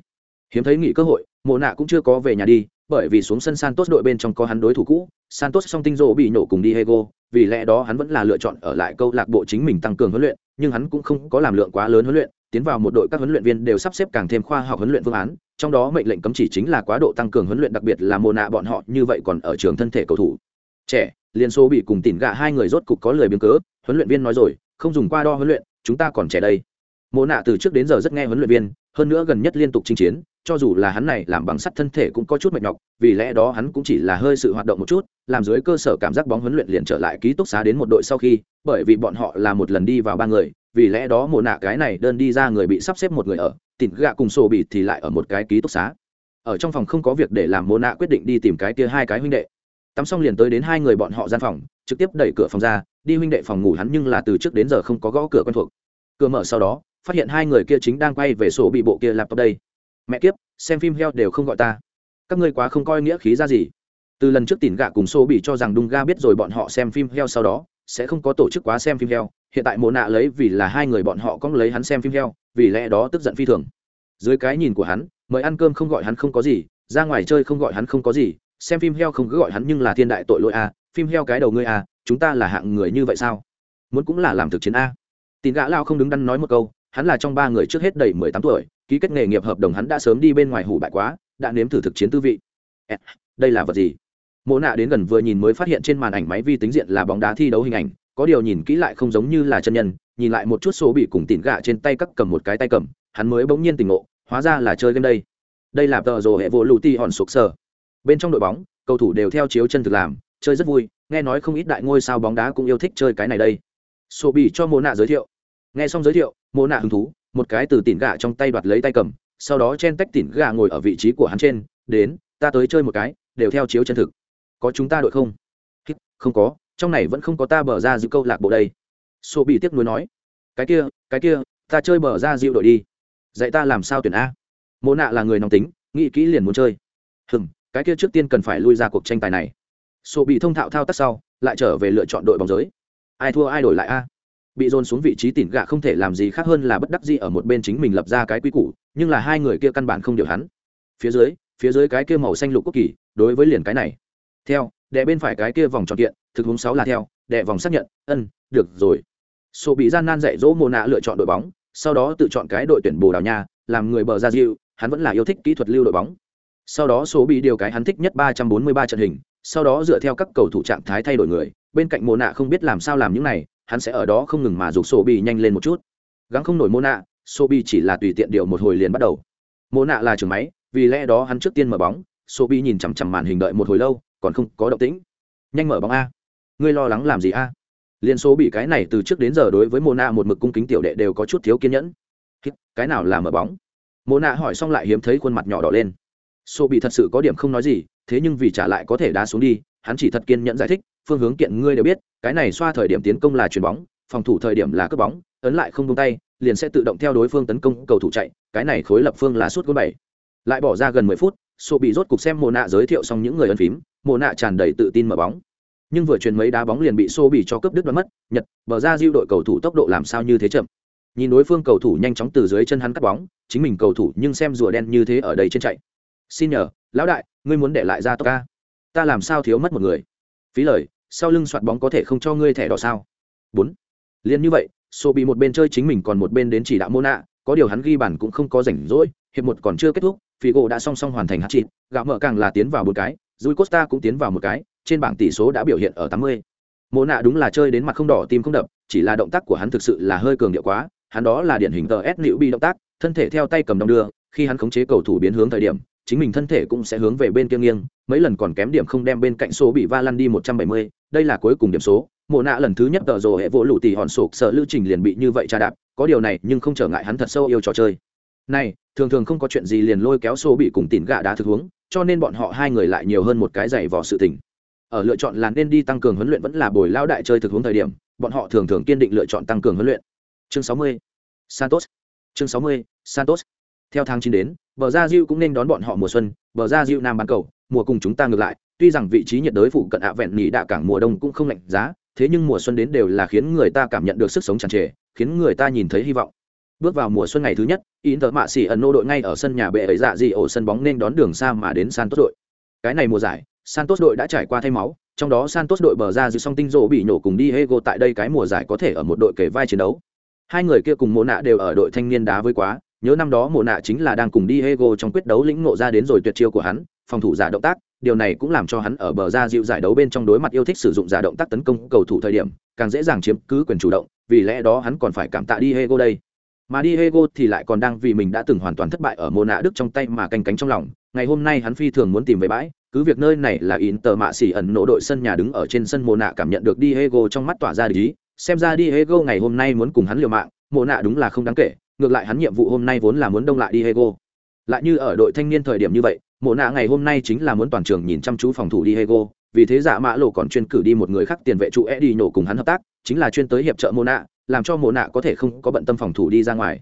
hiếm thấy nghỉ cơ hội, mộ nạ cũng chưa có về nhà đi, bởi vì xuống sân santos đội bên trong có hắn đối thủ cũ, santos song tinh rộ bị nổ cùng đi hego vì lẽ đó hắn vẫn là lựa chọn ở lại câu lạc bộ chính mình tăng cường huấn luyện, nhưng hắn cũng không có làm lượng quá lớn huấn luyện, tiến vào một đội các huấn luyện viên đều sắp xếp càng thêm khoa học huấn luyện phương án, trong đó mệnh lệnh cấm chỉ chính là quá độ tăng cường huấn luyện, đặc biệt là mồ nạ bọn họ như vậy còn ở trường thân thể cầu thủ. Trẻ, liên xô bị cùng tỉn gạ hai người rốt cục có lời biến cớ, huấn luyện viên nói rồi, không dùng qua đo huấn luyện, chúng ta còn trẻ đây mộ nạ từ trước đến giờ rất nghe huấn luyện viên, hơn nữa gần nhất liên tục chinh chiến, cho dù là hắn này làm bằng sắt thân thể cũng có chút mệt nhọc, vì lẽ đó hắn cũng chỉ là hơi sự hoạt động một chút, làm dưới cơ sở cảm giác bóng huấn luyện liền trở lại ký túc xá đến một đội sau khi, bởi vì bọn họ là một lần đi vào ba người, vì lẽ đó mộ nạ cái này đơn đi ra người bị sắp xếp một người ở tịt gạ cùng sổ bị thì lại ở một cái ký túc xá. Ở trong phòng không có việc để làm, mộ nạ quyết định đi tìm cái kia hai cái huynh đệ. Tắm xong liền tới đến hai người bọn họ gian phòng, trực tiếp đẩy cửa phòng ra, đi huynh đệ phòng ngủ hắn nhưng là từ trước đến giờ không có gõ cửa quen thuộc. Cửa mở sau đó phát hiện hai người kia chính đang quay về sổ bị bộ kia laptop đây. Mẹ kiếp, xem phim heo đều không gọi ta. Các ngươi quá không coi nghĩa khí ra gì. Từ lần trước tìm gạ cùng sổ bị cho rằng đung ga biết rồi bọn họ xem phim heo sau đó, sẽ không có tổ chức quá xem phim heo. Hiện tại mộ nạ lấy vì là hai người bọn họ có lấy hắn xem phim heo, vì lẽ đó tức giận phi thường. Dưới cái nhìn của hắn, mời ăn cơm không gọi hắn không có gì, ra ngoài chơi không gọi hắn không có gì, xem phim heo không cứ gọi hắn nhưng là thiên đại tội lỗi a phim heo cái đầu ngươi a chúng ta là hạng người như vậy sao? Muốn cũng là làm thực chiến a. Tin gã lao không đứng đắn nói một câu hắn là trong ba người trước hết đầy mười tám tuổi, ký kết nghề nghiệp hợp đồng hắn đã sớm đi bên ngoài hủ bại quá, đã nếm thử thực chiến tư vị. Đây là vật gì? Mộ nạ đến gần vừa nhìn mới phát hiện trên màn ảnh máy vi tính diện là bóng đá thi đấu hình ảnh, có điều nhìn kỹ lại không giống như là chân nhân, nhìn lại một chút số bị cùng tỉn gạ trên tay cắt cầm một cái tay cầm, hắn mới bỗng nhiên tỉnh ngộ, hóa ra là chơi game đây. Đây là tờ rồ hệ vô lù ti hòn sục sờ. Bên trong đội bóng, cầu thủ đều theo chiếu chân thực làm, chơi rất vui, nghe nói không ít đại ngôi sao bóng đá cũng yêu thích chơi cái này đây. Sổ bị cho mộ nạ giới thiệu nghe xong giới thiệu, mộ nạ hứng thú, một cái từ tỉn gà trong tay đoạt lấy tay cầm, sau đó chen tách tỉn gà ngồi ở vị trí của hắn trên, đến, ta tới chơi một cái, đều theo chiếu chân thực. Có chúng ta đội không? Không có, trong này vẫn không có ta bờ ra giữ câu lạc bộ đây. Sổ bị tiếc nuối nói, cái kia cái kia, ta chơi bờ ra dịu đội đi. Dạy ta làm sao tuyển a? Mộ nạ là người nóng tính, nghĩ kỹ liền muốn chơi. Hừng cái kia trước tiên cần phải lui ra cuộc tranh tài này. Sổ bị thông thạo thao tác sau, lại trở về lựa chọn đội bóng giới. Ai thua ai đổi lại a? Bị dồn xuống vị trí tỉn gạ không thể làm gì khác hơn là bất đắc dĩ ở một bên chính mình lập ra cái quy củ, nhưng là hai người kia căn bản không điều hắn. Phía dưới phía dưới cái kia màu xanh lục quốc kỳ, đối với liền cái này. Theo đệ bên phải cái kia vòng tròn kiện, thực hướng sáu là theo đệ vòng xác nhận, ân, được rồi. Sổ bị gian nan dạy dỗ mồ nạ lựa chọn đội bóng, sau đó tự chọn cái đội tuyển bồ đào nha, làm người bờ ra diệu hắn vẫn là yêu thích kỹ thuật lưu đội bóng. Sau đó số bị điều cái hắn thích nhất ba trăm bốn mươi ba trận hình, sau đó dựa theo các cầu thủ trạng thái thay đổi người, bên cạnh mồ nạ không biết làm sao làm những này hắn sẽ ở đó không ngừng mà giục sổ bị nhanh lên một chút. Gắng không nổi mô nạ sổ bị chỉ là tùy tiện điều một hồi liền bắt đầu. Mô nạ là trường máy, vì lẽ đó hắn trước tiên mở bóng sổ bị nhìn chằm chằm màn hình đợi một hồi lâu, còn không có động tĩnh. Nhanh mở bóng a. Ngươi lo lắng làm gì a? Liên số bị cái này từ trước đến giờ đối với mô nạ một mực cung kính tiểu đệ đều có chút thiếu kiên nhẫn. Cái nào là mở bóng? Mô nạ hỏi xong lại hiếm thấy khuôn mặt nhỏ đỏ lên. Sổ bị thật sự có điểm không nói gì, thế nhưng vì trả lại có thể đá xuống đi, hắn chỉ thật kiên nhẫn giải thích phương hướng kiện ngươi đều biết, cái này xoa thời điểm tiến công là chuyền bóng, phòng thủ thời điểm là cướp bóng, ấn lại không tung tay, liền sẽ tự động theo đối phương tấn công cầu thủ chạy, cái này khối lập phương là suốt gôn bảy. Lại bỏ ra gần mười phút sổ bị rốt cục xem mồ nạ giới thiệu xong những người ấn phím mồ nạ tràn đầy tự tin mở bóng. Nhưng vừa truyền mấy đá bóng liền bị Sô bị cho cướp đứt đoán mất, nhật, bờ ra diêu đội cầu thủ tốc độ làm sao như thế chậm. Nhìn đối phương cầu thủ nhanh chóng từ dưới chân hắn cắt bóng, chính mình cầu thủ nhưng xem rùa đen như thế ở đây trên chạy. Xin nhờ, lão đại, ngươi muốn để lại ra tốc ca? Ta làm sao thiếu mất một người? Phí lời, sau lưng soạt bóng có thể không cho ngươi thẻ đỏ sao? Bốn. Liền như vậy sô bị một bên chơi chính mình còn một bên đến chỉ đạo mô nạ có điều hắn ghi bàn cũng không có rảnh rỗi, hiệp một còn chưa kết thúc phí gỗ đã song song hoàn thành hát chịt gạo mở càng là tiến vào một cái dùi costa cũng tiến vào một cái, trên bảng tỷ số đã biểu hiện ở tám mươi. Mô nạ đúng là chơi đến mặt không đỏ, tim không đập, chỉ là động tác của hắn thực sự là hơi cường điệu quá, hắn đó là điển hình tờ s liệu bị động tác, thân thể theo tay cầm đong đưa, khi hắn khống chế cầu thủ biến hướng thời điểm chính mình thân thể cũng sẽ hướng về bên kia nghiêng, mấy lần còn kém điểm không đem bên cạnh số bị va lăn đi một trăm bảy mươi, đây là cuối cùng điểm số. Mộ nạ lần thứ nhất tờ rồ hệ vỗ lụ tỷ hòn sụp sợ lưu trình liền bị như vậy tra đạp, có điều này nhưng không trở ngại hắn thật sâu yêu trò chơi. Này, thường thường không có chuyện gì liền lôi kéo số bị cùng tỉn gạ đá thực hướng cho nên bọn họ hai người lại nhiều hơn một cái giày vò sự tình. Ở lựa chọn là nên đi tăng cường huấn luyện vẫn là bồi lao đại chơi thực hướng thời điểm, bọn họ thường thường kiên định lựa chọn tăng cường huấn luyện. Chương sáu mươi, santos. Chương sáu mươi, santos. Theo tháng chín đến bờ gia diệu cũng nên đón bọn họ mùa xuân, bờ gia diệu nam bán cầu, mùa cùng chúng ta ngược lại. Tuy rằng vị trí nhiệt đới phụ cận ạ vẹn nỉ đạ cảng mùa đông cũng không lạnh giá, thế nhưng mùa xuân đến đều là khiến người ta cảm nhận được sức sống tràn trề, khiến người ta nhìn thấy hy vọng. Bước vào mùa xuân ngày thứ nhất in tờ mạ xỉ ẩn nô đội ngay ở sân nhà bệ ấy dạ dị ổ sân bóng nên đón đường xa mà đến santos đội. Cái này mùa giải, santos đội đã trải qua thay máu, trong đó santos đội bờ ra giữ song tinh rộ bị nổ cùng đi hego tại đây cái mùa giải có thể ở một đội kể vai chiến đấu. Hai người kia cùng mô nạ đều ở đội thanh niên đá với quá nhớ năm đó mộ nạ chính là đang cùng đi hego trong quyết đấu lĩnh ngộ ra đến rồi tuyệt chiêu của hắn, phòng thủ giả động tác, điều này cũng làm cho hắn ở bờ ra dịu giải đấu bên trong đối mặt yêu thích sử dụng giả động tác tấn công cầu thủ thời điểm, càng dễ dàng chiếm cứ quyền chủ động, vì lẽ đó hắn còn phải cảm tạ đi hego đây. Mà đi hego thì lại còn đang vì mình đã từng hoàn toàn thất bại ở mộ nạ đức trong tay mà canh cánh trong lòng, ngày hôm nay hắn phi thường muốn tìm về bãi, cứ việc nơi này là in tờ mạ xỉ ẩn nổ đội sân nhà đứng ở trên sân mồ nạ cảm nhận được đi trong mắt tỏa ra ý, xem ra đi ngày hôm nay muốn cùng hắn liều mạng mồ nạ đúng là không đáng kể ngược lại hắn nhiệm vụ hôm nay vốn là muốn đông lại Diego. lại như ở đội thanh niên thời điểm như vậy mộ nạ ngày hôm nay chính là muốn toàn trường nhìn chăm chú phòng thủ Diego. vì thế giả mã lộ còn chuyên cử đi một người khác tiền vệ trụ e đi nổ cùng hắn hợp tác chính là chuyên tới hiệp trợ mộ nạ làm cho mộ nạ có thể không có bận tâm phòng thủ đi ra ngoài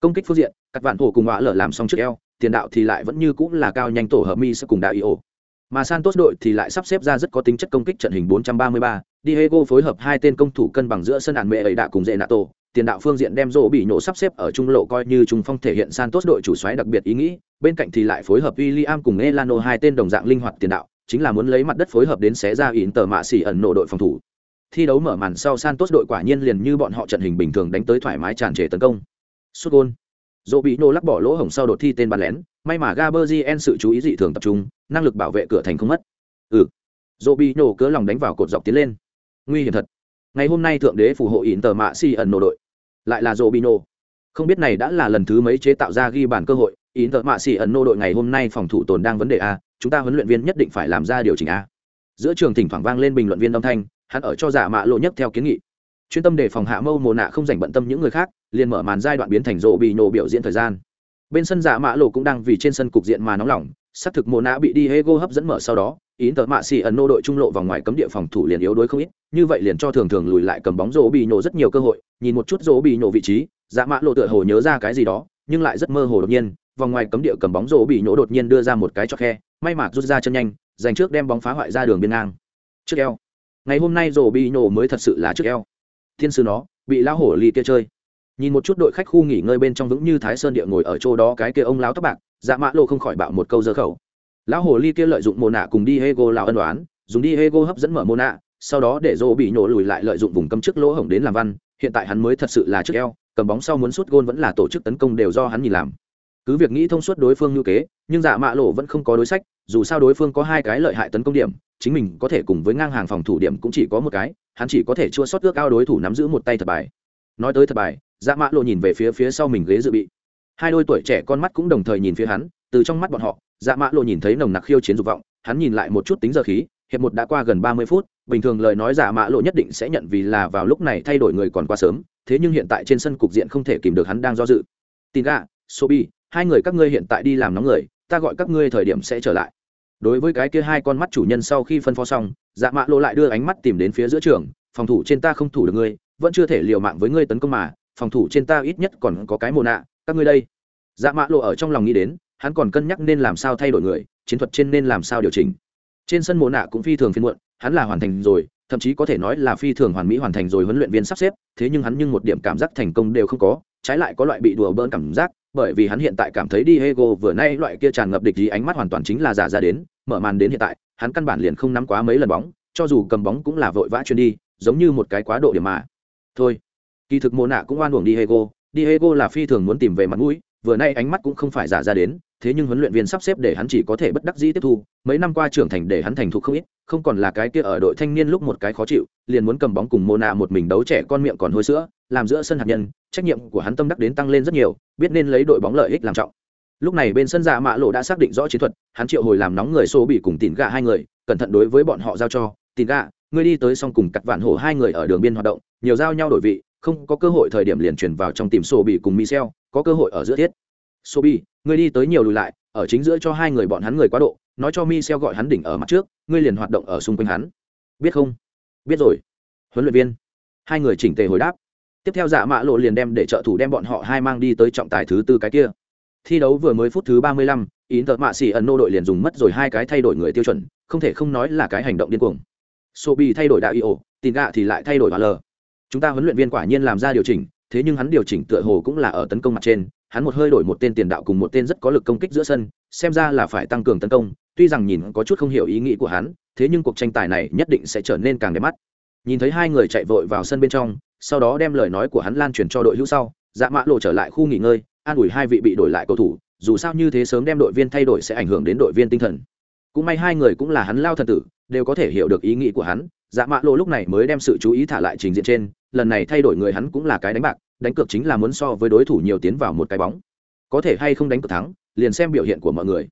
công kích phương diện các vạn thủ cùng họa lở làm xong trước eo tiền đạo thì lại vẫn như cũng là cao nhanh tổ hợp mi sẽ cùng đạo io mà santos đội thì lại sắp xếp ra rất có tính chất công kích trận hình 433, Diego phối hợp hai tên công thủ cân bằng giữa sân ản mẹ ấy đã cùng dễ nato tiền đạo phương diện đem rổ bị nổ sắp xếp ở trung lộ coi như trung phong thể hiện Santos đội chủ xoáy đặc biệt ý nghĩ, bên cạnh thì lại phối hợp William cùng Elano hai tên đồng dạng linh hoạt tiền đạo, chính là muốn lấy mặt đất phối hợp đến xé ra ỉn tờ mạ xỉ ẩn nổ đội phòng thủ. Thi đấu mở màn sau Santos đội quả nhiên liền như bọn họ trận hình bình thường đánh tới thoải mái tràn trề tấn công. Sút gol. Rổ bị nổ lắc bỏ lỗ hổng sau đột thi tên bàn lén, may mà Gabriel sự chú ý dị thường tập trung, năng lực bảo vệ cửa thành không mất. Ừ. Rổ bị nổ cớ lòng đánh vào cột dọc tiến lên. Nguy hiểm thật. Ngày hôm nay thượng đế phù hộ ỉn tờ mạ xỉ ẩn nổ đội lại là Robinho. Không biết này đã là lần thứ mấy chế tạo ra ghi bàn cơ hội, ý tợ mạ xỉ ẩn nô đội ngày hôm nay phòng thủ tồn đang vấn đề a, chúng ta huấn luyện viên nhất định phải làm ra điều chỉnh a. Giữa trường thỉnh thoảng vang lên bình luận viên âm thanh, hắn ở cho giả mạ lộ nhất theo kiến nghị. Chuyên tâm để phòng hạ mâu mồ nạ không dành bận tâm những người khác, liền mở màn giai đoạn biến thành Robinho biểu diễn thời gian. Bên sân giả mạ lộ cũng đang vì trên sân cục diện mà nóng lòng, xác thực mồ nạ bị Diego hấp dẫn mở sau đó, ý tờ mạ xì ẩn nô đội trung lộ vào ngoài cấm địa phòng thủ liền yếu đuối không ít như vậy liền cho thường thường lùi lại cầm bóng rổ bị nổ rất nhiều cơ hội nhìn một chút rổ bị nổ vị trí dạ mạ lộ tựa hồ nhớ ra cái gì đó nhưng lại rất mơ hồ đột nhiên vòng ngoài cấm địa cầm bóng rổ bị nổ đột nhiên đưa ra một cái cho khe may mạc rút ra chân nhanh dành trước đem bóng phá hoại ra đường biên ngang. Trước eo. Ngày hôm nay rổ bị nổ mới thật sự là trước eo. Thiên sư nó bị lão hổ ly kia chơi nhìn một chút đội khách khu nghỉ ngơi bên trong vững như thái sơn địa ngồi ở chỗ đó cái kia ông lão tóc bạc dạ mã lộ không khỏi bạo một câu dơ khẩu. Lão hồ ly kia lợi dụng mồ nạ cùng đi hego lào ân đoán dùng đi hego hấp dẫn mở mồ nạ, sau đó để rô bị nhổ lùi lại lợi dụng vùng cấm trước lỗ hổng đến làm văn, hiện tại hắn mới thật sự là trước eo, cầm bóng sau muốn sút gôn vẫn là tổ chức tấn công đều do hắn nhìn làm. Cứ việc nghĩ thông suốt đối phương như kế, nhưng dạ mạ lộ vẫn không có đối sách, dù sao đối phương có hai cái lợi hại tấn công điểm, chính mình có thể cùng với ngang hàng phòng thủ điểm cũng chỉ có một cái, hắn chỉ có thể chua sót ước ao đối thủ nắm giữ một tay thật bài. Nói tới thật bài dạ mạ lộ nhìn về phía phía sau mình ghế dự bị. Hai đôi tuổi trẻ con mắt cũng đồng thời nhìn phía hắn, từ trong mắt bọn họ dạ mạ lộ nhìn thấy nồng nặc khiêu chiến dục vọng, hắn nhìn lại một chút tính giờ khí, hiệp một đã qua gần ba mươi phút, bình thường lời nói dạ mạ lộ nhất định sẽ nhận vì là vào lúc này thay đổi người còn quá sớm, thế nhưng hiện tại trên sân cục diện không thể kìm được hắn đang do dự. Tin gà sobi, hai người các ngươi hiện tại đi làm nóng người, ta gọi các ngươi thời điểm sẽ trở lại. Đối với cái kia hai con mắt chủ nhân sau khi phân phó xong dạ mạ lộ lại đưa ánh mắt tìm đến phía giữa trường, phòng thủ trên ta không thủ được ngươi, vẫn chưa thể liều mạng với ngươi tấn công mà phòng thủ trên ta ít nhất còn có cái mồ nạ các ngươi đây dạ mã lộ ở trong lòng nghĩ đến hắn còn cân nhắc nên làm sao thay đổi người chiến thuật trên nên làm sao điều chỉnh trên sân mồ nạ cũng phi thường phiên muộn hắn là hoàn thành rồi thậm chí có thể nói là phi thường hoàn mỹ hoàn thành rồi huấn luyện viên sắp xếp thế nhưng hắn nhưng một điểm cảm giác thành công đều không có trái lại có loại bị đùa bỡn cảm giác bởi vì hắn hiện tại cảm thấy Diego vừa nay loại kia tràn ngập địch ý ánh mắt hoàn toàn chính là giả ra đến, mở màn đến hiện tại, hắn căn bản liền không nắm quá mấy lần bóng, cho dù cầm bóng cũng là vội vã chuyên đi, giống như một cái quá độ điểm mà. Thôi, kỳ thực mồ nạ cũng oan uổng Diego, Diego là phi thường muốn tìm về mặt mũi, vừa nay ánh mắt cũng không phải giả ra đến, thế nhưng huấn luyện viên sắp xếp để hắn chỉ có thể bất đắc dĩ tiếp thu, mấy năm qua trưởng thành để hắn thành thục không ít, không còn là cái kia ở đội thanh niên lúc một cái khó chịu, liền muốn cầm bóng cùng Mona một mình đấu trẻ con miệng còn hôi sữa, làm giữa sân hạt nhân, trách nhiệm của hắn tâm đắc đến tăng lên rất nhiều, biết nên lấy đội bóng lợi ích làm trọng. Lúc này bên sân dạ mạ lộ đã xác định rõ chiến thuật, hắn triệu hồi làm nóng người xô bị cùng tỉn gạ hai người, cẩn thận đối với bọn họ giao cho, tỉn gạ, ngươi đi tới xong cùng cắt vạn hổ hai người ở đường biên hoạt động, nhiều giao nhau đổi vị, không có cơ hội thời điểm liền chuyển vào trong tìm sổ bị cùng Michel, có cơ hội ở giữa thiết. Sobi, ngươi đi tới nhiều lùi lại, ở chính giữa cho hai người bọn hắn người quá độ, nói cho Michel gọi hắn đỉnh ở mặt trước, ngươi liền hoạt động ở xung quanh hắn. Biết không? Biết rồi. Huấn luyện viên. Hai người chỉnh tề hồi đáp. Tiếp theo Dạ Mã Lộ liền đem để trợ thủ đem bọn họ hai mang đi tới trọng tài thứ tư cái kia. Thi đấu vừa mới phút thứ ba mươi lăm, Inter Mạ Sĩ ẩn nô đội liền dùng mất rồi hai cái thay đổi người tiêu chuẩn, không thể không nói là cái hành động điên cuồng. Sobi thay đổi đạo ổ, Tin gạ thì lại thay đổi L. Chúng ta huấn luyện viên quả nhiên làm ra điều chỉnh, thế nhưng hắn điều chỉnh tựa hồ cũng là ở tấn công mặt trên, hắn một hơi đổi một tên tiền đạo cùng một tên rất có lực công kích giữa sân, xem ra là phải tăng cường tấn công, tuy rằng nhìn có chút không hiểu ý nghĩ của hắn, thế nhưng cuộc tranh tài này nhất định sẽ trở nên càng đẹp mắt. Nhìn thấy hai người chạy vội vào sân bên trong, sau đó đem lời nói của hắn lan truyền cho đội hữu sau, Dạ Mã Lộ trở lại khu nghỉ ngơi, an ủi hai vị bị đổi lại cầu thủ, dù sao như thế sớm đem đội viên thay đổi sẽ ảnh hưởng đến đội viên tinh thần. Cũng may hai người cũng là hắn lao thần tử, đều có thể hiểu được ý nghĩ của hắn, Dạ Mạ Lộ lúc này mới đem sự chú ý thả lại trình diện trên, lần này thay đổi người hắn cũng là cái đánh bạc, đánh cược chính là muốn so với đối thủ nhiều tiến vào một cái bóng. Có thể hay không đánh cược thắng liền xem biểu hiện của mọi người.